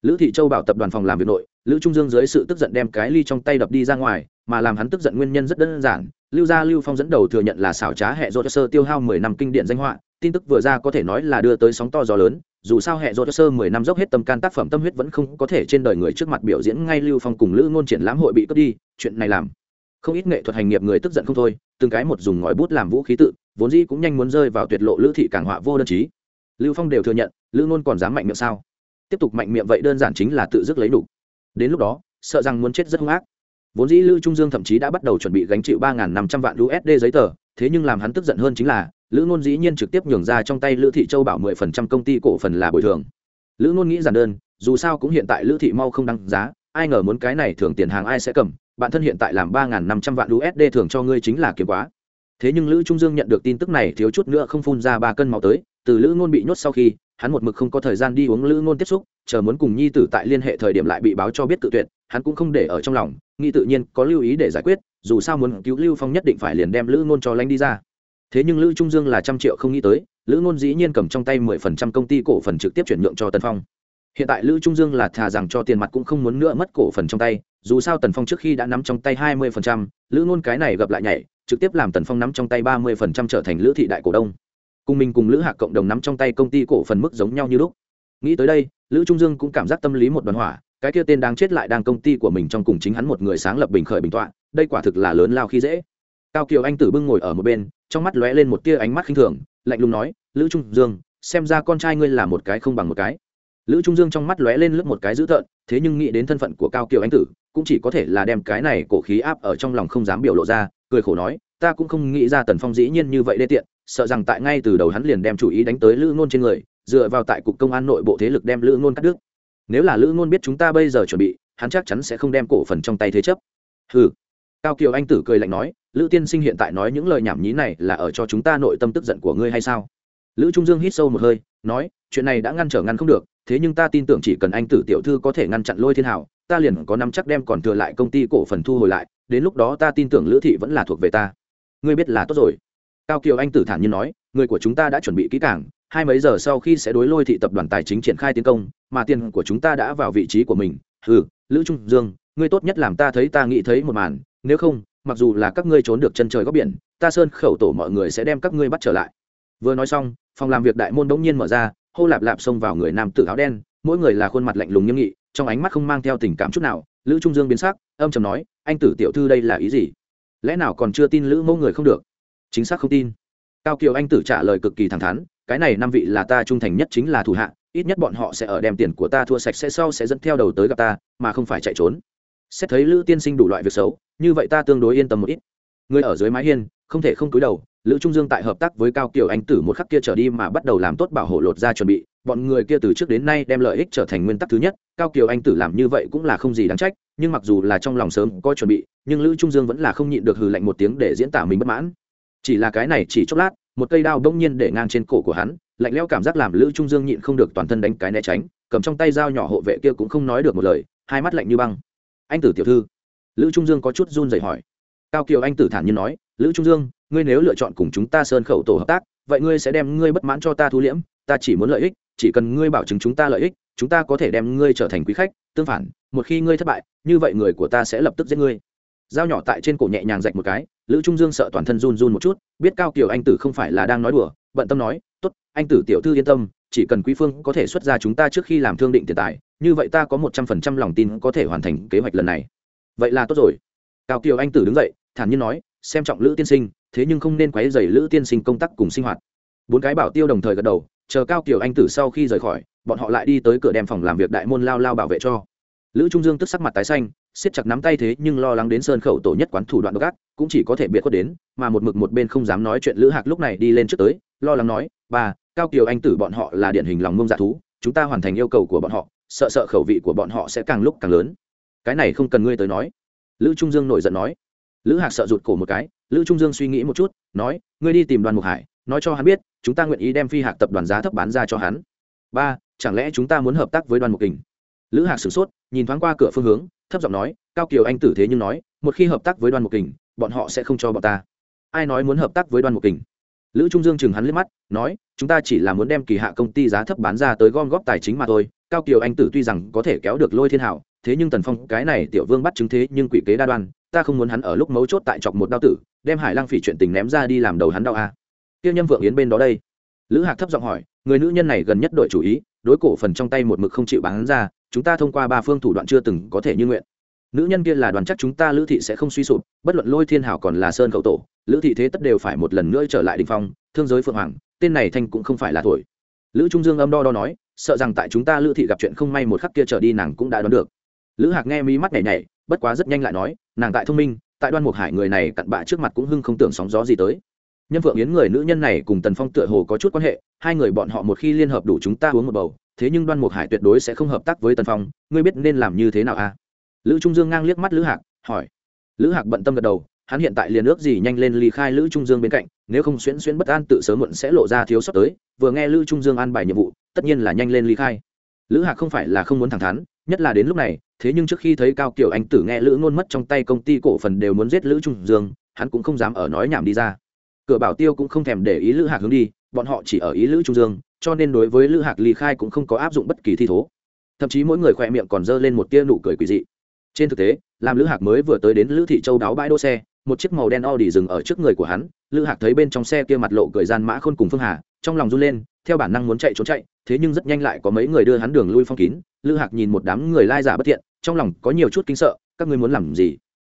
Lữ thị châu bảo tập đoàn phòng làm việc nội, lữ trung dương dưới sự tức giận đem cái ly trong tay đập đi ra ngoài, mà làm hắn tức giận nguyên nhân rất đơn giản. Lưu gia lưu phong dẫn đầu thừa nhận là xảo trá hệ dô sơ tiêu hao mười năm kinh điển danh họa, tin tức vừa ra có thể nói là đưa tới sóng to gió lớn. Dù sao hệ dô sơ mười năm dốc hết tâm can tác phẩm tâm huyết vẫn không có thể trên đời người trước mặt biểu diễn ngay lưu phong cùng lữ ngôn triển lãm hội bị cướp đi, chuyện này làm. Không ít nghệ thuật hành nghiệp người tức giận không thôi, từng cái một dùng ngòi bút làm vũ khí tự, vốn dĩ cũng nhanh muốn rơi vào tuyệt lộ lữ thị cảng họa vô đơn chí. Lưu phong đều thừa nhận, lữ ngôn còn dám mạnh miệng sao? Tiếp tục mạnh miệng vậy đơn giản chính là tự dứt lấy đủ. Đến lúc đó, sợ rằng muốn chết rất hung ác. Vốn dĩ lữ trung dương thậm chí đã bắt đầu chuẩn bị gánh chịu ba năm trăm vạn usd giấy tờ, thế nhưng làm hắn tức giận hơn chính là, lữ nôn dĩ nhiên trực tiếp nhường ra trong tay lữ thị châu bảo mười phần trăm công ty cổ phần là bồi thường. Lữ nôn nghĩ giản đơn, dù sao cũng hiện tại lữ thị mau không đăng giá, ai ngờ muốn cái này thường tiền hàng ai sẽ cầm bản thân hiện tại làm ba năm trăm vạn usd thường cho ngươi chính là kiếm quá. Thế nhưng lữ trung dương nhận được tin tức này thiếu chút nữa không phun ra ba cân máu tới, từ lữ nôn bị nhốt sau khi hắn một mực không có thời gian đi uống lữ ngôn tiếp xúc, chờ muốn cùng nhi tử tại liên hệ thời điểm lại bị báo cho biết tự tuyệt, hắn cũng không để ở trong lòng, nghĩ tự nhiên có lưu ý để giải quyết, dù sao muốn cứu lưu phong nhất định phải liền đem lữ ngôn cho lanh đi ra. Thế nhưng lữ trung dương là trăm triệu không nghĩ tới, lữ ngôn dĩ nhiên cầm trong tay mười phần trăm công ty cổ phần trực tiếp chuyển nhượng cho tần phong. Hiện tại lữ trung dương là thà rằng cho tiền mặt cũng không muốn nữa mất cổ phần trong tay, dù sao tần phong trước khi đã nắm trong tay hai mươi phần trăm, lữ ngôn cái này gặp lại nhảy, trực tiếp làm tần phong nắm trong tay ba mươi phần trăm trở thành lữ thị đại cổ đông cùng mình cùng lữ hạc cộng đồng nắm trong tay công ty cổ phần mức giống nhau như lúc. Nghĩ tới đây, lữ trung dương cũng cảm giác tâm lý một đoàn hỏa, cái kia tên đang chết lại đang công ty của mình trong cùng chính hắn một người sáng lập bình khởi bình tọa, đây quả thực là lớn lao khi dễ. Cao kiều anh tử bưng ngồi ở một bên, trong mắt lóe lên một tia ánh mắt khinh thường, lạnh lùng nói, lữ trung dương, xem ra con trai ngươi là một cái không bằng một cái. Lữ trung dương trong mắt lóe lên lướt một cái dữ tợn, thế nhưng nghĩ đến thân phận của cao kiều anh tử, cũng chỉ có thể là đem cái này cổ khí áp ở trong lòng không dám biểu lộ ra, cười khổ nói, ta cũng không nghĩ ra tần phong dĩ nhiên như vậy đê tiện sợ rằng tại ngay từ đầu hắn liền đem chủ ý đánh tới lữ ngôn trên người, dựa vào tại cục công an nội bộ thế lực đem lữ ngôn cắt đứt. Nếu là lữ ngôn biết chúng ta bây giờ chuẩn bị, hắn chắc chắn sẽ không đem cổ phần trong tay thế chấp. Ừ cao kiều anh tử cười lạnh nói, lữ tiên sinh hiện tại nói những lời nhảm nhí này là ở cho chúng ta nội tâm tức giận của ngươi hay sao? Lữ trung dương hít sâu một hơi, nói, chuyện này đã ngăn trở ngăn không được, thế nhưng ta tin tưởng chỉ cần anh tử tiểu thư có thể ngăn chặn lôi thiên hảo, ta liền có nắm chắc đem còn thừa lại công ty cổ phần thu hồi lại, đến lúc đó ta tin tưởng lữ thị vẫn là thuộc về ta. Ngươi biết là tốt rồi cao kiều anh tử thản nhiên nói, người của chúng ta đã chuẩn bị kỹ cảng hai mấy giờ sau khi sẽ đối lôi thị tập đoàn tài chính triển khai tiến công, mà tiền của chúng ta đã vào vị trí của mình. Ừ lữ trung dương, ngươi tốt nhất làm ta thấy ta nghĩ thấy một màn, nếu không, mặc dù là các ngươi trốn được chân trời góc biển, ta sơn khẩu tổ mọi người sẽ đem các ngươi bắt trở lại. Vừa nói xong, phòng làm việc đại môn bỗng nhiên mở ra, hô lạp lạp xông vào người nam tử áo đen, mỗi người là khuôn mặt lạnh lùng nghiêm nghị, trong ánh mắt không mang theo tình cảm chút nào, lữ trung dương biến sắc, âm trầm nói, anh tử tiểu thư đây là ý gì? Lẽ nào còn chưa tin lữ mẫu người không được? Chính xác không tin. Cao kiều anh tử trả lời cực kỳ thẳng thắn, cái này năm vị là ta trung thành nhất chính là thủ hạ, ít nhất bọn họ sẽ ở đem tiền của ta thua sạch sẽ sau sẽ dẫn theo đầu tới gặp ta, mà không phải chạy trốn. Xét thấy lữ tiên sinh đủ loại việc xấu, như vậy ta tương đối yên tâm một ít. Người ở dưới mái hiên, không thể không cúi đầu, lữ trung dương tại hợp tác với cao kiều anh tử một khắc kia trở đi mà bắt đầu làm tốt bảo hộ lột ra chuẩn bị, bọn người kia từ trước đến nay đem lợi ích trở thành nguyên tắc thứ nhất, cao kiều anh tử làm như vậy cũng là không gì đáng trách, nhưng mặc dù là trong lòng sớm có chuẩn bị, nhưng lữ trung dương vẫn là không nhịn được hừ lạnh một tiếng để diễn tả mình bất mãn chỉ là cái này chỉ chốc lát, một cây đao bỗng nhiên để ngang trên cổ của hắn, lạnh lẽo cảm giác làm lữ trung dương nhịn không được toàn thân đánh cái né tránh, cầm trong tay dao nhỏ hộ vệ kia cũng không nói được một lời, hai mắt lạnh như băng. Anh tử tiểu thư. Lữ trung dương có chút run rẩy hỏi. Cao kiều anh tử thản nhiên nói, lữ trung dương, ngươi nếu lựa chọn cùng chúng ta sơn khẩu tổ hợp tác, vậy ngươi sẽ đem ngươi bất mãn cho ta thu liễm, ta chỉ muốn lợi ích, chỉ cần ngươi bảo chứng chúng ta lợi ích, chúng ta có thể đem ngươi trở thành quý khách, tương phản, một khi ngươi thất bại, như vậy người của ta sẽ lập tức giết ngươi dao nhỏ tại trên cổ nhẹ nhàng rạch một cái, lữ trung dương sợ toàn thân run run một chút, biết cao kiều anh tử không phải là đang nói đùa, bận tâm nói, tốt, anh tử tiểu thư yên tâm, chỉ cần quý phương có thể xuất ra chúng ta trước khi làm thương định tiền tài, như vậy ta có một trăm phần trăm lòng tin có thể hoàn thành kế hoạch lần này. Vậy là tốt rồi. Cao kiều anh tử đứng dậy, thản nhiên nói, xem trọng lữ tiên sinh, thế nhưng không nên quấy dày lữ tiên sinh công tác cùng sinh hoạt. Bốn cái bảo tiêu đồng thời gật đầu, chờ cao kiều anh tử sau khi rời khỏi, bọn họ lại đi tới cửa đem phòng làm việc đại môn lao lao bảo vệ cho. Lữ trung dương tức sắc mặt tái xanh siết chặt nắm tay thế nhưng lo lắng đến sơn khẩu tổ nhất quán thủ đoạn độc ác, cũng chỉ có thể biệt khuất đến, mà một mực một bên không dám nói chuyện lữ hạc lúc này đi lên trước tới, lo lắng nói, bà, cao kiều anh tử bọn họ là điển hình lòng ngông dạ thú, chúng ta hoàn thành yêu cầu của bọn họ, sợ sợ khẩu vị của bọn họ sẽ càng lúc càng lớn. Cái này không cần ngươi tới nói. Lữ trung dương nổi giận nói. Lữ hạc sợ rụt cổ một cái, lữ trung dương suy nghĩ một chút, nói, ngươi đi tìm đoàn mục hải, nói cho hắn biết, chúng ta nguyện ý đem phi hạc tập đoàn giá thấp bán ra cho hắn. Ba, chẳng lẽ chúng ta muốn hợp tác với đoàn mục kình? Lữ hạc sửng sốt, nhìn thoáng qua cửa phương hướng thấp giọng nói, cao kiều anh tử thế nhưng nói, một khi hợp tác với Đoan mục kình, bọn họ sẽ không cho bọn ta. Ai nói muốn hợp tác với Đoan mục kình? Lữ trung dương chừng hắn liếc mắt, nói, chúng ta chỉ là muốn đem kỳ hạ công ty giá thấp bán ra tới gom góp tài chính mà thôi, cao kiều anh tử tuy rằng có thể kéo được lôi thiên hảo, thế nhưng tần phong, cái này tiểu vương bắt chứng thế nhưng quỷ kế đa đoan, ta không muốn hắn ở lúc mấu chốt tại chọc một đao tử, đem hải lăng phỉ chuyện tình ném ra đi làm đầu hắn đau a à. tiêu nhâm vượng yến bên đó đây. Lữ hạc thấp giọng hỏi người nữ nhân này gần nhất đội chủ ý, đối cổ phần trong tay một mực không chịu bán ra, chúng ta thông qua ba phương thủ đoạn chưa từng có thể như nguyện. Nữ nhân kia là đoàn chắc chúng ta lữ thị sẽ không suy sụp, bất luận lôi thiên hảo còn là sơn khẩu tổ, lữ thị thế tất đều phải một lần nữa trở lại đình phong, thương giới phượng hoàng, tên này thanh cũng không phải là tuổi lữ trung dương âm đo đo nói, sợ rằng tại chúng ta lữ thị gặp chuyện không may một khắc kia trở đi nàng cũng đã đoán được. Lữ hạc nghe mí mắt nhảy nhảy, bất quá rất nhanh lại nói, nàng tại thông minh, tại đoan mục hải người này cặn bạ trước mặt cũng hưng không tưởng sóng gió gì tới nhân vượng yến người nữ nhân này cùng tần phong tựa hồ có chút quan hệ, hai người bọn họ một khi liên hợp đủ chúng ta uống một bầu, thế nhưng đoan mục hải tuyệt đối sẽ không hợp tác với tần phong, ngươi biết nên làm như thế nào à? Lữ trung dương ngang liếc mắt lữ hạc, hỏi. Lữ hạc bận tâm gật đầu, hắn hiện tại liền ước gì nhanh lên ly khai lữ trung dương bên cạnh, nếu không xuyễn xuyễn bất an tự sớm muộn sẽ lộ ra thiếu sót tới, vừa nghe lữ trung dương an bài nhiệm vụ, tất nhiên là nhanh lên ly khai. Lữ hạc không phải là không muốn thẳng thắn, nhất là đến lúc này, thế nhưng trước khi thấy cao kiểu anh tử nghe lữ ngôn mất trong tay công ty cổ phần đều muốn giết lữ trung dương, hắn cũng không dám ở nói nhảm đi ra cửa bảo tiêu cũng không thèm để ý lữ hạc hướng đi bọn họ chỉ ở ý lữ trung dương cho nên đối với lữ hạc ly khai cũng không có áp dụng bất kỳ thi thố thậm chí mỗi người khỏe miệng còn dơ lên một tia nụ cười quỳ dị trên thực tế làm lữ hạc mới vừa tới đến lữ thị châu đáo bãi đỗ xe một chiếc màu đen Audi dừng ở trước người của hắn, Lữ Hạc thấy bên trong xe kia mặt lộ cười gian mã khôn cùng Phương Hà, trong lòng run lên, theo bản năng muốn chạy trốn chạy, thế nhưng rất nhanh lại có mấy người đưa hắn đường lui phong kín, Lữ Hạc nhìn một đám người lai giả bất thiện, trong lòng có nhiều chút kinh sợ, các ngươi muốn làm gì?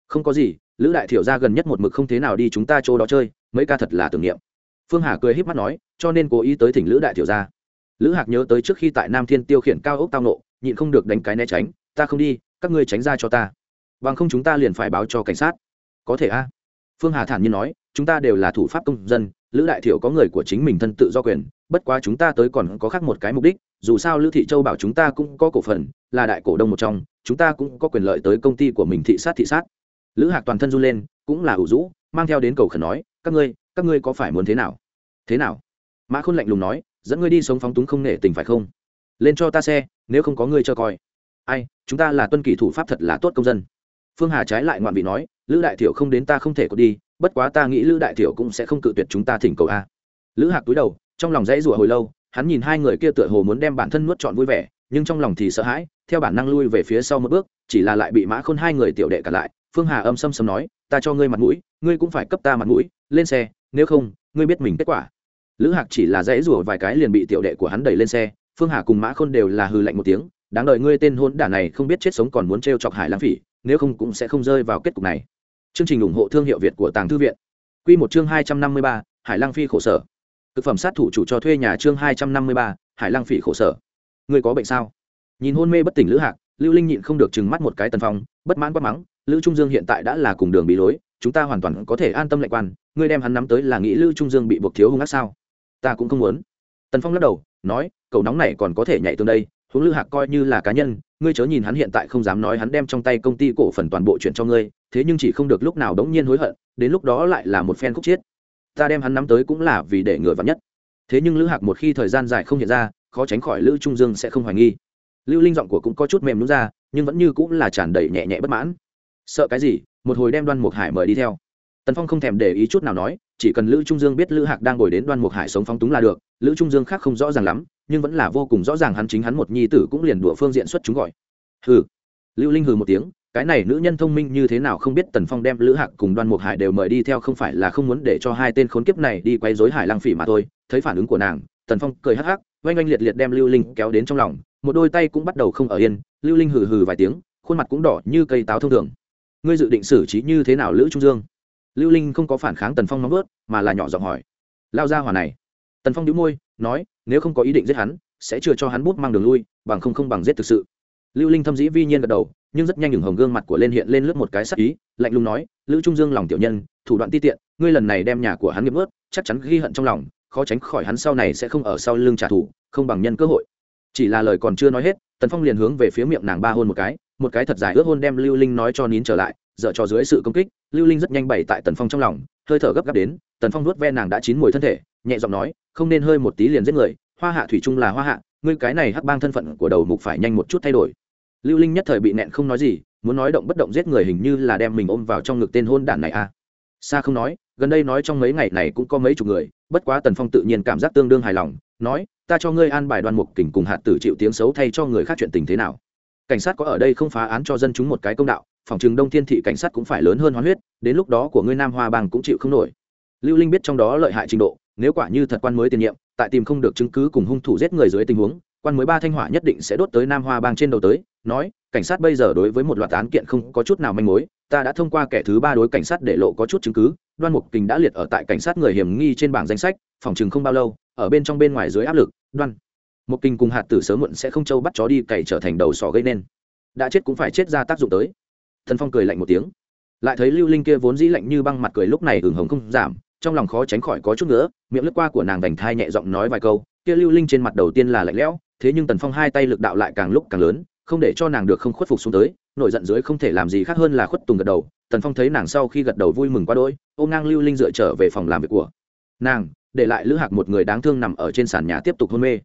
Không có gì, Lữ đại thiểu gia gần nhất một mực không thế nào đi chúng ta chỗ đó chơi, mấy ca thật là tưởng niệm. Phương Hà cười híp mắt nói, cho nên cố ý tới thỉnh Lữ đại thiểu gia. Lữ Hạc nhớ tới trước khi tại Nam Thiên Tiêu khiển cao ốc tao nộ, nhịn không được đánh cái né tránh, ta không đi, các ngươi tránh ra cho ta. Bằng không chúng ta liền phải báo cho cảnh sát. Có thể a? phương hà thản nhiên nói chúng ta đều là thủ pháp công dân lữ đại thiểu có người của chính mình thân tự do quyền bất quá chúng ta tới còn có khác một cái mục đích dù sao lữ thị châu bảo chúng ta cũng có cổ phần là đại cổ đông một trong chúng ta cũng có quyền lợi tới công ty của mình thị sát thị sát lữ hạc toàn thân run lên, cũng là ủ rũ, mang theo đến cầu khẩn nói, các ngươi các ngươi có phải muốn thế nào? Thế nào? Mã khôn lạnh lùng nói, dẫn ngươi đi sống phóng túng không nể tình phải không? Lên cho ta xe, nếu không có ngươi cho coi. Ai, chúng ta là tuân kỷ thủ pháp thật là tốt công dân. Phương hà trái lại ngoạn vị nói, lữ đại thiểu không đến ta không thể có đi, bất quá ta nghĩ lữ đại thiểu cũng sẽ không cự tuyệt chúng ta thỉnh cầu a. Lữ hạc túi đầu, trong lòng dãy rủa hồi lâu, hắn nhìn hai người kia tựa hồ muốn đem bản thân nuốt trọn vui vẻ, nhưng trong lòng thì sợ hãi, theo bản năng lui về phía sau một bước, chỉ là lại bị mã khôn hai người tiểu đệ cả lại phương hà âm xâm xâm nói, ta cho ngươi mặt mũi, ngươi cũng phải cấp ta mặt mũi, lên xe, nếu không, ngươi biết mình kết quả. Lữ hạc chỉ là dãy rủa vài cái liền bị tiểu đệ của hắn đẩy lên xe, phương hà cùng mã khôn đều là hư lạnh một tiếng, đáng đợi ngươi tên hôn đả này không biết chết sống còn muốn t chọc hải lãng phỉ, nếu không cũng sẽ không rơi vào kết cục này. Chương trình ủng hộ thương hiệu việt của tàng thư viện. Q một chương hai trăm năm mươi ba, hải lăng phi khổ sở. Thực phẩm sát thủ chủ cho thuê nhà chương hai trăm năm mươi ba, hải lăng phỉ khổ sở. Ngươi có bệnh sao? Nhìn hôn mê bất tỉnh lữ hạc, lưu linh nhịn không được chừng mắt một cái tần phong, bất mãn quát mắng lữ trung dương hiện tại đã là cùng đường bị lối, chúng ta hoàn toàn có thể an tâm lệnh quan, ngươi đem hắn nắm tới là nghĩ lữ trung dương bị buộc thiếu hung ác sao? Ta cũng không muốn. Tần phong lắc đầu, nói cầu nóng này còn có thể nhảy tương đây, huống lữ hạc coi như là cá nhân, ngươi chớ nhìn hắn hiện tại không dám nói hắn đem trong tay công ty cổ phần toàn bộ chuyện cho ngươi, thế nhưng chỉ không được lúc nào đống nhiên hối hận, đến lúc đó lại là một phen khúc chiết ta đem hắn nắm tới cũng là vì để ngừa vắn nhất. Thế nhưng lữ hạc một khi thời gian dài không hiện ra, khó tránh khỏi lữ trung dương sẽ không hoài nghi. Lưu linh giọng của cũng có chút mềm đúng ra, nhưng vẫn như cũng là tràn đầy nhẹ nhẹ bất mãn sợ cái gì, một hồi đem đoan mục hải mời đi theo. Tần phong không thèm để ý chút nào nói, chỉ cần lữ trung dương biết lữ hạc đang ngồi đến đoan mục hải sống phóng túng là được, lữ trung dương khác không rõ ràng lắm, nhưng vẫn là vô cùng rõ ràng hắn chính hắn một nhi tử cũng liền đùa phương diện xuất chúng gọi. Hừ. Lưu linh hừ một tiếng, cái này nữ nhân thông minh như thế nào không biết tần phong đem lữ hạc cùng đoan mục hải đều mời đi theo không phải là không muốn để cho hai tên khốn kiếp này đi quay dối hải lang phỉ mà thôi, thấy phản ứng của nàng, tần phong cười hắc hắc, oanh oanh liệt liệt đem lưu linh kéo đến trong lòng, một đôi tay cũng bắt đầu không ở yên, lưu linh hừ hừ vài tiếng, khuôn mặt cũng đỏ như cây táo thông thường ngươi dự định xử trí như thế nào lữ trung dương? Lưu linh không có phản kháng tần phong nóng ướt mà là nhỏ giọng hỏi. Lao ra hỏa này. Tần phong đĩu môi, nói, nếu không có ý định giết hắn, sẽ chưa cho hắn bút mang đường lui, bằng không không bằng giết thực sự. Lưu linh thâm dĩ vi nhiên gật đầu, nhưng rất nhanh nhường hồng gương mặt của lên hiện lên lướt một cái sắc ý, lạnh lùng nói, lữ trung dương lòng tiểu nhân, thủ đoạn ti tiện, ngươi lần này đem nhà của hắn nghiệp ướt, chắc chắn ghi hận trong lòng, khó tránh khỏi hắn sau này sẽ không ở sau lưng trả thù, không bằng nhân cơ hội. Chỉ là lời còn chưa nói hết, tần phong liền hướng về phía miệng nàng ba hôn một cái một cái thật dài ước hôn đem lưu linh nói cho nín trở lại, dở cho dưới sự công kích, lưu linh rất nhanh bày tại tần phong trong lòng, hơi thở gấp gáp đến, tần phong nuốt ve nàng đã chín mùi thân thể, nhẹ giọng nói, không nên hơi một tí liền giết người, hoa hạ thủy chung là hoa hạ, ngươi cái này hắc bang thân phận của đầu mục phải nhanh một chút thay đổi. Lưu linh nhất thời bị nẹn không nói gì, muốn nói động bất động giết người hình như là đem mình ôm vào trong ngực tên hôn đản này à. Xa không nói, gần đây nói trong mấy ngày này cũng có mấy chục người, bất quá tần phong tự nhiên cảm giác tương đương hài lòng, nói, ta cho ngươi an bài đoan mục kình cùng hạt tử chịu tiếng xấu thay cho người khác chuyện tình thế nào cảnh sát có ở đây không phá án cho dân chúng một cái công đạo, phòng chừng đông thiên thị cảnh sát cũng phải lớn hơn hoán huyết, đến lúc đó của ngươi nam hoa bang cũng chịu không nổi. Lưu linh biết trong đó lợi hại trình độ, nếu quả như thật quan mới tiền nhiệm, tại tìm không được chứng cứ cùng hung thủ giết người dưới tình huống, quan mới ba thanh hỏa nhất định sẽ đốt tới nam hoa bang trên đầu tới, nói, cảnh sát bây giờ đối với một loạt án kiện không có chút nào manh mối, ta đã thông qua kẻ thứ ba đối cảnh sát để lộ có chút chứng cứ, đoan mục kình đã liệt ở tại cảnh sát người hiểm nghi trên bảng danh sách, phòng chừng không bao lâu, ở bên trong bên ngoài dưới áp lực, đoan một kinh cùng hạt tử sớm muộn sẽ không châu bắt chó đi cày trở thành đầu sỏ gây nên. Đã chết cũng phải chết ra tác dụng tới. Thần phong cười lạnh một tiếng. Lại thấy lưu linh kia vốn dĩ lạnh như băng mặt cười lúc này hừng hồng không giảm, trong lòng khó tránh khỏi có chút nữa miệng lướt qua của nàng vành thai nhẹ giọng nói vài câu, kia lưu linh trên mặt đầu tiên là lạnh lẽo, thế nhưng tần phong hai tay lực đạo lại càng lúc càng lớn, không để cho nàng được không khuất phục xuống tới, nổi giận dưới không thể làm gì khác hơn là khuất tùng gật đầu, tần phong thấy nàng sau khi gật đầu vui mừng quá đỗi, ôm ngang lưu linh dựa trở về phòng làm việc của nàng, để lại lữ hạc một người đáng thương nằm ở trên sàn nhà tiếp tục hôn mê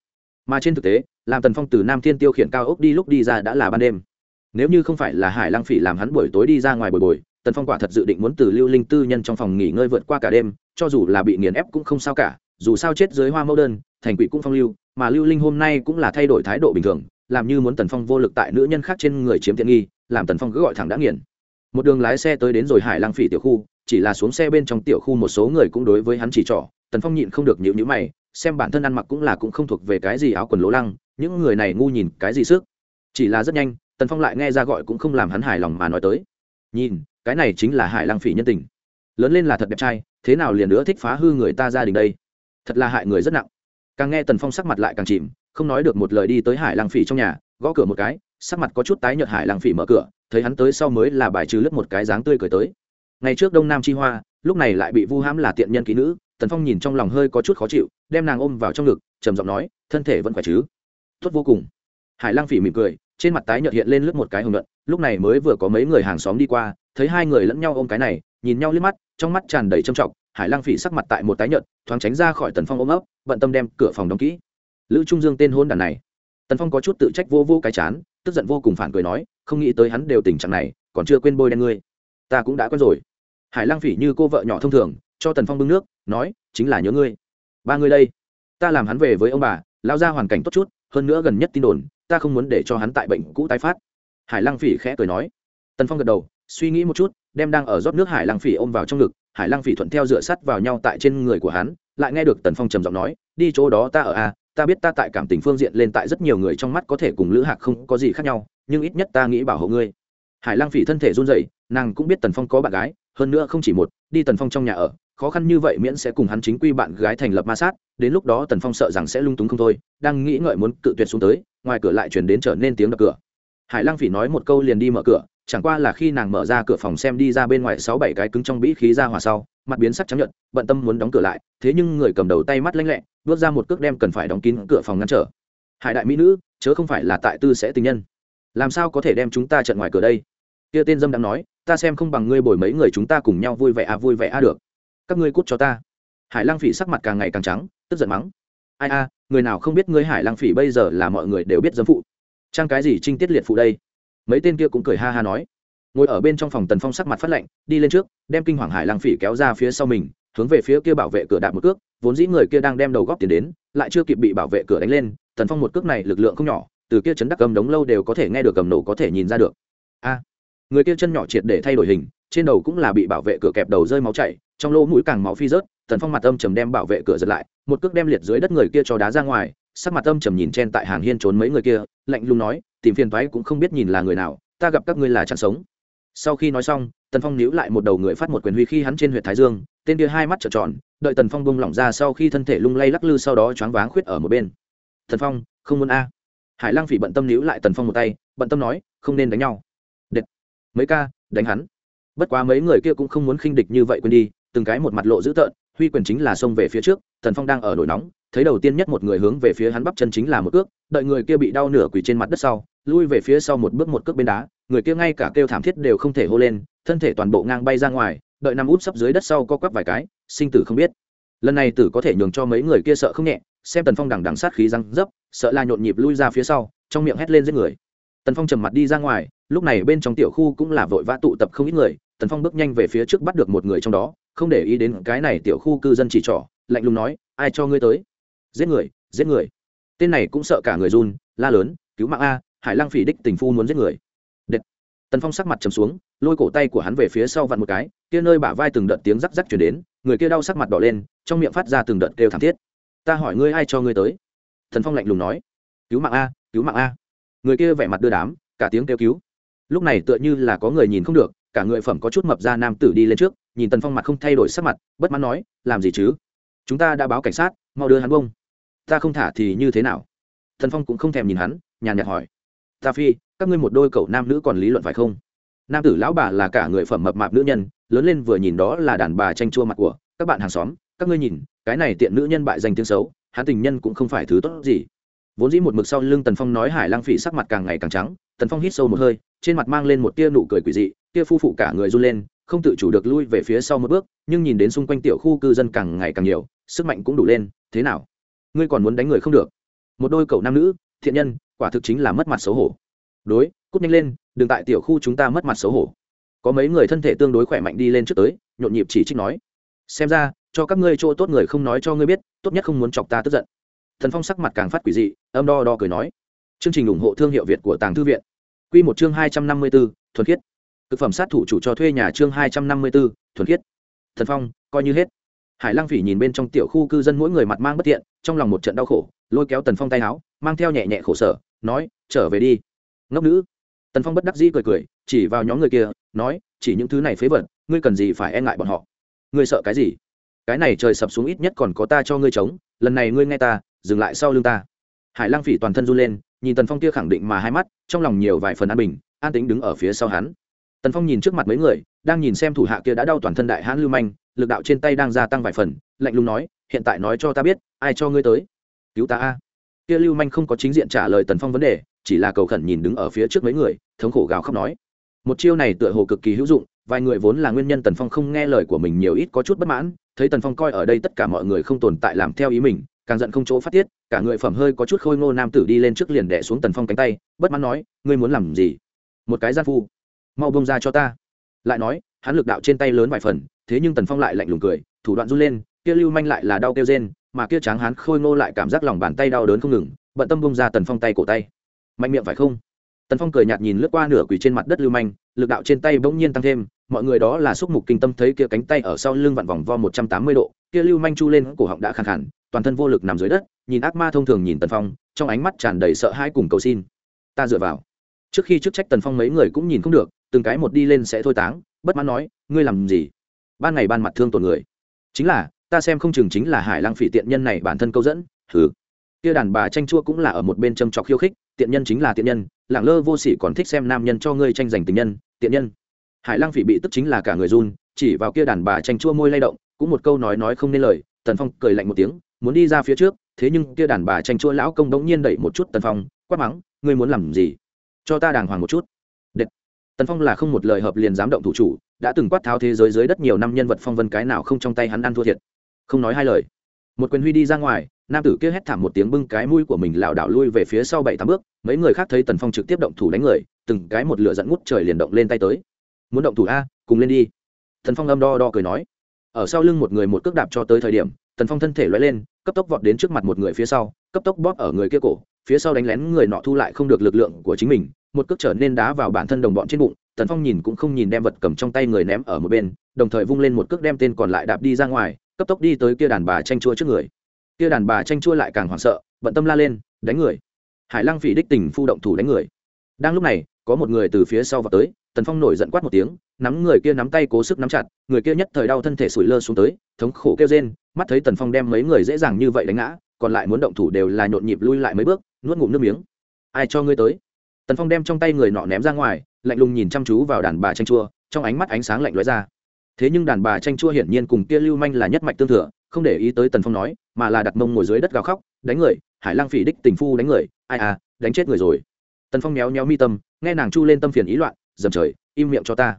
mà trên thực tế, làm tần phong từ nam thiên tiêu khiển cao ốc đi lúc đi ra đã là ban đêm. Nếu như không phải là hải lăng phỉ làm hắn buổi tối đi ra ngoài bồi bồi, tần phong quả thật dự định muốn từ lưu linh tư nhân trong phòng nghỉ ngơi vượt qua cả đêm, cho dù là bị nghiền ép cũng không sao cả, dù sao chết dưới hoa mẫu đơn, thành quỷ cũng phong lưu, mà lưu linh hôm nay cũng là thay đổi thái độ bình thường, làm như muốn tần phong vô lực tại nữ nhân khác trên người chiếm tiện nghi, làm tần phong cứ gọi thẳng đã nghiền. Một đường lái xe tới đến rồi hải lăng phỉ tiểu khu, chỉ là xuống xe bên trong tiểu khu một số người cũng đối với hắn chỉ trỏ, tần phong nhịn không được nhịu nhữ mày xem bản thân ăn mặc cũng là cũng không thuộc về cái gì áo quần lỗ lăng, những người này ngu nhìn cái gì sức? Chỉ là rất nhanh, tần phong lại nghe ra gọi cũng không làm hắn hài lòng mà nói tới. Nhìn, cái này chính là hải lăng phỉ nhân tình. Lớn lên là thật đẹp trai, thế nào liền nữa thích phá hư người ta gia đình đây? Thật là hại người rất nặng. Càng nghe tần phong sắc mặt lại càng chìm, không nói được một lời đi tới hải lăng phỉ trong nhà, gõ cửa một cái, sắc mặt có chút tái nhợt hải lăng phỉ mở cửa, thấy hắn tới sau mới là bài trừ lướt một cái dáng tươi cười tới. Ngày trước đông nam chi hoa, lúc này lại bị vu hãm là tiện nhân kỹ nữ tần phong nhìn trong lòng hơi có chút khó chịu, đem nàng ôm vào trong ngực, trầm giọng nói, thân thể vẫn khỏe chứ? Tốt vô cùng. Hải Lang phỉ mỉm cười, trên mặt tái nhợt hiện lên lướt một cái hồng luận lúc này mới vừa có mấy người hàng xóm đi qua, thấy hai người lẫn nhau ôm cái này, nhìn nhau liếc mắt, trong mắt tràn đầy trầm trọng, hải Lang phỉ sắc mặt tại một tái nhợt, thoáng tránh ra khỏi tần phong ôm ấp, bận tâm đem cửa phòng đóng kỹ. Lữ trung dương tên hôn đàn này. Tần phong có chút tự trách vô vô cái chán, tức giận vô cùng phản cười nói, không nghĩ tới hắn đều tình trạng này, còn chưa quên bôi đen ngươi. Ta cũng đã quen rồi. Hải Lang phỉ như cô vợ nhỏ thông thường cho tần phong bưng nước, nói, chính là nhớ ngươi. Ba ngươi đây, ta làm hắn về với ông bà, lao ra hoàn cảnh tốt chút, hơn nữa gần nhất tin đồn, ta không muốn để cho hắn tại bệnh cũ tái phát. Hải lăng phỉ khẽ cười nói. Tần phong gật đầu, suy nghĩ một chút, đem đang ở rót nước hải lăng phỉ ôm vào trong ngực, hải lăng phỉ thuận theo dựa sắt vào nhau tại trên người của hắn, lại nghe được tần phong trầm giọng nói, đi chỗ đó ta ở a ta biết ta tại cảm tình phương diện lên tại rất nhiều người trong mắt có thể cùng lữ hạc không có gì khác nhau, nhưng ít nhất ta nghĩ bảo hộ ngươi. Hải lăng phỉ thân thể run rẩy, nàng cũng biết tần phong có bạn gái, hơn nữa không chỉ một, đi tần phong trong nhà ở khó khăn như vậy miễn sẽ cùng hắn chính quy bạn gái thành lập ma sát, đến lúc đó tần phong sợ rằng sẽ lung túng không thôi, đang nghĩ ngợi muốn cự tuyệt xuống tới, ngoài cửa lại chuyển đến trở nên tiếng đập cửa. Hải lăng phỉ nói một câu liền đi mở cửa, chẳng qua là khi nàng mở ra cửa phòng xem đi ra bên ngoài sáu bảy cái cứng trong bĩ khí ra hòa sau, mặt biến sắc chấp nhận bận tâm muốn đóng cửa lại, thế nhưng người cầm đầu tay mắt lanh lẹ, bước ra một cước đem cần phải đóng kín cửa phòng ngăn trở. Hải đại mỹ nữ, chớ không phải là tại tư sẽ tình nhân. Làm sao có thể đem chúng ta trận ngoài cửa đây? Kia tên dâm đang nói, ta xem không bằng ngươi bồi mấy người chúng ta cùng nhau vui vẻ à vui vẻ à được các ngươi cút cho ta. Hải Lang phỉ sắc mặt càng ngày càng trắng, tức giận mắng. Ai a, người nào không biết ngươi hải Lang phỉ bây giờ là mọi người đều biết dấm phụ. Trang cái gì trinh tiết liệt phụ đây? Mấy tên kia cũng cười ha ha nói. Ngồi ở bên trong phòng tần phong sắc mặt phát lạnh, đi lên trước, đem kinh hoàng hải Lang phỉ kéo ra phía sau mình, hướng về phía kia bảo vệ cửa đạp một cước, vốn dĩ người kia đang đem đầu góp tiền đến, lại chưa kịp bị bảo vệ cửa đánh lên, tần phong một cước này lực lượng không nhỏ, từ kia chấn đắc cầm đống lâu đều có thể nghe được cầm nổ có thể nhìn ra được. A, người kia chân nhỏ triệt để thay đổi hình, trên đầu cũng là bị bảo vệ cửa kẹp đầu rơi máu chảy trong lỗ mũi càng máu phi rớt, tần phong mặt âm trầm đem bảo vệ cửa giật lại, một cước đem liệt dưới đất người kia cho đá ra ngoài, sắc mặt âm trầm nhìn chen tại hàng hiên trốn mấy người kia, lạnh lùng nói, tìm phiền thoái cũng không biết nhìn là người nào, ta gặp các ngươi là chẳng sống. Sau khi nói xong, tần phong níu lại một đầu người phát một quyền huy khi hắn trên huyện thái dương, tên kia hai mắt trợn tròn, đợi tần phong bung lỏng ra sau khi thân thể lung lay lắc lư sau đó choáng váng khuyết ở một bên. Tần phong, không muốn a. Hải lang phỉ bận tâm níu lại tần phong một tay, bận tâm nói, không nên đánh nhau. Đệt mấy ca, đánh hắn. Bất quá mấy người kia cũng không muốn khinh địch như vậy quên đi từng cái một mặt lộ dữ tợn, huy quyền chính là xông về phía trước, tần phong đang ở nổi nóng, thấy đầu tiên nhất một người hướng về phía hắn bắp chân chính là một cước, đợi người kia bị đau nửa quỳ trên mặt đất sau, lui về phía sau một bước một cước bên đá, người kia ngay cả kêu thảm thiết đều không thể hô lên, thân thể toàn bộ ngang bay ra ngoài, đợi nằm út sấp dưới đất sau co quắp vài cái, sinh tử không biết. Lần này tử có thể nhường cho mấy người kia sợ không nhẹ, xem tần phong đằng đằng sát khí răng dấp, sợ là nhộn nhịp lui ra phía sau, trong miệng hét lên giết người. Tần phong trầm mặt đi ra ngoài, lúc này bên trong tiểu khu cũng là vội vã tụ tập không ít người, tần phong bước nhanh về phía trước bắt được một người trong đó không để ý đến cái này tiểu khu cư dân chỉ trỏ, lạnh lùng nói, ai cho ngươi tới? Giết người giết người. Tên này cũng sợ cả người run, la lớn, cứu mạng a, hải lăng phỉ đích tình phu muốn giết người. Đệt. tần phong sắc mặt trầm xuống, lôi cổ tay của hắn về phía sau vặn một cái, kia nơi bả vai từng đợt tiếng rắc rắc chuyển đến, người kia đau sắc mặt đỏ lên, trong miệng phát ra từng đợt kêu thảm thiết. Ta hỏi ngươi ai cho ngươi tới? Thần phong lạnh lùng nói. Cứu mạng a, cứu mạng a. Người kia vẻ mặt đưa đám, cả tiếng kêu cứu. Lúc này tựa như là có người nhìn không được, cả người phẩm có chút mập ra nam tử đi lên trước nhìn tần phong mặt không thay đổi sắc mặt, bất mãn nói, làm gì chứ? Chúng ta đã báo cảnh sát, mau đưa hắn bông. Ta không thả thì như thế nào? Thần phong cũng không thèm nhìn hắn, nhàn nhạt hỏi. Ta phi, các ngươi một đôi cậu nam nữ còn lý luận phải không? Nam tử lão bà là cả người phẩm mập mạp nữ nhân, lớn lên vừa nhìn đó là đàn bà tranh chua mặt của các bạn hàng xóm. Các ngươi nhìn, cái này tiện nữ nhân bại danh tiếng xấu, hắn tình nhân cũng không phải thứ tốt gì. Vốn dĩ một mực sau lưng tần phong nói hải lang phỉ sắc mặt càng ngày càng trắng, tần phong hít sâu một hơi, trên mặt mang lên một tia nụ cười quỷ dị, tia phu phụ cả người run lên không tự chủ được lui về phía sau một bước, nhưng nhìn đến xung quanh tiểu khu cư dân càng ngày càng nhiều, sức mạnh cũng đủ lên, thế nào? Ngươi còn muốn đánh người không được? Một đôi cậu nam nữ, thiện nhân, quả thực chính là mất mặt xấu hổ. Đối, cút nhanh lên, đừng tại tiểu khu chúng ta mất mặt xấu hổ. Có mấy người thân thể tương đối khỏe mạnh đi lên trước tới, nhộn nhịp chỉ trích nói. Xem ra, cho các ngươi chỗ tốt người không nói cho ngươi biết, tốt nhất không muốn chọc ta tức giận. Thần phong sắc mặt càng phát quỷ dị, âm đo đo cười nói. Chương trình ủng hộ thương hiệu việt của tàng thư viện. Q một chương hai trăm năm mươi b ố thuần khiết thực phẩm sát thủ chủ cho thuê nhà chương hai trăm năm mươi b ố thuần khiết. Thần phong, coi như hết. Hải lăng phỉ nhìn bên trong tiểu khu cư dân mỗi người mặt mang bất tiện, trong lòng một trận đau khổ, lôi kéo tần phong tay áo, mang theo nhẹ nhẹ khổ sở, nói, trở về đi. Ngốc nữ. Tần phong bất đắc dĩ cười cười, chỉ vào nhóm người kia, nói, chỉ những thứ này phế vật, ngươi cần gì phải e ngại bọn họ? Ngươi sợ cái gì? Cái này trời sập xuống ít nhất còn có ta cho ngươi chống, lần này ngươi nghe ta, dừng lại sau lưng ta. Hải lăng phỉ toàn thân run lên, nhìn tần phong kia khẳng định mà hai mắt, trong lòng nhiều vài phần an bình, an tính đứng ở phía sau hắn tần phong nhìn trước mặt mấy người, đang nhìn xem thủ hạ kia đã đau toàn thân đại hãn lưu manh, lực đạo trên tay đang gia tăng vài phần, lạnh lùng nói, hiện tại nói cho ta biết, ai cho ngươi tới? Cứu ta a. Kia lưu manh không có chính diện trả lời tần phong vấn đề, chỉ là cầu khẩn nhìn đứng ở phía trước mấy người, thống khổ gào khóc nói, một chiêu này tựa hồ cực kỳ hữu dụng, vài người vốn là nguyên nhân tần phong không nghe lời của mình nhiều ít có chút bất mãn, thấy tần phong coi ở đây tất cả mọi người không tồn tại làm theo ý mình, càng giận không chỗ phát tiết, cả người phẩm hơi có chút khôi ngô nam tử đi lên trước liền đẻ xuống tần phong cánh tay, bất mãn nói, ngươi muốn làm gì? Một cái gian phu mau bông ra cho ta. Lại nói, hắn lực đạo trên tay lớn vài phần, thế nhưng tần phong lại lạnh lùng cười, thủ đoạn run lên, kia lưu manh lại là đau kêu rên, mà kia tráng hắn khôi ngô lại cảm giác lòng bàn tay đau đớn không ngừng, bận tâm bông ra tần phong tay cổ tay. Mạnh miệng phải không? Tần phong cười nhạt nhìn lướt qua nửa quỳ trên mặt đất lưu manh, lực đạo trên tay bỗng nhiên tăng thêm, mọi người đó là xúc mục kinh tâm thấy kia cánh tay ở sau lưng vặn vòng vo một trăm tám mươi độ, kia lưu manh chu lên, cổ họng đã khàn khàn, toàn thân vô lực nằm dưới đất, nhìn ác ma thông thường nhìn tần phong, trong ánh mắt tràn đầy sợ hãi cùng cầu xin. Ta dựa vào. Trước khi chức trách tần phong mấy người cũng nhìn không được từng cái một đi lên sẽ thôi táng, bất mãn nói, ngươi làm gì? Ban ngày ban mặt thương tổn người. Chính là, ta xem không chừng chính là hải lang phỉ tiện nhân này bản thân câu dẫn. Thử kia đàn bà tranh chua cũng là ở một bên châm trọc khiêu khích, tiện nhân chính là tiện nhân lẳng lơ vô sỉ còn thích xem nam nhân cho ngươi tranh giành tình nhân, tiện nhân. Hải lang phỉ bị tức chính là cả người run, chỉ vào kia đàn bà tranh chua môi lay động, cũng một câu nói nói không nên lời, tần phong cười lạnh một tiếng, muốn đi ra phía trước, thế nhưng kia đàn bà tranh chua lão công đống nhiên đẩy một chút tần phong, quát mắng, ngươi muốn làm gì? Cho ta đàng hoàng một chút. Đệt tần phong là không một lời hợp liền dám động thủ chủ, đã từng quát tháo thế giới dưới đất nhiều năm nhân vật phong vân cái nào không trong tay hắn ăn thua thiệt. Không nói hai lời. Một quyền huy đi ra ngoài, nam tử kia hét thảm một tiếng bưng cái mũi của mình lảo đảo lui về phía sau bảy tám bước, mấy người khác thấy tần phong trực tiếp động thủ đánh người, từng cái một lửa dẫn ngút trời liền động lên tay tới. Muốn động thủ a, cùng lên đi. Tần phong âm đo đo cười nói. Ở sau lưng một người một cước đạp cho tới thời điểm, tần phong thân thể loay lên, cấp tốc vọt đến trước mặt một người phía sau, cấp tốc bóp ở người kia cổ, phía sau đánh lén người nọ thu lại không được lực lượng của chính mình một cước trở nên đá vào bản thân đồng bọn trên bụng, tần phong nhìn cũng không nhìn đem vật cầm trong tay người ném ở một bên, đồng thời vung lên một cước đem tên còn lại đạp đi ra ngoài, cấp tốc đi tới kia đàn bà tranh chua trước người. Kia đàn bà tranh chua lại càng hoảng sợ, bận tâm la lên, đánh người. Hải lăng phỉ đích tình phu động thủ đánh người. Đang lúc này, có một người từ phía sau vào tới, tần phong nổi giận quát một tiếng, nắm người kia nắm tay cố sức nắm chặt, người kia nhất thời đau thân thể sủi lơ xuống tới, thống khổ kêu rên, mắt thấy tần phong đem mấy người dễ dàng như vậy đánh ngã, còn lại muốn động thủ đều là nhộn nhịp lui lại mấy bước, nuốt ngụm nước miếng. Ai cho ngươi tới? Tần phong đem trong tay người nọ ném ra ngoài, lạnh lùng nhìn chăm chú vào đàn bà tranh chua, trong ánh mắt ánh sáng lạnh lóe ra. Thế nhưng đàn bà tranh chua hiển nhiên cùng kia lưu manh là nhất mạch tương thừa, không để ý tới tần phong nói, mà là đặt mông ngồi dưới đất gào khóc, đánh người, hải lang phỉ đích tình phu đánh người, ai à đánh chết người rồi. Tần phong méo méo mi tâm, nghe nàng chu lên tâm phiền ý loạn, dầm trời, im miệng cho ta.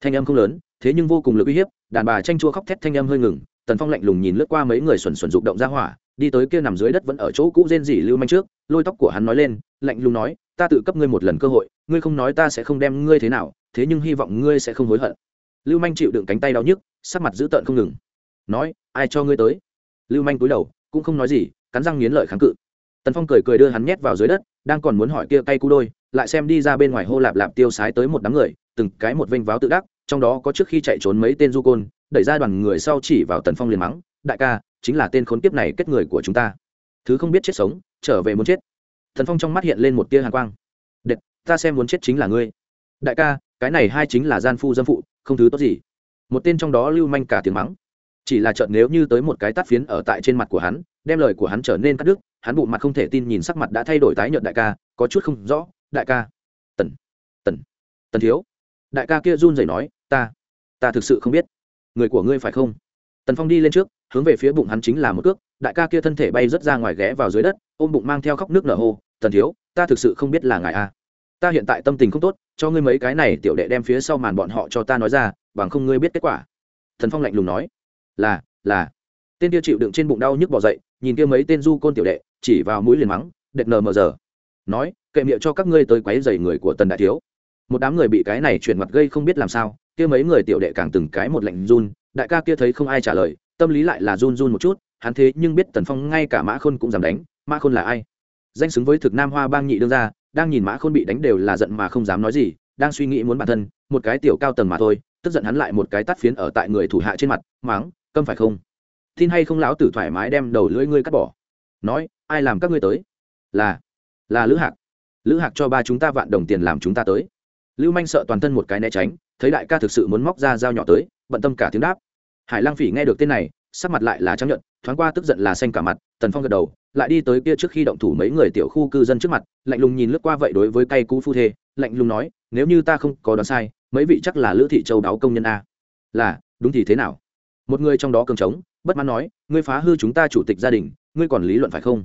Thanh âm không lớn, thế nhưng vô cùng lực uy hiếp, đàn bà tranh chua khóc thét thanh âm hơi ngừng, tần phong lạnh lùng nhìn lướt qua mấy người xuẩn xuẩn rụng động ra hỏa, đi tới kia nằm dưới đất vẫn ở chỗ cũ rên rỉ lưu manh trước, lôi tóc của hắn nói lên, lạnh lùng nói ta tự cấp ngươi một lần cơ hội, ngươi không nói ta sẽ không đem ngươi thế nào, thế nhưng hy vọng ngươi sẽ không hối hận. Lưu manh chịu đựng cánh tay đau nhức, sắc mặt dữ tợn không ngừng. Nói, ai cho ngươi tới? Lưu manh cúi đầu, cũng không nói gì, cắn răng nghiến lợi kháng cự. Tần phong cười cười đưa hắn nhét vào dưới đất, đang còn muốn hỏi kia cay cú đôi, lại xem đi ra bên ngoài hô lạp lạp tiêu sái tới một đám người, từng cái một vênh váo tự đắc, trong đó có trước khi chạy trốn mấy tên du côn, đẩy ra đoàn người sau chỉ vào tần phong liền mắng, đại ca, chính là tên khốn kiếp này kết người của chúng ta. Thứ không biết chết sống, trở về muốn chết thần phong trong mắt hiện lên một tia hàn quang. Đệt ta xem muốn chết chính là ngươi. Đại ca, cái này hai chính là gian phu dâm phụ, không thứ tốt gì. Một tên trong đó lưu manh cả tiếng mắng. Chỉ là trợn nếu như tới một cái tát phiến ở tại trên mặt của hắn, đem lời của hắn trở nên cắt đứt, hắn bụng mặt không thể tin nhìn sắc mặt đã thay đổi tái nhợt đại ca, có chút không rõ, đại ca. Tần tần tần thiếu. Đại ca kia run rẩy nói, ta ta thực sự không biết. Người của ngươi phải không? Tần phong đi lên trước, hướng về phía bụng hắn chính là một cước, đại ca kia thân thể bay rớt ra ngoài ghé vào dưới đất, ôm bụng mang theo khóc nước nở hô tần thiếu, ta thực sự không biết là ngài a. Ta hiện tại tâm tình không tốt, cho ngươi mấy cái này tiểu đệ đem phía sau màn bọn họ cho ta nói ra, bằng không ngươi biết kết quả. Thần phong lạnh lùng nói, là là. Tên kia chịu đựng trên bụng đau nhức bỏ dậy, nhìn kia mấy tên du côn tiểu đệ, chỉ vào mũi liền mắng, đệt nờ mờ giờ. Nói, kệ miệng cho các ngươi tới quấy dày người của tần đại thiếu. Một đám người bị cái này chuyển mặt gây không biết làm sao, kia mấy người tiểu đệ càng từng cái một lạnh run, đại ca kia thấy không ai trả lời, tâm lý lại là run run một chút, hắn thế nhưng biết tần phong ngay cả mã khôn cũng dám đánh, mã khôn là ai? Danh xứng với thực nam hoa bang nhị đương ra đang nhìn mã khôn bị đánh đều là giận mà không dám nói gì, đang suy nghĩ muốn bản thân, một cái tiểu cao tầng mà thôi, tức giận hắn lại một cái tắt phiến ở tại người thủ hạ trên mặt máng câm phải không? Tin hay không lão tử thoải mái đem đầu lưỡi ngươi cắt bỏ? Nói, ai làm các ngươi tới? Là là lữ hạc. Lữ hạc cho ba chúng ta vạn đồng tiền làm chúng ta tới. Lưu manh sợ toàn thân một cái né tránh, thấy đại ca thực sự muốn móc ra dao nhỏ tới, bận tâm cả tiếng đáp. Hải lang phỉ nghe được tên này sắc mặt lại là trắng nhuận, thoáng qua tức giận là xanh cả mặt tần phong gật đầu lại đi tới kia trước khi động thủ mấy người tiểu khu cư dân trước mặt lạnh lùng nhìn lướt qua vậy đối với cây cú phu thê lạnh lùng nói nếu như ta không có đoán sai mấy vị chắc là lữ thị châu đáo công nhân a. Là đúng thì thế nào? Một người trong đó cường trống bất mãn nói ngươi phá hư chúng ta chủ tịch gia đình ngươi còn lý luận phải không?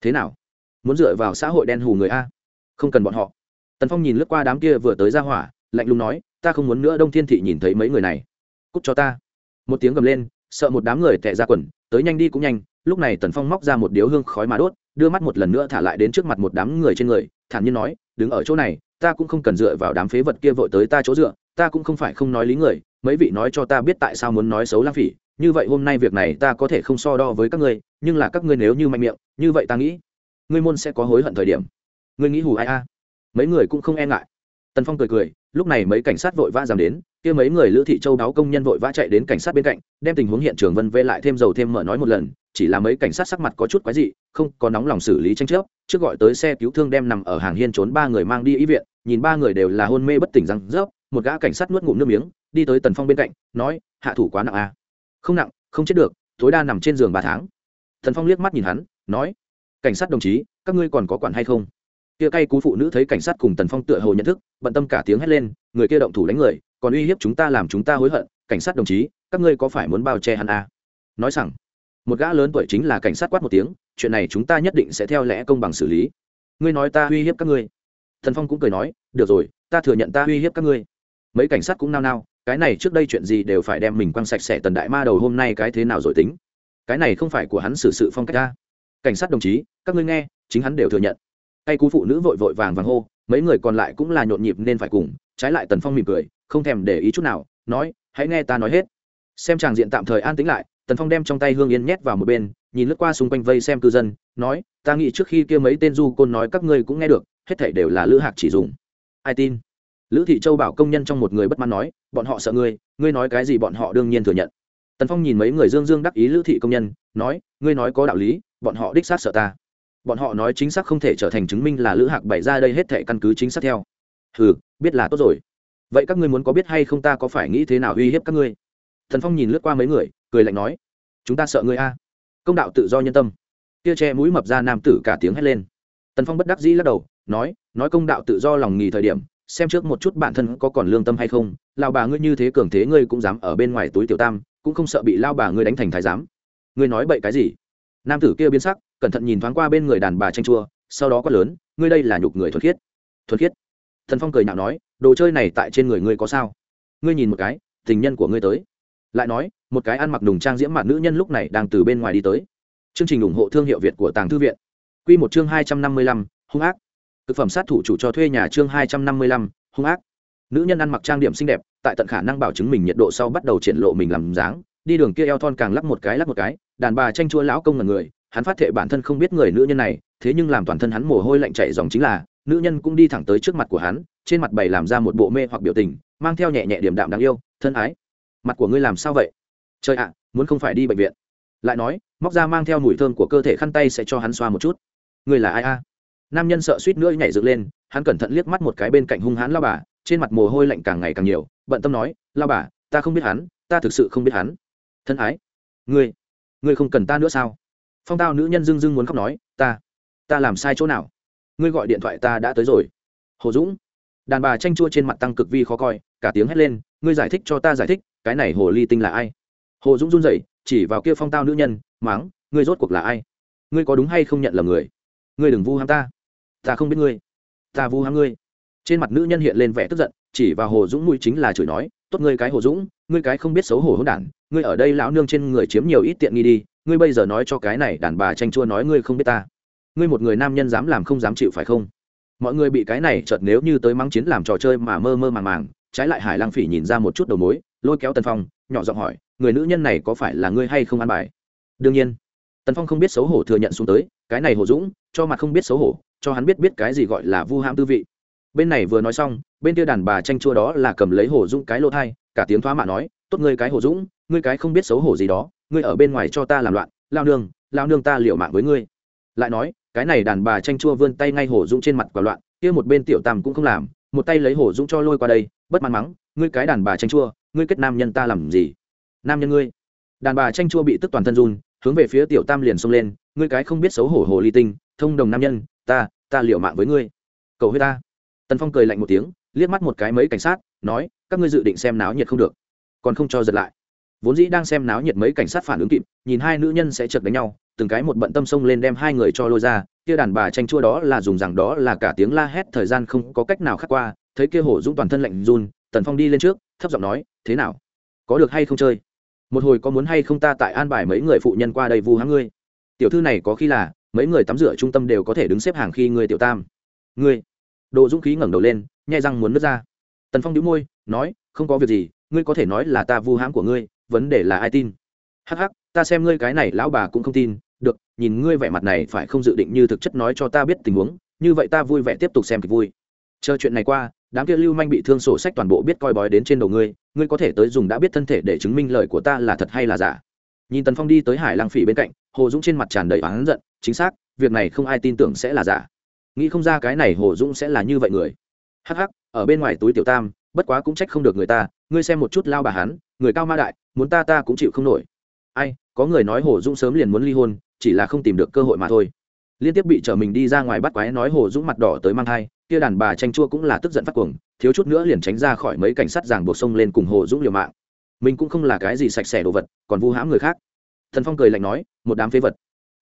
Thế nào? Muốn dựa vào xã hội đen hù người a? Không cần bọn họ. Tần phong nhìn lướt qua đám kia vừa tới ra hỏa lạnh lùng nói ta không muốn nữa đông thiên thị nhìn thấy mấy người này. Cút cho ta. Một tiếng gầm lên sợ một đám người tệ ra quần, tới nhanh đi cũng nhanh, lúc này tần phong móc ra một điếu hương khói mà đốt, đưa mắt một lần nữa thả lại đến trước mặt một đám người trên người, thản nhiên nói, đứng ở chỗ này, ta cũng không cần dựa vào đám phế vật kia vội tới ta chỗ dựa, ta cũng không phải không nói lý người, mấy vị nói cho ta biết tại sao muốn nói xấu lang phỉ, như vậy hôm nay việc này ta có thể không so đo với các ngươi, nhưng là các ngươi nếu như mạnh miệng, như vậy ta nghĩ, ngươi môn sẽ có hối hận thời điểm. Ngươi nghĩ hù ai a? Mấy người cũng không e ngại. Tần phong cười cười, lúc này mấy cảnh sát vội vã giảm đến kia mấy người lữ thị châu đáo công nhân vội vã chạy đến cảnh sát bên cạnh, đem tình huống hiện trường vân vê lại thêm dầu thêm mở nói một lần, chỉ là mấy cảnh sát sắc mặt có chút quái dị, không có nóng lòng xử lý tranh chấp, trước gọi tới xe cứu thương đem nằm ở hàng hiên trốn ba người mang đi ý viện, nhìn ba người đều là hôn mê bất tỉnh răng rớp, một gã cảnh sát nuốt ngụm nước miếng, đi tới tần phong bên cạnh, nói, hạ thủ quá nặng à. không nặng, không chết được, tối đa nằm trên giường ba tháng Thần phong liếc mắt nhìn hắn, nói, cảnh sát đồng chí, các ngươi còn có quản hay không kia cay cú phụ nữ thấy cảnh sát cùng tần phong tựa hồ nhận thức, bận tâm cả tiếng hét lên, người kia động thủ đánh người còn uy hiếp chúng ta làm chúng ta hối hận, cảnh sát đồng chí, các ngươi có phải muốn bao che hắn à? nói rằng, một gã lớn tuổi chính là cảnh sát quát một tiếng, chuyện này chúng ta nhất định sẽ theo lẽ công bằng xử lý. Ngươi nói ta uy hiếp các ngươi. Thần phong cũng cười nói, được rồi, ta thừa nhận ta uy hiếp các ngươi. Mấy cảnh sát cũng nao nao, cái này trước đây chuyện gì đều phải đem mình quăng sạch sẽ tần đại ma đầu hôm nay cái thế nào rồi tính. Cái này không phải của hắn xử sự phong cách ta. Cảnh sát đồng chí, các ngươi nghe, chính hắn đều thừa nhận. Hay cú phụ nữ vội vội vàng vàng hô, mấy người còn lại cũng là nhộn nhịp nên phải cùng, trái lại tần phong mỉm cười không thèm để ý chút nào, nói, hãy nghe ta nói hết. Xem tràng diện tạm thời an tĩnh lại, tần phong đem trong tay hương yên nhét vào một bên, nhìn lướt qua xung quanh vây xem cư dân, nói, ta nghĩ trước khi kia mấy tên du côn nói các ngươi cũng nghe được, hết thảy đều là lữ hạc chỉ dùng. Ai tin? Lữ thị châu bảo công nhân trong một người bất mãn nói, bọn họ sợ ngươi ngươi nói cái gì bọn họ đương nhiên thừa nhận. Tần phong nhìn mấy người dương dương đắc ý lữ thị công nhân, nói, ngươi nói có đạo lý, bọn họ đích xác sợ ta. Bọn họ nói chính xác không thể trở thành chứng minh là lữ hạc bày ra đây hết thệ căn cứ chính xác theo. Hừ, biết là tốt rồi vậy các ngươi muốn có biết hay không ta có phải nghĩ thế nào uy hiếp các ngươi? Thần phong nhìn lướt qua mấy người, cười lạnh nói, chúng ta sợ ngươi a. Công đạo tự do nhân tâm. Tia che mũi mập ra nam tử cả tiếng hét lên. Tần phong bất đắc dĩ lắc đầu, nói nói công đạo tự do lòng nghỉ thời điểm, xem trước một chút bản thân có còn lương tâm hay không lao bà ngươi như thế cường thế ngươi cũng dám ở bên ngoài túi tiểu tam, cũng không sợ bị lao bà ngươi đánh thành thái giám. Ngươi nói bậy cái gì? Nam tử kia biến sắc, cẩn thận nhìn thoáng qua bên người đàn bà tranh chua, sau đó quát lớn, ngươi đây là nhục người thuật khiết. Thuật khiết? Thần phong cười nhạo nói, đồ chơi này tại trên người ngươi có sao? Ngươi nhìn một cái, tình nhân của ngươi tới. Lại nói, một cái ăn mặc nùng trang diễm mặt nữ nhân lúc này đang từ bên ngoài đi tới. Chương trình ủng hộ thương hiệu việt của tàng thư viện. Q một chương hai trăm năm mươi lăm, hung ác. Thực phẩm sát thủ chủ cho thuê nhà chương hai trăm năm mươi lăm, hung ác. Nữ nhân ăn mặc trang điểm xinh đẹp, tại tận khả năng bảo chứng mình nhiệt độ sau bắt đầu triển lộ mình làm dáng. Đi đường kia eo thon càng lắc một cái lắc một cái, đàn bà tranh chua lão công là người, hắn phát thệ bản thân không biết người nữ nhân này, thế nhưng làm toàn thân hắn mồ hôi lạnh chạy dòng chính là nữ nhân cũng đi thẳng tới trước mặt của hắn, trên mặt bày làm ra một bộ mê hoặc biểu tình, mang theo nhẹ nhẹ điểm đạm đáng yêu, thân ái, mặt của ngươi làm sao vậy? Trời ạ, muốn không phải đi bệnh viện. Lại nói, móc ra mang theo mùi thơm của cơ thể khăn tay sẽ cho hắn xoa một chút. Ngươi là ai a? Nam nhân sợ suýt nữa nhảy dựng lên, hắn cẩn thận liếc mắt một cái bên cạnh hung hãn lao bà, trên mặt mồ hôi lạnh càng ngày càng nhiều, bận tâm nói lao bà, ta không biết hắn, ta thực sự không biết hắn. Thân ái, ngươi ngươi không cần ta nữa sao? Phong tao nữ nhân dưng dưng muốn khóc nói, ta ta làm sai chỗ nào? Ngươi gọi điện thoại ta đã tới rồi. Hồ dũng, đàn bà tranh chua trên mặt tăng cực vi khó coi, cả tiếng hét lên, ngươi giải thích cho ta giải thích, cái này hồ ly tinh là ai? Hồ dũng run rẩy, chỉ vào kia phong tao nữ nhân máng ngươi rốt cuộc là ai? Ngươi có đúng hay không nhận là người? Ngươi đừng vu ham ta. Ta không biết ngươi. Ta vu ham ngươi. Trên mặt nữ nhân hiện lên vẻ tức giận, chỉ vào hồ dũng mũi chính là chửi nói, tốt ngươi cái hồ dũng, ngươi cái không biết xấu hổ hỗn đản, ngươi ở đây lão nương trên người chiếm nhiều ít tiện nghi đi, ngươi bây giờ nói cho cái này đàn bà tranh chua nói ngươi không biết ta ngươi một người nam nhân dám làm không dám chịu phải không? Mọi người bị cái này chợt nếu như tới mắng chiến làm trò chơi mà mơ mơ màng màng, trái lại hải lang phỉ nhìn ra một chút đầu mối, lôi kéo tần phong, nhỏ giọng hỏi, người nữ nhân này có phải là ngươi hay không ăn bài? Đương nhiên. Tần phong không biết xấu hổ thừa nhận xuống tới, cái này hồ dũng, cho mặt không biết xấu hổ, cho hắn biết biết cái gì gọi là vu ham tư vị. Bên này vừa nói xong, bên kia đàn bà tranh chua đó là cầm lấy hồ dũng cái lô thai, cả tiếng thoá mạ nói, tốt ngươi cái hồ dũng, ngươi cái không biết xấu hổ gì đó, ngươi ở bên ngoài cho ta làm loạn, lao nương lao nương ta liệu mạng với ngươi. Lại nói cái này đàn bà tranh chua vươn tay ngay hồ dũng trên mặt quả loạn, kia một bên tiểu tam cũng không làm, một tay lấy hồ dũng cho lôi qua đây, bất mãn mắng, ngươi cái đàn bà tranh chua, ngươi kết nam nhân ta làm gì? Nam nhân ngươi. Đàn bà tranh chua bị tức toàn thân run, hướng về phía tiểu tam liền xông lên, ngươi cái không biết xấu hổ hồ ly tinh, thông đồng nam nhân, ta ta liệu mạng với ngươi. Cầu huyết ta. Tần phong cười lạnh một tiếng, liếc mắt một cái mấy cảnh sát, nói, các ngươi dự định xem náo nhiệt không được, còn không cho giật lại. Vốn dĩ đang xem náo nhiệt mấy cảnh sát phản ứng kịp, nhìn hai nữ nhân sẽ chật đánh nhau từng cái một bận tâm xông lên đem hai người cho lôi ra, kia đàn bà tranh chua đó là dùng rằng đó là cả tiếng la hét thời gian không có cách nào khác qua, thấy kia hổ dũng toàn thân lạnh run, tần phong đi lên trước, thấp giọng nói, thế nào? Có được hay không chơi? Một hồi có muốn hay không ta tại an bài mấy người phụ nhân qua đây vu hãng ngươi? Tiểu thư này có khi là, mấy người tắm rửa trung tâm đều có thể đứng xếp hàng khi ngươi tiểu tam. Ngươi? Đồ dũng khí ngẩng đầu lên, nhai răng muốn nứt ra. Tần phong đĩu môi, nói, không có việc gì, ngươi có thể nói là ta vu hãng của ngươi, vấn đề là ai tin? Hắc hắc ta xem ngươi cái này lão bà cũng không tin, được, nhìn ngươi vẻ mặt này phải không dự định như thực chất nói cho ta biết tình huống, như vậy ta vui vẻ tiếp tục xem kịch vui. Chờ chuyện này qua, đám kia lưu manh bị thương sổ sách toàn bộ biết coi bói đến trên đầu ngươi ngươi có thể tới dùng đã biết thân thể để chứng minh lời của ta là thật hay là giả. Nhìn tần phong đi tới hải lang phỉ bên cạnh, hồ dũng trên mặt tràn đầy oán giận, chính xác, việc này không ai tin tưởng sẽ là giả. Nghĩ không ra cái này hồ dũng sẽ là như vậy người. Hắc hắc, ở bên ngoài túi tiểu tam, bất quá cũng trách không được người ta, ngươi xem một chút lao bà hắn, người cao ma đại, muốn ta ta cũng chịu không nổi ai, có người nói hồ dũng sớm liền muốn ly hôn, chỉ là không tìm được cơ hội mà thôi. Liên tiếp bị trở mình đi ra ngoài bắt quái nói hồ dũng mặt đỏ tới mang thai, kia đàn bà tranh chua cũng là tức giận phát cuồng, thiếu chút nữa liền tránh ra khỏi mấy cảnh sát giảng buộc sông lên cùng hồ dũng liều mạng. Mình cũng không là cái gì sạch sẽ đồ vật, còn vu hãm người khác. Thần phong cười lạnh nói, một đám phế vật.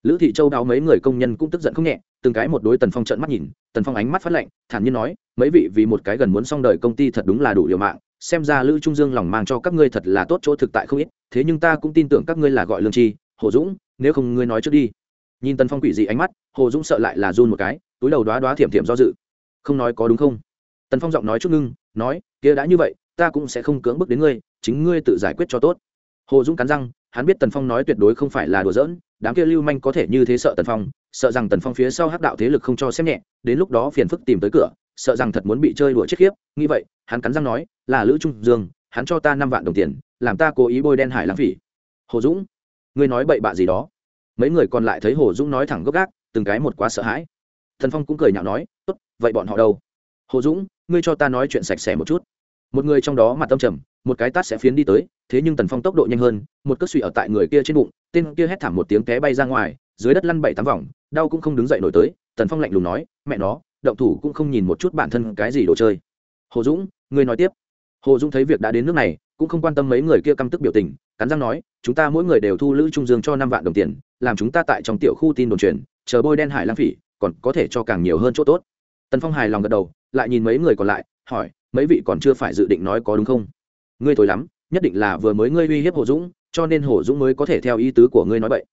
Lữ thị châu đáo mấy người công nhân cũng tức giận không nhẹ, từng cái một đối tần phong trận mắt nhìn, tần phong ánh mắt phát lạnh, thản nhiên nói, mấy vị vì một cái gần muốn xong đời công ty thật đúng là đủ liều mạng xem ra lữ trung dương lòng mang cho các ngươi thật là tốt chỗ thực tại không ít, thế nhưng ta cũng tin tưởng các ngươi là gọi lương chi, hồ dũng, nếu không ngươi nói trước đi. Nhìn tần phong quỷ dị ánh mắt, hồ dũng sợ lại là run một cái, túi đầu đoá đoá thiểm thiểm do dự. Không nói có đúng không? Tần phong giọng nói chút ngưng, nói, kia đã như vậy, ta cũng sẽ không cưỡng bức đến ngươi, chính ngươi tự giải quyết cho tốt. Hồ dũng cắn răng, hắn biết tần phong nói tuyệt đối không phải là đùa giỡn, đám kia lưu manh có thể như thế sợ tần phong, sợ rằng tần phong phía sau hắc đạo thế lực không cho xem nhẹ, đến lúc đó phiền phức tìm tới cửa, sợ rằng thật muốn bị chơi đùa chết khiếp, nghĩ vậy, hắn cắn răng nói là lữ trung dương, hắn cho ta năm vạn đồng tiền, làm ta cố ý bôi đen hải lãng phỉ. Hồ dũng, ngươi nói bậy bạ gì đó? Mấy người còn lại thấy hồ dũng nói thẳng gốc gác từng cái một quá sợ hãi. Thần phong cũng cười nhạo nói, tốt, vậy bọn họ đâu? Hồ dũng, ngươi cho ta nói chuyện sạch sẽ một chút. Một người trong đó mặt tâm trầm, một cái tát sẽ phiến đi tới, thế nhưng tần phong tốc độ nhanh hơn, một cất suy ở tại người kia trên bụng, tên kia hét thảm một tiếng té bay ra ngoài, dưới đất lăn bảy tám vòng, đau cũng không đứng dậy nổi tới, tần phong lạnh lùng nói, mẹ nó, động thủ cũng không nhìn một chút bản thân cái gì đồ chơi. Hồ dũng, ngươi nói tiếp hồ Dung thấy việc đã đến nước này, cũng không quan tâm mấy người kia căm tức biểu tình, cắn răng nói, chúng ta mỗi người đều thu lữ trung dương cho năm vạn đồng tiền, làm chúng ta tại trong tiểu khu tin đồn truyền, chờ bôi đen hải lang phỉ, còn có thể cho càng nhiều hơn chỗ tốt. Tần phong hài lòng gật đầu, lại nhìn mấy người còn lại, hỏi, mấy vị còn chưa phải dự định nói có đúng không? Ngươi thổi lắm, nhất định là vừa mới ngươi uy hiếp hồ dũng, cho nên hồ dũng mới có thể theo ý tứ của ngươi nói vậy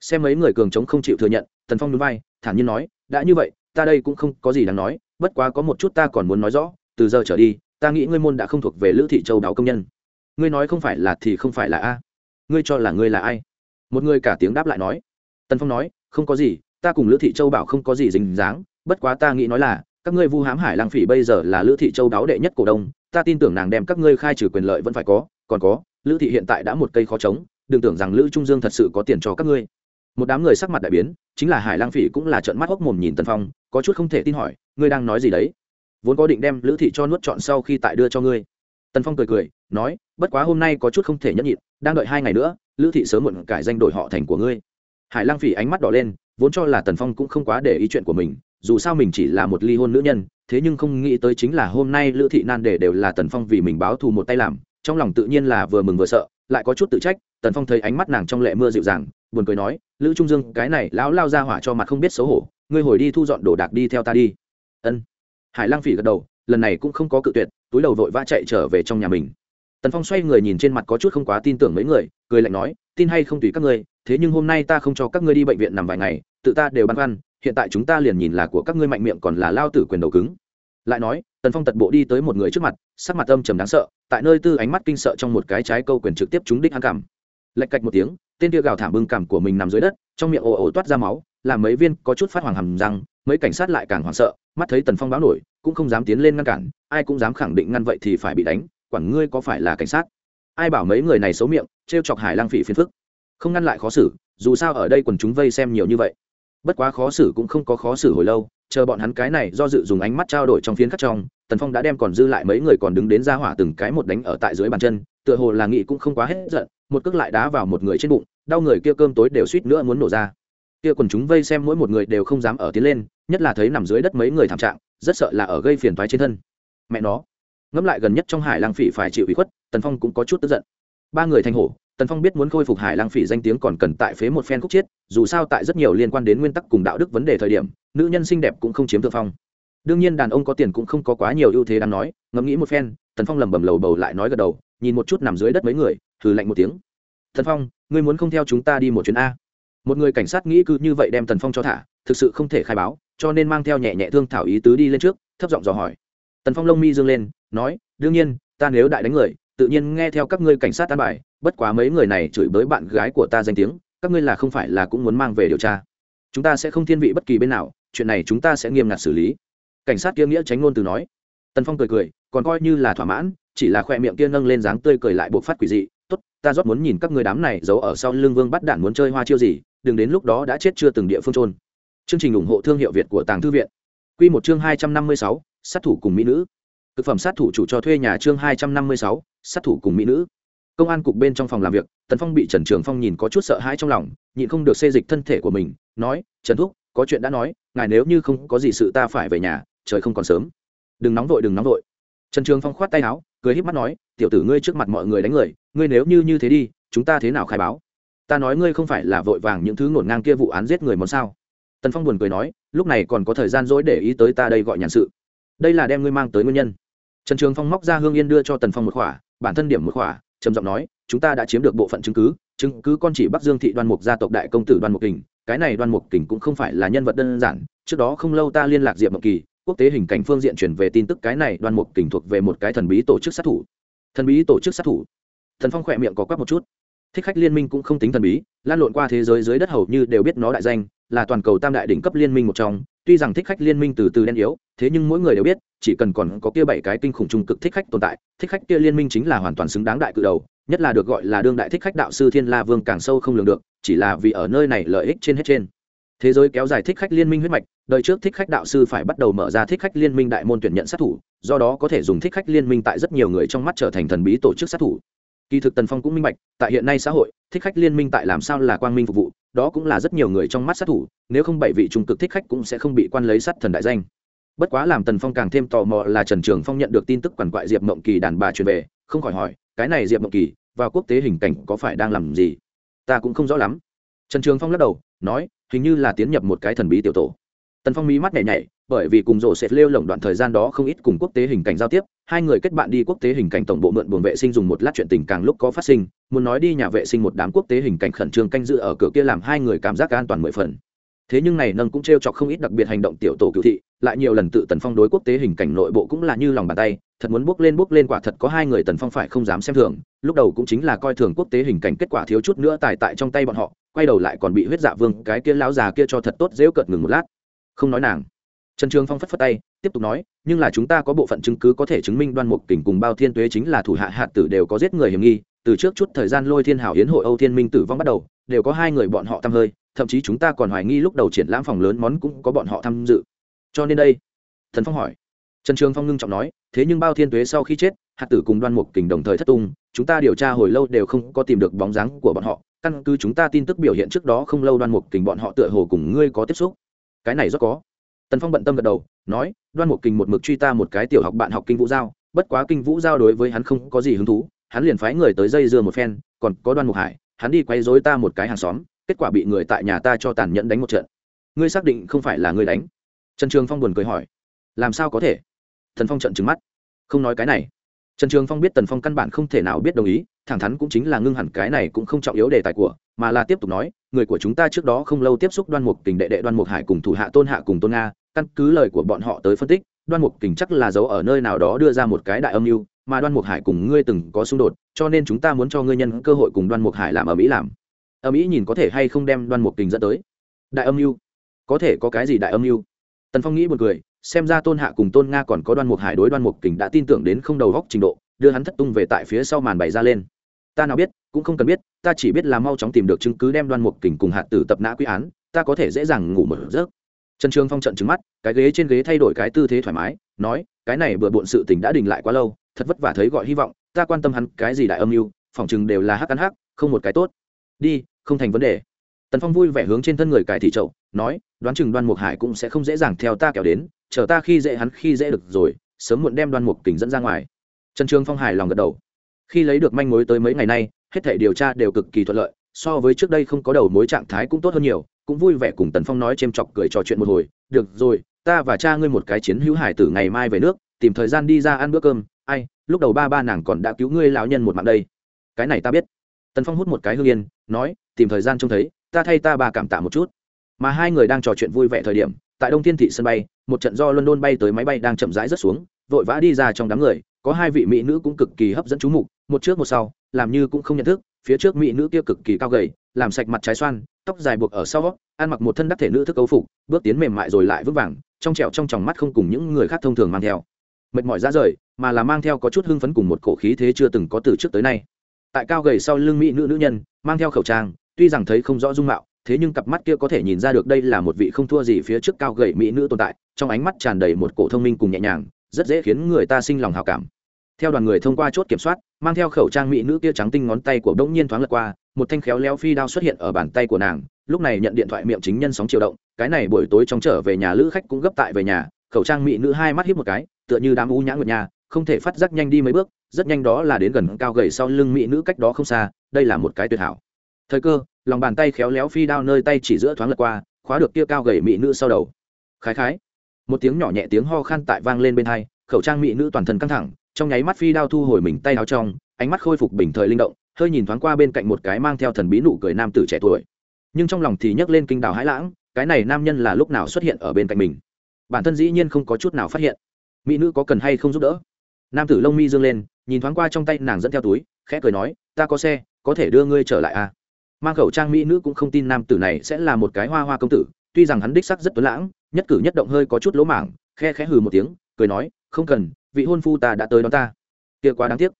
xem mấy người cường chống không chịu thừa nhận, tần phong núi vai, thản nhiên nói, đã như vậy, ta đây cũng không có gì đáng nói, bất quá có một chút ta còn muốn nói rõ, từ giờ trở đi ta nghĩ ngươi môn đã không thuộc về lữ thị châu đáo công nhân. Ngươi nói không phải là thì không phải là a. Ngươi cho là ngươi là ai? Một người cả tiếng đáp lại nói. Tần phong nói, không có gì, ta cùng lữ thị châu bảo không có gì dính dáng, bất quá ta nghĩ nói là, các ngươi vu hám hải lang phỉ bây giờ là lữ thị châu đáo đệ nhất cổ đông, ta tin tưởng nàng đem các ngươi khai trừ quyền lợi vẫn phải có, còn có, lữ thị hiện tại đã một cây khó trống, đừng tưởng rằng lữ trung dương thật sự có tiền cho các ngươi. Một đám người sắc mặt đại biến, chính là hải lang phỉ cũng là trợn mắt hốc mồm nhìn tần phong, có chút không thể tin hỏi, ngươi đang nói gì đấy? Vốn có định đem lữ thị cho nuốt chọn sau khi tại đưa cho ngươi. Tần phong cười cười, nói, bất quá hôm nay có chút không thể nhẫn nhịn, đang đợi hai ngày nữa, lữ thị sớm muộn cải danh đổi họ thành của ngươi. Hải lang phỉ ánh mắt đỏ lên, vốn cho là tần phong cũng không quá để ý chuyện của mình, dù sao mình chỉ là một ly hôn nữ nhân, thế nhưng không nghĩ tới chính là hôm nay lữ thị nan đề đều là tần phong vì mình báo thù một tay làm, trong lòng tự nhiên là vừa mừng vừa sợ, lại có chút tự trách, tần phong thấy ánh mắt nàng trong lệ mưa dịu dàng, buồn cười nói, lữ trung dương, cái này lão lao ra hỏa cho mặt không biết xấu hổ, ngươi hồi đi thu dọn đồ đạc đi theo ta đi. Ân hải lang phỉ gật đầu, lần này cũng không có cự tuyệt, túi đầu vội vã chạy trở về trong nhà mình. Tần phong xoay người nhìn trên mặt có chút không quá tin tưởng mấy người, cười lạnh nói, tin hay không tùy các ngươi, thế nhưng hôm nay ta không cho các ngươi đi bệnh viện nằm vài ngày, tự ta đều băn khoăn, hiện tại chúng ta liền nhìn là của các ngươi mạnh miệng còn là lao tử quyền đầu cứng. Lại nói, tần phong tật bộ đi tới một người trước mặt, sắc mặt âm trầm đáng sợ, tại nơi tư ánh mắt kinh sợ trong một cái trái câu quyền trực tiếp trúng đích hắn cảm. Lạch cạch một tiếng, tên kia gào thảm bưng cảm của mình nằm dưới đất, trong miệng ồ ồ toát ra máu, làm mấy viên có chút phát hoàng hầm răng, mấy cảnh sát lại càng hoảng sợ mắt thấy tần phong báo nổi, cũng không dám tiến lên ngăn cản, ai cũng dám khẳng định ngăn vậy thì phải bị đánh, quản ngươi có phải là cảnh sát. Ai bảo mấy người này xấu miệng t chọc hải lang phỉ phiền phức. Không ngăn lại khó xử, dù sao ở đây quần chúng vây xem nhiều như vậy. Bất quá khó xử cũng không có khó xử hồi lâu, chờ bọn hắn cái này do dự dùng ánh mắt trao đổi trong phiến khắc trong, tần phong đã đem còn dư lại mấy người còn đứng đến ra hỏa từng cái một đánh ở tại dưới bàn chân, tựa hồ là nghị cũng không quá hết giận, một cước lại đá vào một người trên bụng, đau người kia cơm tối đều suýt nữa muốn nổ ra kia quần chúng vây xem mỗi một người đều không dám ở tiến lên, nhất là thấy nằm dưới đất mấy người thảm trạng, rất sợ là ở gây phiền thoái trên thân. Mẹ nó. Ngẫm lại gần nhất trong hải lang phỉ phải chịu ủy khuất, tần phong cũng có chút tức giận. Ba người thành hổ, tần phong biết muốn khôi phục hải lang phỉ danh tiếng còn cần tại phế một phen khúc chiết dù sao tại rất nhiều liên quan đến nguyên tắc cùng đạo đức vấn đề thời điểm, nữ nhân xinh đẹp cũng không chiếm thượng phong. Đương nhiên đàn ông có tiền cũng không có quá nhiều ưu thế đáng nói, ngẫm nghĩ một phen, tần phong lẩm bẩm lầu bầu lại nói gật đầu, nhìn một chút nằm dưới đất mấy người thử lạnh một tiếng. Tần phong, ngươi muốn không theo chúng ta đi một chuyến a? Một người cảnh sát nghĩ cứ như vậy đem tần phong cho thả, thực sự không thể khai báo, cho nên mang theo nhẹ nhẹ thương thảo ý tứ đi lên trước, thấp giọng dò hỏi. Tần phong lông mi dương lên, nói, đương nhiên, ta nếu đại đánh người, tự nhiên nghe theo các ngươi cảnh sát tan bài, bất quá mấy người này chửi bới bạn gái của ta danh tiếng, các ngươi là không phải là cũng muốn mang về điều tra. Chúng ta sẽ không thiên vị bất kỳ bên nào, chuyện này chúng ta sẽ nghiêm ngặt xử lý. Cảnh sát kia nghĩa tránh ngôn từ nói. Tần phong cười cười, còn coi như là thỏa mãn, chỉ là khoe miệng kia nâng lên dáng tươi cười lại buộc phát quỷ dị, tốt, ta rót muốn nhìn các người đám này giấu ở sau lưng vương bắt Đản muốn chơi hoa chiêu gì đừng đến lúc đó đã chết chưa từng địa phương trôn chương trình ủng hộ thương hiệu việt của tàng thư viện. Q một chương hai trăm năm mươi sáu, sát thủ cùng mỹ nữ. Thực phẩm sát thủ chủ cho thuê nhà chương hai trăm năm mươi sáu, sát thủ cùng mỹ nữ. Công an cục bên trong phòng làm việc, tần phong bị trần trường phong nhìn có chút sợ hãi trong lòng, nhịn không được xê dịch thân thể của mình, nói, trần thúc, có chuyện đã nói, ngài nếu như không có gì sự ta phải về nhà, trời không còn sớm. Đừng nóng vội, đừng nóng vội. Trần trường phong khoát tay áo, cười h í p mắt nói, tiểu tử ngươi trước mặt mọi người đánh người, ngươi nếu như như thế đi, chúng ta thế nào khai báo? Ta nói ngươi không phải là vội vàng những thứ ngổn ngang kia vụ án giết người món sao? Tần phong buồn cười nói, lúc này còn có thời gian dỗi để ý tới ta đây gọi nhàn sự. Đây là đem ngươi mang tới nguyên nhân. Trần trường phong móc ra hương yên đưa cho tần phong một khỏa, bản thân điểm một khỏa, trầm giọng nói, chúng ta đã chiếm được bộ phận chứng cứ chứng cứ con chỉ bắc dương thị đoan mục gia tộc đại công tử đoan mục kình, cái này đoan mục kình cũng không phải là nhân vật đơn giản, trước đó không lâu ta liên lạc diệp mộng kỳ, quốc tế hình cảnh phương diện chuyển về tin tức cái này đoan mục kình thuộc về một cái thần bí tổ chức sát thủ. Thần bí tổ chức sát thủ. Thần phong khỏe miệng có quắc một chút thích khách liên minh cũng không tính thần bí, lan lộn qua thế giới dưới đất hầu như đều biết nó đại danh, là toàn cầu tam đại đỉnh cấp liên minh một trong. Tuy rằng thích khách liên minh từ từ đen yếu, thế nhưng mỗi người đều biết, chỉ cần còn có kia bảy cái kinh khủng trung cực thích khách tồn tại, thích khách kia liên minh chính là hoàn toàn xứng đáng đại cự đầu, nhất là được gọi là đương đại thích khách đạo sư thiên la vương càng sâu không lường được, chỉ là vì ở nơi này lợi ích trên hết trên. Thế giới kéo dài thích khách liên minh huyết mạch, đời trước thích khách đạo sư phải bắt đầu mở ra thích khách liên minh đại môn tuyển nhận sát thủ, do đó có thể dùng thích khách liên minh tại rất nhiều người trong mắt trở thành thần bí tổ chức sát thủ kỳ thực tần phong cũng minh bạch, tại hiện nay xã hội, thích khách liên minh tại làm sao là quang minh phục vụ, đó cũng là rất nhiều người trong mắt sát thủ, nếu không bảy vị trung cực thích khách cũng sẽ không bị quan lấy sát thần đại danh. Bất quá làm tần phong càng thêm tò mò là trần trường phong nhận được tin tức quản quại diệp mộng kỳ đàn bà truyền về, không khỏi hỏi, cái này diệp mộng kỳ và quốc tế hình cảnh có phải đang làm gì? Ta cũng không rõ lắm. Trần trường phong lắc đầu, nói, hình như là tiến nhập một cái thần bí tiểu tổ. Tần phong mí mắt nhảy nhảy bởi vì cùng rổ sẽ lêu lồng đoạn thời gian đó không ít cùng quốc tế hình cảnh giao tiếp, hai người kết bạn đi quốc tế hình cảnh tổng bộ mượn buồng vệ sinh dùng một lát chuyện tình càng lúc có phát sinh, muốn nói đi nhà vệ sinh một đám quốc tế hình cảnh khẩn trương canh giữ ở cửa kia làm hai người cảm giác an toàn mười phần. Thế nhưng này nâng cũng t r e o chọc không ít đặc biệt hành động tiểu tổ cựu thị, lại nhiều lần tự tần phong đối quốc tế hình cảnh nội bộ cũng là như lòng bàn tay, thật muốn bước lên bước lên quả thật có hai người tần phong phải không dám xem thường, lúc đầu cũng chính là coi thường quốc tế hình cảnh kết quả thiếu chút nữa tài tại trong tay bọn họ, quay đầu lại còn bị huyết dạ vương, cái kia lão già kia cho thật tốt dễu cợt ngừng một lát. Không nói nàng trần trường phong phất phất tay, tiếp tục nói, nhưng là chúng ta có bộ phận chứng cứ có thể chứng minh đoan mục kình cùng bao thiên tuế chính là thủ hạ hạt tử đều có giết người hiểm nghi, từ trước chút thời gian lôi thiên hảo hiến hội âu thiên minh tử vong bắt đầu, đều có hai người bọn họ tham hơi, thậm chí chúng ta còn hoài nghi lúc đầu triển lãm phòng lớn món cũng có bọn họ tham dự. Cho nên đây, thần phong hỏi. Trần trường phong ngưng trọng nói, thế nhưng bao thiên tuế sau khi chết, hạt tử cùng đoan mục kình đồng thời thất tung, chúng ta điều tra hồi lâu đều không có tìm được bóng dáng của bọn họ, căn cứ chúng ta tin tức biểu hiện trước đó không lâu đoan mục kình bọn họ tựa hồ cùng ngươi có tiếp xúc. Cái này rất có tần phong bận tâm gật đầu, nói, đoan một kình một mực truy ta một cái tiểu học bạn học kinh vũ giao, bất quá kinh vũ giao đối với hắn không có gì hứng thú, hắn liền phái người tới dây dưa một phen, còn có đoan mục hải, hắn đi quay dối ta một cái hàng xóm, kết quả bị người tại nhà ta cho tàn nhẫn đánh một trận. Ngươi xác định không phải là ngươi đánh? Trần trường phong buồn cười hỏi. Làm sao có thể? Thần phong trận trừng mắt. Không nói cái này. Trần trường phong biết tần phong căn bản không thể nào biết đồng ý, thẳng thắn cũng chính là ngưng hẳn cái này cũng không trọng yếu đề tài của mà là tiếp tục nói, người của chúng ta trước đó không lâu tiếp xúc đoan mục kình đệ đệ đoan mục hải cùng thủ hạ tôn hạ cùng tôn nga, căn cứ lời của bọn họ tới phân tích, đoan mục kình chắc là giấu ở nơi nào đó đưa ra một cái đại âm mưu, mà đoan mục hải cùng ngươi từng có xung đột, cho nên chúng ta muốn cho ngươi nhân cơ hội cùng đoan mục hải làm ở mỹ làm. Ở mỹ nhìn có thể hay không đem đoan mục kình dẫn tới. Đại âm mưu? Có thể có cái gì đại âm mưu? Tần phong nghĩ một người xem ra tôn hạ cùng tôn nga còn có đoan mục hải đối đoan mục kình đã tin tưởng đến không đầu góc trình độ, đưa hắn thất tung về tại phía sau màn bày ra lên ta nào biết, cũng không cần biết, ta chỉ biết là mau chóng tìm được chứng cứ đem đoan mục kình cùng hạt tử tập nã quy án, ta có thể dễ dàng ngủ một giấc. Trần trường phong trận trứng mắt, cái ghế trên ghế thay đổi cái tư thế thoải mái, nói, cái này bừa bộn sự tình đã đình lại quá lâu, thật vất vả thấy gọi hy vọng, ta quan tâm hắn cái gì đại âm mưu phỏng chừng đều là hắc ăn hắc, không một cái tốt. Đi, không thành vấn đề. Tần phong vui vẻ hướng trên thân người cải thị trậu nói, đoán chừng đoan mục hải cũng sẽ không dễ dàng theo ta kéo đến, chờ ta khi dễ hắn khi dễ được rồi, sớm muộn đem đoan mục kình dẫn ra ngoài. Trần trường phong hài lòng gật đầu khi lấy được manh mối tới mấy ngày nay, hết thể điều tra đều cực kỳ thuận lợi, so với trước đây không có đầu mối trạng thái cũng tốt hơn nhiều, cũng vui vẻ cùng tần phong nói c h ê m chọc cười trò chuyện một hồi, được rồi, ta và cha ngươi một cái chiến hữu hải tử ngày mai về nước, tìm thời gian đi ra ăn bữa cơm. Ai, lúc đầu ba ba nàng còn đã cứu ngươi lão nhân một mạng đây. Cái này ta biết. Tần phong hút một cái hương yên, nói, tìm thời gian trông thấy, ta thay ta bà cảm tạ một chút. Mà hai người đang trò chuyện vui vẻ thời điểm, tại đông thiên thị sân bay, một trận do london bay tới máy bay đang chậm rãi rớt xuống, vội vã đi ra trong đám người, có hai vị mỹ nữ cũng cực kỳ hấp dẫn chú mục một trước một sau, làm như cũng không nhận thức, phía trước mỹ nữ kia cực kỳ cao gầy, làm sạch mặt trái xoan, tóc dài buộc ở sau ăn mặc một thân đắc thể nữ thức ấu phục, bước tiến mềm mại rồi lại vững vàng, trong trẹo trong tròng mắt không cùng những người khác thông thường mang theo. Mệt mỏi ra rời, mà là mang theo có chút hưng phấn cùng một cổ khí thế chưa từng có từ trước tới nay. Tại cao gầy sau lưng mỹ nữ nữ nhân, mang theo khẩu trang, tuy rằng thấy không rõ dung mạo, thế nhưng cặp mắt kia có thể nhìn ra được đây là một vị không thua gì phía trước cao gầy mỹ nữ tồn tại, trong ánh mắt tràn đầy một cổ thông minh cùng nhẹ nhàng, rất dễ khiến người ta sinh lòng hào cảm. Theo đoàn người thông qua chốt kiểm soát mang theo khẩu trang mỹ nữ kia trắng tinh ngón tay của bỗng nhiên thoáng lật qua, một thanh khéo léo phi đao xuất hiện ở bàn tay của nàng, lúc này nhận điện thoại miệng chính nhân sóng chiều động, cái này buổi tối trong trở về nhà lữ khách cũng gấp tại về nhà, khẩu trang mỹ nữ hai mắt hít một cái, tựa như đám u nhã ngược nhà, không thể phát giác nhanh đi mấy bước, rất nhanh đó là đến gần cao gầy sau lưng mỹ nữ cách đó không xa, đây là một cái tuyệt hảo. Thời cơ, lòng bàn tay khéo léo phi đao nơi tay chỉ giữa thoáng lật qua, khóa được kia cao gầy mỹ nữ sau đầu. Khái khái, một tiếng nhỏ nhẹ tiếng ho khan tại vang lên bên hai, khẩu trang mỹ nữ toàn thân căng thẳng trong nháy mắt phi đao thu hồi mình tay áo trong, ánh mắt khôi phục bình thời linh động, hơi nhìn thoáng qua bên cạnh một cái mang theo thần bí nụ cười nam tử trẻ tuổi. Nhưng trong lòng thì nhấc lên kinh đào hãi lãng, cái này nam nhân là lúc nào xuất hiện ở bên cạnh mình? Bản thân dĩ nhiên không có chút nào phát hiện. Mỹ nữ có cần hay không giúp đỡ? Nam tử lông mi dương lên, nhìn thoáng qua trong tay nàng dẫn theo túi, khẽ cười nói, ta có xe, có thể đưa ngươi trở lại à? Mang khẩu trang mỹ nữ cũng không tin nam tử này sẽ là một cái hoa hoa công tử, tuy rằng hắn đích sắc rất tuấn lãng, nhất cử nhất động hơi có chút lỗ mảng, khe khẽ hừ một tiếng, cười nói, không cần vị hôn phu ta đã tới đón ta. Kia quá đáng tiếc.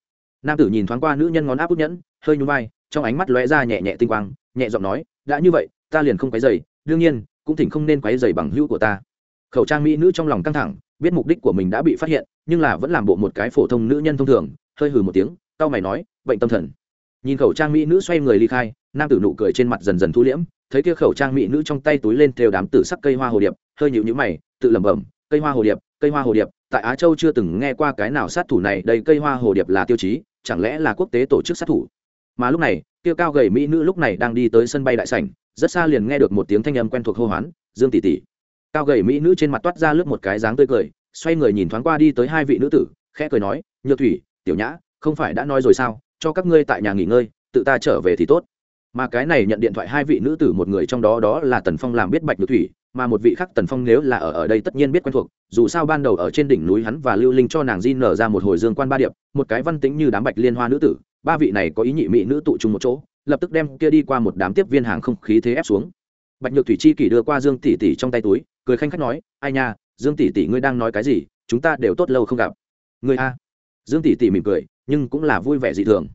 Nam tử nhìn thoáng qua nữ nhân ngón áp út nhẫn, hơi nhún vai, trong ánh mắt lóe ra nhẹ nhẹ tinh quang, nhẹ giọng nói, đã như vậy, ta liền không quấy dày đương nhiên, cũng thỉnh không nên quấy dày bằng hữu của ta. Khẩu trang mỹ nữ trong lòng căng thẳng, biết mục đích của mình đã bị phát hiện, nhưng là vẫn làm bộ một cái phổ thông nữ nhân thông thường, hơi hừ một tiếng tao mày nói, bệnh tâm thần. Nhìn khẩu trang mỹ nữ xoay người ly khai, nam tử nụ cười trên mặt dần dần thu liễm, thấy kia khẩu trang mỹ nữ trong tay túi lên theo đám tử sắc cây hoa hồ điệp, hơi nhịu nhữ mày, tự lẩm bẩm, cây hoa hồ điệp, cây hoa hồ điệp tại á châu chưa từng nghe qua cái nào sát thủ này đây cây hoa hồ điệp là tiêu chí, chẳng lẽ là quốc tế tổ chức sát thủ? Mà lúc này tiêu cao gầy mỹ nữ lúc này đang đi tới sân bay đại sảnh, rất xa liền nghe được một tiếng thanh âm quen thuộc hô hoán, dương tỷ tỷ. Cao gầy mỹ nữ trên mặt toát ra lướt một cái dáng tươi cười, xoay người nhìn thoáng qua đi tới hai vị nữ tử, khẽ cười nói, nhược thủy, tiểu nhã, không phải đã nói rồi sao? Cho các ngươi tại nhà nghỉ ngơi, tự ta trở về thì tốt. Mà cái này nhận điện thoại hai vị nữ tử một người trong đó đó là tần phong làm biết bạch nhược thủy mà một vị khác tần phong nếu là ở ở đây tất nhiên biết quen thuộc, dù sao ban đầu ở trên đỉnh núi hắn và lưu linh cho nàng di nở ra một hồi dương quan ba điệp, một cái văn tính như đám bạch liên hoa nữ tử, ba vị này có ý nhị mỹ nữ tụ chung một chỗ, lập tức đem kia đi qua một đám tiếp viên hàng không khí thế ép xuống. Bạch nhược thủy chi kỷ đưa qua dương tỷ tỷ trong tay túi, cười khanh khách nói, ai nha, dương tỷ tỷ ngươi đang nói cái gì, chúng ta đều tốt lâu không gặp. Người a? Dương tỷ tỷ mỉm cười, nhưng cũng là vui vẻ dị thường.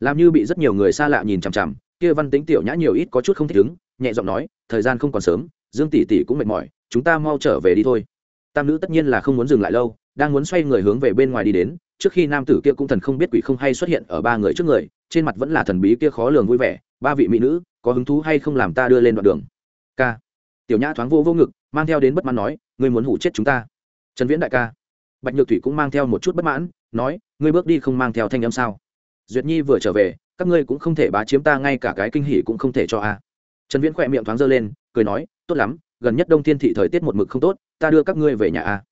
Làm như bị rất nhiều người xa lạ nhìn chằm chằm, kia văn tính tiểu nhã nhiều ít có chút không thích ứng, nhẹ giọng nói, thời gian không còn sớm dương tỷ tỷ cũng mệt mỏi, chúng ta mau trở về đi thôi. Tam nữ tất nhiên là không muốn dừng lại lâu, đang muốn xoay người hướng về bên ngoài đi đến, trước khi nam tử kia cũng thần không biết quỷ không hay xuất hiện ở ba người trước người, trên mặt vẫn là thần bí kia khó lường vui vẻ, ba vị mỹ nữ, có hứng thú hay không làm ta đưa lên đoạn đường. K. Tiểu nhã thoáng vô vô ngực, mang theo đến bất mãn nói, ngươi muốn hủ chết chúng ta. Trần viễn đại ca. Bạch nhược thủy cũng mang theo một chút bất mãn, nói, ngươi bước đi không mang theo thanh âm sao? Duyệt nhi vừa trở về, các ngươi cũng không thể bá chiếm ta, ngay cả cái kinh hỉ cũng không thể cho a. Trần viễn khỏe miệng thoáng dơ lên, cười nói tốt lắm, gần nhất đông thiên thị thời tiết một mực không tốt, ta đưa các ngươi về nhà a.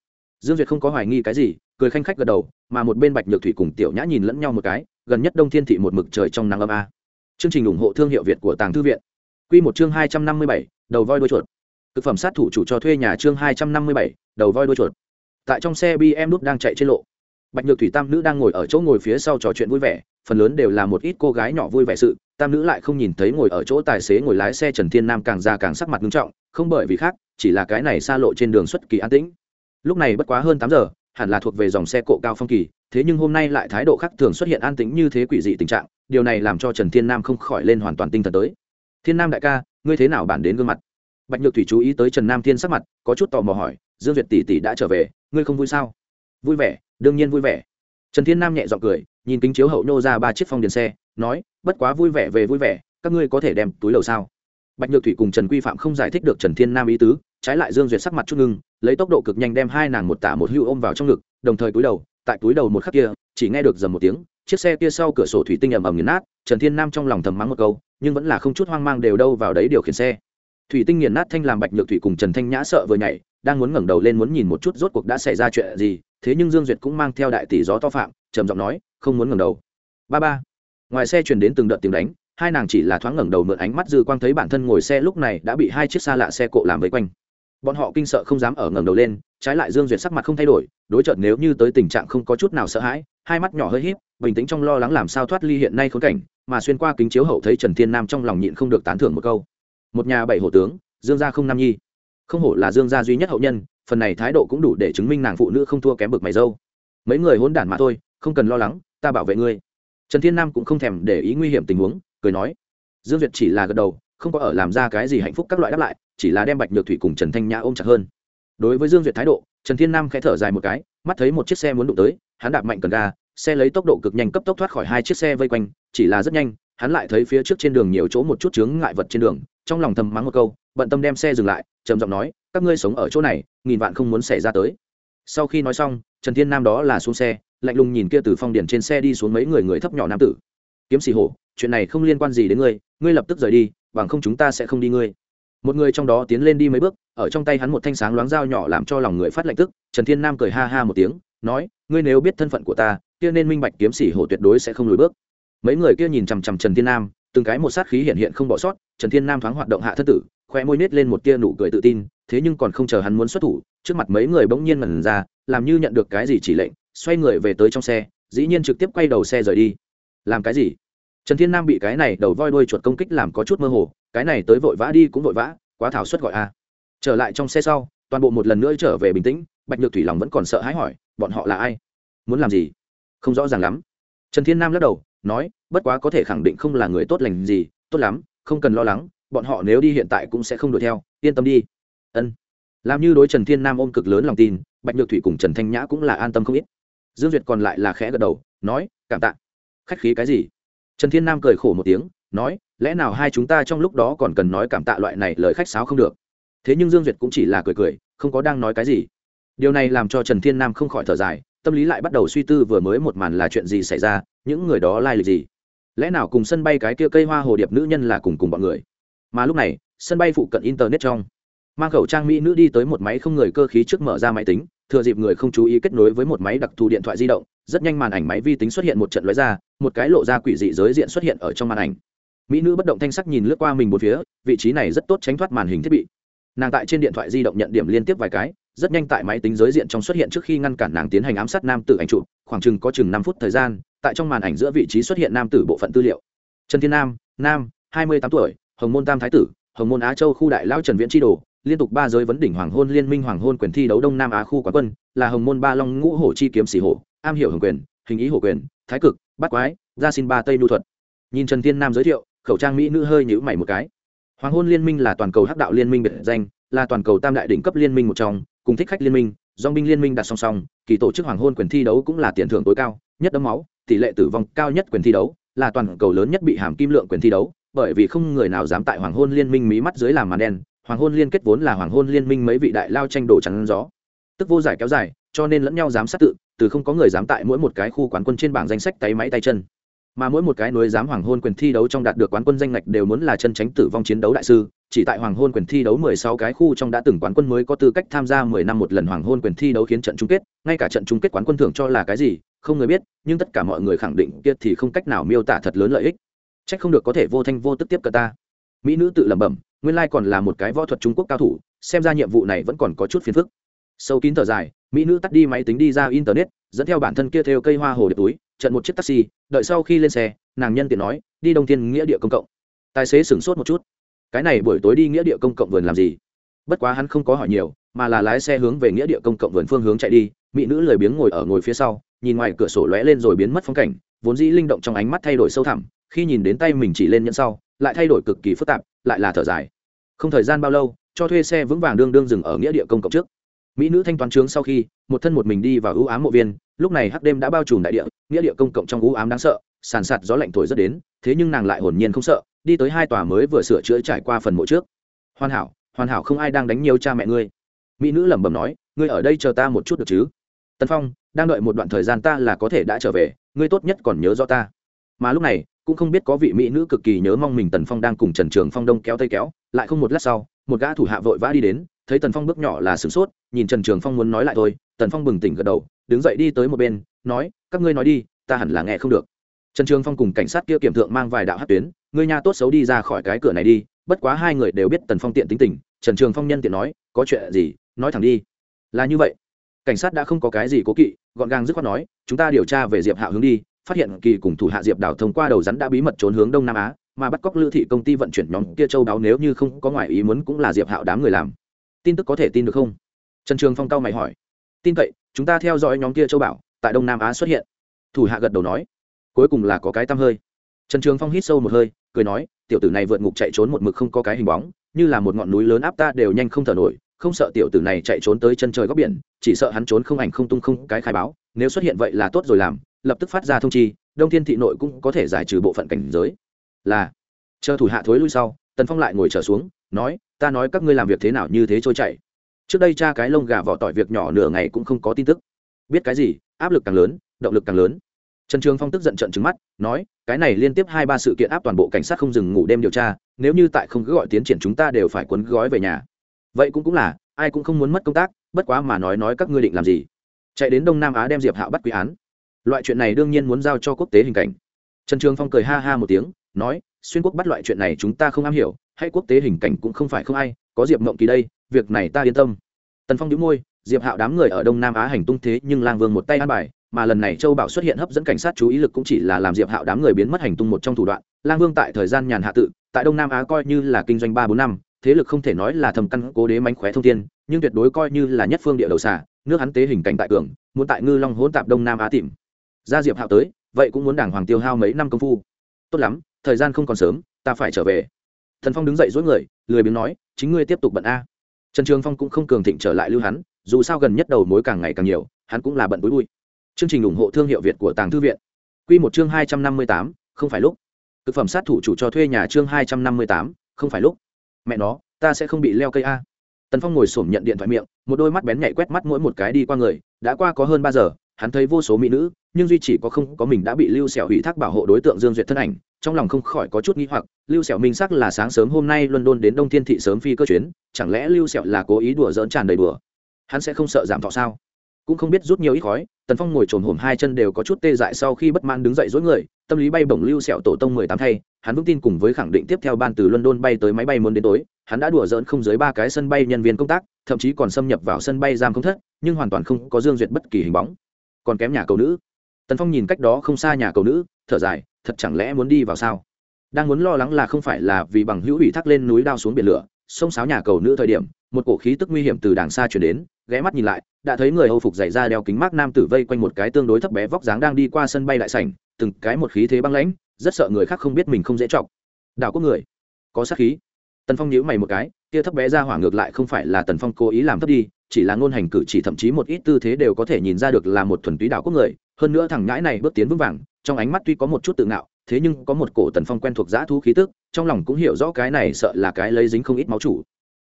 Dương duyệt không có hoài nghi cái gì, cười khanh khách gật đầu, mà một bên bạch nhược thủy cùng tiểu nhã nhìn lẫn nhau một cái, gần nhất đông thiên thị một mực trời trong nắng âm a. Chương trình ủng hộ thương hiệu việt của tàng thư viện. Quy một chương hai trăm năm mươi bảy, đầu voi đuôi chuột. Thực phẩm sát thủ chủ cho thuê nhà chương hai trăm năm mươi bảy, đầu voi đuôi chuột. Tại trong xe bm đút đang chạy trên lộ. Bạch nhược thủy tam nữ đang ngồi ở chỗ ngồi phía sau trò chuyện vui vẻ, phần lớn đều là một ít cô gái nhỏ vui vẻ sự tam nữ lại không nhìn thấy ngồi ở chỗ tài xế ngồi lái xe trần thiên nam càng ra càng sắc mặt nghiêm trọng, không bởi vì khác, chỉ là cái này xa lộ trên đường xuất kỳ an tĩnh. Lúc này bất quá hơn tám giờ, hẳn là thuộc về dòng xe cộ cao phong kỳ, thế nhưng hôm nay lại thái độ khác thường xuất hiện an tĩnh như thế quỷ dị tình trạng, điều này làm cho trần thiên nam không khỏi lên hoàn toàn tinh thần tới. Thiên nam đại ca, ngươi thế nào bản đến gương mặt? Bạch nhược thủy chú ý tới trần nam thiên sắc mặt, có chút tò mò hỏi, dương duyệt tỷ tỷ đã trở về, ngươi không vui sao? Vui vẻ, đương nhiên vui vẻ. Trần thiên nam nhẹ g i ọ n g cười, nhìn kính chiếu hậu nô ra ba chiếc phong điền xe nói, bất quá vui vẻ về vui vẻ, các ngươi có thể đem túi đầu sao? Bạch nhược thủy cùng trần quy phạm không giải thích được trần thiên nam ý tứ, trái lại dương duyệt sắc mặt chút ngưng, lấy tốc độ cực nhanh đem hai nàng một tả một hưu ôm vào trong ngực, đồng thời túi đầu, tại túi đầu một khắc kia, chỉ nghe được dầm một tiếng, chiếc xe kia sau cửa sổ thủy tinh ầm ầm nghiền nát, trần thiên nam trong lòng thầm mắng một câu, nhưng vẫn là không chút hoang mang đều đâu vào đấy điều khiển xe. Thủy tinh nghiền nát thanh làm bạch nhược thủy cùng trần thanh nhã sợ vừa nhảy, đang muốn ngẩng đầu lên muốn nhìn một chút rốt cuộc đã xảy ra chuyện gì, thế nhưng dương duyệt cũng mang theo đại tỷ gió to phạm, trầm giọng nói, không muốn ngẩng đầu. Ba ba ngoài xe chuyển đến từng đợt tiếng đánh, hai nàng chỉ là thoáng ngẩng đầu mượn ánh mắt dư quang thấy bản thân ngồi xe lúc này đã bị hai chiếc xa lạ xe cộ làm vây quanh. Bọn họ kinh sợ không dám ở ngẩng đầu lên, trái lại dương duyệt sắc mặt không thay đổi, đối chợt nếu như tới tình trạng không có chút nào sợ hãi, hai mắt nhỏ hơi híp, bình tĩnh trong lo lắng làm sao thoát ly hiện nay khốn cảnh, mà xuyên qua kính chiếu hậu thấy trần thiên nam trong lòng nhịn không được tán thưởng một câu. Một nhà bảy hổ tướng, dương gia không nam nhi. Không hổ là dương gia duy nhất hậu nhân, phần này thái độ cũng đủ để chứng minh nàng phụ nữ không thua kém bực mày dâu. Mấy người hỗn đản mà thôi, không cần lo lắng, ta bảo vệ ngươi trần thiên nam cũng không thèm để ý nguy hiểm tình huống, cười nói, dương duyệt chỉ là gật đầu, không có ở làm ra cái gì hạnh phúc các loại đáp lại, chỉ là đem bạch nhược thủy cùng trần thanh nhã ôm chặt hơn. Đối với dương duyệt thái độ, trần thiên nam khẽ thở dài một cái, mắt thấy một chiếc xe muốn đụng tới, hắn đạp mạnh cần ga, xe lấy tốc độ cực nhanh cấp tốc thoát khỏi hai chiếc xe vây quanh, chỉ là rất nhanh, hắn lại thấy phía trước trên đường nhiều chỗ một chút chướng ngại vật trên đường, trong lòng thầm mắng một câu, bận tâm đem xe dừng lại, trầm giọng nói, các ngươi sống ở chỗ này, nghìn vạn không muốn xảy ra tới. Sau khi nói xong, trần thiên nam đó là xuống xe lạnh lùng nhìn kia từ phong điển trên xe đi xuống mấy người người thấp nhỏ nam tử. Kiếm xì hổ, chuyện này không liên quan gì đến ngươi ngươi lập tức rời đi, bằng không chúng ta sẽ không đi ngươi. Một người trong đó tiến lên đi mấy bước, ở trong tay hắn một thanh sáng loáng dao nhỏ làm cho lòng người phát lạnh tức, trần thiên nam cười ha ha một tiếng, nói, ngươi nếu biết thân phận của ta, kia nên minh bạch kiếm xỉ hổ tuyệt đối sẽ không lùi bước. Mấy người kia nhìn chằm chằm trần thiên nam, từng cái một sát khí hiện hiện không bỏ sót, trần thiên nam thoáng hoạt động hạ thất tử, khoe môi nết lên một tia nụ cười tự tin, thế nhưng còn không chờ hắn muốn xuất thủ, trước mặt mấy người bỗng nhiên ngẩn ra, làm như nhận được cái gì chỉ lệnh xoay người về tới trong xe, dĩ nhiên trực tiếp quay đầu xe rời đi. Làm cái gì? Trần thiên nam bị cái này đầu voi đuôi chuột công kích làm có chút mơ hồ, cái này tới vội vã đi cũng vội vã, quá thảo suất gọi a. Trở lại trong xe sau, toàn bộ một lần nữa trở về bình tĩnh, bạch nhược thủy lòng vẫn còn sợ hãi hỏi, bọn họ là ai? Muốn làm gì? Không rõ ràng lắm. Trần thiên nam lắc đầu, nói, bất quá có thể khẳng định không là người tốt lành gì, tốt lắm, không cần lo lắng, bọn họ nếu đi hiện tại cũng sẽ không đuổi theo, yên tâm đi. Ân. Làm như đối trần thiên nam ôm cực lớn lòng tin, bạch nhược thủy cùng trần thanh nhã cũng là an tâm không ít dương duyệt còn lại là khẽ gật đầu, nói, cảm tạ. Khách khí cái gì? Trần thiên nam cười khổ một tiếng, nói, lẽ nào hai chúng ta trong lúc đó còn cần nói cảm tạ loại này lời khách sáo không được? Thế nhưng dương duyệt cũng chỉ là cười cười, không có đang nói cái gì. Điều này làm cho trần thiên nam không khỏi thở dài, tâm lý lại bắt đầu suy tư vừa mới một màn là chuyện gì xảy ra, những người đó lai lịch gì. Lẽ nào cùng sân bay cái kia cây hoa hồ điệp nữ nhân là cùng cùng bọn người? Mà lúc này, sân bay phụ cận internet trong, mang khẩu trang mỹ nữ đi tới một máy không người cơ khí trước mở ra máy tính thừa dịp người không chú ý kết nối với một máy đặc thù điện thoại di động, rất nhanh màn ảnh máy vi tính xuất hiện một trận lóe ra, một cái lộ ra quỷ dị giới diện xuất hiện ở trong màn ảnh. Mỹ nữ bất động thanh sắc nhìn lướt qua mình một phía, vị trí này rất tốt tránh thoát màn hình thiết bị. Nàng tại trên điện thoại di động nhận điểm liên tiếp vài cái, rất nhanh tại máy tính giới diện trong xuất hiện trước khi ngăn cản nàng tiến hành ám sát nam tử ảnh chụp, khoảng chừng có chừng năm phút thời gian, tại trong màn ảnh giữa vị trí xuất hiện nam tử bộ phận tư liệu. Trần thiên nam nam, hai mươi tám tuổi, hồng môn tam thái tử, hồng môn á châu khu đại lao trần viễn tri đồ liên tục ba giới vấn đỉnh hoàng hôn, liên minh hoàng hôn quyền thi đấu đông nam á khu quán quân, là hồng môn ba long ngũ hổ chi kiếm sĩ hổ, am hiểu hồng quyền, hình ý hổ quyền, thái cực, bát quái, gia xin ba tây nhu thuật. Nhìn trần thiên nam giới thiệu, khẩu trang mỹ nữ hơi nhữ mày một cái. Hoàng hôn liên minh là toàn cầu hắc đạo liên minh biệt danh, là toàn cầu tam đại đỉnh cấp liên minh một trong, cùng thích khách liên minh dong binh liên minh đặt song song, kỳ tổ chức hoàng hôn quyền thi đấu cũng là tiền thưởng tối cao, nhất đấm máu, tỷ lệ tử vong cao nhất quyền thi đấu, là toàn cầu lớn nhất bị hàm kim lượng quyền thi đấu, bởi vì không người nào dám tại hoàng hôn liên minh mí mắt dưới làm màn đen hoàng hôn liên kết vốn là hoàng hôn liên minh mấy vị đại lao tranh đồ chắn gió. Tức vô giải kéo dài, cho nên lẫn nhau dám sát tự, từ không có người dám tại mỗi một cái khu quán quân trên bảng danh sách tay máy tay chân. Mà mỗi một cái núi dám hoàng hôn quyền thi đấu trong đạt được quán quân danh ngạch đều muốn là chân tránh tử vong chiến đấu đại sư, chỉ tại hoàng hôn quyền thi đấu mười sáu cái khu trong đã từng quán quân mới có tư cách tham gia mười năm một lần hoàng hôn quyền thi đấu khiến trận chung kết, ngay cả trận chung kết quán quân thưởng cho là cái gì, không người biết, nhưng tất cả mọi người khẳng định kia thì không cách nào miêu tả thật lớn lợi ích. Trách không được có thể vô thanh vô tức tiếp cận ta. Mỹ nữ tự lẩm bẩm nguyên lai còn là một cái võ thuật trung quốc cao thủ, xem ra nhiệm vụ này vẫn còn có chút phiền phức. Sâu kín thở dài, mỹ nữ tắt đi máy tính đi ra internet, dẫn theo bản thân kia theo cây hoa hồ điệp túi trận một chiếc taxi, đợi sau khi lên xe, nàng nhân tiện nói, đi đông thiên nghĩa địa công cộng. Tài xế sửng sốt một chút. Cái này buổi tối đi nghĩa địa công cộng vườn làm gì? Bất quá hắn không có hỏi nhiều, mà là lái xe hướng về nghĩa địa công cộng vườn phương hướng chạy đi, mỹ nữ lười biếng ngồi ở ngồi phía sau, nhìn ngoài cửa sổ lóe lên rồi biến mất phong cảnh, vốn dĩ linh động trong ánh mắt thay đổi sâu thẳm khi nhìn đến tay mình chỉ lên nhẫn sau, lại thay đổi cực kỳ phức tạp, lại là thở dài. Không thời gian bao lâu, cho thuê xe vững vàng đương đương dừng ở nghĩa địa công cộng trước. Mỹ nữ thanh toán trướng sau khi, một thân một mình đi vào ưu ám mộ viên, lúc này hắc đêm đã bao trùm đại địa, nghĩa địa công cộng trong ưu ám đáng sợ, sàn sạt gió lạnh thổi rất đến, thế nhưng nàng lại hồn nhiên không sợ, đi tới hai tòa mới vừa sửa chữa trải qua phần mộ trước. Hoàn hảo hoàn hảo không ai đang đánh nhiều cha mẹ ngươi. Mỹ nữ lẩm bẩm nói, ngươi ở đây chờ ta một chút được chứ? Tân phong, đang đợi một đoạn thời gian ta là có thể đã trở về, ngươi tốt nhất còn nhớ rõ ta. Mà lúc này cũng không biết có vị mỹ nữ cực kỳ nhớ mong mình tần phong đang cùng trần trường phong đông kéo tay kéo, lại không một lát sau, một gã thủ hạ vội vã đi đến, thấy tần phong bước nhỏ là sửng sốt, nhìn trần trường phong muốn nói lại thôi, tần phong bừng tỉnh gật đầu, đứng dậy đi tới một bên, nói, các ngươi nói đi, ta hẳn là nghe không được. Trần trường phong cùng cảnh sát kia kiểm thượng mang vài đạo hát tuyến, ngươi nhà tốt xấu đi ra khỏi cái cửa này đi, bất quá hai người đều biết tần phong tiện tính tình. Trần trường phong nhân tiện nói, có chuyện gì, nói thẳng đi. Là như vậy. Cảnh sát đã không có cái gì cố kỵ, gọn gàng dứt khoát nói, chúng ta điều tra về diệp hạo hướng đi phát hiện kỳ cùng thủ hạ diệp đảo thông qua đầu rắn đã bí mật trốn hướng đông nam á, mà bắt cóc lưu thị công ty vận chuyển nhóm kia châu đáo nếu như không có ngoại ý muốn cũng là diệp hạo đám người làm. Tin tức có thể tin được không? Trần trường phong cao mày hỏi. Tin cậy chúng ta theo dõi nhóm kia châu bảo, tại đông nam á xuất hiện. Thủ hạ gật đầu nói. Cuối cùng là có cái tăm hơi. Trần trường phong hít sâu một hơi, cười nói, tiểu tử này vượt ngục chạy trốn một mực không có cái hình bóng, như là một ngọn núi lớn áp ta đều nhanh không thở nổi, không sợ tiểu tử này chạy trốn tới chân trời góc biển, chỉ sợ hắn trốn không ảnh không tung không cái khai báo, nếu xuất hiện vậy là tốt rồi làm lập tức phát ra thông chi, đông thiên thị nội cũng có thể giải trừ bộ phận cảnh giới. Là, chờ thủ hạ thối lui sau, tần phong lại ngồi trở xuống, nói, ta nói các ngươi làm việc thế nào như thế trôi chảy. Trước đây cha cái lông gà vỏ tỏi việc nhỏ nửa ngày cũng không có tin tức. Biết cái gì, áp lực càng lớn, động lực càng lớn. Trần trường phong tức giận trận trứng mắt, nói, cái này liên tiếp hai ba sự kiện áp toàn bộ cảnh sát không dừng ngủ đêm điều tra, nếu như tại không cứ gọi tiến triển chúng ta đều phải quấn gói về nhà. Vậy cũng cũng là, ai cũng không muốn mất công tác, bất quá mà nói nói các ngươi định làm gì. Chạy đến đông nam á đem diệp hạo bắt quý án loại chuyện này đương nhiên muốn giao cho quốc tế hình cảnh. Trần trường phong cười ha ha một tiếng, nói, xuyên quốc bắt loại chuyện này chúng ta không am hiểu, hay quốc tế hình cảnh cũng không phải không ai, có diệp mộng kỳ đây, việc này ta yên tâm. Tần phong đĩu môi, diệp hạo đám người ở đông nam á hành tung thế nhưng lang vương một tay an bài, mà lần này châu bảo xuất hiện hấp dẫn cảnh sát chú ý lực cũng chỉ là làm diệp hạo đám người biến mất hành tung một trong thủ đoạn. Lang vương tại thời gian nhàn hạ tự, tại đông nam á coi như là kinh doanh ba bốn năm, thế lực không thể nói là thầm căn cố đế mánh khóe thông thiên, nhưng tuyệt đối coi như là nhất phương địa đầu xả nước hắn tế hình cảnh tại cường, muốn tại ngư long hỗn tạp đông nam á tìm ra diệp hạo tới, vậy cũng muốn đảng hoàng tiêu hao mấy năm công phu. Tốt lắm, thời gian không còn sớm, ta phải trở về. Thần phong đứng dậy dối người, lười biếng nói, chính ngươi tiếp tục bận a. Trần trường phong cũng không cường thịnh trở lại lưu hắn, dù sao gần nhất đầu mối càng ngày càng nhiều, hắn cũng là bận bối bụi. Chương trình ủng hộ thương hiệu việt của tàng thư viện. Q một chương hai trăm năm mươi tám, không phải lúc. Thực phẩm sát thủ chủ cho thuê nhà chương hai trăm năm mươi tám, không phải lúc. Mẹ nó, ta sẽ không bị leo cây a. Tần phong ngồi xổm nhận điện thoại miệng, một đôi mắt bén nhạy quét mắt mỗi một cái đi qua người, đã qua có hơn ba giờ hắn thấy vô số mỹ nữ, nhưng duy chỉ có không có mình đã bị lưu xẻo hủy thác bảo hộ đối tượng dương duyệt thân ảnh, trong lòng không khỏi có chút nghi hoặc, lưu xẻo minh sắc là sáng sớm hôm nay london đến đông thiên thị sớm phi cơ chuyến, chẳng lẽ lưu xẻo là cố ý đùa dỡn tràn đầy đùa? Hắn sẽ không sợ giảm thọ sao? Cũng không biết rút nhiều ít khói, tần phong ngồi trồn hổm hai chân đều có chút tê dại sau khi bất mãn đứng dậy dối người, tâm lý bay bổng lưu xẹo tổ tông mười tám thay, hắn vững tin cùng với khẳng định tiếp theo ban từ london bay tới máy bay muốn đến tối, hắn đã đùa dỡn không dưới ba cái sân bay nhân viên công tác, thậm chí còn xâm nhập vào sân bay giam không thất, nhưng hoàn toàn không có dương duyệt bất kỳ hình bóng còn kém nhà cầu nữ. Tần phong nhìn cách đó không xa nhà cầu nữ, thở dài, thật chẳng lẽ muốn đi vào sao? Đang muốn lo lắng là không phải là vì bằng hữu ủy thác lên núi đao xuống biển lửa, sông sáo nhà cầu nữ thời điểm, một cổ khí tức nguy hiểm từ đàng xa chuyển đến, ghé mắt nhìn lại, đã thấy người hầu phục dày ra đeo kính mát nam tử vây quanh một cái tương đối thấp bé vóc dáng đang đi qua sân bay đại sảnh, từng cái một khí thế băng lãnh, rất sợ người khác không biết mình không dễ chọc. Đảo có người, có sát khí. Tần phong nhíu mày một cái kia thấp bé ra hỏa ngược lại không phải là tần phong cố ý làm thấp đi chỉ là ngôn hành cử chỉ thậm chí một ít tư thế đều có thể nhìn ra được là một thuần túy đảo quốc người. Hơn nữa thằng nhãi này bước tiến vững vàng, trong ánh mắt tuy có một chút tự ngạo, thế nhưng có một cổ tần phong quen thuộc giã thú khí tức, trong lòng cũng hiểu rõ cái này sợ là cái lấy dính không ít máu chủ.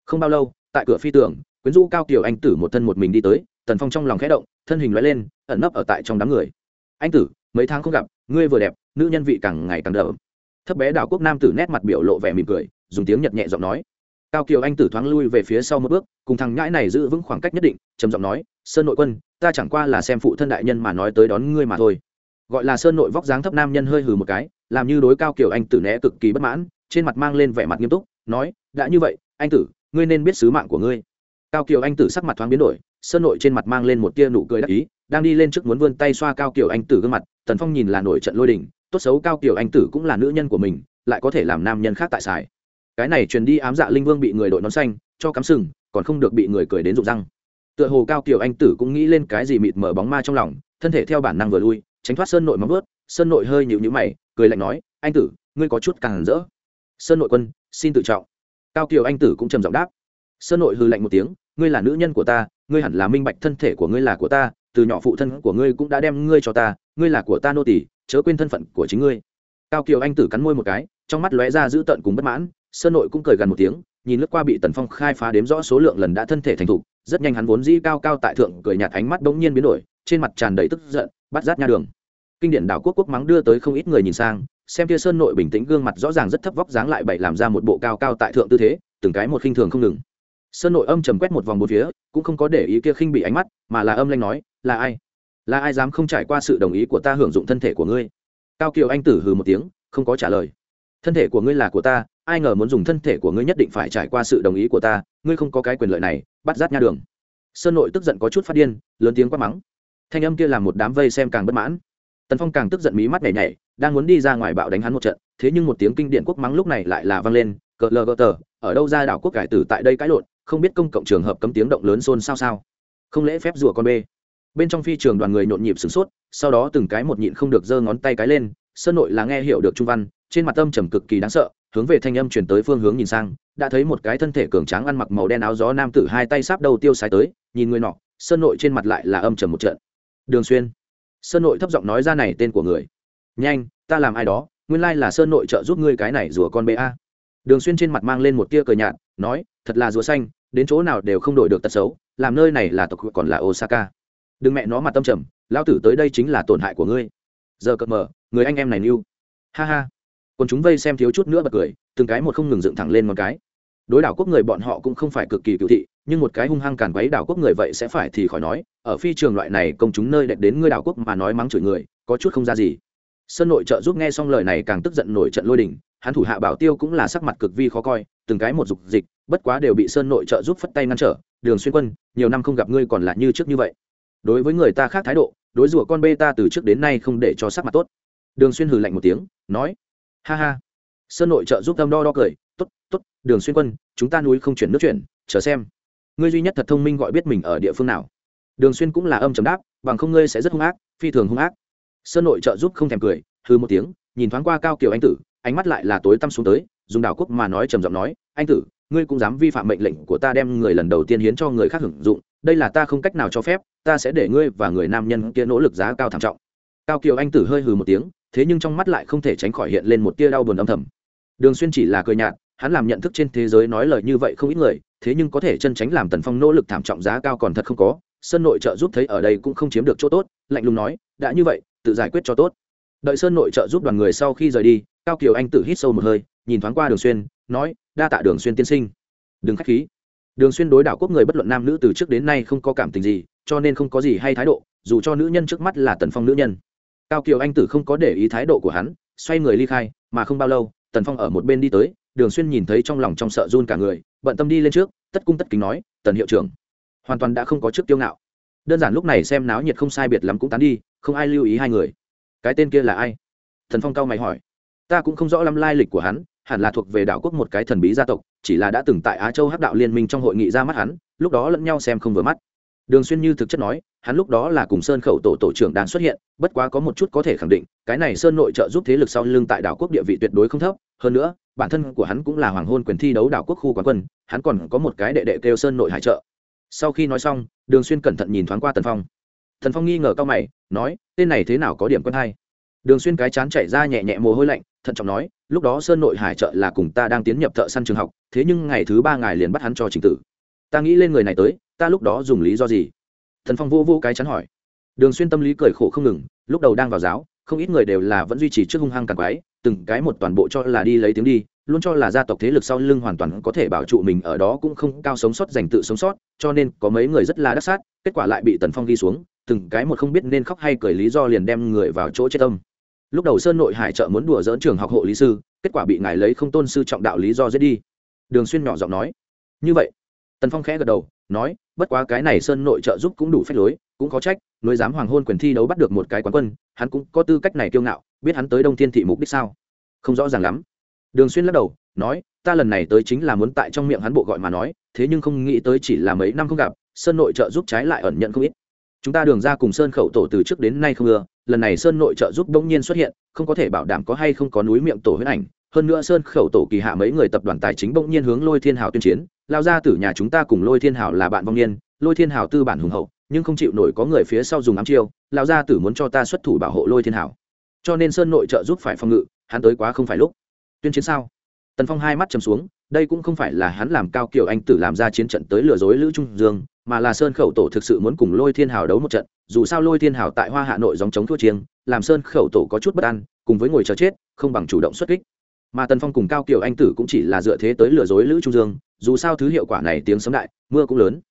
Không bao lâu, tại cửa phi tường, quyến rũ cao kiều anh tử một thân một mình đi tới, tần phong trong lòng khẽ động, thân hình loại lên, ẩn nấp ở tại trong đám người. Anh tử, mấy tháng không gặp, ngươi vừa đẹp, nữ nhân vị càng ngày càng đỡ thấp bé đảo quốc nam tử nét mặt biểu lộ vẻ mỉm cười, dùng tiếng nhật nhẹ giọng nói cao kiều anh tử thoáng lui về phía sau một bước, cùng thằng ngãi này giữ vững khoảng cách nhất định, trầm giọng nói, sơn nội quân, ta chẳng qua là xem phụ thân đại nhân mà nói tới đón ngươi mà thôi. Gọi là sơn nội vóc dáng thấp nam nhân hơi hừ một cái, làm như đối cao Kiều anh tử né cực kỳ bất mãn, trên mặt mang lên vẻ mặt nghiêm túc, nói, đã như vậy, anh tử, ngươi nên biết sứ mạng của ngươi. Cao kiều anh tử sắc mặt thoáng biến đổi, sơn nội trên mặt mang lên một tia nụ cười đắc ý, đang đi lên trước muốn vươn tay xoa cao kiều anh tử gương mặt, tần phong nhìn là nổi trận lôi đình, tốt xấu cao kiều anh tử cũng là nữ nhân của mình, lại có thể làm nam nhân khác tại xài cái này truyền đi ám dạ linh vương bị người đội nón xanh, cho cắm sừng, còn không được bị người cười đến rụng răng. Tựa hồ cao kiều anh tử cũng nghĩ lên cái gì mịt mở bóng ma trong lòng, thân thể theo bản năng vừa lui, tránh thoát sơn nội móng vớt sơn nội hơi nhịu nhữ mày, cười lạnh nói, anh tử, ngươi có chút càng rỡ. Sơn nội quân, xin tự trọng. Cao kiều anh tử cũng trầm giọng đáp. Sơn nội hư lạnh một tiếng, ngươi là nữ nhân của ta, ngươi hẳn là minh bạch thân thể của ngươi là của ta, từ nhỏ phụ thân của ngươi cũng đã đem ngươi cho ta, ngươi là của ta nô tỷ chớ quên thân phận của chính ngươi. Cao kiều anh tử cắn môi một cái, trong mắt lóe ra dữ tợn cùng bất mãn sơn nội cũng cười gần một tiếng, nhìn lướt qua bị tần phong khai phá đếm rõ số lượng lần đã thân thể thành thục, rất nhanh hắn vốn dĩ cao cao tại thượng cười nhạt ánh mắt bỗng nhiên biến đổi, trên mặt tràn đầy tức giận, bắt rát nha đường. Kinh điển đảo quốc quốc mắng đưa tới không ít người nhìn sang, xem kia sơn nội bình tĩnh gương mặt rõ ràng rất thấp vóc dáng lại bậy làm ra một bộ cao cao tại thượng tư thế, từng cái một khinh thường không ngừng. Sơn nội âm trầm quét một vòng một phía, cũng không có để ý kia khinh bị ánh mắt, mà là âm lanh nói, là ai? Là ai dám không trải qua sự đồng ý của ta hưởng dụng thân thể của ngươi? Cao kiều anh tử hừ một tiếng, không có trả lời. Thân thể của ngươi là của ta ai ngờ muốn dùng thân thể của ngươi nhất định phải trải qua sự đồng ý của ta, ngươi không có cái quyền lợi này, bắt rát nha đường. Sơn nội tức giận có chút phát điên, lớn tiếng quát mắng. Thanh âm kia làm một đám vây xem càng bất mãn. Tần phong càng tức giận mí mắt nhảy nhảy, đang muốn đi ra ngoài bạo đánh hắn một trận, thế nhưng một tiếng kinh điện quốc mắng lúc này lại là vang lên, cờ lờ gờ tờ, ở đâu ra đảo quốc cải tử tại đây cãi lộn, không biết công cộng trường hợp cấm tiếng động lớn xôn xao sao. Không lễ phép rùa con bê? Bên trong phi trường đoàn người nhộn nhịp sửng sốt, sau đó từng cái một nhịn không được giơ ngón tay cái lên, sơn nội là nghe hiểu được trung văn, trên mặt âm trầm cực kỳ đáng sợ hướng về thanh âm chuyển tới phương hướng nhìn sang, đã thấy một cái thân thể cường tráng ăn mặc màu đen áo gió nam tử hai tay sáp đầu tiêu sái tới, nhìn người nọ, sơn nội trên mặt lại là âm trầm một trận. Đường xuyên. Sơn nội thấp giọng nói ra này tên của người. Nhanh, ta làm ai đó, nguyên lai là sơn nội trợ giúp ngươi cái này rùa con ba đường xuyên trên mặt mang lên một tia cờ nhạt, nói, thật là rùa xanh, đến chỗ nào đều không đổi được tật xấu, làm nơi này là tộc còn là osaka. Đừng mẹ nó mặt tâm trầm lao tử tới đây chính là tổn hại của ngươi. Giờ cợt mờ, người anh em này nưu ha ha còn chúng vây xem thiếu chút nữa bật cười, từng cái một không ngừng dựng thẳng lên một cái. Đối đảo quốc người bọn họ cũng không phải cực kỳ cựu thị, nhưng một cái hung hăng càn quấy đảo quốc người vậy sẽ phải thì khỏi nói, ở phi trường loại này công chúng nơi đẹp đến ngươi đảo quốc mà nói mắng chửi người, có chút không ra gì. Sơn nội trợ giúp nghe xong lời này càng tức giận nổi trận lôi đình, hắn thủ hạ bảo tiêu cũng là sắc mặt cực vi khó coi, từng cái một dục dịch, bất quá đều bị sơn nội trợ giúp phất tay ngăn trở, đường xuyên quân, nhiều năm không gặp ngươi còn là như trước như vậy. Đối với người ta khác thái độ, đối rủa con bê ta từ trước đến nay không để cho sắc mặt tốt. Đường xuyên hừ lạnh một tiếng, nói ha ha. Sơn nội trợ giúp tâm đo đo cười, tốt tốt, đường xuyên quân, chúng ta núi không chuyển nước chuyển, chờ xem. Ngươi duy nhất thật thông minh gọi biết mình ở địa phương nào. Đường xuyên cũng là âm chấm đáp, bằng không ngươi sẽ rất hung ác, phi thường hung ác. Sơn nội trợ giúp không thèm cười hư một tiếng, nhìn thoáng qua cao kiều anh tử, ánh mắt lại là tối tăm xuống tới, dùng đảo quốc mà nói trầm giọng nói, anh tử, ngươi cũng dám vi phạm mệnh lệnh của ta đem người lần đầu tiên hiến cho người khác hưởng dụng, đây là ta không cách nào cho phép, ta sẽ để ngươi và người nam nhân kia nỗ lực giá cao thảm trọng. Cao kiều anh tử hơi hừ một tiếng thế nhưng trong mắt lại không thể tránh khỏi hiện lên một tia đau buồn âm thầm. Đường xuyên chỉ là cười nhạt, hắn làm nhận thức trên thế giới nói lời như vậy không ít người, thế nhưng có thể chân tránh làm tần phong nỗ lực thảm trọng giá cao còn thật không có, sơn nội trợ giúp thấy ở đây cũng không chiếm được chỗ tốt, lạnh lùng nói, đã như vậy, tự giải quyết cho tốt. Đợi sơn nội trợ giúp đoàn người sau khi rời đi, cao kiều anh tự hít sâu một hơi, nhìn thoáng qua đường xuyên, nói, đa tạ đường xuyên tiên sinh. Đừng khách khí. Đường xuyên đối đảo quốc người bất luận nam nữ từ trước đến nay không có cảm tình gì, cho nên không có gì hay thái độ, dù cho nữ nhân trước mắt là tần phong nữ nhân cao kiều anh tử không có để ý thái độ của hắn, xoay người ly khai, mà không bao lâu, tần phong ở một bên đi tới, đường xuyên nhìn thấy trong lòng trong sợ run cả người, bận tâm đi lên trước, tất cung tất kính nói, tần hiệu trưởng, hoàn toàn đã không có trước tiêu ngạo. Đơn giản lúc này xem náo nhiệt không sai biệt lắm cũng tán đi, không ai lưu ý hai người. Cái tên kia là ai? Thần phong cao mày hỏi. Ta cũng không rõ lắm lai lịch của hắn, hẳn là thuộc về đảo quốc một cái thần bí gia tộc, chỉ là đã từng tại á châu hắc đạo liên minh trong hội nghị ra mắt hắn, lúc đó lẫn nhau xem không vừa mắt đường xuyên như thực chất nói, hắn lúc đó là cùng sơn khẩu tổ tổ trưởng đang xuất hiện, bất quá có một chút có thể khẳng định, cái này sơn nội trợ giúp thế lực sau lưng tại đảo quốc địa vị tuyệt đối không thấp, hơn nữa, bản thân của hắn cũng là hoàng hôn quyền thi đấu đảo quốc khu quán quân, hắn còn có một cái đệ đệ kêu sơn nội hải trợ. Sau khi nói xong, đường xuyên cẩn thận nhìn thoáng qua tần phong. Thần phong nghi ngờ cao mày, nói, tên này thế nào có điểm quân hay đường xuyên cái chán chảy ra nhẹ nhẹ mồ hôi lạnh, thận trọng nói, lúc đó sơn nội hải trợ là cùng ta đang tiến nhập thợ săn trường học, thế nhưng ngày thứ ba ngài liền bắt hắn cho trình tử ta nghĩ lên người này tới, ta lúc đó dùng lý do gì? Thần phong vô vô cái chắn hỏi. Đường xuyên tâm lý cười khổ không ngừng, lúc đầu đang vào giáo, không ít người đều là vẫn duy trì trước hung hăng càng quái, từng cái một toàn bộ cho là đi lấy tiếng đi, luôn cho là gia tộc thế lực sau lưng hoàn toàn có thể bảo trụ mình ở đó cũng không cao sống sót dành tự sống sót, cho nên có mấy người rất là đắc sát, kết quả lại bị tần phong ghi xuống, từng cái một không biết nên khóc hay cười lý do liền đem người vào chỗ chết tâm. Lúc đầu sơn nội hải trợ muốn đùa dỡn trường học hộ lý sư, kết quả bị ngài lấy không tôn sư trọng đạo lý do giết đi. Đường xuyên nhỏ giọng nói, như vậy tần phong khẽ gật đầu, nói, bất quá cái này sơn nội trợ giúp cũng đủ phép lối, cũng có trách, nuôi dám hoàng hôn quyền thi đấu bắt được một cái quán quân, hắn cũng có tư cách này kiêu ngạo, biết hắn tới đông thiên thị mục đích sao? Không rõ ràng lắm. Đường xuyên lắc đầu, nói, ta lần này tới chính là muốn tại trong miệng hắn bộ gọi mà nói, thế nhưng không nghĩ tới chỉ là mấy năm không gặp, sơn nội trợ giúp trái lại ẩn nhận không ít. Chúng ta đường ra cùng sơn khẩu tổ từ trước đến nay không ưa, lần này sơn nội trợ giúp đông nhiên xuất hiện, không có thể bảo đảm có hay không có núi miệng tổ huyết ảnh. Hơn nữa sơn khẩu tổ kỳ hạ mấy người tập đoàn tài chính bỗng nhiên hướng lôi thiên hào tuyên chiến lao ra tử nhà chúng ta cùng lôi thiên Hảo là bạn vong niên lôi thiên Hảo tư bản hùng hậu nhưng không chịu nổi có người phía sau dùng ám chiêu lao ra tử muốn cho ta xuất thủ bảo hộ lôi thiên Hảo, cho nên sơn nội trợ giúp phải phòng ngự hắn tới quá không phải lúc. Tuyên chiến sao? Tần phong hai mắt chầm xuống đây cũng không phải là hắn làm cao kiểu anh tử làm ra chiến trận tới lừa dối lữ trung dương mà là sơn khẩu tổ thực sự muốn cùng lôi thiên hào đấu một trận dù sao lôi thiên hào tại hoa hạ nội dòng chống thua chiêng làm sơn khẩu tổ có chút bất an cùng với ngồi chờ chết không bằng chủ động xuất kích. Mà tần phong cùng cao kiểu anh tử cũng chỉ là dựa thế tới lừa dối lữ trung dương dù sao thứ hiệu quả này tiếng sấm đại, mưa cũng lớn.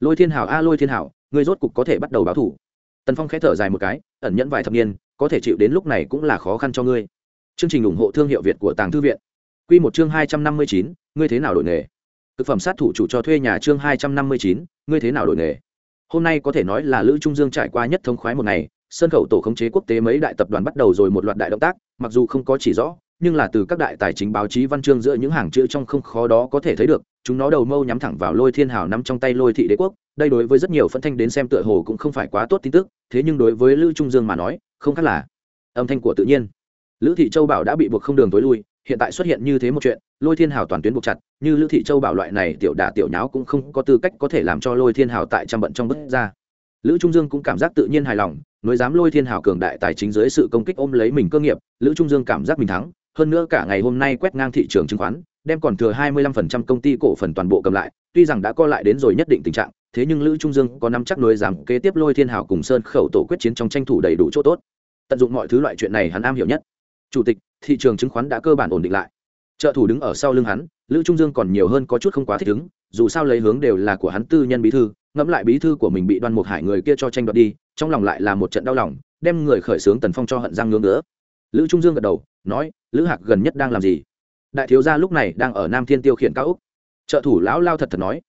Lôi thiên hào a lôi thiên hào người rốt cục có thể bắt đầu báo thủ. Tần phong khẽ thở dài một cái, ẩn nhẫn vài thập niên, có thể chịu đến lúc này cũng là khó khăn cho ngươi. Chương trình ủng hộ thương hiệu việt của tàng thư viện. Q một chương hai trăm năm mươi chín, ngươi thế nào đổi nghề? Thực phẩm sát thủ chủ cho thuê nhà chương hai trăm năm mươi chín, ngươi thế nào đổi nghề? Hôm nay có thể nói là lữ trung dương trải qua nhất thống khoái một ngày, sân khẩu tổ khống chế quốc tế mấy đại tập đoàn bắt đầu rồi một loạt đại động tác, mặc dù không có chỉ rõ, nhưng là từ các đại tài chính báo chí văn chương giữa những hàng chữ trong không khó đó có thể thấy được chúng nó đầu mâu nhắm thẳng vào lôi thiên hào nắm trong tay lôi thị đế quốc, đây đối với rất nhiều phân thanh đến xem tựa hồ cũng không phải quá tốt tin tức, thế nhưng đối với lữ trung dương mà nói, không khác là âm thanh của tự nhiên. Lữ thị châu bảo đã bị buộc không đường tối lui, hiện tại xuất hiện như thế một chuyện, lôi thiên hào toàn tuyến buộc chặt, như lữ thị châu bảo loại này tiểu đả tiểu nháo cũng không có tư cách có thể làm cho lôi thiên hào tại trăm bận trong bức ra. Lữ trung dương cũng cảm giác tự nhiên hài lòng nối dám lôi thiên hào cường đại tài chính dưới sự công kích ôm lấy mình cơ nghiệp, lữ trung dương cảm giác mình thắng, hơn nữa cả ngày hôm nay quét ngang thị trường chứng khoán đem còn thừa 25% công ty cổ phần toàn bộ cầm lại, tuy rằng đã co lại đến rồi nhất định tình trạng, thế nhưng lữ trung dương có năm chắc nuôi rằng kế tiếp lôi thiên hào cùng sơn khẩu tổ quyết chiến trong tranh thủ đầy đủ chỗ tốt. Tận dụng mọi thứ loại chuyện này hắn am hiểu nhất. Chủ tịch, thị trường chứng khoán đã cơ bản ổn định lại. Trợ thủ đứng ở sau lưng hắn, lữ trung dương còn nhiều hơn có chút không quá thích ứng, dù sao lấy hướng đều là của hắn tư nhân bí thư, ngẫm lại bí thư của mình bị đoan mục hải người kia cho tranh đoạt đi, trong lòng lại là một trận đau lòng, đem người khởi sướng tần phong cho hận răng ngứa nữa lữ trung dương gật đầu, nói, lữ hạc gần nhất đang làm gì? Đại thiếu gia lúc này đang ở nam thiên tiêu khiển cao úc. Trợ thủ lão lao thật thật nói,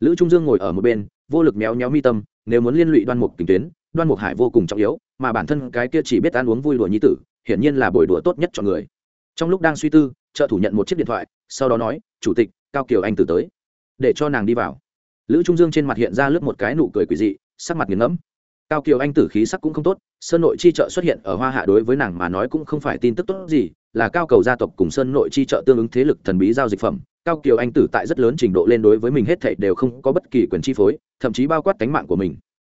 lữ trung dương ngồi ở một bên, vô lực méo méo mi tâm, nếu muốn liên lụy đoan mục tình tuyến, đoan mục hải vô cùng trọng yếu, mà bản thân cái kia chỉ biết ăn uống vui đùa nhi tử, hiển nhiên là bồi đùa tốt nhất cho người. Trong lúc đang suy tư, trợ thủ nhận một chiếc điện thoại, sau đó nói, chủ tịch, cao kiều anh Tử tới, để cho nàng đi vào. Lữ trung dương trên mặt hiện ra lướt một cái nụ cười quỷ dị, sắc mặt nghiền ngẫm. Cao kiều anh tử khí sắc cũng không tốt, sơn nội chi trợ xuất hiện ở hoa hạ đối với nàng mà nói cũng không phải tin tức tốt gì là cao cầu gia tộc cùng sơn nội chi trợ tương ứng thế lực thần bí giao dịch phẩm. Cao kiều anh tử tại rất lớn trình độ lên đối với mình hết thảy đều không có bất kỳ quyền chi phối, thậm chí bao quát tánh mạng của mình.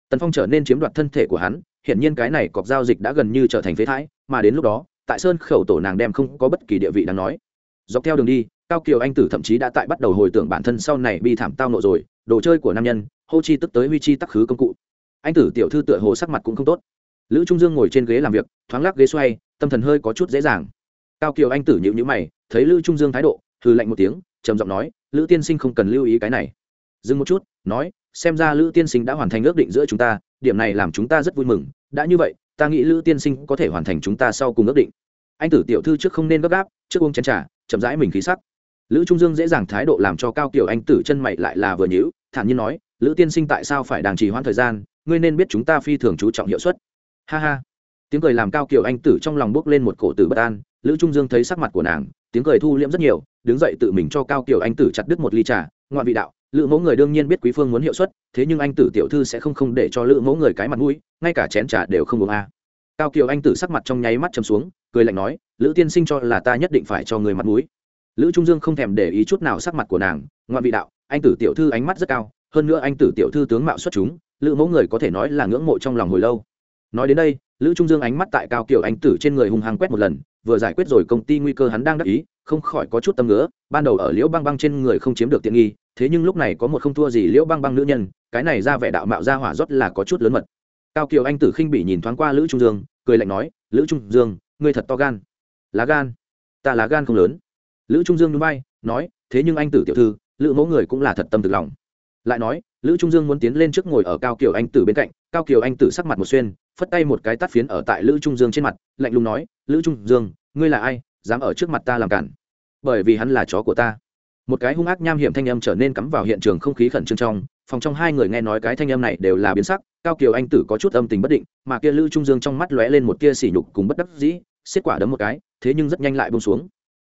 Tần phong trở nên chiếm đoạt thân thể của hắn hiện nhiên cái này cọc giao dịch đã gần như trở thành phế thái, mà đến lúc đó, tại sơn khẩu tổ nàng đem không có bất kỳ địa vị đáng nói. Dọc theo đường đi, cao kiều anh tử thậm chí đã tại bắt đầu hồi tưởng bản thân sau này bị thảm tao nộ rồi, đồ chơi của nam nhân, hô chi tức tới huy chi tắc khứ công cụ. Anh tử tiểu thư tựa hồ sắc mặt cũng không tốt. Lữ trung dương ngồi trên ghế làm việc, thoáng lắc ghế xoay, tâm thần hơi có chút dễ dàng cao kiều anh tử nhịu nhữ mày, thấy lữ trung dương thái độ hư lạnh một tiếng, trầm giọng nói, lữ tiên sinh không cần lưu ý cái này. Dừng một chút, nói, xem ra lữ tiên sinh đã hoàn thành ước định giữa chúng ta, điểm này làm chúng ta rất vui mừng. Đã như vậy, ta nghĩ lữ tiên sinh có thể hoàn thành chúng ta sau cùng ước định. Anh tử tiểu thư trước không nên gấp gáp, trước uống chén trà, chậm rãi mình khí sắc. Lữ trung dương dễ dàng thái độ làm cho cao kiểu anh tử chân mày lại là vừa nhữ thản nhiên nói, lữ tiên sinh tại sao phải đàng trì hoãn thời gian? Ngươi nên biết chúng ta phi thường chú trọng hiệu suất. Ha ha tiếng cười làm cao kiểu anh tử trong lòng bước lên một cổ tử bất an, lữ trung dương thấy sắc mặt của nàng, tiếng cười thu liễm rất nhiều, đứng dậy tự mình cho cao kiểu anh tử chặt đứt một ly trà, ngoạn vị đạo, lữ mẫu người đương nhiên biết quý phương muốn hiệu suất, thế nhưng anh tử tiểu thư sẽ không không để cho lữ mẫu người cái mặt mũi, ngay cả chén trà đều không uống a. Cao kiều anh tử sắc mặt trong nháy mắt chầm xuống, cười lạnh nói, lữ tiên sinh cho là ta nhất định phải cho người mặt mũi. Lữ trung dương không thèm để ý chút nào sắc mặt của nàng, ngoạn vị đạo, anh tử tiểu thư ánh mắt rất cao, hơn nữa anh tử tiểu thư tướng mạo xuất chúng, lữ mẫu người có thể nói là ngưỡng mộ trong lòng hồi lâu. Nói đến đây lữ trung dương ánh mắt tại cao kiểu anh tử trên người hung hăng quét một lần, vừa giải quyết rồi công ty nguy cơ hắn đang đắc ý, không khỏi có chút tâm ngứa, ban đầu ở liễu băng băng trên người không chiếm được tiện nghi, thế nhưng lúc này có một không thua gì liễu băng băng nữ nhân, cái này ra vẻ đạo mạo ra hỏa rót là có chút lớn mật. Cao kiều anh tử khinh bị nhìn thoáng qua lữ trung dương, cười lạnh nói, lữ trung dương, ngươi thật to gan. Lá gan? Ta lá gan không lớn. Lữ trung dương núi bay nói, thế nhưng anh tử tiểu thư, lữ mẫu người cũng là thật tâm thực lòng. Lại nói, lữ trung dương muốn tiến lên trước ngồi ở cao kiều anh tử bên cạnh, cao kiều anh tử sắc mặt một xuyên phất tay một cái tắt phiến ở tại lữ trung dương trên mặt, lạnh lùng nói, lữ trung dương, ngươi là ai, dám ở trước mặt ta làm cản? Bởi vì hắn là chó của ta. Một cái hung ác nham hiểm thanh âm trở nên cắm vào hiện trường không khí khẩn trương trong, phòng trong hai người nghe nói cái thanh âm này đều là biến sắc, cao kiều anh tử có chút âm tình bất định, mà kia lữ trung dương trong mắt lóe lên một tia sỉ nhục cùng bất đắc dĩ, xiết quả đấm một cái, thế nhưng rất nhanh lại bông xuống.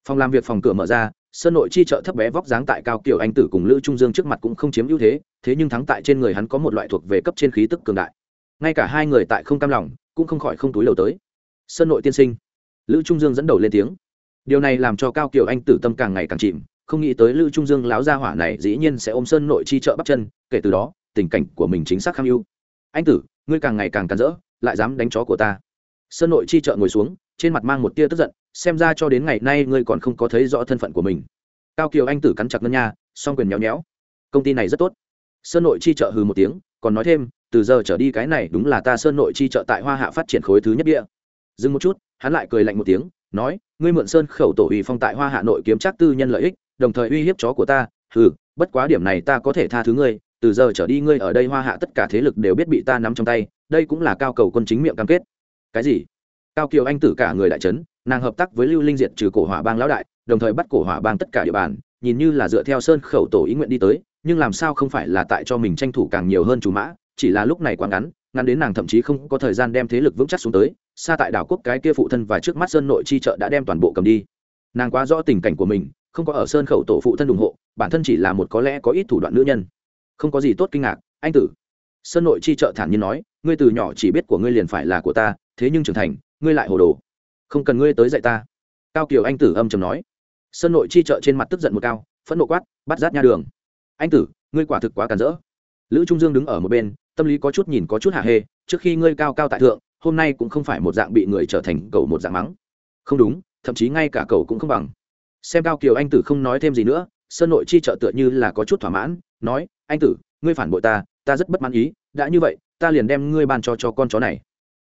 Phòng làm việc phòng cửa mở ra sơn nội chi trợ thấp bé vóc dáng tại cao kiều anh tử cùng lữ trung dương trước mặt cũng không chiếm ưu thế thế nhưng thắng tại trên người hắn có một loại thuộc về cấp trên khí tức cường đại ngay cả hai người tại không cam lòng, cũng không khỏi không túi lầu tới. Sơn nội tiên sinh. Lữ trung dương dẫn đầu lên tiếng. Điều này làm cho cao kiều anh tử tâm càng ngày càng chìm, không nghĩ tới lữ trung dương láo gia hỏa này dĩ nhiên sẽ ôm sơn nội chi trợ bắt chân, kể từ đó, tình cảnh của mình chính xác kham ưu anh tử, ngươi càng ngày càng càn rỡ, lại dám đánh chó của ta. Sơn nội chi trợ ngồi xuống, trên mặt mang một tia tức giận, xem ra cho đến ngày nay ngươi còn không có thấy rõ thân phận của mình. Cao kiều anh tử cắn chặt ngân nha, song quyền nhéo nhéo. Công ty này rất tốt. Sơn nội chi trợ hừ một tiếng, còn nói thêm từ giờ trở đi cái này đúng là ta sơn nội chi trợ tại hoa hạ phát triển khối thứ nhất địa. Dừng một chút, hắn lại cười lạnh một tiếng, nói, ngươi mượn sơn khẩu tổ ủy phong tại hoa hạ nội kiếm chắc tư nhân lợi ích, đồng thời uy hiếp chó của ta, hừ, bất quá điểm này ta có thể tha thứ ngươi, từ giờ trở đi ngươi ở đây hoa hạ tất cả thế lực đều biết bị ta nắm trong tay, đây cũng là cao cầu quân chính miệng cam kết. Cái gì? Cao kiều anh tử cả người đại trấn nàng hợp tác với lưu linh diệt trừ cổ hỏa bang lão đại, đồng thời bắt cổ hỏa bang tất cả địa bàn, nhìn như là dựa theo sơn khẩu tổ ý nguyện đi tới, nhưng làm sao không phải là tại cho mình tranh thủ càng nhiều hơn chủ mã? Chỉ là lúc này quá ngắn ngắn đến nàng thậm chí không có thời gian đem thế lực vững chắc xuống tới, xa tại đảo quốc cái kia phụ thân và trước mắt sơn nội chi trợ đã đem toàn bộ cầm đi. Nàng quá rõ tình cảnh của mình, không có ở sơn khẩu tổ phụ thân ủng hộ, bản thân chỉ là một có lẽ có ít thủ đoạn nữ nhân. Không có gì tốt kinh ngạc, anh tử. Sơn nội chi trợ thản nhiên nói, ngươi từ nhỏ chỉ biết của ngươi liền phải là của ta, thế nhưng trưởng thành, ngươi lại hồ đồ. Không cần ngươi tới dạy ta. Cao kiều anh tử âm chầm nói. Sơn nội chi trợ trên mặt tức giận một cao, phẫn nộ quát, bắt rát nha đường. Anh tử, ngươi quả thực quá cản rỡ. Lữ trung dương đứng ở một bên tâm lý có chút nhìn có chút hạ hê, trước khi ngươi cao cao tại thượng, hôm nay cũng không phải một dạng bị người trở thành cầu một dạng mắng. Không đúng, thậm chí ngay cả cầu cũng không bằng. Xem cao kiều anh tử không nói thêm gì nữa sơn nội chi trợ tựa như là có chút thỏa mãn, nói, anh tử, ngươi phản bội ta ta rất bất mãn ý, đã như vậy, ta liền đem ngươi ban cho cho con chó này.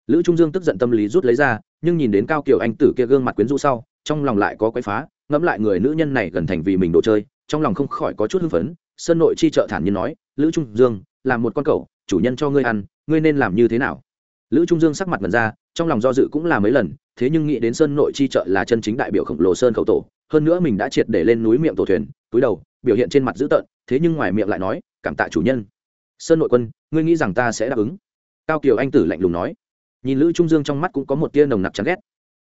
Lữ trung dương tức giận tâm lý rút lấy ra, nhưng nhìn đến cao kiều anh tử kia gương mặt quyến rũ sau, trong lòng lại có quấy phá, ngẫm lại người nữ nhân này gần thành vì mình đồ chơi, trong lòng không khỏi có chút hưng phấn sơn nội chi trợ thản nhiên nói, lữ trung dương, là một con cậu chủ nhân cho ngươi ăn, ngươi nên làm như thế nào? Lữ trung dương sắc mặt ngần ra, trong lòng do dự cũng là mấy lần, thế nhưng nghĩ đến sơn nội chi trợ là chân chính đại biểu khổng lồ sơn khẩu tổ, hơn nữa mình đã triệt để lên núi miệng tổ thuyền, túi đầu, biểu hiện trên mặt dữ tợn, thế nhưng ngoài miệng lại nói, cảm tạ chủ nhân. Sơn nội quân, ngươi nghĩ rằng ta sẽ đáp ứng? Cao kiều anh tử lạnh lùng nói. Nhìn lữ trung dương trong mắt cũng có một tia nồng nặc chán ghét.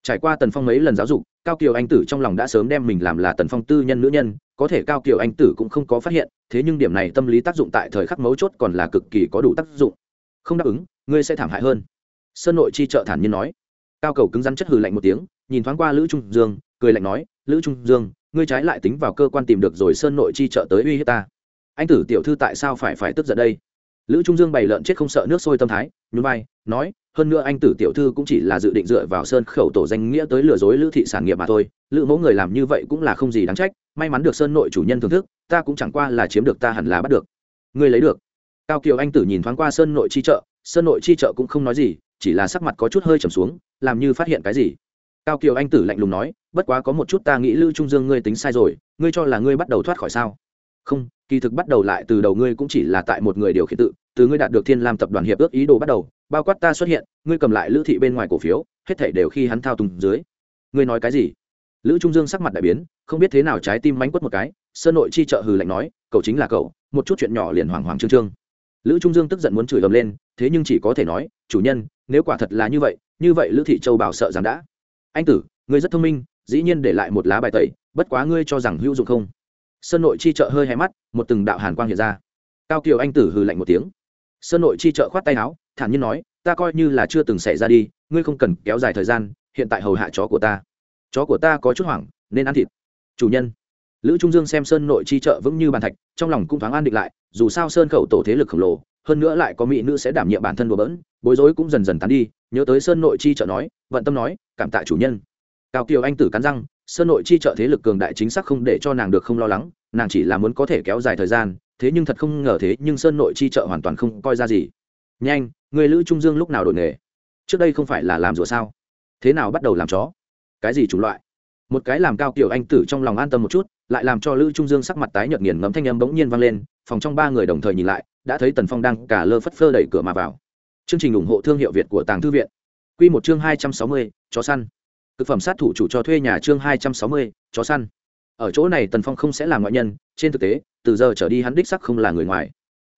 Trải qua tần phong mấy lần giáo dục, cao kiều anh tử trong lòng đã sớm đem mình làm là tần phong tư nhân nữ nhân có thể cao kiều anh tử cũng không có phát hiện, thế nhưng điểm này tâm lý tác dụng tại thời khắc mấu chốt còn là cực kỳ có đủ tác dụng. Không đáp ứng, ngươi sẽ thảm hại hơn. Sơn nội chi trợ thản nhiên nói. Cao cầu cứng rắn chất hừ lạnh một tiếng, nhìn thoáng qua lữ trung dương, cười lạnh nói, lữ trung dương, ngươi trái lại tính vào cơ quan tìm được rồi sơn nội chi trợ tới uy hiếp ta. Anh tử tiểu thư tại sao phải phải tức giận đây? Lữ trung dương bày lợn chết không sợ nước sôi tâm thái, nhún vai, nói, hơn nữa anh tử tiểu thư cũng chỉ là dự định dựa vào sơn khẩu tổ danh nghĩa tới lừa dối lữ thị sản nghiệp mà thôi, lữ mẫu người làm như vậy cũng là không gì đáng trách may mắn được sơn nội chủ nhân thưởng thức, ta cũng chẳng qua là chiếm được ta hẳn là bắt được. Ngươi lấy được. Cao kiều anh tử nhìn thoáng qua sơn nội chi trợ, sơn nội chi trợ cũng không nói gì, chỉ là sắc mặt có chút hơi trầm xuống, làm như phát hiện cái gì. Cao kiều anh tử lạnh lùng nói, bất quá có một chút ta nghĩ lữ trung dương ngươi tính sai rồi, ngươi cho là ngươi bắt đầu thoát khỏi sao? Không, kỳ thực bắt đầu lại từ đầu ngươi cũng chỉ là tại một người điều khiển tự, từ ngươi đạt được thiên lam tập đoàn hiệp ước ý đồ bắt đầu, bao quát ta xuất hiện, ngươi cầm lại lữ thị bên ngoài cổ phiếu, hết thảy đều khi hắn thao túng dưới. Ngươi nói cái gì? Lữ trung dương sắc mặt đại biến, không biết thế nào trái tim mánh quất một cái, sơn nội chi trợ hừ lạnh nói, cậu chính là cậu, một chút chuyện nhỏ liền hoàng hoàng trương trương. Lữ trung dương tức giận muốn chửi ầm lên, thế nhưng chỉ có thể nói, chủ nhân, nếu quả thật là như vậy như vậy lữ thị châu bảo sợ rằng đã. Anh tử, ngươi rất thông minh, dĩ nhiên để lại một lá bài tẩy, bất quá ngươi cho rằng hữu dụng không? Sơn nội chi trợ hơi hé mắt, một từng đạo hàn quang hiện ra. Cao kiều anh tử hừ lạnh một tiếng. Sơn nội chi trợ khoát tay áo, thản nhiên nói, ta coi như là chưa từng xảy ra đi, ngươi không cần kéo dài thời gian, hiện tại hầu hạ chó của ta chó của ta có chút hoảng, nên ăn thịt. Chủ nhân. Lữ trung dương xem sơn nội chi trợ vững như bàn thạch, trong lòng cũng thoáng an định lại, dù sao sơn khẩu tổ thế lực khổng lồ, hơn nữa lại có mỹ nữ sẽ đảm nhiệm bản thân đùa bỡn, bối rối cũng dần dần tán đi, nhớ tới sơn nội chi trợ nói, vận tâm nói, cảm tạ chủ nhân. Cao kiều anh tử cắn răng, sơn nội chi trợ thế lực cường đại chính xác không để cho nàng được không lo lắng, nàng chỉ là muốn có thể kéo dài thời gian, thế nhưng thật không ngờ thế nhưng sơn nội chi trợ hoàn toàn không coi ra gì. Nhanh, người lữ trung dương lúc nào đổi nghề? Trước đây không phải là làm rùa sao? Thế nào bắt đầu làm chó? Cái gì chủng loại? Một cái làm cao kiểu anh tử trong lòng an tâm một chút, lại làm cho lữ trung dương sắc mặt tái nhợt nghiền ngấm thanh âm bỗng nhiên vang lên, phòng trong ba người đồng thời nhìn lại, đã thấy tần phong đang cả lơ phất phơ đẩy cửa mà vào. Chương trình ủng hộ thương hiệu việt của tàng thư viện. Q một chương hai trăm sáu mươi, chó săn. Thực phẩm sát thủ chủ cho thuê nhà chương hai trăm sáu mươi, chó săn. Ở chỗ này tần phong không sẽ là ngoại nhân, trên thực tế, từ giờ trở đi hắn đích sắc không là người ngoài.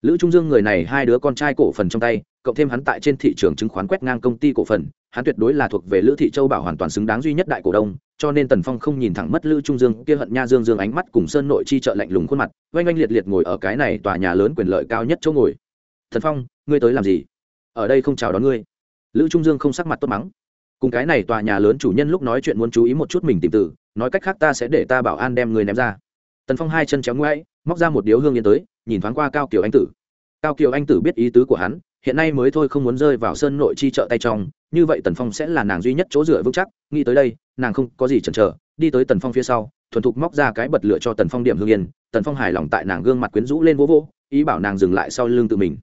Lữ trung dương người này hai đứa con trai cổ phần trong tay, cộng thêm hắn tại trên thị trường chứng khoán quét ngang công ty cổ phần hắn tuyệt đối là thuộc về lữ thị châu bảo hoàn toàn xứng đáng duy nhất đại cổ đông, cho nên tần phong không nhìn thẳng mất lữ trung dương, kia hận nha dương dương ánh mắt cùng sơn nội chi trợ lạnh lùng khuôn mặt, oanh oanh liệt liệt ngồi ở cái này tòa nhà lớn quyền lợi cao nhất chỗ ngồi. Thần phong, ngươi tới làm gì? Ở đây không chào đón ngươi. Lữ trung dương không sắc mặt tốt mắng. Cùng cái này tòa nhà lớn chủ nhân lúc nói chuyện muốn chú ý một chút mình tìm tử nói cách khác ta sẽ để ta bảo an đem người ném ra. Tần phong hai chân chéo ngoáy, móc ra một điếu hương yên tới, nhìn thoáng qua cao kiều anh tử. Cao kiều anh tử biết ý tứ của hắn hiện nay mới thôi không muốn rơi vào sơn nội chi trợ tay trong, như vậy tần phong sẽ là nàng duy nhất chỗ dựa vững chắc. Nghĩ tới đây, nàng không có gì chần chờ, đi tới tần phong phía sau, thuần thục móc ra cái bật lửa cho tần phong điểm hương yên. Tần phong hài lòng tại nàng gương mặt quyến rũ lên vỗ vỗ, ý bảo nàng dừng lại sau lưng tự mình.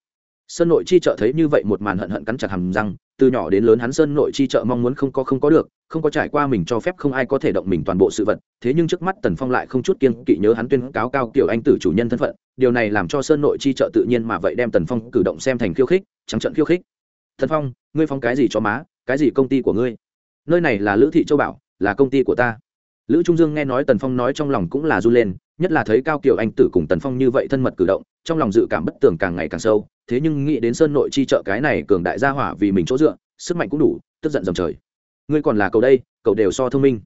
Sơn nội chi trợ thấy như vậy một màn hận hận cắn chặt hầm răng, từ nhỏ đến lớn hắn sơn nội chi trợ mong muốn không có không có được không có trải qua mình cho phép không ai có thể động mình toàn bộ sự vật, thế nhưng trước mắt tần phong lại không chút kiên kỵ nhớ hắn tuyên cáo cao kiểu anh tử chủ nhân thân phận, điều này làm cho sơn nội chi trợ tự nhiên mà vậy đem tần phong cử động xem thành khiêu khích, trắng trận khiêu khích. Tần phong, ngươi phong cái gì cho má, cái gì công ty của ngươi? Nơi này là lữ thị châu bảo, là công ty của ta. Lữ trung dương nghe nói tần phong nói trong lòng cũng là run lên, nhất là thấy cao kiều anh tử cùng tần phong như vậy thân mật cử động, trong lòng dự cảm bất tường càng ngày càng sâu, thế nhưng nghĩ đến sơn nội chi trợ cái này cường đại gia hỏa vì mình chỗ dựa, sức mạnh cũng đủ, tức giận dầm trời ngươi còn là cậu đây, cậu đều so thông minh.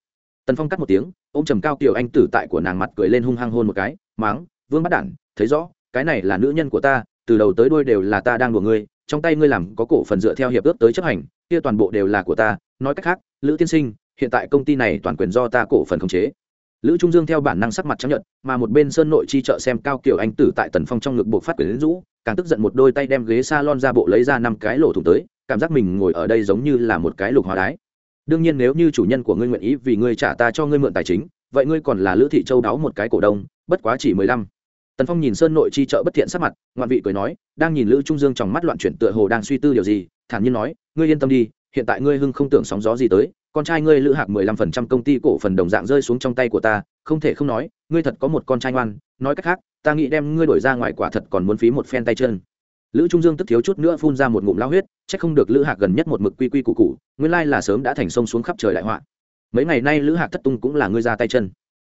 Tần phong cắt một tiếng ô m trầm cao kiều anh tử tại của nàng mặt cười lên hung hăng hôn một cái, máng, vương bắt đản, thấy rõ, cái này là nữ nhân của ta, từ đầu tới đuôi đều là ta đang đùa ngươi, trong tay ngươi làm có cổ phần dựa theo hiệp ước tới chấp hành, kia toàn bộ đều là của ta, nói cách khác, lữ tiên sinh, hiện tại công ty này toàn quyền do ta cổ phần khống chế. Lữ trung dương theo bản năng sắc mặt chấp nhận mà một bên sơn nội chi trợ xem cao kiểu anh tử tại tần phong trong ngực buộc phát quyền lính rũ, càng tức giận một đôi tay đem ghế s a lon ra bộ lấy ra năm cái lỗ thủng tới, cảm giác mình ngồi ở đây giống như là một cái lục hóa đái đương nhiên nếu như chủ nhân của ngươi nguyện ý vì ngươi trả ta cho ngươi mượn tài chính, vậy ngươi còn là lữ thị châu đáo một cái cổ đông, bất quá chỉ mười lăm. Tần phong nhìn sơn nội chi trợ bất thiện sắc mặt, ngoạn vị cười nói, đang nhìn lữ trung dương trong mắt loạn chuyển tựa hồ đang suy tư điều gì, thản nhiên nói, ngươi yên tâm đi, hiện tại ngươi hưng không tưởng sóng gió gì tới, con trai ngươi lữ hạc mười lăm phần trăm công ty cổ phần đồng dạng rơi xuống trong tay của ta, không thể không nói, ngươi thật có một con trai ngoan, nói cách khác, ta nghĩ đem ngươi đổi ra ngoài quả thật còn muốn phí một phen tay chân lữ trung dương tức thiếu chút nữa phun ra một ngụm lao huyết c h ắ c không được lữ hạc gần nhất một mực quy quy củ cụ nguyên lai là sớm đã thành sông xuống khắp trời đại họa. Mấy ngày nay lữ hạc thất tung cũng là ngươi ra tay chân.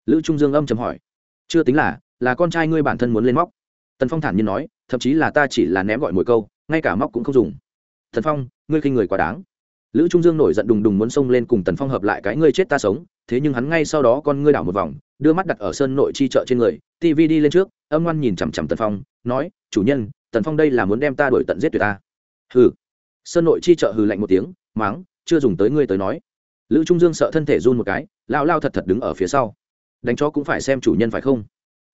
Lữ trung dương âm chầm hỏi. Chưa tính là là con trai ngươi bản thân muốn lên móc. Tần phong thản nhiên nói, thậm chí là ta chỉ là ném gọi mỗi câu, ngay cả móc cũng không dùng. Thần phong, ngươi khinh người quá đáng. Lữ trung dương nổi giận đùng đùng muốn xông lên cùng tần phong hợp lại cái ngươi chết ta sống, thế nhưng hắn ngay sau đó con ngươi đảo một vòng, đưa mắt đặt ở sơn nội chi chợ trên người tv đi lên trước, âm ngoan nhìn chằm chằm tần phong, nói, chủ nhân tần phong đây là muốn đem ta đuổi tận giết tuyệt ta. Hừ. Sơn nội chi Trợ hừ lạnh một tiếng máng chưa dùng tới ngươi tới nói. Lữ trung dương sợ thân thể run một cái lao lao thật thật đứng ở phía sau. Đánh chó cũng phải xem chủ nhân phải không?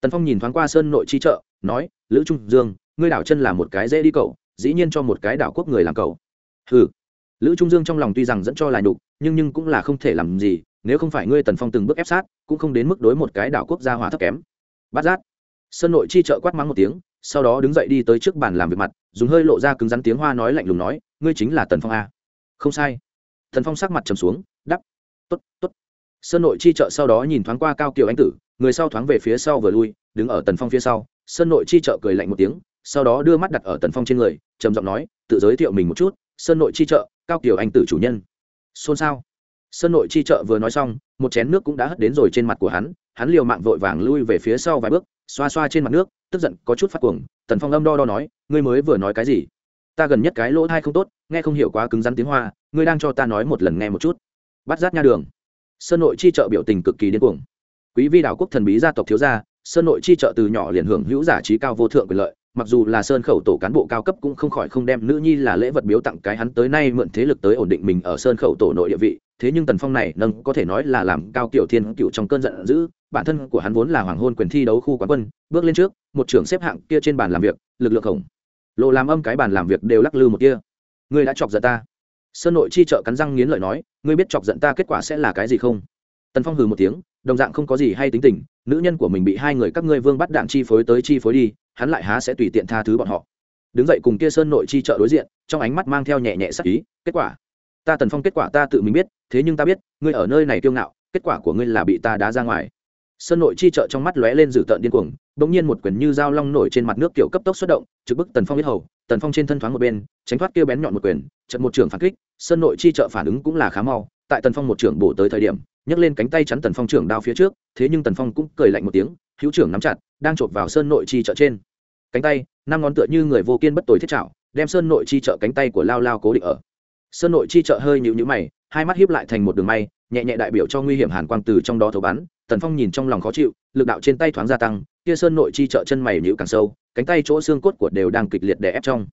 Tần phong nhìn thoáng qua sơn nội chi Trợ, nói lữ trung dương ngươi đảo chân là một cái dễ đi cậu dĩ nhiên cho một cái đảo quốc người làm cậu. Hừ. Lữ trung dương trong lòng tuy rằng dẫn cho là nhục nhưng nhưng cũng là không thể làm gì nếu không phải ngươi tần phong từng bước ép sát cũng không đến mức đối một cái đảo quốc gia hòa thấp kém. Bát giác. Sơn nội chi trợ quát mắng một tiếng sau đó đứng dậy đi tới trước bàn làm việc mặt, dùng hơi lộ ra cứng rắn tiếng hoa nói lạnh lùng nói, ngươi chính là tần phong a. Không sai. Thần phong sắc mặt trầm xuống đắp t ố t t ố t sơn nội chi trợ sau đó nhìn thoáng qua cao kiều anh tử, người sau thoáng về phía sau vừa lui, đứng ở tần phong phía sau. Sơn nội chi trợ cười lạnh một tiếng, sau đó đưa mắt đặt ở tần phong trên người, trầm giọng nói, tự giới thiệu mình một chút, sơn nội chi trợ cao kiều anh tử chủ nhân. Xôn xao. Sơn nội chi trợ vừa nói xong, một chén nước cũng đã hất đến rồi trên mặt của hắn hắn liều mạng vội vàng lui về phía sau vài bước, xoa xoa trên mặt nước, tức giận, có chút phát cuồng, tần phong âm đo đo nói, ngươi mới vừa nói cái gì? Ta gần nhất cái lỗ thai không tốt, nghe không hiểu quá cứng rắn tiếng hoa, ngươi đang cho ta nói một lần nghe một chút. Bắt rát nha đường. Sơn nội chi trợ biểu tình cực kỳ điên cuồng. Quý vi đảo quốc thần bí gia tộc thiếu gia, sơn nội chi trợ từ nhỏ liền hưởng hữu giả trí cao vô thượng quyền lợi, mặc dù là sơn khẩu tổ cán bộ cao cấp cũng không khỏi không đem nữ nhi là lễ vật biếu tặng cái hắn tới nay mượn thế lực tới ổn định mình ở sơn khẩu tổ nội địa vị, thế nhưng tần phong này nâng có thể nói là làm cao kiểu thiên cựu trong cơn giận dữ bản thân của hắn vốn là hoàng hôn quyền thi đấu khu quán quân, bước lên trước, một trưởng xếp hạng kia trên bàn làm việc, lực lượng khổng lộ làm âm cái bàn làm việc đều lắc lư một kia. Ngươi đã chọc giận ta. Sơn nội chi trợ cắn răng nghiến lợi nói, ngươi biết chọc giận ta kết quả sẽ là cái gì không? Tần phong hừ một tiếng, đồng dạng không có gì hay tính tình, nữ nhân của mình bị hai người các ngươi vương bắt đạn chi phối tới chi phối đi, hắn lại há sẽ tùy tiện tha thứ bọn họ. Đứng dậy cùng kia sơn nội chi trợ đối diện, trong ánh mắt mang theo nhẹ nhẹ sắc ý, kết quả? Ta tần phong kết quả ta tự mình biết, thế nhưng ta biết, ngươi ở nơi này kiêu ngạo, kết quả của ngươi là bị ta đá ra ngoài sơn nội chi trợ trong mắt lóe lên dữ tợn điên cuồng bỗng nhiên một quyển như dao long nổi trên mặt nước kiểu cấp tốc xuất động, trực bức tần phong biết hầu, tần phong trên thân thoáng một bên, tránh thoát kêu bén nhọn một quyền trận một trưởng phản kích, sơn nội chi trợ phản ứng cũng là khá mau, tại tần phong một trưởng bổ tới thời điểm, nhấc lên cánh tay chắn tần phong trưởng đao phía trước, thế nhưng tần phong cũng cười lạnh một tiếng, hữu trưởng nắm chặt, đang chộp vào sơn nội chi trợ trên. Cánh tay, năm ngón tựa như người vô kiên bất tồi thiết trạo đem sơn nội chi trợ cánh tay của lao lao cố định ở. Sơn nội chi trợ hơi nhịu nhữ mày, hai mắt hiếp lại thành một đường may nhẹ nhẹ đại biểu cho nguy hiểm hàn quang từ trong đó thấu bắn, tần phong nhìn trong lòng khó chịu, lực đạo trên tay thoáng gia tăng, kia sơn nội chi trợ chân mày nhữ càng sâu, cánh tay chỗ xương cốt của đều đang kịch liệt đè ép trong.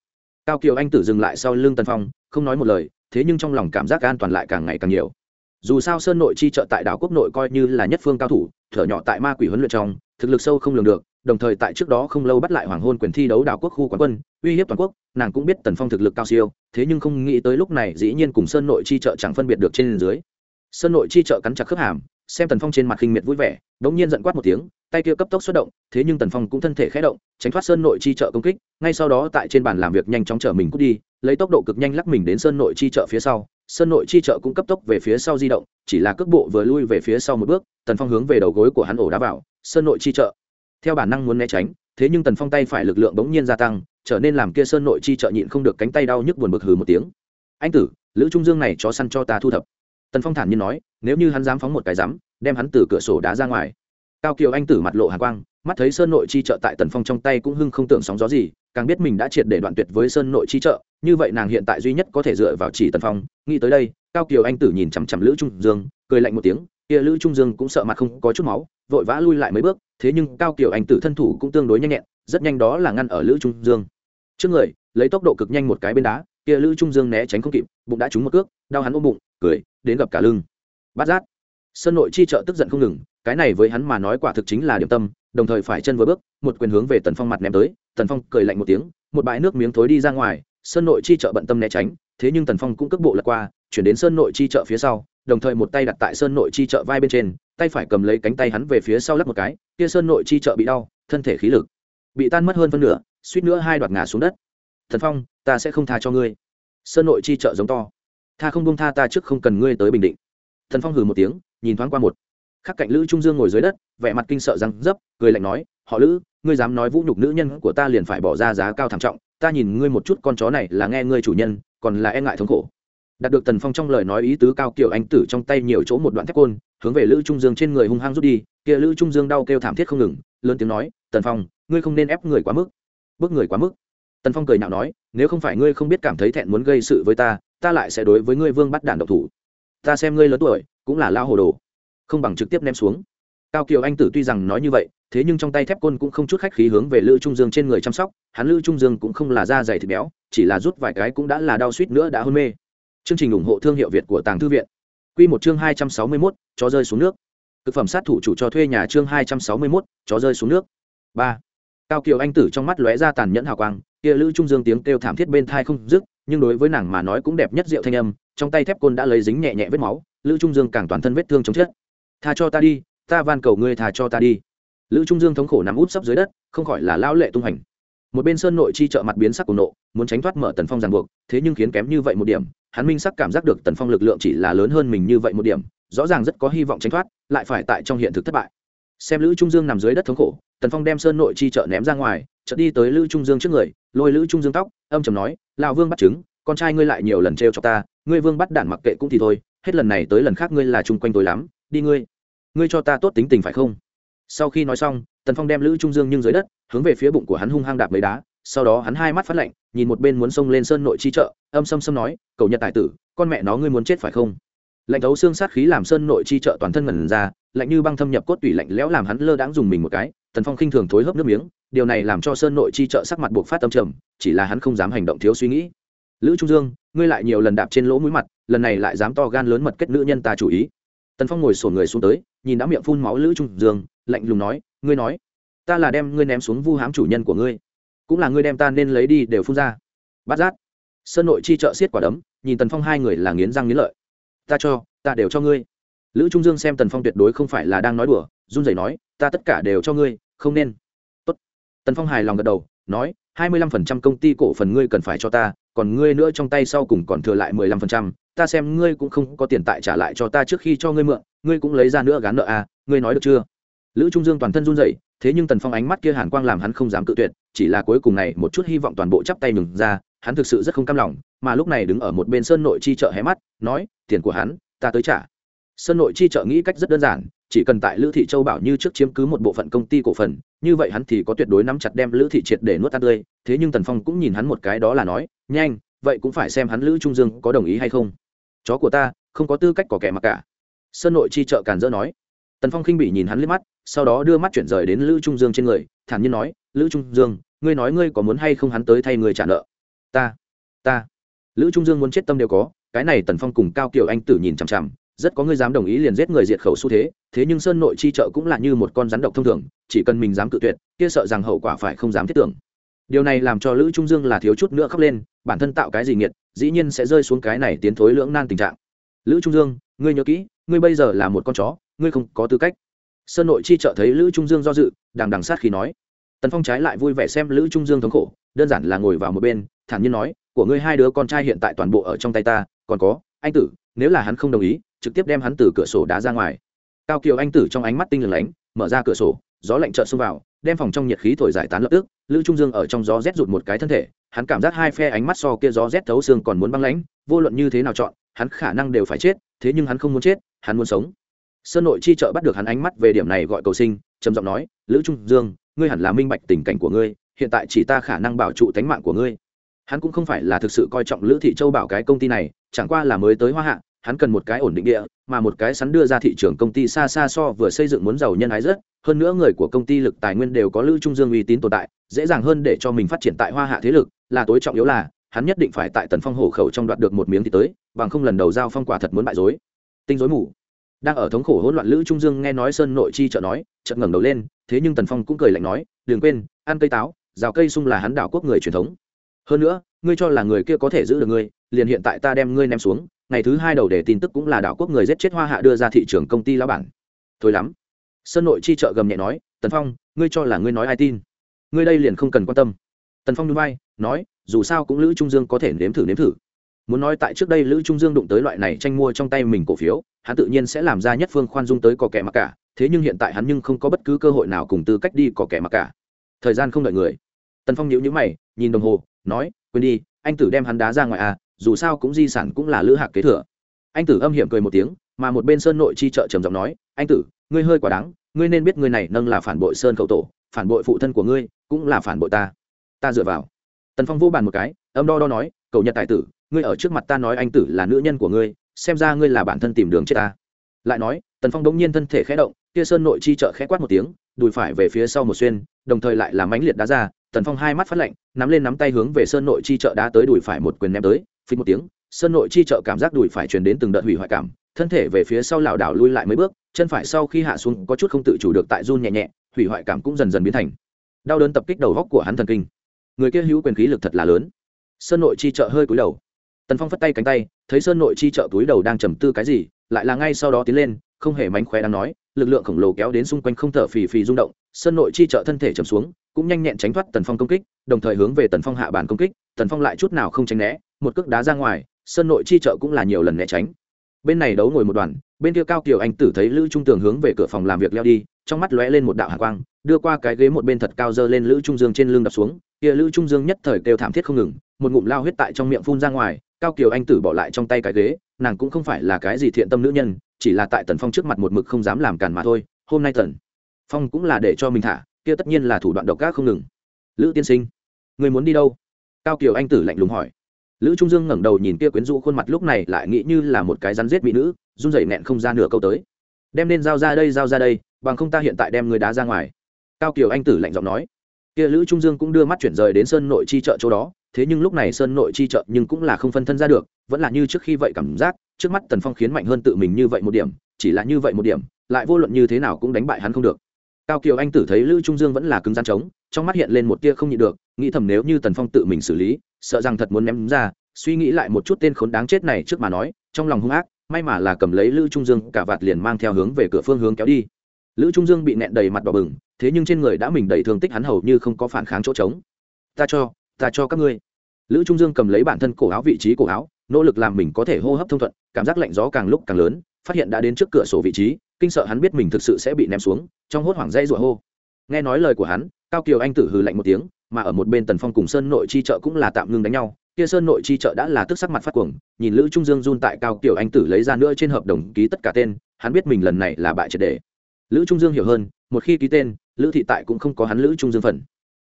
Cao kiều anh tử dừng lại sau lưng tần phong, không nói một lời, thế nhưng trong lòng cảm giác an toàn lại càng ngày càng nhiều. Dù sao sơn nội chi trợ tại đảo quốc nội coi như là nhất phương cao thủ, thở nhỏ tại ma quỷ huấn luyện trong, thực lực sâu không lường được, đồng thời tại trước đó không lâu bắt lại hoàng hôn quyền thi đấu đảo quốc khu quán quân, uy hiếp toàn quốc, nàng cũng biết tần phong thực lực cao siêu, thế nhưng không nghĩ tới lúc này dĩ nhiên cùng sơn nội chi trợ chẳng phân biệt được trên dưới sơn nội chi trợ cắn chặt khớp hàm, xem tần phong trên mặt khinh miệt vui vẻ đ ỗ n g nhiên giận quát một tiếng, tay kia cấp tốc xuất động, thế nhưng tần phong cũng thân thể khé động, tránh thoát sơn nội chi trợ công kích, ngay sau đó tại trên bàn làm việc nhanh chóng chở mình cút đi, lấy tốc độ cực nhanh lắc mình đến sơn nội chi trợ phía sau. Sơn nội chi trợ cũng cấp tốc về phía sau di động, chỉ là cước bộ vừa lui về phía sau một bước, tần phong hướng về đầu gối của hắn ổ đá vào, sơn nội chi trợ. Theo bản năng muốn né tránh, thế nhưng tần phong tay phải lực lượng bỗng nhiên gia tăng, trở nên làm kia sơn nội chi trợ nhịn không được cánh tay đau nhức buồn bực hừ một tiếng. Anh tử, lữ trung dương này cho săn cho ta thu thập tần phong thản nhiên nói, nếu như hắn dám phóng một cái dám đem hắn từ cửa sổ đá ra ngoài. Cao kiều anh tử mặt lộ hạ quang, mắt thấy sơn nội chi trợ tại tần phong trong tay cũng hưng không tưởng sóng gió gì, càng biết mình đã triệt để đoạn tuyệt với sơn nội chi trợ, như vậy nàng hiện tại duy nhất có thể dựa vào chỉ tần phong. Nghĩ tới đây, cao kiều anh tử nhìn chằm chằm lữ trung dương, cười lạnh một tiếng, kia lữ trung dương cũng sợ mặt không có chút máu, vội vã lui lại mấy bước, thế nhưng cao kiều anh tử thân thủ cũng tương đối nhanh nhẹn, rất nhanh đó là ngăn ở lữ trung dương. Trước người, lấy tốc độ cực nhanh một cái bên đá, kia lữ trung dương né tránh không kịp, bụng đã trúng một cước, đau hắn ôm bụng, cười đến gặp cả lưng. Bát giác. Sơn nội chi trợ tức giận không ngừng, cái này với hắn mà nói quả thực chính là điểm tâm, đồng thời phải chân vừa bước, một quyền hướng về tần phong mặt ném tới, tần phong cười lạnh một tiếng, một bãi nước miếng thối đi ra ngoài, sơn nội chi trợ bận tâm né tránh, thế nhưng tần phong cũng cước bộ lật qua, chuyển đến sơn nội chi trợ phía sau, đồng thời một tay đặt tại sơn nội chi trợ vai bên trên, tay phải cầm lấy cánh tay hắn về phía sau lắp một cái, kia sơn nội chi trợ bị đau, thân thể khí lực bị tan mất hơn phân nửa, suýt nữa hai đoạt ngả xuống đất. Thần phong, ta sẽ không tha cho ngươi. Sơn nội chi trợ giống to tha không bông tha ta trước không cần ngươi tới bình định. Thần phong hừ một tiếng, nhìn thoáng qua một khắc cạnh lữ trung dương ngồi dưới đất, vẻ mặt kinh sợ răng dấp, cười lạnh nói, họ lữ, ngươi dám nói vũ nhục nữ nhân của ta liền phải bỏ ra giá cao thảm trọng, ta nhìn ngươi một chút con chó này là nghe ngươi chủ nhân, còn là e ngại thống khổ. Đạt được tần phong trong lời nói ý tứ cao kiểu anh tử trong tay nhiều chỗ một đoạn thép côn, hướng về lữ trung dương trên người hung hăng rút đi, kia lữ trung dương đau kêu thảm thiết không ngừng, lớn tiếng nói tần phong, ngươi không nên ép người quá mức bước người quá mức tần phong cười nhạo nói, nếu không phải ngươi không biết cảm thấy thẹn muốn gây sự với ta ta lại sẽ đối với ngươi vương bắt đản độc thủ. Ta xem ngươi lớn tuổi, cũng là lao hồ đồ. Không bằng trực tiếp ném xuống. Cao kiều anh tử tuy rằng nói như vậy, thế nhưng trong tay thép côn cũng không chút khách khí hướng về lữ trung dương trên người chăm sóc, hắn lữ trung dương cũng không là da dày thịt béo, chỉ là rút vài cái cũng đã là đau suýt nữa đã hôn mê. Chương trình ủng hộ thương hiệu việt của tàng thư viện. Q một chương hai trăm sáu mươi mốt, chó rơi xuống nước. Thực phẩm sát thủ chủ cho thuê nhà chương hai trăm sáu mươi mốt, chó rơi xuống nước. Ba. Cao kiều anh tử trong mắt lóe ra tàn nhẫn hào quang kia lữ trung dương tiếng kêu thảm thiết bên thai không dứt, nhưng đối với nàng mà nói cũng đẹp nhất rượu thanh âm, trong tay thép côn đã lấy dính nhẹ nhẹ vết máu, lữ trung dương càng toàn thân vết thương chống chết. Tha cho ta đi, ta van cầu ngươi tha cho ta đi. Lữ trung dương thống khổ nằm út sấp dưới đất, không khỏi là lão lệ tung hành một bên sơn nội chi trợ mặt biến sắc của nộ, muốn tránh thoát mở tần phong ràng buộc, thế nhưng khiến kém như vậy một điểm, hắn minh sắc cảm giác được tần phong lực lượng chỉ là lớn hơn mình như vậy một điểm, rõ ràng rất có hy vọng tránh thoát, lại phải tại trong hiện thực thất bại. Xem lữ trung dương nằm dưới đất thống khổ, tần phong đem sơn nội chi trợ ném ra ngoài chợt đi tới lữ trung dương trước người, lôi lữ trung dương tóc, âm chầm nói, lão vương bắt chứng con trai ngươi lại nhiều lần trêu cho ta, ngươi vương bắt đản mặc kệ cũng thì thôi, hết lần này tới lần khác ngươi là chung quanh tôi lắm, đi ngươi ngươi cho ta tốt tính tình phải không? Sau khi nói xong, tần phong đem lữ trung dương nhưng dưới đất, hướng về phía bụng của hắn hung hăng đạp mấy đá, sau đó hắn hai mắt phát lạnh, nhìn một bên muốn xông lên sơn nội chi chợ âm xâm xâm nói, cầu nhật tài tử, con mẹ nó ngươi muốn chết phải không? Lạnh thấu xương sát khí làm sơn nội chi chợ toàn thân ngần ra, lạnh như băng thâm nhập cốt tủy lạnh lẽo làm hắn lơ đãng dùng mình một cái, tần phong khinh thường thối hớp nước miếng điều này làm cho sơn nội chi trợ sắc mặt buộc phát tâm trầm, chỉ là hắn không dám hành động thiếu suy nghĩ. Lữ trung dương, ngươi lại nhiều lần đạp trên lỗ mũi mặt, lần này lại dám to gan lớn mật kết nữ nhân ta chủ ý. Tần phong ngồi sổ người xuống tới, nhìn đã miệng phun máu lữ trung dương, lạnh lùng nói, ngươi nói, ta là đem ngươi ném xuống vu hám chủ nhân của ngươi, cũng là ngươi đem ta nên lấy đi đều phun ra. Bát giác. Sơn nội chi trợ xiết quả đấm, nhìn tần phong hai người là nghiến răng nghiến lợi. Ta cho, ta đều cho ngươi. Lữ trung dương xem tần phong tuyệt đối không phải là đang nói đùa, run rẩy nói, ta tất cả đều cho ngươi, không nên tần phong hài lòng gật đầu, nói, hai mươi lăm phần trăm công ty cổ phần ngươi cần phải cho ta, còn ngươi nữa trong tay sau cùng còn thừa lại mười lăm phần trăm, ta xem ngươi cũng không có tiền tại trả lại cho ta trước khi cho ngươi mượn, ngươi cũng lấy ra nữa gán nợ à ngươi nói được chưa? Lữ trung dương toàn thân run rẩy, thế nhưng tần phong ánh mắt kia hàn quang làm hắn không dám cự tuyệt, chỉ là cuối cùng này một chút hy vọng toàn bộ chắp tay mừng ra, hắn thực sự rất không cam lòng, mà lúc này đứng ở một bên sơn nội chi chợ hé mắt, nói, tiền của hắn, ta tới trả. Sơn nội chi chợ nghĩ cách rất đơn giản chỉ cần tại lữ thị châu bảo như trước chiếm cứ một bộ phận công ty cổ phần, như vậy hắn thì có tuyệt đối nắm chặt đem lữ thị triệt để nuốt ăn tươi. Thế nhưng tần phong cũng nhìn hắn một cái đó là nói, nhanh, vậy cũng phải xem hắn lữ trung dương có đồng ý hay không. Chó của ta, không có tư cách có kẻ mặc cả. Sơn nội chi trợ càn dỡ nói. Tần phong khinh bị nhìn hắn liếc mắt, sau đó đưa mắt chuyển rời đến lữ trung dương trên người, thản nhiên nói, lữ trung dương, ngươi nói ngươi có muốn hay không hắn tới thay người trả nợ? Ta ta. Lữ trung dương muốn chết tâm đều có, cái này tần phong cùng cao kiều anh tử nhìn chằm chằm rất có người dám đồng ý liền giết người diệt khẩu xu thế thế nhưng sơn nội chi trợ cũng là như một con rắn độc thông thường, chỉ cần mình dám cự tuyệt, kia sợ rằng hậu quả phải không dám thiết tưởng. Điều này làm cho lữ trung dương là thiếu chút nữa khóc lên, bản thân tạo cái gì nghiệt, dĩ nhiên sẽ rơi xuống cái này tiến thối lưỡng nan tình trạng. Lữ trung dương, ngươi nhớ kỹ, ngươi bây giờ là một con chó, ngươi không có tư cách. Sơn nội chi trợ thấy lữ trung dương do dự, đằng đằng sát khi nói. Tần phong trái lại vui vẻ xem lữ trung dương thống khổ, đơn giản là ngồi vào một bên, thản nhiên nói, của ngươi hai đứa con trai hiện tại toàn bộ ở trong tay ta, còn có, anh tử nếu là hắn không đồng ý, trực tiếp đem hắn từ cửa sổ đá ra ngoài. Cao kiều anh tử trong ánh mắt tinh lửng lánh, mở ra cửa sổ, gió lạnh trợn xông vào, đem phòng trong nhiệt khí thổi giải tán lập tức, lữ trung dương ở trong gió rét rụt một cái thân thể, hắn cảm giác hai phe ánh mắt so kia gió rét thấu xương còn muốn băng lãnh, vô luận như thế nào chọn, hắn khả năng đều phải chết, thế nhưng hắn không muốn chết, hắn muốn sống. Sơn nội chi trợ bắt được hắn ánh mắt về điểm này gọi cầu sinh, trầm giọng nói, lữ trung dương, ngươi hẳn là minh bạch tình cảnh của ngươi, hiện tại chỉ ta khả năng bảo trụ tánh mạng của ngươi hắn cũng không phải là thực sự coi trọng lữ thị châu bảo cái công ty này, chẳng qua là mới tới hoa hạ, hắn cần một cái ổn định địa, mà một cái sắn đưa ra thị trường công ty xa xa so vừa xây dựng muốn giàu nhân ái rất, hơn nữa người của công ty lực tài nguyên đều có lữ trung dương uy tín tồn tại, dễ dàng hơn để cho mình phát triển tại hoa hạ thế lực, là tối trọng yếu là, hắn nhất định phải tại tần phong hổ khẩu trong đoạt được một miếng thì tới, bằng không lần đầu giao phong quả thật muốn bại dối tinh dối mù. Đang ở thống khổ hỗn loạn lữ trung dương nghe nói sơn nội chi trợ nói, chợt ngẩng đầu lên, thế nhưng tần phong cũng cười lạnh nói, đừng quên, ăn cây táo, rào cây sung là hắn đảo quốc người truyền thống hơn nữa, ngươi cho là người kia có thể giữ được ngươi, liền hiện tại ta đem ngươi ném xuống, ngày thứ hai đầu để tin tức cũng là đảo quốc người giết chết hoa hạ đưa ra thị trường công ty lão bản. Thôi lắm. Sơn nội chi trợ gầm nhẹ nói, tần phong, ngươi cho là ngươi nói ai tin? Ngươi đây liền không cần quan tâm. Tần phong núi bay nói, dù sao cũng lữ trung dương có thể nếm thử nếm thử. Muốn nói tại trước đây lữ trung dương đụng tới loại này tranh mua trong tay mình cổ phiếu, hắn tự nhiên sẽ làm ra nhất phương khoan dung tới có kẻ mặc cả, thế nhưng hiện tại hắn nhưng không có bất cứ cơ hội nào cùng tư cách đi có kẻ mặc cả. Thời gian không đợi người. Tần phong nhíu nhíu mày, nhìn đồng hồ nói, quên đi, anh tử đem hắn đá ra ngoài à dù sao cũng di sản cũng là lữ hạc kế thừa. Anh tử âm hiểm cười một tiếng, mà một bên sơn nội chi trợ trầm giọng nói, anh tử, ngươi hơi quá đáng, ngươi nên biết ngươi này nâng là phản bội sơn khẩu tổ, phản bội phụ thân của ngươi, cũng là phản bội ta. Ta dựa vào. Tần phong vô bàn một cái, âm đo đo nói, cầu nhật tài tử, ngươi ở trước mặt ta nói anh tử là nữ nhân của ngươi, xem ra ngươi là bản thân tìm đường chết ta. Lại nói, tần phong đống nhiên thân thể khẽ động, kia sơn nội chi trợ khẽ quát một tiếng, đùi phải về phía sau một xuyên, đồng thời lại làm mãnh liệt đá ra tần phong hai mắt phát lạnh, nắm lên nắm tay hướng về sơn nội chi trợ đá tới đùi phải một quyền ném tới phí một tiếng, sơn nội chi trợ cảm giác đùi phải truyền đến từng đợt hủy hoại cảm, thân thể về phía sau lảo đảo lui lại mấy bước, chân phải sau khi hạ xuống có chút không tự chủ được tại run nhẹ nhẹ, hủy hoại cảm cũng dần dần biến thành. Đau đớn tập kích đầu góc của hắn thần kinh. Người kia hữu quyền khí lực thật là lớn. Sơn nội chi trợ hơi cúi đầu. Tần phong phất tay cánh tay, thấy sơn nội chi trợ túi đầu đang trầm tư cái gì, lại là ngay sau đó tiến lên, không hề mánh khóe đang nói, lực lượng khổng lồ kéo đến xung quanh không thở phì phì rung động, sơn nội chi trợ thân thể trầm xuống cũng nhanh nhẹn tránh thoát tần phong công kích, đồng thời hướng về tần phong hạ bàn công kích, tần phong lại chút nào không tránh né, một cước đá ra ngoài sơn nội chi trợ cũng là nhiều lần né tránh. Bên này đấu ngồi một đoàn, bên kia cao kiều anh tử thấy lữ trung tường hướng về cửa phòng làm việc leo đi, trong mắt lóe lên một đạo hạ quang, đưa qua cái ghế một bên thật cao dơ lên lữ trung dương trên lưng đập xuống, kia lữ trung dương nhất thời kêu thảm thiết không ngừng, một ngụm lao huyết tại trong miệng phun ra ngoài, cao kiều anh tử bỏ lại trong tay cái ghế, nàng cũng không phải là cái gì thiện tâm nữ nhân, chỉ là tại tần phong trước mặt một mực không dám làm càn mà thôi, hôm nay tần phong cũng là để cho mình thả kia tất nhiên là thủ đoạn độc ác không ngừng. Lữ tiên sinh, người muốn đi đâu? Cao kiều anh tử lạnh lùng hỏi. Lữ trung dương ngẩng đầu nhìn kia quyến rũ khuôn mặt lúc này lại nghĩ như là một cái rắn giết mỹ nữ, run rẩy nẹn không ra nửa câu tới. Đem nên giao ra đây, giao ra đây, bằng không ta hiện tại đem người đá ra ngoài. Cao kiều anh tử lạnh giọng nói. Kia lữ trung dương cũng đưa mắt chuyển rời đến sơn nội chi chợ chỗ đó, thế nhưng lúc này sơn nội chi chợ nhưng cũng là không phân thân ra được, vẫn là như trước khi vậy cảm giác, trước mắt tần phong khiến mạnh hơn tự mình như vậy một điểm, chỉ là như vậy một điểm, lại vô luận như thế nào cũng đánh bại hắn không được cao kiều anh tử thấy lữ trung dương vẫn là cứng gian trống, trong mắt hiện lên một tia không nhịn được, nghĩ thầm nếu như tần phong tự mình xử lý, sợ rằng thật muốn ném ra, suy nghĩ lại một chút tên khốn đáng chết này trước mà nói, trong lòng hung ác, may mà là cầm lấy lữ trung dương, cả vạt liền mang theo hướng về cửa phương hướng kéo đi. Lữ trung dương bị nẹn đầy mặt đỏ bừng, thế nhưng trên người đã mình đầy thương tích hắn hầu như không có phản kháng chỗ trống. Ta cho ta cho các ngươi. Lữ trung dương cầm lấy bản thân cổ áo vị trí cổ áo, nỗ lực làm mình có thể hô hấp thông thuận, cảm giác lạnh gió càng lúc càng lớn, phát hiện đã đến trước cửa sổ vị trí kinh sợ hắn biết mình thực sự sẽ bị ném xuống, trong hốt hoảng dây rủa hô. Nghe nói lời của hắn, cao kiều anh tử hừ lạnh một tiếng, mà ở một bên tần phong cùng sơn nội chi trợ cũng là tạm ngưng đánh nhau. Kia sơn nội chi trợ đã là tức sắc mặt phát cuồng, nhìn lữ trung dương run tại cao kiều anh tử lấy ra nữa trên hợp đồng ký tất cả tên, hắn biết mình lần này là bại triệt đề. Lữ trung dương hiểu hơn, một khi ký tên, lữ thị tại cũng không có hắn lữ trung dương phần.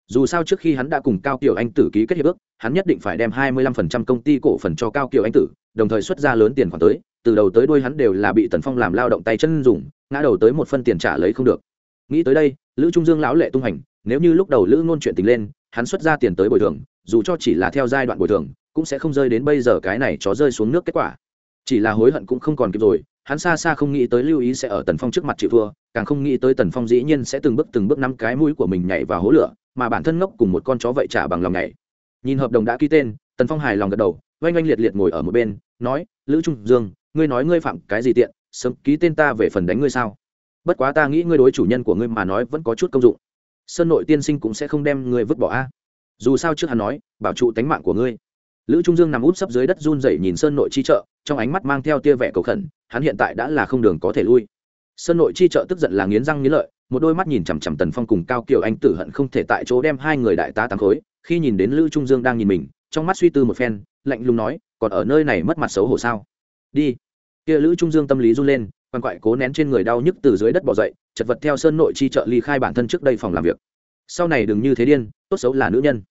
Dù sao trước khi hắn đã cùng cao kiều anh tử ký kết hiệp ước, hắn nhất định phải đem hai mươi lăm phần trăm công ty cổ phần cho cao kiều anh tử, đồng thời xuất ra lớn tiền khoản tới từ đầu tới đuôi hắn đều là bị tần phong làm lao động tay chân dùng, ngã đầu tới một phân tiền trả lấy không được. Nghĩ tới đây, lữ trung dương lão lệ tung hành, nếu như lúc đầu lữ ngôn chuyện tình lên, hắn xuất ra tiền tới bồi thường, dù cho chỉ là theo giai đoạn bồi thường, cũng sẽ không rơi đến bây giờ cái này chó rơi xuống nước kết quả. Chỉ là hối hận cũng không còn kịp rồi, hắn xa xa không nghĩ tới lưu ý sẽ ở tần phong trước mặt chịu thua, càng không nghĩ tới tần phong dĩ nhiên sẽ từng bước từng bước nắm cái mũi của mình nhảy vào hố lửa, mà bản thân ngốc cùng một con chó vậy trả bằng lòng nhảy. Nhìn hợp đồng đã ký tên, tần phong hài lòng gật đầu, oanh oanh liệt liệt ngồi ở một bên, nói, lữ trung dương ngươi nói ngươi phạm cái gì tiện, sớm ký tên ta về phần đánh ngươi sao? Bất quá ta nghĩ ngươi đối chủ nhân của ngươi mà nói vẫn có chút công dụng. Sơn nội tiên sinh cũng sẽ không đem ngươi vứt bỏ a. Dù sao trước hắn nói, bảo trụ tánh mạng của ngươi. Lữ trung dương nằm úp sấp dưới đất run rẩy nhìn sơn nội chi trợ, trong ánh mắt mang theo tia vẻ cầu khẩn, hắn hiện tại đã là không đường có thể lui. Sơn nội chi trợ tức giận là nghiến răng nghiến lợi, một đôi mắt nhìn chằm chằm tần phong cùng cao kiều anh tử hận không thể tại chỗ đem hai người đại tá tám khối. Khi nhìn đến lữ trung dương đang nhìn mình, trong mắt suy tư một phen, lạnh lùng nói, còn ở nơi này mất mặt xấu hổ sao? Đi kia lữ trung dương tâm lý run lên quan quại cố nén trên người đau nhức từ dưới đất bỏ dậy, chật vật theo sơn nội chi trợ ly khai bản thân trước đây phòng làm việc. Sau này đừng như thế điên, tốt xấu là nữ nhân.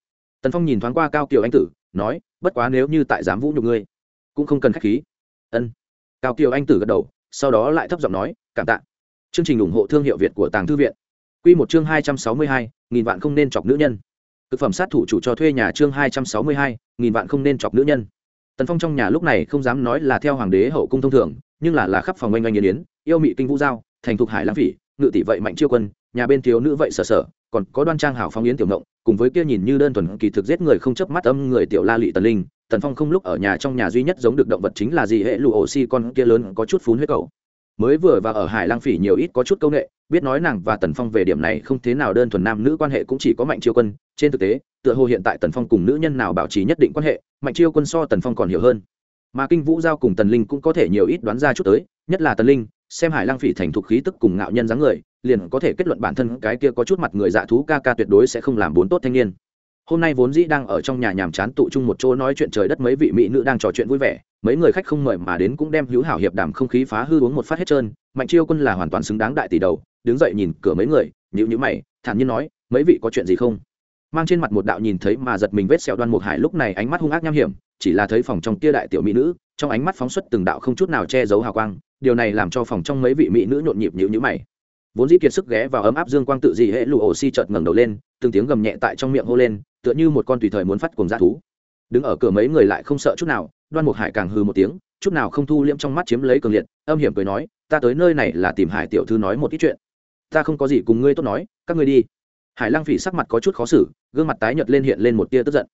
Tần phong nhìn thoáng qua cao kiều anh tử, nói, bất quá nếu như tại giám vũ nhục ngươi, cũng không cần k h á c h khí. Ân. Cao kiều anh tử gật đầu, sau đó lại thấp giọng nói, cảm tạ. Chương trình ủng hộ thương hiệu việt của tàng thư viện. Q một chương hai trăm sáu mươi hai, nghìn vạn không nên chọc nữ nhân. Thực phẩm sát thủ chủ cho thuê nhà chương hai trăm sáu mươi hai, nghìn vạn không nên chọc nữ nhân tần phong trong nhà lúc này không dám nói là theo hoàng đế hậu cung thông thường, nhưng là là khắp phòng oanh oanh yên yến, yêu mị kinh vũ giao, thành thục hải lãng phỉ, ngự tỷ vậy mạnh chiêu quân, nhà bên thiếu nữ vậy sở sở, còn có đoan trang hảo phong yến tiểu ngộng, cùng với kia nhìn như đơn thuần kỳ thực giết người không chớp mắt âm người tiểu la lị tần linh, tần phong không lúc ở nhà trong nhà duy nhất giống được động vật chính là gì hệ lụ ổ si con kia lớn có chút phún huyết cầu mới vừa và ở hải lang phỉ nhiều ít có chút công nghệ, biết nói nàng và tần phong về điểm này không thế nào đơn thuần nam nữ quan hệ cũng chỉ có mạnh chiêu quân. Trên thực tế, tựa hồ hiện tại tần phong cùng nữ nhân nào bảo trì nhất định quan hệ, mạnh chiêu quân so tần phong còn hiểu hơn. Mà kinh vũ giao cùng tần linh cũng có thể nhiều ít đoán ra chút tới, nhất là tần linh, xem hải lang phỉ thành thục khí tức cùng ngạo nhân dáng người, liền có thể kết luận bản thân cái kia có chút mặt người dạ thú ca ca tuyệt đối sẽ không làm bốn tốt thanh niên. Hôm nay vốn dĩ đang ở trong nhà nhàm chán tụ chung một chỗ nói chuyện trời đất mấy vị mỹ nữ đang trò chuyện vui vẻ mấy người khách không mời mà đến cũng đem hữu hảo hiệp đàm không khí phá hư uống một phát hết trơn, mạnh chiêu quân là hoàn toàn xứng đáng đại tỷ đầu, đứng dậy nhìn cửa mấy người nhữ nhữ mày, thản nhiên nói, mấy vị có chuyện gì không? Mang trên mặt một đạo nhìn thấy mà giật mình vết sẹo đoan một hải lúc này ánh mắt hung ác nham hiểm, chỉ là thấy phòng trong kia đại tiểu mỹ nữ, trong ánh mắt phóng xuất từng đạo không chút nào che giấu hào quang, điều này làm cho phòng trong mấy vị mỹ nữ nhộn nhịp nhữ nhữ mày. Vốn dĩ kiệt sức ghé vào ấm áp dương quang tự dị hệ lụ ổ si chợt ngẩng đầu lên, từng tiếng gầm nhẹ tại trong miệng hô lên, tựa như một con tùy thời muốn phát cuồng dã thú. Đứng ở cửa mấy người lại không sợ chút nào đoan mục hải càng hừ một tiếng, chút nào không thu liễm trong mắt chiếm lấy cường liệt, âm hiểm cười nói, ta tới nơi này là tìm hải tiểu thư nói một ít chuyện. Ta không có gì cùng ngươi tốt nói, các ngươi đi. Hải lang phỉ sắc mặt có chút khó xử, gương mặt tái nhợt lên hiện lên một tia tức giận.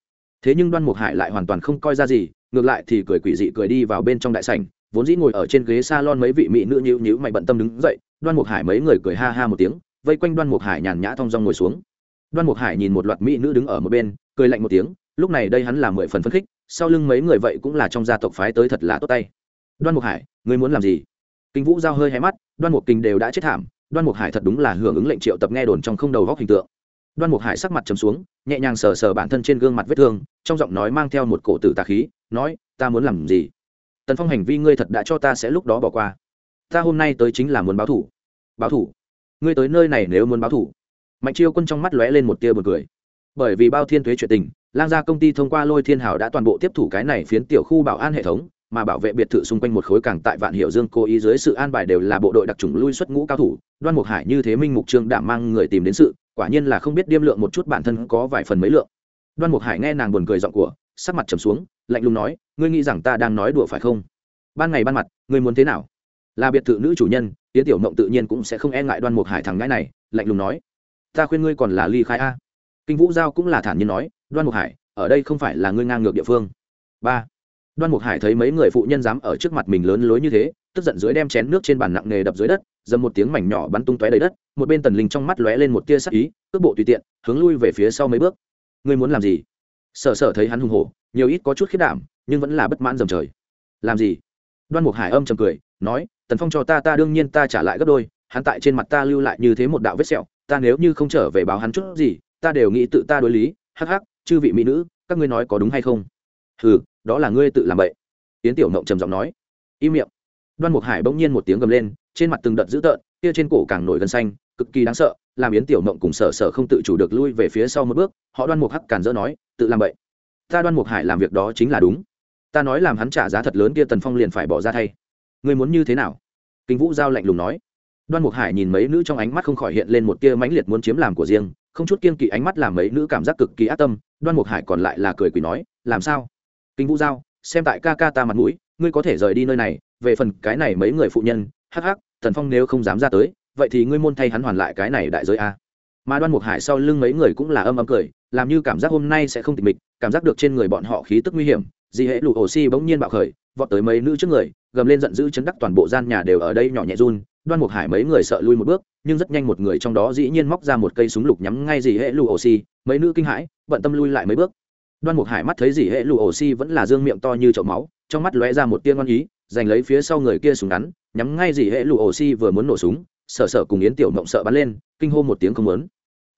Thế nhưng đoan mục hải lại hoàn toàn không coi ra gì, ngược lại thì cười quỷ dị cười đi vào bên trong đại sảnh, vốn dĩ ngồi ở trên ghế salon mấy vị mỹ nữ nhữ nhữ mày bận tâm đứng dậy, đoan mục hải mấy người cười ha ha một tiếng, vây quanh đoan mục hải nhàn nhã thong dong ngồi xuống. Đoan mục hải nhìn một loạt mỹ nữ đứng ở một bên, cười lạnh một tiếng, lúc này đây hắn là mười phần phấn khích sau lưng mấy người vậy cũng là trong gia tộc phái tới thật là tốt tay. Đoan mục hải, ngươi muốn làm gì? Kinh vũ giao hơi hé mắt, đoan mục kinh đều đã chết thảm, đoan mục hải thật đúng là hưởng ứng lệnh triệu tập nghe đồn trong không đầu góc hình tượng. Đoan mục hải sắc mặt trầm xuống, nhẹ nhàng sờ sờ bản thân trên gương mặt vết thương, trong giọng nói mang theo một cổ tử tà khí, nói, ta muốn làm gì? Tần phong hành vi ngươi thật đã cho ta sẽ lúc đó bỏ qua. Ta hôm nay tới chính là muốn báo thủ. Báo thủ? Ngươi tới nơi này nếu muốn báo thủ? Mạnh chiêu quân trong mắt lóe lên một tia buồn cười. Bởi vì bao thiên thuế chuyện tình lang gia công ty thông qua lôi thiên hảo đã toàn bộ tiếp thủ cái này phiến tiểu khu bảo an hệ thống, mà bảo vệ biệt thự xung quanh một khối càng tại vạn hiệu dương cố ý dưới sự an bài đều là bộ đội đặc trùng lui xuất ngũ cao thủ, đoan mục hải như thế minh mục trương đảm mang người tìm đến sự, quả nhiên là không biết điêm lượng một chút bản thân có vài phần mấy lượng. Đoan mục hải nghe nàng buồn cười giọng của, sắc mặt trầm xuống, lạnh lùng nói, ngươi nghĩ rằng ta đang nói đùa phải không? Ban ngày ban mặt, ngươi muốn thế nào? Là biệt thự nữ chủ nhân tiến tiểu mộng tự nhiên cũng sẽ không e ngại đoan mục hải thằng ngãi này, lạnh lùng nói. Ta khuyên ngươi còn là ly khai a kinh vũ giao cũng là thản nhiên nói, đoan mục hải, ở đây không phải là ngươi ngang ngược địa phương. Ba. Đoan mục hải thấy mấy người phụ nhân dám ở trước mặt mình lớn lối như thế, tức giận dưới đem chén nước trên bàn nặng nề đập dưới đất, dầm một tiếng mảnh nhỏ bắn tung tóe đầy đất, một bên tần linh trong mắt lóe lên một tia sắc ý, cước bộ tùy tiện, hướng lui về phía sau mấy bước. Ngươi muốn làm gì? Sợ sợ thấy hắn hùng hổ, nhiều ít có chút khiết đảm, nhưng vẫn là bất mãn dầm trời. Làm gì? Đoan mục hải âm trầm cười, nói, tần phong cho ta ta đương nhiên ta trả lại gấp đôi, hắn tại trên mặt ta lưu lại như thế một đạo vết sẹo, ta nếu như không trở về báo hắn chút gì ta đều nghĩ tự ta đối lý, hắc hắc, chư vị mỹ nữ, các ngươi nói có đúng hay không? Ừ đó là ngươi tự làm vậy. Yến tiểu mộng trầm giọng nói. Im miệng. Đoan mục hải bỗng nhiên một tiếng gầm lên, trên mặt từng đợt dữ tợn, kia trên cổ càng nổi gân xanh, cực kỳ đáng sợ, làm yến tiểu mộng cùng sở sở không tự chủ được lui về phía sau một bước, họ đoan mục hắc càn dỡ nói, tự làm vậy. Ta đoan mục hải làm việc đó chính là đúng. Ta nói làm hắn trả giá thật lớn kia tần phong liền phải bỏ ra thay. Ngươi muốn như thế nào? Kinh vũ giao lạnh lùng nói. Đoan mục hải nhìn mấy nữ trong ánh mắt không khỏi hiện lên một tia mãnh liệt muốn chiếm làm của riêng không chút kiên kỵ ánh mắt làm mấy nữ cảm giác cực kỳ ác tâm, đoan mục hải còn lại là cười quỷ nói, làm sao? Kinh vũ giao, xem tại ca ca ta mặt mũi, ngươi có thể rời đi nơi này, về phần cái này mấy người phụ nhân, hắc hắc Thần phong nếu không dám ra tới, vậy thì ngươi môn thay hắn hoàn lại cái này đại giới a. Mà đoan mục hải sau lưng mấy người cũng là âm âm cười, làm như cảm giác hôm nay sẽ không tịch mịch, cảm giác được trên người bọn họ khí tức nguy hiểm dị hệ lụ oxy bỗng nhiên bạo khởi, vọt tới mấy nữ trước người, gầm lên giận dữ chấn đắc toàn bộ gian nhà đều ở đây nhỏ nhẹ run đoan mục hải mấy người sợ lui một bước nhưng rất nhanh một người trong đó dĩ nhiên móc ra một cây súng lục nhắm ngay dì hệ lụ xi, mấy nữ kinh hãi bận tâm lui lại mấy bước đoan mục hải mắt thấy dì hệ lụ xi vẫn là dương miệng to như chậu máu trong mắt lóe ra một tiên ngon ý giành lấy phía sau người kia súng ngắn nhắm ngay dì hệ lụ xi vừa muốn nổ súng sợ sợ cùng yến tiểu mộng sợ bắn lên kinh hô một tiếng không lớn.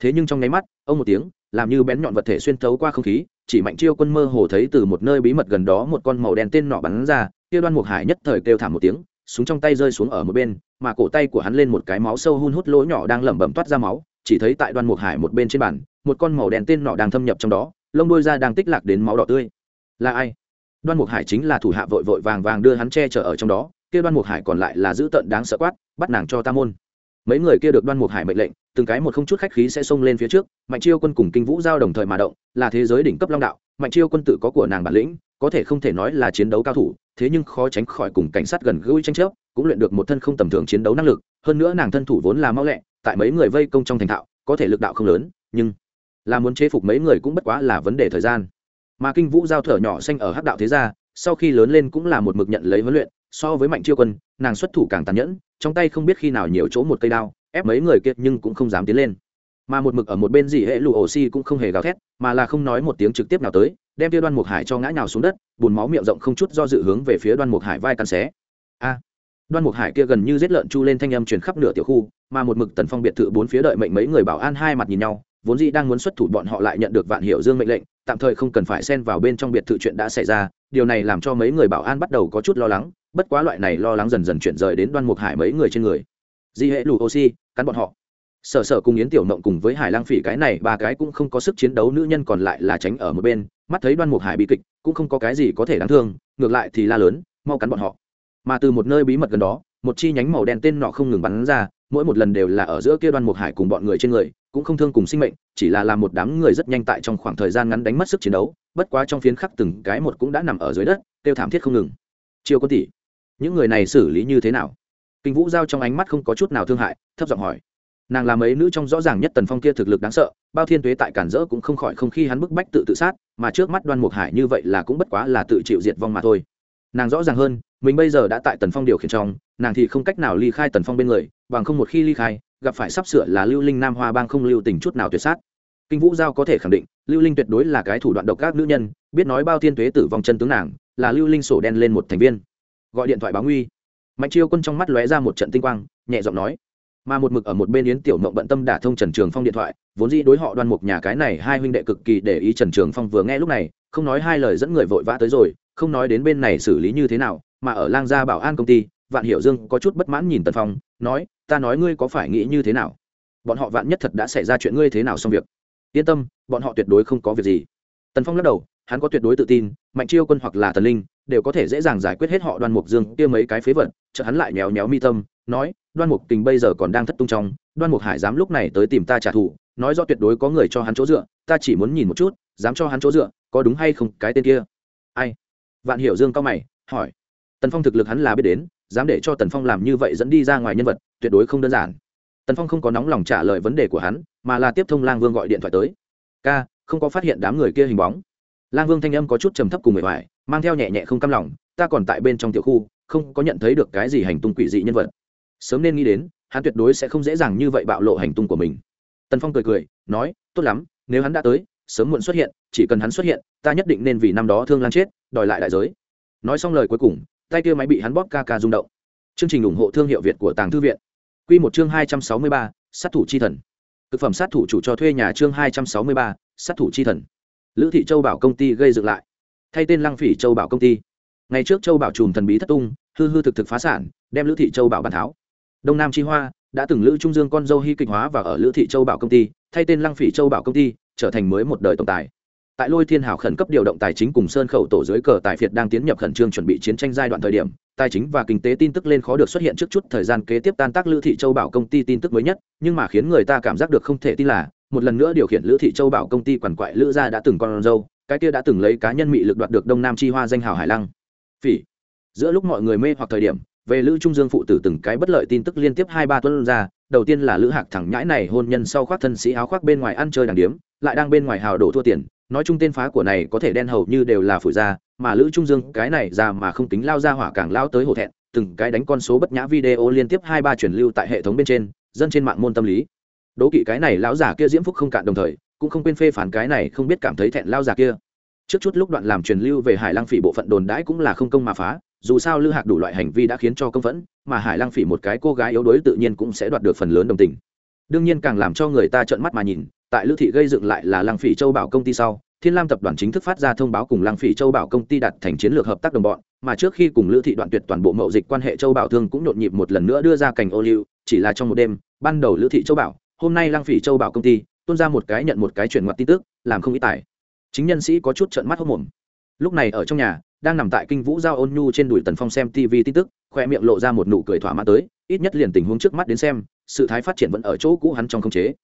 thế nhưng trong nháy mắt ông một tiếng làm như bén nhọn vật thể xuyên thấu qua không khí chỉ mạnh chiêu quân mơ hồ thấy từ một nơi bí mật gần đó một con màu đen tên nọ bắn ra kia đoan mục hải nhất thời kêu thảm một tiếng súng trong tay rơi xuống ở một bên, mà cổ tay của hắn lên một cái máu sâu hun hút lỗ nhỏ đang lẩm bẩm toát ra máu, chỉ thấy tại đoan mục hải một bên trên bàn, một con màu đen tên nọ đang thâm nhập trong đó, lông đôi ra đang tích lạc đến máu đỏ tươi. Là ai? Đoan mục hải chính là thủ hạ vội vội vàng vàng đưa hắn che chở ở trong đó, kia đoan mục hải còn lại là giữ tận đáng sợ quát, bắt nàng cho ta môn. Mấy người kia được đoan mục hải mệnh lệnh, từng cái một không chút khách khí sẽ xông lên phía trước, mạnh chiêu quân cùng kinh vũ giao đồng thời mà động, là thế giới đỉnh cấp long đạo, mạnh chiêu quân tự có của nàng bản lĩnh có thể không thể nói là chiến đấu cao thủ, thế nhưng khó tránh khỏi cùng cảnh sát gần gũi tranh chấp, cũng luyện được một thân không tầm thường chiến đấu năng lực, hơn nữa nàng thân thủ vốn là mau lẹ, tại mấy người vây công trong thành thạo, có thể lực đạo không lớn, nhưng là muốn chế phục mấy người cũng bất quá là vấn đề thời gian. Mà kinh vũ giao thở nhỏ xanh ở hắc đạo thế gia, sau khi lớn lên cũng là một mực nhận lấy huấn luyện, so với mạnh chiêu quân, nàng xuất thủ càng tàn nhẫn, trong tay không biết khi nào nhiều chỗ một cây đao, ép mấy người kia nhưng cũng không dám tiến lên. Mà một mực ở một bên gì hệ lụ ổ xi cũng không hề gào thét, mà là không nói một tiếng trực tiếp nào tới đem tiêu đoan mục hải cho ngã nhào xuống đất bùn máu miệng rộng không chút do dự hướng về phía đoan mục hải vai căn xé. A! Đoan mục hải kia gần như giết lợn chu lên thanh âm truyền khắp nửa tiểu khu, mà một mực tần phong biệt thự bốn phía đợi mệnh mấy người bảo an hai mặt nhìn nhau, vốn dĩ đang muốn xuất thủ bọn họ lại nhận được vạn hiệu dương mệnh lệnh, tạm thời không cần phải xen vào bên trong biệt thự chuyện đã xảy ra, điều này làm cho mấy người bảo an bắt đầu có chút lo lắng, bất quá loại này lo lắng dần dần chuyển rời đến đoan mục hải mấy người trên người. Di hệ lù oxy, cắn bọn họ. Sở sở cùng yến tiểu mộng cùng với hải lang phỉ cái này, ba cái cũng không có sức chiến đấu, nữ nhân còn lại là tránh ở một bên mắt thấy đoan mục hải bị kịch, cũng không có cái gì có thể đáng thương, ngược lại thì la lớn, mau cắn bọn họ. Mà từ một nơi bí mật gần đó, một chi nhánh màu đen tên nọ không ngừng bắn ra, mỗi một lần đều là ở giữa kia đoan mục hải cùng bọn người trên người, cũng không thương cùng sinh mệnh, chỉ là làm một đám người rất nhanh tại trong khoảng thời gian ngắn đánh mất sức chiến đấu, bất quá trong phiến khắc từng cái một cũng đã nằm ở dưới đất tiêu thảm thiết không ngừng. Chiêu quân tỷ, những người này xử lý như thế nào? Kinh vũ giao trong ánh mắt không có chút nào thương hại, thấp giọng hỏi nàng là mấy nữ trong rõ ràng nhất tần phong kia thực lực đáng sợ, bao thiên tuế tại cản rỡ cũng không khỏi không khi hắn bức bách tự tự sát, mà trước mắt đoan mục hải như vậy là cũng bất quá là tự chịu diệt vong mà thôi. Nàng rõ ràng hơn, mình bây giờ đã tại tần phong điều khiển trong, nàng thì không cách nào ly khai tần phong bên người, bằng không một khi ly khai, gặp phải sắp sửa là lưu linh nam hoa bang không lưu tình chút nào tuyệt sát. Kinh vũ giao có thể khẳng định, lưu linh tuyệt đối là cái thủ đoạn độc các nữ nhân, biết nói bao thiên tuế tử vong chân tướng nàng, là lưu linh sổ đen lên một thành viên. Gọi điện thoại báo nguy. Mạnh chiêu quân trong mắt lóe ra một trận tinh quang, nhẹ giọng nói mà một mực ở một bên yến tiểu mộng bận tâm đả thông trần trường phong điện thoại, vốn dĩ đối họ đoan mục nhà cái này hai huynh đệ cực kỳ để ý trần trường phong vừa nghe lúc này, không nói hai lời dẫn người vội vã tới rồi, không nói đến bên này xử lý như thế nào, mà ở lang gia bảo an công ty, vạn hiểu dương có chút bất mãn nhìn tần phong, nói, ta nói ngươi có phải nghĩ như thế nào? Bọn họ vạn nhất thật đã xảy ra chuyện ngươi thế nào xong việc? Yên tâm, bọn họ tuyệt đối không có việc gì. Tần phong lắc đầu, hắn có tuyệt đối tự tin, mạnh chiêu quân hoặc là tần linh, đều có thể dễ dàng giải quyết hết họ đoan mục dương kia mấy cái phế vật chợ hắn lại nhéo nhéo mi tâm, nói, đoan mục tình bây giờ còn đang thất tung trong, đoan mục hải dám lúc này tới tìm ta trả thù, nói do tuyệt đối có người cho hắn chỗ dựa, ta chỉ muốn nhìn một chút, dám cho hắn chỗ dựa, có đúng hay không, cái tên kia. Ai? Vạn hiểu dương cao mày, hỏi. Tần phong thực lực hắn là biết đến, dám để cho tần phong làm như vậy dẫn đi ra ngoài nhân vật, tuyệt đối không đơn giản. Tần phong không có nóng lòng trả lời vấn đề của hắn, mà là tiếp thông lang vương gọi điện thoại tới. Ca, không có phát hiện đám người kia hình bóng. Lang vương thanh âm có chút trầm thấp cùng mệt mỏi, mang theo nhẹ nhẹ không cam lòng, ta còn tại bên trong tiểu khu không có nhận thấy được cái gì hành tung quỷ dị nhân vật. Sớm nên nghĩ đến, hắn tuyệt đối sẽ không dễ dàng như vậy bạo lộ hành tung của mình. Tần phong cười cười, nói, tốt lắm, nếu hắn đã tới, sớm muộn xuất hiện, chỉ cần hắn xuất hiện, ta nhất định nên vì năm đó thương lan chết, đòi lại đại giới. Nói xong lời cuối cùng, tay kia máy bị hắn bóp ca ca rung động. Chương trình ủng hộ thương hiệu việt của tàng thư viện. Quy một chương hai trăm sáu mươi ba, sát thủ chi thần. Thực phẩm sát thủ chủ cho thuê nhà chương hai trăm sáu mươi ba, sát thủ chi thần. Lữ thị châu bảo công ty gây dựng lại. Thay tên lăng phỉ châu bảo công ty. Ngày trước châu bảo chùm thần bí thất tung hư hư thực thực phá sản, đem lữ thị châu bảo bàn tháo. Đông nam chi hoa đã từng lữ trung dương con dâu hy kịch hóa và ở lữ thị châu bảo công ty, thay tên lăng phỉ châu bảo công ty, trở thành mới một đời tổng tài. Tại lôi thiên hảo khẩn cấp điều động tài chính cùng sơn khẩu tổ dưới cờ tài phiệt đang tiến nhập khẩn trương chuẩn bị chiến tranh giai đoạn thời điểm, tài chính và kinh tế tin tức lên khó được xuất hiện trước chút thời gian kế tiếp tan tác lữ thị châu bảo công ty tin tức mới nhất, nhưng mà khiến người ta cảm giác được không thể tin là, một lần nữa điều khiển lữ thị châu bảo công ty quản quại lữ gia đã từng con dâu, cái kia đã từng lấy cá nhân mị lực đoạt được đông nam chi hoa danh hào hải lăng. Phỉ giữa lúc mọi người mê hoặc thời điểm, về lữ trung dương phụ tử từng cái bất lợi tin tức liên tiếp hai ba tuần ra, đầu tiên là lữ hạc thẳng nhãi này hôn nhân sau khoác thân sĩ áo khoác bên ngoài ăn chơi đàng điếm, lại đang bên ngoài hào đổ thua tiền. Nói chung tên phá của này có thể đen hầu như đều là phủi ra, mà lữ trung dương cái này ra mà không tính lao ra hỏa càng lao tới hổ thẹn, từng cái đánh con số bất nhã video liên tiếp hai ba truyền lưu tại hệ thống bên trên, dân trên mạng môn tâm lý. Đố kỵ cái này lão giả kia diễm phúc không cạn đồng thời, cũng không quên phê phản cái này không biết cảm thấy thẹn lao giả kia. Trước chút lúc đoạn làm truyền lưu về hải Lang phỉ bộ phận đồn đãi cũng là không công mà phá dù sao Lưu hạc đủ loại hành vi đã khiến cho công vẫn mà hải lăng phỉ một cái cô gái yếu đuối tự nhiên cũng sẽ đoạt được phần lớn đồng tình. Đương nhiên càng làm cho người ta trợn mắt mà nhìn, tại lữ thị gây dựng lại là lăng phỉ châu bảo công ty sau, thiên lam tập đoàn chính thức phát ra thông báo cùng lăng phỉ châu bảo công ty đặt thành chiến lược hợp tác đồng bọn, mà trước khi cùng lữ thị đoạn tuyệt toàn bộ mậu dịch quan hệ châu bảo thương cũng nhộn nhịp một lần nữa đưa ra cảnh ô liu, chỉ là trong một đêm, ban đầu lữ thị châu bảo, hôm nay lăng phỉ châu bảo công ty, tuôn ra một cái nhận một cái chuyển ngoặt tin tức, làm không ít tài. Chính nhân sĩ có chút trợn mắt hốc mồm. Lúc này ở trong nhà đang nằm tại kinh vũ giao ôn nhu trên đùi tần phong xem tv tin tức, khoe miệng lộ ra một nụ cười thỏa mãn tới, ít nhất liền tình huống trước mắt đến xem, sự thái phát triển vẫn ở chỗ cũ hắn trong không chế.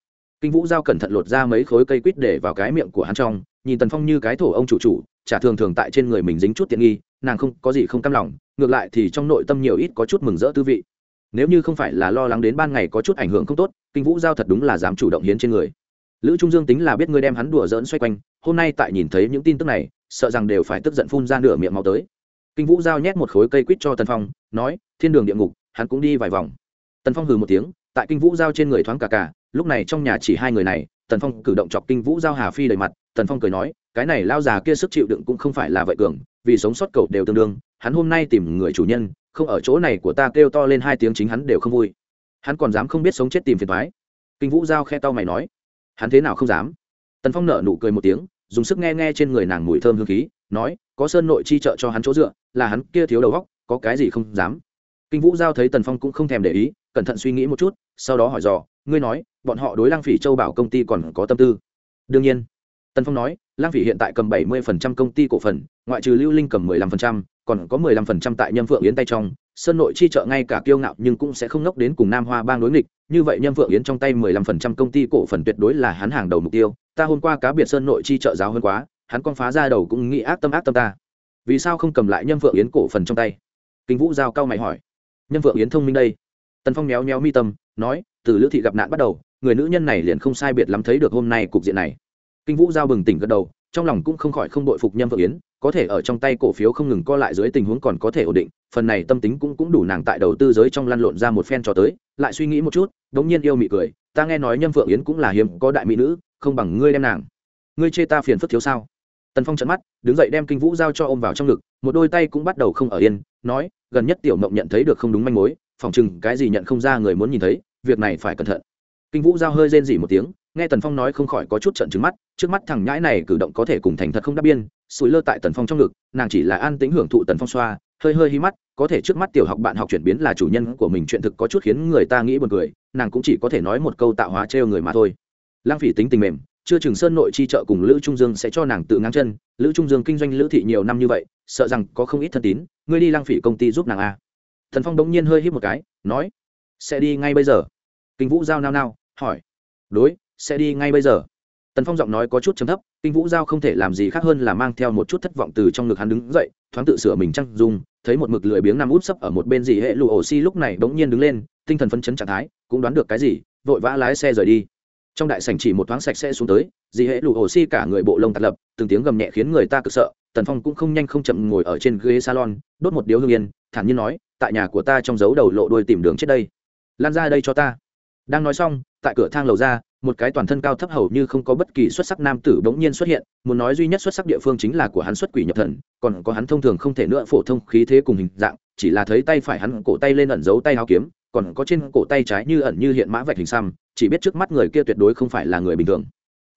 Kinh vũ giao cẩn thận lột ra mấy khối cây quýt để vào cái miệng của hắn trong, nhìn tần phong như cái thổ ông chủ chủ, chả thường thường tại trên người mình dính chút tiện nghi, nàng không, có gì không cam lòng, ngược lại thì trong nội tâm nhiều ít có chút mừng rỡ tư vị. Nếu như không phải là lo lắng đến ban ngày có chút ảnh hưởng không tốt, kinh vũ giao thật đúng là dám chủ động hiến trên người lữ trung dương tính là biết ngươi đem hắn đùa dỡn xoay quanh, hôm nay tại nhìn thấy những tin tức này, sợ rằng đều phải tức giận phun ra nửa miệng máu tới. Kinh vũ giao nhét một khối cây quýt cho tần phong, nói, thiên đường địa ngục, hắn cũng đi vài vòng. Tần phong hừ một tiếng, tại kinh vũ giao trên người thoáng cả cả, lúc này trong nhà chỉ hai người này, tần phong cử động chọc kinh vũ giao hà phi đầy mặt, tần phong cười nói, cái này lao già kia sức chịu đựng cũng không phải là vậy cường, vì sống sót cầu đều tương đương, hắn hôm nay tìm người chủ nhân, không ở chỗ này của ta kêu to lên hai tiếng chính hắn đều không vui. Hắn còn dám không biết sống chết tìm phiền thoái kinh vũ giao khe to mày nói hắn thế nào không dám? Tần phong nở nụ cười một tiếng, dùng sức nghe nghe trên người nàng mùi thơm hương khí, nói, có sơn nội chi trợ cho hắn chỗ dựa, là hắn kia thiếu đầu góc, có cái gì không dám? Kinh vũ giao thấy tần phong cũng không thèm để ý, cẩn thận suy nghĩ một chút, sau đó hỏi dò, ngươi nói, bọn họ đối lang phỉ châu bảo công ty còn có tâm tư? Đương nhiên. Tần phong nói lang phỉ hiện tại cầm bảy mươi công ty cổ phần, ngoại trừ lưu linh cầm mười lăm còn có mười lăm tại nhâm phượng yến tay trong sơn nội chi trợ ngay cả kiêu ngạo nhưng cũng sẽ không nốc đến cùng nam hoa bang đối nghịch, như vậy nhâm Vượng yến trong tay mười lăm phần trăm công ty cổ phần tuyệt đối là hắn hàng đầu mục tiêu, ta hôm qua cá biệt sơn nội chi trợ giáo hơn quá, hắn con phá ra đầu cũng nghĩ ác tâm ác tâm ta. Vì sao không cầm lại nhâm Vượng yến cổ phần trong tay? Kinh vũ giao cao mày hỏi. Nhâm Vượng yến thông minh đây. Tần phong méo méo mi tâm, nói, từ lữ thị gặp nạn bắt đầu, người nữ nhân này liền không sai biệt lắm thấy được hôm nay cục diện này. Kinh vũ giao bừng tỉnh gật đầu, trong lòng cũng không khỏi không đội phục nhâm Vượng yến có thể ở trong tay cổ phiếu không ngừng co lại dưới tình huống còn có thể ổn định, phần này tâm tính cũng cũng đủ nàng tại đầu tư giới trong lăn lộn ra một phen cho tới, lại suy nghĩ một chút đống nhiên yêu mị cười, ta nghe nói nhâm phượng yến cũng là hiếm, có đại mỹ nữ, không bằng ngươi đem nàng. Ngươi chê ta phiền phức thiếu sao? Tần phong trận mắt, đứng dậy đem kinh vũ giao cho ôm vào trong ngực, một đôi tay cũng bắt đầu không ở yên, nói, gần nhất tiểu mộng nhận thấy được không đúng manh mối, phỏng chừng cái gì nhận không ra người muốn nhìn thấy, việc này phải cẩn thận. Kinh vũ giao hơi rên dỉ một tiếng nghe tần phong nói không khỏi có chút trận trứng mắt, trước mắt thằng nhãi này cử động có thể cùng thành thật không đáp biên, sủi lơ tại tần phong trong ngực, nàng chỉ là an tĩnh hưởng thụ tần phong xoa, hơi hơi hi mắt, có thể trước mắt tiểu học bạn học chuyển biến là chủ nhân của mình chuyện thực có chút khiến người ta nghĩ buồn cười, nàng cũng chỉ có thể nói một câu tạo hóa trêu người mà thôi. Lang phỉ tính tình mềm, chưa chừng sơn nội chi trợ cùng lữ trung dương sẽ cho nàng tự ngang chân, lữ trung dương kinh doanh lữ thị nhiều năm như vậy, sợ rằng có không ít thân tín, ngươi đi lang phỉ công ty giúp nàng a. Thần phong đống nhiên hơi hít một cái, nói, sẽ đi ngay bây giờ. Kinh vũ giao nao nao, hỏi, đối sẽ đi ngay bây giờ. Tần phong giọng nói có chút chấm thấp kinh vũ giao không thể làm gì khác hơn là mang theo một chút thất vọng từ trong ngực hắn đứng dậy thoáng tự sửa mình chăng, dùng thấy một mực lười biếng nằm út sấp ở một bên dì hệ lụ ổ xi lúc này bỗng nhiên đứng lên tinh thần phấn chấn trạng thái cũng đoán được cái gì vội vã lái xe rời đi. Trong đại sảnh chỉ một thoáng sạch sẽ xuống tới dì hệ lụ ổ xi cả người bộ lông tạt lập từng tiếng gầm nhẹ khiến người ta cực sợ tần phong cũng không nhanh không chậm ngồi ở trên ghế salon đốt một điếu hương yên thản nhiên nói tại nhà của ta trong dấu đầu lộ đuôi tìm đường chết đây. Lan ra đây cho ta. Đang nói xong tại cửa thang lầu ra một cái toàn thân cao thấp hầu như không có bất kỳ xuất sắc nam tử bỗng nhiên xuất hiện, muốn nói duy nhất xuất sắc địa phương chính là của hắn xuất quỷ nhập thần, còn có hắn thông thường không thể nữa phổ thông khí thế cùng hình dạng, chỉ là thấy tay phải hắn cổ tay lên ẩn giấu tay áo kiếm, còn có trên cổ tay trái như ẩn như hiện mã vạch hình xăm, chỉ biết trước mắt người kia tuyệt đối không phải là người bình thường.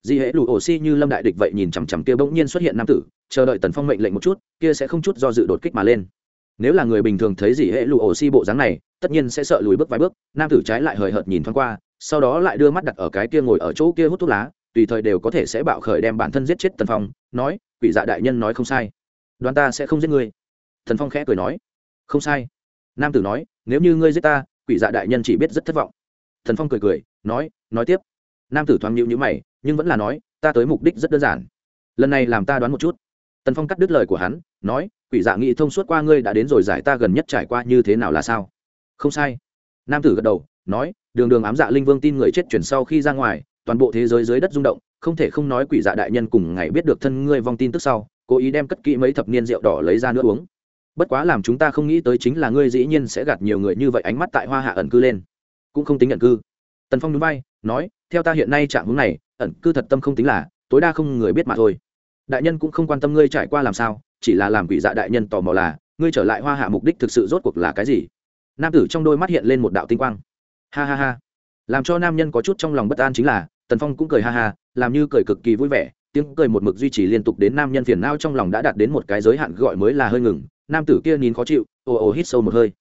Di hệ lù ổ si như lâm đại địch vậy nhìn chằm chằm kia bỗng nhiên xuất hiện nam tử, chờ đợi tần phong mệnh lệnh một chút, kia sẽ không chút do dự đột kích mà lên. Nếu là người bình thường thấy gì hệ lù ổ si bộ dáng này, tất nhiên sẽ sợ lùi bước vài bước, nam tử trái lại hời hợt nhìn thoáng qua sau đó lại đưa mắt đặt ở cái kia ngồi ở chỗ kia hút thuốc lá, tùy thời đều có thể sẽ bạo khởi đem bản thân giết chết tần phong, nói, quỷ dạ đại nhân nói không sai. Đoán ta sẽ không giết ngươi. Thần phong khẽ cười nói, không sai. Nam tử nói, nếu như ngươi giết ta, quỷ dạ đại nhân chỉ biết rất thất vọng. Thần phong cười cười, nói nói tiếp. Nam tử thoáng nhịu nhữ mày, nhưng vẫn là nói, ta tới mục đích rất đơn giản. Lần này làm ta đoán một chút. Tần phong cắt đứt lời của hắn, nói, quỷ dạ nghĩ thông suốt qua ngươi đã đến rồi giải ta gần nhất trải qua như thế nào là sao? Không sai. Nam tử gật đầu, nói đường đường ám dạ linh vương tin người chết chuyển sau khi ra ngoài, toàn bộ thế giới dưới đất rung động, không thể không nói quỷ dạ đại nhân cùng ngày biết được thân ngươi vong tin tức sau, cố ý đem cất kỹ mấy thập niên rượu đỏ lấy ra nữa uống. Bất quá làm chúng ta không nghĩ tới chính là ngươi dĩ nhiên sẽ gạt nhiều người như vậy, ánh mắt tại hoa hạ ẩn cư lên. Cũng không tính ẩn cư. Tần phong núi bay nói, theo ta hiện nay trạng hướng này, ẩn cư thật tâm không tính là, tối đa không người biết mà thôi. Đại nhân cũng không quan tâm ngươi trải qua làm sao, chỉ là làm quỷ dạ đại nhân tò mò là, ngươi trở lại hoa hạ mục đích thực sự rốt cuộc là cái gì? Nam tử trong đôi mắt hiện lên một đạo tinh quang ha ha ha. Làm cho nam nhân có chút trong lòng bất an chính là, tần phong cũng cười ha ha, làm như cười cực kỳ vui vẻ, tiếng cười một mực duy trì liên tục đến nam nhân phiền não trong lòng đã đạt đến một cái giới hạn gọi mới là hơi ngừng, nam tử kia nín khó chịu, ồ ồ hít sâu một hơi.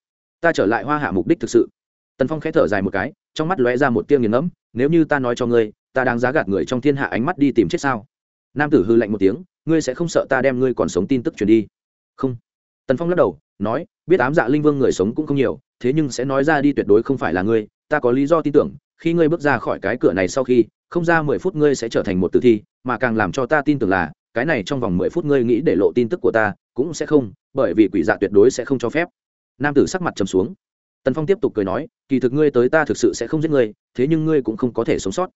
Ta trở lại hoa hạ mục đích thực sự. Tần phong khẽ thở dài một cái, trong mắt lóe ra một tia nghiền ngẫm, nếu như ta nói cho ngươi, ta đang giá gạt người trong thiên hạ ánh mắt đi tìm chết sao? Nam tử hư lạnh một tiếng, ngươi sẽ không sợ ta đem ngươi còn sống tin tức truyền đi? Không. Tần phong lắc đầu, nói, biết ám dạ linh vương người sống cũng không nhiều, thế nhưng sẽ nói ra đi tuyệt đối không phải là ngươi ta có lý do tin tưởng, khi ngươi bước ra khỏi cái cửa này sau khi, không ra mười phút ngươi sẽ trở thành một tử thi, mà càng làm cho ta tin tưởng là, cái này trong vòng mười phút ngươi nghĩ để lộ tin tức của ta, cũng sẽ không, bởi vì quỷ dạ tuyệt đối sẽ không cho phép. Nam tử sắc mặt trầm xuống. Tần phong tiếp tục cười nói, kỳ thực ngươi tới ta thực sự sẽ không giết ngươi, thế nhưng ngươi cũng không có thể sống sót.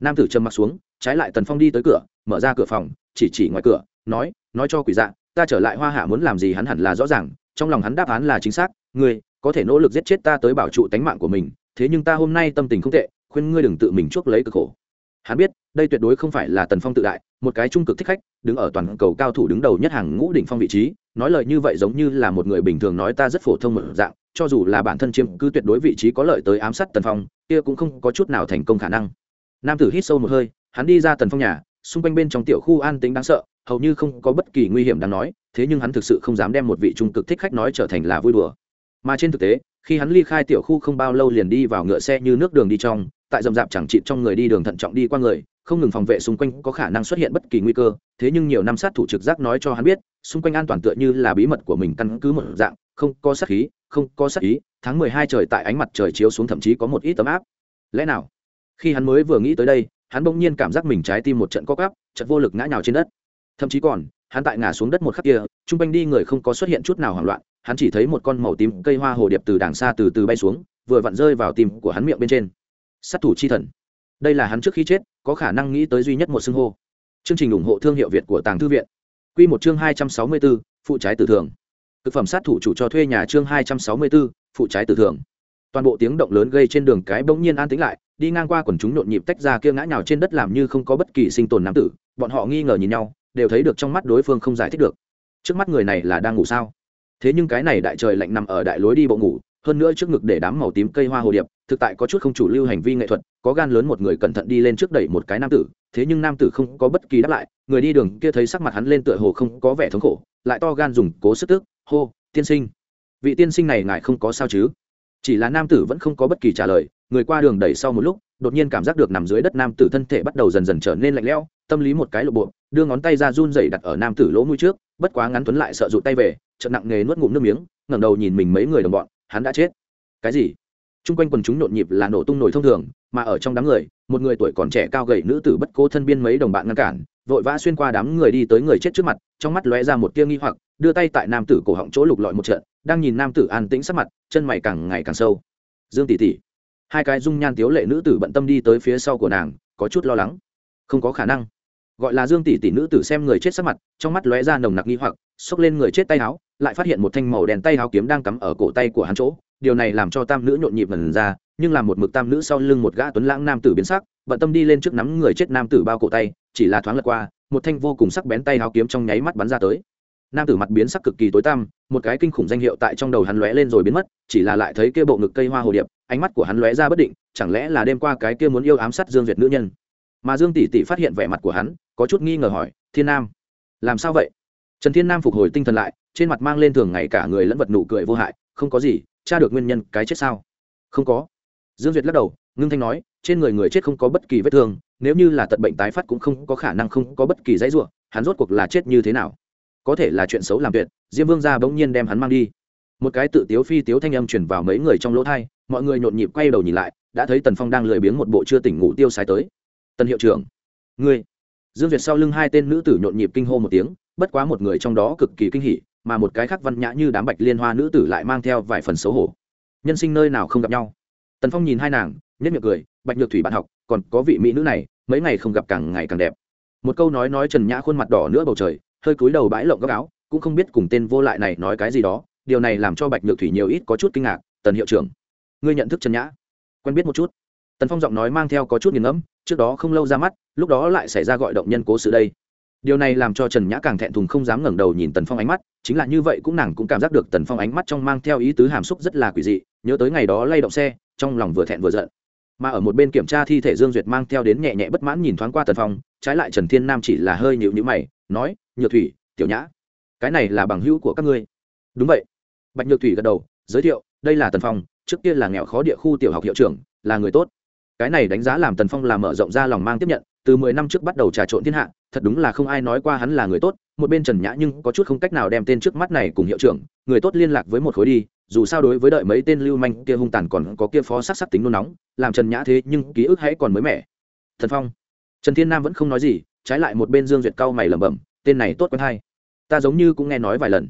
Nam tử trầm mặt xuống, trái lại tần phong đi tới cửa, mở ra cửa phòng, chỉ chỉ ngoài cửa, nói nói cho quỷ dạ ta trở lại hoa hạ muốn làm gì hắn hẳn là rõ ràng, trong lòng hắn đáp án là chính xác, ngươi có thể nỗ lực giết chết ta tới bảo trụ tánh mạng của mình thế nhưng ta hôm nay tâm tình không tệ, khuyên ngươi đừng tự mình chuốc lấy cực khổ. Hắn biết, đây tuyệt đối không phải là tần phong tự đại, một cái trung cực thích khách, đứng ở toàn cầu cao thủ đứng đầu nhất hàng ngũ đỉnh phong vị trí, nói lời như vậy giống như là một người bình thường nói ta rất phổ thông một dạng, cho dù là bản thân chiếm cứ tuyệt đối vị trí có lợi tới ám sát tần phong, kia cũng không có chút nào thành công khả năng. Nam tử hít sâu một hơi, hắn đi ra tần phong nhà, xung quanh bên trong tiểu khu an tính đáng sợ, hầu như không có bất kỳ nguy hiểm đáng nói, thế nhưng hắn thực sự không dám đem một vị trung cực thích khách nói trở thành là vui đùa. Mà trên thực tế khi hắn ly khai tiểu khu không bao lâu liền đi vào ngựa xe như nước đường đi trong, tại rậm rạp chẳng chịt trong người đi đường thận trọng đi qua người, không ngừng phòng vệ xung quanh có khả năng xuất hiện bất kỳ nguy cơ, thế nhưng nhiều năm sát thủ trực giác nói cho hắn biết, xung quanh an toàn tựa như là bí mật của mình căn cứ một dạng, không có sát khí, không có sát ý, tháng mười hai trời tại ánh mặt trời chiếu xuống thậm chí có một ít tấm áp. Lẽ nào? Khi hắn mới vừa nghĩ tới đây, hắn bỗng nhiên cảm giác mình trái tim một trận co cắp trận vô lực ngã nhào trên đất. Thậm chí còn hắn tại ngã xuống đất một khắc kia chung quanh đi người không có xuất hiện chút nào hoảng loạn, hắn chỉ thấy một con màu tím cây hoa hồ điệp từ đàng xa từ từ bay xuống, vừa vặn rơi vào tim của hắn miệng bên trên. Sát thủ chi thần. Đây là hắn trước khi chết, có khả năng nghĩ tới duy nhất một xưng hô. Chương trình ủng hộ thương hiệu việt của tàng thư viện. Q một chương hai trăm sáu mươi bốn phụ trái tử thường. Thực phẩm sát thủ chủ cho thuê nhà chương hai trăm sáu mươi bốn phụ trái tử thường. Toàn bộ tiếng động lớn gây trên đường cái bỗng nhiên an tĩnh lại, đi ngang qua quần chúng nhộn nhịp tách ra kia ngã nhào trên đất làm như không có bất kỳ sinh tồn nam tử, bọn họ nghi ngờ nhìn nhau đều thấy được trong mắt đối phương không giải thích được. Trước mắt người này là đang ngủ sao? Thế nhưng cái này đại trời lạnh nằm ở đại lối đi bộ ngủ, hơn nữa trước ngực để đám màu tím cây hoa hồ điệp, thực tại có chút không chủ lưu hành vi nghệ thuật, có gan lớn một người cẩn thận đi lên trước đẩy một cái nam tử, thế nhưng nam tử không có bất kỳ đáp lại, người đi đường kia thấy sắc mặt hắn lên tựa hồ không có vẻ thống khổ, lại to gan dùng cố sức tức, hô, tiên sinh. Vị tiên sinh này ngài không có sao chứ? Chỉ là nam tử vẫn không có bất kỳ trả lời, người qua đường đẩy sau một lúc, đột nhiên cảm giác được nằm dưới đất nam tử thân thể bắt đầu dần dần trở nên lạnh lẽo tâm lý một cái lộ bộ, đưa ngón tay ra run dày đặt ở nam tử lỗ mũi trước, bất quá ngắn tuấn lại sợ rụt tay về, chợt nặng nghề nuốt ngụm nước miếng, ngẩng đầu nhìn mình mấy người đồng bọn, hắn đã chết. Cái gì? Chung quanh quần chúng nhộn nhịp là nổ tung nổi thông thường, mà ở trong đám người, một người tuổi còn trẻ cao gầy nữ tử bất cố thân biên mấy đồng bạn ngăn cản, vội vã xuyên qua đám người đi tới người chết trước mặt, trong mắt lóe ra một tia nghi hoặc, đưa tay tại nam tử cổ họng chỗ lục lọi một trận, đang nhìn nam tử an tĩnh sắc mặt, chân mày càng ngày càng sâu. Dương tỷ tỷ. Hai cái dung nhan tiếu lệ nữ tử bận tâm đi tới phía sau của nàng, có chút lo lắng. Không có khả năng gọi là dương tỷ tỷ nữ tử xem người chết sắc mặt, trong mắt lóe ra nồng nặc nghi hoặc, xốc lên người chết tay áo, lại phát hiện một thanh màu đèn tay áo kiếm đang cắm ở cổ tay của hắn chỗ. Điều này làm cho tam nữ nhộn nhịp vần ra, nhưng làm một mực tam nữ sau lưng một gã tuấn lãng nam tử biến sắc, bận tâm đi lên trước nắm người chết nam tử bao cổ tay, chỉ là thoáng lật qua, một thanh vô cùng sắc bén tay háo kiếm trong nháy mắt bắn ra tới. Nam tử mặt biến sắc cực kỳ tối tăm, một cái kinh khủng danh hiệu tại trong đầu hắn lóe lên rồi biến mất, chỉ là lại thấy kia bộ ngực cây hoa hồ điệp, ánh mắt của hắn lóe ra bất định, chẳng lẽ là đêm qua cái kia muốn yêu ám sát dương duyệt nữ nhân? Mà dương tỷ tỷ phát hiện vẻ mặt của hắn, có chút nghi ngờ hỏi, thiên nam, làm sao vậy? Trần thiên nam phục hồi tinh thần lại, trên mặt mang lên thường ngày cả người lẫn vật nụ cười vô hại, không có gì tra được nguyên nhân cái chết sao? Không có. Dương duyệt lắc đầu, ngưng thanh nói, trên người người chết không có bất kỳ vết thương, nếu như là tật bệnh tái phát cũng không có khả năng không có bất kỳ dãy ruộng hắn rốt cuộc là chết như thế nào? Có thể là chuyện xấu làm tuyệt. Diêm vương gia bỗng nhiên đem hắn mang đi. Một cái tự tiếu phi tiếu thanh âm chuyển vào mấy người trong lỗ thai mọi người nhộn nhịp quay đầu nhìn lại, đã thấy tần phong đang lười biếng một bộ chưa tỉnh ngủ tiêu sái tới tần hiệu trưởng. Ngươi. Dương việt sau lưng hai tên nữ tử nhộn nhịp kinh hô một tiếng, bất quá một người trong đó cực kỳ kinh hỉ, mà một cái khác văn nhã như đám bạch liên hoa nữ tử lại mang theo vài phần xấu hổ. Nhân sinh nơi nào không gặp nhau. Tần phong nhìn hai nàng nhất miệng cười, bạch nhược thủy bạn học, còn có vị mỹ nữ này, mấy ngày không gặp càng ngày càng đẹp. Một câu nói nói trần nhã khuôn mặt đỏ nữa bầu trời, hơi cúi đầu bãi lộng góc áo, cũng không biết cùng tên vô lại này nói cái gì đó, điều này làm cho bạch nhược thủy nhiều ít có chút kinh ngạc, tần hiệu trưởng, ngươi nhận thức trần nhã? Quen biết một chút tần phong giọng nói mang theo có chút nghiền ngẫm, trước đó không lâu ra mắt, lúc đó lại xảy ra gọi động nhân cố sự đây. Điều này làm cho trần nhã càng thẹn thùng không dám ngẩng đầu nhìn tần phong ánh mắt, chính là như vậy cũng nàng cũng cảm giác được tần phong ánh mắt trong mang theo ý tứ hàm xúc rất là quỷ dị, nhớ tới ngày đó lay động xe, trong lòng vừa thẹn vừa giận. Mà ở một bên kiểm tra thi thể dương duyệt mang theo đến nhẹ nhẹ bất mãn nhìn thoáng qua tần phong, trái lại trần thiên nam chỉ là hơi nhịu nhữ mày, nói, nhược thủy, tiểu nhã, cái này là bằng hữu của các ngươi. Đúng vậy. Bạch nhược thủy gật đầu, giới thiệu, đây là tần phong, trước kia là nghèo khó địa khu tiểu học hiệu trưởng, là người tốt cái này đánh giá làm tần phong làm mở rộng ra lòng mang tiếp nhận, từ mười năm trước bắt đầu trà trộn thiên hạ, thật đúng là không ai nói qua hắn là người tốt, một bên trần nhã nhưng có chút không cách nào đem tên trước mắt này cùng hiệu trưởng, người tốt liên lạc với một khối đi, dù sao đối với đợi mấy tên lưu manh kia hung tàn còn có kia phó sát sắc tính nôn nóng, làm trần nhã thế nhưng ký ức hãy còn mới mẻ. Thần phong, trần thiên nam vẫn không nói gì, trái lại một bên dương duyệt cao mày lẩm bẩm, tên này tốt quen hay. Ta giống như cũng nghe nói vài lần.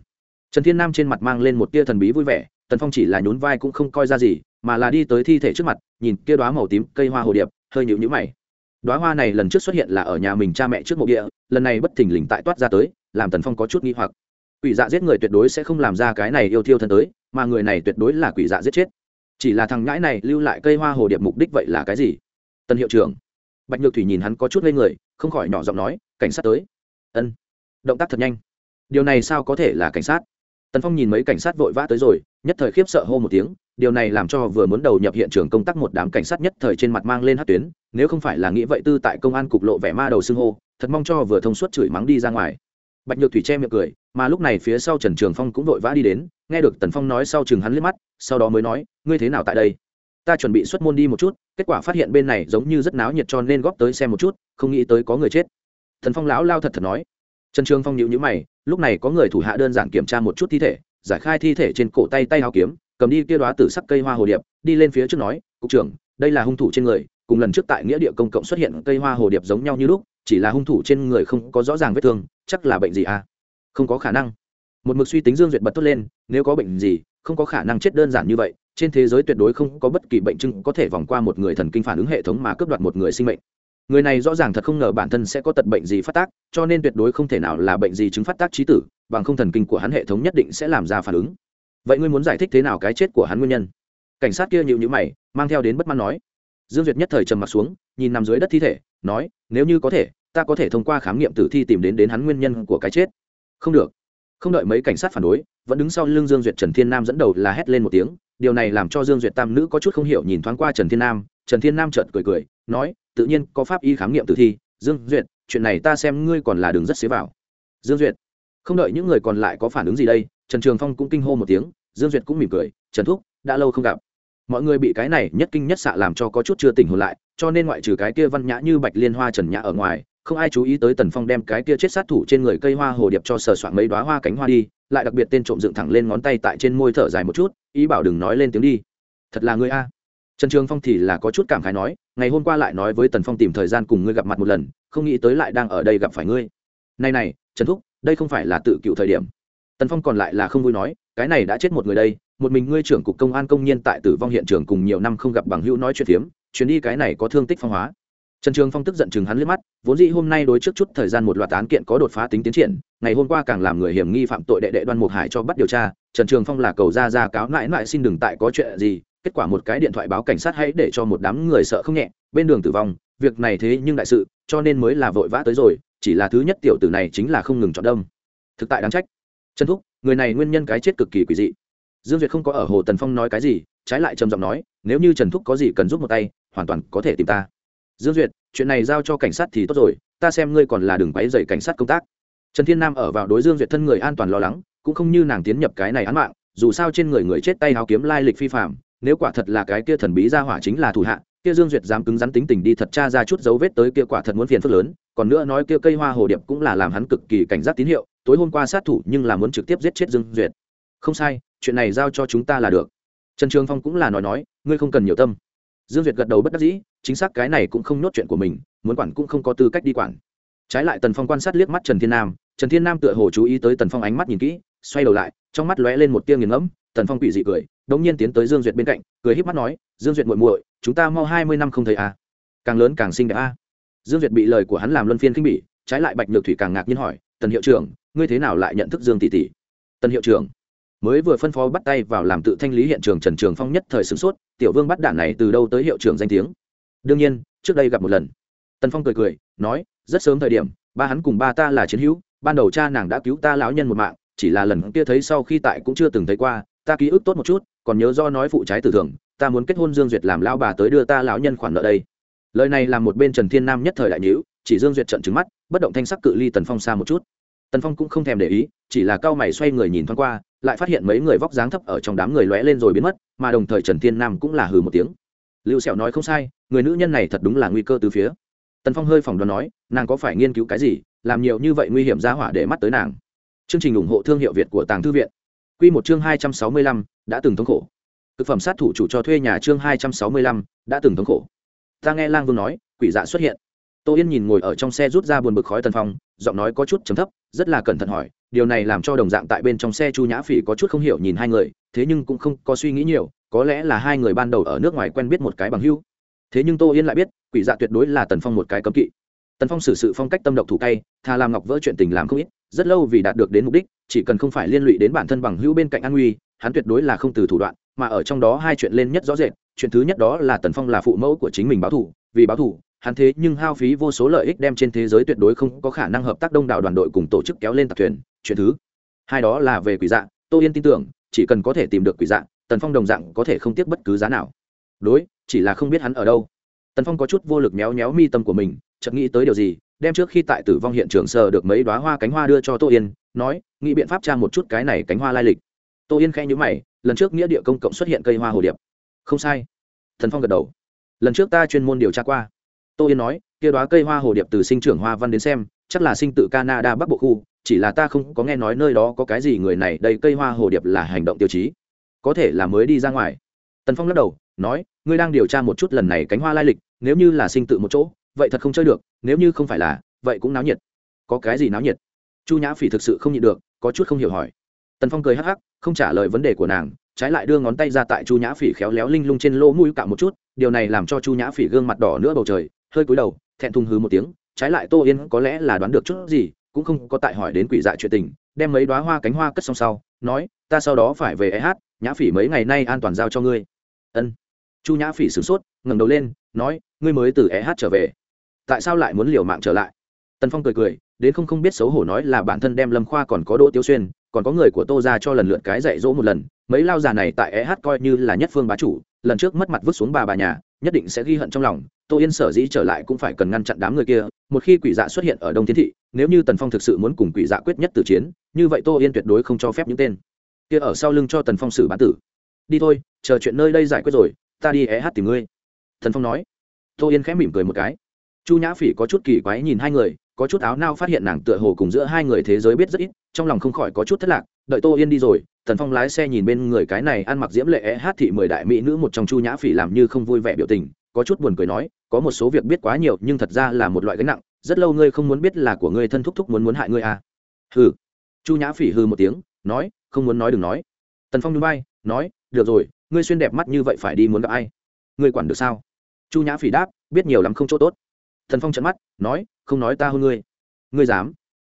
Trần thiên nam trên mặt mang lên một tia thần bí vui vẻ, tần phong chỉ là nhún vai cũng không coi ra gì mà là đi tới thi thể trước mặt, nhìn kia đoá màu tím cây hoa hồ điệp, hơi nhịu nhữ mày. Đoá hoa này lần trước xuất hiện là ở nhà mình cha mẹ trước mộ địa, lần này bất thình lình tại toát ra tới, làm tần phong có chút nghi hoặc. Quỷ dạ giết người tuyệt đối sẽ không làm ra cái này yêu thiêu thân tới, mà người này tuyệt đối là quỷ dạ giết chết. Chỉ là thằng ngãi này lưu lại cây hoa hồ điệp mục đích vậy là cái gì? Tân hiệu trưởng. Bạch nhược thủy nhìn hắn có chút lên người, không khỏi nhỏ giọng nói, cảnh sát tới. Ân. Động tác thật nhanh. Điều này sao có thể là cảnh sát? Tần phong nhìn mấy cảnh sát vội vã tới rồi nhất thời khiếp sợ hô một tiếng, điều này làm cho vừa muốn đầu nhập hiện trường công tác một đám cảnh sát nhất thời trên mặt mang lên hát tuyến, nếu không phải là nghĩ vậy tư tại công an cục lộ vẻ ma đầu xưng hô, thật mong cho vừa thông suốt chửi mắng đi ra ngoài. Bạch nhược thủy che miệng cười, mà lúc này phía sau trần trường phong cũng vội vã đi đến, nghe được tần phong nói sau chừng hắn liếc mắt, sau đó mới nói, ngươi thế nào tại đây? Ta chuẩn bị xuất môn đi một chút, kết quả phát hiện bên này giống như rất náo nhiệt cho nên góp tới xem một chút, không nghĩ tới có người chết. Thần phong lão lao thật thật nói. Trần trường phong nhịu nhữ mày, lúc này có người thủ hạ đơn giản kiểm tra một chút thi thể giải khai thi thể trên cổ tay tay hao kiếm, cầm đi kia đoá tử sắc cây hoa hồ điệp, đi lên phía trước nói, cục trưởng, đây là hung thủ trên người, cùng lần trước tại nghĩa địa công cộng xuất hiện cây hoa hồ điệp giống nhau như lúc, chỉ là hung thủ trên người không có rõ ràng vết thương, chắc là bệnh gì à? Không có khả năng. Một mực suy tính dương duyệt bật tốt lên, nếu có bệnh gì, không có khả năng chết đơn giản như vậy, trên thế giới tuyệt đối không có bất kỳ bệnh chứng có thể vòng qua một người thần kinh phản ứng hệ thống mà cướp đoạt một người sinh mệnh. Người này rõ ràng thật không ngờ bản thân sẽ có tật bệnh gì phát tác, cho nên tuyệt đối không thể nào là bệnh gì chứng phát tác trí tử bằng không thần kinh của hắn hệ thống nhất định sẽ làm ra phản ứng. Vậy ngươi muốn giải thích thế nào cái chết của hắn nguyên nhân? Cảnh sát kia nhịu nhữ mày, mang theo đến bất mãn nói. Dương duyệt nhất thời trầm m ặ t xuống, nhìn nằm dưới đất thi thể, nói, nếu như có thể, ta có thể thông qua khám nghiệm tử thi tìm đến đến hắn nguyên nhân của cái chết. Không được. Không đợi mấy cảnh sát phản đối, vẫn đứng sau lưng dương duyệt trần thiên nam dẫn đầu là hét lên một tiếng, điều này làm cho dương duyệt tam nữ có chút không hiểu nhìn thoáng qua trần thiên nam, trần thiên nam chợt cười cười, nói, tự nhiên có pháp y khám nghiệm tử thi, dương duyệt, chuyện này ta xem ngươi còn là đường rất xế vào. Dương duyệt không đợi những người còn lại có phản ứng gì đây, trần trường phong cũng kinh hô một tiếng, dương duyệt cũng mỉm cười, trần thúc, đã lâu không gặp. Mọi người bị cái này nhất kinh nhất xạ làm cho có chút chưa tỉnh hồn lại, cho nên ngoại trừ cái kia văn nhã như bạch liên hoa, trần nhã ở ngoài, không ai chú ý tới tần phong đem cái kia chết sát thủ trên người cây hoa hồ điệp cho sờ soạn mấy đoá hoa cánh hoa đi, lại đặc biệt tên trộm dựng thẳng lên ngón tay tại trên môi thở dài một chút, ý bảo đừng nói lên tiếng đi. Thật là ngươi a. Trần trường phong thì là có chút cảm khái nói, ngày hôm qua lại nói với tần phong tìm thời gian cùng ngươi gặp mặt một lần, không nghĩ tới lại đang ở đây gặp phải ngươi. Này này, trần thúc đây không phải là tự cựu thời điểm. Tần phong còn lại là không vui nói, cái này đã chết một người đây, một mình ngươi trưởng cục công an công nhân tại tử vong hiện trường cùng nhiều năm không gặp bằng hữu nói chuyện phiếm, chuyến đi cái này có thương tích phong hóa. Trần trường phong tức giận chừng hắn liếc mắt, vốn dĩ hôm nay đối trước chút thời gian một loạt án kiện có đột phá tính tiến triển, ngày hôm qua càng làm người hiểm nghi phạm tội đệ đệ đoan mục hải cho bắt điều tra, trần trường phong là cầu ra ra cáo mãi mãi xin đừng tại có chuyện gì, kết quả một cái điện thoại báo cảnh sát hãy để cho một đám người sợ không nhẹ, bên đường tử vong, việc này thế nhưng đại sự, cho nên mới là vội vã tới rồi chỉ là thứ nhất tiểu tử này chính là không ngừng chọn đâm. Thực tại đáng trách. Trần thúc, người này nguyên nhân cái chết cực kỳ quỷ dị. Dương duyệt không có ở hồ tần phong nói cái gì, trái lại trầm giọng nói, nếu như trần thúc có gì cần giúp một tay, hoàn toàn có thể tìm ta. Dương duyệt, chuyện này giao cho cảnh sát thì tốt rồi, ta xem ngươi còn là đường quáy dày cảnh sát công tác. Trần thiên nam ở vào đối dương duyệt thân người an toàn lo lắng, cũng không như nàng tiến nhập cái này án mạng, dù sao trên người người chết tay háo kiếm lai lịch phi phạm nếu quả thật là cái kia thần bí ra hỏa chính là thủ hạ kia dương duyệt dám cứng rắn tính tình đi thật tra ra chút dấu vết tới kia quả thật muốn phiền phức lớn, còn nữa nói kia cây hoa hồ điệp cũng là làm hắn cực kỳ cảnh giác tín hiệu, tối hôm qua sát thủ nhưng là muốn trực tiếp giết chết dương duyệt. Không sai, chuyện này giao cho chúng ta là được. Trần trường phong cũng là nói nói, ngươi không cần nhiều tâm. Dương duyệt gật đầu bất đắc dĩ, chính xác cái này cũng không nhốt chuyện của mình, muốn quản cũng không có tư cách đi quản. Trái lại tần phong quan sát liếc mắt trần thiên nam, trần thiên nam tựa hồ chú ý tới tần phong ánh mắt nhìn kỹ xoay đầu lại, trong mắt lóe lên một tia nghiền ngẫm, tần phong quỷ dị cười, đống nhiên tiến tới dương duyệt bên cạnh, cười híp mắt nói, dương duyệt muội muội, chúng ta mau hai mươi năm không thấy à. càng lớn càng xinh đẹp à. dương duyệt bị lời của hắn làm luân phiên khinh bỉ, trái lại bạch nhược thủy càng ngạc nhiên hỏi, tần hiệu trưởng, ngươi thế nào lại nhận thức dương tỷ tỷ tần hiệu trưởng mới vừa phân phó bắt tay vào làm tự thanh lý hiện trường trần trường phong nhất thời sửng sốt, tiểu vương bắt đạn này từ đâu tới hiệu trưởng danh tiếng đương nhiên, trước đây gặp một lần tần phong cười cười, nói, rất sớm thời điểm, ba hắn cùng ba ta là chiến hữu, ban đầu cha nàng đã cứu ta lão nhân một mạng chỉ là lần kia thấy sau khi tại cũng chưa từng thấy qua, ta ký ức tốt một chút, còn nhớ do nói phụ trái tử thường, ta muốn kết hôn dương duyệt làm lão bà tới đưa ta lão nhân khoản nợ đây. Lời này làm một bên trần thiên nam nhất thời đại nhữ chỉ dương duyệt trận trứng mắt, bất động thanh sắc cự ly tần phong xa một chút. Tần phong cũng không thèm để ý, chỉ là cao mày xoay người nhìn thoáng qua, lại phát hiện mấy người vóc dáng thấp ở trong đám người lóe lên rồi biến mất, mà đồng thời trần thiên nam cũng là hừ một tiếng. Lưu sẹo nói không sai, người nữ nhân này thật đúng là nguy cơ từ phía. Tần phong hơi phỏng đoán nói, nàng có phải nghiên cứu cái gì, làm nhiều như vậy nguy hiểm ra hỏa để mắt tới nàng chương trình ủng hộ thương hiệu việt của tàng thư viện. Quy một chương hai trăm sáu mươi lăm, đã từng thống khổ. Cực phẩm sát thủ chủ cho thuê nhà chương hai trăm sáu mươi lăm, đã từng thống khổ. Ta nghe lang vương nói, quỷ dạ xuất hiện. Tô yên nhìn ngồi ở trong xe rút ra buồn bực khói tần phong, giọng nói có chút trầm thấp, rất là cẩn thận hỏi, điều này làm cho đồng dạng tại bên trong xe chu nhã phỉ có chút không hiểu nhìn hai người, thế nhưng cũng không có suy nghĩ nhiều, có lẽ là hai người ban đầu ở nước ngoài quen biết một cái bằng hữu. thế nhưng tô yên lại biết, quỷ dạ tuyệt đối là tần phong một cái cấm kỵ tần phong xử sự phong cách tâm độc thủ tay thà làm ngọc vỡ chuyện tình làm không ít, rất lâu vì đạt được đến mục đích, chỉ cần không phải liên lụy đến bản thân bằng hữu bên cạnh an nguy hắn tuyệt đối là không từ thủ đoạn, mà ở trong đó hai chuyện lên nhất rõ rệt, chuyện thứ nhất đó là tần phong là phụ mẫu của chính mình báo thủ vì báo thủ hắn thế nhưng hao phí vô số lợi ích đem trên thế giới tuyệt đối không có khả năng hợp tác đông đảo đoàn đội cùng tổ chức kéo lên tạc thuyền, chuyện thứ hai đó là về quỷ dạng tô yên tin tưởng, chỉ cần có thể tìm được quỷ dạng tần phong đồng dạng có thể không tiếc bất cứ giá nào. Đối, chỉ là không biết hắn ở đâu. Tần phong có chút vô lực méo méo mi tâm của mình chợt nghĩ tới điều gì, đem trước khi tại tử vong hiện trường sờ được mấy đoá hoa cánh hoa đưa cho tô yên, nói, nghĩ biện pháp tra một chút cái này cánh hoa lai lịch. Tô yên khẽ nhữ mày, lần trước nghĩa địa công cộng xuất hiện cây hoa hồ điệp. Không sai. Thần phong gật đầu. Lần trước ta chuyên môn điều tra qua. Tô yên nói, kia đoá cây hoa hồ điệp từ sinh trưởng hoa văn đến xem, chắc là sinh tự canada bắc bộ khu, chỉ là ta không có nghe nói nơi đó có cái gì người này, đây cây hoa hồ điệp là hành động tiêu chí. Có thể là mới đi ra ngoài. Tần phong lắc đầu, nói, ngươi đang điều tra một chút lần này cánh hoa lai lịch, nếu như là sinh tự một chỗ vậy thật không chơi được, nếu như không phải là, vậy cũng náo nhiệt. Có cái gì náo nhiệt? Chu nhã phỉ thực sự không nhịn được, có chút không hiểu hỏi. Tần phong cười hắc hắc, không trả lời vấn đề của nàng, trái lại đưa ngón tay ra tại chu nhã phỉ khéo léo linh lung trên lỗ mũi cạo một chút, điều này làm cho chu nhã phỉ gương mặt đỏ nữa bầu trời, hơi cúi đầu, thẹn thùng hứ một tiếng, trái lại tô yên có lẽ là đoán được chút gì, cũng không có tại hỏi đến quỷ dạ chuyện tình, đem mấy đoá hoa cánh hoa cất xong sau, nói, ta sau đó phải về e hát, nhã phỉ mấy ngày nay an toàn giao cho ngươi. Ân. Chu nhã phỉ sửng sốt, ngẩng đầu lên, nói, ngươi mới từ e hát trở về tại sao lại muốn liều mạng trở lại? Tần phong cười cười, đến không không biết xấu hổ nói là bản thân đem lâm khoa còn có đỗ tiêu xuyên, còn có người của tô ra cho lần lượt cái dạy dỗ một lần, mấy lao già này tại eh coi như là nhất phương bá chủ, lần trước mất mặt vứt xuống bà bà nhà, nhất định sẽ ghi hận trong lòng, tô yên sở dĩ trở lại cũng phải cần ngăn chặn đám người kia, một khi quỷ dạ xuất hiện ở đông tiến thị, nếu như tần phong thực sự muốn cùng quỷ dạ quyết nhất từ chiến, như vậy tô yên tuyệt đối không cho phép những tên kia ở sau lưng cho tần phong xử bán tử. Đi thôi, chờ chuyện nơi đây giải quyết rồi, ta đi eh tìm ngươi. Tần phong nói. Tô yên khẽ mỉm cười một cái chu nhã phỉ có chút kỳ quái nhìn hai người, có chút áo nao phát hiện nàng tựa hồ cùng giữa hai người thế giới biết rất ít, trong lòng không khỏi có chút thất lạc, đợi tô yên đi rồi, tần phong lái xe nhìn bên người cái này ăn mặc diễm lệ hát thị mười đại mỹ nữ một trong chu nhã phỉ làm như không vui vẻ biểu tình, có chút buồn cười nói, có một số việc biết quá nhiều, nhưng thật ra là một loại gánh nặng, rất lâu ngươi không muốn biết là của ngươi thân thúc thúc muốn muốn hại ngươi à? Hừ. Chu nhã phỉ hừ một tiếng, nói, không muốn nói đừng nói. Tần phong núi bay nói, được rồi, ngươi xuyên đẹp mắt như vậy phải đi muốn gặp ai? Ngươi quản được sao? Chu nhã phỉ đáp, biết nhiều lắm không chỗ tốt thần phong trận mắt, nói, không nói ta hơn ngươi. Ngươi dám?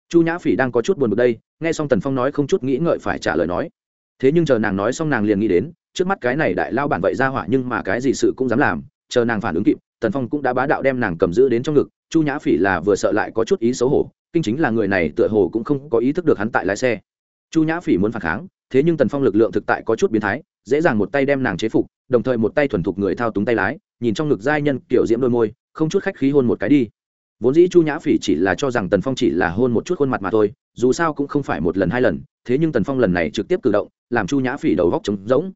Chu nhã phỉ đang có chút buồn bực đây, nghe xong tần phong nói không chút nghĩ ngợi phải trả lời nói. Thế nhưng chờ nàng nói xong nàng liền nghĩ đến, trước mắt cái này đại lao bản vậy ra hỏa nhưng mà cái gì sự cũng dám làm, chờ nàng phản ứng kịp tần phong cũng đã bá đạo đem nàng cầm giữ đến trong ngực, chu nhã phỉ là vừa sợ lại có chút ý xấu hổ, kinh chính là người này tựa hồ cũng không có ý thức được hắn tại lái xe. Chu nhã phỉ muốn phản kháng, thế nhưng tần phong lực lượng thực tại có chút biến thái, dễ dàng một tay đem nàng chế phục, đồng thời một tay thuần thục người thao túng tay lái nhìn trong ngực giai nhân kiểu diễm đôi môi, không chút khách khí hôn một cái đi. Vốn dĩ chu nhã phỉ chỉ là cho rằng tần phong chỉ là hôn một chút khuôn mặt mà thôi, dù sao cũng không phải một lần hai lần, thế nhưng tần phong lần này trực tiếp cử động, làm chu nhã phỉ đầu góc trống rỗng.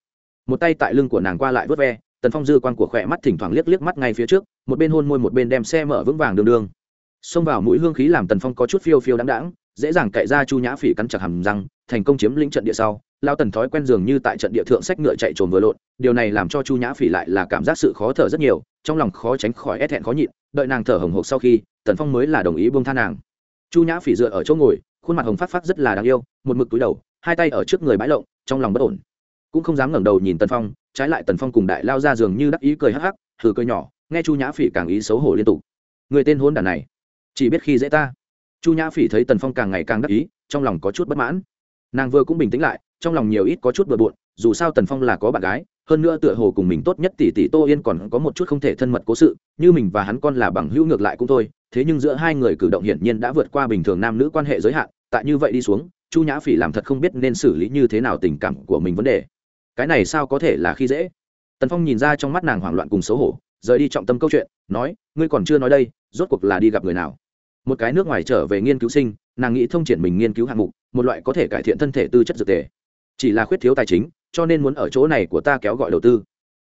Một tay tại lưng của nàng qua lại vớt ve, tần phong dư quan của khỏe mắt thỉnh thoảng liếc liếc mắt ngay phía trước, một bên hôn môi một bên đem xe mở vững vàng đường đường. Xông vào mũi hương khí làm tần phong có chút phiêu phiêu đáng đáng dễ dàng cậy ra chu nhã phỉ cắn chặt hầm răng, thành công chiếm lĩnh trận địa sau lao tần thói quen dường như tại trận địa thượng sách ngựa chạy trồn vừa lộn, điều này làm cho chu nhã phỉ lại là cảm giác sự khó thở rất nhiều, trong lòng khó tránh khỏi ép thẹn khó nhịn, đợi nàng thở hồng hộc sau khi, tần phong mới là đồng ý buông tha nàng. Chu nhã phỉ dựa ở chỗ ngồi, khuôn mặt hồng phát phát rất là đáng yêu, một mực túi đầu, hai tay ở trước người bãi lộng, trong lòng bất ổn. Cũng không dám ngẩng đầu nhìn tần phong, trái lại tần phong cùng đại lao ra giường như đắc ý cười hắc hắc thử cười nhỏ, nghe chu nhã phỉ càng ý xấu hổ liên tục. Người tên hôn đàn này, chỉ biết khi dễ ta. Chu nhã phỉ thấy tần phong càng ngày càng đắc ý, trong lòng có chút bất mãn. Nàng vừa cũng bình tĩnh lại trong lòng nhiều ít có chút bừa bộn, dù sao tần phong là có bạn gái, hơn nữa tựa hồ cùng mình tốt nhất tỷ tỷ tô yên còn có một chút không thể thân mật cố sự, như mình và hắn con là bằng hữu ngược lại cũng thôi, thế nhưng giữa hai người cử động hiển nhiên đã vượt qua bình thường nam nữ quan hệ giới hạn, tại như vậy đi xuống, chu nhã phỉ làm thật không biết nên xử lý như thế nào tình cảm của mình vấn đề. Cái này sao có thể là khi dễ? Tần phong nhìn ra trong mắt nàng hoảng loạn cùng xấu hổ, rời đi trọng tâm câu chuyện, nói, ngươi còn chưa nói đây, rốt cuộc là đi gặp người nào? Một cái nước ngoài trở về nghiên cứu sinh, nàng nghĩ thông triển mình nghiên cứu hạng mục, một loại có thể cải thiện thân thể tư chất dược tề chỉ là khuyết thiếu tài chính, cho nên muốn ở chỗ này của ta kéo gọi đầu tư.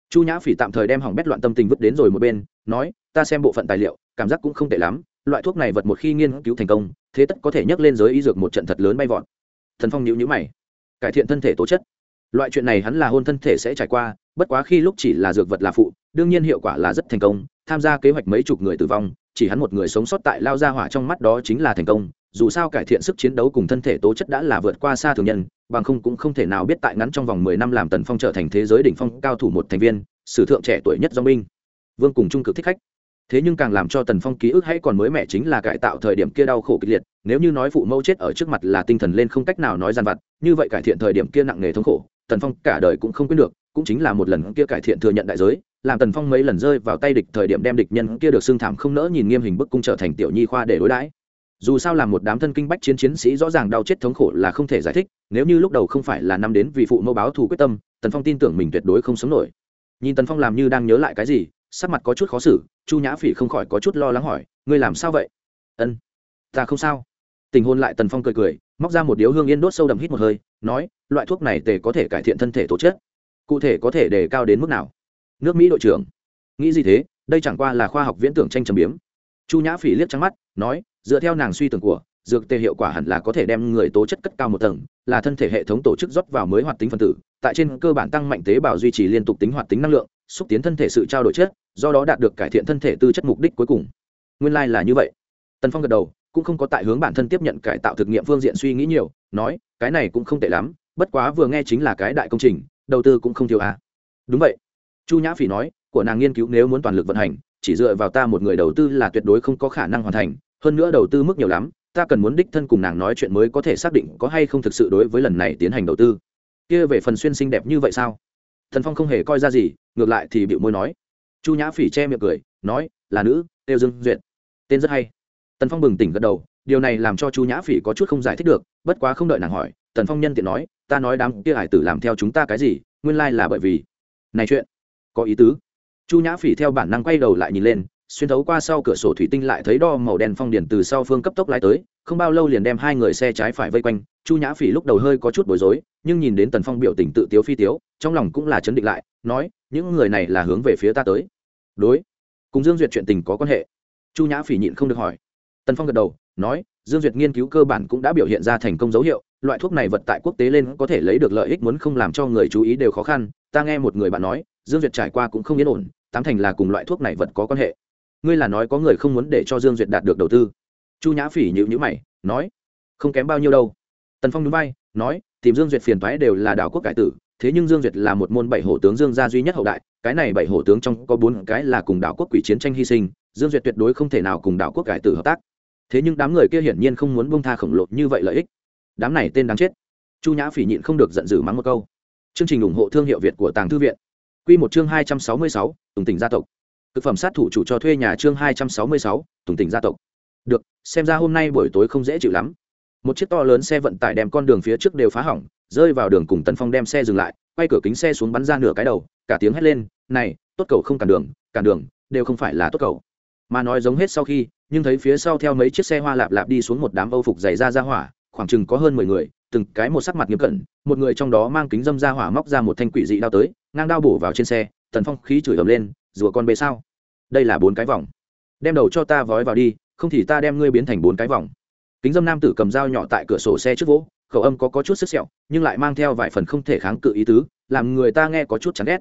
Chu nhã phỉ tạm thời đem hỏng bét loạn tâm tình vứt đến rồi một bên, nói, ta xem bộ phận tài liệu, cảm giác cũng không tệ lắm, loại thuốc này vật một khi nghiên cứu thành công, thế tất có thể nhắc lên giới y dược một trận thật lớn bay vọt. Thần phong nhữ nhữ mày. Cải thiện thân thể tố chất. Loại chuyện này hắn là hôn thân thể sẽ trải qua, bất quá khi lúc chỉ là dược vật là phụ, đương nhiên hiệu quả là rất thành công, tham gia kế hoạch mấy chục người tử vong chỉ hắn một người sống sót tại lao ra hỏa trong mắt đó chính là thành công, dù sao cải thiện sức chiến đấu cùng thân thể tố chất đã là vượt qua xa thường nhân, bằng không cũng không thể nào biết tại ngắn trong vòng mười năm làm tần phong trở thành thế giới đỉnh phong cao thủ một thành viên, sử thượng trẻ tuổi nhất do minh vương cùng trung cực thích khách. Thế nhưng càng làm cho tần phong ký ức hãy còn mới mẻ chính là cải tạo thời điểm kia đau khổ kịch liệt, nếu như nói phụ mẫu chết ở trước mặt là tinh thần lên không cách nào nói gian vặt, như vậy cải thiện thời điểm kia nặng nề thống khổ, tần phong cả đời cũng không quyết được, cũng chính là một lần kia cải thiện thừa nhận đại giới làm tần phong mấy lần rơi vào tay địch thời điểm đem địch nhân kia được xưng thảm không nỡ nhìn nghiêm hình bức cung trở thành tiểu nhi khoa để đối đãi. Dù sao là một đám thân kinh bách chiến chiến sĩ rõ ràng đau chết thống khổ là không thể giải thích, nếu như lúc đầu không phải là năm đến vì phụ mẫu báo thù quyết tâm, tần phong tin tưởng mình tuyệt đối không sống nổi. Nhìn tần phong làm như đang nhớ lại cái gì, sắc mặt có chút khó xử, chu nhã phỉ không khỏi có chút lo lắng hỏi, ngươi làm sao vậy? Ân, ta không sao. Tình hôn lại tần phong cười cười, móc ra một điếu hương yên đốt sâu đậm hít một hơi, nói, loại thuốc này tề có thể cải thiện thân thể tổ chất, cụ thể có thể đề cao đến mức nào? Nước mỹ đội trưởng nghĩ gì thế đây chẳng qua là khoa học viễn tưởng tranh trầm biếm chu nhã phỉ liếc trắng mắt nói dựa theo nàng suy tưởng của dược tê hiệu quả hẳn là có thể đem người tố chất cất cao một tầng là thân thể hệ thống tổ chức rót vào mới hoạt tính phân tử tại trên cơ bản tăng mạnh tế bào duy trì liên tục tính hoạt tính năng lượng xúc tiến thân thể sự trao đổi chất do đó đạt được cải thiện thân thể tư chất mục đích cuối cùng nguyên lai、like、là như vậy tần phong gật đầu cũng không có tại hướng bản thân tiếp nhận cải tạo thực nghiệm phương diện suy nghĩ nhiều nói cái này cũng không tệ lắm bất quá vừa nghe chính là cái đại công trình đầu tư cũng không thiếu à. đúng vậy chu nhã phỉ nói, của nàng nghiên cứu nếu muốn toàn lực vận hành, chỉ dựa vào ta một người đầu tư là tuyệt đối không có khả năng hoàn thành. Hơn nữa đầu tư mức nhiều lắm, ta cần muốn đích thân cùng nàng nói chuyện mới có thể xác định có hay không thực sự đối với lần này tiến hành đầu tư. Kia về phần xuyên xinh đẹp như vậy sao? Thần phong không hề coi ra gì, ngược lại thì bịu môi nói. Chu nhã phỉ che miệng cười, nói, là nữ têu dương duyệt. Tên rất hay. Tần phong bừng tỉnh gật đầu, điều này làm cho chu nhã phỉ có chút không giải thích được, bất quá không đợi nàng hỏi, tần phong nhân tiện nói, ta nói đám kia hải tử làm theo chúng ta cái gì, nguyên lai là bởi vì này chuyện có ý tứ. Chu nhã phỉ theo bản năng quay đầu lại nhìn lên, xuyên thấu qua sau cửa sổ thủy tinh lại thấy đo màu đen phong điển từ sau phương cấp tốc lái tới, không bao lâu liền đem hai người xe trái phải vây quanh, chu nhã phỉ lúc đầu hơi có chút bối rối, nhưng nhìn đến tần phong biểu tình tự tiếu phi tiếu, trong lòng cũng là chấn định lại, nói, những người này là hướng về phía ta tới. Đối, cùng dương duyệt chuyện tình có quan hệ. Chu nhã phỉ nhịn không được hỏi. Tần phong gật đầu, nói, dương duyệt nghiên cứu cơ bản cũng đã biểu hiện ra thành công dấu hiệu, loại thuốc này vật tại quốc tế lên có thể lấy được lợi ích muốn không làm cho người chú ý đều khó khăn, ta nghe một người bạn nói dương duyệt trải qua cũng không yên ổn, tám thành là cùng loại thuốc này vật có quan hệ. Ngươi là nói có người không muốn để cho dương duyệt đạt được đầu tư. Chu nhã phỉ nhữ nhữ mày, nói, không kém bao nhiêu đâu. Tần phong núi bay nói, tìm dương duyệt phiền thoái đều là đảo quốc cải tử, thế nhưng dương duyệt là một môn bảy hổ tướng dương gia duy nhất hậu đại, cái này bảy hổ tướng trong có bốn cái là cùng đảo quốc quỷ chiến tranh hy sinh, dương duyệt tuyệt đối không thể nào cùng đảo quốc cải tử hợp tác. Thế nhưng đám người kia hiển nhiên không muốn bông tha khổng lồ như vậy lợi ích. Đám này tên đáng chết. Chu nhã phỉ nhịn không được giận dữ mắng một câu. Chương trình ủng hộ thương hiệu việt của tàng thư viện. Quy một chương hai trăm sáu mươi sáu, tùng tỉnh gia tộc. Cực phẩm sát thủ chủ cho thuê nhà chương hai trăm sáu mươi sáu, tùng tỉnh gia tộc. Được, xem ra hôm nay buổi tối không dễ chịu lắm. Một chiếc to lớn xe vận tải đem con đường phía trước đều phá hỏng, rơi vào đường cùng tần phong đem xe dừng lại, quay cửa kính xe xuống bắn ra nửa cái đầu, cả tiếng hét lên, này, tốt cầu không cản đường cản đường, đều không phải là tốt cầu. Mà nói giống hết sau khi, nhưng thấy phía sau theo mấy chiếc xe hoa lạp lạp đi xuống một đám âu phục dày ra ra hỏa, khoảng chừng có hơn mười người từng cái một sắc mặt nghiêm cẩn một người trong đó mang kính dâm ra hỏa móc ra một thanh quỷ dị đao tới ngang đao bổ vào trên xe tần phong khí chửi ầm lên rùa con bê sao? Đây là bốn cái vòng. Đem đầu cho ta vói vào đi không thì ta đem ngươi biến thành bốn cái vòng. Kính dâm nam tử cầm dao nhỏ tại cửa sổ xe trước vỗ khẩu âm có, có chút sức sẹo nhưng lại mang theo vài phần không thể kháng cự ý tứ làm người ta nghe có chút chán ghét.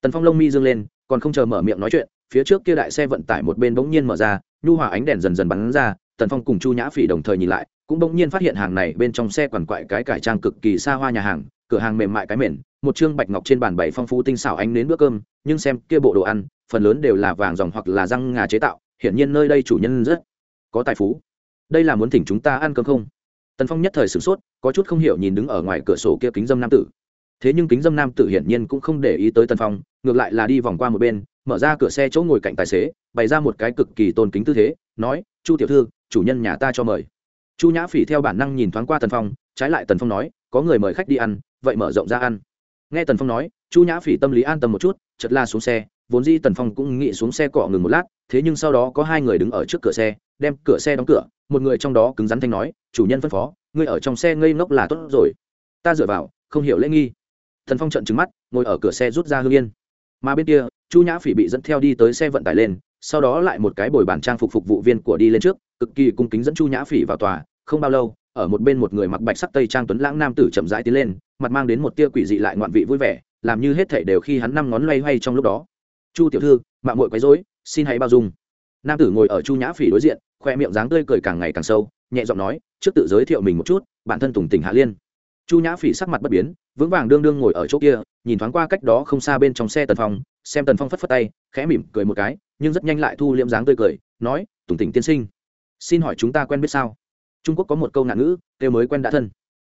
Tần phong lông mi dương lên còn không chờ mở miệng nói chuyện phía trước kia đại xe vận tải một bên bỗng nhiên mở ra nhu hòa ánh đèn dần dần bắn ra tần phong cùng chu nhã phỉ đồng thời nhìn lại cũng bỗng nhiên phát hiện hàng này bên trong xe quằn quại cái cải trang cực kỳ xa hoa nhà hàng, cửa hàng mềm mại cái mền, một chương bạch ngọc trên bàn bày phong phú tinh xảo ánh đến bữa cơm, nhưng xem kia bộ đồ ăn, phần lớn đều là vàng dòng hoặc là răng ngà chế tạo, hiển nhiên nơi đây chủ nhân rất có tài phú. Đây là muốn thỉnh chúng ta ăn cơm không? Tần phong nhất thời sửng sốt, có chút không hiểu nhìn đứng ở ngoài cửa sổ kia kính dâm nam tử. Thế nhưng kính dâm nam tử hiển nhiên cũng không để ý tới tần phong, ngược lại là đi vòng qua một bên, mở ra cửa xe chỗ ngồi cạnh tài xế, bày ra một cái cực kỳ tôn kính tư thế, nói, chu tiểu thư, chủ nhân nhà ta cho mời chu nhã phỉ theo bản năng nhìn thoáng qua tần phong, trái lại tần phong nói, có người mời khách đi ăn, vậy mở rộng ra ăn. Nghe tần phong nói, chu nhã phỉ tâm lý an tâm một chút chật la xuống xe, vốn di tần phong cũng nghĩ xuống xe cọ ngừng một lát, thế nhưng sau đó có hai người đứng ở trước cửa xe, đem cửa xe đóng cửa, một người trong đó cứng rắn thanh nói, chủ nhân phân phó, ngươi ở trong xe ngây ngốc là tốt rồi. Ta dựa vào, không hiểu lễ nghi. Thần phong trận trứng mắt, ngồi ở cửa xe rút ra hương yên. Mà bên kia, chu nhã phỉ bị dẫn theo đi tới xe vận tải lên, sau đó lại một cái bồi bản trang phục phục vụ viên của đi lên trước cực kỳ cung kính dẫn chu nhã phỉ vào tòa, không bao lâu, ở một bên một người mặc bạch sắc tây trang tuấn lãng nam tử chậm rãi tiến lên, mặt mang đến một tia quỷ dị lại ngoạn vị vui vẻ, làm như hết thảy đều khi hắn năm ngón loay hoay trong lúc đó. Chu tiểu thư mạng mội quấy rối, xin hãy bao dung. Nam tử ngồi ở chu nhã phỉ đối diện, khoe miệng dáng tươi cười càng ngày càng sâu, nhẹ giọng nói, trước tự giới thiệu mình một chút, bản thân tùng tỉnh hạ liên. Chu nhã phỉ sắc mặt bất biến, vững vàng đương đương ngồi ở chỗ kia, nhìn thoáng qua cách đó không xa bên trong xe tần phong, xem tần phong phất phất tay, khẽ mỉm cười một cái, nhưng rất nhanh lại thu liễm dáng tươi cười, nói, tùng tỉnh tiên sinh xin hỏi chúng ta quen biết sao? Trung quốc có một câu ngạn ngữ, kêu mới quen đã thân.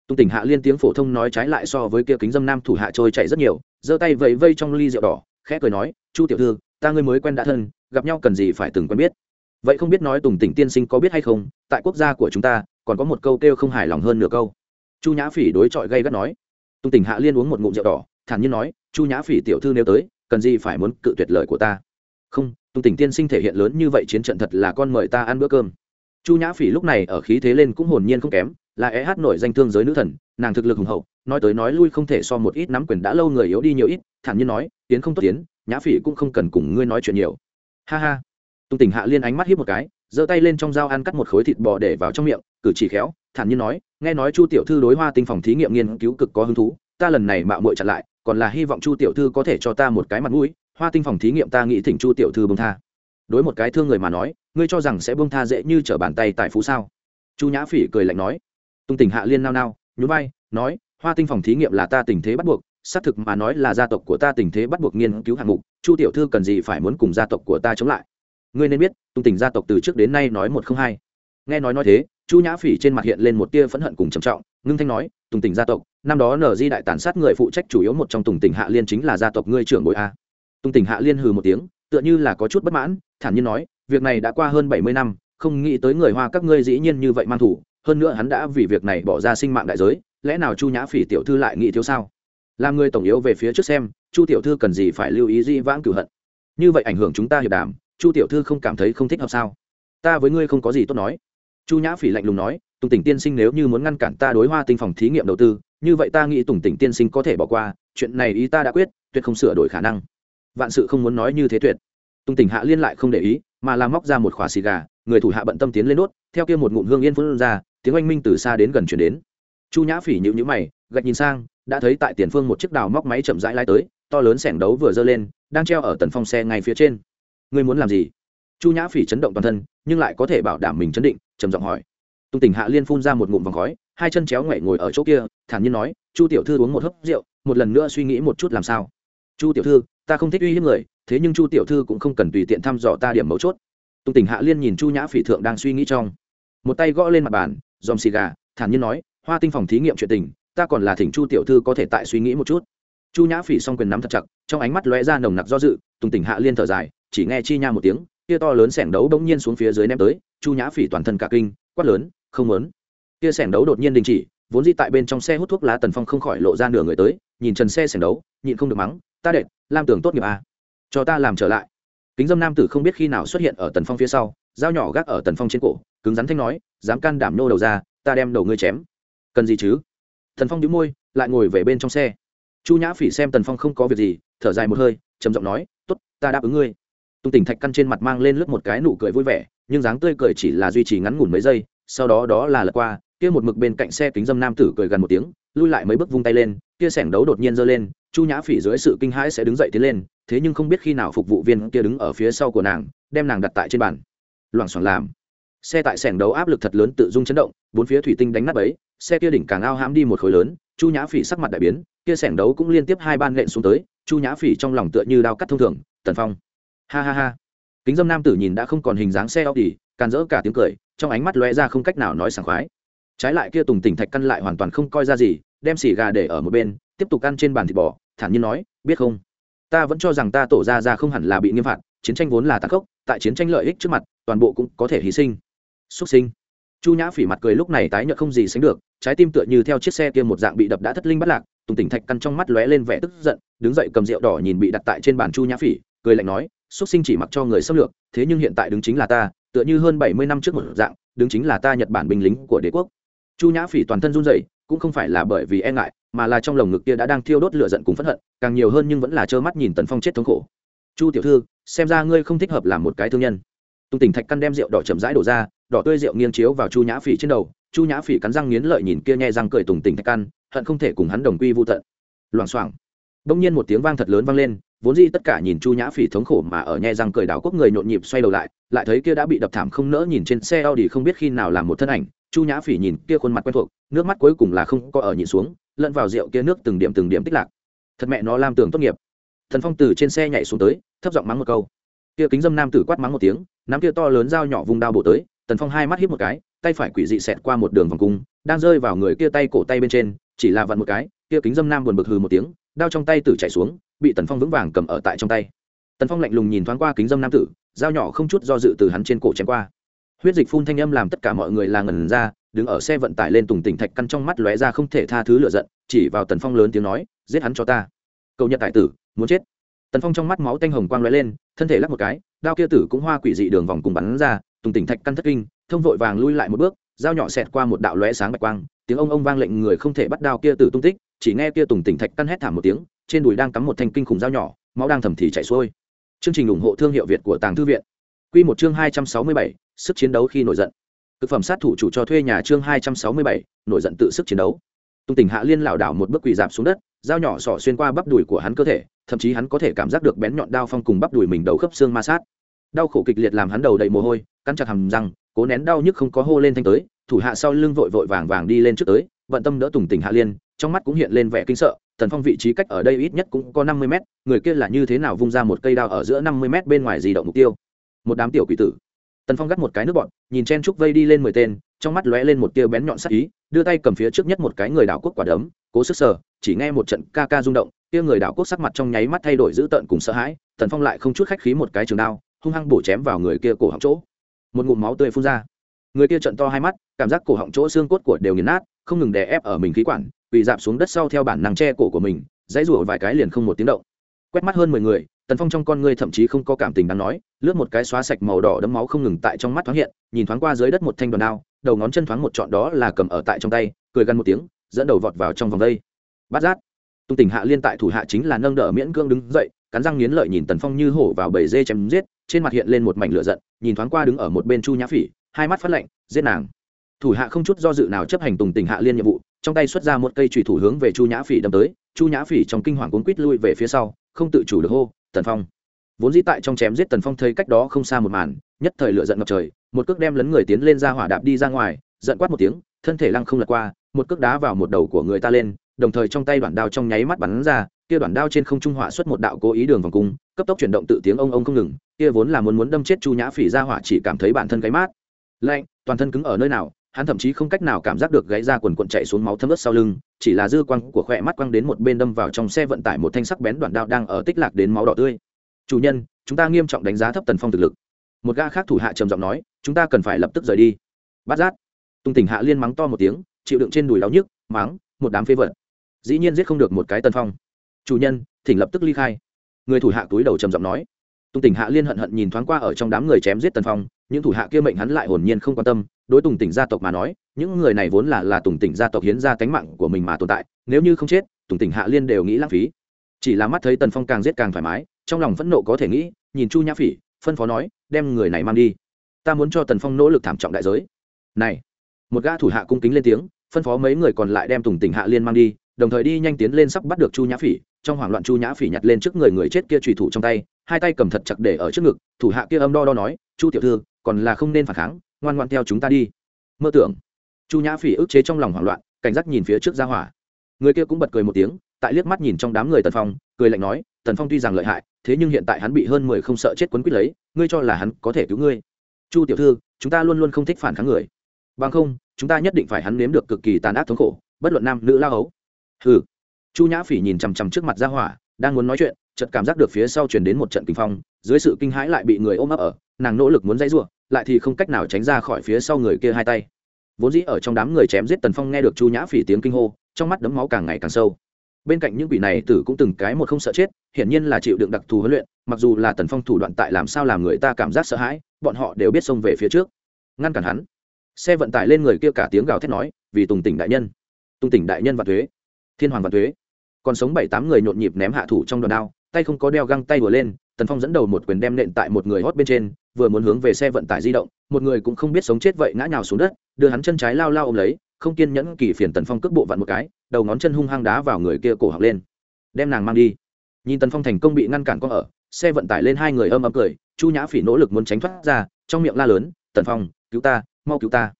Tùng tỉnh hạ liên tiếng phổ thông nói trái lại so với kia kính dâm nam thủ hạ trôi chạy rất nhiều, giơ tay vẫy vây trong ly rượu đỏ, khẽ cười nói, chu tiểu thư, ta ngươi mới quen đã thân, gặp nhau cần gì phải từng quen biết? Vậy không biết nói tùng tỉnh tiên sinh có biết hay không, tại quốc gia của chúng ta, còn có một câu kêu không hài lòng hơn nửa câu. Chu nhã phỉ đối chọi gây gắt nói. Tùng tỉnh hạ liên uống một ngụm rượu đỏ, thản nhiên nói, chu nhã phỉ tiểu thư nếu tới, cần gì phải muốn cự tuyệt lời của ta? Không tùng tỉnh tiên sinh thể hiện lớn như vậy chiến trận thật là con mời ta ăn bữa cơm chu nhã phỉ lúc này ở khí thế lên cũng hồn nhiên không kém, là e hát nổi danh thương giới nữ thần, nàng thực lực hùng hậu, nói tới nói lui không thể so một ít nắm quyền đã lâu người yếu đi nhiều ít, thản nhiên nói, tiến không tốt tiến, nhã phỉ cũng không cần cùng ngươi nói chuyện nhiều. Ha ha. Tùng tỉnh hạ liên ánh mắt hiếp một cái, giơ tay lên trong dao ăn cắt một khối thịt bò để vào trong miệng, cử chỉ khéo, thản nhiên nói, nghe nói chu tiểu thư đối hoa tinh phòng thí nghiệm nghiên cứu cực có hứng thú, ta lần này mạo muội chặn lại, còn là hy vọng chu tiểu thư có thể cho ta một cái mặt mũi, hoa tinh phòng thí nghiệm ta nghĩ thỉnh chu tiểu thư bông tha. Đối một cái thương người mà nói ngươi cho rằng sẽ buông tha dễ như trở bàn tay tại phú sao? Chu nhã phỉ cười lạnh nói. Tung tình hạ liên nao nao, nhún vai, nói, hoa tinh phòng thí nghiệm là ta tình thế bắt buộc, xác thực mà nói là gia tộc của ta tình thế bắt buộc nghiên cứu hạng mục, chu tiểu thư cần gì phải muốn cùng gia tộc của ta chống lại? Ngươi nên biết, tung tình gia tộc từ trước đến nay nói một không hai. Nghe nói nói thế, chu nhã phỉ trên mặt hiện lên một tia phẫn hận cùng trầm trọng, ngưng thanh nói tùng tỉnh gia tộc, năm đó nở di đại tàn sát người phụ trách chủ yếu một trong tùng tỉnh hạ liên chính là gia tộc ngươi trưởng bội a. Tùng tỉnh hạ liên hừ một tiếng, tựa như là có chút bất mãn, thản nhiên nói việc này đã qua hơn bảy mươi năm, không nghĩ tới người hoa các ngươi dĩ nhiên như vậy mang thủ, hơn nữa hắn đã vì việc này bỏ ra sinh mạng đại giới, lẽ nào chu nhã phỉ tiểu thư lại nghĩ thiếu sao? Làm người tổng yếu về phía trước xem, chu tiểu thư cần gì phải lưu ý gì vãng cửu hận. Như vậy ảnh hưởng chúng ta hiệp đàm, chu tiểu thư không cảm thấy không thích hợp sao? Ta với ngươi không có gì tốt nói. Chu nhã phỉ lạnh lùng nói, tùng tỉnh tiên sinh nếu như muốn ngăn cản ta đối hoa tinh phòng thí nghiệm đầu tư, như vậy ta nghĩ tùng tỉnh tiên sinh có thể bỏ qua, chuyện này ý ta đã quyết, tuyệt không sửa đổi khả năng. Vạn sự không muốn nói như thế tuyệt. Tùng tỉnh hạ liên lại không để ý mà làm móc ra một khỏa xì gà, người thủ hạ bận tâm tiến lên đốt, theo kia một ngụm hương yên phun ra, tiếng oanh minh từ xa đến gần chuyển đến. Chu nhã phỉ nhịu nhữ mày, gạch nhìn sang, đã thấy tại tiền phương một chiếc đào móc máy chậm rãi lai tới, to lớn sẻng đấu vừa dơ lên, đang treo ở tần phong xe ngay phía trên. Ngươi muốn làm gì? Chu nhã phỉ chấn động toàn thân, nhưng lại có thể bảo đảm mình chấn định, trầm giọng hỏi. Tung tỉnh hạ liên phun ra một ngụm vòng khói, hai chân chéo ngoậy ngồi ở chỗ kia, thản nhiên nói, chu tiểu thư uống một hớp rượu, một lần nữa suy nghĩ một chút làm sao. Chu tiểu thư ta không thích uy hiếp người, thế nhưng chu tiểu thư cũng không cần tùy tiện thăm dò ta điểm mấu chốt. Tung tỉnh hạ liên nhìn chu nhã phỉ thượng đang suy nghĩ trong. Một tay gõ lên mặt bàn dòm xì gà, thản nhiên nói, hoa tinh phòng thí nghiệm chuyện tình, ta còn là thỉnh chu tiểu thư có thể tại suy nghĩ một chút. Chu nhã phỉ s quyền nắm thật chặt, trong ánh mắt lóe ra nồng nặc do dự, tùng tỉnh hạ liên thở dài, chỉ nghe chi nha một tiếng kia to lớn sẻng đấu bỗng nhiên xuống phía dưới ném tới, chu nhã phỉ toàn thân cả kinh, quát lớn, không muốn. Kia sẻng đấu đột nhiên đình chỉ, vốn di tại bên trong xe hút thuốc lá tần phong không khỏi lộ ra nửa người tới, nhìn trần xe sẻng đấu, nhịn không được mắng, ta đệt lam tưởng tốt nghiệp à. cho ta làm trở lại. Kính dâm nam tử không biết khi nào xuất hiện ở tần phong phía sau, dao nhỏ gác ở tần phong trên cổ, cứng rắn thanh nói, dám can đảm nô đầu ra, ta đem đầu ngươi chém. Cần gì chứ? Tần phong đĩu môi, lại ngồi về bên trong xe. Chu nhã phỉ xem tần phong không có việc gì, thở dài một hơi, trầm giọng nói t ố t ta đáp ứng ngươi. Tung tỉnh thạch căn trên mặt mang lên lướt một cái nụ cười vui vẻ, nhưng dáng tươi cười chỉ là duy trì ngắn ngủn mấy giây, sau đó đó là lật qua, kia một mực bên cạnh xe kính dâm nam tử cười gần một tiếng, lui lại mấy bước vung tay lên, kia sẻng đấu đột nhiên giơ lên chu nhã phỉ dưới sự kinh hãi sẽ đứng dậy tiến lên thế nhưng không biết khi nào phục vụ viên kia đứng ở phía sau của nàng đem nàng đặt tại trên bàn. Loảng xoảng làm. Xe tại sẻng đấu áp lực thật lớn tự dung chấn động bốn phía thủy tinh đánh nát ấy xe kia đỉnh càng ao hãm đi một khối lớn chu nhã phỉ sắc mặt đại biến kia sẻng đấu cũng liên tiếp hai ban lện xuống tới chu nhã phỉ trong lòng tựa như đao cắt thông thường tần phong. Ha ha ha. Kính dâm nam tử nhìn đã không còn hình dáng xe Audi, càn rỡ cả tiếng cười trong ánh mắt lóe ra không cách nào nói sảng khoái. Trái lại kia tùng tỉnh thạch căn lại hoàn toàn không coi ra gì đem xì gà để ở một bên tiếp tục ăn trên bàn thịt bò thản nhiên nói, biết không? Ta vẫn cho rằng ta tổ ra ra không hẳn là bị nghiêm phạt, chiến tranh vốn là tàn khốc, tại chiến tranh lợi ích trước mặt, toàn bộ cũng có thể hy sinh. Xuất sinh. Chu nhã phỉ mặt cười lúc này tái nhợt không gì sánh được, trái tim tựa như theo chiếc xe kia một dạng bị đập đã thất linh bắt lạc, tùng tỉnh thạch căn trong mắt lóe lên vẻ tức giận, đứng dậy cầm rượu đỏ nhìn bị đặt tại trên bàn chu nhã phỉ, cười lạnh nói xuất sinh chỉ mặc cho người xâm lược, thế nhưng hiện tại đứng chính là ta, tựa như hơn bảy mươi năm trước một dạng, đứng chính là ta nhật bản binh lính của đế quốc. Chu nhã phỉ toàn thân run rẩy, cũng không phải là bởi vì e ngại mà là trong lồng ngực kia đã đang thiêu đốt lửa giận cùng phẫn hận, càng nhiều hơn nhưng vẫn là trơ mắt nhìn tần phong chết thống khổ. Chu tiểu thư, xem ra ngươi không thích hợp làm một cái thương nhân. Tùng tỉnh thạch căn đem rượu đỏ chậm rãi đổ ra, đỏ tươi rượu nghiêng chiếu vào chu nhã phỉ trên đầu, chu nhã phỉ cắn răng nghiến lợi nhìn kia nhẹ răng cười tùng tỉnh thạch căn, hận không thể cùng hắn đồng quy vô tận. Loảng xoảng. Đông nhiên một tiếng vang thật lớn vang lên, vốn dĩ tất cả nhìn chu nhã phỉ thống khổ mà ở nhẹ răng cười đảo quốc người nhộn nhịp xoay đầu lại lại thấy kia đã bị đập thảm không nỡ nhìn trên xe Audi không biết khi nào làm một thân ảnh chu nhã phỉ nhìn kia khuôn mặt quen thuộc, nước mắt cuối cùng là không có ở nhìn xuống, lẫn vào rượu kia nước từng điểm từng điểm tích lạc. Thật mẹ nó làm tưởng tốt nghiệp. Thần phong từ trên xe nhảy xuống tới, thấp giọng mắng một câu. Kia kính dâm nam tử quát mắng một tiếng, nắm kia to lớn dao nhỏ vùng đao bổ tới, tần phong hai mắt hít một cái, tay phải quỷ dị xẹt qua một đường vòng cung, đang rơi vào người kia tay cổ tay bên trên, chỉ là vặn một cái, kia kính dâm nam buồn bực hừ một tiếng, đao trong tay tử chạy xuống, bị tần phong vững vàng cầm ở tại trong tay. Tần phong lạnh lùng nhìn thoáng qua kính dâm nam tử, dao nhỏ không chút do dự từ hắn trên cổ chém qua huyết dịch phun thanh âm làm tất cả mọi người là ngẩn ra đứng ở xe vận tải lên tùng tỉnh thạch căn trong mắt lóe ra không thể tha thứ lựa giận chỉ vào tần phong lớn tiếng nói giết hắn cho ta. Cầu nhật tài tử muốn chết. Tần phong trong mắt máu tanh hồng quang lóe lên thân thể lắc một cái đao kia tử cũng hoa quỷ dị đường vòng cùng bắn ra tùng tỉnh thạch căn thất kinh thông vội vàng lui lại một bước dao nhỏ xẹt qua một đạo lóe sáng bạch quang tiếng ông ông vang lệnh người không thể bắt đao kia tử tung tích chỉ nghe kia tùng tỉnh thạch căn hét thảm một tiếng trên đùi đang cắm một thanh kinh khủng dao nhỏ máu đang thầm thì chảy xuôi. Chương trình ủng hộ thương hiệu việt của tàng thư viện. Quy một chương 267, sức chiến đấu khi nổi giận. thực phẩm sát thủ chủ cho thuê nhà chương 267, nổi giận tự sức chiến đấu. Tung Tình Hạ Liên lảo đảo một bước quỳ dạp xuống đất, dao nhỏ sỏ xuyên qua bắp đùi của hắn cơ thể, thậm chí hắn có thể cảm giác được bén nhọn đao phong cùng bắp đùi mình đầu khớp xương ma sát. Đau khổ kịch liệt làm hắn đầu đầy mồ hôi, cắn chặt hầm răng, cố nén đau nhức không có hô lên thanh tới, thủ hạ sau lưng vội vội vàng vàng đi lên trước tới, vận tâm đỡ Tùng Tình Hạ Liên, trong mắt cũng hiện lên vẻ kinh sợ, Tần Phong vị trí cách ở đây ít nhất cũng có 50 mét, người kia là như thế nào vung ra một cây đao ở giữa 50 mét bên ngoài di động mục tiêu một đám tiểu quỷ tử tần phong gắt một cái nước bọn, nhìn chen trúc vây đi lên mười tên, trong mắt lóe lên một tia bén nhọn sắc ý, đưa tay cầm phía trước nhất một cái người đảo quốc quả đấm, cố sức sờ, chỉ nghe một trận ca ca rung động kia người đảo quốc sắc mặt trong nháy mắt thay đổi dữ tợn cùng sợ hãi, tần phong lại không chút khách khí một cái trường đao, hung hăng bổ chém vào người kia cổ họng chỗ. Một ngụm máu tươi phun ra. Người kia trận to hai mắt, cảm giác cổ họng chỗ xương cốt của đều nghiền nát, không ngừng đè ép ở mình khí quản bị dạp xuống đất sau theo bản năng che cổ của mình, dãy rủa vài cái liền không một tiếng động. Quét mắt hơn mười người tần phong trong con ngươi thậm chí không có cảm tình đáng nói, lướt một cái xóa sạch màu đỏ đấm máu không ngừng tại trong mắt thoáng hiện, nhìn thoáng qua dưới đất một thanh đoàn đao, đầu ngón chân thoáng một trọn đó là cầm ở tại trong tay, cười gằn một tiếng, dẫn đầu vọt vào trong vòng đây. Bát giác. Tung tình hạ liên tại thủ hạ chính là nâng đỡ miễn cương đứng dậy, cắn răng nghiến lợi nhìn tần phong như hổ vào bầy dê chém giết, trên mặt hiện lên một mảnh lửa giận, nhìn thoáng qua đứng ở một bên chu nhã phỉ, hai mắt phát lạnh, giết nàng. Thủ hạ không chút do dự nào chấp hành tùng tình hạ liên nhiệm vụ, trong tay xuất ra một cây trùy thủ hướng về chu nhã phỉ đâm tới, chu nhã phỉ trong kinh hoàng cuốn quít lui về phía sau, không tự chủ được hô tần phong. Vốn dĩ tại trong chém giết tần phong thấy cách đó không xa một màn, nhất thời lựa giận ngập trời, một cước đem lấn người tiến lên ra hỏa đạp đi ra ngoài, giận quát một tiếng, thân thể lăng không lật qua, một cước đá vào một đầu của người ta lên, đồng thời trong tay đoạn đao trong nháy mắt bắn ra, kia đoạn đao trên không trung hỏa xuất một đạo cố ý đường vòng cung, cấp tốc chuyển động tự tiếng ông ông không ngừng, kia vốn là muốn muốn đâm chết chu nhã phỉ ra hỏa chỉ cảm thấy bản thân cái mát. Lạnh, toàn thân cứng ở nơi nào hắn thậm chí không cách nào cảm giác được gáy ra quần quần chạy xuống máu thấm ướt sau lưng, chỉ là dư quang của khỏe mắt quăng đến một bên đâm vào trong xe vận tải một thanh sắc bén đoạn đao đang ở tích lạc đến máu đỏ tươi. Chủ nhân, chúng ta nghiêm trọng đánh giá thấp tần phong thực lực. Một gã khác thủ hạ trầm giọng nói, chúng ta cần phải lập tức rời đi. Bắt giác. Tung tỉnh hạ liên mắng to một tiếng, chịu đựng trên đùi đau nhức, mắng, một đám phế vật. Dĩ nhiên giết không được một cái tần phong. Chủ nhân, thỉnh lập tức ly khai. Người thủ hạ túi đầu trầm giọng nói tùng tỉnh hạ liên hận hận nhìn thoáng qua ở trong đám người chém giết tần phong, những thủ hạ kia mệnh hắn lại hồn nhiên không quan tâm, đối tùng tỉnh gia tộc mà nói, những người này vốn là là tùng tỉnh gia tộc hiến ra cánh mạng của mình mà tồn tại, nếu như không chết, tùng tỉnh hạ liên đều nghĩ lãng phí. Chỉ là mắt thấy tần phong càng giết càng thoải mái, trong lòng phẫn nộ có thể nghĩ, nhìn chu nhã phỉ, phân phó nói, đem người này mang đi. Ta muốn cho tần phong nỗ lực thảm trọng đại giới. Này, một gã thủ hạ cung kính lên tiếng, phân phó mấy người còn lại đem tùng tỉnh hạ liên mang đi, đồng thời đi nhanh tiến lên sắp bắt được chu nhã phỉ, trong hoảng loạn chu nhã phỉ nhặt lên trước người người chết kia trùy thủ trong tay hai tay cầm thật chặt để ở trước ngực, thủ hạ kia âm đo đo nói, chu tiểu thư, còn là không nên phản kháng, ngoan ngoan theo chúng ta đi. Mơ tưởng, chu nhã phỉ ức chế trong lòng hoảng loạn, cảnh giác nhìn phía trước ra hỏa. Người kia cũng bật cười một tiếng, tại liếc mắt nhìn trong đám người tần phong, cười lạnh nói, tần phong tuy rằng lợi hại, thế nhưng hiện tại hắn bị hơn mười không sợ chết quấn quýt lấy, ngươi cho là hắn có thể cứu ngươi? Chu tiểu thư, chúng ta luôn luôn không thích phản kháng người. Bằng không, chúng ta nhất định phải hắn nếm được cực kỳ tàn ác thống khổ, bất luận nam nữ lao hấu. Hừ. Chu nhã phỉ nhìn chằm chằm trước mặt ra hỏa, đang muốn nói chuyện chợt cảm giác được phía sau truyền đến một trận kinh phong, dưới sự kinh hãi lại bị người ôm ấp ở, nàng nỗ lực muốn dãy rủa, lại thì không cách nào tránh ra khỏi phía sau người kia hai tay. Vốn dĩ ở trong đám người chém giết tần phong nghe được chu nhã phỉ tiếng kinh hô, trong mắt đấm máu càng ngày càng sâu. Bên cạnh những quỷ này tử cũng từng cái một không sợ chết, hiển nhiên là chịu đựng đặc thù huấn luyện, mặc dù là tần phong thủ đoạn tại làm sao làm người ta cảm giác sợ hãi, bọn họ đều biết xông về phía trước. Ngăn cản hắn. Xe vận tải lên người kia cả tiếng gào thét nói, vì tùng tỉnh đại nhân. Tùng tỉnh đại nhân và thuế. Thiên hoàng và thuế. Còn sống bảy tám người nhộn nhịp ném hạ thủ trong đòn đao tay không có đeo găng tay vừa lên, tần phong dẫn đầu một quyền đem nện tại một người hót bên trên, vừa muốn hướng về xe vận tải di động, một người cũng không biết sống chết vậy ngã nhào xuống đất, đưa hắn chân trái lao lao ôm lấy, không kiên nhẫn kỳ phiền tần phong cước bộ vặn một cái, đầu ngón chân hung hăng đá vào người kia cổ học lên. Đem nàng mang đi. Nhìn tần phong thành công bị ngăn cản con ở, xe vận tải lên hai người âm ấm cười, chu nhã phỉ nỗ lực muốn tránh thoát ra, trong miệng la lớn, tần phong, cứu ta, mau cứu ta.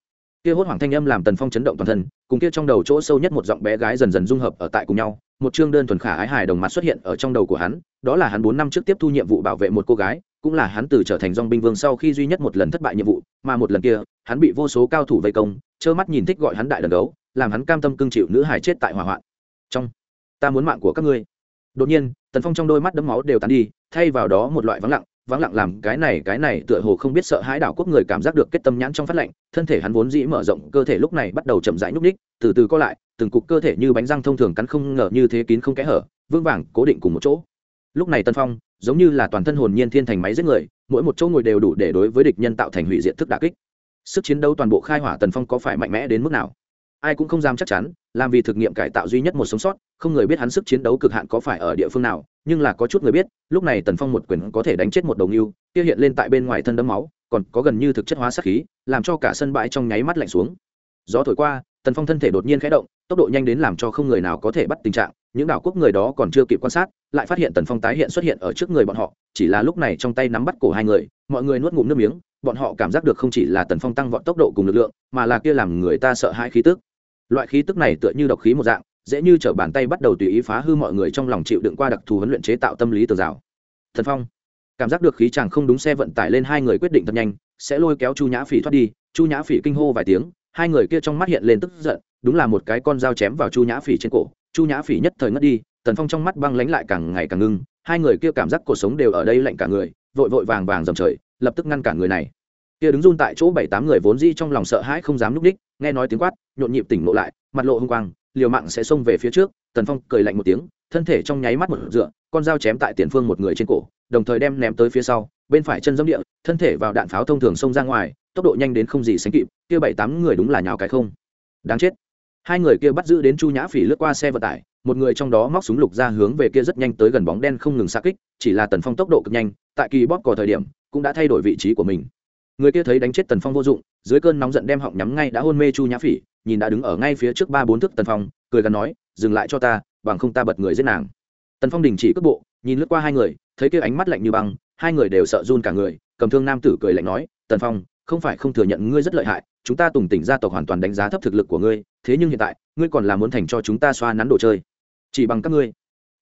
Kia hốt hoảng thanh âm làm tần phong chấn động toàn thân, cùng kia trong đầu chỗ sâu nhất một giọng bé gái dần dần dung hợp ở tại cùng nhau một chương đơn thuần khả ái hài đồng mặt xuất hiện ở trong đầu của hắn, đó là hắn bốn năm trước tiếp thu nhiệm vụ bảo vệ một cô gái, cũng là hắn từ trở thành dong binh vương sau khi duy nhất một lần thất bại nhiệm vụ, mà một lần kia, hắn bị vô số cao thủ vây công, trơ mắt nhìn thích gọi hắn đại đần đấu, làm hắn cam tâm cưng chịu nữ hài chết tại hỏa hoạn. Trong, ta muốn mạng của các ngươi. Đột nhiên, tần phong trong đôi mắt đấm máu đều tán đi, thay vào đó một loại vắng lặng vắng lặng làm cái này cái này, tựa hồ không biết sợ hãi đảo quốc người cảm giác được kết tâm nhãn trong phát lạnh, thân thể hắn vốn dĩ mở rộng, cơ thể lúc này bắt đầu chậm rãi nhúc ních từ từ co lại, từng cục cơ thể như bánh răng thông thường cắn không ngờ như thế kín không kẽ hở vương vàng, cố định cùng một chỗ. Lúc này tân phong, giống như là toàn thân hồn nhiên thiên thành máy giết người, mỗi một chỗ ngồi đều đủ để đối với địch nhân tạo thành hủy diện thức đà kích. Sức chiến đấu toàn bộ khai hỏa tần phong có phải mạnh mẽ đến mức nào? Ai cũng không dám chắc chắn, làm vì thực nghiệm cải tạo duy nhất một sống sót, không người biết hắn sức chiến đấu cực hạn có phải ở địa phương nào, nhưng là có chút người biết, lúc này tần phong một quyền có thể đánh chết một đồng yêu kia hiện lên tại bên ngoài thân đấm máu, còn có gần như thực chất hóa sát khí, làm cho cả sân bãi trong nháy mắt lạnh xuống. Gió thổi qua, tần phong thân thể đột nhiên khẽ động, tốc độ nhanh đến làm cho không người nào có thể bắt tình trạng, những đảo quốc người đó còn chưa kịp quan sát, lại phát hiện tần phong tái hiện xuất hiện ở trước người bọn họ, chỉ là lúc này trong tay nắm bắt cổ hai người, mọi người nuốt ngụm nước miếng, bọn họ cảm giác được không chỉ là tần phong tăng vọt tốc độ cùng lực lượng, mà là kia làm người ta sợ hãi khí tức loại khí tức này tựa như độc khí một dạng, dễ như t bàn tay bắt đầu tùy ý phá hư mọi người trong lòng chịu đựng qua đặc thù huấn luyện chế tạo tâm lý tường rào. Thần phong, cảm giác được khí chàng không đúng xe vận tải lên hai người quyết định thật nhanh, sẽ lôi kéo chu nhã phỉ thoát đi. Chu nhã phỉ kinh hô vài tiếng, hai người kia trong mắt hiện lên tức giận, đúng là một cái con dao chém vào chu nhã phỉ trên cổ. Chu nhã phỉ nhất thời ngất đi tần phong trong mắt băng lánh lại càng ngày càng ngưng, hai người kia cảm giác cuộc sống đều ở đây lạnh cả người, vội vội vàng vàng dầm trời, lập tức ngăn cả người này kia đứng run tại chỗ bảy tám người vốn di trong lòng sợ hãi không dám núp đích, nghe nói tiếng quát, nhộn nhịp tỉnh lộ lại, mặt lộ hung quang, liều mạng sẽ xông về phía trước, tần phong cười lạnh một tiếng, thân thể trong nháy mắt một dựa, con dao chém tại tiền phương một người trên cổ, đồng thời đem ném tới phía sau, bên phải chân dẫm địa, thân thể vào đạn pháo thông thường xông ra ngoài, tốc độ nhanh đến không gì sánh kịp, kia bảy tám người đúng là nhào cái không. Đáng chết. Hai người kia bắt giữ đến chu nhã phỉ lướt qua xe vận tải, một người trong đó móc súng lục ra hướng về kia rất nhanh tới gần bóng đen không ngừng xa kích, chỉ là tần phong tốc độ cực nhanh, tại kỳ bóp cò thời điểm, cũng đã thay đổi vị trí của mình người kia thấy đánh chết tần phong vô dụng, dưới cơn nóng giận đem họng nhắm ngay đã hôn mê chu nhã phỉ, nhìn đã đứng ở ngay phía trước ba bốn thước tần phong, cười gắn nói, dừng lại cho ta, bằng không ta bật người giết nàng. Tần phong đình chỉ cước bộ, nhìn lướt qua hai người, thấy kia ánh mắt lạnh như băng, hai người đều sợ run cả người, cầm thương nam tử cười lạnh nói, tần phong, không phải không thừa nhận ngươi rất lợi hại, chúng ta tùng tỉnh gia tộc hoàn toàn đánh giá thấp thực lực của ngươi, thế nhưng hiện tại, ngươi còn là muốn thành cho chúng ta xoa nắn đồ chơi, chỉ bằng các ngươi.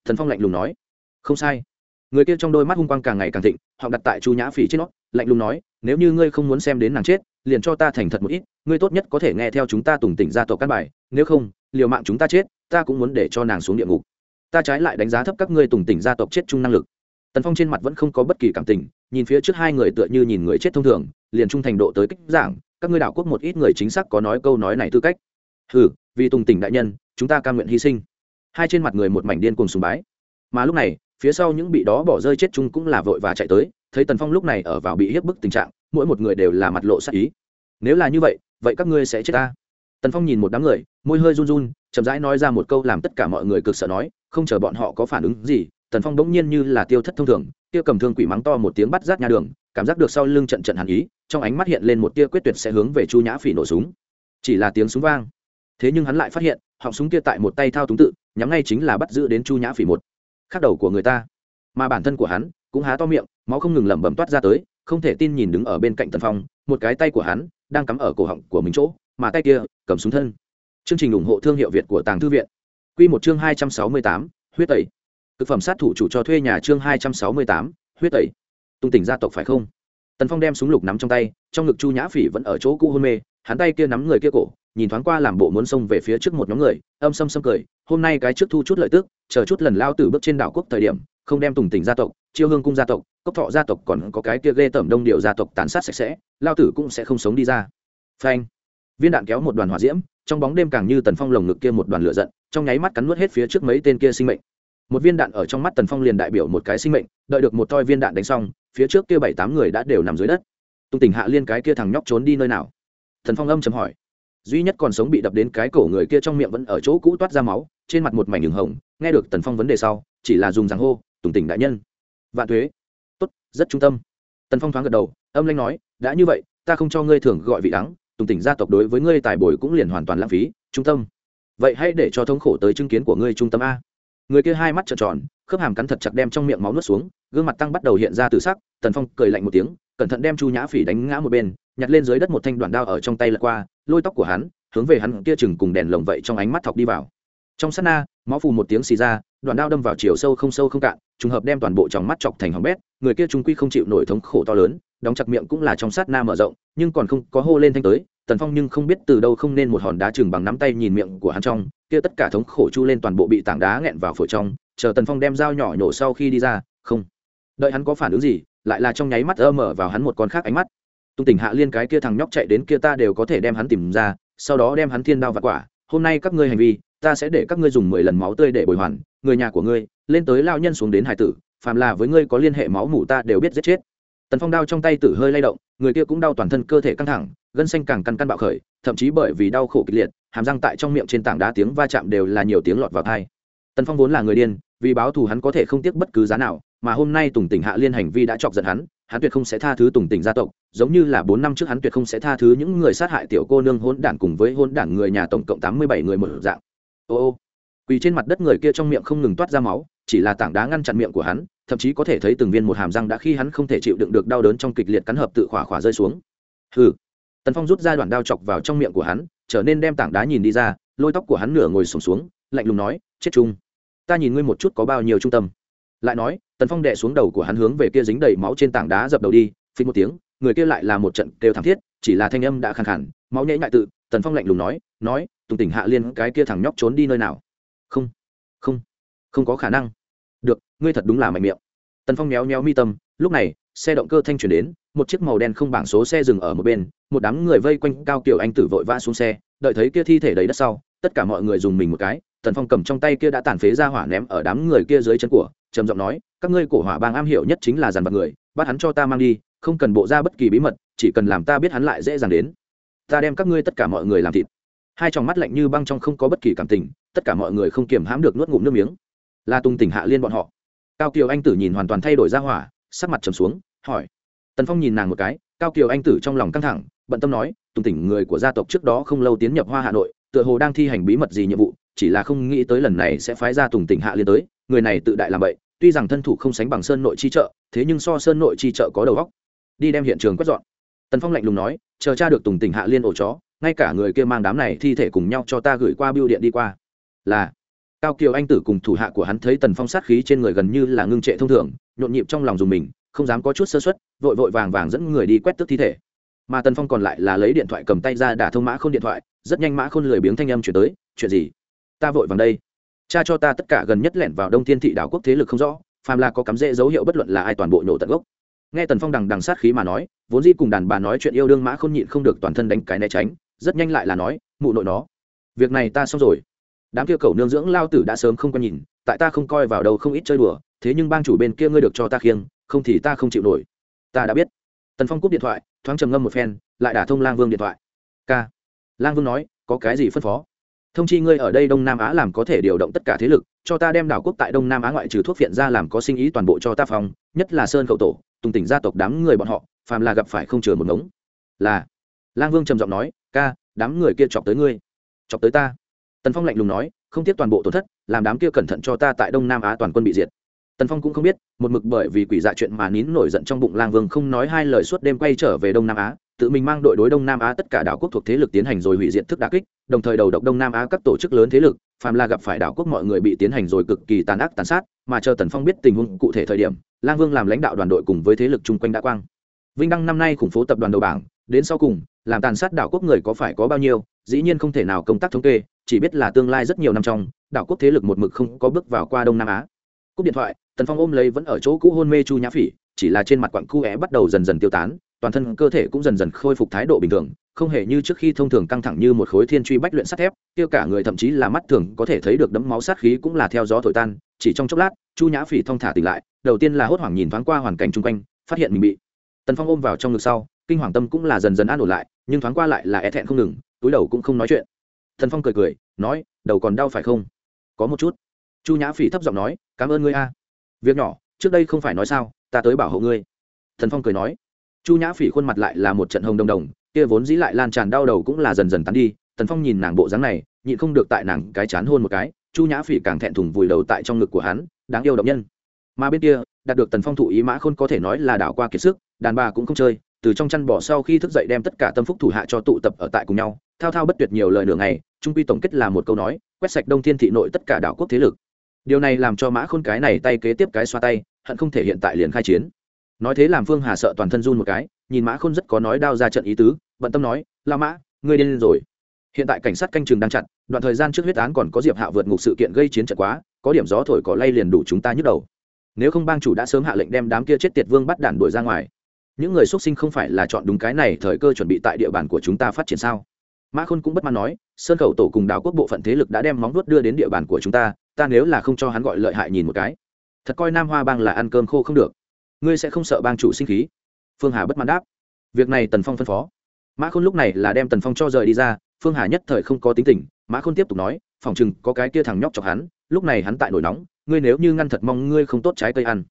Thần phong lạnh lùng nói, không sai người kia trong đôi mắt hung quang càng ngày càng thịnh, họ đặt tại chu nhã phỉ trên nó, lạnh lùng nói, nếu như ngươi không muốn xem đến nàng chết, liền cho ta thành thật một ít, ngươi tốt nhất có thể nghe theo chúng ta tùng tỉnh gia tộc căn bài, nếu không, liều mạng chúng ta chết, ta cũng muốn để cho nàng xuống địa ngục. Ta trái lại đánh giá thấp các ngươi tùng tỉnh gia tộc chết chung năng lực. Tần phong trên mặt vẫn không có bất kỳ cảm tình, nhìn phía trước hai người tựa như nhìn người chết thông thường, liền trung thành độ tới kích giảng, các ngươi đảo quốc một ít người chính xác có nói câu nói này tư cách. Ừ vì tùng tỉnh đại nhân, chúng ta cam nguyện hy sinh. Hai trên mặt người một mảnh điên cùng sùng bái. Mà lúc này phía sau những bị đó bỏ rơi chết chung cũng là vội và chạy tới, thấy tần phong lúc này ở vào bị hiếp bức tình trạng, mỗi một người đều là mặt lộ sắc ý. Nếu là như vậy vậy các ngươi sẽ chết ta. Tần phong nhìn một đám người, môi hơi run run, chậm rãi nói ra một câu làm tất cả mọi người cực sợ nói, không chờ bọn họ có phản ứng gì, tần phong bỗng nhiên như là tiêu thất thông thường, tiêu cầm thương quỷ mắng to một tiếng bắt rát nhà đường, cảm giác được sau lưng trận trận hàn ý, trong ánh mắt hiện lên một tia quyết tuyệt sẽ hướng về chu nhã phỉ nổ súng. Chỉ là tiếng súng vang. Thế nhưng hắn lại phát hiện, họng súng kia tại một tay thao túng tự, nhắm ngay chính là bắt giữ đến chu nhã phỉ một khắc đầu của người ta. Mà bản thân của hắn cũng há to miệng, máu không ngừng lẩm bẩm toát ra tới, không thể tin nhìn đứng ở bên cạnh tần phong, một cái tay của hắn đang cắm ở cổ họng của mình chỗ, mà tay kia cầm súng thân. Chương trình ủng hộ thương hiệu việt của tàng thư viện. Q một chương hai trăm sáu mươi tám, huyết tẩy. Thực phẩm sát thủ chủ cho thuê nhà chương hai trăm sáu mươi tám, huyết tẩy. Tung tỉnh gia tộc phải không? Tần phong đem súng lục nắm trong tay, trong ngực chu nhã phỉ vẫn ở chỗ cũ hôn mê, hắn tay kia nắm người kia cổ nhìn thoáng qua làm bộ muốn xông về phía trước một nhóm người, âm xâm xâm cười, hôm nay cái trước thu chút lợi tức, chờ chút lần lao tử bước trên đảo quốc thời điểm, không đem tùng tỉnh gia tộc, chiêu hương cung gia tộc, cốc thọ gia tộc còn có cái kia ghê tởm đông điệu gia tộc tàn sát sạch sẽ, lao tử cũng sẽ không sống đi ra. Phanh. Viên đạn kéo một đoàn hỏa diễm, trong bóng đêm càng như tần phong lồng ngực kia một đoàn lửa giận, trong nháy mắt cắn nuốt hết phía trước mấy tên kia sinh mệnh. Một viên đạn ở trong mắt tần phong liền đại biểu một cái sinh mệnh, đợi được một toi viên đạn đánh xong, phía trước kia bảy tám người đã đều nằm dưới đất. Tùng tỉnh hạ liên cái kia thằng nhóc trốn đi nơi nào? Thần phong âm chấm hỏi duy nhất còn sống bị đập đến cái cổ người kia trong miệng vẫn ở chỗ cũ toát ra máu, trên mặt một mảnh đường hồng, nghe được tần phong vấn đề sau, chỉ là dùng giáng hô, tùng tỉnh đại nhân. Vạn thuế tốt, rất trung tâm. Tần phong thoáng gật đầu, âm lanh nói, đã như vậy, ta không cho ngươi thường gọi vị đắng, tùng tỉnh gia tộc đối với ngươi tài bồi cũng liền hoàn toàn lãng phí, trung tâm. Vậy hãy để cho thống khổ tới chứng kiến của ngươi trung tâm a người kia hai mắt trợn tròn, khớp hàm cắn thật chặt đem trong miệng máu nuốt xuống, gương mặt tăng bắt đầu hiện ra từ sắc, tần phong cười lạnh một tiếng, cẩn thận đem chu nhã phỉ đánh ngã một bên, nhặt lên dưới đất một thanh đoạn đao ở trong tay lật qua, lôi tóc của hắn, hướng về hắn kia chừng cùng đèn lồng vậy trong ánh mắt thọc đi vào. Trong sát na, máu phù một tiếng xì ra, đoạn đao đâm vào chiều sâu không sâu không cạn, trùng hợp đem toàn bộ trong mắt chọc thành hỏng bét, người kia trung quy không chịu nổi thống khổ to lớn, đóng chặt miệng cũng là trong sát na mở rộng, nhưng còn không có hô lên thanh tới, tần phong nhưng không biết từ đâu không nên một hòn đá chừng bằng nắm tay nhìn miệng của hắn trong kia tất cả thống khổ chu lên toàn bộ bị tảng đá nghẹn vào phổi trong, chờ tần phong đem dao nhỏ nhổ sau khi đi ra, không. Đợi hắn có phản ứng gì, lại là trong nháy mắt ơ mở vào hắn một con khác ánh mắt. Tung tỉnh hạ liên cái kia thằng nhóc chạy đến kia ta đều có thể đem hắn tìm ra, sau đó đem hắn thiên đao vặt quả. Hôm nay các ngươi hành vi, ta sẽ để các ngươi dùng mười lần máu tươi để bồi hoàn, người nhà của ngươi, lên tới lao nhân xuống đến hải tử, phàm là với ngươi có liên hệ máu mủ ta đều biết giết chết. Tần phong đao trong tay tử hơi lay động, người kia cũng đau toàn thân cơ thể căng thẳng, gân xanh càng căn căn bạo khởi, thậm chí bởi vì đau khổ kịch liệt hàm răng tại trong miệng trên tảng đá tiếng va chạm đều là nhiều tiếng lọt vào thai tần phong vốn là người điên, vì báo thù hắn có thể không tiếc bất cứ giá nào, mà hôm nay tùng tỉnh hạ liên hành vi đã chọc giận hắn hắn tuyệt không sẽ tha thứ tùng tỉnh gia tộc, giống như là bốn năm trước hắn tuyệt không sẽ tha thứ những người sát hại tiểu cô nương hôn đản cùng với hôn đản người nhà tổng cộng tám mươi bảy người một dạng. Ô ô. Quỳ trên mặt đất người kia trong miệng không ngừng toát ra máu, chỉ là tảng đá ngăn chặn miệng của hắn, thậm chí có thể thấy từng viên một hàm răng đã khi hắn không thể chịu đựng được đau đớn trong kịch liệt cắn hợp tự khỏa khỏa rơi xuống. Hừ. Tần phong rút ra đoạn đao chọc vào trong miệng của hắn trở nên đem tảng đá nhìn đi ra lôi tóc của hắn nửa ngồi sùng xuống, xuống lạnh lùng nói chết chung ta nhìn ngươi một chút có bao nhiêu trung tâm. Lại nói tần phong đệ xuống đầu của hắn hướng về kia dính đầy máu trên tảng đá dập đầu đi phí một tiếng người kia lại là một trận kêu thảm thiết chỉ là thanh âm đã khàn khàn máu nhễ ngại tự tần phong lạnh lùng nói nói tùng tỉnh hạ liên cái kia thằng nhóc trốn đi nơi nào? Không không không có khả năng. Được ngươi thật đúng là mạnh miệng. Tần phong méo méo mi tâm lúc này xe động cơ thanh chuyển đến một chiếc màu đen không bảng số xe dừng ở một bên, một đám người vây quanh cao kiểu anh tử vội vã xuống xe, đợi thấy kia thi thể đầy đất sau, tất cả mọi người dùng mình một cái, tần phong cầm trong tay kia đã tàn phế ra hỏa ném ở đám người kia dưới chân của, trầm giọng nói, các ngươi cổ hỏa bang am hiểu nhất chính là dàn vật người, bắt hắn cho ta mang đi, không cần bộ ra bất kỳ bí mật, chỉ cần làm ta biết hắn lại dễ dàng đến. Ta đem các ngươi tất cả mọi người làm thịt. Hai tròng mắt lạnh như băng trong không có bất kỳ cảm tình, tất cả mọi người không kiềm hãm được nuốt ngụm nước miếng. La tung tỉnh hạ liên bọn họ. Cao kiều anh tử nhìn hoàn toàn thay đổi ra hỏa, sắc mặt trầm xuống, hỏi tần phong nhìn nàng một cái, cao kiều anh tử trong lòng căng thẳng, bận tâm nói, tùng tỉnh người của gia tộc trước đó không lâu tiến nhập hoa hà nội, tựa hồ đang thi hành bí mật gì nhiệm vụ, chỉ là không nghĩ tới lần này sẽ phái ra tùng tỉnh hạ liên tới, người này tự đại làm vậy tuy rằng thân thủ không sánh bằng sơn nội chi trợ, thế nhưng so sơn nội chi trợ có đầu góc đi đem hiện trường quét dọn. Tần phong lạnh lùng nói, chờ cha được tùng tỉnh hạ liên ổ chó, ngay cả người kia mang đám này thi thể cùng nhau cho ta gửi qua biêu điện đi qua. Là, cao kiều anh tử cùng thủ hạ của hắn thấy tần phong sát khí trên người gần như là ngưng trệ thông thường, nhộn nhịp trong lòng dùng mình không dám có chút sơ xuất vội vội vàng vàng dẫn người đi quét tước thi thể. Mà tần phong còn lại là lấy điện thoại cầm tay ra đả thông mã khôn điện thoại, rất nhanh mã khôn lười biếng thanh âm chuyển tới, chuyện gì? Ta vội vàng đây. Cha cho ta tất cả gần nhất lẻn vào đông thiên thị đảo quốc thế lực không rõ, phàm là có cắm rễ dấu hiệu bất luận là ai toàn bộ nhổ tận gốc. Nghe tần phong đằng đằng sát khí mà nói, vốn dĩ cùng đàn bà nói chuyện yêu đương mã không nhịn không được toàn thân đánh cái né tránh, rất nhanh lại là nói, mụ nội nó, việc này ta xong rồi. Đám kia cầu nương dưỡng lao tử đã sớm không có nhìn, tại ta không coi vào đâu không ít chơi đùa, thế nhưng bang chủ bên kia ngươi được cho ta khiêng không thì ta không chịu nổi. Ta đã biết. Tần phong cúp điện thoại, thoáng trầm ngâm một phen, lại đả thông lang vương điện thoại. K lang vương nói, có cái gì phân phó? Thông chi ngươi ở đây đông nam á làm có thể điều động tất cả thế lực, cho ta đem đảo quốc tại đông nam á ngoại trừ thuốc viện ra làm có sinh ý toàn bộ cho ta phòng nhất là sơn khẩu tổ, tùng tỉnh gia tộc đám người bọn họ, phàm là gặp phải không chừa một ngống. Là. Lang vương trầm giọng nói, ca, đám người kia chọc tới ngươi. Chọc tới ta? Tần phong lạnh lùng nói, không tiếc toàn bộ tổn thất, làm đám kia cẩn thận cho ta tại đông nam á toàn quân bị diệt tần phong cũng không biết, một mực bởi vì quỷ dạ chuyện mà nín nổi giận trong bụng lang vương không nói hai lời suốt đêm quay trở về đông nam á, tự mình mang đội đối đông nam á tất cả đảo quốc thuộc thế lực tiến hành rồi hủy diệt thức đà kích, đồng thời đầu độc đông nam á các tổ chức lớn thế lực, phàm là gặp phải đảo quốc mọi người bị tiến hành rồi cực kỳ tàn ác tàn sát, mà chờ tần phong biết tình huống cụ thể thời điểm, lang vương làm lãnh đạo đoàn đội cùng với thế lực chung quanh đã quang. Vinh đăng năm nay khủng phố tập đoàn đầu bảng, đến sau cùng, làm tàn sát đảo quốc người có phải có bao nhiêu, dĩ nhiên không thể nào công tác thống kê, chỉ biết là tương lai rất nhiều năm trong, đảo quốc thế lực một mực không có bước vào qua đông nam á. Cúp điện thoại tần phong ôm lấy vẫn ở chỗ cũ hôn mê chu nhã phỉ, chỉ là trên mặt quặng cu é bắt đầu dần dần tiêu tán, toàn thân cơ thể cũng dần dần khôi phục thái độ bình thường, không hề như trước khi thông thường căng thẳng như một khối thiên truy bách luyện sắt thép tiêu cả người thậm chí là mắt thường có thể thấy được đấm máu sát khí cũng là theo gió thổi tan, chỉ trong chốc lát, chu nhã phỉ thong thả tỉnh lại, đầu tiên là hốt hoảng nhìn thoáng qua hoàn cảnh chung quanh, phát hiện mình bị tần phong ôm vào trong ngực sau, kinh hoàng tâm cũng là dần dần an ổn lại, nhưng thoáng qua lại là e thẹn không ngừng, túi đầu cũng không nói chuyện. Thần phong cười cười, nói, đầu còn đau phải không? Có một chút. Chu nhã phỉ thấp giọng nói, cảm ơn ngươi a việc nhỏ, trước đây không phải nói sao, ta tới bảo hộ ngươi. Thần phong cười nói. Chu nhã phỉ khuôn mặt lại là một trận hồng đồng đồng, kia vốn dĩ lại lan tràn đau đầu cũng là dần dần tắn đi. Thần phong nhìn nàng bộ dáng này, nhịn không được tại nàng cái chán hôn một cái. Chu nhã phỉ càng thẹn thùng vùi đầu tại trong ngực của hắn, đáng yêu động nhân. Mà bên kia, đạt được tần phong thủ ý mã khôn có thể nói là đảo qua kiệt sức, đàn bà cũng không chơi, từ trong chăn bỏ sau khi thức dậy đem tất cả tâm phúc thủ hạ cho tụ tập ở tại cùng nhau, thao thao bất tuyệt nhiều lời nửa ngày trung quy tổng kết là một câu nói, quét sạch đông thiên thị nội tất cả đảo quốc thế lực điều này làm cho mã khôn cái này tay kế tiếp cái xoa tay, hận không thể hiện tại liền khai chiến. Nói thế làm phương hà sợ toàn thân run một cái, nhìn mã khôn rất có nói đao ra trận ý tứ, bận tâm nói la mã, ngươi điên rồi. Hiện tại cảnh sát canh chừng đang chặn, đoạn thời gian trước huyết án còn có diệp hạ vượt ngục sự kiện gây chiến trận quá, có điểm gió thổi có lay liền đủ chúng ta nhức đầu. Nếu không bang chủ đã sớm hạ lệnh đem đám kia chết tiệt vương bắt đản đuổi ra ngoài. Những người xuất sinh không phải là chọn đúng cái này thời cơ chuẩn bị tại địa bàn của chúng ta phát triển sao? Mã khôn cũng bất mãn nói, sơn khẩu tổ cùng đảo quốc bộ phận thế lực đã đem móng vuốt đưa đến địa bàn của chúng ta ta nếu là không cho hắn gọi lợi hại nhìn một cái, thật coi nam hoa bang là ăn cơm khô không được. Ngươi sẽ không sợ bang chủ sinh khí. Phương hà bất mãn đáp. Việc này tần phong phân phó. Mã khôn lúc này là đem tần phong cho rời đi ra, phương hà nhất thời không có tính tình, mã khôn tiếp tục nói, phòng chừng có cái kia thằng nhóc chọc hắn, lúc này hắn tại nổi nóng, ngươi nếu như ngăn thật mong ngươi không tốt trái cây ăn.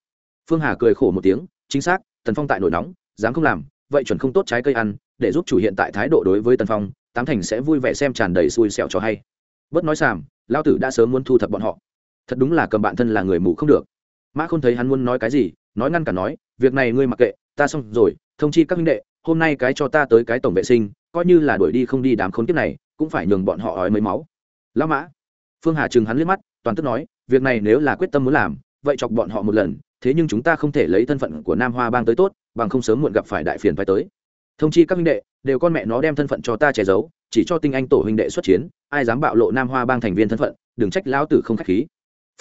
Phương hà cười khổ một tiếng, chính xác, tần phong tại nổi nóng, dám không làm, vậy chuẩn không tốt trái cây ăn, để giúp chủ hiện tại thái độ đối với tần phong, tám thành sẽ vui vẻ xem tràn đầy xui xẻo cho hay bớt nói sàm lao tử đã sớm muốn thu thập bọn họ. Thật đúng là cầm bạn thân là người mù không được. Mã không thấy hắn muốn nói cái gì, nói ngăn cả nói, việc này ngươi mặc kệ, ta xong rồi, thông chi các huynh đệ, hôm nay cái cho ta tới cái tổng vệ sinh, coi như là đuổi đi không đi đám khốn kiếp này, cũng phải nhường bọn họ ói mấy máu. Lão mã, phương hà chừng hắn liếc mắt, toàn tức nói, việc này nếu là quyết tâm muốn làm, vậy chọc bọn họ một lần, thế nhưng chúng ta không thể lấy thân phận của nam hoa bang tới tốt, bằng không sớm muộn gặp phải đại phiền phải tới. Thông chi các huynh đệ, đều con mẹ nó đem thân phận cho ta che giấu chỉ cho tinh anh tổ huynh đệ xuất chiến, ai dám bạo lộ nam hoa bang thành viên thân phận, đừng trách lão tử không khách khí.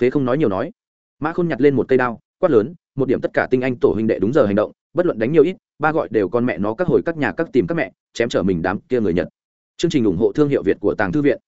Phế không nói nhiều nói. Mã khôn nhặt lên một cây đao, quát lớn, một điểm tất cả tinh anh tổ huynh đệ đúng giờ hành động, bất luận đánh nhiều ít, ba gọi đều con mẹ nó các hồi các nhà các tìm các mẹ, chém trở mình đám kia người nhật. Chương trình ủng hộ thương hiệu việt của tàng thư viện.